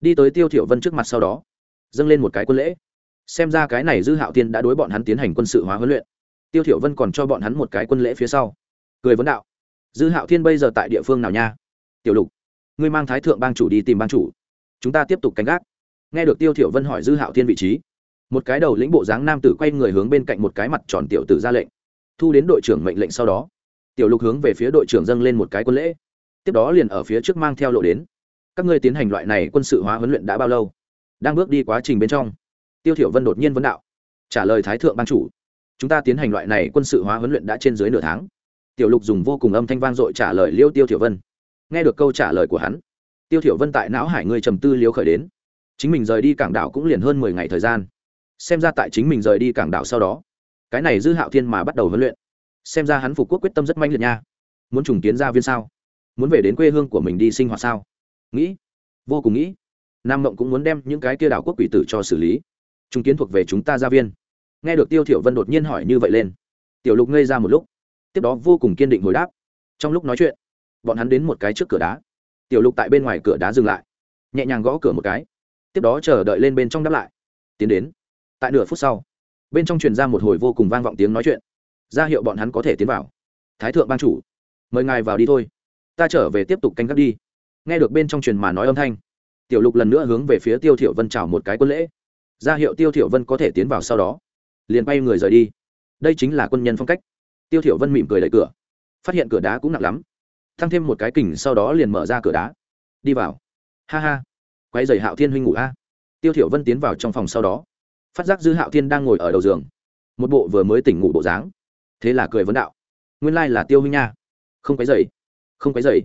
Đi tới tiêu thiểu vân trước mặt sau đó, dâng lên một cái quân lễ. Xem ra cái này dư hạo thiên đã đối bọn hắn tiến hành quân sự hóa huấn luyện tiêu thiểu vân còn cho bọn hắn một cái quân lễ phía sau. Cười vấn đạo, dư hạo thiên bây giờ tại địa phương nào nha? Tiểu lục, ngươi mang thái thượng bang chủ đi tìm bang chủ. Chúng ta tiếp tục canh gác. Nghe được tiêu thiểu vân hỏi dư hạo thiên vị trí, một cái đầu lĩnh bộ dáng nam tử quay người hướng bên cạnh một cái mặt tròn tiểu tử ra lệnh, thu đến đội trưởng mệnh lệnh sau đó. Tiểu lục hướng về phía đội trưởng dâng lên một cái quân lễ, tiếp đó liền ở phía trước mang theo lộ đến. Các ngươi tiến hành loại này quân sự hóa huấn luyện đã bao lâu? Đang bước đi quá trình bên trong. Tiêu thiểu vân đột nhiên vấn đạo, trả lời thái thượng ban chủ chúng ta tiến hành loại này quân sự hóa huấn luyện đã trên dưới nửa tháng. Tiểu lục dùng vô cùng âm thanh vang dội trả lời liêu tiêu thiểu vân. Nghe được câu trả lời của hắn, tiêu thiểu vân tại não hải người trầm tư liêu khởi đến. Chính mình rời đi cảng đảo cũng liền hơn mười ngày thời gian. Xem ra tại chính mình rời đi cảng đảo sau đó, cái này dư hạo thiên mà bắt đầu huấn luyện. Xem ra hắn phục quốc quyết tâm rất manh liệt nha. Muốn trùng kiến gia viên sao? Muốn về đến quê hương của mình đi sinh hoạt sao? Nghĩ, vô cùng nghĩ. Nam mộng cũng muốn đem những cái kia đảo quốc quỷ tử cho xử lý. Trùng kiến thuộc về chúng ta gia viên nghe được tiêu thiểu vân đột nhiên hỏi như vậy lên, tiểu lục ngây ra một lúc, tiếp đó vô cùng kiên định hồi đáp. Trong lúc nói chuyện, bọn hắn đến một cái trước cửa đá. Tiểu lục tại bên ngoài cửa đá dừng lại, nhẹ nhàng gõ cửa một cái, tiếp đó chờ đợi lên bên trong đáp lại. Tiến đến. Tại nửa phút sau, bên trong truyền ra một hồi vô cùng vang vọng tiếng nói chuyện. Ra hiệu bọn hắn có thể tiến vào. Thái thượng ban chủ, mời ngài vào đi thôi. Ta trở về tiếp tục canh gác đi. Nghe được bên trong truyền mà nói âm thanh, tiểu lục lần nữa hướng về phía tiêu thiểu vân chào một cái quân lễ. Ra hiệu tiêu thiểu vân có thể tiến vào sau đó liền bay người rời đi. Đây chính là quân nhân phong cách. Tiêu thiểu vân mỉm cười đẩy cửa. Phát hiện cửa đá cũng nặng lắm. Thăng thêm một cái kình sau đó liền mở ra cửa đá. Đi vào. Ha ha. Quay giày hạo thiên huynh ngủ a. Tiêu thiểu vân tiến vào trong phòng sau đó. Phát giác dư hạo thiên đang ngồi ở đầu giường. Một bộ vừa mới tỉnh ngủ bộ dáng. Thế là cười vấn đạo. Nguyên lai là tiêu huynh nha. Không quấy dày không quấy dày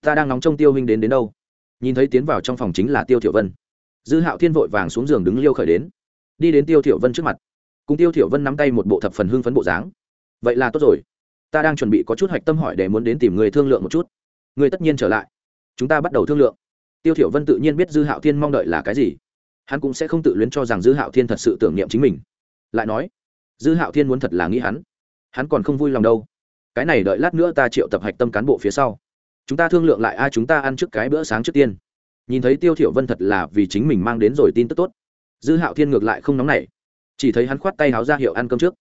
ta đang nóng trong tiêu huynh đến đến đâu. Nhìn thấy tiến vào trong phòng chính là tiêu thiểu vân. Dư hạo thiên vội vàng xuống giường đứng liêu khởi đến. Đi đến tiêu thiểu vân trước mặt cùng tiêu thiểu vân nắm tay một bộ thập phần hưng phấn bộ dáng. Vậy là tốt rồi. Ta đang chuẩn bị có chút hoạch tâm hỏi để muốn đến tìm người thương lượng một chút. Người tất nhiên trở lại. Chúng ta bắt đầu thương lượng. Tiêu thiểu vân tự nhiên biết dư hạo thiên mong đợi là cái gì. Hắn cũng sẽ không tự luyến cho rằng dư hạo thiên thật sự tưởng niệm chính mình. Lại nói, dư hạo thiên muốn thật là nghĩ hắn. Hắn còn không vui lòng đâu. Cái này đợi lát nữa ta triệu tập hạch tâm cán bộ phía sau. Chúng ta thương lượng lại ai chúng ta ăn trước cái bữa sáng trước tiên. Nhìn thấy tiêu thiểu vân thật là vì chính mình mang đến rồi tin tức tốt. Dư hạo thiên ngược lại không nóng nảy chỉ thấy hắn khoát tay háo ra hiệu ăn cơm trước.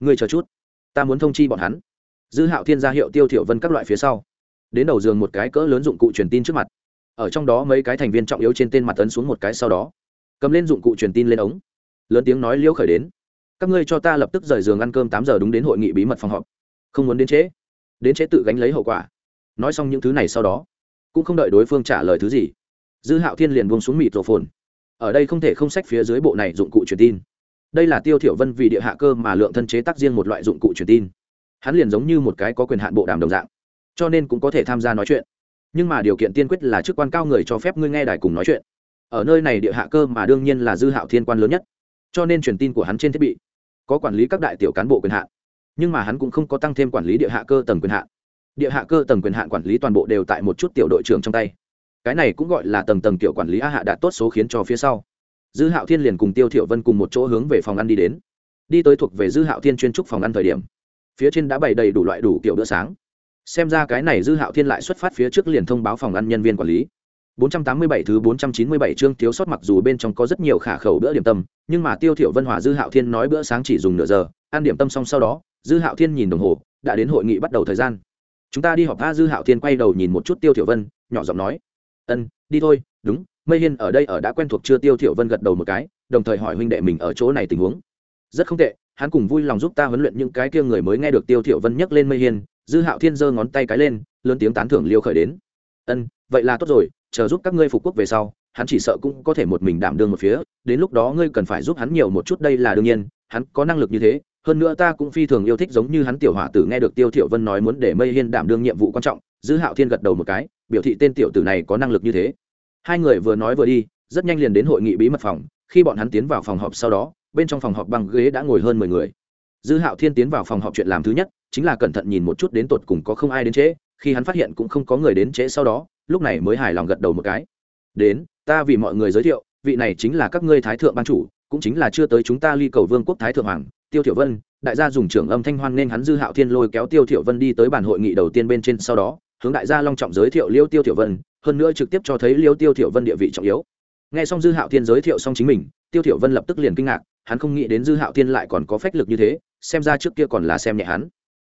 Ngươi chờ chút, ta muốn thông chi bọn hắn. Dư hạo thiên ra hiệu tiêu thiểu vân các loại phía sau. Đến đầu giường một cái cỡ lớn dụng cụ truyền tin trước mặt. Ở trong đó mấy cái thành viên trọng yếu trên tên mặt ấn xuống một cái sau đó. Cầm lên dụng cụ truyền tin lên ống. Lớn tiếng nói liễu khởi đến. Các ngươi cho ta lập tức rời giường ăn cơm tám giờ đúng đến hội nghị bí mật phòng họp. Không muốn đến trễ. Đến trễ tự gánh lấy hậu quả. Nói xong những thứ này sau đó, cũng không đợi đối phương trả lời thứ gì. Dư hạo thiên liền buông xuống mịt rổ phồn. Ở đây không thể không sách phía dưới bộ này dụng cụ truyền tin đây là tiêu thiểu vân vì địa hạ cơ mà lượng thân chế tác riêng một loại dụng cụ truyền tin. Hắn liền giống như một cái có quyền hạn bộ đàm đồng dạng, cho nên cũng có thể tham gia nói chuyện. Nhưng mà điều kiện tiên quyết là chức quan cao người cho phép ngươi nghe đài cùng nói chuyện. Ở nơi này địa hạ cơ mà đương nhiên là dư hạo thiên quan lớn nhất, cho nên truyền tin của hắn trên thiết bị có quản lý các đại tiểu cán bộ quyền hạn. Nhưng mà hắn cũng không có tăng thêm quản lý địa hạ cơ tầng quyền hạn. Địa hạ cơ tầng quyền hạn quản lý toàn bộ đều tại một chút tiểu đội trưởng trong tay. Cái này cũng gọi là tầng tầng tiểu quản lý a hạ đạt tốt số khiến cho phía sau dư hạo thiên liền cùng tiêu thiểu vân cùng một chỗ hướng về phòng ăn đi đến. Đi tới thuộc về dư hạo thiên chuyên trúc phòng ăn thời điểm phía trên đã bày đầy đủ loại đủ kiểu bữa sáng. Xem ra cái này dư hạo thiên lại xuất phát phía trước liền thông báo phòng ăn nhân viên quản lý. 487 thứ 497 chương thiếu sót mặc dù bên trong có rất nhiều khả khẩu bữa điểm tâm, nhưng mà Tiêu Thiểu Vân Hòa Dư Hạo Thiên nói bữa sáng chỉ dùng nửa giờ, ăn điểm tâm xong sau đó, Dư Hạo Thiên nhìn đồng hồ, đã đến hội nghị bắt đầu thời gian. Chúng ta đi họp a Dư Hạo Thiên quay đầu nhìn một chút Tiêu Thiểu Vân, nhỏ giọng nói: "Ân, đi thôi, đúng, Mây Hiên ở đây ở đã quen thuộc chưa?" Tiêu Thiểu Vân gật đầu một cái, đồng thời hỏi huynh đệ mình ở chỗ này tình huống. "Rất không tệ, hắn cùng vui lòng giúp ta huấn luyện những cái kia người mới nghe được Tiêu Thiểu Vân nhắc lên Mây Hiên." Dư Hạo Thiên giơ ngón tay cái lên, lớn tiếng tán thưởng liêu khởi đến. "Ân, vậy là tốt rồi, chờ giúp các ngươi phục quốc về sau hắn chỉ sợ cũng có thể một mình đảm đương một phía đến lúc đó ngươi cần phải giúp hắn nhiều một chút đây là đương nhiên hắn có năng lực như thế hơn nữa ta cũng phi thường yêu thích giống như hắn tiểu hỏa tử nghe được tiêu thiểu vân nói muốn để mây hiên đảm đương nhiệm vụ quan trọng dư hạo thiên gật đầu một cái biểu thị tên tiểu tử này có năng lực như thế hai người vừa nói vừa đi, rất nhanh liền đến hội nghị bí mật phòng, khi bọn hắn tiến vào phòng họp sau đó, bên trong phòng họp bằng ghế đã ngồi hơn mười người. Dư hạo thiên tiến vào phòng họp chuyện làm thứ nhất, chính là cẩn thận nhìn một chút đến tột cùng có không ai đến trễ, khi hắn phát hiện cũng không có người đến trễ sau đó, lúc này mới hài lòng gật đầu một cái. Đến, ta vì mọi người giới thiệu, vị này chính là các ngươi thái thượng ban chủ, cũng chính là chưa tới chúng ta ly cầu vương quốc thái thượng hoàng, tiêu thiểu vân. Đại gia dùng trưởng âm thanh hoan nên hắn dư hạo thiên lôi kéo tiêu thiểu vân đi tới bàn hội nghị đầu tiên bên trên sau đó, hướng đại gia long trọng giới thiệu liêu tiêu thiểu vân hơn nữa trực tiếp cho thấy liêu tiêu thiểu vân địa vị trọng yếu. Nghe xong dư hạo thiên giới thiệu xong chính mình, tiêu thiểu vân lập tức liền kinh ngạc, hắn không nghĩ đến dư hạo thiên lại còn có phách lực như thế, xem ra trước kia còn là xem nhẹ hắn.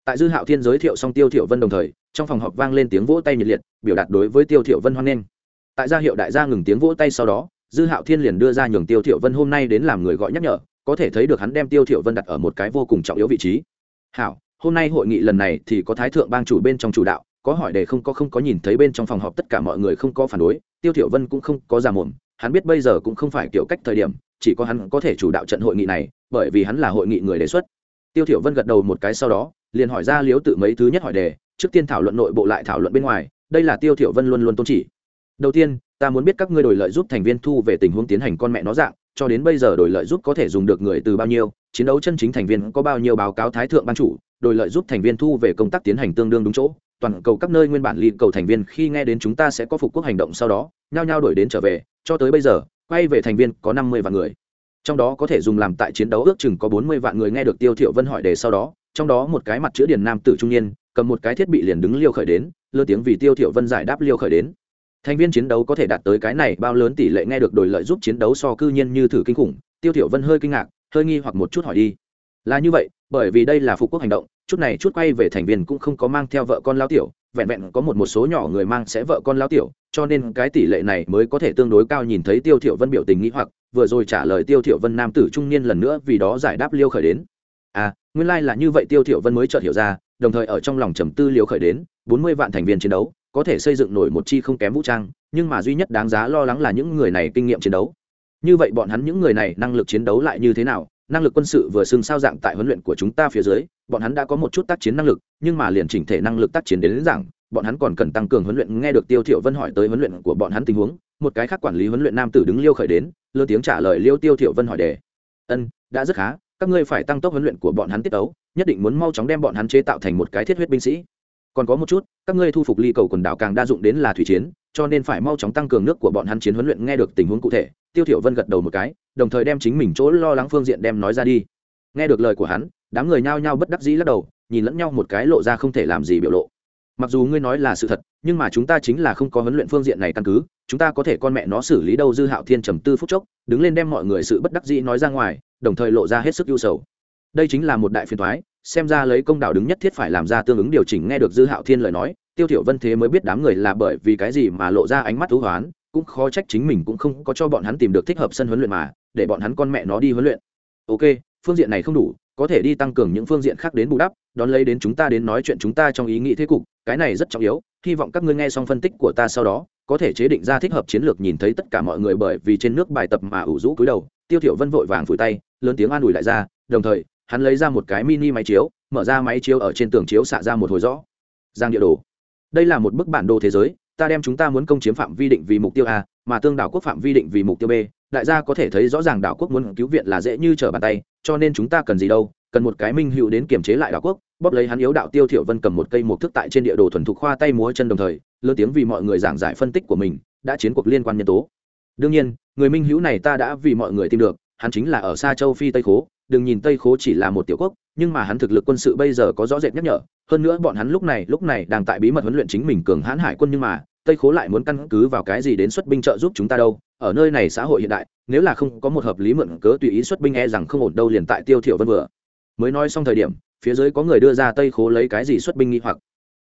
Tại dư hạo thiên giới thiệu xong tiêu thiểu vân đồng thời, trong phòng họp vang lên tiếng vỗ tay nhiệt liệt, biểu đạt đối với tiêu thiểu vân hoan nghênh. Tại gia hiệu đại gia ngừng tiếng vỗ tay sau đó, dư hạo thiên liền đưa ra nhường tiêu thiểu vân hôm nay đến làm người gọi nhắc nhở, có thể thấy được hắn đem tiêu thiểu vân đặt ở một cái vô cùng trọng yếu vị trí. Hảo, hôm nay hội nghị lần này thì có thái thượng bang chủ bên trong chủ đạo có hỏi đề không có không có nhìn thấy bên trong phòng họp tất cả mọi người không có phản đối, tiêu thiểu vân cũng không có giả mồm, hắn biết bây giờ cũng không phải kiểu cách thời điểm, chỉ có hắn có thể chủ đạo trận hội nghị này, bởi vì hắn là hội nghị người đề xuất. Tiêu thiểu vân gật đầu một cái sau đó, liền hỏi ra liếu tự mấy thứ nhất hỏi đề, trước tiên thảo luận nội bộ lại thảo luận bên ngoài, đây là tiêu thiểu vân luôn luôn tôn chỉ. Đầu tiên, ta muốn biết các ngươi đổi lợi giúp thành viên thu về tình huống tiến hành con mẹ nó dạng, cho đến bây giờ đổi lợi giúp có thể dùng được người từ bao nhiêu, chiến đấu chân chính thành viên có bao nhiêu báo cáo thái thượng ban chủ, đổi lợi giúp thành viên thu về công tác tiến hành tương đương đúng chỗ toàn cầu các nơi nguyên bản ly cầu thành viên khi nghe đến chúng ta sẽ có phục quốc hành động sau đó, nhao nhao đổi đến trở về, cho tới bây giờ, quay về thành viên có năm mươi vạn người. Trong đó có thể dùng làm tại chiến đấu ước chừng có bốn mươi vạn người nghe được tiêu thiệu vân hỏi đề sau đó, trong đó một cái mặt chữ điển nam tử trung niên, cầm một cái thiết bị liền đứng liêu khởi đến, lơ tiếng vì tiêu thiệu vân giải đáp liêu khởi đến. Thành viên chiến đấu có thể đạt tới cái này, bao lớn tỷ lệ nghe được đổi lợi giúp chiến đấu so cư nhiên như thử kinh khủng, tiêu thiệu vân hơi kinh ngạc, hơi nghi hoặc một chút hỏi đi. Là như vậy, bởi vì đây là phục quốc hành động chút này chút quay về thành viên cũng không có mang theo vợ con lao tiểu, vẹn vẹn có một một số nhỏ người mang sẽ vợ con lao tiểu, cho nên cái tỷ lệ này mới có thể tương đối cao nhìn thấy tiêu thiểu vân biểu tình nghĩ hoặc, vừa rồi trả lời tiêu thiểu vân nam tử trung niên lần nữa vì đó giải đáp liêu khởi đến. À nguyên lai like là như vậy tiêu thiểu vân mới chợt hiểu ra, đồng thời ở trong lòng trầm tư liêu khởi đến, bốn mươi vạn thành viên chiến đấu, có thể xây dựng nổi một chi không kém vũ trang, nhưng mà duy nhất đáng giá lo lắng là những người này kinh nghiệm chiến đấu. Như vậy bọn hắn những người này năng lực chiến đấu lại như thế nào năng lực quân sự vừa xưng sao dạng tại huấn luyện của chúng ta phía dưới bọn hắn đã có một chút tác chiến năng lực nhưng mà liền chỉnh thể năng lực tác chiến đến, đến rằng bọn hắn còn cần tăng cường huấn luyện. Nghe được tiêu thiệu vân hỏi tới huấn luyện của bọn hắn tình huống một cái khác quản lý huấn luyện nam tử đứng liêu khởi đến lơ tiếng trả lời liêu tiêu thiệu vân hỏi đề. Ân đã rất khá các ngươi phải tăng tốc huấn luyện của bọn hắn tiết tấu nhất định muốn mau chóng đem bọn hắn chế tạo thành một cái thiết huyết binh sĩ. Còn có một chút các ngươi thu phục ly cầu quần đảo càng đa dụng đến là thủy chiến cho nên phải mau chóng tăng cường nước của bọn hắn chiến huấn luyện nghe được tình huống cụ thể, tiêu thiểu vân gật đầu một cái, đồng thời đem chính mình chỗ lo lắng phương diện đem nói ra đi. Nghe được lời của hắn, đám người nhao nhao bất đắc dĩ lắc đầu, nhìn lẫn nhau một cái lộ ra không thể làm gì biểu lộ. Mặc dù ngươi nói là sự thật, nhưng mà chúng ta chính là không có huấn luyện phương diện này căn cứ, chúng ta có thể con mẹ nó xử lý đâu dư hạo thiên trầm tư phút chốc, đứng lên đem mọi người sự bất đắc dĩ nói ra ngoài, đồng thời lộ ra hết sức ưu sầu. Đây chính là một đại phiền thoái xem ra lấy công đạo đứng nhất thiết phải làm ra tương ứng điều chỉnh nghe được dư hạo thiên lời nói tiêu thiểu vân thế mới biết đám người là bởi vì cái gì mà lộ ra ánh mắt thú hoán, cũng khó trách chính mình cũng không có cho bọn hắn tìm được thích hợp sân huấn luyện mà, để bọn hắn con mẹ nó đi huấn luyện. Ok, phương diện này không đủ, có thể đi tăng cường những phương diện khác đến bù đắp, đón lấy đến chúng ta đến nói chuyện chúng ta trong ý nghĩ thế cục, cái này rất trọng yếu, hy vọng các ngươi nghe xong phân tích của ta sau đó, có thể chế định ra thích hợp chiến lược nhìn thấy tất cả mọi người bởi vì trên nước bài tập mà ủ rũ cúi đầu. Tiêu thiểu vân vội vàng phủi tay, lớn tiếng an ủi lại ra, đồng thời, hắn lấy ra một cái mini máy chiếu, mở ra máy chiếu ở trên tường chiếu xạ ra một hồi rõ. Giang địa đồ đây là một bức bản đồ thế giới, ta đem chúng ta muốn công chiếm phạm vi định vì mục tiêu a, mà tương đảo quốc phạm vi định vì mục tiêu b, đại gia có thể thấy rõ ràng đảo quốc muốn cứu viện là dễ như trở bàn tay, cho nên chúng ta cần gì đâu, cần một cái minh hữu đến kiềm chế lại đảo quốc, bóp lấy hắn yếu đạo tiêu thiểu vân cầm một cây một thức tại trên địa đồ thuần thục khoa tay múa chân đồng thời, lớn tiếng vì mọi người giảng giải phân tích của mình, đã chiến cuộc liên quan nhân tố. Đương nhiên, người minh hữu này ta đã vì mọi người tìm được, hắn chính là ở xa châu phi tây khố, đừng nhìn tây khố chỉ là một tiểu quốc nhưng mà hắn thực lực quân sự bây giờ có rõ rệt nhắc nhở, hơn nữa bọn hắn lúc này lúc này đang tại bí mật huấn luyện chính mình cường hãn hải quân nhưng mà, tây khố lại muốn căn cứ vào cái gì đến xuất binh trợ giúp chúng ta đâu? Ở nơi này xã hội hiện đại, nếu là không có một hợp lý mượn cớ tùy ý xuất binh e rằng không ổn đâu liền tại tiêu thiểu vân vừa. Mới nói xong thời điểm, phía dưới có người đưa ra tây khố lấy cái gì xuất binh nghi hoặc.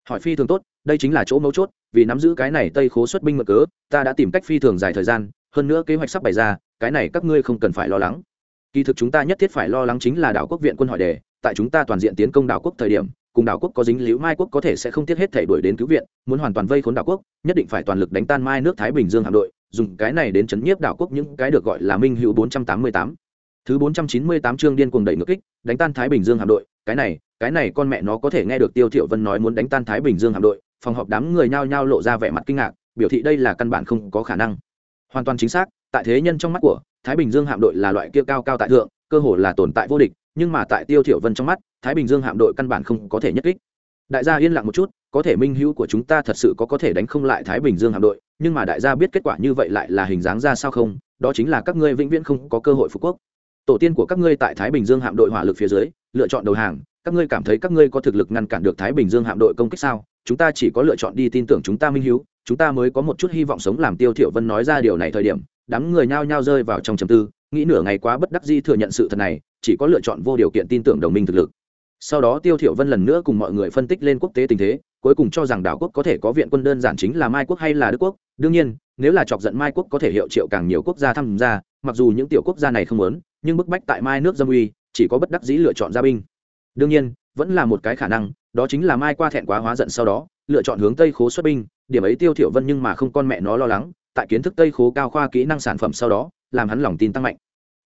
Hỏi phi thường tốt, đây chính là chỗ mấu chốt, vì nắm giữ cái này tây khố xuất binh mượn cớ, ta đã tìm cách phi thường dài thời gian, hơn nữa kế hoạch sắp bày ra, cái này các ngươi không cần phải lo lắng kỳ thực chúng ta nhất thiết phải lo lắng chính là đảo quốc viện quân hỏi đề. Tại chúng ta toàn diện tiến công đảo quốc thời điểm, cùng đảo quốc có dính liễu mai quốc có thể sẽ không tiếc hết thể đuổi đến cứu viện, muốn hoàn toàn vây khốn đảo quốc, nhất định phải toàn lực đánh tan mai nước thái bình dương hạm đội, dùng cái này đến chấn nhiếp đảo quốc những cái được gọi là minh hữu 488. thứ 498 chương điên cuồng đẩy ngược kích, đánh tan thái bình dương hạm đội. Cái này cái này con mẹ nó có thể nghe được tiêu thiệu vân nói muốn đánh tan thái bình dương hạm đội. Phòng họp đám người nhao nhao lộ ra vẻ mặt kinh ngạc, biểu thị đây là căn bản không có khả năng. Hoàn toàn chính xác, tại thế nhân trong mắt của thái bình dương hạm đội là loại kia cao cao tại thượng, cơ hồ là tồn tại vô địch, nhưng mà tại tiêu thiểu vân trong mắt, thái bình dương hạm đội căn bản không có thể nhất kích. Đại gia yên lặng một chút, có thể minh hữu của chúng ta thật sự có có thể đánh không lại thái bình dương hạm đội, nhưng mà đại gia biết kết quả như vậy lại là hình dáng ra sao không, đó chính là các ngươi vĩnh viễn không có cơ hội phục quốc. Tổ tiên của các ngươi tại thái bình dương hạm đội hỏa lực phía dưới, lựa chọn đầu hàng, các ngươi cảm thấy các ngươi có thực lực ngăn cản được thái bình dương hạm đội công kích sao? Chúng ta chỉ có lựa chọn đi tin tưởng chúng ta minh hữu, chúng ta mới có một chút hy vọng sống làm tiêu thiểu vân nói ra điều này thời điểm đám người nhao nhao rơi vào trong trầm tư, nghĩ nửa ngày quá bất đắc dĩ thừa nhận sự thật này, chỉ có lựa chọn vô điều kiện tin tưởng đồng minh thực lực. Sau đó tiêu thiểu vân lần nữa cùng mọi người phân tích lên quốc tế tình thế, cuối cùng cho rằng đảo quốc có thể có viện quân đơn giản chính là mai quốc hay là đức quốc. Đương nhiên, nếu là chọc giận mai quốc có thể hiệu triệu càng nhiều quốc gia tham gia, mặc dù những tiểu quốc gia này không muốn, nhưng bức bách tại mai nước dâm uy, chỉ có bất đắc dĩ lựa chọn gia binh. Đương nhiên, vẫn là một cái khả năng, đó chính là mai qua thẹn quá hóa giận sau đó, lựa chọn hướng tây khố xuất binh, điểm ấy tiêu thiểu vân nhưng mà không con mẹ nó lo lắng tại kiến thức tây khố cao khoa kỹ năng sản phẩm sau đó, làm hắn lòng tin tăng mạnh.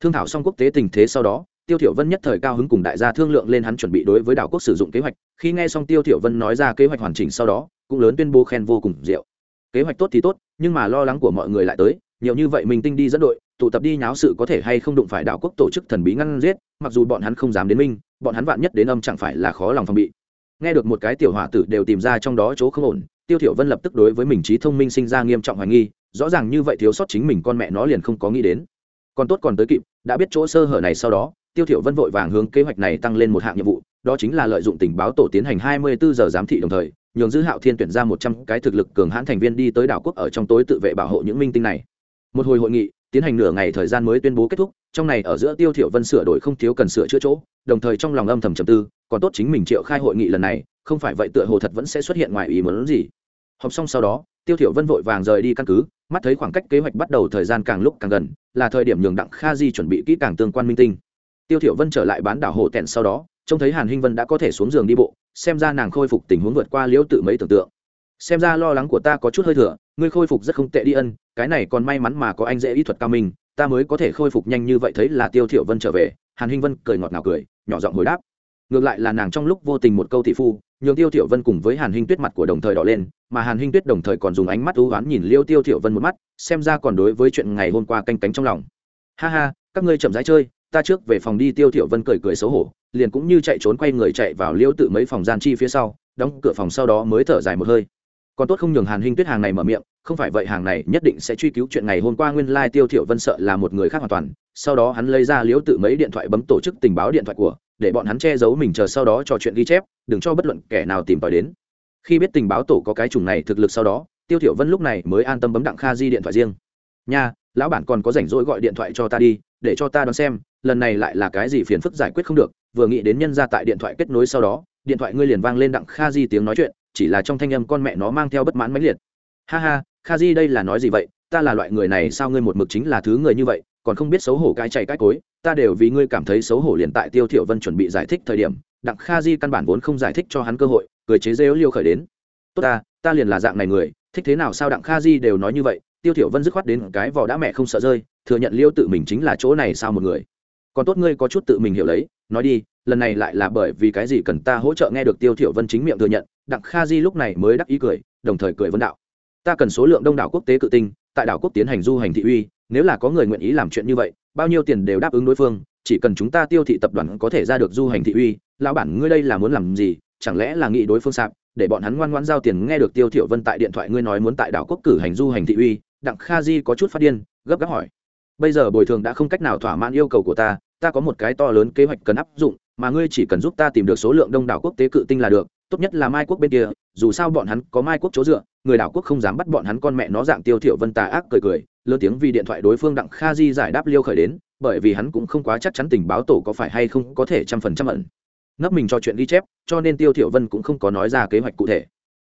Thương thảo xong quốc tế tình thế sau đó, tiêu thiểu vân nhất thời cao hứng cùng đại gia thương lượng lên hắn chuẩn bị đối với đảo quốc sử dụng kế hoạch. Khi nghe xong tiêu thiểu vân nói ra kế hoạch hoàn chỉnh sau đó, cũng lớn tuyên bố khen vô cùng diệu. Kế hoạch tốt thì tốt, nhưng mà lo lắng của mọi người lại tới, nhiều như vậy mình tinh đi dẫn đội, tụ tập đi nháo sự có thể hay không đụng phải đảo quốc tổ chức thần bí ngăn giết, mặc dù bọn hắn không dám đến minh bọn hắn vạn nhất đến âm chẳng phải là khó lòng phòng bị. Nghe được một cái tiểu hỏa tử đều tìm ra trong đó chỗ không ổn, tiêu thiểu vân lập tức đối với mình trí thông minh sinh ra nghiêm trọng hoài nghi rõ ràng như vậy thiếu sót chính mình con mẹ nó liền không có nghĩ đến. Còn tốt còn tới kịp, đã biết chỗ sơ hở này sau đó, tiêu thiểu vân vội vàng hướng kế hoạch này tăng lên một hạng nhiệm vụ, đó chính là lợi dụng tình báo tổ tiến hành 24 giờ giám thị đồng thời, nhường dư hạo thiên tuyển ra 100 cái thực lực cường hãn thành viên đi tới đảo quốc ở trong tối tự vệ bảo hộ những minh tinh này. Một hồi hội nghị, tiến hành nửa ngày thời gian mới tuyên bố kết thúc, trong này ở giữa tiêu thiểu vân sửa đổi không thiếu cần sửa chữa chỗ, đồng thời trong lòng âm thầm trầm tư, còn tốt chính mình triệu khai hội nghị lần này, không phải vậy tựa hồ thật vẫn sẽ xuất hiện ngoài ý muốn gì họp xong sau đó, tiêu thiểu vân vội vàng rời đi căn cứ, mắt thấy khoảng cách kế hoạch bắt đầu thời gian càng lúc càng gần, là thời điểm nhường đặng kha di chuẩn bị kỹ càng tương quan minh tinh. Tiêu thiểu vân trở lại bán đảo hồ tẹn sau đó, trông thấy hàn hinh vân đã có thể xuống giường đi bộ, xem ra nàng khôi phục tình huống vượt qua liễu tự mấy tưởng tượng. Xem ra lo lắng của ta có chút hơi thừa, ngươi khôi phục rất không tệ đi ân, cái này còn may mắn mà có anh dễ ý thuật cao minh, ta mới có thể khôi phục nhanh như vậy thấy là tiêu thiểu vân trở về, hàn hinh vân cười ngọt ngào cười, nhỏ giọng hồi đáp. Ngược lại là nàng trong lúc vô tình một câu thị phu nhường tiêu thiểu vân cùng với hàn hinh tuyết mặt của đồng thời đỏ lên, mà hàn hinh tuyết đồng thời còn dùng ánh mắt ưu ám nhìn liêu tiêu thiểu vân một mắt, xem ra còn đối với chuyện ngày hôm qua canh cánh trong lòng. Ha ha, các ngươi chậm rãi chơi, ta trước về phòng đi. Tiêu thiểu vân cười cười xấu hổ, liền cũng như chạy trốn quay người chạy vào liêu tự mấy phòng gian chi phía sau, đóng cửa phòng sau đó mới thở dài một hơi. Còn tốt không nhường hàn hinh tuyết hàng này mở miệng, không phải vậy hàng này nhất định sẽ truy cứu chuyện ngày hôm qua nguyên lai tiêu thiểu vân sợ là một người khác hoàn toàn. Sau đó hắn lấy ra liếu tự mấy điện thoại bấm tổ chức tình báo điện thoại của để bọn hắn che giấu mình chờ sau đó trò chuyện ghi chép, đừng cho bất luận kẻ nào tìm tòi đến. Khi biết tình báo tổ có cái chủng này thực lực sau đó, tiêu thiểu vân lúc này mới an tâm bấm đặng kha di điện thoại riêng. Nha, lão bản còn có rảnh rỗi gọi điện thoại cho ta đi, để cho ta đoán xem, lần này lại là cái gì phiền phức giải quyết không được. Vừa nghĩ đến nhân ra tại điện thoại kết nối sau đó, điện thoại ngươi liền vang lên đặng kha di tiếng nói chuyện, chỉ là trong thanh âm con mẹ nó mang theo bất mãn mãnh liệt. Ha ha, kha di đây là nói gì vậy? Ta là loại người này sao ngươi một mực chính là thứ người như vậy, còn không biết xấu hổ cái chạy cái cối ta đều vì ngươi cảm thấy xấu hổ liền tại tiêu thiểu vân chuẩn bị giải thích thời điểm, đặng kha di căn bản vốn không giải thích cho hắn cơ hội, cười chế rêu liêu khởi đến. Tốt ta ta liền là dạng này người, thích thế nào sao đặng kha di đều nói như vậy, tiêu thiểu vân dứt khoát đến cái vỏ đã mẹ không sợ rơi, thừa nhận liêu tự mình chính là chỗ này sao một người. Còn tốt ngươi có chút tự mình hiểu lấy, nói đi, lần này lại là bởi vì cái gì cần ta hỗ trợ nghe được tiêu thiểu vân chính miệng thừa nhận, đặng kha di lúc này mới đắc ý cười, đồng thời cười vấn đạo. Ta cần số lượng đông đảo quốc tế cự tinh, tại đảo quốc tiến hành du hành thị uy nếu là có người nguyện ý làm chuyện như vậy, bao nhiêu tiền đều đáp ứng đối phương, chỉ cần chúng ta tiêu thị tập đoàn có thể ra được du hành thị uy, lão bản ngươi đây là muốn làm gì, chẳng lẽ là nghị đối phương sạp, để bọn hắn ngoan ngoãn giao tiền nghe được tiêu thiểu vân tại điện thoại ngươi nói muốn tại đảo quốc cử hành du hành thị uy, đặng kha di có chút phát điên, gấp gáp hỏi. Bây giờ bồi thường đã không cách nào thỏa mãn yêu cầu của ta ta có một cái to lớn kế hoạch cần áp dụng, mà ngươi chỉ cần giúp ta tìm được số lượng đông đảo quốc tế cự tinh là được, tốt nhất là mai quốc bên kia, dù sao bọn hắn có mai quốc chỗ dựa, người đảo quốc không dám bắt bọn hắn con mẹ nó dạng tiêu thiểu vân tà ác cười cười lớn tiếng vì điện thoại đối phương đặng kha di giải đáp liêu khởi đến, bởi vì hắn cũng không quá chắc chắn tình báo tổ có phải hay không có thể trăm phần trăm ẩn. Nấp mình cho chuyện ghi chép, cho nên tiêu thiểu vân cũng không có nói ra kế hoạch cụ thể.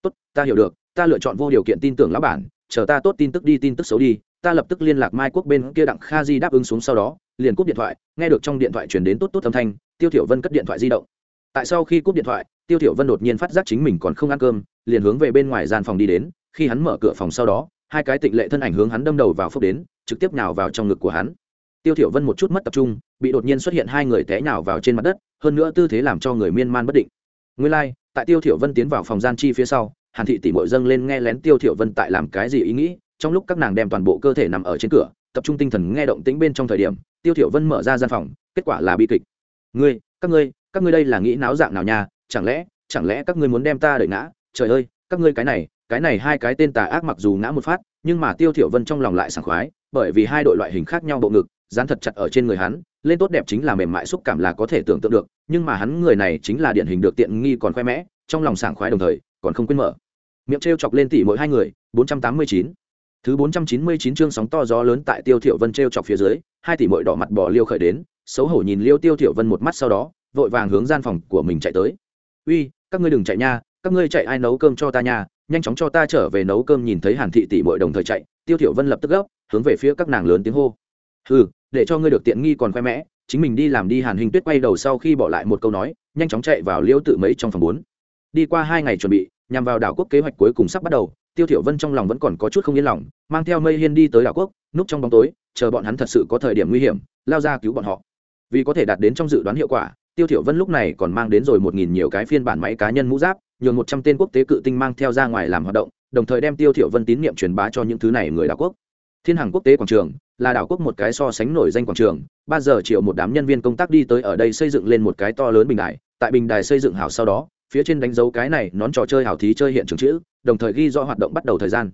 Tốt, ta hiểu được, ta lựa chọn vô điều kiện tin tưởng lão bản, chờ ta tốt tin tức đi, tin tức xấu đi, ta lập tức liên lạc mai quốc bên kia. Đặng kha di đáp ứng xuống sau đó, liền cúp điện thoại, nghe được trong điện thoại truyền đến tốt tốt âm thanh, tiêu thiểu vân cất điện thoại di động. Tại sau khi cúp điện thoại, tiêu thiểu vân đột nhiên phát giác chính mình còn không ăn cơm, liền hướng về bên ngoài gian phòng đi đến, khi hắn mở cửa phòng sau đó hai cái tịnh lệ thân ảnh hướng hắn đâm đầu vào phốc đến trực tiếp nhào vào trong ngực của hắn. Tiêu thiểu vân một chút mất tập trung bị đột nhiên xuất hiện hai người té nhào vào trên mặt đất hơn nữa tư thế làm cho người miên man bất định. Nguyên lai like, tại tiêu thiểu vân tiến vào phòng gian chi phía sau hàn thị tỷ muội dâng lên nghe lén tiêu thiểu vân tại làm cái gì ý nghĩ trong lúc các nàng đem toàn bộ cơ thể nằm ở trên cửa tập trung tinh thần nghe động tĩnh bên trong thời điểm tiêu thiểu vân mở ra gian phòng kết quả là bi kịch. Ngươi các ngươi các ngươi đây là nghĩ náo dạng nào nha? Chẳng lẽ chẳng lẽ các ngươi muốn đem ta đẩy ngã? Trời ơi các ngươi cái này cái này hai cái tên tà ác mặc dù ngã một phát, nhưng mà tiêu thiểu vân trong lòng lại sảng khoái, bởi vì hai đội loại hình khác nhau bộ ngực, dán thật chặt ở trên người hắn, lên tốt đẹp chính là mềm mại xúc cảm là có thể tưởng tượng được, nhưng mà hắn người này chính là điển hình được tiện nghi còn khoe mẽ, trong lòng sảng khoái đồng thời, còn không quên mở. Miệng treo chọc lên tỉ mỗi hai người 489 thứ 499 chương sóng to gió lớn tại tiêu thiểu vân treo chọc phía dưới, hai tỷ muội đỏ mặt bò liêu khởi đến, xấu hổ nhìn liêu tiêu thiểu vân một mắt sau đó, vội vàng hướng gian phòng của mình chạy tới. Uy, các ngươi đừng chạy nha, các ngươi chạy ai nấu cơm cho ta nha nhanh chóng cho ta trở về nấu cơm nhìn thấy hàn thị tỷ muội đồng thời chạy, tiêu thiểu vân lập tức gấp, hướng về phía các nàng lớn tiếng hô. Ừ để cho ngươi được tiện nghi còn khoe mẽ, chính mình đi làm đi. Hàn hình tuyết quay đầu sau khi bỏ lại một câu nói, nhanh chóng chạy vào liêu tự mấy trong phòng bốn. Đi qua hai ngày chuẩn bị, nhằm vào đảo quốc kế hoạch cuối cùng sắp bắt đầu, tiêu thiểu vân trong lòng vẫn còn có chút không yên lòng, mang theo mây hiên đi tới đảo quốc, núp trong bóng tối, chờ bọn hắn thật sự có thời điểm nguy hiểm, lao ra cứu bọn họ. Vì có thể đạt đến trong dự đoán hiệu quả, tiêu thiểu vân lúc này còn mang đến rồi một nghìn nhiều cái phiên bản máy cá nhân mũ giáp nhường một trăm tên quốc tế cự tinh mang theo ra ngoài làm hoạt động, đồng thời đem tiêu thiểu vân tín niệm truyền bá cho những thứ này người đảo quốc. Thiên hàng quốc tế quảng trường, là đảo quốc một cái so sánh nổi danh quảng trường. Ba giờ chiều một đám nhân viên công tác đi tới ở đây xây dựng lên một cái to lớn bình đài. Tại bình đài xây dựng hảo sau đó, phía trên đánh dấu cái này nón trò chơi hảo thí chơi hiện trường chữ, đồng thời ghi rõ hoạt động bắt đầu thời gian.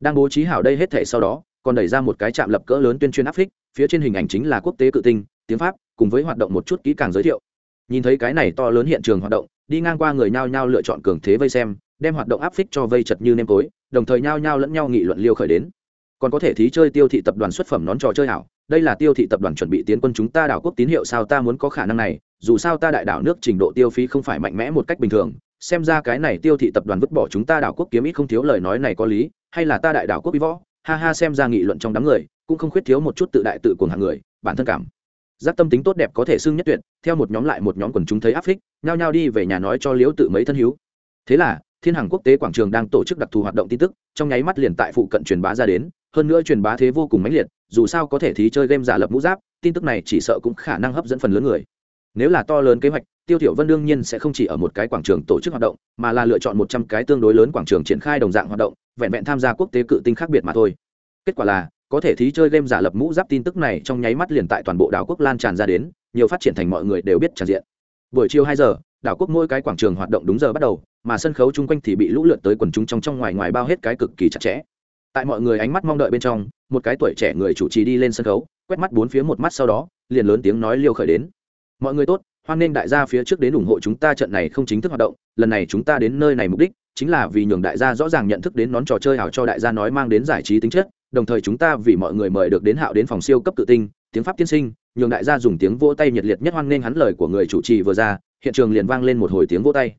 Đang bố trí hảo đây hết thể sau đó, còn đẩy ra một cái trạm lập cỡ lớn tuyên truyền áp phích, phía trên hình ảnh chính là quốc tế cự tinh, tiếng pháp, cùng với hoạt động một chút kỹ càng giới thiệu. Nhìn thấy cái này to lớn hiện trường hoạt động đi ngang qua người nhao nhao lựa chọn cường thế vây xem, đem hoạt động áp phích cho vây chật như nêm tối, đồng thời nhao nhao lẫn nhau nghị luận liêu khởi đến. Còn có thể thí chơi tiêu thị tập đoàn xuất phẩm nón trò chơi ảo đây là tiêu thị tập đoàn chuẩn bị tiến quân chúng ta đảo quốc tín hiệu sao ta muốn có khả năng này, dù sao ta đại đảo nước trình độ tiêu phí không phải mạnh mẽ một cách bình thường, xem ra cái này tiêu thị tập đoàn vứt bỏ chúng ta đảo quốc kiếm ít không thiếu lời nói này có lý, hay là ta đại đảo quốc bí võ, ha ha xem ra nghị luận trong đám người, cũng không khuyết thiếu một chút tự đại tự cuồng hạng người, bản thân cảm giác tâm tính tốt đẹp có thể xưng nhất tuyệt, theo một nhóm lại một nhóm quần chúng thấy áp phích, nhao nhao đi về nhà nói cho liễu tự mấy thân hiếu. Thế là, thiên hàng quốc tế quảng trường đang tổ chức đặc thù hoạt động tin tức, trong nháy mắt liền tại phụ cận truyền bá ra đến, hơn nữa truyền bá thế vô cùng mãnh liệt, dù sao có thể thí chơi game giả lập mũ giáp, tin tức này chỉ sợ cũng khả năng hấp dẫn phần lớn người. Nếu là to lớn kế hoạch, tiêu thiểu vân đương nhiên sẽ không chỉ ở một cái quảng trường tổ chức hoạt động, mà là lựa chọn một trăm cái tương đối lớn quảng trường triển khai đồng dạng hoạt động, vẹn vẹn tham gia quốc tế cự tinh khác biệt mà thôi. Kết quả là có thể thí chơi game giả lập mũ giáp tin tức này trong nháy mắt liền tại toàn bộ đảo quốc lan tràn ra đến, nhiều phát triển thành mọi người đều biết tràn diện. Buổi chiều hai giờ, đảo quốc mỗi cái quảng trường hoạt động đúng giờ bắt đầu, mà sân khấu chung quanh thì bị lũ lượt tới quần chúng trong trong ngoài ngoài bao hết cái cực kỳ chặt chẽ. Tại mọi người ánh mắt mong đợi bên trong, một cái tuổi trẻ người chủ trì đi lên sân khấu, quét mắt bốn phía một mắt sau đó, liền lớn tiếng nói liêu khởi đến. Mọi người tốt, hoan nghênh đại gia phía trước đến ủng hộ chúng ta trận này không chính thức hoạt động, lần này chúng ta đến nơi này mục đích, chính là vì nhường đại gia rõ ràng nhận thức đến nón trò chơi hảo cho đại gia nói mang đến giải trí tính chất đồng thời chúng ta vì mọi người mời được đến hạo đến phòng siêu cấp tự tinh, tiếng pháp tiên sinh, nhường đại gia dùng tiếng vỗ tay nhiệt liệt nhất hoan nghênh hắn lời của người chủ trì vừa ra, hiện trường liền vang lên một hồi tiếng vỗ tay.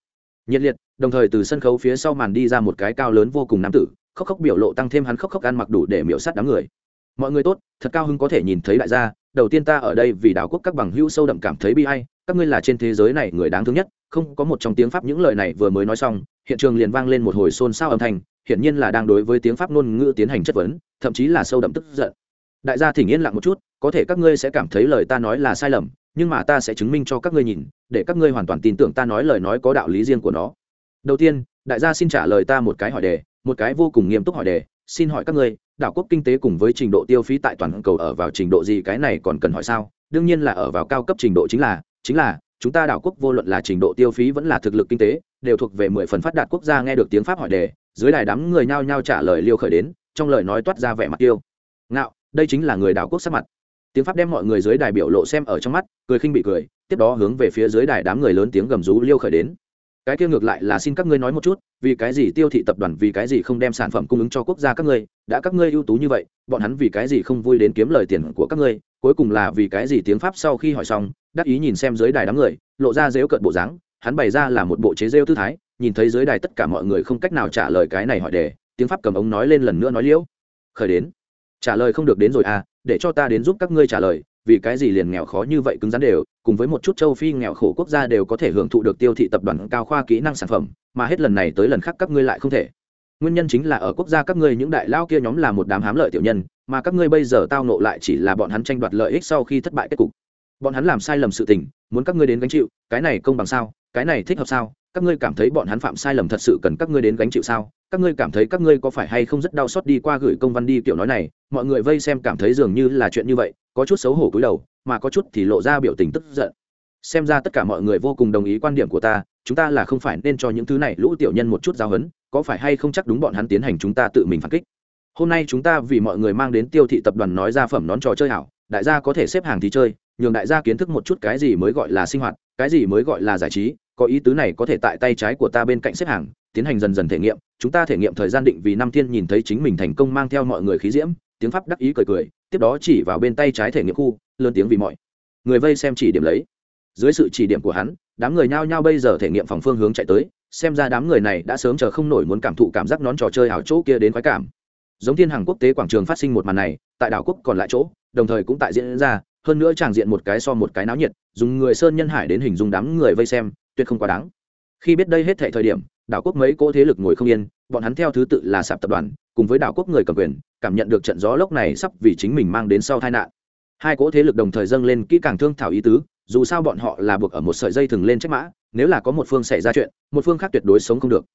Nhiệt liệt, đồng thời từ sân khấu phía sau màn đi ra một cái cao lớn vô cùng nam tử, khóc khóc biểu lộ tăng thêm hắn khóc khóc ăn mặc đủ để miễu sát đám người. Mọi người tốt, thật cao hứng có thể nhìn thấy đại gia, đầu tiên ta ở đây vì đảo quốc các bằng hữu sâu đậm cảm thấy bi hay các ngươi là trên thế giới này người đáng thương nhất, không có một trong tiếng pháp những lời này vừa mới nói xong, hiện trường liền vang lên một hồi xôn xao âm thanh hiển nhiên là đang đối với tiếng pháp ngôn ngữ tiến hành chất vấn, thậm chí là sâu đậm tức giận. Đại gia thỉnh yên lặng một chút, có thể các ngươi sẽ cảm thấy lời ta nói là sai lầm, nhưng mà ta sẽ chứng minh cho các ngươi nhìn, để các ngươi hoàn toàn tin tưởng ta nói lời nói có đạo lý riêng của nó. Đầu tiên, đại gia xin trả lời ta một cái hỏi đề, một cái vô cùng nghiêm túc hỏi đề, xin hỏi các ngươi, đảo quốc kinh tế cùng với trình độ tiêu phí tại toàn cầu ở vào trình độ gì, cái này còn cần hỏi sao? Đương nhiên là ở vào cao cấp trình độ chính là chính là, chúng ta đảo quốc vô luận là trình độ tiêu phí vẫn là thực lực kinh tế đều thuộc về mười phần phát đạt quốc gia nghe được tiếng pháp hỏi đề, dưới đài đám người nhao nhao trả lời liêu khởi đến, trong lời nói toát ra vẻ mặt tiêu ngạo, đây chính là người đảo quốc sắc mặt. Tiếng pháp đem mọi người dưới đài biểu lộ xem ở trong mắt, cười khinh bị cười, tiếp đó hướng về phía dưới đài đám người lớn tiếng gầm rú liêu khởi đến. Cái kia ngược lại là xin các ngươi nói một chút, vì cái gì tiêu thị tập đoàn vì cái gì không đem sản phẩm cung ứng cho quốc gia các ngươi, đã các ngươi ưu tú như vậy, bọn hắn vì cái gì không vui đến kiếm lời tiền của các ngươi, cuối cùng là vì cái gì tiếng pháp sau khi hỏi xong, đắc ý nhìn xem dưới đài đám người, lộ ra dếu cợt bộ dáng hắn bày ra là một bộ chế rêu tư thái, nhìn thấy dưới đài tất cả mọi người không cách nào trả lời cái này hỏi đề, tiếng pháp cầm ống nói lên lần nữa nói liễu. Khởi đến. Trả lời không được đến rồi à để cho ta đến giúp các ngươi trả lời, vì cái gì liền nghèo khó như vậy cứng rắn đều, cùng với một chút châu phi nghèo khổ quốc gia đều có thể hưởng thụ được tiêu thị tập đoàn cao khoa kỹ năng sản phẩm, mà hết lần này tới lần khác các ngươi lại không thể. Nguyên nhân chính là ở quốc gia các ngươi những đại lao kia nhóm là một đám hám lợi tiểu nhân, mà các ngươi bây giờ tao nộ lại chỉ là bọn hắn tranh đoạt lợi ích sau khi thất bại kết cục. Bọn hắn làm sai lầm sự tình, muốn các ngươi đến gánh chịu, cái này công bằng sao? Cái này thích hợp sao? Các ngươi cảm thấy bọn hắn phạm sai lầm thật sự cần các ngươi đến gánh chịu sao? Các ngươi cảm thấy các ngươi có phải hay không rất đau xót đi qua gửi công văn đi kiểu nói này? Mọi người vây xem cảm thấy dường như là chuyện như vậy, có chút xấu hổ cúi đầu, mà có chút thì lộ ra biểu tình tức giận. Xem ra tất cả mọi người vô cùng đồng ý quan điểm của ta, chúng ta là không phải nên cho những thứ này lũ tiểu nhân một chút giáo hấn có phải hay không chắc đúng bọn hắn tiến hành chúng ta tự mình phản kích. Hôm nay chúng ta vì mọi người mang đến tiêu thị tập đoàn nói ra phẩm nón trò chơi hảo, đại gia có thể xếp hàng thì chơi, nhường đại gia kiến thức một chút cái gì mới gọi là sinh hoạt cái gì mới gọi là giải trí, có ý tứ này có thể tại tay trái của ta bên cạnh xếp hàng, tiến hành dần dần thể nghiệm, chúng ta thể nghiệm thời gian định vì năm thiên nhìn thấy chính mình thành công mang theo mọi người khí diễm, tiếng pháp đắc ý cười cười, tiếp đó chỉ vào bên tay trái thể nghiệm khu, lớn tiếng vì mọi người vây xem chỉ điểm lấy. Dưới sự chỉ điểm của hắn, đám người nhao nhao bây giờ thể nghiệm phòng phương hướng chạy tới, xem ra đám người này đã sớm chờ không nổi muốn cảm thụ cảm giác nón trò chơi ảo chỗ kia đến khoái cảm. Giống thiên hàng quốc tế quảng trường phát sinh một màn này, tại đảo quốc còn lại chỗ, đồng thời cũng tại diễn ra hơn nữa tràng diện một cái so một cái náo nhiệt, dùng người sơn nhân hải đến hình dung đám người vây xem, tuyệt không quá đáng. Khi biết đây hết thệ thời điểm, đảo quốc mấy cỗ thế lực ngồi không yên, bọn hắn theo thứ tự là sạp tập đoàn, cùng với đảo quốc người cầm quyền, cảm nhận được trận gió lốc này sắp vì chính mình mang đến sau tai nạn. Hai cỗ thế lực đồng thời dâng lên kỹ càng thương thảo ý tứ, dù sao bọn họ là buộc ở một sợi dây thừng lên trách mã, nếu là có một phương xảy ra chuyện, một phương khác tuyệt đối sống không được.